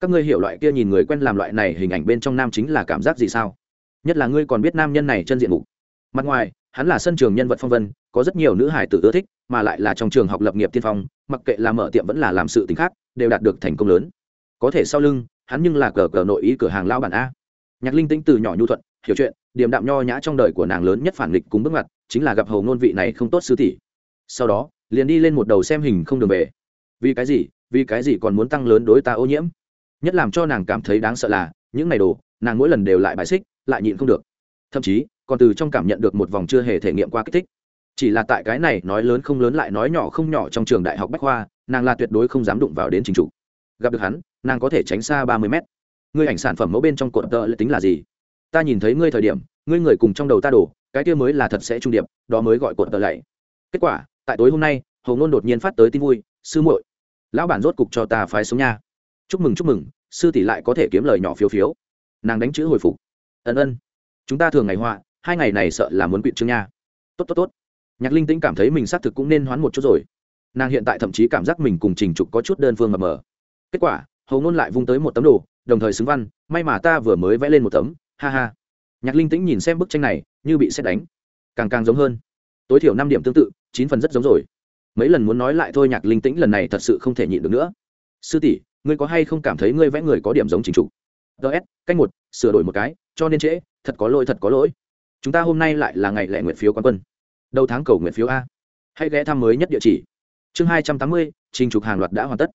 Các ngươi hiểu loại kia nhìn người quen làm loại này hình ảnh bên trong nam chính là cảm giác gì sao? Nhất là ngươi còn biết nam nhân này chân diện mục. Mặt ngoài, hắn là sân trường nhân vật phong vân, có rất nhiều nữ hải tử ưa thích, mà lại là trong trường học lập nghiệp tiên phong, mặc kệ là mở tiệm vẫn là làm sự t khác, đều đạt được thành công lớn. Có thể sau lưng, hắn nhưng là cờ cờ nội ý cửa hàng lao bản a. Nhạc linh tính từ nhỏ nhu thuận, hiểu chuyện, điềm đạm nho nhã trong đời của nàng lớn nhất phản nghịch cùng bước mặt chính là gặp hầu ngôn vị này không tốt sư tỷ. Sau đó, liền đi lên một đầu xem hình không đường về. Vì cái gì? Vì cái gì còn muốn tăng lớn đối ta ô nhiễm? Nhất làm cho nàng cảm thấy đáng sợ là, những ngày đồ, nàng mỗi lần đều lại bài xích, lại nhịn không được. Thậm chí, còn từ trong cảm nhận được một vòng chưa hề thể nghiệm qua kích thích. Chỉ là tại cái này nói lớn không lớn lại nói nhỏ không nhỏ trong trường đại học bách khoa, nàng là tuyệt đối không dám đụng vào đến trình trục gặp được hắn, nàng có thể tránh xa ba mươi mét. Ngươi ảnh sản phẩm mẫu bên trong cột tợ lại tính là gì? Ta nhìn thấy ngươi thời điểm, ngươi người cùng trong đầu ta đổ cái kia mới là thật sẽ trung điệp, đó mới gọi cuộn tờ lạy. Kết quả, tại tối hôm nay hầu ngôn đột nhiên phát tới tin vui, sư muội, lão bản rốt cục cho ta phái sống nha. Chúc mừng chúc mừng, sư tỷ lại có thể kiếm lời nhỏ phiếu phiếu. Nàng đánh chữ hồi phục. Ân ân, chúng ta thường ngày họa, hai ngày này sợ là muốn quỵt chương nha. Tốt tốt tốt. Nhạc linh tĩnh cảm thấy mình xác thực cũng nên hoán một chút rồi. Nàng hiện tại thậm chí cảm giác mình cùng trình trục có chút đơn phương mập mờ. Kết quả hầu ngôn lại vung tới một tấm đồ, đồng thời xứng văn, may mà ta vừa mới vẽ lên một tấm. Ha ha nhạc linh tĩnh nhìn xem bức tranh này, như bị xét đánh. Càng càng giống hơn. Tối thiểu năm điểm tương tự, chín phần rất giống rồi. Mấy lần muốn nói lại thôi, nhạc linh tĩnh lần này thật sự không thể nhịn được nữa. Sư tỷ, ngươi có hay không cảm thấy ngươi vẽ người có điểm giống chính chủ? ts cách một, sửa đổi một cái, cho nên trễ, thật có lỗi, thật có lỗi. Chúng ta hôm nay lại là ngày lẻ nguyện phiếu quán quân. Đầu tháng cầu nguyện phiếu a. Hãy ghé thăm mới nhất địa chỉ. Chương hai trăm tám mươi, trình trục hàng loạt đã hoàn tất.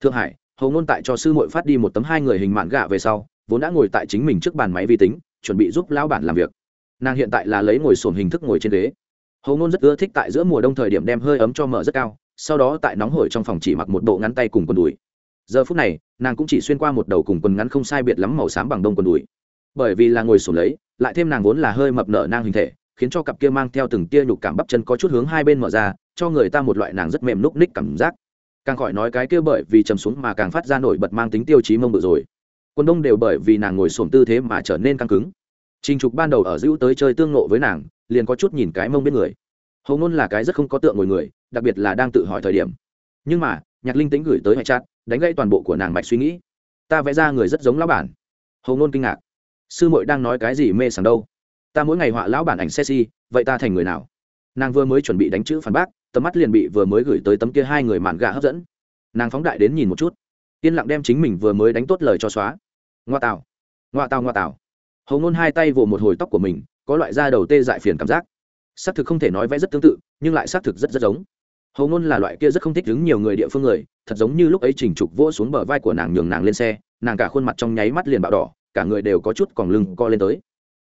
Thượng hải, hầu ngôn tại cho sư mội phát đi một tấm hai người hình mạn gạ về sau, vốn đã ngồi tại chính mình trước bàn máy vi tính chuẩn bị giúp lão bản làm việc. Nàng hiện tại là lấy ngồi sồn hình thức ngồi trên ghế. Hầu ngôn rất ưa thích tại giữa mùa đông thời điểm đem hơi ấm cho mở rất cao, sau đó tại nóng hổi trong phòng chỉ mặc một bộ ngắn tay cùng quần đùi. Giờ phút này, nàng cũng chỉ xuyên qua một đầu cùng quần ngắn không sai biệt lắm màu xám bằng đông quần đùi. Bởi vì là ngồi sổm lấy, lại thêm nàng vốn là hơi mập nở nang hình thể, khiến cho cặp kia mang theo từng tia nhục cảm bắp chân có chút hướng hai bên mở ra, cho người ta một loại nàng rất mềm núc ních cảm giác. Càng khỏi nói cái kia bởi vì trầm xuống mà càng phát ra nổi bật mang tính tiêu chí mông bự rồi quân đông đều bởi vì nàng ngồi xổm tư thế mà trở nên căng cứng. Trình trục ban đầu ở giữ tới chơi tương nộ với nàng liền có chút nhìn cái mông bên người. Hầu ngôn là cái rất không có tượng ngồi người đặc biệt là đang tự hỏi thời điểm. Nhưng mà nhạc linh tính gửi tới hại chát đánh gây toàn bộ của nàng mạch suy nghĩ. Ta vẽ ra người rất giống lão bản. Hầu ngôn kinh ngạc. Sư muội đang nói cái gì mê sảng đâu? Ta mỗi ngày họa lão bản ảnh sexy, si vậy ta thành người nào? Nàng vừa mới chuẩn bị đánh chữ phản bác tầm mắt liền bị vừa mới gửi tới tấm kia hai người màn gà hấp dẫn. Nàng phóng đại đến nhìn một chút yên lặng đem chính mình vừa mới đánh tốt lời cho xóa. Ngoa tào. Ngoa tào ngoa tào. Hầu ngôn hai tay vồ một hồi tóc của mình, có loại da đầu tê dại phiền cảm giác. Xác thực không thể nói vẽ rất tương tự, nhưng lại xác thực rất rất giống. Hầu ngôn là loại kia rất không thích đứng nhiều người địa phương người, thật giống như lúc ấy chỉnh trục vỗ xuống bờ vai của nàng nhường nàng lên xe, nàng cả khuôn mặt trong nháy mắt liền bạo đỏ, cả người đều có chút còn lưng co lên tới.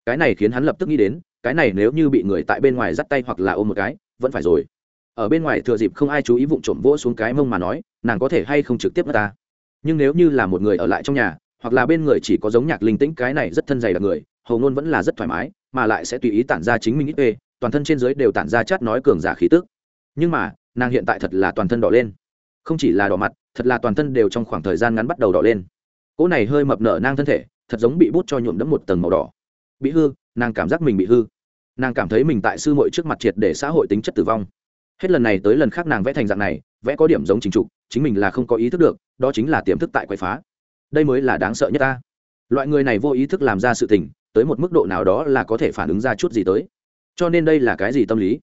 Cái này khiến hắn lập tức nghĩ đến, cái này nếu như bị người tại bên ngoài dắt tay hoặc là ôm một cái, vẫn phải rồi. Ở bên ngoài thừa dịp không ai chú ý vụng trộm vỗ xuống cái mông mà nói, nàng có thể hay không trực tiếp mất ta? Nhưng nếu như là một người ở lại trong nhà, hoặc là bên người chỉ có giống nhạc linh tĩnh cái này rất thân dày đặc người, hầu ngôn vẫn là rất thoải mái, mà lại sẽ tùy ý tản ra chính mình ít ê, toàn thân trên dưới đều tản ra chát nói cường giả khí tức. Nhưng mà, nàng hiện tại thật là toàn thân đỏ lên. Không chỉ là đỏ mặt, thật là toàn thân đều trong khoảng thời gian ngắn bắt đầu đỏ lên. Cỗ này hơi mập nở nang thân thể, thật giống bị bút cho nhuộm đẫm một tầng màu đỏ. Bị hư, nàng cảm giác mình bị hư. Nàng cảm thấy mình tại sư mội trước mặt triệt để xã hội tính chất tử vong. Hết lần này tới lần khác nàng vẽ thành dạng này vẽ có điểm giống trình trục, chính mình là không có ý thức được, đó chính là tiềm thức tại quậy phá. Đây mới là đáng sợ nhất ta. Loại người này vô ý thức làm ra sự tình, tới một mức độ nào đó là có thể phản ứng ra chút gì tới. Cho nên đây là cái gì tâm lý?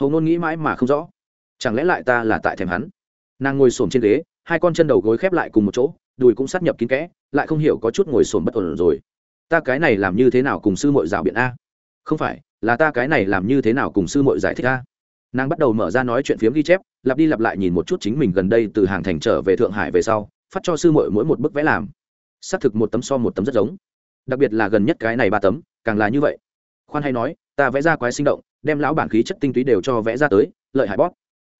Hầu ngôn nghĩ mãi mà không rõ. Chẳng lẽ lại ta là tại thèm hắn? Nàng ngồi s trên ghế, hai con chân đầu gối khép lại cùng một chỗ, đùi cũng sát nhập kín kẽ, lại không hiểu có chút ngồi sồn bất ổn rồi. Ta cái này làm như thế nào cùng sư mội rào biện a? Không phải, là ta cái này làm như thế nào cùng sư mội giải thích a? Nàng bắt đầu mở ra nói chuyện phiếm ghi chép, lặp đi lặp lại nhìn một chút chính mình gần đây từ hàng thành trở về thượng hải về sau, phát cho sư mội mỗi một bức vẽ làm. Xác thực một tấm so một tấm rất giống. Đặc biệt là gần nhất cái này ba tấm, càng là như vậy. Khoan hay nói, ta vẽ ra quái sinh động, đem lão bản khí chất tinh túy đều cho vẽ ra tới, lợi hại bóp.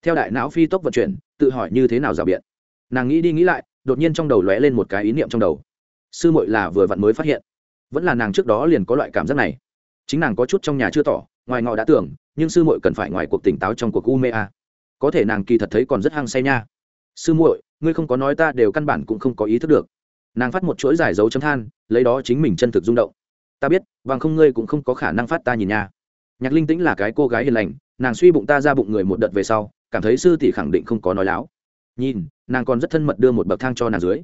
Theo đại não phi tốc vận chuyển, tự hỏi như thế nào rào biện. Nàng nghĩ đi nghĩ lại, đột nhiên trong đầu lóe lên một cái ý niệm trong đầu. Sư muội là vừa vặn mới phát hiện. Vẫn là nàng trước đó liền có loại cảm giác này. Chính nàng có chút trong nhà chưa tỏ, ngoài ngọ đã tưởng nhưng sư muội cần phải ngoài cuộc tỉnh táo trong cuộc u mê a. Có thể nàng kỳ thật thấy còn rất hăng say nha. Sư muội, ngươi không có nói ta đều căn bản cũng không có ý thức được. Nàng phát một chuỗi giải dấu chấm than, lấy đó chính mình chân thực rung động. Ta biết, bằng không ngươi cũng không có khả năng phát ta nhìn nha. Nhạc linh tĩnh là cái cô gái hiền lành, nàng suy bụng ta ra bụng người một đợt về sau, cảm thấy sư tỷ khẳng định không có nói láo. Nhìn, nàng còn rất thân mật đưa một bậc thang cho nàng dưới.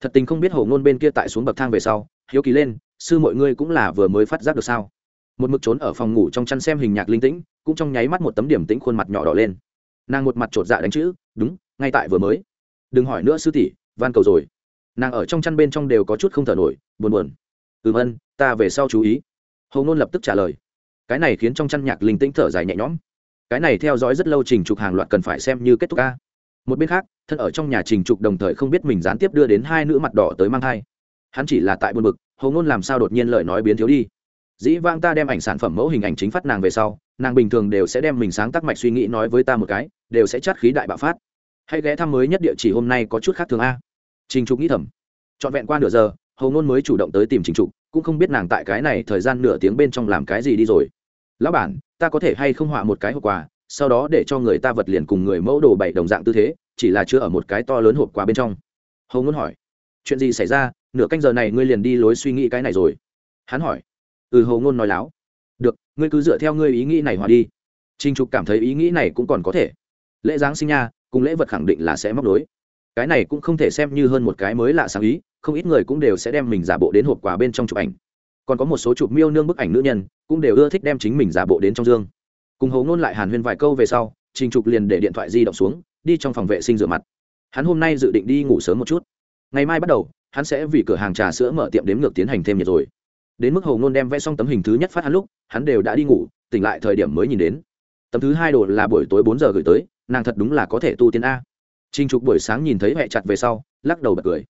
Thật tình không biết hồ ngôn bên kia tại xuống bậc thang về sau, hiếu kỳ lên, sư mọi ngươi cũng là vừa mới phát giác được sao? Một mực trốn ở phòng ngủ trong chăn xem hình nhạc linh tĩnh cũng trong nháy mắt một tấm điểm tĩnh khuôn mặt nhỏ đỏ lên. Nàng một mặt chột dạ đánh chữ, đúng, ngay tại vừa mới. Đừng hỏi nữa, sư tỷ, van cầu rồi. Nàng ở trong chăn bên trong đều có chút không thở nổi, buồn buồn. Ừm ân ta về sau chú ý. Hầu nôn lập tức trả lời. Cái này khiến trong chăn nhạc linh tĩnh thở dài nhẹ nhõm. Cái này theo dõi rất lâu trình trục hàng loạt cần phải xem như kết thúc ca. Một bên khác, thân ở trong nhà trình trục đồng thời không biết mình gián tiếp đưa đến hai nữ mặt đỏ tới mang thai. Hắn chỉ là tại buồn bực hầu ngôn làm sao đột nhiên lời nói biến thiếu đi? Dĩ vang ta đem ảnh sản phẩm mẫu hình ảnh chính phát nàng về sau, nàng bình thường đều sẽ đem mình sáng tác mạch suy nghĩ nói với ta một cái, đều sẽ chát khí đại bạo phát. Hay ghé thăm mới nhất địa chỉ hôm nay có chút khác thường a. Trình trục nghĩ thầm. Trọn vẹn qua nửa giờ, hầu ngôn mới chủ động tới tìm trình trục, cũng không biết nàng tại cái này thời gian nửa tiếng bên trong làm cái gì đi rồi. Lão bản, ta có thể hay không họa một cái hộp quà, sau đó để cho người ta vật liền cùng người mẫu đồ bảy đồng dạng tư thế, chỉ là chưa ở một cái to lớn hộp quà bên trong. Hầu ngôn hỏi. Chuyện gì xảy ra? Nửa canh giờ này ngươi liền đi lối suy nghĩ cái này rồi. Hắn hỏi ừ hầu ngôn nói láo. Được, ngươi cứ dựa theo ngươi ý nghĩ này hòa đi. Trinh trục cảm thấy ý nghĩ này cũng còn có thể. Lễ giáng sinh nha, cùng lễ vật khẳng định là sẽ móc đối cái này cũng không thể xem như hơn một cái mới lạ sáng ý, không ít người cũng đều sẽ đem mình giả bộ đến hộp quà bên trong chụp ảnh. Còn có một số chụp miêu nương bức ảnh nữ nhân, cũng đều ưa thích đem chính mình giả bộ đến trong dương. Cùng hầu ngôn lại hàn huyên vài câu về sau, trình trục liền để điện thoại di động xuống, đi trong phòng vệ sinh rửa mặt. Hắn hôm nay dự định đi ngủ sớm một chút. Ngày mai bắt đầu, hắn sẽ vì cửa hàng trà sữa mở tiệm đếm ngược tiến hành thêm nhiệt rồi đến mức hầu ngôn đem vẽ xong tấm hình thứ nhất phát hắn lúc hắn đều đã đi ngủ tỉnh lại thời điểm mới nhìn đến tấm thứ hai đồ là buổi tối bốn giờ gửi tới nàng thật đúng là có thể tu tiến a Trinh Trục buổi sáng nhìn thấy mẹ chặt về sau, lắc đầu bật cười.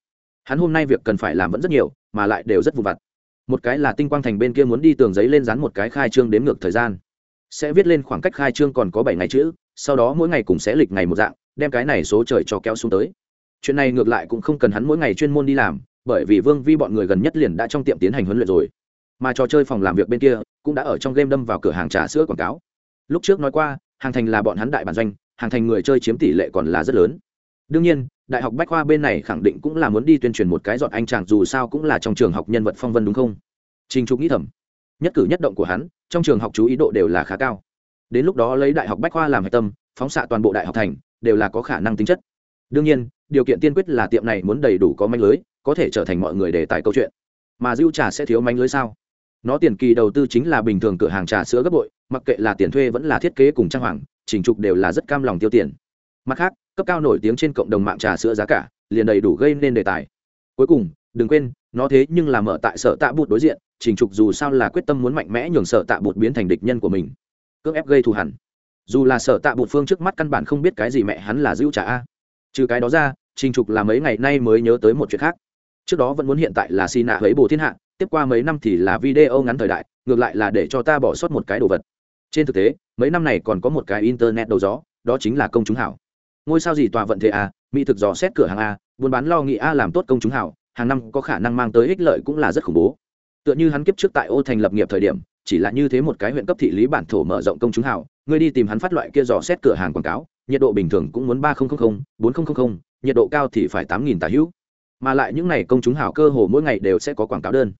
Hắn hôm nay việc cần phải làm vẫn rất nhiều, mà lại đều rất vụn vặt. Một cái là Tinh Quang Thành bên kia muốn đi tường giấy lên dán một cái khai trương đếm ngược thời gian. Sẽ viết lên khoảng cách khai trương còn có bảy ngày chữ, sau đó mỗi ngày cùng sẽ lịch ngày một dạng, đem cái này số trời cho kéo xuống tới. Chuyện này ngược lại cũng không cần hắn mỗi ngày chuyên môn đi làm, bởi vì Vương Vi bọn người gần nhất liền đã trong tiệm tiến hành huấn luyện rồi. Mà trò chơi phòng làm việc bên kia cũng đã ở trong game đâm vào cửa hàng trà sữa quảng cáo. Lúc trước nói qua, hàng thành là bọn hắn đại bản doanh, hàng thành người chơi chiếm tỷ lệ còn là rất lớn. Đương nhiên đại học bách khoa bên này khẳng định cũng là muốn đi tuyên truyền một cái dọn anh chàng dù sao cũng là trong trường học nhân vật phong vân đúng không? Trình trục nghĩ thầm. Nhất cử nhất động của hắn trong trường học chú ý độ đều là khá cao. Đến lúc đó lấy đại học bách khoa làm hạch tâm phóng xạ toàn bộ đại học thành đều là có khả năng tính chất. Đương nhiên điều kiện tiên quyết là tiệm này muốn đầy đủ có manh lưới, có thể trở thành mọi người đề tài câu chuyện. Mà dưu trà sẽ thiếu manh lưới sao? Nó tiền kỳ đầu tư chính là bình thường cửa hàng trà sữa gấp bội, mặc kệ là tiền thuê vẫn là thiết kế cùng trang hoàng trình trục đều là rất cam lòng tiêu tiền. Mặt khác, cấp cao nổi tiếng trên cộng đồng mạng trà sữa giá cả, liền đầy đủ gây nên đề tài. Cuối cùng, đừng quên, nó thế nhưng là mở tại sở tạ bụt đối diện trình trục dù sao là quyết tâm muốn mạnh mẽ nhường sở tạ bụt biến thành địch nhân của mình. Cưỡng ép gây thù hẳn dù là sở tạ bụt phương trước mắt căn bản không biết cái gì mẹ hắn là dữ trà a trừ cái đó ra, trình trục là mấy ngày nay mới nhớ tới một chuyện khác. Trước đó vẫn muốn hiện tại là xì nạ ấy bồ thiên hạ, tiếp qua mấy năm thì là video ngắn thời đại, ngược lại là để cho ta bỏ sót một cái đồ vật. Trên thực tế, mấy năm này còn có một cái internet đầu gió, đó chính là công chúng hảo. Ngôi sao gì tòa vận thế a mỹ thực dò xét cửa hàng a buôn bán lo nghị a à làm tốt công chúng hảo, hàng năm có khả năng mang tới ích lợi cũng là rất khủng bố. Tựa như hắn kiếp trước tại ô thành lập nghiệp thời điểm, chỉ là như thế một cái huyện cấp thị lý bản thổ mở rộng công chúng hảo, ngươi đi tìm hắn phát loại kia dò xét cửa hàng quảng cáo nhiệt độ bình thường cũng muốn ba nghìn bốn nghìn nhiệt độ cao thì phải tám nghìn tà hữu. Mà lại những n à y công chúng hảo cơ hồ mỗi ngày đều sẽ có quảng cáo đơn.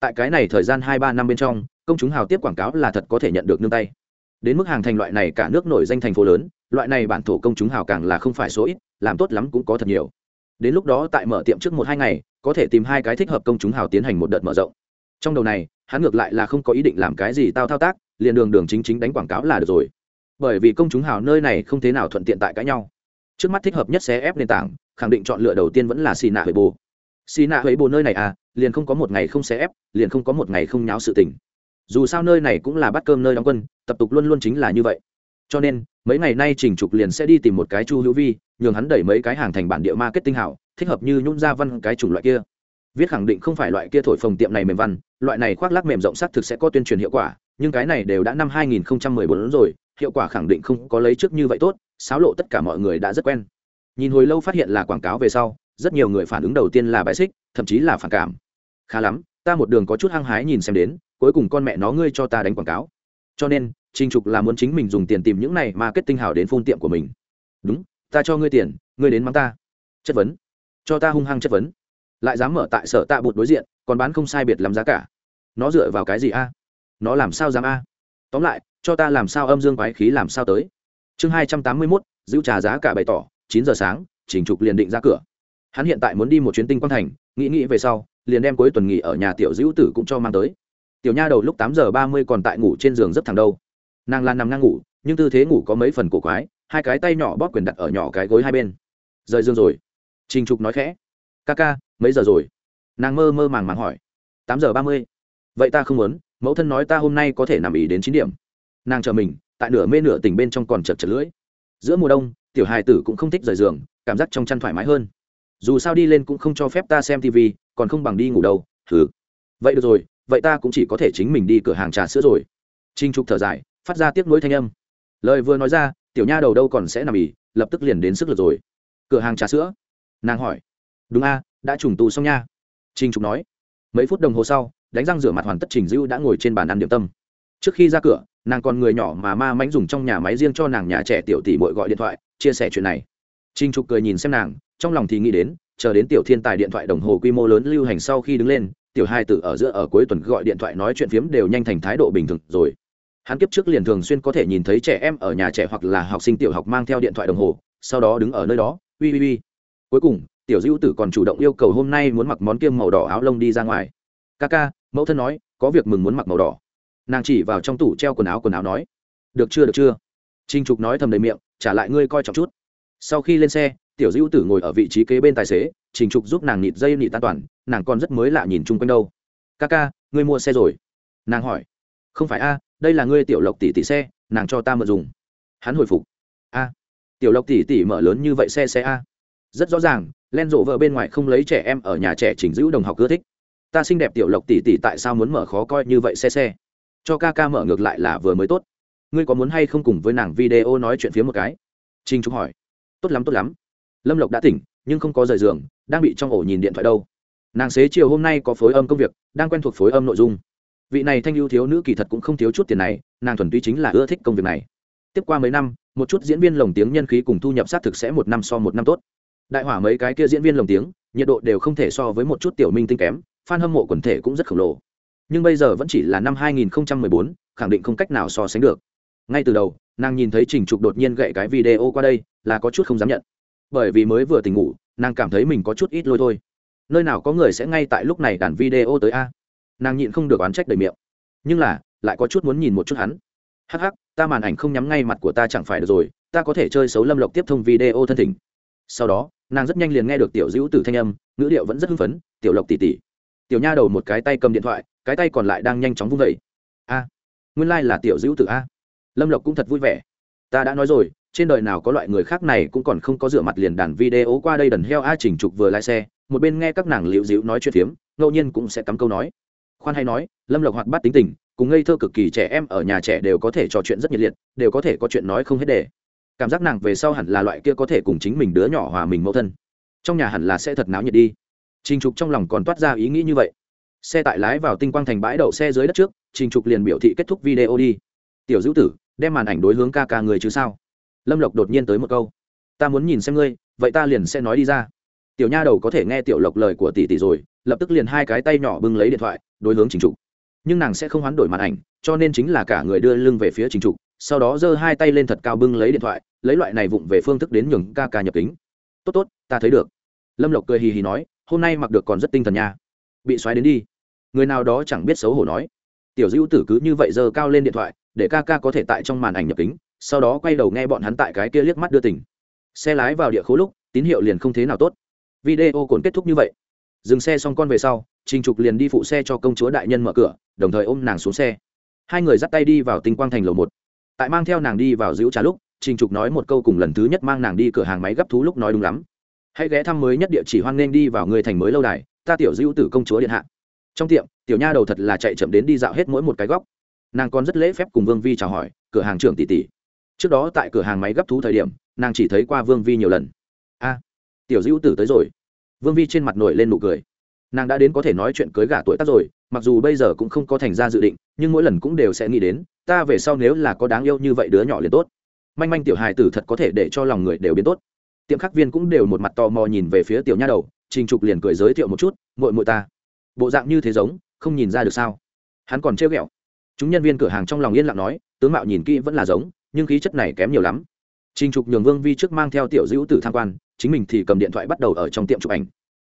Tại cái này thời gian hai ba năm bên trong, công chúng hào tiếp quảng cáo là thật có thể nhận được nương tay. Đến mức hàng thành loại này cả nước nổi danh thành phố lớn, loại này bản thổ công chúng hào càng là không phải số ít, làm tốt lắm cũng có thật nhiều. Đến lúc đó tại mở tiệm trước một hai ngày, có thể tìm hai cái thích hợp công chúng hào tiến hành một đợt mở rộng. Trong đầu này, hắn ngược lại là không có ý định làm cái gì tao thao tác, liền đường đường chính chính đánh quảng cáo là được rồi bởi vì công chúng hào nơi này không thế nào thuận tiện tại cãi nhau. Trước mắt thích hợp nhất sẽ ép nền tảng, khẳng định chọn lựa đầu tiên vẫn là xì nạ huệ bồ. Xì nạ huệ bồ nơi này à liền không có một ngày không sẽ ép, liền không có một ngày không nháo sự tình. Dù sao nơi này cũng là bắt cơm nơi đóng quân, tập tục luôn luôn chính là như vậy. Cho nên, mấy ngày nay trình trục liền sẽ đi tìm một cái chu hữu vi, nhường hắn đẩy mấy cái hàng thành bản địa marketing hảo, thích hợp như nhún ra văn cái chủng loại kia. Viết khẳng định không phải loại kia thổi phồng tiệm này mềm văn, loại này khoác lác mềm rộng sắc thực sẽ có tuyên truyền hiệu quả, nhưng cái này đều đã năm 2014 rồi hiệu quả khẳng định không có lấy trước như vậy tốt, xáo lộ tất cả mọi người đã rất quen. Nhìn hồi lâu phát hiện là quảng cáo về sau, rất nhiều người phản ứng đầu tiên là bài xích, thậm chí là phản cảm. Khá lắm, ta một đường có chút hăng hái nhìn xem đến, cuối cùng con mẹ nó ngươi cho ta đánh quảng cáo. Cho nên, trình trục là muốn chính mình dùng tiền tìm những này mà kết tinh hảo đến phun tiệm của mình. Đúng, ta cho ngươi tiền, ngươi đến mắng ta. Chất vấn. Cho ta hung hăng chất vấn. Lại dám mở tại sở tạ bụt đối diện, còn bán không sai biệt làm giá cả. Nó dựa vào cái gì a? Nó làm sao dám a? Tóm lại cho ta làm sao âm dương quái khí làm sao tới. Chương hai trăm tám mươi mốt, giữ trà giá cả bày tỏ, chín giờ sáng chỉnh trục liền định ra cửa. Hắn hiện tại muốn đi một chuyến tinh quang thành, nghĩ nghĩ về sau, liền đem cuối tuần nghỉ ở nhà tiểu dữ tử cũng cho mang tới. Tiểu nha đầu lúc tám giờ ba mươi còn tại ngủ trên giường rất thẳng đâu. Nàng lan nằm ngang ngủ, nhưng tư thế ngủ có mấy phần cổ quái, hai cái tay nhỏ bóp quyền đặt ở nhỏ cái gối hai bên. Rời giường rồi. Trình trục nói khẽ. Ca ca, mấy giờ rồi? Nàng mơ mơ màng màng hỏi. Tám giờ ba mươi. Vậy ta không muốn, mẫu thân nói ta hôm nay có thể nằm ý đến chín điểm nàng chờ mình, tại nửa mê nửa tỉnh bên trong còn chật chật lưỡi. Giữa mùa đông, tiểu hài tử cũng không thích rời giường, cảm giác trong chăn thoải mái hơn. Dù sao đi lên cũng không cho phép ta xem tv còn không bằng đi ngủ đâu thử vậy được rồi, vậy ta cũng chỉ có thể chính mình đi cửa hàng trà sữa rồi. Trinh trục thở dài, phát ra tiếc nuối thanh âm. Lời vừa nói ra, tiểu nha đầu đâu còn sẽ nằm ỉ, lập tức liền đến sức lực rồi. Cửa hàng trà sữa? Nàng hỏi. Đúng a, đã trùng tù xong nha. Trinh trục nói. Mấy phút đồng hồ sau, đánh răng rửa mặt hoàn tất trình dữ đã ngồi trên bàn ăn điểm tâm. Trước khi ra cửa nàng còn người nhỏ mà ma mãnh dùng trong nhà máy riêng cho nàng nhà trẻ tiểu tỷ muội gọi điện thoại, chia sẻ chuyện này. Trinh trục cười nhìn xem nàng, trong lòng thì nghĩ đến, chờ đến tiểu thiên tài điện thoại đồng hồ quy mô lớn lưu hành sau khi đứng lên, tiểu hai tử ở giữa ở cuối tuần gọi điện thoại nói chuyện phiếm đều nhanh thành thái độ bình thường rồi. Hắn kiếp trước liền thường xuyên có thể nhìn thấy trẻ em ở nhà trẻ hoặc là học sinh tiểu học mang theo điện thoại đồng hồ, sau đó đứng ở nơi đó ui ui ui cuối cùng, tiểu dữ tử còn chủ động yêu cầu hôm nay muốn mặc món kiêm màu đỏ áo lông đi ra ngoài. Ca ca, mẫu thân nói, có việc mừng muốn mặc màu đỏ nàng chỉ vào trong tủ treo quần áo quần áo nói, được chưa được chưa? Trinh trục nói thầm đầy miệng, trả lại ngươi coi trọng chút. Sau khi lên xe, tiểu dữ tử ngồi ở vị trí kế bên tài xế, trình trục giúp nàng nịt dây nịt an toàn, nàng còn rất mới lạ nhìn chung quanh đâu. Ca ca, ngươi mua xe rồi? Nàng hỏi. Không phải a, đây là ngươi tiểu lộc tỷ tỷ xe, nàng cho ta mượn dùng. Hắn hồi phục. A, tiểu lộc tỷ tỷ mở lớn như vậy xe xe a? Rất rõ ràng, len rộ vợ bên ngoài không lấy trẻ em ở nhà trẻ chỉnh giữ đồng học ưa thích. Ta xinh đẹp tiểu lộc tỷ tỷ tại sao muốn mở khó coi như vậy xe xe? Cho ca ca mở ngược lại là vừa mới tốt. Ngươi có muốn hay không cùng với nàng video nói chuyện phía một cái? Trinh trúc hỏi. Tốt lắm tốt lắm. Lâm lộc đã tỉnh, nhưng không có rời giường, đang bị trong ổ nhìn điện thoại đâu. Nàng xế chiều hôm nay có phối âm công việc, đang quen thuộc phối âm nội dung. Vị này thanh ưu thiếu nữ kỳ thật cũng không thiếu chút tiền này, nàng thuần túy chính là ưa thích công việc này. Tiếp qua mấy năm, một chút diễn viên lồng tiếng nhân khí cùng thu nhập sát thực sẽ một năm so một năm tốt. Đại hỏa mấy cái kia diễn viên lồng tiếng, nhiệt độ đều không thể so với một chút tiểu minh tinh kém, fan hâm mộ quần thể cũng rất khổng lồ nhưng bây giờ vẫn chỉ là năm 2014, khẳng định không cách nào so sánh được. Ngay từ đầu nàng nhìn thấy trình trục đột nhiên gậy cái video qua đây là có chút không dám nhận. Bởi vì mới vừa tỉnh ngủ nàng cảm thấy mình có chút ít lôi thôi. Nơi nào có người sẽ ngay tại lúc này đàn video tới a? Nàng nhịn không được oán trách đầy miệng. Nhưng là lại có chút muốn nhìn một chút hắn. Hắc hắc ta màn ảnh không nhắm ngay mặt của ta chẳng phải được rồi ta có thể chơi xấu lâm lộc tiếp thông video thân thỉnh. Sau đó nàng rất nhanh liền nghe được tiểu dữ từ thanh âm ngữ điệu vẫn rất hưng phấn tiểu lộc tỉ tỉ tiểu nha đầu một cái tay cầm điện thoại, cái tay còn lại đang nhanh chóng vung vẩy a, nguyên lai、like、là tiểu dữ tử a. Lâm lộc cũng thật vui vẻ. Ta đã nói rồi, trên đời nào có loại người khác này cũng còn không có rửa mặt liền đàn video qua đây đần heo a chỉnh trục vừa lái xe, một bên nghe các nàng liễu dịu nói chuyện phiếm, ngẫu nhiên cũng sẽ cắm câu nói. Khoan hay nói, lâm lộc hoạt bát tính tình, cùng ngây thơ cực kỳ trẻ em ở nhà trẻ đều có thể trò chuyện rất nhiệt liệt, đều có thể có chuyện nói không hết đề. cảm giác nàng về sau hẳn là loại kia có thể cùng chính mình đứa nhỏ hòa mình mẫu thân. Trong nhà hẳn là sẽ thật náo nhiệt đi trình trục trong lòng còn toát ra ý nghĩ như vậy. Xe tải lái vào tinh quang thành bãi đậu xe dưới đất trước, trình trục liền biểu thị kết thúc video đi. Tiểu dữ tử, đem màn ảnh đối hướng ca ca người chứ sao? Lâm lộc đột nhiên tới một câu. Ta muốn nhìn xem ngươi, vậy ta liền sẽ nói đi ra. Tiểu nha đầu có thể nghe tiểu lộc lời của tỷ tỷ rồi, lập tức liền hai cái tay nhỏ bưng lấy điện thoại, đối hướng trình trục. Nhưng nàng sẽ không hoán đổi màn ảnh, cho nên chính là cả người đưa lưng về phía trình trục, sau đó giơ hai tay lên thật cao bưng lấy điện thoại, lấy loại này vụng về phương thức đến nhường ca ca nhập kính. Tốt tốt, ta thấy được. Lâm lộc cười hì hì nói hôm nay mặc được còn rất tinh thần nha. Bị xoáy đến đi. Người nào đó chẳng biết xấu hổ nói. Tiểu dữ tử cứ như vậy giơ cao lên điện thoại, để ca ca có thể tại trong màn ảnh nhập kính, sau đó quay đầu nghe bọn hắn tại cái kia liếc mắt đưa tỉnh xe lái vào địa khố lúc, tín hiệu liền không thế nào tốt. Video cồn kết thúc như vậy. Dừng xe xong con về sau, trình trục liền đi phụ xe cho công chúa đại nhân mở cửa, đồng thời ôm nàng xuống xe. Hai người dắt tay đi vào tinh quang thành lầu một. Tại mang theo nàng đi vào giữ trà lúc, trình trục nói một câu cùng lần thứ nhất mang nàng đi cửa hàng máy gấp thú lúc nói đúng lắm hãy ghé thăm mới nhất địa chỉ hoan nghênh đi vào người thành mới lâu đài, ta tiểu dữ tử công chúa điện hạ. Trong tiệm, tiểu nha đầu thật là chạy chậm đến đi dạo hết mỗi một cái góc. Nàng còn rất lễ phép cùng vương vi chào hỏi, cửa hàng trưởng tỷ tỷ. Trước đó tại cửa hàng máy gấp thú thời điểm, nàng chỉ thấy qua vương vi nhiều lần. A, tiểu dữ tử tới rồi. Vương vi trên mặt nổi lên nụ cười. Nàng đã đến có thể nói chuyện cưới gả tuổi tác rồi, mặc dù bây giờ cũng không có thành ra dự định, nhưng mỗi lần cũng đều sẽ nghĩ đến, ta về sau nếu là có đáng yêu như vậy đứa nhỏ liền tốt. Manh manh tiểu hài tử thật có thể để cho lòng người đều biến tốt tiệm khắc viên cũng đều một mặt tò mò nhìn về phía tiểu nha đầu, trình trục liền cười giới thiệu một chút mội mội ta. Bộ dạng như thế giống, không nhìn ra được sao? Hắn còn trêu ghẹo. Chúng nhân viên cửa hàng trong lòng yên lặng nói, tướng mạo nhìn kỹ vẫn là giống, nhưng khí chất này kém nhiều lắm. Trình trục nhường vương vi trước mang theo tiểu dữ tử tham quan, chính mình thì cầm điện thoại bắt đầu ở trong tiệm chụp ảnh.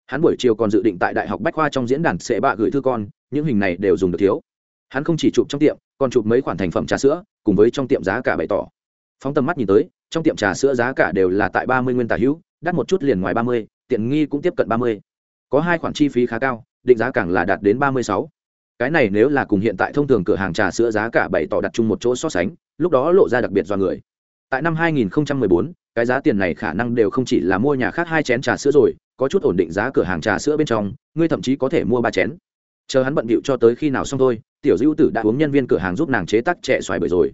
Hắn buổi chiều còn dự định tại đại học bách khoa trong diễn đàn sẽ bạ gửi thư con, những hình này đều dùng được thiếu. Hắn không chỉ chụp trong tiệm, còn chụp mấy khoản thành phẩm trà sữa, cùng với trong tiệm giá cả bày tỏ. Phóng tầm mắt nhìn tới trong tiệm trà sữa giá cả đều là tại ba mươi nguyên tả hữu đắt một chút liền ngoài ba mươi tiện nghi cũng tiếp cận ba mươi. Có hai khoản chi phí khá cao định giá càng là đạt đến ba mươi sáu. Cái này nếu là cùng hiện tại thông thường cửa hàng trà sữa giá cả bày tỏ đặt chung một chỗ so sánh lúc đó lộ ra đặc biệt do người. Tại năm 2014, cái giá tiền này khả năng đều không chỉ là mua nhà khác hai chén trà sữa rồi có chút ổn định giá cửa hàng trà sữa bên trong ngươi thậm chí có thể mua ba chén. Chờ hắn bận bịu cho tới khi nào xong thôi tiểu dữ tử đã uống nhân viên cửa hàng giúp nàng chế tác trẻ xoài bưởi rồi.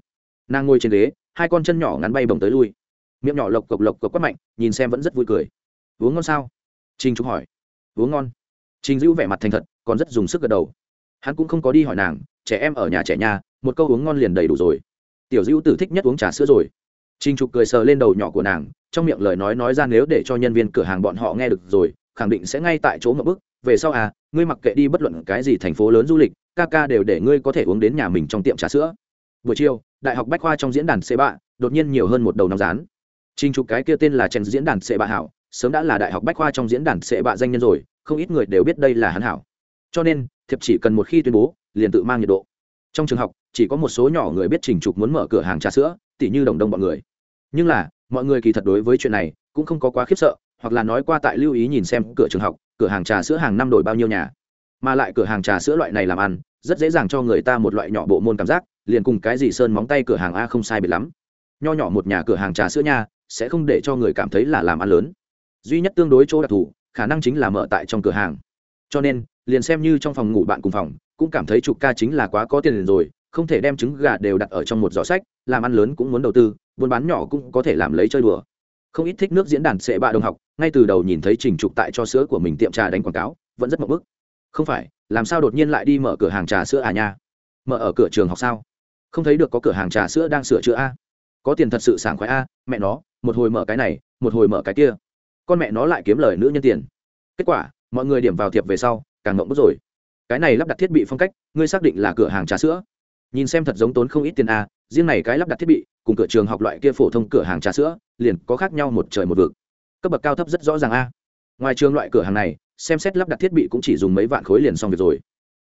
Nàng ngồi trên ghế hai con chân nhỏ ngắn bay bồng tới lui. Miệng nhỏ lộc cộc lộc cộc quát mạnh, nhìn xem vẫn rất vui cười. Uống ngon sao? Trình trục hỏi. Uống ngon. Trình dữ vẻ mặt thành thật, còn rất dùng sức gật đầu. Hắn cũng không có đi hỏi nàng, trẻ em ở nhà trẻ nhà, một câu uống ngon liền đầy đủ rồi. Tiểu dữ tử thích nhất uống trà sữa rồi. Trình trục cười sờ lên đầu nhỏ của nàng, trong miệng lời nói nói ra nếu để cho nhân viên cửa hàng bọn họ nghe được rồi, khẳng định sẽ ngay tại chỗ ngập bức. Về sau à ngươi mặc kệ đi bất luận cái gì thành phố lớn du lịch, ca ca đều để ngươi có thể uống đến nhà mình trong tiệm trà sữa buổi chiều, đại học bách khoa trong diễn đàn xê bạ đột nhiên nhiều hơn một đầu nóng rán. Trình trục cái kia tên là chen diễn đàn xê bạ hảo, sớm đã là đại học bách khoa trong diễn đàn xê bạ danh nhân rồi, không ít người đều biết đây là hắn hảo. Cho nên, thiệp chỉ cần một khi tuyên bố, liền tự mang nhiệt độ. Trong trường học, chỉ có một số nhỏ người biết trình trục muốn mở cửa hàng trà sữa, tỉ như đồng đông bọn người. Nhưng là, mọi người kỳ thật đối với chuyện này cũng không có quá khiếp sợ, hoặc là nói qua tại lưu ý nhìn xem cửa trường học, cửa hàng trà sữa hàng năm đổi bao nhiêu nhà. Mà lại cửa hàng trà sữa loại này làm ăn rất dễ dàng cho người ta một loại nhỏ bộ môn cảm giác, liền cùng cái gì sơn móng tay cửa hàng a không sai biệt lắm. Nho nhỏ một nhà cửa hàng trà sữa nha, sẽ không để cho người cảm thấy là làm ăn lớn. Duy nhất tương đối chỗ đặc thù, khả năng chính là mở tại trong cửa hàng. Cho nên, liền xem như trong phòng ngủ bạn cùng phòng, cũng cảm thấy chục ca chính là quá có tiền rồi, không thể đem trứng gà đều đặt ở trong một giỏ sách, làm ăn lớn cũng muốn đầu tư, buôn bán nhỏ cũng có thể làm lấy chơi đùa. Không ít thích nước diễn đàn sệ bạ đồng học, ngay từ đầu nhìn thấy trình trục tại cho sữa của mình tiệm trà đánh quảng cáo, vẫn rất mậu bức không phải, làm sao đột nhiên lại đi mở cửa hàng trà sữa à nha? Mở ở cửa trường học sao? Không thấy được có cửa hàng trà sữa đang sửa chữa a. Có tiền thật sự sảng khoái a, mẹ nó, một hồi mở cái này, một hồi mở cái kia. Con mẹ nó lại kiếm lời nữ nhân tiền. Kết quả, mọi người điểm vào thiệp về sau, càng ngộng bức rồi. Cái này lắp đặt thiết bị phong cách, ngươi xác định là cửa hàng trà sữa. Nhìn xem thật giống tốn không ít tiền a, riêng này cái lắp đặt thiết bị, cùng cửa trường học loại kia phổ thông cửa hàng trà sữa, liền có khác nhau một trời một vực. Cấp bậc cao thấp rất rõ ràng a ngoài trường loại cửa hàng này, xem xét lắp đặt thiết bị cũng chỉ dùng mấy vạn khối liền xong việc rồi.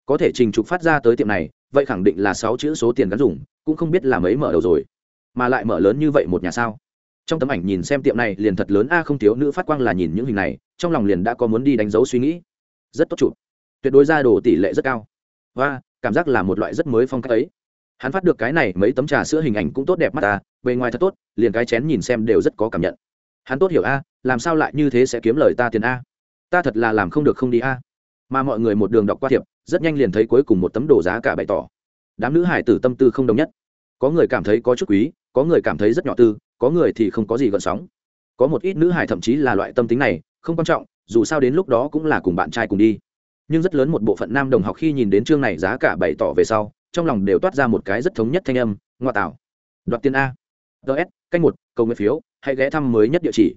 Có thể trình trục phát ra tới tiệm này, vậy khẳng định là sáu chữ số tiền gắn dùng, cũng không biết là mấy mở đầu rồi. Mà lại mở lớn như vậy một nhà sao? Trong tấm ảnh nhìn xem tiệm này liền thật lớn, a, không thiếu nữ phát quang là nhìn những hình này, trong lòng liền đã có muốn đi đánh dấu suy nghĩ. Rất tốt chụp. Tuyệt đối ra đồ tỷ lệ rất cao. Và, cảm giác là một loại rất mới phong cách ấy. Hắn phát được cái này, mấy tấm trà sữa hình ảnh cũng tốt đẹp mắt ta bề ngoài thật tốt, liền cái chén nhìn xem đều rất có cảm nhận hắn tốt hiểu a, làm sao lại như thế sẽ kiếm lời ta tiền a? Ta thật là làm không được không đi a. Mà mọi người một đường đọc qua thiệp, rất nhanh liền thấy cuối cùng một tấm đồ giá cả bày tỏ. Đám nữ hải tử tâm tư không đồng nhất. Có người cảm thấy có chút quý, có người cảm thấy rất nhỏ tư, có người thì không có gì gợn sóng. Có một ít nữ hải thậm chí là loại tâm tính này, không quan trọng, dù sao đến lúc đó cũng là cùng bạn trai cùng đi. Nhưng rất lớn một bộ phận nam đồng học khi nhìn đến chương này giá cả bày tỏ về sau, trong lòng đều toát ra một cái rất thống nhất thanh âm, ngoại tạo đoạt tiền a. Ts canh một câu nguyện phiếu hãy ghé thăm mới nhất địa chỉ.